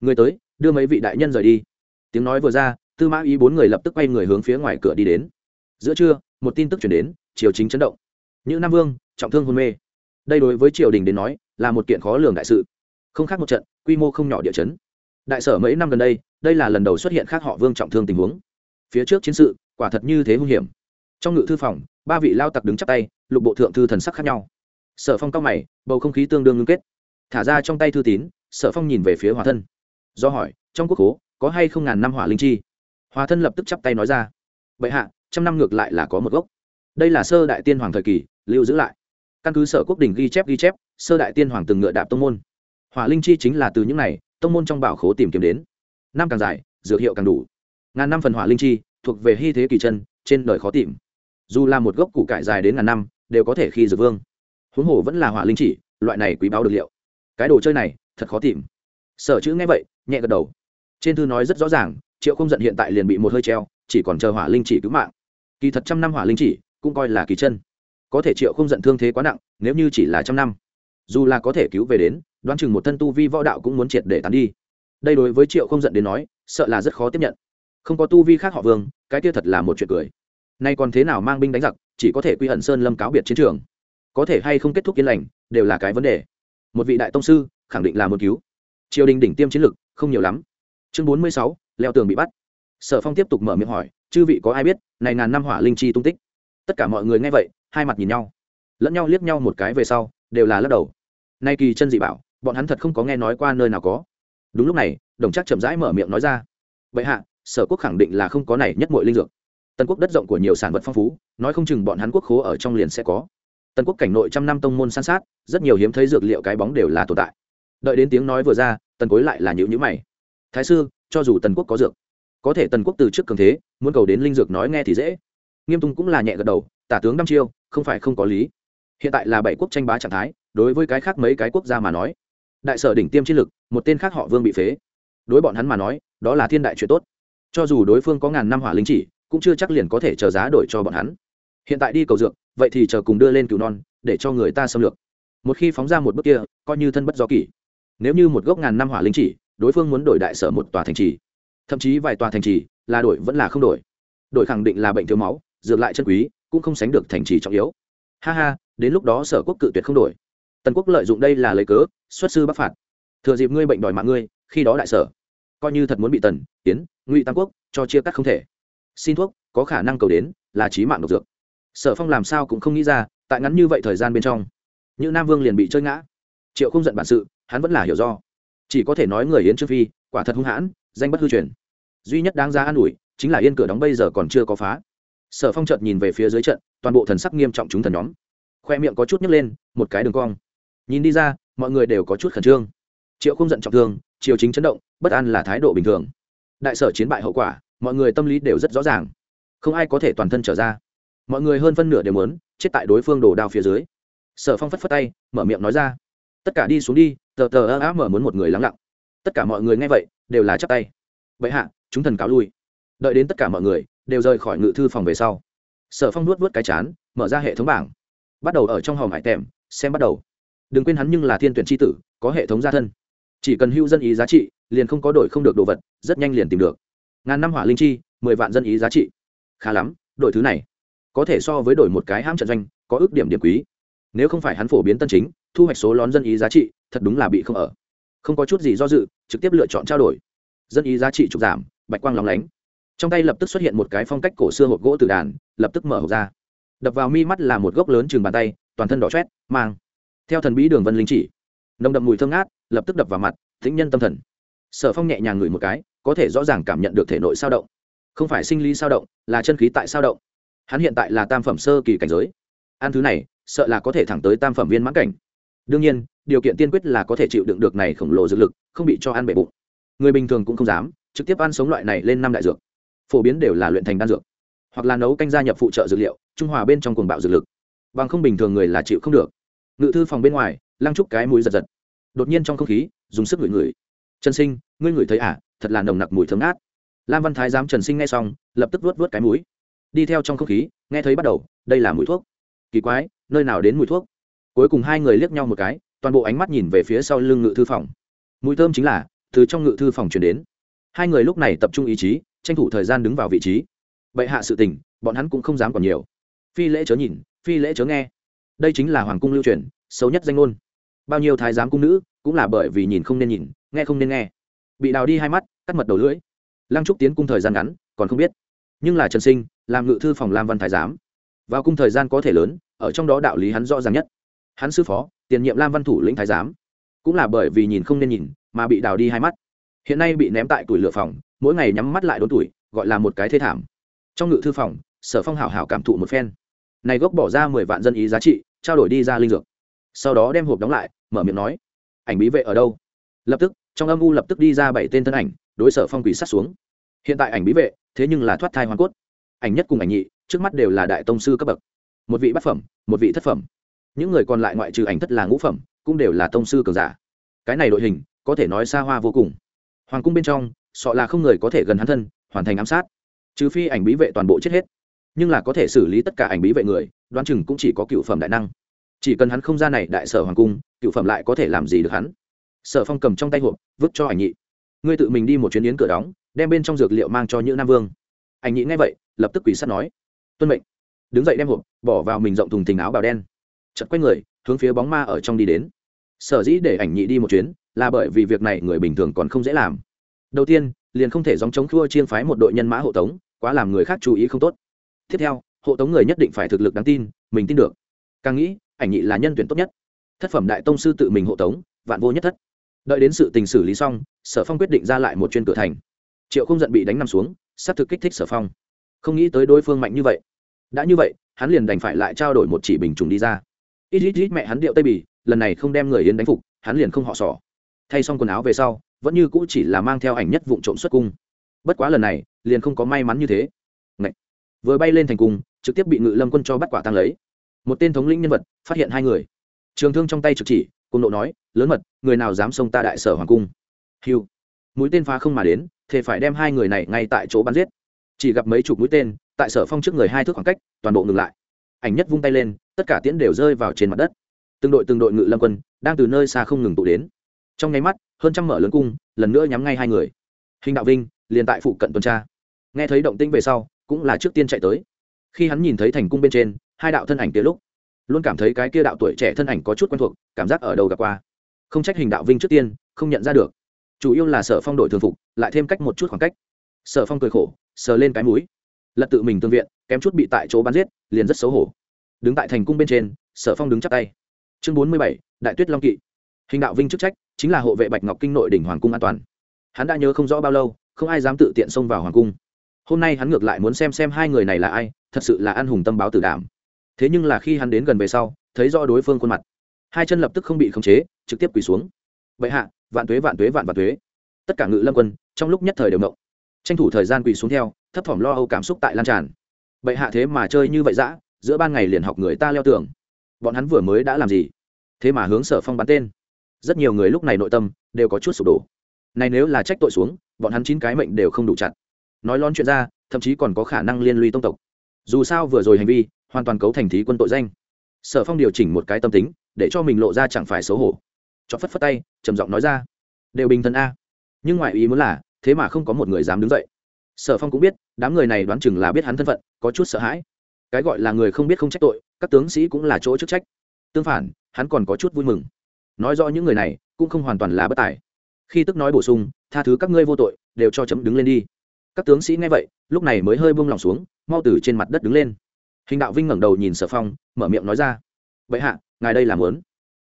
Người tới, đưa mấy vị đại nhân rời đi. Tiếng nói vừa ra, tư mã ý bốn người lập tức quay người hướng phía ngoài cửa đi đến. Giữa trưa, một tin tức chuyển đến, triều chính chấn động. Như nam vương, trọng thương hôn mê. Đây đối với triều đình đến nói, là một kiện khó lường đại sự. Không khác một trận, quy mô không nhỏ địa chấn. Đại sở mấy năm gần đây đây là lần đầu xuất hiện khác họ vương trọng thương tình huống. Phía trước chiến sự, quả thật như thế hung hiểm. Trong ngự thư phòng, ba vị lao tặc đứng chắp tay, lục bộ thượng thư thần sắc khác nhau. Sở phong cao mày, bầu không khí tương đương ngưng kết thả ra trong tay thư tín, sở phong nhìn về phía hòa thân. Do hỏi, trong quốc hố có hay không ngàn năm hỏa linh chi? Hòa thân lập tức chắp tay nói ra. Bệ hạ, trăm năm ngược lại là có một gốc. Đây là sơ đại tiên hoàng thời kỳ, lưu giữ lại. Căn cứ sở quốc đình ghi chép ghi chép, sơ đại tiên hoàng từng ngựa đạp tông môn. Hỏa linh chi chính là từ những này, tông môn trong bảo khố tìm kiếm đến. Năm càng dài, dược hiệu càng đủ. Ngàn năm phần hỏa linh chi, thuộc về hy thế kỳ chân, trên đời khó tìm. Dù là một gốc củ cải dài đến ngàn năm, đều có thể khi dược vương. Huống hồ vẫn là hỏa linh chỉ, loại này quý báo được liệu cái đồ chơi này, thật khó tìm. Sở chữ nghe vậy, nhẹ gật đầu. Trên thư nói rất rõ ràng, triệu không giận hiện tại liền bị một hơi treo, chỉ còn chờ hỏa linh chỉ cứu mạng. Kỳ thật trăm năm hỏa linh chỉ cũng coi là kỳ chân. Có thể triệu không giận thương thế quá nặng, nếu như chỉ là trăm năm, dù là có thể cứu về đến, đoán chừng một thân tu vi võ đạo cũng muốn triệt để tán đi. Đây đối với triệu không giận đến nói, sợ là rất khó tiếp nhận. Không có tu vi khác họ vương, cái kia thật là một chuyện cười. Nay còn thế nào mang binh đánh giặc, chỉ có thể quy hận sơn lâm cáo biệt chiến trường. Có thể hay không kết thúc yên lành, đều là cái vấn đề một vị đại tông sư, khẳng định là một cứu. Triều đình đỉnh tiêm chiến lực, không nhiều lắm. Chương bốn mươi sáu, leo tường bị bắt. Sở phong tiếp tục mở miệng hỏi, chư vị có ai biết, này ngàn năm hỏa linh chi tung tích? Tất cả mọi người nghe vậy, hai mặt nhìn nhau. Lẫn nhau liếc nhau một cái về sau, đều là lắc đầu. Nay kỳ chân dị bảo, bọn hắn thật không có nghe nói qua nơi nào có. Đúng lúc này, đồng chắc chậm rãi mở miệng nói ra vậy hạ, sở quốc khẳng định là không có này nhất mọi linh dược. Tần quốc đất rộng của nhiều sản vật phong phú, nói không chừng bọn hắn quốc khố ở trong liền sẽ có tần quốc cảnh nội trăm năm tông môn san sát, rất nhiều hiếm thấy dược liệu cái bóng đều là tồn tại. Đợi đến tiếng nói vừa ra, tần cối lại là nhữ nhữ mày. Thái sư, cho dù tần quốc có dược, có thể tần quốc từ trước cường thế, muốn cầu đến linh dược nói nghe thì dễ. Nghiêm tung cũng là nhẹ gật đầu, tả tướng năm chiêu, không phải không có lý. Hiện tại là bảy quốc tranh bá trạng thái, đối với cái khác mấy cái quốc gia mà nói, đại sở đỉnh tiêm chiến lực, một tên khác họ vương bị phế. Đối bọn hắn mà nói, đó là thiên đại chuyện tốt. Cho dù đối phương có ngàn năm hỏa linh chỉ, cũng chưa chắc liền có thể chờ giá đổi cho bọn hắn hiện tại đi cầu dược, vậy thì chờ cùng đưa lên cừu non, để cho người ta xâm lược. Một khi phóng ra một bước kia, coi như thân bất do kỷ. Nếu như một gốc ngàn năm hỏa linh chỉ, đối phương muốn đổi đại sở một tòa thành trì. Thậm chí vài tòa thành trì, là đổi vẫn là không đổi. Đổi khẳng định là bệnh thiếu máu, dược lại chân quý, cũng không sánh được thành trì trọng yếu. Ha ha, đến lúc đó sở quốc cự tuyệt không đổi. Tần quốc lợi dụng đây là lấy cớ, xuất sư bắc phạt. Thừa dịp ngươi bệnh đòi mạng ngươi, khi đó đại sở. Coi như thật muốn bị tần, tiến, ngụy tam quốc, cho chia cắt không thể. Xin thuốc, có khả năng cầu đến, là trí mạng độc dược sở phong làm sao cũng không nghĩ ra, tại ngắn như vậy thời gian bên trong những nam vương liền bị chơi ngã. Triệu không giận bản sự, hắn vẫn là hiểu do. Chỉ có thể nói người yến trương phi, quả thật hung hãn, danh bất hư truyền. Duy nhất đáng ra an ủi, chính là yên cửa đóng bây giờ còn chưa có phá. Sở phong chợt nhìn về phía dưới trận, toàn bộ thần sắc nghiêm trọng chúng thần nhóm. Khoe miệng có chút nhấc lên, một cái đường cong. Nhìn đi ra, mọi người đều có chút khẩn trương. Triệu không giận trọng thương, triều chính chấn động, bất an là thái độ bình thường. Đại sở chiến bại hậu quả, mọi người tâm lý đều rất rõ ràng. Không ai có thể toàn thân trở ra mọi người hơn phân nửa đều muốn chết tại đối phương đổ đao phía dưới. Sở phong phất phất tay, mở miệng nói ra, tất cả đi xuống đi, tờ tờ ơ á mở muốn một người lắng lặng. Tất cả mọi người nghe vậy, đều là chắp tay. Vậy hạ, chúng thần cáo lui. Đợi đến tất cả mọi người đều rời khỏi ngự thư phòng về sau, sở phong nuốt vớt cái chán, mở ra hệ thống bảng. Bắt đầu ở trong hòm hải tèm, xem bắt đầu. Đừng quên hắn nhưng là thiên tuyển tri tử, có hệ thống gia thân. Chỉ cần hưu dân ý giá trị, liền không có đổi không được đồ vật, rất nhanh liền tìm được. Ngàn năm hỏa linh chi, mười vạn dân ý giá trị. Khá lắm, đổi thứ này có thể so với đổi một cái hãm trận doanh, có ước điểm điểm quý. Nếu không phải hắn phổ biến tân chính, thu hoạch số lón dân ý giá trị, thật đúng là bị không ở. Không có chút gì do dự, trực tiếp lựa chọn trao đổi. Dân ý giá trị trục giảm, bạch quang lóng lánh. Trong tay lập tức xuất hiện một cái phong cách cổ xưa hộp gỗ từ đàn, lập tức mở hộp ra. Đập vào mi mắt là một gốc lớn chừng bàn tay, toàn thân đỏ chét mang theo thần bí đường vân linh chỉ. Nồng đậm mùi thơm ngát, lập tức đập vào mặt, tĩnh nhân tâm thần. Sở phong nhẹ nhàng ngửi một cái, có thể rõ ràng cảm nhận được thể nội sao động. Không phải sinh lý sao động, là chân khí tại sao động hắn hiện tại là tam phẩm sơ kỳ cảnh giới. Ăn thứ này, sợ là có thể thẳng tới tam phẩm viên mãn cảnh. Đương nhiên, điều kiện tiên quyết là có thể chịu đựng được này khổng lồ dược lực, không bị cho ăn bể bụng. Người bình thường cũng không dám trực tiếp ăn sống loại này lên năm đại dược. Phổ biến đều là luyện thành đan dược, hoặc là nấu canh gia nhập phụ trợ dược liệu, trung hòa bên trong cuồng bạo dược lực. Bằng không bình thường người là chịu không được. Ngự thư phòng bên ngoài, lăng trúc cái mũi giật giật. Đột nhiên trong không khí, dùng sức ngửi ngửi. Trần sinh, ngươi ngửi thấy à? Thật là nồng nặc mùi thấm ngát. Lam văn thái giám trần sinh nghe xong, lập tức vớt vớt cái mũi đi theo trong không khí, nghe thấy bắt đầu, đây là mùi thuốc. Kỳ quái, nơi nào đến mùi thuốc? Cuối cùng hai người liếc nhau một cái, toàn bộ ánh mắt nhìn về phía sau lưng ngự thư phòng. Mùi thơm chính là, từ trong ngự thư phòng chuyển đến. Hai người lúc này tập trung ý chí, tranh thủ thời gian đứng vào vị trí. Bệ hạ sự tình, bọn hắn cũng không dám còn nhiều. Phi lễ chớ nhìn, phi lễ chớ nghe. Đây chính là hoàng cung lưu truyền, xấu nhất danh ngôn. Bao nhiêu thái giám cung nữ, cũng là bởi vì nhìn không nên nhìn, nghe không nên nghe. Bị đào đi hai mắt, cắt mật đầu lưỡi. Lăng trúc tiến cung thời gian ngắn, còn không biết. Nhưng là trần sinh làm ngự thư phòng lam văn thái giám. Vào cung thời gian có thể lớn, ở trong đó đạo lý hắn rõ ràng nhất. Hắn sư phó, tiền nhiệm lam văn thủ lĩnh thái giám. Cũng là bởi vì nhìn không nên nhìn, mà bị đào đi hai mắt. Hiện nay bị ném tại tuổi lửa phòng, mỗi ngày nhắm mắt lại đốn tuổi, gọi là một cái thê thảm. Trong ngự thư phòng, sở phong hảo hảo cảm thụ một phen. Này gốc bỏ ra mười vạn dân ý giá trị, trao đổi đi ra linh dược. Sau đó đem hộp đóng lại, mở miệng nói, ảnh bí vệ ở đâu? Lập tức, trong âm u lập tức đi ra bảy tên thân ảnh, đối sở phong quỷ sát xuống. Hiện tại ảnh bí vệ, thế nhưng là thoát thai hoàn cốt ảnh nhất cùng ảnh nhị, trước mắt đều là đại tông sư cấp bậc. Một vị bát phẩm, một vị thất phẩm. Những người còn lại ngoại trừ ảnh thất là ngũ phẩm, cũng đều là tông sư cường giả. Cái này đội hình, có thể nói xa hoa vô cùng. Hoàng cung bên trong sọ là không người có thể gần hắn thân, hoàn thành ám sát. Trừ phi ảnh bí vệ toàn bộ chết hết. Nhưng là có thể xử lý tất cả ảnh bí vệ người, đoán chừng cũng chỉ có cựu phẩm đại năng. Chỉ cần hắn không ra này đại sở hoàng cung, cựu phẩm lại có thể làm gì được hắn? Sở phong cầm trong tay hộp, vứt cho ảnh nhị. Ngươi tự mình đi một chuyến yến cửa đóng, đem bên trong dược liệu mang cho những nam vương. Ảnh nhị nghe vậy lập tức quỷ sắt nói, tuân mệnh. Đứng dậy đem hộp, bỏ vào mình rộng thùng thình áo bào đen. Chật quay người, hướng phía bóng ma ở trong đi đến. Sở dĩ để ảnh nhị đi một chuyến, là bởi vì việc này người bình thường còn không dễ làm. Đầu tiên, liền không thể dòng chống khua chiên phái một đội nhân mã hộ tống, quá làm người khác chú ý không tốt. Tiếp theo, hộ tống người nhất định phải thực lực đáng tin, mình tin được. Càng nghĩ, ảnh nhị là nhân tuyển tốt nhất. Thất phẩm đại tông sư tự mình hộ tống, vạn vô nhất thất. Đợi đến sự tình xử lý xong, sở phong quyết định ra lại một chuyên cửa thành. Triệu không giận bị đánh nằm xuống s á t thực kích thích sở phong không nghĩ tới đối phương mạnh như vậy. Đã như vậy, hắn liền đành phải lại trao đổi một chỉ bình trùng đi ra. Ít ít ít mẹ hắn điệu tây bì, lần này không đem người yến đánh phục, hắn liền không họ sỏ. Thay xong quần áo về sau, vẫn như cũ chỉ là mang theo ảnh nhất vụ trộm xuất cung. Bất quá lần này, liền không có may mắn như thế. Ngậy! vừa bay lên thành cung, trực tiếp bị ngự lâm quân cho bắt quả tăng lấy. Một tên thống lĩnh nhân vật, phát hiện hai người. Trường thương trong tay trực chỉ cung độ nói, lớn mật, người nào dám xông ta đại sở hoàng cung? Hiu mũi tên phá không mà đến thì phải đem hai người này ngay tại chỗ bắn giết chỉ gặp mấy chục mũi tên, tại sở phong trước người hai thước khoảng cách, toàn bộ ngừng lại. Ảnh nhất vung tay lên, tất cả tiễn đều rơi vào trên mặt đất. Từng đội từng đội ngự lâm quân, đang từ nơi xa không ngừng tụ đến. Trong nháy mắt, hơn trăm mở lớn cung, lần nữa nhắm ngay hai người. Hình đạo vinh, liền tại phụ cận tuần tra. Nghe thấy động tĩnh về sau, cũng là trước tiên chạy tới. Khi hắn nhìn thấy thành cung bên trên, hai đạo thân ảnh kia lúc, luôn cảm thấy cái kia đạo tuổi trẻ thân ảnh có chút quen thuộc, cảm giác ở đầu gặp qua. Không trách hình đạo vinh trước tiên không nhận ra được. Chủ yếu là sở phong đổi thường phục, lại thêm cách một chút khoảng cách sở phong cười khổ, sờ lên cái mũi. Lật tự mình tương viện, kém chút bị tại chỗ bắn giết, liền rất xấu hổ. Đứng tại thành cung bên trên, sở phong đứng chắc tay. Chương bốn mươi bảy, đại tuyết long kỵ. Hình đạo vinh chức trách, chính là hộ vệ bạch ngọc kinh nội đỉnh hoàng cung an toàn. Hắn đã nhớ không rõ bao lâu, không ai dám tự tiện xông vào hoàng cung. Hôm nay hắn ngược lại muốn xem xem hai người này là ai, thật sự là an hùng tâm báo tử đảm. Thế nhưng là khi hắn đến gần về sau, thấy rõ đối phương khuôn mặt. Hai chân lập tức không bị khống chế, trực tiếp quỳ xuống. Vậy hạ, vạn tuế vạn tuế, vạn vạn tuế. Tất cả ngự lâm quân, trong lúc nhất thời đều mộng tranh thủ thời gian quỳ xuống theo, thấp thỏm lo âu cảm xúc tại lan tràn. Bệ hạ thế mà chơi như vậy dã, giữa ban ngày liền học người ta leo tường. Bọn hắn vừa mới đã làm gì? Thế mà hướng sở phong bắn tên. Rất nhiều người lúc này nội tâm đều có chút sụp đổ. Này nếu là trách tội xuống, bọn hắn chín cái mệnh đều không đủ chặt. Nói lon chuyện ra, thậm chí còn có khả năng liên lụy tông tộc. Dù sao vừa rồi hành vi, hoàn toàn cấu thành thí quân tội danh. Sở phong điều chỉnh một cái tâm tính, để cho mình lộ ra chẳng phải xấu hổ. Cho phất phất tay, trầm giọng nói ra. Đều bình thân a. Nhưng ngoại ý muốn là thế mà không có một người dám đứng dậy. Sở phong cũng biết, đám người này đoán chừng là biết hắn thân phận, có chút sợ hãi. Cái gọi là người không biết không trách tội, các tướng sĩ cũng là chỗ chức trách. Tương phản, hắn còn có chút vui mừng. Nói rõ những người này, cũng không hoàn toàn là bất tài. Khi tức nói bổ sung, tha thứ các ngươi vô tội, đều cho chấm đứng lên đi. Các tướng sĩ nghe vậy, lúc này mới hơi buông lòng xuống, mau từ trên mặt đất đứng lên. Hình đạo vinh ngẩng đầu nhìn sở phong, mở miệng nói ra. Vậy hạ, ngài đây làm lớn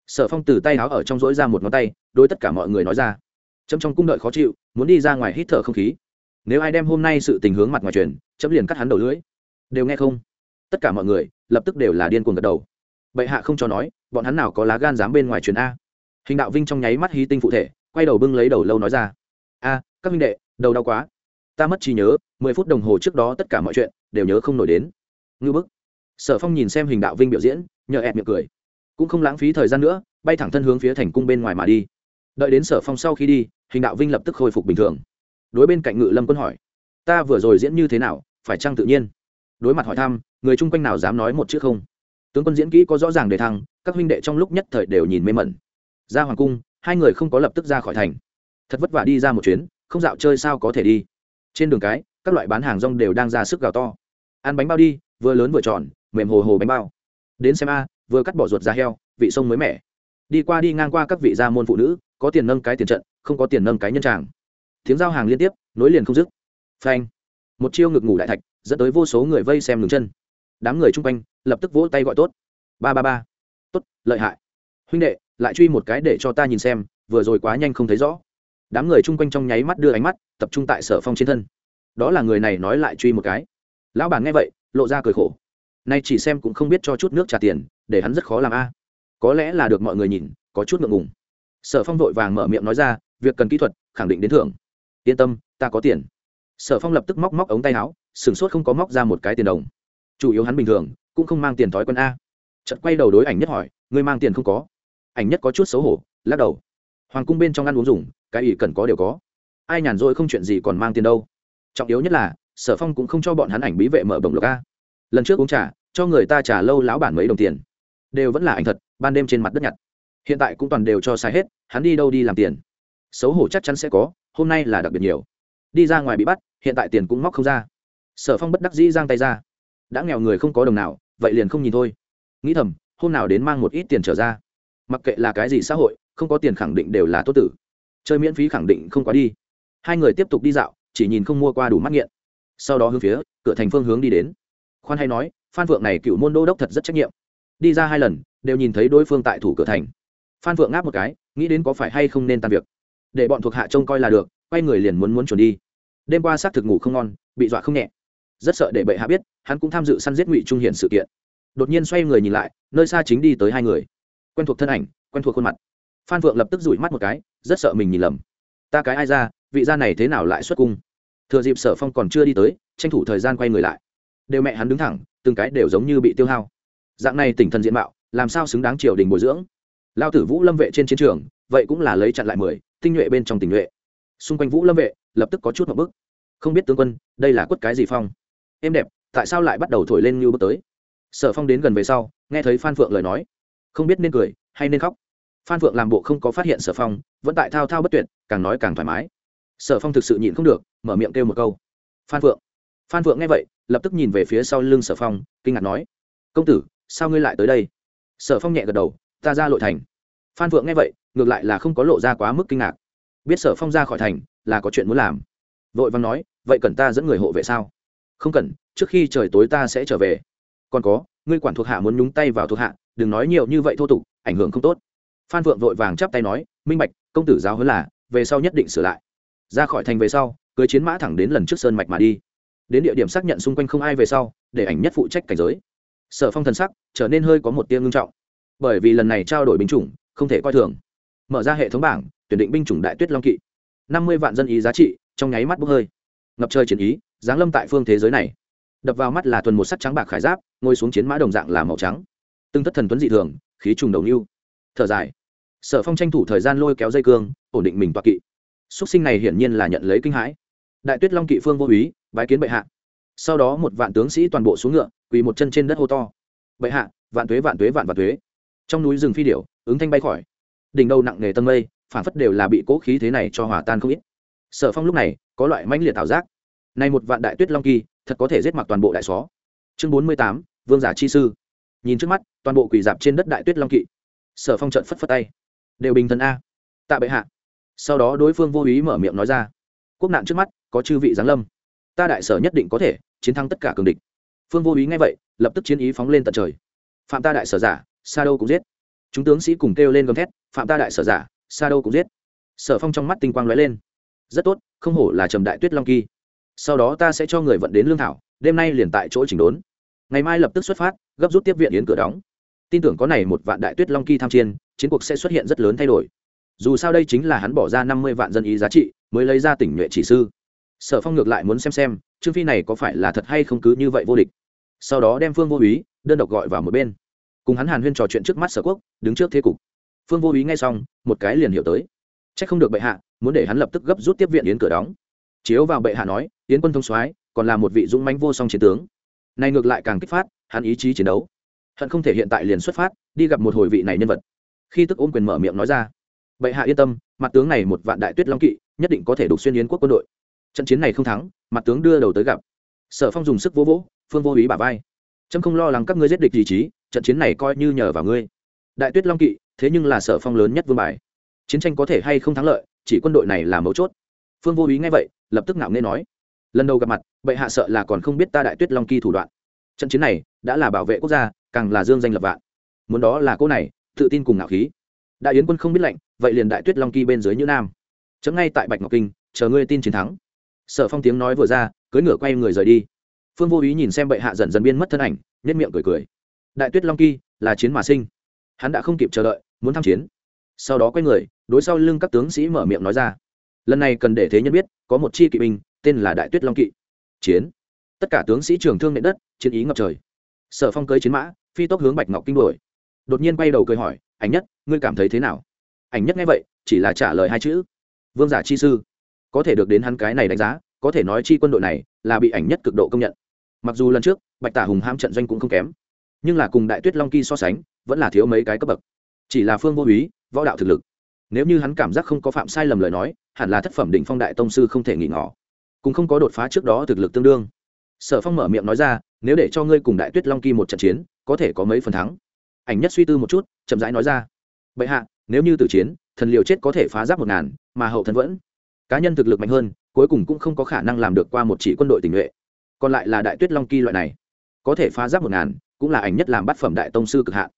sở phong từ tay áo ở trong dỗi ra một ngón tay đôi tất cả mọi người nói ra chấm trong cung đợi khó chịu, muốn đi ra ngoài hít thở không khí. Nếu ai đem hôm nay sự tình hướng mặt ngoài truyền, chấm liền cắt hắn đầu lưỡi. Đều nghe không? Tất cả mọi người lập tức đều là điên cuồng gật đầu. Bệ hạ không cho nói, bọn hắn nào có lá gan dám bên ngoài truyền a. Hình đạo vinh trong nháy mắt hí tinh phụ thể, quay đầu bưng lấy đầu lâu nói ra. A, các minh đệ, đầu đau quá. Ta mất trí nhớ, mười phút đồng hồ trước đó tất cả mọi chuyện đều nhớ không nổi đến. Ngư bức. Sở phong nhìn xem hình đạo vinh biểu diễn, nhờ ẹt miệng cười. Cũng không lãng phí thời gian nữa, bay thẳng thân hướng phía thành cung bên ngoài mà đi đợi đến sở phong sau khi đi, hình đạo vinh lập tức khôi phục bình thường. Đối bên cạnh ngự lâm quân hỏi, ta vừa rồi diễn như thế nào, phải chăng tự nhiên? Đối mặt hỏi thăm, người chung quanh nào dám nói một chữ không. Tướng quân diễn kỹ có rõ ràng đề thăng, các huynh đệ trong lúc nhất thời đều nhìn mê mẩn. Ra hoàng cung, hai người không có lập tức ra khỏi thành. Thật vất vả đi ra một chuyến, không dạo chơi sao có thể đi. Trên đường cái, các loại bán hàng rong đều đang ra sức gào to. Ăn bánh bao đi, vừa lớn vừa tròn, mềm hồ hồ bánh bao. Đến xem a, vừa cắt bỏ ruột da heo, vị sông mới mẻ. Đi qua đi ngang qua các vị gia môn phụ nữ có tiền nâng cái tiền trận, không có tiền nâng cái nhân tràng. Tiếng giao hàng liên tiếp, nối liền không dứt. Phanh. Một chiêu ngực ngủ đại thạch, dẫn tới vô số người vây xem ngừng chân. Đám người chung quanh, lập tức vỗ tay gọi tốt. Ba ba ba. Tốt, lợi hại. Huynh đệ, lại truy một cái để cho ta nhìn xem, vừa rồi quá nhanh không thấy rõ. Đám người chung quanh trong nháy mắt đưa ánh mắt, tập trung tại sở phong trên thân. Đó là người này nói lại truy một cái. Lão bản nghe vậy, lộ ra cười khổ. Nay chỉ xem cũng không biết cho chút nước trả tiền, để hắn rất khó làm a. Có lẽ là được mọi người nhìn, có chút ngượng ngùng sở phong vội vàng mở miệng nói ra, việc cần kỹ thuật, khẳng định đến thưởng. Yên tâm, ta có tiền. Sở phong lập tức móc móc ống tay áo, sửng sốt không có móc ra một cái tiền đồng. Chủ yếu hắn bình thường, cũng không mang tiền thói quân a. Chợt quay đầu đối ảnh nhất hỏi, ngươi mang tiền không có? Ảnh nhất có chút xấu hổ, lắc đầu. Hoàng cung bên trong ăn uống dùng, cái ỷ cần có đều có. Ai nhàn rỗi không chuyện gì còn mang tiền đâu. Trọng yếu nhất là, sở phong cũng không cho bọn hắn ảnh bí vệ mở bồng lộc a. Lần trước uống trả cho người ta trả lâu lão bản mấy đồng tiền. Đều vẫn là ảnh thật, ban đêm trên mặt đất nhặt hiện tại cũng toàn đều cho sai hết, hắn đi đâu đi làm tiền? Xấu hổ chắc chắn sẽ có, hôm nay là đặc biệt nhiều. Đi ra ngoài bị bắt, hiện tại tiền cũng móc không ra. Sở phong bất đắc dĩ giang tay ra. Đã nghèo người không có đồng nào, vậy liền không nhìn thôi. Nghĩ thầm, hôm nào đến mang một ít tiền trở ra. Mặc kệ là cái gì xã hội, không có tiền khẳng định đều là tốt tử. Chơi miễn phí khẳng định không quá đi. Hai người tiếp tục đi dạo, chỉ nhìn không mua qua đủ mắt nghiện. Sau đó hướng phía, cửa thành phương hướng đi đến. Khoan hay nói, phan phượng này cựu môn đô đốc thật rất trách nhiệm. Đi ra hai lần, đều nhìn thấy đối phương tại thủ cửa thành phan phượng ngáp một cái, nghĩ đến có phải hay không nên tan việc. Để bọn thuộc hạ trông coi là được, quay người liền muốn muốn chuẩn đi. Đêm qua xác thực ngủ không ngon, bị dọa không nhẹ. Rất sợ để bệ hạ biết, hắn cũng tham dự săn giết ngụy trung hiển sự kiện. Đột nhiên xoay người nhìn lại, nơi xa chính đi tới hai người. Quen thuộc thân ảnh, quen thuộc khuôn mặt. Phan phượng lập tức rủi mắt một cái, rất sợ mình nhìn lầm. Ta cái ai ra, vị gia này thế nào lại xuất cung? Thừa dịp sở phong còn chưa đi tới, tranh thủ thời gian quay người lại. Đều mẹ hắn đứng thẳng, từng cái đều giống như bị tiêu hao. Dạng này tỉnh thần diện mạo, làm sao xứng đáng triều đình bồi dưỡng? Lao tử vũ lâm vệ trên chiến trường, vậy cũng là lấy chặn lại mười, tinh nhuệ bên trong tình nhuệ. Xung quanh vũ lâm vệ, lập tức có chút một bức. Không biết tướng quân, đây là quất cái gì phong? Em đẹp, tại sao lại bắt đầu thổi lên như bước tới? Sở phong đến gần về sau, nghe thấy phan phượng lời nói. Không biết nên cười hay nên khóc. Phan phượng làm bộ không có phát hiện sở phong, vẫn tại thao thao bất tuyệt, càng nói càng thoải mái. Sở phong thực sự nhịn không được, mở miệng kêu một câu. Phan phượng. Phan phượng nghe vậy, lập tức nhìn về phía sau lưng sở phong, kinh ngạc nói. Công tử, sao ngươi lại tới đây? Sở phong nhẹ gật đầu ta ra lội thành. Phan phượng nghe vậy, ngược lại là không có lộ ra quá mức kinh ngạc. Biết sở phong ra khỏi thành là có chuyện muốn làm. Vội vàng nói, vậy cần ta dẫn người hộ vệ sao? Không cần, trước khi trời tối ta sẽ trở về. Còn có, ngươi quản thuộc hạ muốn nhúng tay vào thuộc hạ, đừng nói nhiều như vậy thô tục, ảnh hưởng không tốt. Phan phượng vội vàng chắp tay nói, minh bạch, công tử giáo hơn là, về sau nhất định sửa lại. Ra khỏi thành về sau, cưới chiến mã thẳng đến lần trước sơn mạch mà đi. Đến địa điểm xác nhận xung quanh không ai về sau, để ảnh nhất phụ trách cảnh giới. Sở phong thần sắc trở nên hơi có một tia ngưng trọng bởi vì lần này trao đổi binh chủng không thể coi thường. Mở ra hệ thống bảng, tuyển định binh chủng đại tuyết long kỵ. Năm mươi vạn dân ý giá trị, trong nháy mắt bốc hơi. Ngập trời chiến ý, giáng lâm tại phương thế giới này. Đập vào mắt là thuần một sắt trắng bạc khải giáp, ngồi xuống chiến mã đồng dạng là màu trắng. Từng thất thần tuấn dị thường, khí trùng đầu nhu thở dài. Sở phong tranh thủ thời gian lôi kéo dây cương, ổn định mình toạc kỵ. Xuất sinh này hiển nhiên là nhận lấy kinh hãi. Đại tuyết long kỵ phương vô úy, bái kiến bệ hạ. Sau đó một vạn tướng sĩ toàn bộ xuống ngựa, quỳ một chân trên đất hô to. Bệ hạ, vạn tuế vạn tuế, vạn vạn tuế trong núi rừng phi điểu, ứng thanh bay khỏi. Đỉnh đầu nặng nề tân mây phản phất đều là bị cố khí thế này cho hòa tan không ít. Sở phong lúc này, có loại mãnh liệt tạo giác. Này một vạn đại tuyết long kỳ, thật có thể giết mặc toàn bộ đại xó. Chương bốn mươi tám, vương giả chi sư. Nhìn trước mắt, toàn bộ quỷ dạp trên đất đại tuyết long kỵ sở phong trận phất phất tay. Đều bình thần a. Tạ bệ hạ. Sau đó đối phương vô ý mở miệng nói ra. Quốc nạn trước mắt, có chư vị giáng lâm. Ta đại sở nhất định có thể chiến thắng tất cả cường địch. Phương vô ý nghe vậy, lập tức chiến ý phóng lên tận trời. Phạm ta đại sở giả sa đâu cũng giết. Chúng tướng sĩ cùng kêu lên gầm thét, phạm ta đại sở giả, sa đâu cũng giết. Sở phong trong mắt tinh quang lóe lên. Rất tốt, không hổ là trầm đại tuyết long kỳ. Sau đó ta sẽ cho người vận đến lương thảo, đêm nay liền tại chỗ chỉnh đốn. Ngày mai lập tức xuất phát, gấp rút tiếp viện yến cửa đóng. Tin tưởng có này một vạn đại tuyết long kỳ tham chiên chiến cuộc sẽ xuất hiện rất lớn thay đổi. Dù sao đây chính là hắn bỏ ra năm mươi vạn dân ý giá trị, mới lấy ra tỉnh nhuệ chỉ sư. Sở phong ngược lại muốn xem xem, trương phi này có phải là thật hay không cứ như vậy vô địch? Sau đó đem phương vô úy, đơn độc gọi vào một bên cùng hắn hàn huyên trò chuyện trước mắt sở quốc, đứng trước thế cục. Phương vô úy ngay xong, một cái liền hiểu tới. C h ắ c không được bệ hạ, muốn để hắn lập tức gấp rút tiếp viện yến cửa đóng. Chiếu vào bệ hạ nói, yến quân thông soái, còn là một vị dũng mánh vô song chiến tướng. Này ngược lại càng kích phát, hắn ý chí chiến đấu. Hận không thể hiện tại liền xuất phát, đi gặp một hồi vị này nhân vật. Khi tức ôm quyền mở miệng nói ra. Bệ hạ yên tâm, mặt tướng này một vạn đại tuyết long kỵ, nhất định có thể đục xuyên yến quốc quân đội. Trận chiến này không thắng, mặt tướng đưa đầu tới gặp. Sở phong dùng sức vô vỗ, phương vô ý bả vai trâm không lo lắng các ngươi giết địch ý chí, trận chiến này coi như nhờ vào ngươi. Đại tuyết long kỵ, thế nhưng là sở phong lớn nhất vương bài. Chiến tranh có thể hay không thắng lợi, chỉ quân đội này là mấu chốt. Phương vô ý nghe vậy, lập tức ngạo nghê nói. Lần đầu gặp mặt, bệ hạ sợ là còn không biết ta đại tuyết long kỳ thủ đoạn. Trận chiến này, đã là bảo vệ quốc gia, càng là dương danh lập vạn. Muốn đó là cô này, tự tin cùng ngạo khí. Đại yến quân không biết lệnh, vậy liền đại tuyết long kỳ bên dưới như nam. Chấm ngay tại bạch ngọc kinh, chờ ngươi tin chiến thắng. Sở phong tiếng nói vừa ra cưới ngựa quay người rời đi phương vô ý nhìn xem bệ hạ dần dần biên mất thân ảnh nhất miệng cười cười. Đại tuyết long kỳ là chiến mà sinh. Hắn đã không kịp chờ đợi, muốn tham chiến. Sau đó quay người, đối sau lưng các tướng sĩ mở miệng nói ra. Lần này cần để thế nhân biết, có một chi kỵ binh, tên là đại tuyết long kỵ. Chiến. Tất cả tướng sĩ trường thương nệ đất, chiến ý ngập trời. Sở phong cưới chiến mã, phi tốc hướng bạch ngọc kinh đuổi. Đột nhiên quay đầu cười hỏi, ảnh nhất, ngươi cảm thấy thế nào? Ảnh nhất nghe vậy, chỉ là trả lời hai chữ. Vương giả chi sư, có thể được đến hắn cái này đánh giá, có thể nói chi quân đội này là bị ảnh nhất cực độ công nhận mặc dù lần trước, bạch tả hùng ham trận doanh cũng không kém, nhưng là cùng đại tuyết long kỳ so sánh, vẫn là thiếu mấy cái cấp bậc. Chỉ là phương vô úy, võ đạo thực lực. Nếu như hắn cảm giác không có phạm sai lầm lời nói, hẳn là thất phẩm đỉnh phong đại tông sư không thể nghỉ ngỏ. Cũng không có đột phá trước đó thực lực tương đương. Sở phong mở miệng nói ra, nếu để cho ngươi cùng đại tuyết long kỳ một trận chiến, có thể có mấy phần thắng. Ảnh nhất suy tư một chút, chậm rãi nói ra. Bệ hạ, nếu như tử chiến, thần liều chết có thể phá giáp một ngàn, mà hậu thần vẫn. Cá nhân thực lực mạnh hơn, cuối cùng cũng không có khả năng làm được qua một chỉ quân đội tình nguyện còn lại là đại tuyết long kỳ loại này. Có thể phá giáp một ngàn, cũng là ảnh nhất làm bát phẩm đại tông sư cực hạn.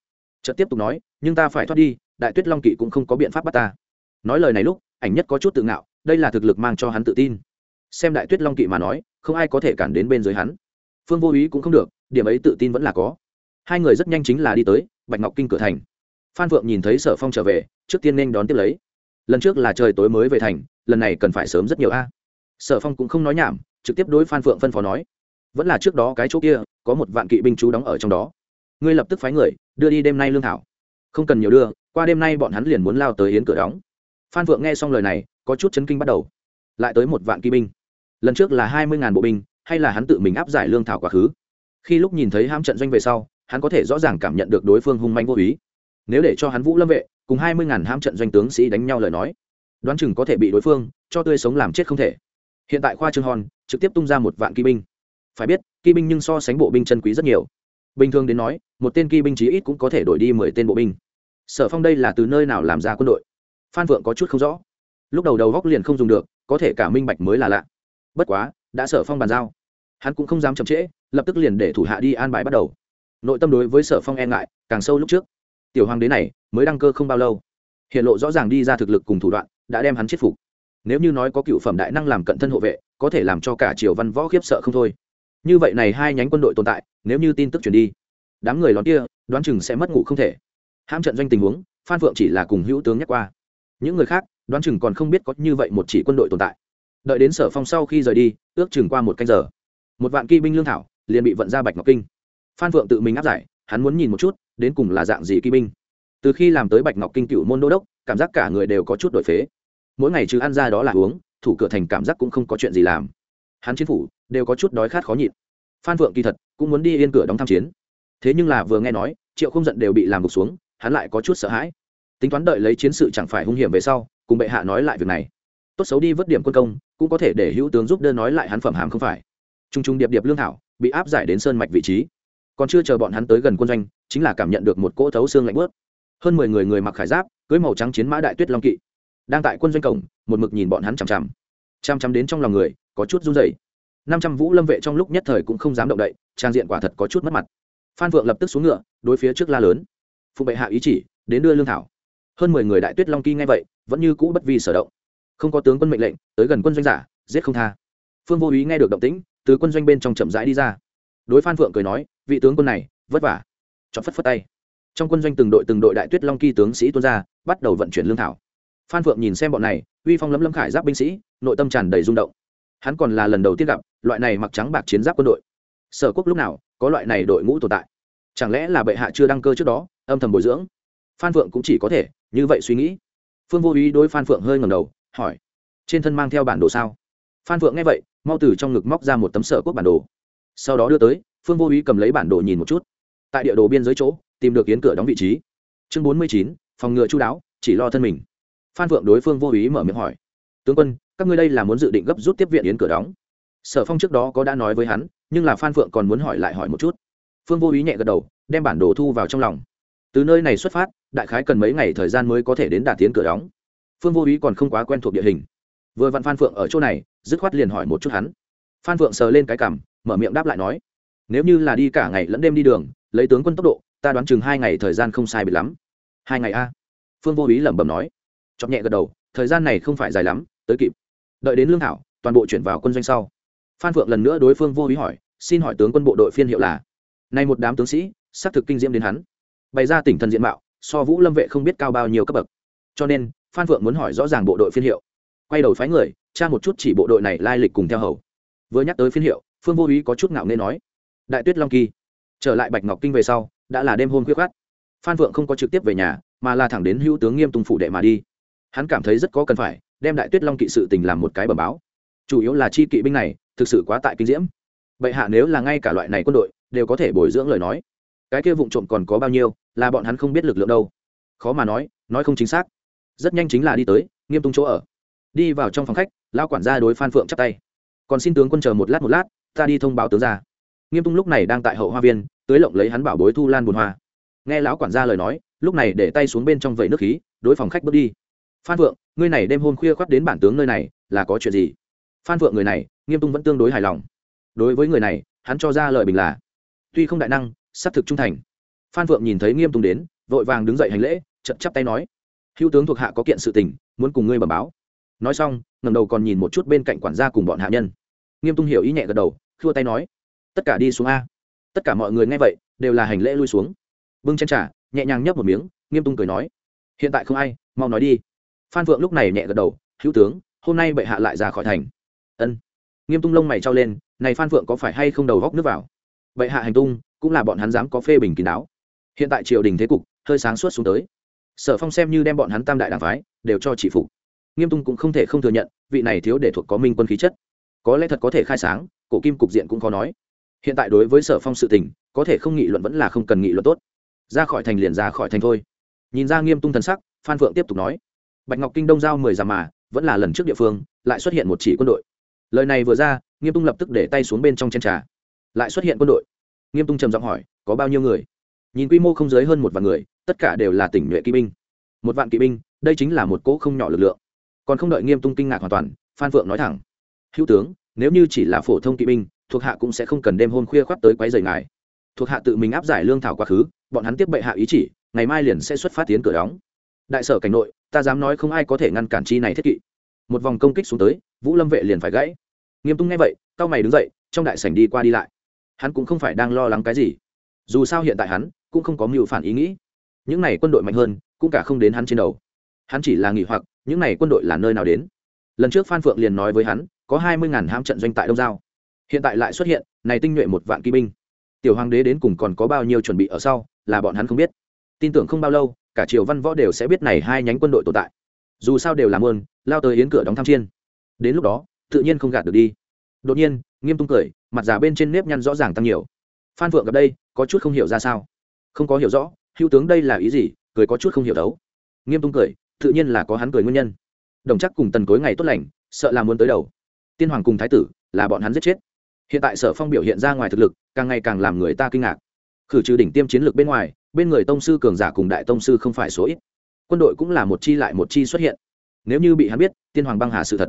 Chợt tiếp tục nói, nhưng ta phải thoát đi, đại tuyết long kỵ cũng không có biện pháp bắt ta. Nói lời này lúc, ảnh nhất có chút tự ngạo, đây là thực lực mang cho hắn tự tin. Xem đại tuyết long kỵ mà nói, không ai có thể cản đến bên dưới hắn. Phương vô ý cũng không được, điểm ấy tự tin vẫn là có. Hai người rất nhanh chính là đi tới, bạch ngọc kinh cửa thành. Phan phượng nhìn thấy sở phong trở về, trước tiên nên đón tiếp lấy. Lần trước là trời tối mới về thành, lần này cần phải sớm rất nhiều a. Sở phong cũng không nói nhảm, trực tiếp đối phan phượng phân phó nói vẫn là trước đó cái chỗ kia, có một vạn kỵ binh chú đóng ở trong đó. Ngươi lập tức phái người, đưa đi đêm nay lương thảo. Không cần nhiều đưa, qua đêm nay bọn hắn liền muốn lao tới yến cửa đóng. Phan vượng nghe xong lời này, có chút chấn kinh bắt đầu. Lại tới một vạn kỵ binh. Lần trước là hai mươi ngàn bộ binh, hay là hắn tự mình áp giải lương thảo quá khứ? Khi lúc nhìn thấy ham trận doanh về sau, hắn có thể rõ ràng cảm nhận được đối phương hung manh vô ý. Nếu để cho hắn vũ lâm vệ, cùng hai mươi ngàn ham trận doanh tướng sĩ đánh nhau lời nói, đoán chừng có thể bị đối phương cho tươi sống làm chết không thể. Hiện tại khoa trương hòn, trực tiếp tung ra một vạn kỵ binh phải biết, kỵ binh nhưng so sánh bộ binh chân quý rất nhiều. Bình thường đến nói, một tên kỵ binh chí ít cũng có thể đổi đi mười tên bộ binh. Sở phong đây là từ nơi nào làm ra quân đội? Phan vượng có chút không rõ. Lúc đầu đầu góc liền không dùng được, có thể cả minh bạch mới là lạ. Bất quá, đã sở phong bàn giao. Hắn cũng không dám chậm trễ, lập tức liền để thủ hạ đi an bài bắt đầu. Nội tâm đối với sở phong e ngại, càng sâu lúc trước. Tiểu hoàng đế này, mới đăng cơ không bao lâu. Hiện lộ rõ ràng đi ra thực lực cùng thủ đoạn, đã đem hắn chết phục. Nếu như nói có cựu phẩm đại năng làm cận thân hộ vệ, có thể làm cho cả triều văn võ khiếp sợ không thôi như vậy này hai nhánh quân đội tồn tại, nếu như tin tức truyền đi, đám người lón kia đoán chừng sẽ mất ngủ không thể. Hãm trận doanh tình huống, phan phượng chỉ là cùng hữu tướng nhắc qua. Những người khác, đoán chừng còn không biết có như vậy một chỉ quân đội tồn tại. Đợi đến sở phong sau khi rời đi, ước chừng qua một canh giờ, một vạn kỵ binh lương thảo liền bị vận ra bạch ngọc kinh. Phan phượng tự mình áp giải, hắn muốn nhìn một chút, đến cùng là dạng gì kỵ binh. Từ khi làm tới bạch ngọc kinh cựu môn đô đốc, cảm giác cả người đều có chút đổi phế. Mỗi ngày chứ ăn ra đó là uống, thủ cửa thành cảm giác cũng không có chuyện gì làm hắn chiến phủ đều có chút đói khát khó nhịn. Phan phượng kỳ thật cũng muốn đi yên cửa đóng tham chiến. Thế nhưng là vừa nghe nói, triệu không giận đều bị làm gục xuống, hắn lại có chút sợ hãi. Tính toán đợi lấy chiến sự chẳng phải hung hiểm về sau, cùng bệ hạ nói lại việc này. Tốt xấu đi vớt điểm quân công, cũng có thể để hữu tướng giúp đơn nói lại hắn phẩm hàm không phải. T r u n g t r u n g điệp điệp lương thảo bị áp giải đến sơn mạch vị trí. Còn chưa chờ bọn hắn tới gần quân doanh, chính là cảm nhận được một cỗ thấu xương lạnh bớt hơn mười người người mặc khải giáp, cưới màu trắng chiến mã đại tuyết long kỵ, đang tại quân doanh cổng, một mực nhìn bọn hắn chằm chằm. Chằm chằm đến trong lòng người có chút run rẩy. Năm trăm vũ lâm vệ trong lúc nhất thời cũng không dám động đậy, trang diện quả thật có chút mất mặt. Phan Vượng lập tức xuống ngựa, đối phía trước la lớn. Phụ bệ hạ ý chỉ, đến đưa lương thảo. Hơn mười người đại tuyết long kỳ nghe vậy, vẫn như cũ bất vi sở động. Không có tướng quân mệnh lệnh, tới gần quân doanh giả, giết không tha. Phương vô ý nghe được động tĩnh, từ quân doanh bên trong chậm rãi đi ra. Đối phan phượng cười nói, vị tướng quân này, vất vả. Chọn phất phất tay. Trong quân doanh từng đội từng đội đại tuyết long kỳ tướng sĩ tuôn ra, bắt đầu vận chuyển lương thảo. Phan phượng nhìn xem bọn này, uy phong lấm lấm khải giáp binh sĩ, nội tâm tràn đầy rung động hắn còn là lần đầu tiên gặp loại này mặc trắng bạc chiến giáp quân đội. Sở quốc lúc nào có loại này đội ngũ tồn tại? Chẳng lẽ là bệ hạ chưa đăng cơ trước đó, âm thầm bồi dưỡng? Phan phượng cũng chỉ có thể như vậy suy nghĩ. Phương vô ý đối phan phượng hơi ngầm đầu, hỏi, trên thân mang theo bản đồ sao? Phan phượng nghe vậy, mau từ trong ngực móc ra một tấm sở quốc bản đồ. Sau đó đưa tới, phương vô ý cầm lấy bản đồ nhìn một chút. Tại địa đồ biên giới chỗ, tìm được yến cửa đóng vị trí. Chương bốn mươi chín, phòng ngừa chú đáo, chỉ lo thân mình. Phan phượng đối phương vô ý mở miệng hỏi tướng quân, các ngươi đây là muốn dự định gấp rút tiếp viện yến cửa đóng. Sở phong trước đó có đã nói với hắn, nhưng là phan phượng còn muốn hỏi lại hỏi một chút. Phương vô ý nhẹ gật đầu, đem bản đồ thu vào trong lòng. Từ nơi này xuất phát, đại khái cần mấy ngày thời gian mới có thể đến đạt tiến cửa đóng. Phương vô ý còn không quá quen thuộc địa hình. Vừa vặn phan phượng ở chỗ này, dứt khoát liền hỏi một chút hắn. Phan phượng sờ lên cái cằm, mở miệng đáp lại nói, nếu như là đi cả ngày lẫn đêm đi đường, lấy tướng quân tốc độ, ta đoán chừng hai ngày thời gian không sai bị lắm. Hai ngày a? Phương vô ý lẩm bẩm nói. Chọc nhẹ gật đầu, thời gian này không phải dài lắm tới kịp. Đợi đến lương thảo, toàn bộ chuyển vào quân doanh sau. Phan phượng lần nữa đối phương vô ý hỏi, xin hỏi tướng quân bộ đội phiên hiệu là? Nay một đám tướng sĩ xác thực kinh diễm đến hắn. Bày ra tỉnh thần diện mạo, so vũ lâm vệ không biết cao bao nhiêu cấp bậc. Cho nên, phan phượng muốn hỏi rõ ràng bộ đội phiên hiệu. Quay đầu phái người, tra một chút chỉ bộ đội này lai lịch cùng theo hầu. Vừa nhắc tới phiên hiệu, phương vô ý có chút ngạo nên nói, đại tuyết long kỳ. Trở lại bạch ngọc kinh về sau, đã là đêm hôm khuya khát phan phượng không có trực tiếp về nhà, mà là thẳng đến hữu tướng nghiêm tùng phủ đệ mà đi. Hắn cảm thấy rất có cần phải đem đại tuyết long kỵ sự tình làm một cái bẩm báo. Chủ yếu là chi kỵ binh này, thực sự quá tại kinh diễm. Vậy hạ nếu là ngay cả loại này quân đội, đều có thể bồi dưỡng lời nói. Cái kia vụn trộm còn có bao nhiêu, là bọn hắn không biết lực lượng đâu. Khó mà nói nói không chính xác. Rất nhanh chính là đi tới, nghiêm tung chỗ ở. Đi vào trong phòng khách lao quản gia đối phan phượng chắp tay. Còn xin tướng quân chờ một lát một lát, ta đi thông báo tướng ra nghiêm tung lúc này đang tại hậu hoa viên tới lộng lấy hắn bảo bối thu lan bùn hoa. Nghe lão quản gia lời nói, lúc này để tay xuống bên trong vẩy nước khí, đối phòng khách bước đi. Phan phượng ngươi này đêm hôm khuya khoắt đến bản tướng nơi này, là có chuyện gì? Phan phượng người này, nghiêm tung vẫn tương đối hài lòng. Đối với người này, hắn cho ra lời bình là, tuy không đại năng s thực trung thành. Phan phượng nhìn thấy nghiêm tung đến, vội vàng đứng dậy hành lễ, chậm chắp tay nói, hữu tướng thuộc hạ có kiện sự tình, muốn cùng ngươi bẩm báo. Nói xong ngầm đầu còn nhìn một chút bên cạnh quản gia cùng bọn hạ nhân. Nghiêm tung hiểu ý nhẹ gật đầu, khua tay nói, tất cả đi xuống a. Tất cả mọi người nghe vậy, đều là hành lễ lui xuống. Bưng chen trả nhẹ nhàng nhấp một miếng, nghiêm tung cười nói, hiện tại không ai, mau nói đi phan phượng lúc này nhẹ gật đầu, hữu tướng, hôm nay bệ hạ lại ra khỏi thành. Ân. Nghiêm tung lông mày trao lên, này phan phượng có phải hay không đầu góc nước vào? Bệ hạ hành tung, cũng là bọn hắn dám có phê bình kín đáo. Hiện tại triều đình thế cục, hơi sáng suốt xuống tới. Sở phong xem như đem bọn hắn tam đại đảng phái, đều cho trị phục. Nghiêm tung cũng không thể không thừa nhận, vị này thiếu để thuộc có minh quân khí chất. Có lẽ thật có thể khai sáng, cổ kim cục diện cũng khó nói. Hiện tại đối với sở phong sự tình, có thể không nghị luận vẫn là không cần nghị luận tốt. Ra khỏi thành liền ra khỏi thành thôi. Nhìn ra nghiêm tung thần sắc, phan phượng tiếp tục nói bạch ngọc kinh đông giao mười dặm mà, vẫn là lần trước địa phương, lại xuất hiện một chỉ quân đội. Lời này vừa ra, nghiêm tung lập tức để tay xuống bên trong chen trà. Lại xuất hiện quân đội. Nghiêm tung trầm giọng hỏi, có bao nhiêu người? Nhìn quy mô không dưới hơn một vạn người, tất cả đều là tỉnh nhuệ kỵ binh. Một vạn kỵ binh, đây chính là một cỗ không nhỏ lực lượng. Còn không đợi nghiêm tung kinh ngạc hoàn toàn, phan phượng nói thẳng, hữu tướng, nếu như chỉ là phổ thông kỵ binh, thuộc hạ cũng sẽ không cần đêm hôm khuya khoắt tới quấy rầy ngài. Thuộc hạ tự mình áp giải lương thảo quá khứ, bọn hắn tiếp bệ hạ ý chỉ, ngày mai liền sẽ xuất phát tiến cửa đóng đại sở cảnh nội, ta dám nói không ai có thể ngăn cản chi này thiết kỵ. Một vòng công kích xuống tới, vũ lâm vệ liền phải gãy. Nghiêm tung nghe vậy cao mày đứng dậy, trong đại sảnh đi qua đi lại. Hắn cũng không phải đang lo lắng cái gì. Dù sao hiện tại hắn cũng không có mưu phản ý nghĩ. Những này quân đội mạnh hơn, cũng cả không đến hắn trên đầu. Hắn chỉ là nghỉ hoặc, những này quân đội là nơi nào đến? Lần trước phan phượng liền nói với hắn, có hai mươi ngàn hãm trận doanh tại đông giao. Hiện tại lại xuất hiện, này tinh nhuệ một vạn kỵ binh. Tiểu hoàng đế đến cùng còn có bao nhiêu chuẩn bị ở sau, là bọn hắn không biết tin tưởng không bao lâu, cả triều văn võ đều sẽ biết này hai nhánh quân đội tồn tại. Dù sao đều làm ơn, lao tới yến cửa đóng tham chiên. Đến lúc đó, tự nhiên không gạt được đi. Đột nhiên, nghiêm tung cười, mặt giả bên trên nếp nhăn rõ ràng tăng nhiều. Phan phượng gặp đây, có chút không hiểu ra sao. Không có hiểu rõ hữu tướng đây là ý gì, cười có chút không hiểu đấu. Nghiêm tung cười, tự nhiên là có hắn cười nguyên nhân. Đồng chắc cùng tần cối ngày tốt lành, sợ là muốn tới đầu. Tiên hoàng cùng thái tử, là bọn hắn giết chết. Hiện tại sở phong biểu hiện ra ngoài thực lực, càng ngày càng làm người ta kinh ngạc. Khử trừ đỉnh tiêm chiến lược bên ngoài bên người tông sư cường giả cùng đại tông sư không phải số ít. Quân đội cũng là một chi lại một chi xuất hiện. Nếu như bị hắn biết, tiên hoàng băng hà sự thật.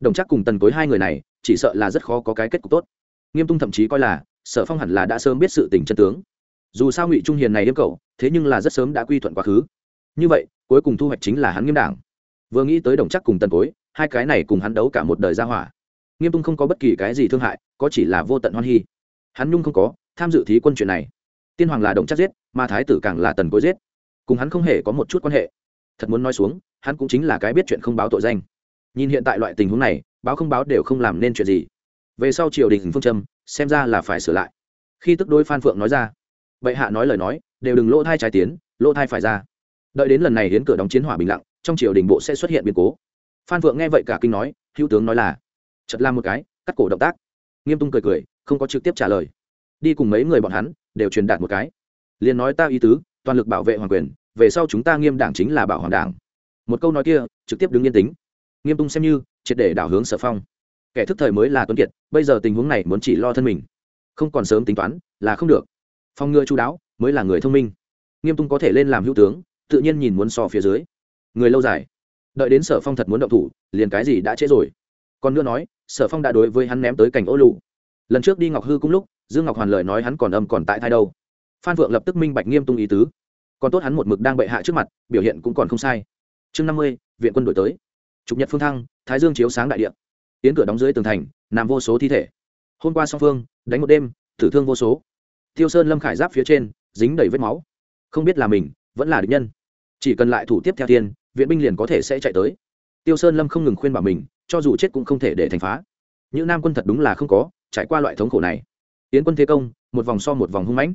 Đồng chắc cùng tần cối hai người này, chỉ sợ là rất khó có cái kết cục tốt. Nghiêm tung thậm chí coi là, sở phong hẳn là đã sớm biết sự tình chân tướng. Dù sao ngụy trung hiền này yêu cầu thế nhưng là rất sớm đã quy thuận quá khứ. Như vậy, cuối cùng thu hoạch chính là hắn nghiêm đảng. Vừa nghĩ tới đồng chắc cùng tần cối, hai cái này cùng hắn đấu cả một đời ra hỏa. Nghiêm tung không có bất kỳ cái gì thương hại, có chỉ là vô tận hoan hy hắn nhung không có, tham dự thí quân chuyện này tiên hoàng là đồng chắc giết, mà thái tử càng là tần cối giết. Cùng hắn không hề có một chút quan hệ. Thật muốn nói xuống, hắn cũng chính là cái biết chuyện không báo tội danh. Nhìn hiện tại loại tình huống này, báo không báo đều không làm nên chuyện gì. Về sau triều đình phương châm, xem ra là phải sửa lại. Khi tức đối phan phượng nói ra, bệ hạ nói lời nói, đều đừng lỗ thai trái tiến, lỗ thai phải ra. Đợi đến lần này đến cửa đóng chiến hỏa bình lặng, trong triều đình bộ sẽ xuất hiện biến cố. Phan phượng nghe vậy cả kinh nói, hữu tướng nói là chật làm một cái, cắt cổ động tác. Nghiêm tung cười cười, không có trực tiếp trả lời. Đi cùng mấy người bọn hắn đều truyền đạt một cái. Liền nói ta ý tứ, toàn lực bảo vệ hoàng quyền, về sau chúng ta nghiêm đảng chính là bảo hoàng đảng. Một câu nói kia, trực tiếp đứng yên tính. Nghiêm tung xem như, triệt để đảo hướng sở phong. Kẻ thức thời mới là tuấn kiệt, bây giờ tình huống này muốn chỉ lo thân mình. Không còn sớm tính toán, là không được. Phong ngựa chú đáo, mới là người thông minh. Nghiêm tung có thể lên làm hữu tướng, tự nhiên nhìn muốn so phía dưới. Người lâu dài. Đợi đến sở phong thật muốn động thủ, liền cái gì đã trễ rồi. Còn nữa nói, sở phong đã đối với hắn ném tới cảnh ô lụ lần trước đi ngọc hư cũng lúc, dương ngọc hoàn lời nói hắn còn âm còn tại thai đâu. Phan vượng lập tức minh bạch nghiêm tung ý tứ. Còn tốt hắn một mực đang bệ hạ trước mặt, biểu hiện cũng còn không sai. Chương năm mươi, viện quân đổi tới. Trục nhật phương thăng, thái dương chiếu sáng đại điện tiến cửa đóng dưới tường thành, nằm vô số thi thể. Hôm qua song phương, đánh một đêm tử thương vô số. Tiêu sơn lâm khải giáp phía trên, dính đầy vết máu. Không biết là mình, vẫn là địch nhân. Chỉ cần lại thủ tiếp theo tiên viện binh liền có thể sẽ chạy tới. Tiêu sơn lâm không ngừng khuyên bảo mình, cho dù chết cũng không thể để thành phá. Những nam quân thật đúng là không có trải qua loại thống khổ này. Yến quân thế công, một vòng so một vòng hung mãnh.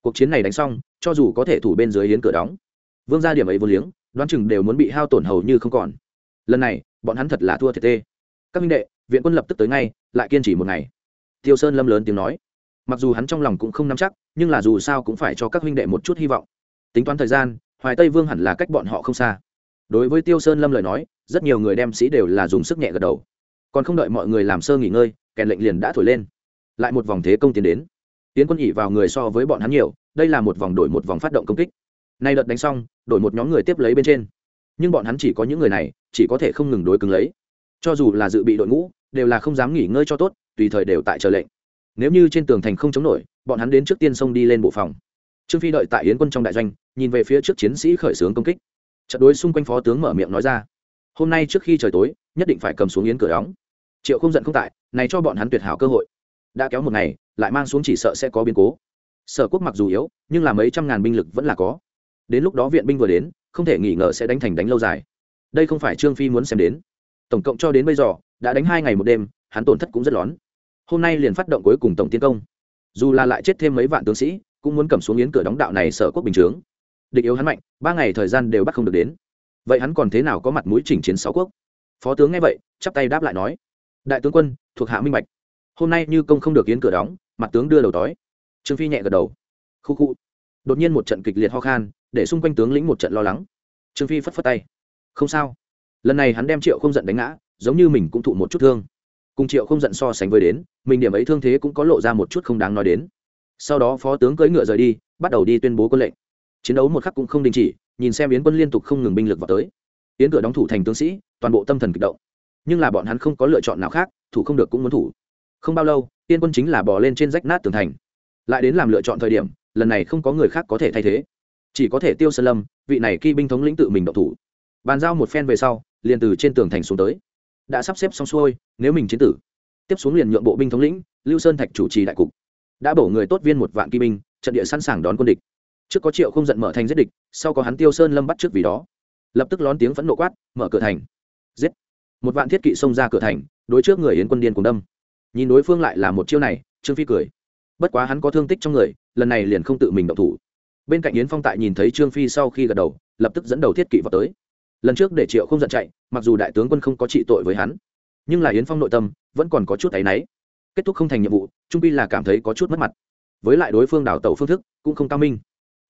Cuộc chiến này đánh xong, cho dù có thể thủ bên dưới yến cửa đóng, vương gia điểm ấy vô liếng, đoán chừng đều muốn bị hao tổn hầu như không còn. Lần này, bọn hắn thật là thua thiệt tê các minh đệ, viện quân lập tức tới ngay, lại kiên trì một ngày. Tiêu sơn lâm lớn tiếng nói. Mặc dù hắn trong lòng cũng không nắm chắc, nhưng là dù sao cũng phải cho các huynh đệ một chút hy vọng. Tính toán thời gian, hoài tây vương hẳn là cách bọn họ không xa. Đối với tiêu sơn lâm lời nói, rất nhiều người đem sĩ đều là dùng sức nhẹ gật đầu. Còn không đợi mọi người làm sơ nghỉ ngơi kèn lệnh liền đã thổi lên. Lại một vòng thế công tiến đến. Tiến quân ỉ vào người so với bọn hắn nhiều, đây là một vòng đổi một vòng phát động công kích. Nay đợt đánh xong, đổi một nhóm người tiếp lấy bên trên. Nhưng bọn hắn chỉ có những người này, chỉ có thể không ngừng đối cứng lấy. Cho dù là dự bị đội ngũ, đều là không dám nghỉ ngơi cho tốt, tùy thời đều tại chờ lệnh. Nếu như trên tường thành không chống nổi, bọn hắn đến trước tiên xông đi lên bộ phòng. Trương phi đợi tại yến quân trong đại doanh, nhìn về phía trước chiến sĩ khởi xướng công kích. Trận đối xung quanh phó tướng mở miệng nói ra, hôm nay trước khi trời tối, nhất định phải cầm xuống yến cửa đóng. Triệu không giận không tại này cho bọn hắn tuyệt hảo cơ hội. Đã kéo một ngày, lại mang xuống chỉ sợ sẽ có biến cố. Sở quốc mặc dù yếu, nhưng là mấy trăm ngàn binh lực vẫn là có. Đến lúc đó viện binh vừa đến, không thể nghỉ ngờ sẽ đánh thành đánh lâu dài. Đây không phải trương phi muốn xem đến. Tổng cộng cho đến bây giờ, đã đánh hai ngày một đêm, hắn tổn thất cũng rất lón. Hôm nay liền phát động cuối cùng tổng tiến công. Dù là lại chết thêm mấy vạn tướng sĩ, cũng muốn cầm xuống yến cửa đóng đạo này sở quốc bình chướng. Địch yếu hắn mạnh, ba ngày thời gian đều bắt không được đến. Vậy hắn còn thế nào có mặt mũi chỉnh chiến sáu quốc? Phó tướng nghe vậy, chắp tay đáp lại nói. Đại tướng quân thuộc hạ minh bạch. Hôm nay như công không được yến cửa đóng, mặt tướng đưa đầu đói trương phi nhẹ gật đầu. Khu khu. Đột nhiên một trận kịch liệt ho khan, để xung quanh tướng lĩnh một trận lo lắng. Trương phi phất phất tay. Không sao. Lần này hắn đem triệu không giận đánh ngã, giống như mình cũng thụ một chút thương. Cùng triệu không giận so sánh với đến, mình điểm ấy thương thế cũng có lộ ra một chút không đáng nói đến. Sau đó phó tướng cưỡi ngựa rời đi, bắt đầu đi tuyên bố quân lệnh. Chiến đấu một khắc cũng không đình chỉ, nhìn xem yến quân liên tục không ngừng binh lực vào tới. Yến cửa đóng thủ thành tướng sĩ, toàn bộ tâm thần kịch động. Nhưng là bọn hắn không có lựa chọn nào khác thủ không được cũng muốn thủ. Không bao lâu, tiên quân chính là bỏ lên trên rách nát tường thành. Lại đến làm lựa chọn thời điểm, lần này không có người khác có thể thay thế. Chỉ có thể tiêu sơn lâm, vị này khi binh thống lĩnh tự mình độc thủ. Bàn giao một phen về sau, liền từ trên tường thành xuống tới. Đã sắp xếp xong xuôi, nếu mình chiến tử. Tiếp xuống liền nhượng bộ binh thống lĩnh, lưu sơn thạch chủ trì đại cục. Đã bổ người tốt viên một vạn kỵ binh, trận địa sẵn sàng đón quân địch. Trước có triệu không giận mở thành giết địch, sau có hắn tiêu sơn lâm bắt trước vì đó. Lập tức lón tiếng phẫn nộ quát, mở cửa thành. Giết một vạn thiết kỵ xông ra cửa thành, đối trước người yến quân điên cùng đâm. Nhìn đối phương lại là một chiêu này, trương phi cười. Bất quá hắn có thương tích trong người, lần này liền không tự mình động thủ. Bên cạnh yến phong tại nhìn thấy trương phi sau khi gật đầu, lập tức dẫn đầu thiết kỵ vào tới. Lần trước để triệu không giận chạy, mặc dù đại tướng quân không có trị tội với hắn, nhưng là yến phong nội tâm vẫn còn có chút áy náy. Kết thúc không thành nhiệm vụ, trung pi là cảm thấy có chút mất mặt. Với lại đối phương đào tẩu phương thức cũng không cao minh.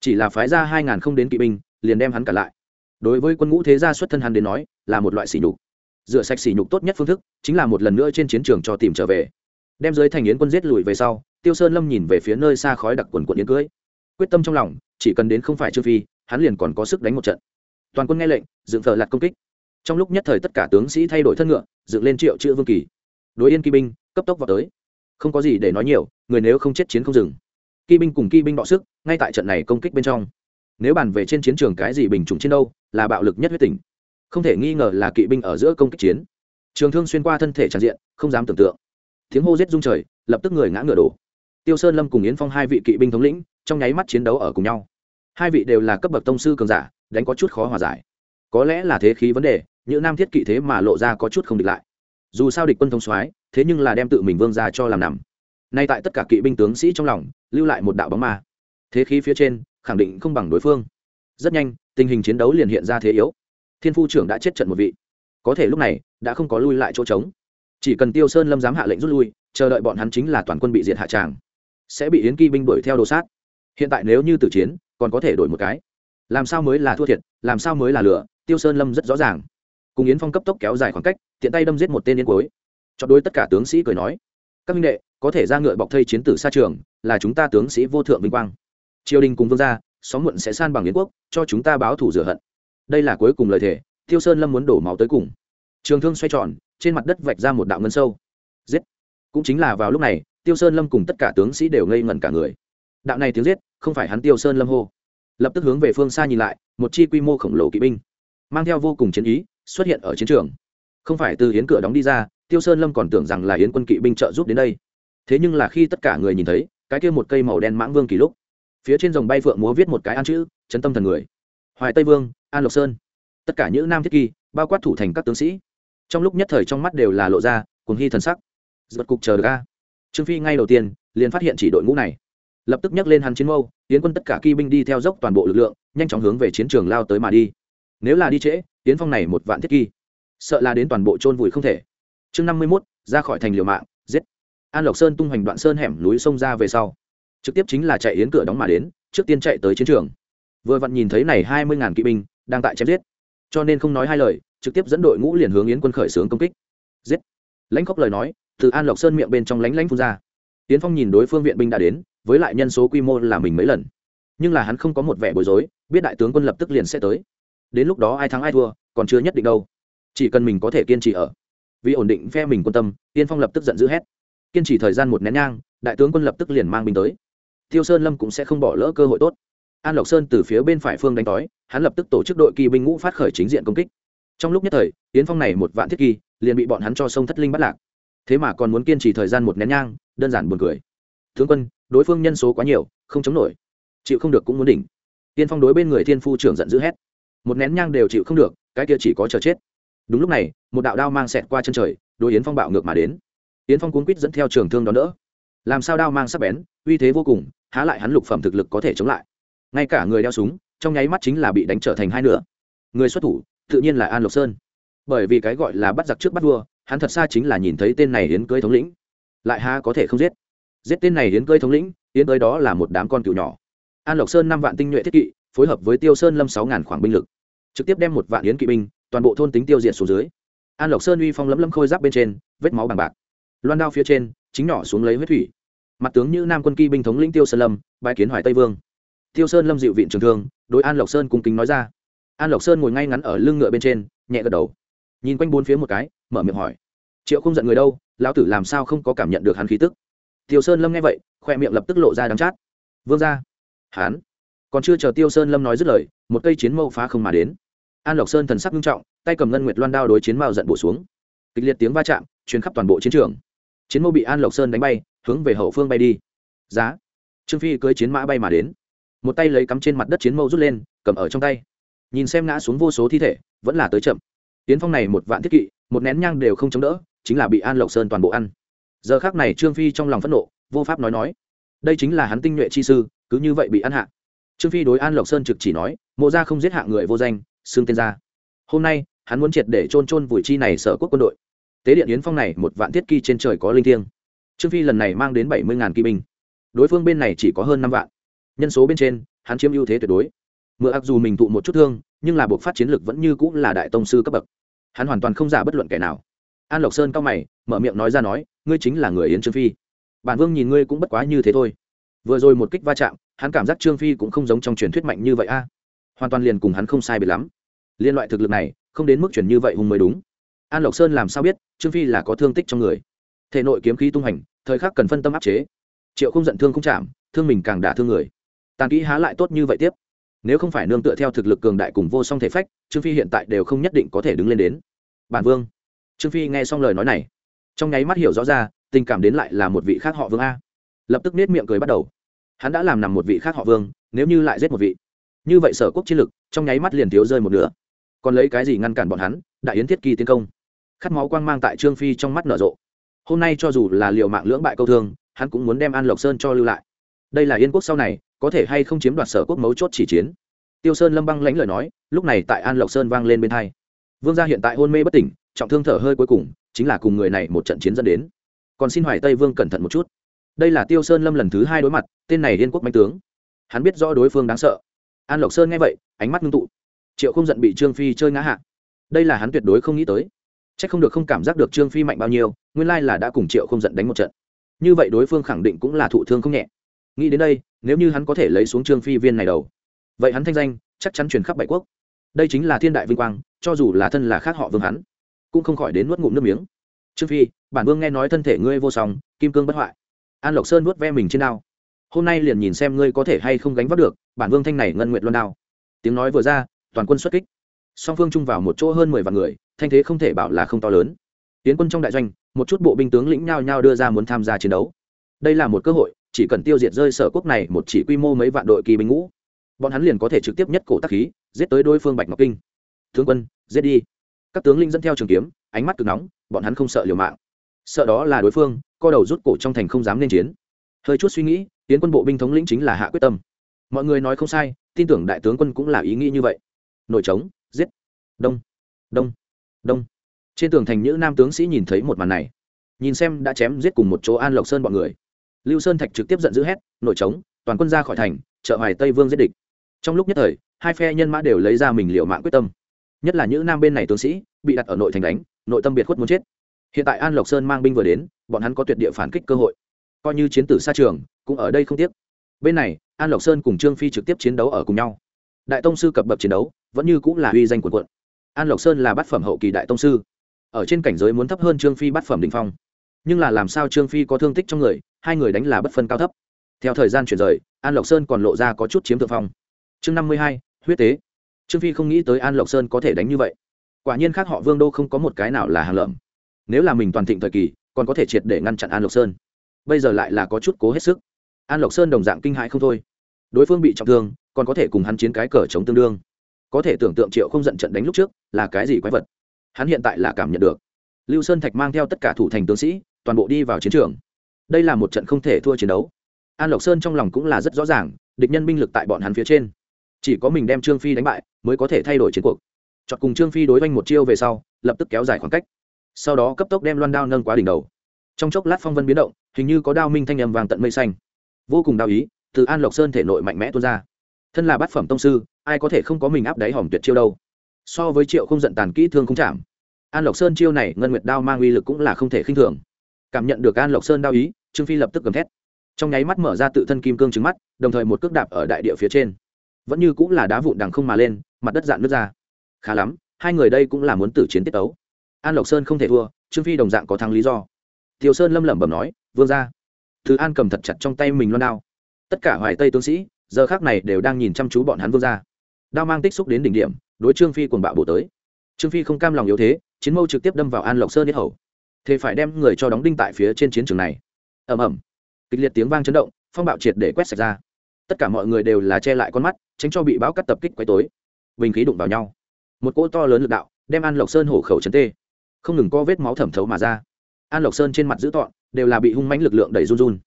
Chỉ là phái ra hai ngàn không đến kỵ binh, liền đem hắn cả lại. Đối với quân ngũ thế gia xuất thân hắn đến nói, là một loại sỉ nhục rửa sạch sỉ nhục tốt nhất phương thức, chính là một lần nữa trên chiến trường cho tìm trở về. Đem dưới thành yến quân giết lùi về sau, tiêu sơn lâm nhìn về phía nơi xa khói đặc quần quận yến cưới. Quyết tâm trong lòng, chỉ cần đến không phải trương phi, hắn liền còn có sức đánh một trận. Toàn quân nghe lệnh, dựng thờ lạt công kích. Trong lúc nhất thời tất cả tướng sĩ thay đổi thân ngựa, dựng lên triệu chữ vương kỳ. Đối yên kỵ binh, cấp tốc vào tới. Không có gì để nói nhiều, người nếu không chết chiến không dừng. Kỵ binh cùng kỵ binh bọ sức, ngay tại trận này công kích bên trong. Nếu bàn về trên chiến trường cái gì bình chủng trên đâu, là bạo lực nhất huyết tỉnh không thể nghi ngờ là kỵ binh ở giữa công kích chiến. Trường thương xuyên qua thân thể tràn diện, không dám tưởng tượng. Tiếng hô giết rung trời, lập tức người ngã ngựa đổ. Tiêu sơn lâm cùng yến phong hai vị kỵ binh thống lĩnh, trong nháy mắt chiến đấu ở cùng nhau. Hai vị đều là cấp bậc tông sư cường giả, đánh có chút khó hòa giải. Có lẽ là thế khí vấn đề, những nam thiết kỵ thế mà lộ ra có chút không địch lại. Dù sao địch quân thông soái, thế nhưng là đem tự mình vương ra cho làm nằm. Nay tại tất cả kỵ binh tướng sĩ trong lòng, lưu lại một đạo bóng ma. Thế khí phía trên, khẳng định không bằng đối phương. Rất nhanh, tình hình chiến đấu liền hiện ra thế yếu thiên phu trưởng đã chết trận một vị. Có thể lúc này, đã không có lui lại chỗ trống. Chỉ cần tiêu sơn lâm dám hạ lệnh rút lui, chờ đợi bọn hắn chính là toàn quân bị diệt hạ tràng. Sẽ bị yến kỳ binh đuổi theo đồ sát. Hiện tại nếu như tử chiến, còn có thể đổi một cái. Làm sao mới là thua thiệt, làm sao mới là lửa tiêu sơn lâm rất rõ ràng. Cùng yến phong cấp tốc kéo dài khoảng cách, tiện tay đâm giết một tên Yến cuối chọn đối tất cả tướng sĩ cười nói, các minh đệ, có thể ra ngựa bọc thây chiến tử xa trường, là chúng ta tướng sĩ vô thượng vinh quang. Triều đình cùng vương gia, xóm muộn sẽ san bằng yến quốc, cho chúng ta báo thủ rửa hận đây là cuối cùng lời thề, tiêu sơn lâm muốn đổ máu tới cùng. Trường thương xoay tròn, trên mặt đất vạch ra một đạo ngân sâu. Giết! Cũng chính là vào lúc này, tiêu sơn lâm cùng tất cả tướng sĩ đều ngây ngẩn cả người. Đạo này tiếng giết, không phải hắn tiêu sơn lâm hô. Lập tức hướng về phương xa nhìn lại, một chi quy mô khổng lồ kỵ binh, mang theo vô cùng chiến ý, xuất hiện ở chiến trường. Không phải từ hiến cửa đóng đi ra, tiêu sơn lâm còn tưởng rằng là hiến quân kỵ binh trợ giúp đến đây. Thế nhưng là khi tất cả người nhìn thấy, cái kia một cây màu đen mãng vương kỳ lúc, phía trên dòng bay phượng múa viết một cái an chữ, chấn tâm thần người. Hoài tây vương an lộc sơn. Tất cả những nam thiết kỳ, bao quát thủ thành các tướng sĩ, trong lúc nhất thời trong mắt đều là lộ ra cùng hy thần sắc. Giật cục chờ ga. trương phi ngay đầu tiên, liền phát hiện chỉ đội ngũ này. Lập tức nhắc lên hắn chiến mâu, tiến quân tất cả kỵ binh đi theo dốc toàn bộ lực lượng, nhanh chóng hướng về chiến trường lao tới mà đi. Nếu là đi trễ, tiến phong này một vạn thiết kỳ, sợ là đến toàn bộ chôn vùi không thể. Chương năm mươi mốt, ra khỏi thành liều mạng, giết. An lộc sơn tung hoành đoạn sơn hẻm núi sông ra về sau. Trực tiếp chính là chạy yến cửa đóng mà đến, trước tiên chạy tới chiến trường. Vừa vặn nhìn thấy này hai mươi ngàn kỵ binh đang tại chém giết. Cho nên không nói hai lời, trực tiếp dẫn đội ngũ liền hướng yến quân khởi xướng công kích. Giết! Lãnh khóc lời nói, từ an lộc sơn miệng bên trong lánh lánh phun ra. Tiến phong nhìn đối phương viện binh đã đến, với lại nhân số quy mô là mình mấy lần. Nhưng là hắn không có một vẻ bối rối, biết đại tướng quân lập tức liền sẽ tới. Đến lúc đó ai thắng ai thua, còn chưa nhất định đâu. Chỉ cần mình có thể kiên trì ở. Vì ổn định phe mình quân tâm tiên phong lập tức giận dữ hét. Kiên trì thời gian một nén nhang, đại tướng quân lập tức liền mang binh tới. Tiêu sơn lâm cũng sẽ không bỏ lỡ cơ hội tốt an lộc sơn từ phía bên phải phương đánh đói hắn lập tức tổ chức đội kỳ binh ngũ phát khởi chính diện công kích. Trong lúc nhất thời tiến phong này một vạn thiết kỳ, liền bị bọn hắn cho sông thất linh bắt lạc. Thế mà còn muốn kiên trì thời gian một nén nhang, đơn giản buồn cười. Tướng quân, đối phương nhân số quá nhiều, không chống nổi. Chịu không được cũng muốn đỉnh. Tiên phong đối bên người thiên phu trưởng giận dữ hét. Một nén nhang đều chịu không được, cái kia chỉ có chờ chết. Đúng lúc này, một đạo đao mang xẹt qua chân trời, đối yến phong bạo ngược mà đến. Yến phong cuốn quýt dẫn theo trường thương đón đỡ. Làm sao đao mang sắp bén, uy thế vô cùng, há lại hắn lục phẩm thực lực có thể chống lại ngay cả người đeo súng, trong nháy mắt chính là bị đánh trở thành hai nửa. Người xuất thủ, tự nhiên là an lộc sơn. Bởi vì cái gọi là bắt giặc trước bắt vua, hắn thật xa chính là nhìn thấy tên này hiến cưới thống lĩnh. Lại há có thể không giết? Giết tên này hiến cưới thống lĩnh hiến cưới đó là một đám con cựu nhỏ. An lộc sơn năm vạn tinh nhuệ thiết kỵ, phối hợp với tiêu sơn lâm sáu ngàn khoảng binh lực. Trực tiếp đem một vạn hiến kỵ binh, toàn bộ thôn tính tiêu diệt xuống dưới. An lộc sơn uy phong lấm lấm khôi giáp bên trên, vết máu bằng bạc. Loan đao phía trên, chính nhỏ xuống lấy huyết thủy. Mặt tướng như nam quân kỵ binh thống lĩnh tiêu sơn lâm, bãi kiến hoài tây vương tiêu sơn lâm dịu viện trường thương, đối an lộc sơn cung kính nói ra. An lộc sơn ngồi ngay ngắn ở lưng ngựa bên trên, nhẹ gật đầu. Nhìn quanh bốn phía một cái, mở miệng hỏi. Triệu không giận người đâu, lão tử làm sao không có cảm nhận được hắn khí tức? Tiêu sơn lâm nghe vậy, khoe miệng lập tức lộ ra đắng chát. Vương ra hắn còn chưa chờ tiêu sơn lâm nói dứt lời, một cây chiến mâu phá không mà đến. An lộc sơn thần sắc nghiêm trọng, tay cầm ngân nguyệt loan đao đối chiến mao giận bổ xuống. Kịch liệt tiếng va chạm chuyến khắp toàn bộ chiến trường. Chiến mâu bị an lộc sơn đánh bay, hướng về hậu phương bay đi. Giá. Trương phi cưới chiến mã bay mà đến một tay lấy cắm trên mặt đất chiến mâu rút lên, cầm ở trong tay. Nhìn xem ngã xuống vô số thi thể, vẫn là tới chậm. Tiến phong này một vạn thiết kỵ, một nén nhang đều không chống đỡ, chính là bị an lộc sơn toàn bộ ăn. Giờ khác này trương phi trong lòng phẫn nộ, vô pháp nói nói. Đây chính là hắn tinh nhuệ chi sư, cứ như vậy bị ăn hạ. Trương phi đối an lộc sơn trực chỉ nói, mộ ra không giết hạ người vô danh xương tên ra hôm nay, hắn muốn triệt để chôn chôn vùi chi này sở quốc quân đội. Tế điện yến phong này một vạn thiết kỳ trên trời có linh thiêng. Trương phi lần này mang đến bảy mươi ngàn kỵ binh. Đối phương bên này chỉ có hơn năm vạn nhân số bên trên, hắn chiếm ưu thế tuyệt đối. Mượn ặc dù mình thụ một chút thương, nhưng là buộc phát chiến lực vẫn như cũng là đại tông sư cấp bậc. Hắn hoàn toàn không giả bất luận kẻ nào. An lộc sơn cao mày, mở miệng nói ra nói, ngươi chính là người yến trương phi. Bản vương nhìn ngươi cũng bất quá như thế thôi. Vừa rồi một kích va chạm, hắn cảm giác trương phi cũng không giống trong truyền thuyết mạnh như vậy a. Hoàn toàn liền cùng hắn không sai biệt lắm. Liên loại thực lực này, không đến mức chuyển như vậy hùng mới đúng. An lộc sơn làm sao biết, trương phi là có thương tích trong người. Thể nội kiếm khí tung hành, thời khắc cần phân tâm áp chế. Triệu không giận thương không chạm, thương mình càng đả thương người tàn kỹ há lại tốt như vậy tiếp. Nếu không phải nương tựa theo thực lực cường đại cùng vô song thể phách, trương phi hiện tại đều không nhất định có thể đứng lên đến. Bản vương. Trương phi nghe xong lời nói này, trong nháy mắt hiểu rõ ra, tình cảm đến lại là một vị khác họ vương a. Lập tức nết miệng cười bắt đầu. Hắn đã làm nằm một vị khác họ vương, nếu như lại giết một vị. Như vậy sở quốc chiến lực, trong nháy mắt liền thiếu rơi một nửa. Còn lấy cái gì ngăn cản bọn hắn, đại yến thiết kỳ tiến công. Khát máu quang mang tại trương phi trong mắt nở rộ. Hôm nay cho dù là liệu mạng lưỡng bại câu thương, hắn cũng muốn đem an lộc sơn cho lưu lại. Đây là yên quốc sau này có thể hay không chiếm đoạt sở quốc mấu chốt chỉ chiến? Tiêu sơn lâm băng lãnh lời nói, lúc này tại an lộc sơn vang lên bên hai. Vương gia hiện tại hôn mê bất tỉnh, trọng thương thở hơi cuối cùng, chính là cùng người này một trận chiến dẫn đến. Còn xin hoài tây vương cẩn thận một chút. Đây là tiêu sơn lâm lần thứ hai đối mặt, tên này liên quốc mạnh tướng. Hắn biết rõ đối phương đáng sợ. An lộc sơn nghe vậy, ánh mắt ngưng tụ. Triệu không giận bị trương phi chơi ngã hạ. Đây là hắn tuyệt đối không nghĩ tới. C h ắ c không được không cảm giác được trương phi mạnh bao nhiêu, nguyên lai là đã cùng triệu không giận đánh một trận. Như vậy đối phương khẳng định cũng là thụ thương không nhẹ nghĩ đến đây, nếu như hắn có thể lấy xuống trương phi viên này đầu, vậy hắn thanh danh chắc chắn truyền khắp bảy quốc. Đây chính là thiên đại vinh quang, cho dù là thân là khác họ vương hắn, cũng không khỏi đến nuốt ngụm nước miếng. Trương phi, bản vương nghe nói thân thể ngươi vô song, kim cương bất hoại. An lộc sơn nuốt ve mình trên đao. Hôm nay liền nhìn xem ngươi có thể hay không gánh vác được, bản vương thanh này ngân nguyện luân đao. Tiếng nói vừa ra, toàn quân xuất kích. Song phương chung vào một chỗ hơn mười vạn người, thanh thế không thể bảo là không to lớn. Tiến quân trong đại doanh, một chút bộ binh tướng lĩnh nhao nhao đưa ra muốn tham gia chiến đấu. Đây là một cơ hội chỉ cần tiêu diệt rơi sở quốc này một chỉ quy mô mấy vạn đội kỳ binh ngũ, bọn hắn liền có thể trực tiếp nhất cổ tác khí, giết tới đối phương bạch ngọc kinh. Tướng quân, giết đi. Các tướng linh dẫn theo trường kiếm, ánh mắt cực nóng, bọn hắn không sợ liều mạng. Sợ đó là đối phương, co đầu rút cổ trong thành không dám nên chiến. Hơi chút suy nghĩ, tiến quân bộ binh thống lĩnh chính là hạ quyết tâm. Mọi người nói không sai, tin tưởng đại tướng quân cũng là ý nghĩ như vậy. Nội trống, giết. Đông. Đông. Đông. Trên tường thành những nam tướng sĩ nhìn thấy một màn này, nhìn xem đã chém giết cùng một chỗ an lộc sơn bọn người lưu sơn thạch trực tiếp giận dữ hét nội trống, toàn quân ra khỏi thành, trợ hoài tây vương giết địch. Trong lúc nhất thời, hai phe nhân mã đều lấy ra mình liệu mạng quyết tâm. Nhất là những nam bên này tướng sĩ, bị đặt ở nội thành đánh, nội tâm biệt khuất muốn chết. Hiện tại an lộc sơn mang binh vừa đến, bọn hắn có tuyệt địa phản kích cơ hội. Coi như chiến tử xa trường, cũng ở đây không tiếc. Bên này, an lộc sơn cùng trương phi trực tiếp chiến đấu ở cùng nhau. Đại tông sư cập bậc chiến đấu, vẫn như cũng là uy danh quần quận an lộc sơn là bát phẩm hậu kỳ đại tông sư. Ở trên cảnh giới muốn thấp hơn trương phi bát phẩm đình phong. Nhưng là làm sao trương phi có thương tích trong người hai người đánh là bất phân cao thấp. Theo thời gian chuyển rời, an lộc sơn còn lộ ra có chút chiếm thượng phong. Chương năm mươi hai, huyết tế. Trương phi không nghĩ tới an lộc sơn có thể đánh như vậy. Quả nhiên khác họ vương đô không có một cái nào là hàng lợm. Nếu là mình toàn thịnh thời kỳ, còn có thể triệt để ngăn chặn an lộc sơn. Bây giờ lại là có chút cố hết sức. An lộc sơn đồng dạng kinh hãi không thôi. Đối phương bị trọng thương, còn có thể cùng hắn chiến cái cờ chống tương đương. Có thể tưởng tượng triệu không giận trận đánh lúc trước là cái gì quái vật. Hắn hiện tại là cảm nhận được. Lưu sơn thạch mang theo tất cả thủ thành tướng sĩ, toàn bộ đi vào chiến trường đây là một trận không thể thua chiến đấu. An lộc sơn trong lòng cũng là rất rõ ràng, địch nhân binh lực tại bọn hắn phía trên. Chỉ có mình đem trương phi đánh bại, mới có thể thay đổi chiến cuộc. Chọn cùng trương phi đối oanh một chiêu về sau, lập tức kéo dài khoảng cách. Sau đó cấp tốc đem loan đao nâng quá đỉnh đầu. Trong chốc lát phong vân biến động, hình như có đao minh thanh âm vàng tận mây xanh. Vô cùng đau ý, từ an lộc sơn thể nội mạnh mẽ tuôn ra. Thân là bát phẩm tông sư, ai có thể không có mình áp đáy hỏng tuyệt chiêu đâu. So với triệu không giận tàn kỹ thương không chạm. An lộc sơn chiêu này ngân nguyệt đao mang uy lực cũng là không thể khinh thường cảm nhận được an lộc sơn đao ý, trương phi lập tức gầm thét. Trong nháy mắt mở ra tự thân kim cương trứng mắt, đồng thời một cước đạp ở đại địa phía trên. Vẫn như cũng là đá vụn đằng không mà lên, mặt đất dạn nước ra. Khá lắm, hai người đây cũng là muốn tử chiến tiết tấu. An lộc sơn không thể thua, trương phi đồng dạng có thắng lý do. Tiểu sơn lâm lẩm bẩm nói, vương ra thứ an cầm thật chặt trong tay mình loan đao. Tất cả hoài tây tướng sĩ, giờ khác này đều đang nhìn chăm chú bọn hắn vương ra đao mang tích xúc đến đỉnh điểm, đối trương phi cuồng bạo bổ tới. Trương phi không cam lòng yếu thế, chiến mâu trực tiếp đâm vào an lộc sơn yết hầu thế phải đem người cho đóng đinh tại phía trên chiến trường này. Ẩm ẩm kịch liệt tiếng vang chấn động, phong bạo triệt để quét sạch ra. Tất cả mọi người đều là che lại con mắt, tránh cho bị bão cắt tập kích quấy tối bình khí đụng vào nhau. Một cỗ to lớn lực đạo đem an lộc sơn hổ khẩu chấn tê. Không ngừng có vết máu thẩm thấu mà ra. An lộc sơn trên mặt giữ tọn đều là bị hung mãnh lực lượng đẩy run run.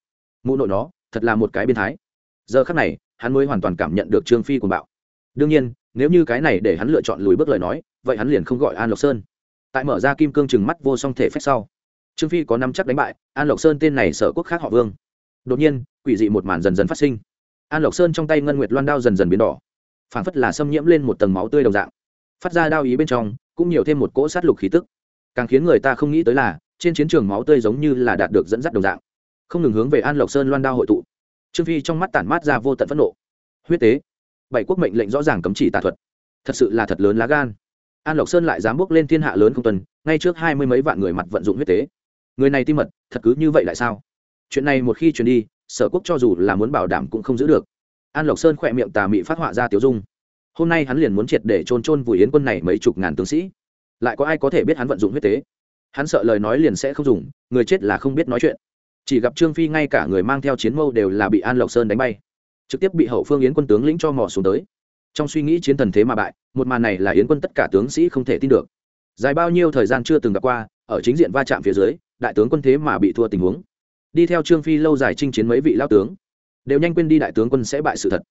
Mụ nội nó, thật là một cái biến thái. Giờ khắc này, hắn mới hoàn toàn cảm nhận được trương phi của bạo. Đương nhiên, nếu như cái này để hắn lựa chọn lùi bước lời nói, vậy hắn liền không gọi an lộc sơn tại mở ra kim cương chừng mắt vô song thể phách sau. Trương phi có năm chắc đánh bại, an lộc sơn tên này sở quốc khác họ vương. Đột nhiên, quỷ dị một màn dần dần phát sinh. An lộc sơn trong tay ngân nguyệt loan đao dần dần biến đỏ. Phảng phất là xâm nhiễm lên một tầng máu tươi đồng dạng. Phát ra đao ý bên trong, cũng nhiều thêm một cỗ sát lục khí tức. Càng khiến người ta không nghĩ tới là, trên chiến trường máu tươi giống như là đạt được dẫn dắt đồng dạng. Không ngừng hướng về an lộc sơn loan đao hội tụ. Trương phi trong mắt tản mát ra vô tận phẫn nộ. Huyết tế. Bảy quốc mệnh lệnh rõ ràng cấm chỉ tà thuật. Thật sự là thật lớn lá gan an lộc sơn lại dám bước lên thiên hạ lớn không tuần, ngay trước hai mươi mấy vạn người mặt vận dụng huyết tế. Người này tim mật, thật cứ như vậy lại sao? Chuyện này một khi truyền đi, sở quốc cho dù là muốn bảo đảm cũng không giữ được. An lộc sơn khỏe miệng tà mị phát họa ra tiểu dung. Hôm nay hắn liền muốn triệt để trôn trôn vùi yến quân này mấy chục ngàn tướng sĩ. Lại có ai có thể biết hắn vận dụng huyết tế? Hắn sợ lời nói liền sẽ không dùng, người chết là không biết nói chuyện. Chỉ gặp trương phi ngay cả người mang theo chiến mâu đều là bị an lộc sơn đánh bay. Trực tiếp bị hậu phương yến quân tướng lĩnh cho mò xuống tới. Trong suy nghĩ chiến thần thế mà bại một màn này là yến quân tất cả tướng sĩ không thể tin được. Dài bao nhiêu thời gian chưa từng gặp qua, ở chính diện va chạm phía dưới, đại tướng quân thế mà bị thua tình huống. Đi theo trương phi lâu dài chinh chiến mấy vị lao tướng, đều nhanh quên đi đại tướng quân sẽ bại sự thật.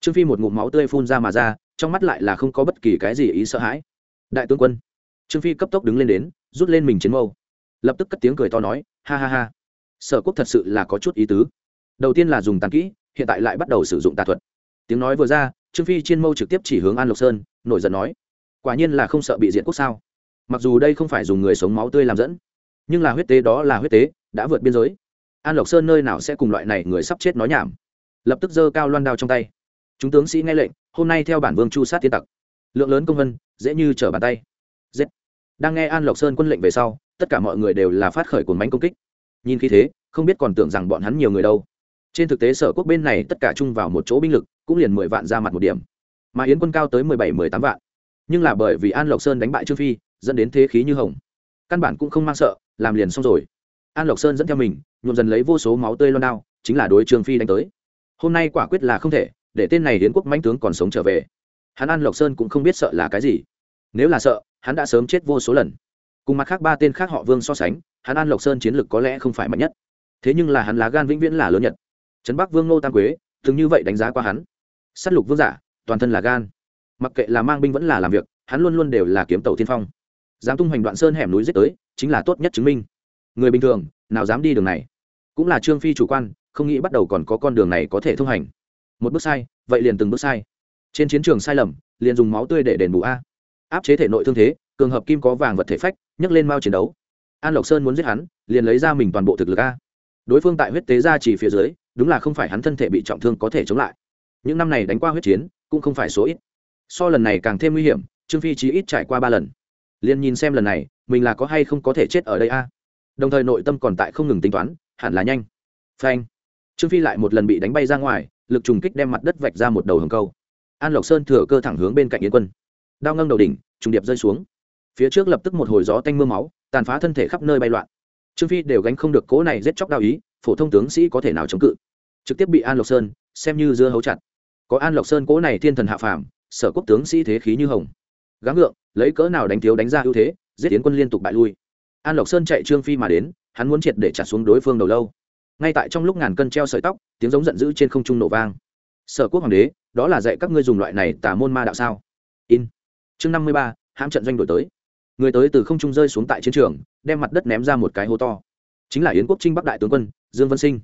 Trương phi một ngụm máu tươi phun ra mà ra, trong mắt lại là không có bất kỳ cái gì ý sợ hãi. Đại tướng quân, trương phi cấp tốc đứng lên đến, rút lên mình chiến mâu. Lập tức cất tiếng cười to nói, ha ha ha, sở quốc thật sự là có chút ý tứ. Đầu tiên là dùng tàn kỹ, hiện tại lại bắt đầu sử dụng tà thuật. Tiếng nói vừa ra trương phi chiên mâu trực tiếp chỉ hướng an lộc sơn, nổi giận nói, quả nhiên là không sợ bị diện quốc sao? Mặc dù đây không phải dùng người sống máu tươi làm dẫn, nhưng là huyết tế đó là huyết tế, đã vượt biên giới. An lộc sơn nơi nào sẽ cùng loại này người sắp chết nói nhảm? Lập tức giơ cao loan đao trong tay. Chúng tướng sĩ nghe lệnh, hôm nay theo bản vương chu sát tiên tặc. Lượng lớn công vân, dễ như trở bàn tay. Giết. Đang nghe an lộc sơn quân lệnh về sau, tất cả mọi người đều là phát khởi cuồng bánh công kích. Nhìn khi thế, không biết còn tưởng rằng bọn hắn nhiều người đâu. Trên thực tế sở quốc bên này tất cả chung vào một chỗ binh lực cũng liền mười vạn ra mặt một điểm. Mà yến quân cao tới mười bảy, mười tám vạn. Nhưng là bởi vì an lộc sơn đánh bại trương phi, dẫn đến thế khí như hồng. Căn bản cũng không mang sợ, làm liền xong rồi. An lộc sơn dẫn theo mình, nhuộm dần lấy vô số máu tươi loan đao, chính là đối trương phi đánh tới. Hôm nay quả quyết là không thể, để tên này đến quốc mãnh tướng còn sống trở về. Hắn an lộc sơn cũng không biết sợ là cái gì. Nếu là sợ, hắn đã sớm chết vô số lần. Cùng mặt khác ba tên khác họ vương so sánh, hắn an lộc sơn chiến lược có lẽ không phải mạnh nhất. Thế nhưng là hắn lá gan vĩnh viễn là lớn nhất. Trấn bắc vương ngô tam quế thường như vậy đánh giá qua hắn s á t lục vương giả, toàn thân là gan. Mặc kệ là mang binh vẫn là làm việc, hắn luôn luôn đều là kiếm tàu tiên phong. Dám tung hoành đoạn sơn hẻm núi giết tới, chính là tốt nhất chứng minh. Người bình thường, nào dám đi đường này? Cũng là trương phi chủ quan, không nghĩ bắt đầu còn có con đường này có thể thông hành. Một bước sai, vậy liền từng bước sai. Trên chiến trường sai lầm, liền dùng máu tươi để đền bù a. Áp chế thể nội thương thế, cường hợp kim có vàng vật thể phách, nhấc lên mao chiến đấu. An lộc sơn muốn giết hắn, liền lấy ra mình toàn bộ thực lực a. Đối phương tại huyết tế ra chỉ phía dưới, đúng là không phải hắn thân thể bị trọng thương có thể chống lại những năm này đánh qua huyết chiến, cũng không phải số ít. So lần này càng thêm nguy hiểm, trương phi chí ít trải qua ba lần. Liền nhìn xem lần này, mình là có hay không có thể chết ở đây a? Đồng thời nội tâm còn tại không ngừng tính toán, hẳn là nhanh. Phanh. Trương phi lại một lần bị đánh bay ra ngoài, lực trùng kích đem mặt đất vạch ra một đầu hầm câu. An lộc sơn thừa cơ thẳng hướng bên cạnh yến quân. Đao ngâm đầu đỉnh, trùng điệp rơi xuống. Phía trước lập tức một hồi gió tanh m ư a máu, tàn phá thân thể khắp nơi bay loạn. Trương phi đều gánh không được cố này giết chóc đao ý, phổ thông tướng sĩ có thể nào chống cự. Trực tiếp bị an lộc sơn, xem như dưa hấu chặt có an lộc sơn cố này thiên thần hạ phàm, sở quốc tướng sĩ thế khí như hồng. Gắng ngượng, lấy cỡ nào đánh thiếu đánh ra ưu thế, giết tiến quân liên tục bại lui. An lộc sơn chạy trương phi mà đến, hắn muốn triệt để trả xuống đối phương đầu lâu. Ngay tại trong lúc ngàn cân treo sợi tóc, tiếng giống giận dữ trên không trung nổ vang. Sở quốc hoàng đế, đó là dạy các ngươi dùng loại này tả môn ma đạo sao? In. Chương năm mươi ba, hãm trận doanh đổi tới. Người tới từ không trung rơi xuống tại chiến trường, đem mặt đất ném ra một cái hố to. Chính là yến quốc trinh bắc đại tướng quân, dương vân sinh.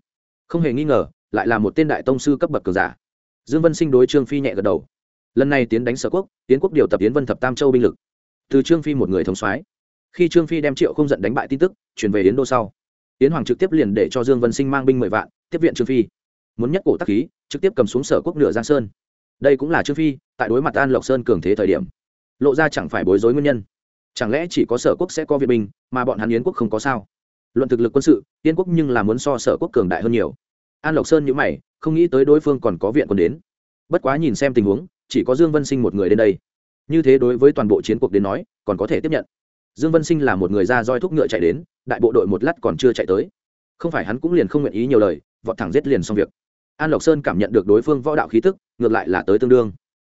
Không hề nghi ngờ, lại là một tên đại tông sư cấp bậc cường giả dương vân sinh đối trương phi nhẹ gật đầu. Lần này tiến đánh sở quốc, tiến quốc điều tập yến vân thập tam châu binh lực. Từ trương phi một người thống soái. Khi trương phi đem triệu không giận đánh bại tin tức, chuyển về yến đô sau. Yến hoàng trực tiếp liền để cho dương vân sinh mang binh mười vạn, tiếp viện trương phi. Muốn nhất cổ tắc khí, trực tiếp cầm xuống sở quốc nửa giang sơn. Đây cũng là trương phi, tại đối mặt an lộc sơn cường thế thời điểm. Lộ ra chẳng phải bối rối nguyên nhân. Chẳng lẽ chỉ có sở quốc sẽ có viện binh, mà bọn hắn yến quốc không có sao? Luận thực lực quân sự, yến quốc nhưng là muốn so sở quốc cường đại hơn nhiều an lộc sơn nhữ mày, không nghĩ tới đối phương còn có viện quân đến. Bất quá nhìn xem tình huống, chỉ có dương vân sinh một người đến đây. Như thế đối với toàn bộ chiến cuộc đến nói, còn có thể tiếp nhận. Dương vân sinh là một người ra roi thúc ngựa chạy đến, đại bộ đội một lát còn chưa chạy tới. Không phải hắn cũng liền không nguyện ý nhiều lời, vọt thẳng giết liền xong việc. An lộc sơn cảm nhận được đối phương võ đạo khí tức, ngược lại là tới tương đương.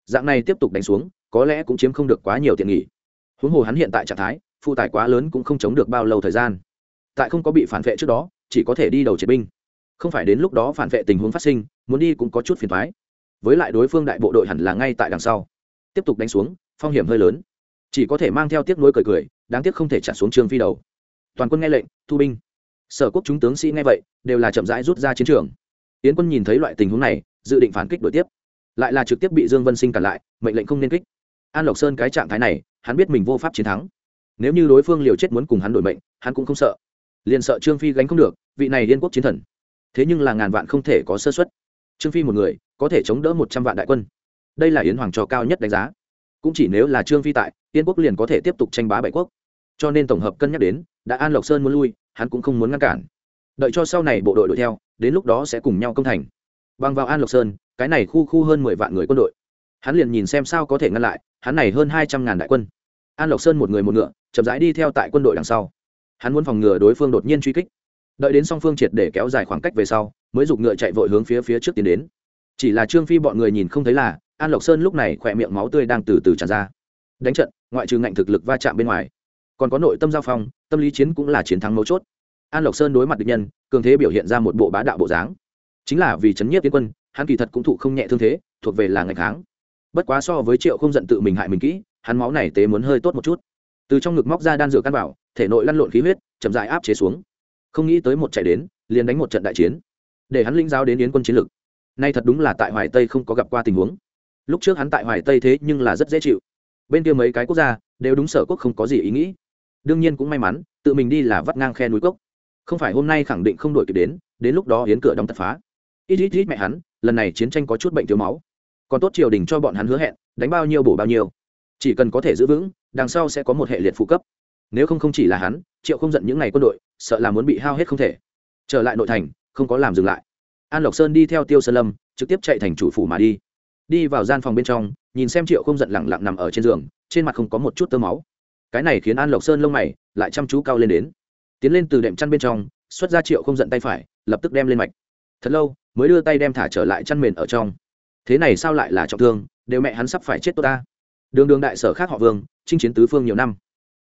Dạng này tiếp tục đánh xuống, có lẽ cũng chiếm không được quá nhiều tiện nghỉ huống hồ hắn hiện tại trạng thái, phụ tải quá lớn cũng không chống được bao lâu thời gian. Tại không có bị phản vệ trước đó, chỉ có thể đi đầu triệt binh không phải đến lúc đó phản vệ tình huống phát sinh, muốn đi cũng có chút phiền thoái với lại đối phương đại bộ đội hẳn là ngay tại đằng sau. Tiếp tục đánh xuống, phong hiểm hơi lớn. Chỉ có thể mang theo tiếc nuối cười cười, đáng tiếc không thể trả xuống trương phi đầu. Toàn quân nghe lệnh, thu binh. Sở quốc chúng tướng sĩ nghe vậy, đều là chậm rãi rút ra chiến trường. Tiến quân nhìn thấy loại tình huống này, dự định phản kích đội tiếp. Lại là trực tiếp bị dương vân sinh cản lại, mệnh lệnh không nên kích. An lộc sơn cái trạng thái này, hắn biết mình vô pháp chiến thắng. Nếu như đối phương liều chết muốn cùng hắn đổi mệnh, hắn cũng không sợ. Liền sợ trương phi gánh không được, vị này liên quốc chiến thần thế nhưng là ngàn vạn không thể có sơ xuất trương phi một người, có thể chống đỡ một trăm vạn đại quân. Đây là yến hoàng cho cao nhất đánh giá. Cũng chỉ nếu là trương phi tại, yên quốc liền có thể tiếp tục tranh bá bảy quốc. Cho nên tổng hợp cân nhắc đến, đã an lộc sơn muốn lui, hắn cũng không muốn ngăn cản. Đợi cho sau này bộ đội đuổi theo, đến lúc đó sẽ cùng nhau công thành. Bằng vào an lộc sơn, cái này khu khu hơn mười vạn người quân đội. Hắn liền nhìn xem sao có thể ngăn lại, hắn này hơn hai trăm ngàn đại quân. An lộc sơn một người một ngựa, chậm rãi đi theo tại quân đội đằng sau. Hắn muốn phòng ngừa đối phương đột nhiên truy kích đợi đến song phương triệt để kéo dài khoảng cách về sau, mới giục ngựa chạy vội hướng phía phía trước tiến đến. Chỉ là trương phi bọn người nhìn không thấy là, an lộc sơn lúc này khỏe miệng máu tươi đang từ từ tràn ra. Đánh trận, ngoại trừ ngạnh thực lực va chạm bên ngoài, còn có nội tâm giao phong, tâm lý chiến cũng là chiến thắng mấu chốt. An lộc sơn đối mặt địch nhân, cường thế biểu hiện ra một bộ bá đạo bộ dáng. Chính là vì chấn nhiếp tiến quân, hắn kỳ thật cũng thụ không nhẹ thương thế, thuộc về là ngày kháng. Bất quá so với triệu không giận tự mình hại mình kỹ, hắn máu này tế muốn hơi tốt một chút. Từ trong ngực móc ra đan dược căn bảo, thể nội lăn lộn khí huyết, chậm dại áp chế xuống không nghĩ tới một chạy đến, liền đánh một trận đại chiến. Để hắn linh giáo đến yến quân chiến lực. Nay thật đúng là tại hoài tây không có gặp qua tình huống. Lúc trước hắn tại hoài tây thế nhưng là rất dễ chịu. Bên kia mấy cái quốc gia, đều đúng sở quốc không có gì ý nghĩ. Đương nhiên cũng may mắn, tự mình đi là vắt ngang khe núi cốc. Không phải hôm nay khẳng định không đổi kịp đến đến lúc đó yến cửa đóng tật phá. Ít ít ít mẹ hắn, lần này chiến tranh có chút bệnh thiếu máu. Còn tốt triều đình cho bọn hắn hứa hẹn, đánh bao nhiêu bổ bao nhiêu. Chỉ cần có thể giữ vững, đằng sau sẽ có một hệ liệt phụ cấp. Nếu không không chỉ là hắn triệu không giận những ngày quân đội, sợ là muốn bị hao hết không thể. Trở lại nội thành, không có làm dừng lại. An lộc sơn đi theo tiêu sơn lâm, trực tiếp chạy thành chủ phủ mà đi. Đi vào gian phòng bên trong, nhìn xem triệu không giận lẳng lặng nằm ở trên giường, trên mặt không có một chút tơ máu. Cái này khiến an lộc sơn lông mày lại chăm chú cao lên đến. Tiến lên từ đệm chăn bên trong, xuất ra triệu không giận tay phải, lập tức đem lên mạch. Thật lâu, mới đưa tay đem thả trở lại chăn mền ở trong. Thế này sao lại là trọng thương, đều mẹ hắn sắp phải chết tôi ta. Đường đường đại sở khác họ vương, chinh chiến tứ phương nhiều năm.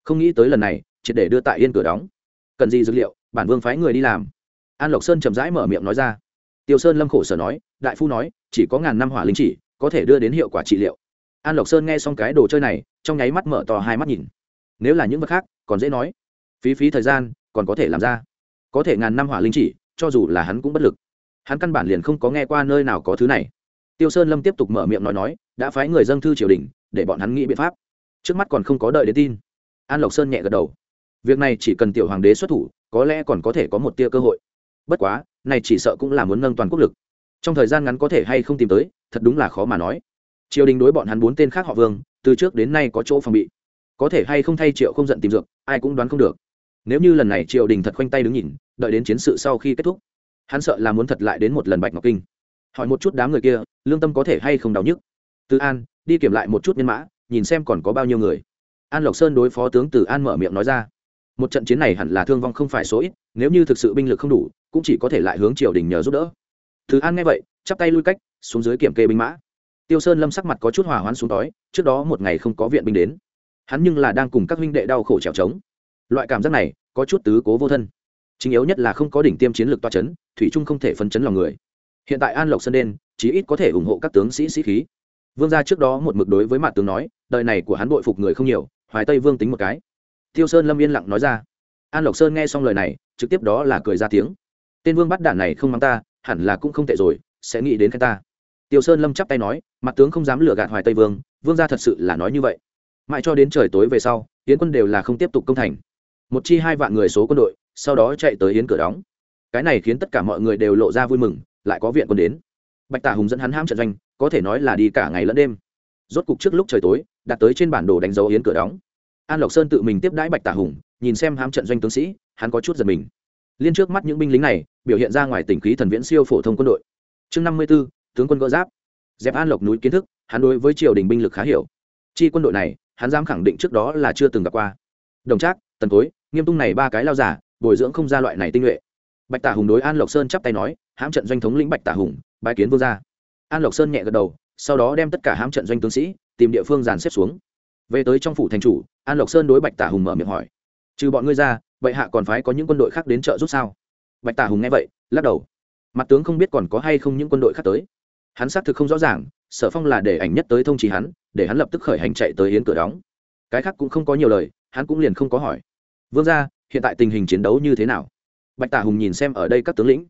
Không nghĩ tới lần này triệt để đưa tại yên cửa đóng. Cần gì dược liệu, bản vương phái người đi làm. An lộc sơn chậm rãi mở miệng nói ra. Tiêu sơn lâm khổ sở nói, đại phu nói, chỉ có ngàn năm hỏa linh chỉ, có thể đưa đến hiệu quả trị liệu. An lộc sơn nghe xong cái đồ chơi này, trong nháy mắt mở to hai mắt nhìn. Nếu là những vật khác, còn dễ nói. Phí phí thời gian, còn có thể làm ra. Có thể ngàn năm hỏa linh chỉ, cho dù là hắn cũng bất lực. Hắn căn bản liền không có nghe qua nơi nào có thứ này. Tiêu sơn lâm tiếp tục mở miệng nói nói, đã phái người dân thư triều đình, để bọn hắn nghĩ biện pháp. Trước mắt còn không có đợi đến tin. An lộc sơn nhẹ gật đầu việc này chỉ cần tiểu hoàng đế xuất thủ, có lẽ còn có thể có một tia cơ hội. Bất quá, này chỉ sợ cũng là muốn nâng toàn quốc lực. Trong thời gian ngắn có thể hay không tìm tới, thật đúng là khó mà nói. Triều đình đối bọn hắn bốn tên khác họ vương, từ trước đến nay có chỗ phòng bị. Có thể hay không thay triệu không giận tìm dược, ai cũng đoán không được. Nếu như lần này triều đình thật khoanh tay đứng nhìn, đợi đến chiến sự sau khi kết thúc, hắn sợ là muốn thật lại đến một lần bạch ngọc kinh. Hỏi một chút đám người kia, lương tâm có thể hay không đau nhức? Từ an, đi kiểm lại một chút nhân mã, nhìn xem còn có bao nhiêu người. An lộc sơn đối phó tướng từ an mở miệng nói ra một trận chiến này hẳn là thương vong không phải số ít, nếu như thực sự binh lực không đủ, cũng chỉ có thể lại hướng triều đình nhờ giúp đỡ. Thứ an nghe vậy, chắp tay lui cách, xuống dưới kiểm kê binh mã. Tiêu sơn lâm sắc mặt có chút hòa hoãn xuống đói trước đó một ngày không có viện binh đến. Hắn nhưng là đang cùng các huynh đệ đau khổ trèo trống. Loại cảm giác này, có chút tứ cố vô thân. Chính yếu nhất là không có đỉnh tiêm chiến lược toa chấn, thủy trung không thể phân chấn lòng người. Hiện tại an lộc sơn đen, chí ít có thể ủng hộ các tướng sĩ sĩ khí. Vương gia trước đó một mực đối với mặt tướng nói, đời này của hắn bội phục người không nhiều, hoài tây vương tính một cái tiêu sơn lâm yên lặng nói ra. An lộc sơn nghe xong lời này, trực tiếp đó là cười ra tiếng. Tên vương bắt đạn này không mắng ta, hẳn là cũng không tệ rồi, sẽ nghĩ đến cái ta. Tiêu sơn lâm chắp tay nói, mặt tướng không dám lừa gạt hoài tây vương vương gia thật sự là nói như vậy. Mãi cho đến trời tối về sau, yến quân đều là không tiếp tục công thành. Một chi hai vạn người số quân đội, sau đó chạy tới yến cửa đóng. Cái này khiến tất cả mọi người đều lộ ra vui mừng, lại có viện quân đến. Bạch tả hùng dẫn hắn ham trận doanh, có thể nói là đi cả ngày lẫn đêm. Rốt cục trước lúc trời tối, đặt tới trên bản đồ đánh dấu yến cửa đóng an lộc sơn tự mình tiếp đãi bạch tả hùng, nhìn xem hám trận doanh tướng sĩ, hắn có chút giật mình. Liên trước mắt những binh lính này, biểu hiện ra ngoài tỉnh khí thần viễn siêu phổ thông quân đội. Chương năm mươi b ố tướng quân gỡ giáp. Dẹp an lộc núi kiến thức, hắn đối với triều đình binh lực khá hiểu. Chi quân đội này, hắn dám khẳng định trước đó là chưa từng gặp qua. Đồng trác, tần cối, nghiêm tung này ba cái lao giả, bồi dưỡng không ra loại này tinh nhuệ. Bạch tả hùng đối an lộc sơn chắp tay nói hãm trận doanh thống lĩnh bạch tả hùng bãi kiến vương gia. An lộc sơn nhẹ gật đầu, sau đó đem tất cả hãm trận doanh tướng sĩ, tìm địa phương dàn xếp xuống về tới trong phủ thành chủ, an lộc sơn đối bạch tả hùng mở miệng hỏi. Trừ bọn ngươi ra, vậy hạ còn phái có những quân đội khác đến trợ giúp sao? Bạch tả hùng nghe vậy, lắc đầu. Mặt tướng không biết còn có hay không những quân đội khác tới. Hắn xác thực không rõ ràng, sở phong là để ảnh nhất tới thông trì hắn, để hắn lập tức khởi hành chạy tới yến cửa đóng. Cái khác cũng không có nhiều lời, hắn cũng liền không có hỏi. Vương ra hiện tại tình hình chiến đấu như thế nào? Bạch tả hùng nhìn xem ở đây các tướng lĩnh.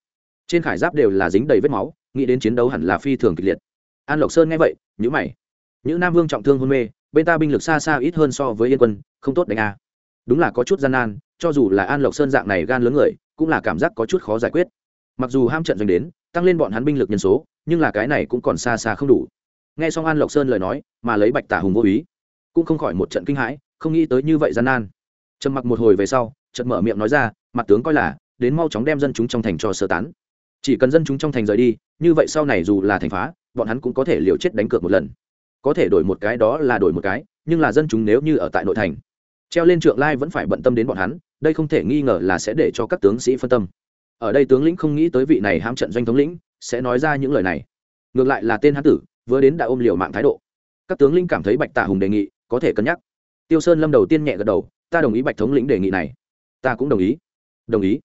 Trên khải giáp đều là dính đầy vết máu, nghĩ đến chiến đấu hẳn là phi thường kịch liệt. An lộc sơn nghe vậy nhữ mày. Những nam vương trọng thương hôn mê bên ta binh lực xa xa ít hơn so với yên quân, không tốt đánh a. Đúng là có chút gian nan, cho dù là an lộc sơn dạng này gan lớn người, cũng là cảm giác có chút khó giải quyết. Mặc dù ham trận doanh đến, tăng lên bọn hắn binh lực nhân số, nhưng là cái này cũng còn xa xa không đủ. Nghe xong an lộc sơn lời nói, mà lấy bạch tả hùng vô ý, cũng không khỏi một trận kinh hãi, không nghĩ tới như vậy gian nan. Trầm mặc một hồi về sau, chợt mở miệng nói ra, mặt tướng coi là, đến mau chóng đem dân chúng trong thành cho sơ tán. Chỉ cần dân chúng trong thành rời đi, như vậy sau này dù là thành phá, bọn hắn cũng có thể liều chết đánh cược một lần có thể đổi một cái đó là đổi một cái, nhưng là dân chúng nếu như ở tại nội thành, treo lên trượng lai vẫn phải bận tâm đến bọn hắn, đây không thể nghi ngờ là sẽ để cho các tướng sĩ phân tâm. Ở đây tướng lĩnh không nghĩ tới vị này hãm trận doanh thống lĩnh sẽ nói ra những lời này. Ngược lại là tên hán tử, vừa đến đã ôm liều mạng thái độ. Các tướng lĩnh cảm thấy bạch tả hùng đề nghị, có thể cân nhắc. Tiêu sơn lâm đầu tiên nhẹ gật đầu, ta đồng ý bạch thống lĩnh đề nghị này. Ta cũng đồng ý. Đồng ý?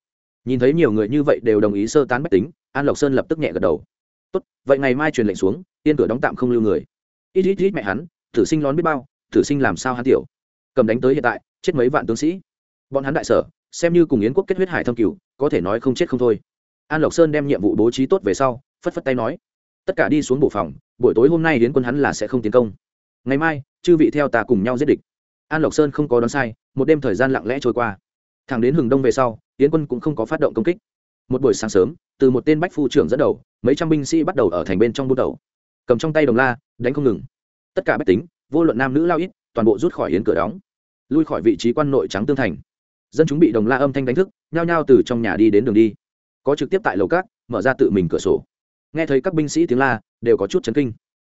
Nhìn thấy nhiều người như vậy đều đồng ý sơ tán bách tính, an lộc sơn lập tức nhẹ gật đầu. Tốt, vậy ngày mai truyền lệnh xuống tiên cửa đóng tạm không lưu người ít ít ít mẹ hắn, thử sinh lón biết bao, thử sinh làm sao hắn tiểu. Cầm đánh tới hiện tại, chết mấy vạn tướng sĩ. Bọn hắn đại sở, xem như cùng yến quốc kết huyết hải thâm cửu, có thể nói không chết không thôi. An lộc sơn đem nhiệm vụ bố trí tốt về sau, phất phất tay nói, tất cả đi xuống bộ phòng, buổi tối hôm nay đến quân hắn là sẽ không tiến công. Ngày mai, chư vị theo ta cùng nhau giết địch. An lộc sơn không có đoán sai, một đêm thời gian lặng lẽ trôi qua. Thẳng đến hừng đông về sau tiến quân cũng không có phát động công kích. Một buổi sáng sớm, từ một tên bách phu trưởng dẫn đầu, mấy trăm binh sĩ bắt đầu ở thành bên trong buôn đầu cầm trong tay đồng la, đánh không ngừng. Tất cả bách tính, vô luận nam nữ lao ít, toàn bộ rút khỏi yến cửa đóng, lui khỏi vị trí quan nội trắng tương thành. Dân chúng bị đồng la âm thanh đánh thức, nhao nhao từ trong nhà đi đến đường đi. Có trực tiếp tại lầu cát mở ra tự mình cửa sổ. Nghe thấy các binh sĩ tiếng la, đều có chút chấn kinh.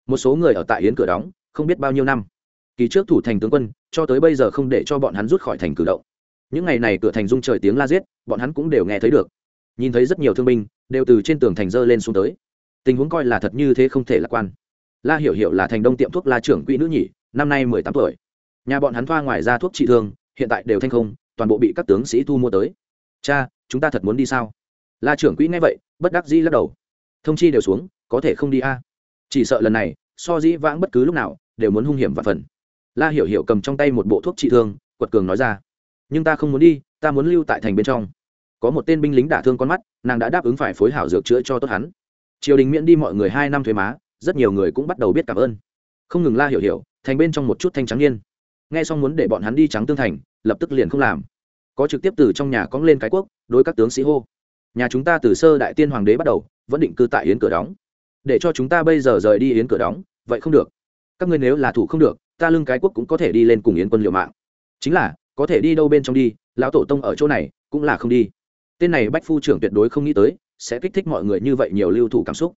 Một số người ở tại yến cửa đóng, không biết bao nhiêu năm. Kỳ trước thủ thành tướng quân, cho tới bây giờ không để cho bọn hắn rút khỏi thành cử động. Những ngày này cửa thành rung trời tiếng la giết, bọn hắn cũng đều nghe thấy được. Nhìn thấy rất nhiều thương binh, đều từ trên tường thành dơ lên xuống tới tình huống coi là thật như thế không thể lạc quan. La hiểu hiểu là thành đông tiệm thuốc la trưởng quỹ nữ nhỉ, năm nay mười tám tuổi. Nhà bọn hắn thoa ngoài ra thuốc trị thương, hiện tại đều thanh không, toàn bộ bị các tướng sĩ thu mua tới. Cha, chúng ta thật muốn đi sao? La trưởng quỹ nghe vậy, bất đắc dĩ lắc đầu. Thông chi đều xuống, có thể không đi a? Chỉ sợ lần này, so dĩ vãng bất cứ lúc nào, đều muốn hung hiểm và phần. La hiểu hiểu cầm trong tay một bộ thuốc trị thương, quật cường nói ra. Nhưng ta không muốn đi, ta muốn lưu tại thành bên trong. Có một tên binh lính đả thương con mắt, nàng đã đáp ứng phải phối hảo dược chữa cho tốt hắn triều đình miễn đi mọi người hai năm thuế má, rất nhiều người cũng bắt đầu biết cảm ơn. Không ngừng la hiểu hiểu, thành bên trong một chút thanh trắng niên. Nghe xong muốn để bọn hắn đi trắng tương thành, lập tức liền không làm. Có trực tiếp từ trong nhà cóng lên cái quốc, đối các tướng sĩ hô. Nhà chúng ta từ sơ đại tiên hoàng đế bắt đầu, vẫn định cư tại yến cửa đóng. Để cho chúng ta bây giờ rời đi yến cửa đóng, vậy không được. Các ngươi nếu là thủ không được, ta lưng cái quốc cũng có thể đi lên cùng yến quân liều mạng. Chính là, có thể đi đâu bên trong đi, lão tổ tông ở chỗ này cũng là không đi. Tên này bách phu trưởng tuyệt đối không nghĩ tới sẽ kích thích mọi người như vậy nhiều lưu thủ cảm xúc.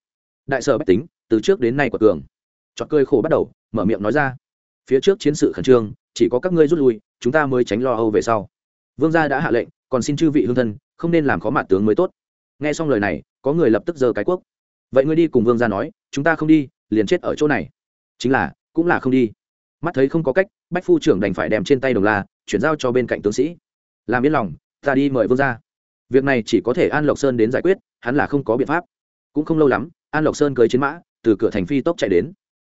Đại sở bách tính, từ trước đến nay của cường. Chọn cười khổ bắt đầu, mở miệng nói ra. Phía trước chiến sự khẩn trương, chỉ có các ngươi rút lui, chúng ta mới tránh lo âu về sau. Vương gia đã hạ lệnh, còn xin chư vị hương thân, không nên làm khó mặt tướng mới tốt. Nghe xong lời này, có người lập tức giơ cái quốc vậy ngươi đi cùng vương gia nói, chúng ta không đi, liền chết ở chỗ này. Chính là, cũng là không đi. Mắt thấy không có cách, bách phu trưởng đành phải đem trên tay đồng la, chuyển giao cho bên cạnh tướng sĩ. Làm yên lòng, ta đi mời vương gia việc này chỉ có thể an lộc sơn đến giải quyết, hắn là không có biện pháp. Cũng không lâu lắm, an lộc sơn cưới chiến mã, từ cửa thành phi tốc chạy đến.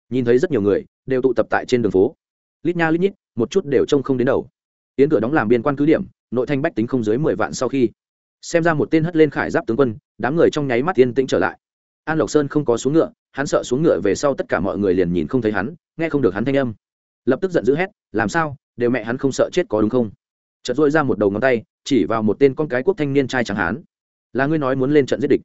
Nhìn thấy rất nhiều người, đều tụ tập tại trên đường phố. Lít nha lít nhít, một chút đều trông không đến đầu. Tiến cửa đóng làm biên quan cứ điểm, nội thanh bách tính không dưới mười vạn sau khi. Xem ra một tên hất lên khải giáp tướng quân, đám người trong nháy mắt yên tĩnh trở lại. An lộc sơn không có xuống ngựa, hắn sợ xuống ngựa về sau tất cả mọi người liền nhìn không thấy hắn, nghe không được hắn thanh âm. Lập tức giận dữ hét, làm sao? Đều mẹ hắn không sợ chết có đúng không? Chật dội ra một đầu ngón tay chỉ vào một tên con cái quốc thanh niên trai tráng hán. Là ngươi nói muốn lên trận giết địch?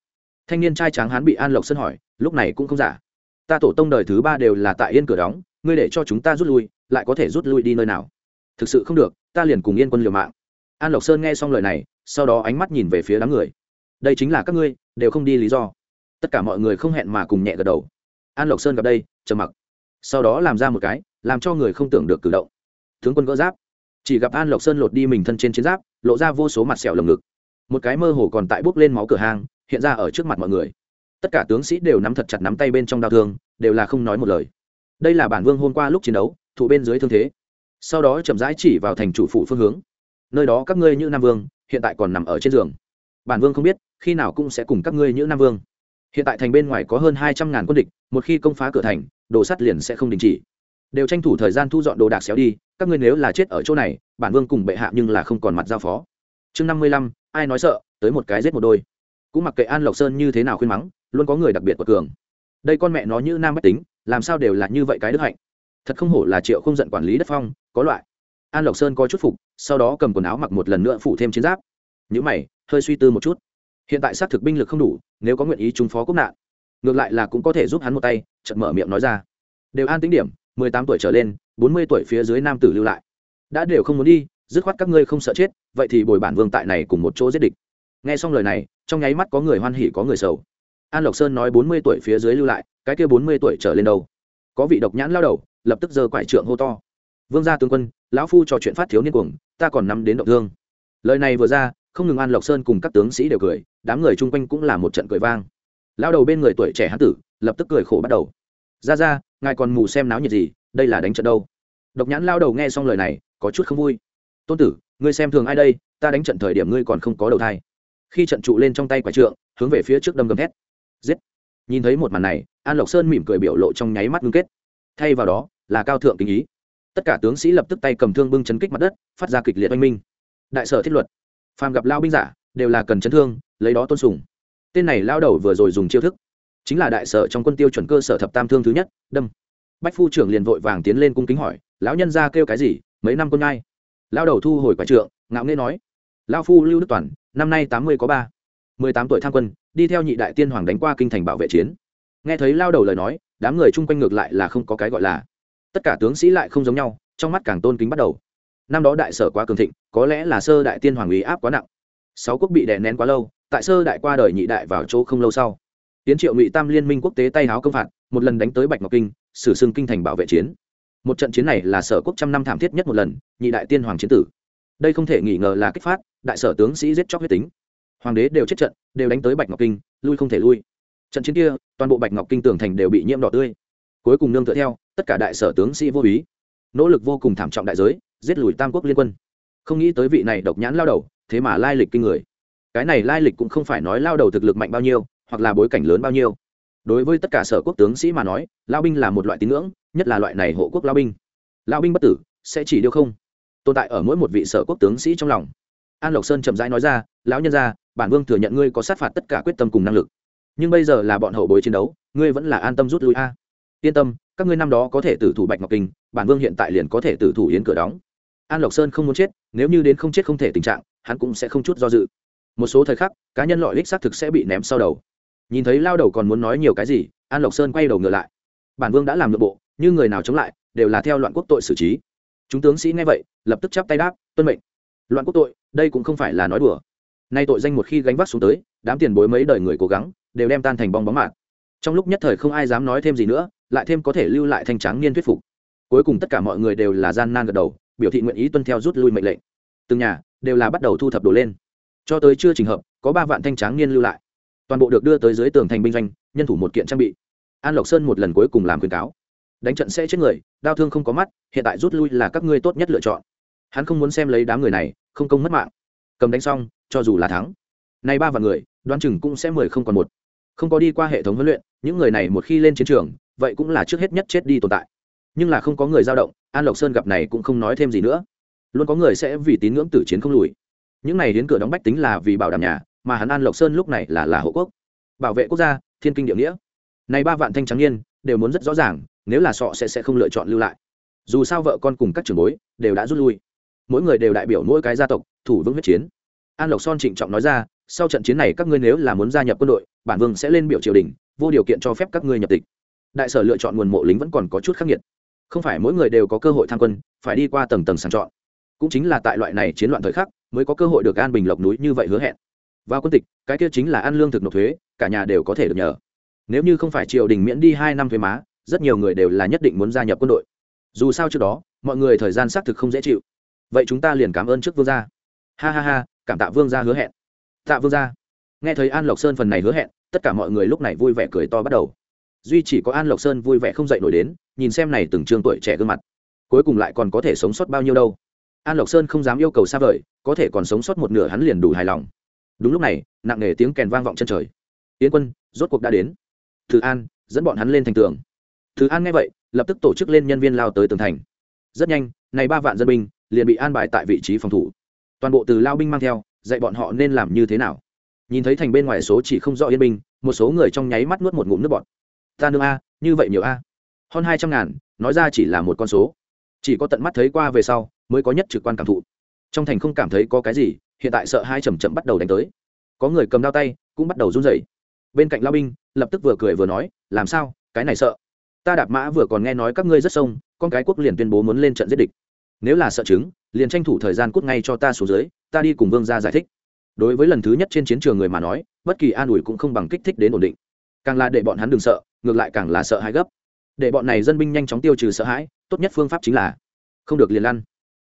Thanh niên trai tráng hán bị an lộc sơn hỏi, lúc này cũng không giả. Ta tổ tông đời thứ ba đều là tại yên cửa đóng, ngươi để cho chúng ta rút lui, lại có thể rút lui đi nơi nào? Thực sự không được, ta liền cùng yên quân liều mạng. An lộc sơn nghe xong lời này, sau đó ánh mắt nhìn về phía đám người. Đây chính là các ngươi, đều không đi lý do. Tất cả mọi người không hẹn mà cùng nhẹ gật đầu. An lộc sơn gặp đây, trầm mặc. Sau đó làm ra một cái, làm cho người không tưởng được cử động. Tướng quân gỡ giáp. Chỉ gặp an lộc sơn lột đi mình thân trên chiến giáp lộ ra vô số mặt sẹo lồng ngực. Một cái mơ hồ còn tại bốc lên máu cửa hang, hiện ra ở trước mặt mọi người. Tất cả tướng sĩ đều nắm thật chặt nắm tay bên trong đau thương, đều là không nói một lời. Đây là bản vương hôm qua lúc chiến đấu, thủ bên dưới thương thế. Sau đó chậm rãi chỉ vào thành chủ phủ phương hướng. Nơi đó các ngươi như nam vương, hiện tại còn nằm ở trên giường. Bản vương không biết, khi nào cũng sẽ cùng các ngươi như nam vương. Hiện tại thành bên ngoài có hơn hai trăm ngàn quân địch, một khi công phá cửa thành, đồ sắt liền sẽ không đình chỉ đều tranh thủ thời gian thu dọn đồ đạc xéo đi, các ngươi nếu là chết ở chỗ này, bản vương cùng bệ hạ nhưng là không còn mặt giao phó. Chương năm mươi lăm, ai nói sợ, tới một cái giết một đôi. Cũng mặc kệ an lộc sơn như thế nào khuyên mắng, luôn có người đặc biệt của cường. Đây con mẹ nó như nam bách tính, làm sao đều là như vậy cái đức hạnh. Thật không hổ là triệu không giận quản lý đất phong, có loại. An lộc sơn có chút phục, sau đó cầm quần áo mặc một lần nữa phủ thêm chiến giáp. Nhữ mày, hơi suy tư một chút. Hiện tại xác thực binh lực không đủ, nếu có nguyện ý chúng phó quốc nạn, ngược lại là cũng có thể giúp hắn một tay, chợt mở miệng nói ra. Đều an tính điểm mười tám tuổi trở lên, bốn mươi tuổi phía dưới nam tử lưu lại. Đã đều không muốn đi, dứt khoát các ngươi không sợ chết, vậy thì bồi bản vương tại này cùng một chỗ giết địch. Nghe xong lời này, trong nháy mắt có người hoan hỉ, có người sầu. An lộc sơn nói bốn mươi tuổi phía dưới lưu lại, cái kia bốn mươi tuổi trở lên đâu? Có vị độc nhãn lao đầu, lập tức giơ quải trượng hô to. Vương gia tướng quân, lão phu trò chuyện phát thiếu niên cuồng, ta còn nắm đến động thương. Lời này vừa ra, không ngừng an lộc sơn cùng các tướng sĩ đều cười, đám người chung quanh cũng là một trận cười vang. Lao đầu bên người tuổi trẻ hán tử, lập tức cười khổ bắt đầu. Ra ra ngài còn mù xem náo nhiệt gì, đây là đánh trận đâu? Độc nhãn lao đầu nghe xong lời này, có chút không vui. Tôn tử, ngươi xem thường ai đây? Ta đánh trận thời điểm ngươi còn không có đầu thai. Khi trận trụ lên trong tay quả trượng, hướng về phía trước đâm gầm thét. Giết! Nhìn thấy một màn này, an lộc sơn mỉm cười biểu lộ trong nháy mắt ngưng kết. Thay vào đó, là cao thượng kinh ý. Tất cả tướng sĩ lập tức tay cầm thương bưng chấn kích mặt đất, phát ra kịch liệt oanh minh. Đại sở thiết luật. Phàm gặp lao binh giả, đều là cần chấn thương, lấy đó tôn sùng. Tên này lao đầu vừa rồi dùng chiêu thức chính là đại sở trong quân tiêu chuẩn cơ sở thập tam thương thứ nhất, đâm. Bách phu trưởng liền vội vàng tiến lên cung kính hỏi, lão nhân ra kêu cái gì? Mấy năm quân ngai lao đầu thu hồi quả trượng, ngạo nghê nói lao phu lưu đức toàn, năm nay tám mươi có ba, mười tám tuổi tham quân, đi theo nhị đại tiên hoàng đánh qua kinh thành bảo vệ chiến. Nghe thấy lao đầu lời nói, đám người chung quanh ngược lại là không có cái gọi là. Tất cả tướng sĩ lại không giống nhau, trong mắt càng tôn kính bắt đầu. Năm đó đại sở quá cường thịnh, có lẽ là sơ đại tiên hoàng ý áp quá nặng. Sáu quốc bị đè nén quá lâu, tại sơ đại qua đời nhị đại vào chỗ không lâu sau tiến triệu ngụy tam liên minh quốc tế tay háo công phạt, một lần đánh tới bạch ngọc kinh, sử xưng kinh thành bảo vệ chiến. Một trận chiến này là sở quốc trăm năm thảm thiết nhất một lần, nhị đại tiên hoàng chiến tử. Đây không thể nghi ngờ là kích phát, đại sở tướng sĩ giết chóc huyết tính. Hoàng đế đều chết trận, đều đánh tới bạch ngọc kinh, lui không thể lui. Trận chiến kia, toàn bộ bạch ngọc kinh tường thành đều bị nhiễm đỏ tươi. Cuối cùng nương tựa theo, tất cả đại sở tướng sĩ vô ý. Nỗ lực vô cùng thảm trọng đại giới, giết lùi tam quốc liên quân. Không nghĩ tới vị này độc nhãn lao đầu, thế mà lai lịch kinh người. Cái này lai lịch cũng không phải nói lao đầu thực lực mạnh bao nhiêu hoặc là bối cảnh lớn bao nhiêu. Đối với tất cả sở quốc tướng sĩ mà nói, lao binh là một loại tín ngưỡng, nhất là loại này hộ quốc lao binh. Lao binh bất tử, sẽ chỉ điêu không. Tồn tại ở mỗi một vị sở quốc tướng sĩ trong lòng. An lộc sơn chậm rãi nói ra, lão nhân gia, bản vương thừa nhận ngươi có sát phạt tất cả quyết tâm cùng năng lực. Nhưng bây giờ là bọn hậu bối chiến đấu, ngươi vẫn là an tâm rút lui a. Yên tâm, các ngươi năm đó có thể tử thủ bạch ngọc kinh, bản vương hiện tại liền có thể tử thủ yến cửa đóng. An lộc sơn không muốn chết, nếu như đến không chết không thể tình trạng, hắn cũng sẽ không chút do dự. Một số thời khắc, cá nhân loại ích xác thực sẽ bị ném sau đầu nhìn thấy lao đầu còn muốn nói nhiều cái gì, an lộc sơn quay đầu ngựa lại. Bản vương đã làm nội bộ, như người nào chống lại, đều là theo loạn quốc tội xử trí. Chúng tướng sĩ nghe vậy, lập tức chắp tay đáp, tuân mệnh. Loạn quốc tội, đây cũng không phải là nói đùa. Nay tội danh một khi gánh vác xuống tới, đám tiền bối mấy đời người cố gắng, đều đem tan thành bong bóng mạng trong lúc nhất thời không ai dám nói thêm gì nữa, lại thêm có thể lưu lại thanh tráng niên thuyết phục. Cuối cùng tất cả mọi người đều là gian nan gật đầu, biểu thị nguyện ý tuân theo rút lui mệnh lệnh. Từng nhà đều là bắt đầu thu thập đồ lên. Cho tới chưa trình hợp, có ba vạn thanh tráng niên lưu lại toàn bộ được đưa tới dưới tường thành binh doanh, nhân thủ một kiện trang bị. An lộc sơn một lần cuối cùng làm khuyên cáo. Đánh trận sẽ chết người, đau thương không có mắt, hiện tại rút lui là các ngươi tốt nhất lựa chọn. Hắn không muốn xem lấy đám người này, không công mất mạng. Cầm đánh xong, cho dù là thắng. Nay ba vạn người, đoán chừng cũng sẽ mười không còn một. Không có đi qua hệ thống huấn luyện, những người này một khi lên chiến trường, vậy cũng là trước hết nhất chết đi tồn tại. Nhưng là không có người dao động, an lộc sơn gặp này cũng không nói thêm gì nữa. Luôn có người sẽ vì tín ngưỡng tử chiến không lùi. Những này đến cửa đóng bách tính là vì bảo đảm nhà mà hắn an lộc sơn lúc này là là hộ quốc. Bảo vệ quốc gia, thiên kinh địa nghĩa. Này ba vạn thanh trắng niên đều muốn rất rõ ràng, nếu là sọ sẽ sẽ không lựa chọn lưu lại. Dù sao vợ con cùng các trưởng bối đều đã rút lui. Mỗi người đều đại biểu mỗi cái gia tộc, thủ vững huyết chiến. An lộc son trịnh trọng nói ra, sau trận chiến này các ngươi nếu là muốn gia nhập quân đội, bản vương sẽ lên biểu triều đình, vô điều kiện cho phép các ngươi nhập tịch. Đại sở lựa chọn nguồn mộ lính vẫn còn có chút khắc nghiệt. Không phải mỗi người đều có cơ hội tham quân, phải đi qua tầng tầng sàng chọn. Cũng chính là tại loại này chiến loạn thời khắc, mới có cơ hội được an bình lộc núi như vậy hứa hẹn vào quân tịch, cái kia chính là ăn lương thực nộp thuế, cả nhà đều có thể được nhờ. Nếu như không phải triều đình miễn đi hai năm thuế má, rất nhiều người đều là nhất định muốn gia nhập quân đội. Dù sao trước đó, mọi người thời gian xác thực không dễ chịu. Vậy chúng ta liền cảm ơn trước vương gia. Ha ha ha, cảm tạ vương gia hứa hẹn. Tạ vương gia. Nghe thấy an lộc sơn phần này hứa hẹn, tất cả mọi người lúc này vui vẻ cười to bắt đầu. Duy chỉ có an lộc sơn vui vẻ không dậy nổi đến, nhìn xem này từng trường tuổi trẻ gương mặt. Cuối cùng lại còn có thể sống sót bao nhiêu đâu. An lộc sơn không dám yêu cầu xa vời, có thể còn sống sót một nửa hắn liền đủ hài lòng đúng lúc này, nặng nề tiếng kèn vang vọng chân trời. Yến quân, rốt cuộc đã đến. Thứ an dẫn bọn hắn lên thành tường. Thứ an nghe vậy, lập tức tổ chức lên nhân viên lao tới tường thành. Rất nhanh, này ba vạn dân binh liền bị an bài tại vị trí phòng thủ. Toàn bộ từ lao binh mang theo, dạy bọn họ nên làm như thế nào. Nhìn thấy thành bên ngoài số chỉ không rõ yên binh, một số người trong nháy mắt nuốt một ngụm nước bọt. Ta nương a, như vậy nhiều a. Hơn hai trăm ngàn, nói ra chỉ là một con số. Chỉ có tận mắt thấy qua về sau, mới có nhất trực quan cảm thụ. Trong thành không cảm thấy có cái gì hiện tại sợ hai chầm chậm bắt đầu đánh tới. Có người cầm đao tay, cũng bắt đầu run rẩy. Bên cạnh lao binh, lập tức vừa cười vừa nói, làm sao? Cái này sợ. Ta đạp mã vừa còn nghe nói các ngươi rất sông, con cái quốc liền tuyên bố muốn lên trận giết địch. Nếu là sợ chứng, liền tranh thủ thời gian cút ngay cho ta xuống dưới, ta đi cùng vương gia giải thích. Đối với lần thứ nhất trên chiến trường người mà nói, bất kỳ an ủi cũng không bằng kích thích đến ổn định. Càng là để bọn hắn đừng sợ, ngược lại càng là sợ hãi gấp. Để bọn này dân binh nhanh chóng tiêu trừ sợ hãi, tốt nhất phương pháp chính là không được liền lăn.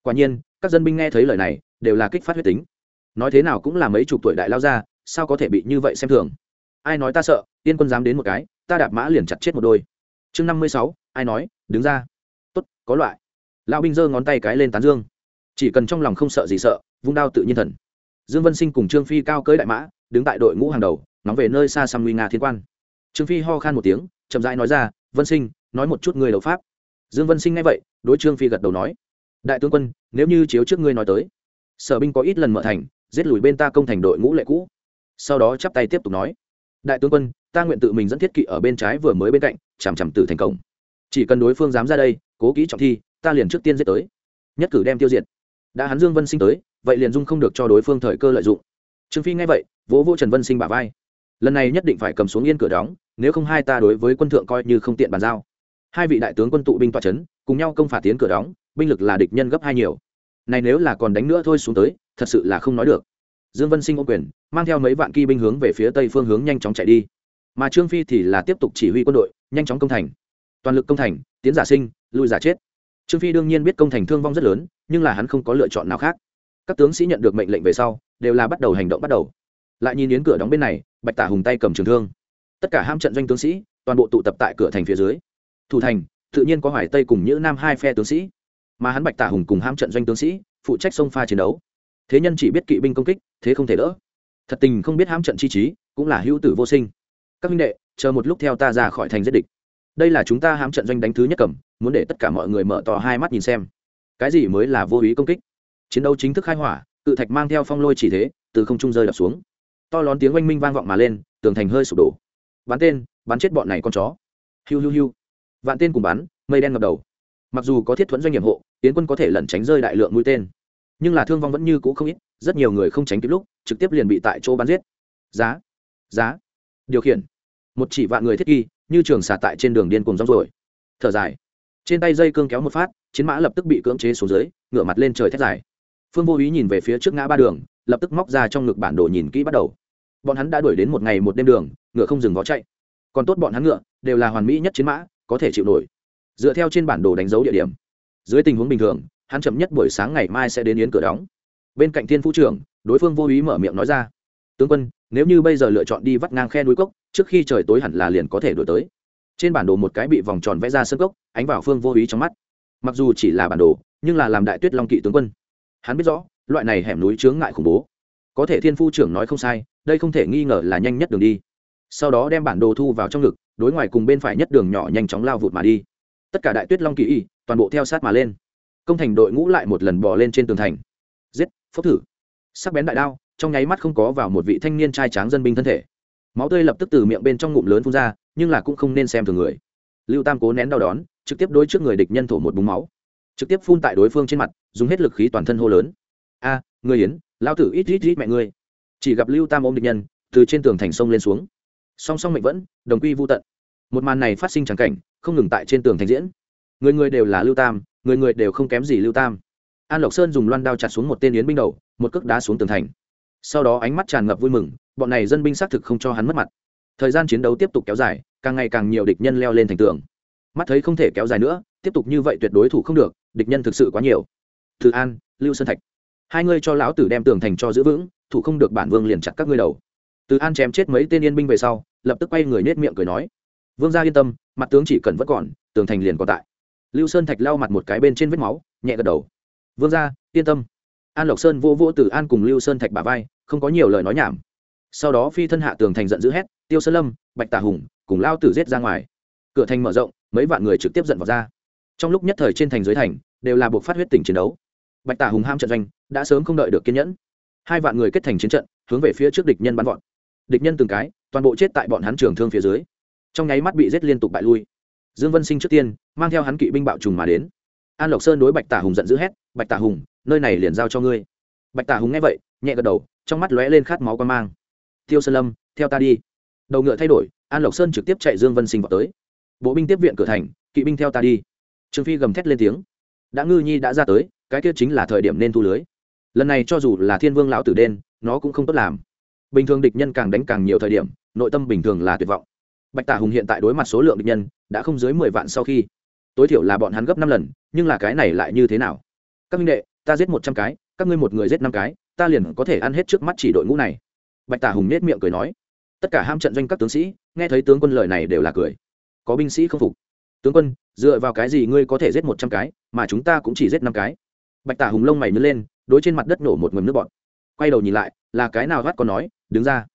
Quả nhiên, các dân binh nghe thấy lời này, đều là kích phát huyết tính nói thế nào cũng là mấy chục tuổi đại lao ra, sao có thể bị như vậy xem thường? Ai nói ta sợ tiên quân dám đến một cái, ta đạp mã liền chặt chết một đôi. Chương năm mươi sáu, ai nói, đứng ra. Tốt, có loại. Lão binh giơ ngón tay cái lên tán dương. Chỉ cần trong lòng không sợ gì sợ, vung đao tự nhiên thần. Dương vân sinh cùng trương phi cao cưới đại mã, đứng tại đội ngũ hàng đầu nóng về nơi xa xăm nguy nga thiên quan. Trương phi ho khan một tiếng, chậm rãi nói ra, vân sinh, nói một chút người đấu pháp. Dương vân sinh nghe vậy, đối trương phi gật đầu nói, đại tướng quân, nếu như chiếu trước ngươi nói tới, sở binh có ít lần mở thành giết lùi bên ta công thành đội ngũ lệ cũ. Sau đó chắp tay tiếp tục nói, đại tướng quân, ta nguyện tự mình dẫn thiết kỵ ở bên trái vừa mới bên cạnh, chằm chằm tử thành công chỉ cần đối phương dám ra đây, cố kỹ trọng thi, ta liền trước tiên giết tới. Nhất cử đem tiêu diệt. Đã hắn dương vân sinh tới, vậy liền dung không được cho đối phương thời cơ lợi dụng. Trương phi nghe vậy, vỗ vỗ trần vân sinh bả vai. Lần này nhất định phải cầm xuống yên cửa đóng, nếu không hai ta đối với quân thượng coi như không tiện bàn giao. Hai vị đại tướng quân tụ binh tọa trấn cùng nhau công phạt tiến cửa đóng, binh lực là địch nhân gấp hai nhiều. Này nếu là còn đánh nữa thôi xuống tới thật sự là không nói được. Dương vân sinh ô quyền, mang theo mấy vạn kỵ binh hướng về phía tây phương hướng nhanh chóng chạy đi. Mà trương phi thì là tiếp tục chỉ huy quân đội, nhanh chóng công thành. Toàn lực công thành, tiến giả sinh, lui giả chết. Trương phi đương nhiên biết công thành thương vong rất lớn, nhưng là hắn không có lựa chọn nào khác. Các tướng sĩ nhận được mệnh lệnh về sau, đều là bắt đầu hành động bắt đầu. Lại nhìn đến cửa đóng bên này, bạch tả hùng tay cầm trường thương. Tất cả ham trận doanh tướng sĩ, toàn bộ tụ tập tại cửa thành phía dưới. Thủ thành, tự nhiên có hoài tây cùng những nam hai phe tướng sĩ. Mà hắn bạch tả hùng cùng ham trận doanh tướng sĩ, phụ trách sông pha chiến đấu thế nhân chỉ biết kỵ binh công kích, thế không thể đỡ. Thật tình không biết hãm trận chi trí, cũng là hữu tử vô sinh. Các minh đệ, chờ một lúc theo ta ra khỏi thành giết địch. Đây là chúng ta hãm trận doanh đánh thứ nhất cầm, muốn để tất cả mọi người mở to hai mắt nhìn xem. Cái gì mới là vô ý công kích? Chiến đấu chính thức khai hỏa, cự thạch mang theo phong lôi chỉ thế, từ không trung rơi đập xuống. To lón tiếng oanh minh vang vọng mà lên, tường thành hơi sụp đổ. Bắn tên, bắn chết bọn này con chó. Hiu hiu hiu. Vạn tên cùng bắn, mây đen ngập đầu. Mặc dù có thiết thuẫn doanh nghiệp hộ, tiến quân có thể lẩn tránh rơi đại lượng mũi tên nhưng là thương vong vẫn như cũ không ít, rất nhiều người không tránh kịp lúc, trực tiếp liền bị tại chỗ bắn giết. Giá giá, điều khiển. Một chỉ vạn người thiết kỳ, như trường xả tại trên đường điên cùng rong rồi thở dài. Trên tay dây cương kéo một phát, chiến mã lập tức bị cưỡng chế xuống dưới, ngửa mặt lên trời thét dài. Phương vô ý nhìn về phía trước ngã ba đường, lập tức móc ra trong ngực bản đồ nhìn kỹ bắt đầu. Bọn hắn đã đuổi đến một ngày một đêm đường, ngựa không dừng vó chạy. Còn tốt bọn hắn ngựa, đều là hoàn mỹ nhất chiến mã, có thể chịu nổi. Dựa theo trên bản đồ đánh dấu địa điểm. Dưới tình huống bình thường hắn chậm nhất buổi sáng ngày mai sẽ đến yến cửa đóng. Bên cạnh thiên phú trưởng đối phương vô ý mở miệng nói ra, tướng quân, nếu như bây giờ lựa chọn đi vắt ngang khe núi cốc, trước khi trời tối hẳn là liền có thể đổi tới. Trên bản đồ một cái bị vòng tròn vẽ ra sơn cốc, ánh vào phương vô ý trong mắt. Mặc dù chỉ là bản đồ, nhưng là làm đại tuyết long kỵ tướng quân. Hắn biết rõ, loại này hẻm núi chướng ngại khủng bố. Có thể thiên phu trưởng nói không sai, đây không thể nghi ngờ là nhanh nhất đường đi. Sau đó đem bản đồ thu vào trong ngực, đối ngoài cùng bên phải nhất đường nhỏ nhanh chóng lao vụt mà đi. Tất cả đại tuyết long kỳ y toàn bộ theo sát mà lên công thành đội ngũ lại một lần bò lên trên tường thành. Giết, phốc thử. Sắc bén đại đao, trong nháy mắt không có vào một vị thanh niên trai tráng dân binh thân thể. Máu tươi lập tức từ miệng bên trong ngụm lớn phun ra, nhưng là cũng không nên xem thường người. Lưu tam cố nén đau đón trực tiếp đối trước người địch nhân thổ một búng máu. Trực tiếp phun tại đối phương trên mặt, dùng hết lực khí toàn thân hô lớn. A người yến lao tử ít ít ít mẹ ngươi. Chỉ gặp lưu tam ôm địch nhân, từ trên tường thành sông lên xuống. Song song mệnh vẫn, đồng quy vô tận. Một màn này phát sinh trắng cảnh, không ngừng tại trên tường thành diễn. Người người đều là lưu tam người người đều không kém gì lưu tam. An lộc sơn dùng loan đao chặt xuống một tên yến binh đầu, một cước đá xuống tường thành. Sau đó ánh mắt tràn ngập vui mừng, bọn này dân binh xác thực không cho hắn mất mặt. Thời gian chiến đấu tiếp tục kéo dài, càng ngày càng nhiều địch nhân leo lên thành tường. Mắt thấy không thể kéo dài nữa, tiếp tục như vậy tuyệt đối thủ không được, địch nhân thực sự quá nhiều. Từ an, lưu sơn thạch. Hai ngươi cho lão tử đem tường thành cho giữ vững, thủ không được bản vương liền chặt các ngươi đầu. Từ an chém chết mấy tên yên binh về sau, lập tức quay người nết miệng cười nói. Vương gia yên tâm, mặt tướng chỉ cần vẫn còn, tường thành liền còn tại lưu sơn thạch lau mặt một cái bên trên vết máu, nhẹ gật đầu. Vương gia, yên tâm. An lộc sơn vô vô từ an cùng lưu sơn thạch bà vai, không có nhiều lời nói nhảm. Sau đó phi thân hạ tường thành giận dữ hét, tiêu sơn lâm, bạch tà hùng, cùng lao tử giết ra ngoài. Cửa thành mở rộng, mấy vạn người trực tiếp giận vào ra trong lúc nhất thời trên thành dưới thành, đều là buộc phát huyết tỉnh chiến đấu. Bạch tà hùng ham trận doanh, đã sớm không đợi được kiên nhẫn. Hai vạn người kết thành chiến trận, hướng về phía trước địch nhân bắn vọt. Địch nhân từng cái, toàn bộ chết tại bọn hắn trường thương phía dưới. Trong nháy mắt bị giết liên tục bại lui dương vân sinh trước tiên, mang theo hắn kỵ binh bạo trùng mà đến. An lộc sơn đối bạch tả hùng giận dữ hét, bạch tả hùng, nơi này liền giao cho ngươi. Bạch tả hùng nghe vậy, nhẹ gật đầu, trong mắt lóe lên khát máu quan mang. Tiêu sơn lâm, theo ta đi. Đầu ngựa thay đổi, an lộc sơn trực tiếp chạy dương vân sinh vào tới. Bộ binh tiếp viện cửa thành, kỵ binh theo ta đi. Trương phi gầm thét lên tiếng. Đã ngư nhi đã ra tới, cái kia chính là thời điểm nên thu lưới. Lần này cho dù là thiên vương lão tử đen, nó cũng không tốt làm. Bình thường địch nhân càng đánh càng nhiều thời điểm, nội tâm bình thường là tuyệt vọng bạch tả hùng hiện tại đối mặt số lượng địch nhân, đã không dưới mười vạn sau khi. Tối thiểu là bọn hắn gấp năm lần, nhưng là cái này lại như thế nào? Các minh đệ, ta giết một trăm cái, các ngươi một người giết năm cái, ta liền có thể ăn hết trước mắt chỉ đội ngũ này. Bạch tả hùng nết miệng cười nói. Tất cả ham trận doanh các tướng sĩ, nghe thấy tướng quân lời này đều là cười. Có binh sĩ không phục. Tướng quân, dựa vào cái gì ngươi có thể giết một trăm cái, mà chúng ta cũng chỉ giết năm cái? Bạch tả hùng lông mày nhớ lên, đối trên mặt đất nổ một ngầm nước bọn quay đầu nhìn lại, là cái nào gắt còn nói, đứng ra.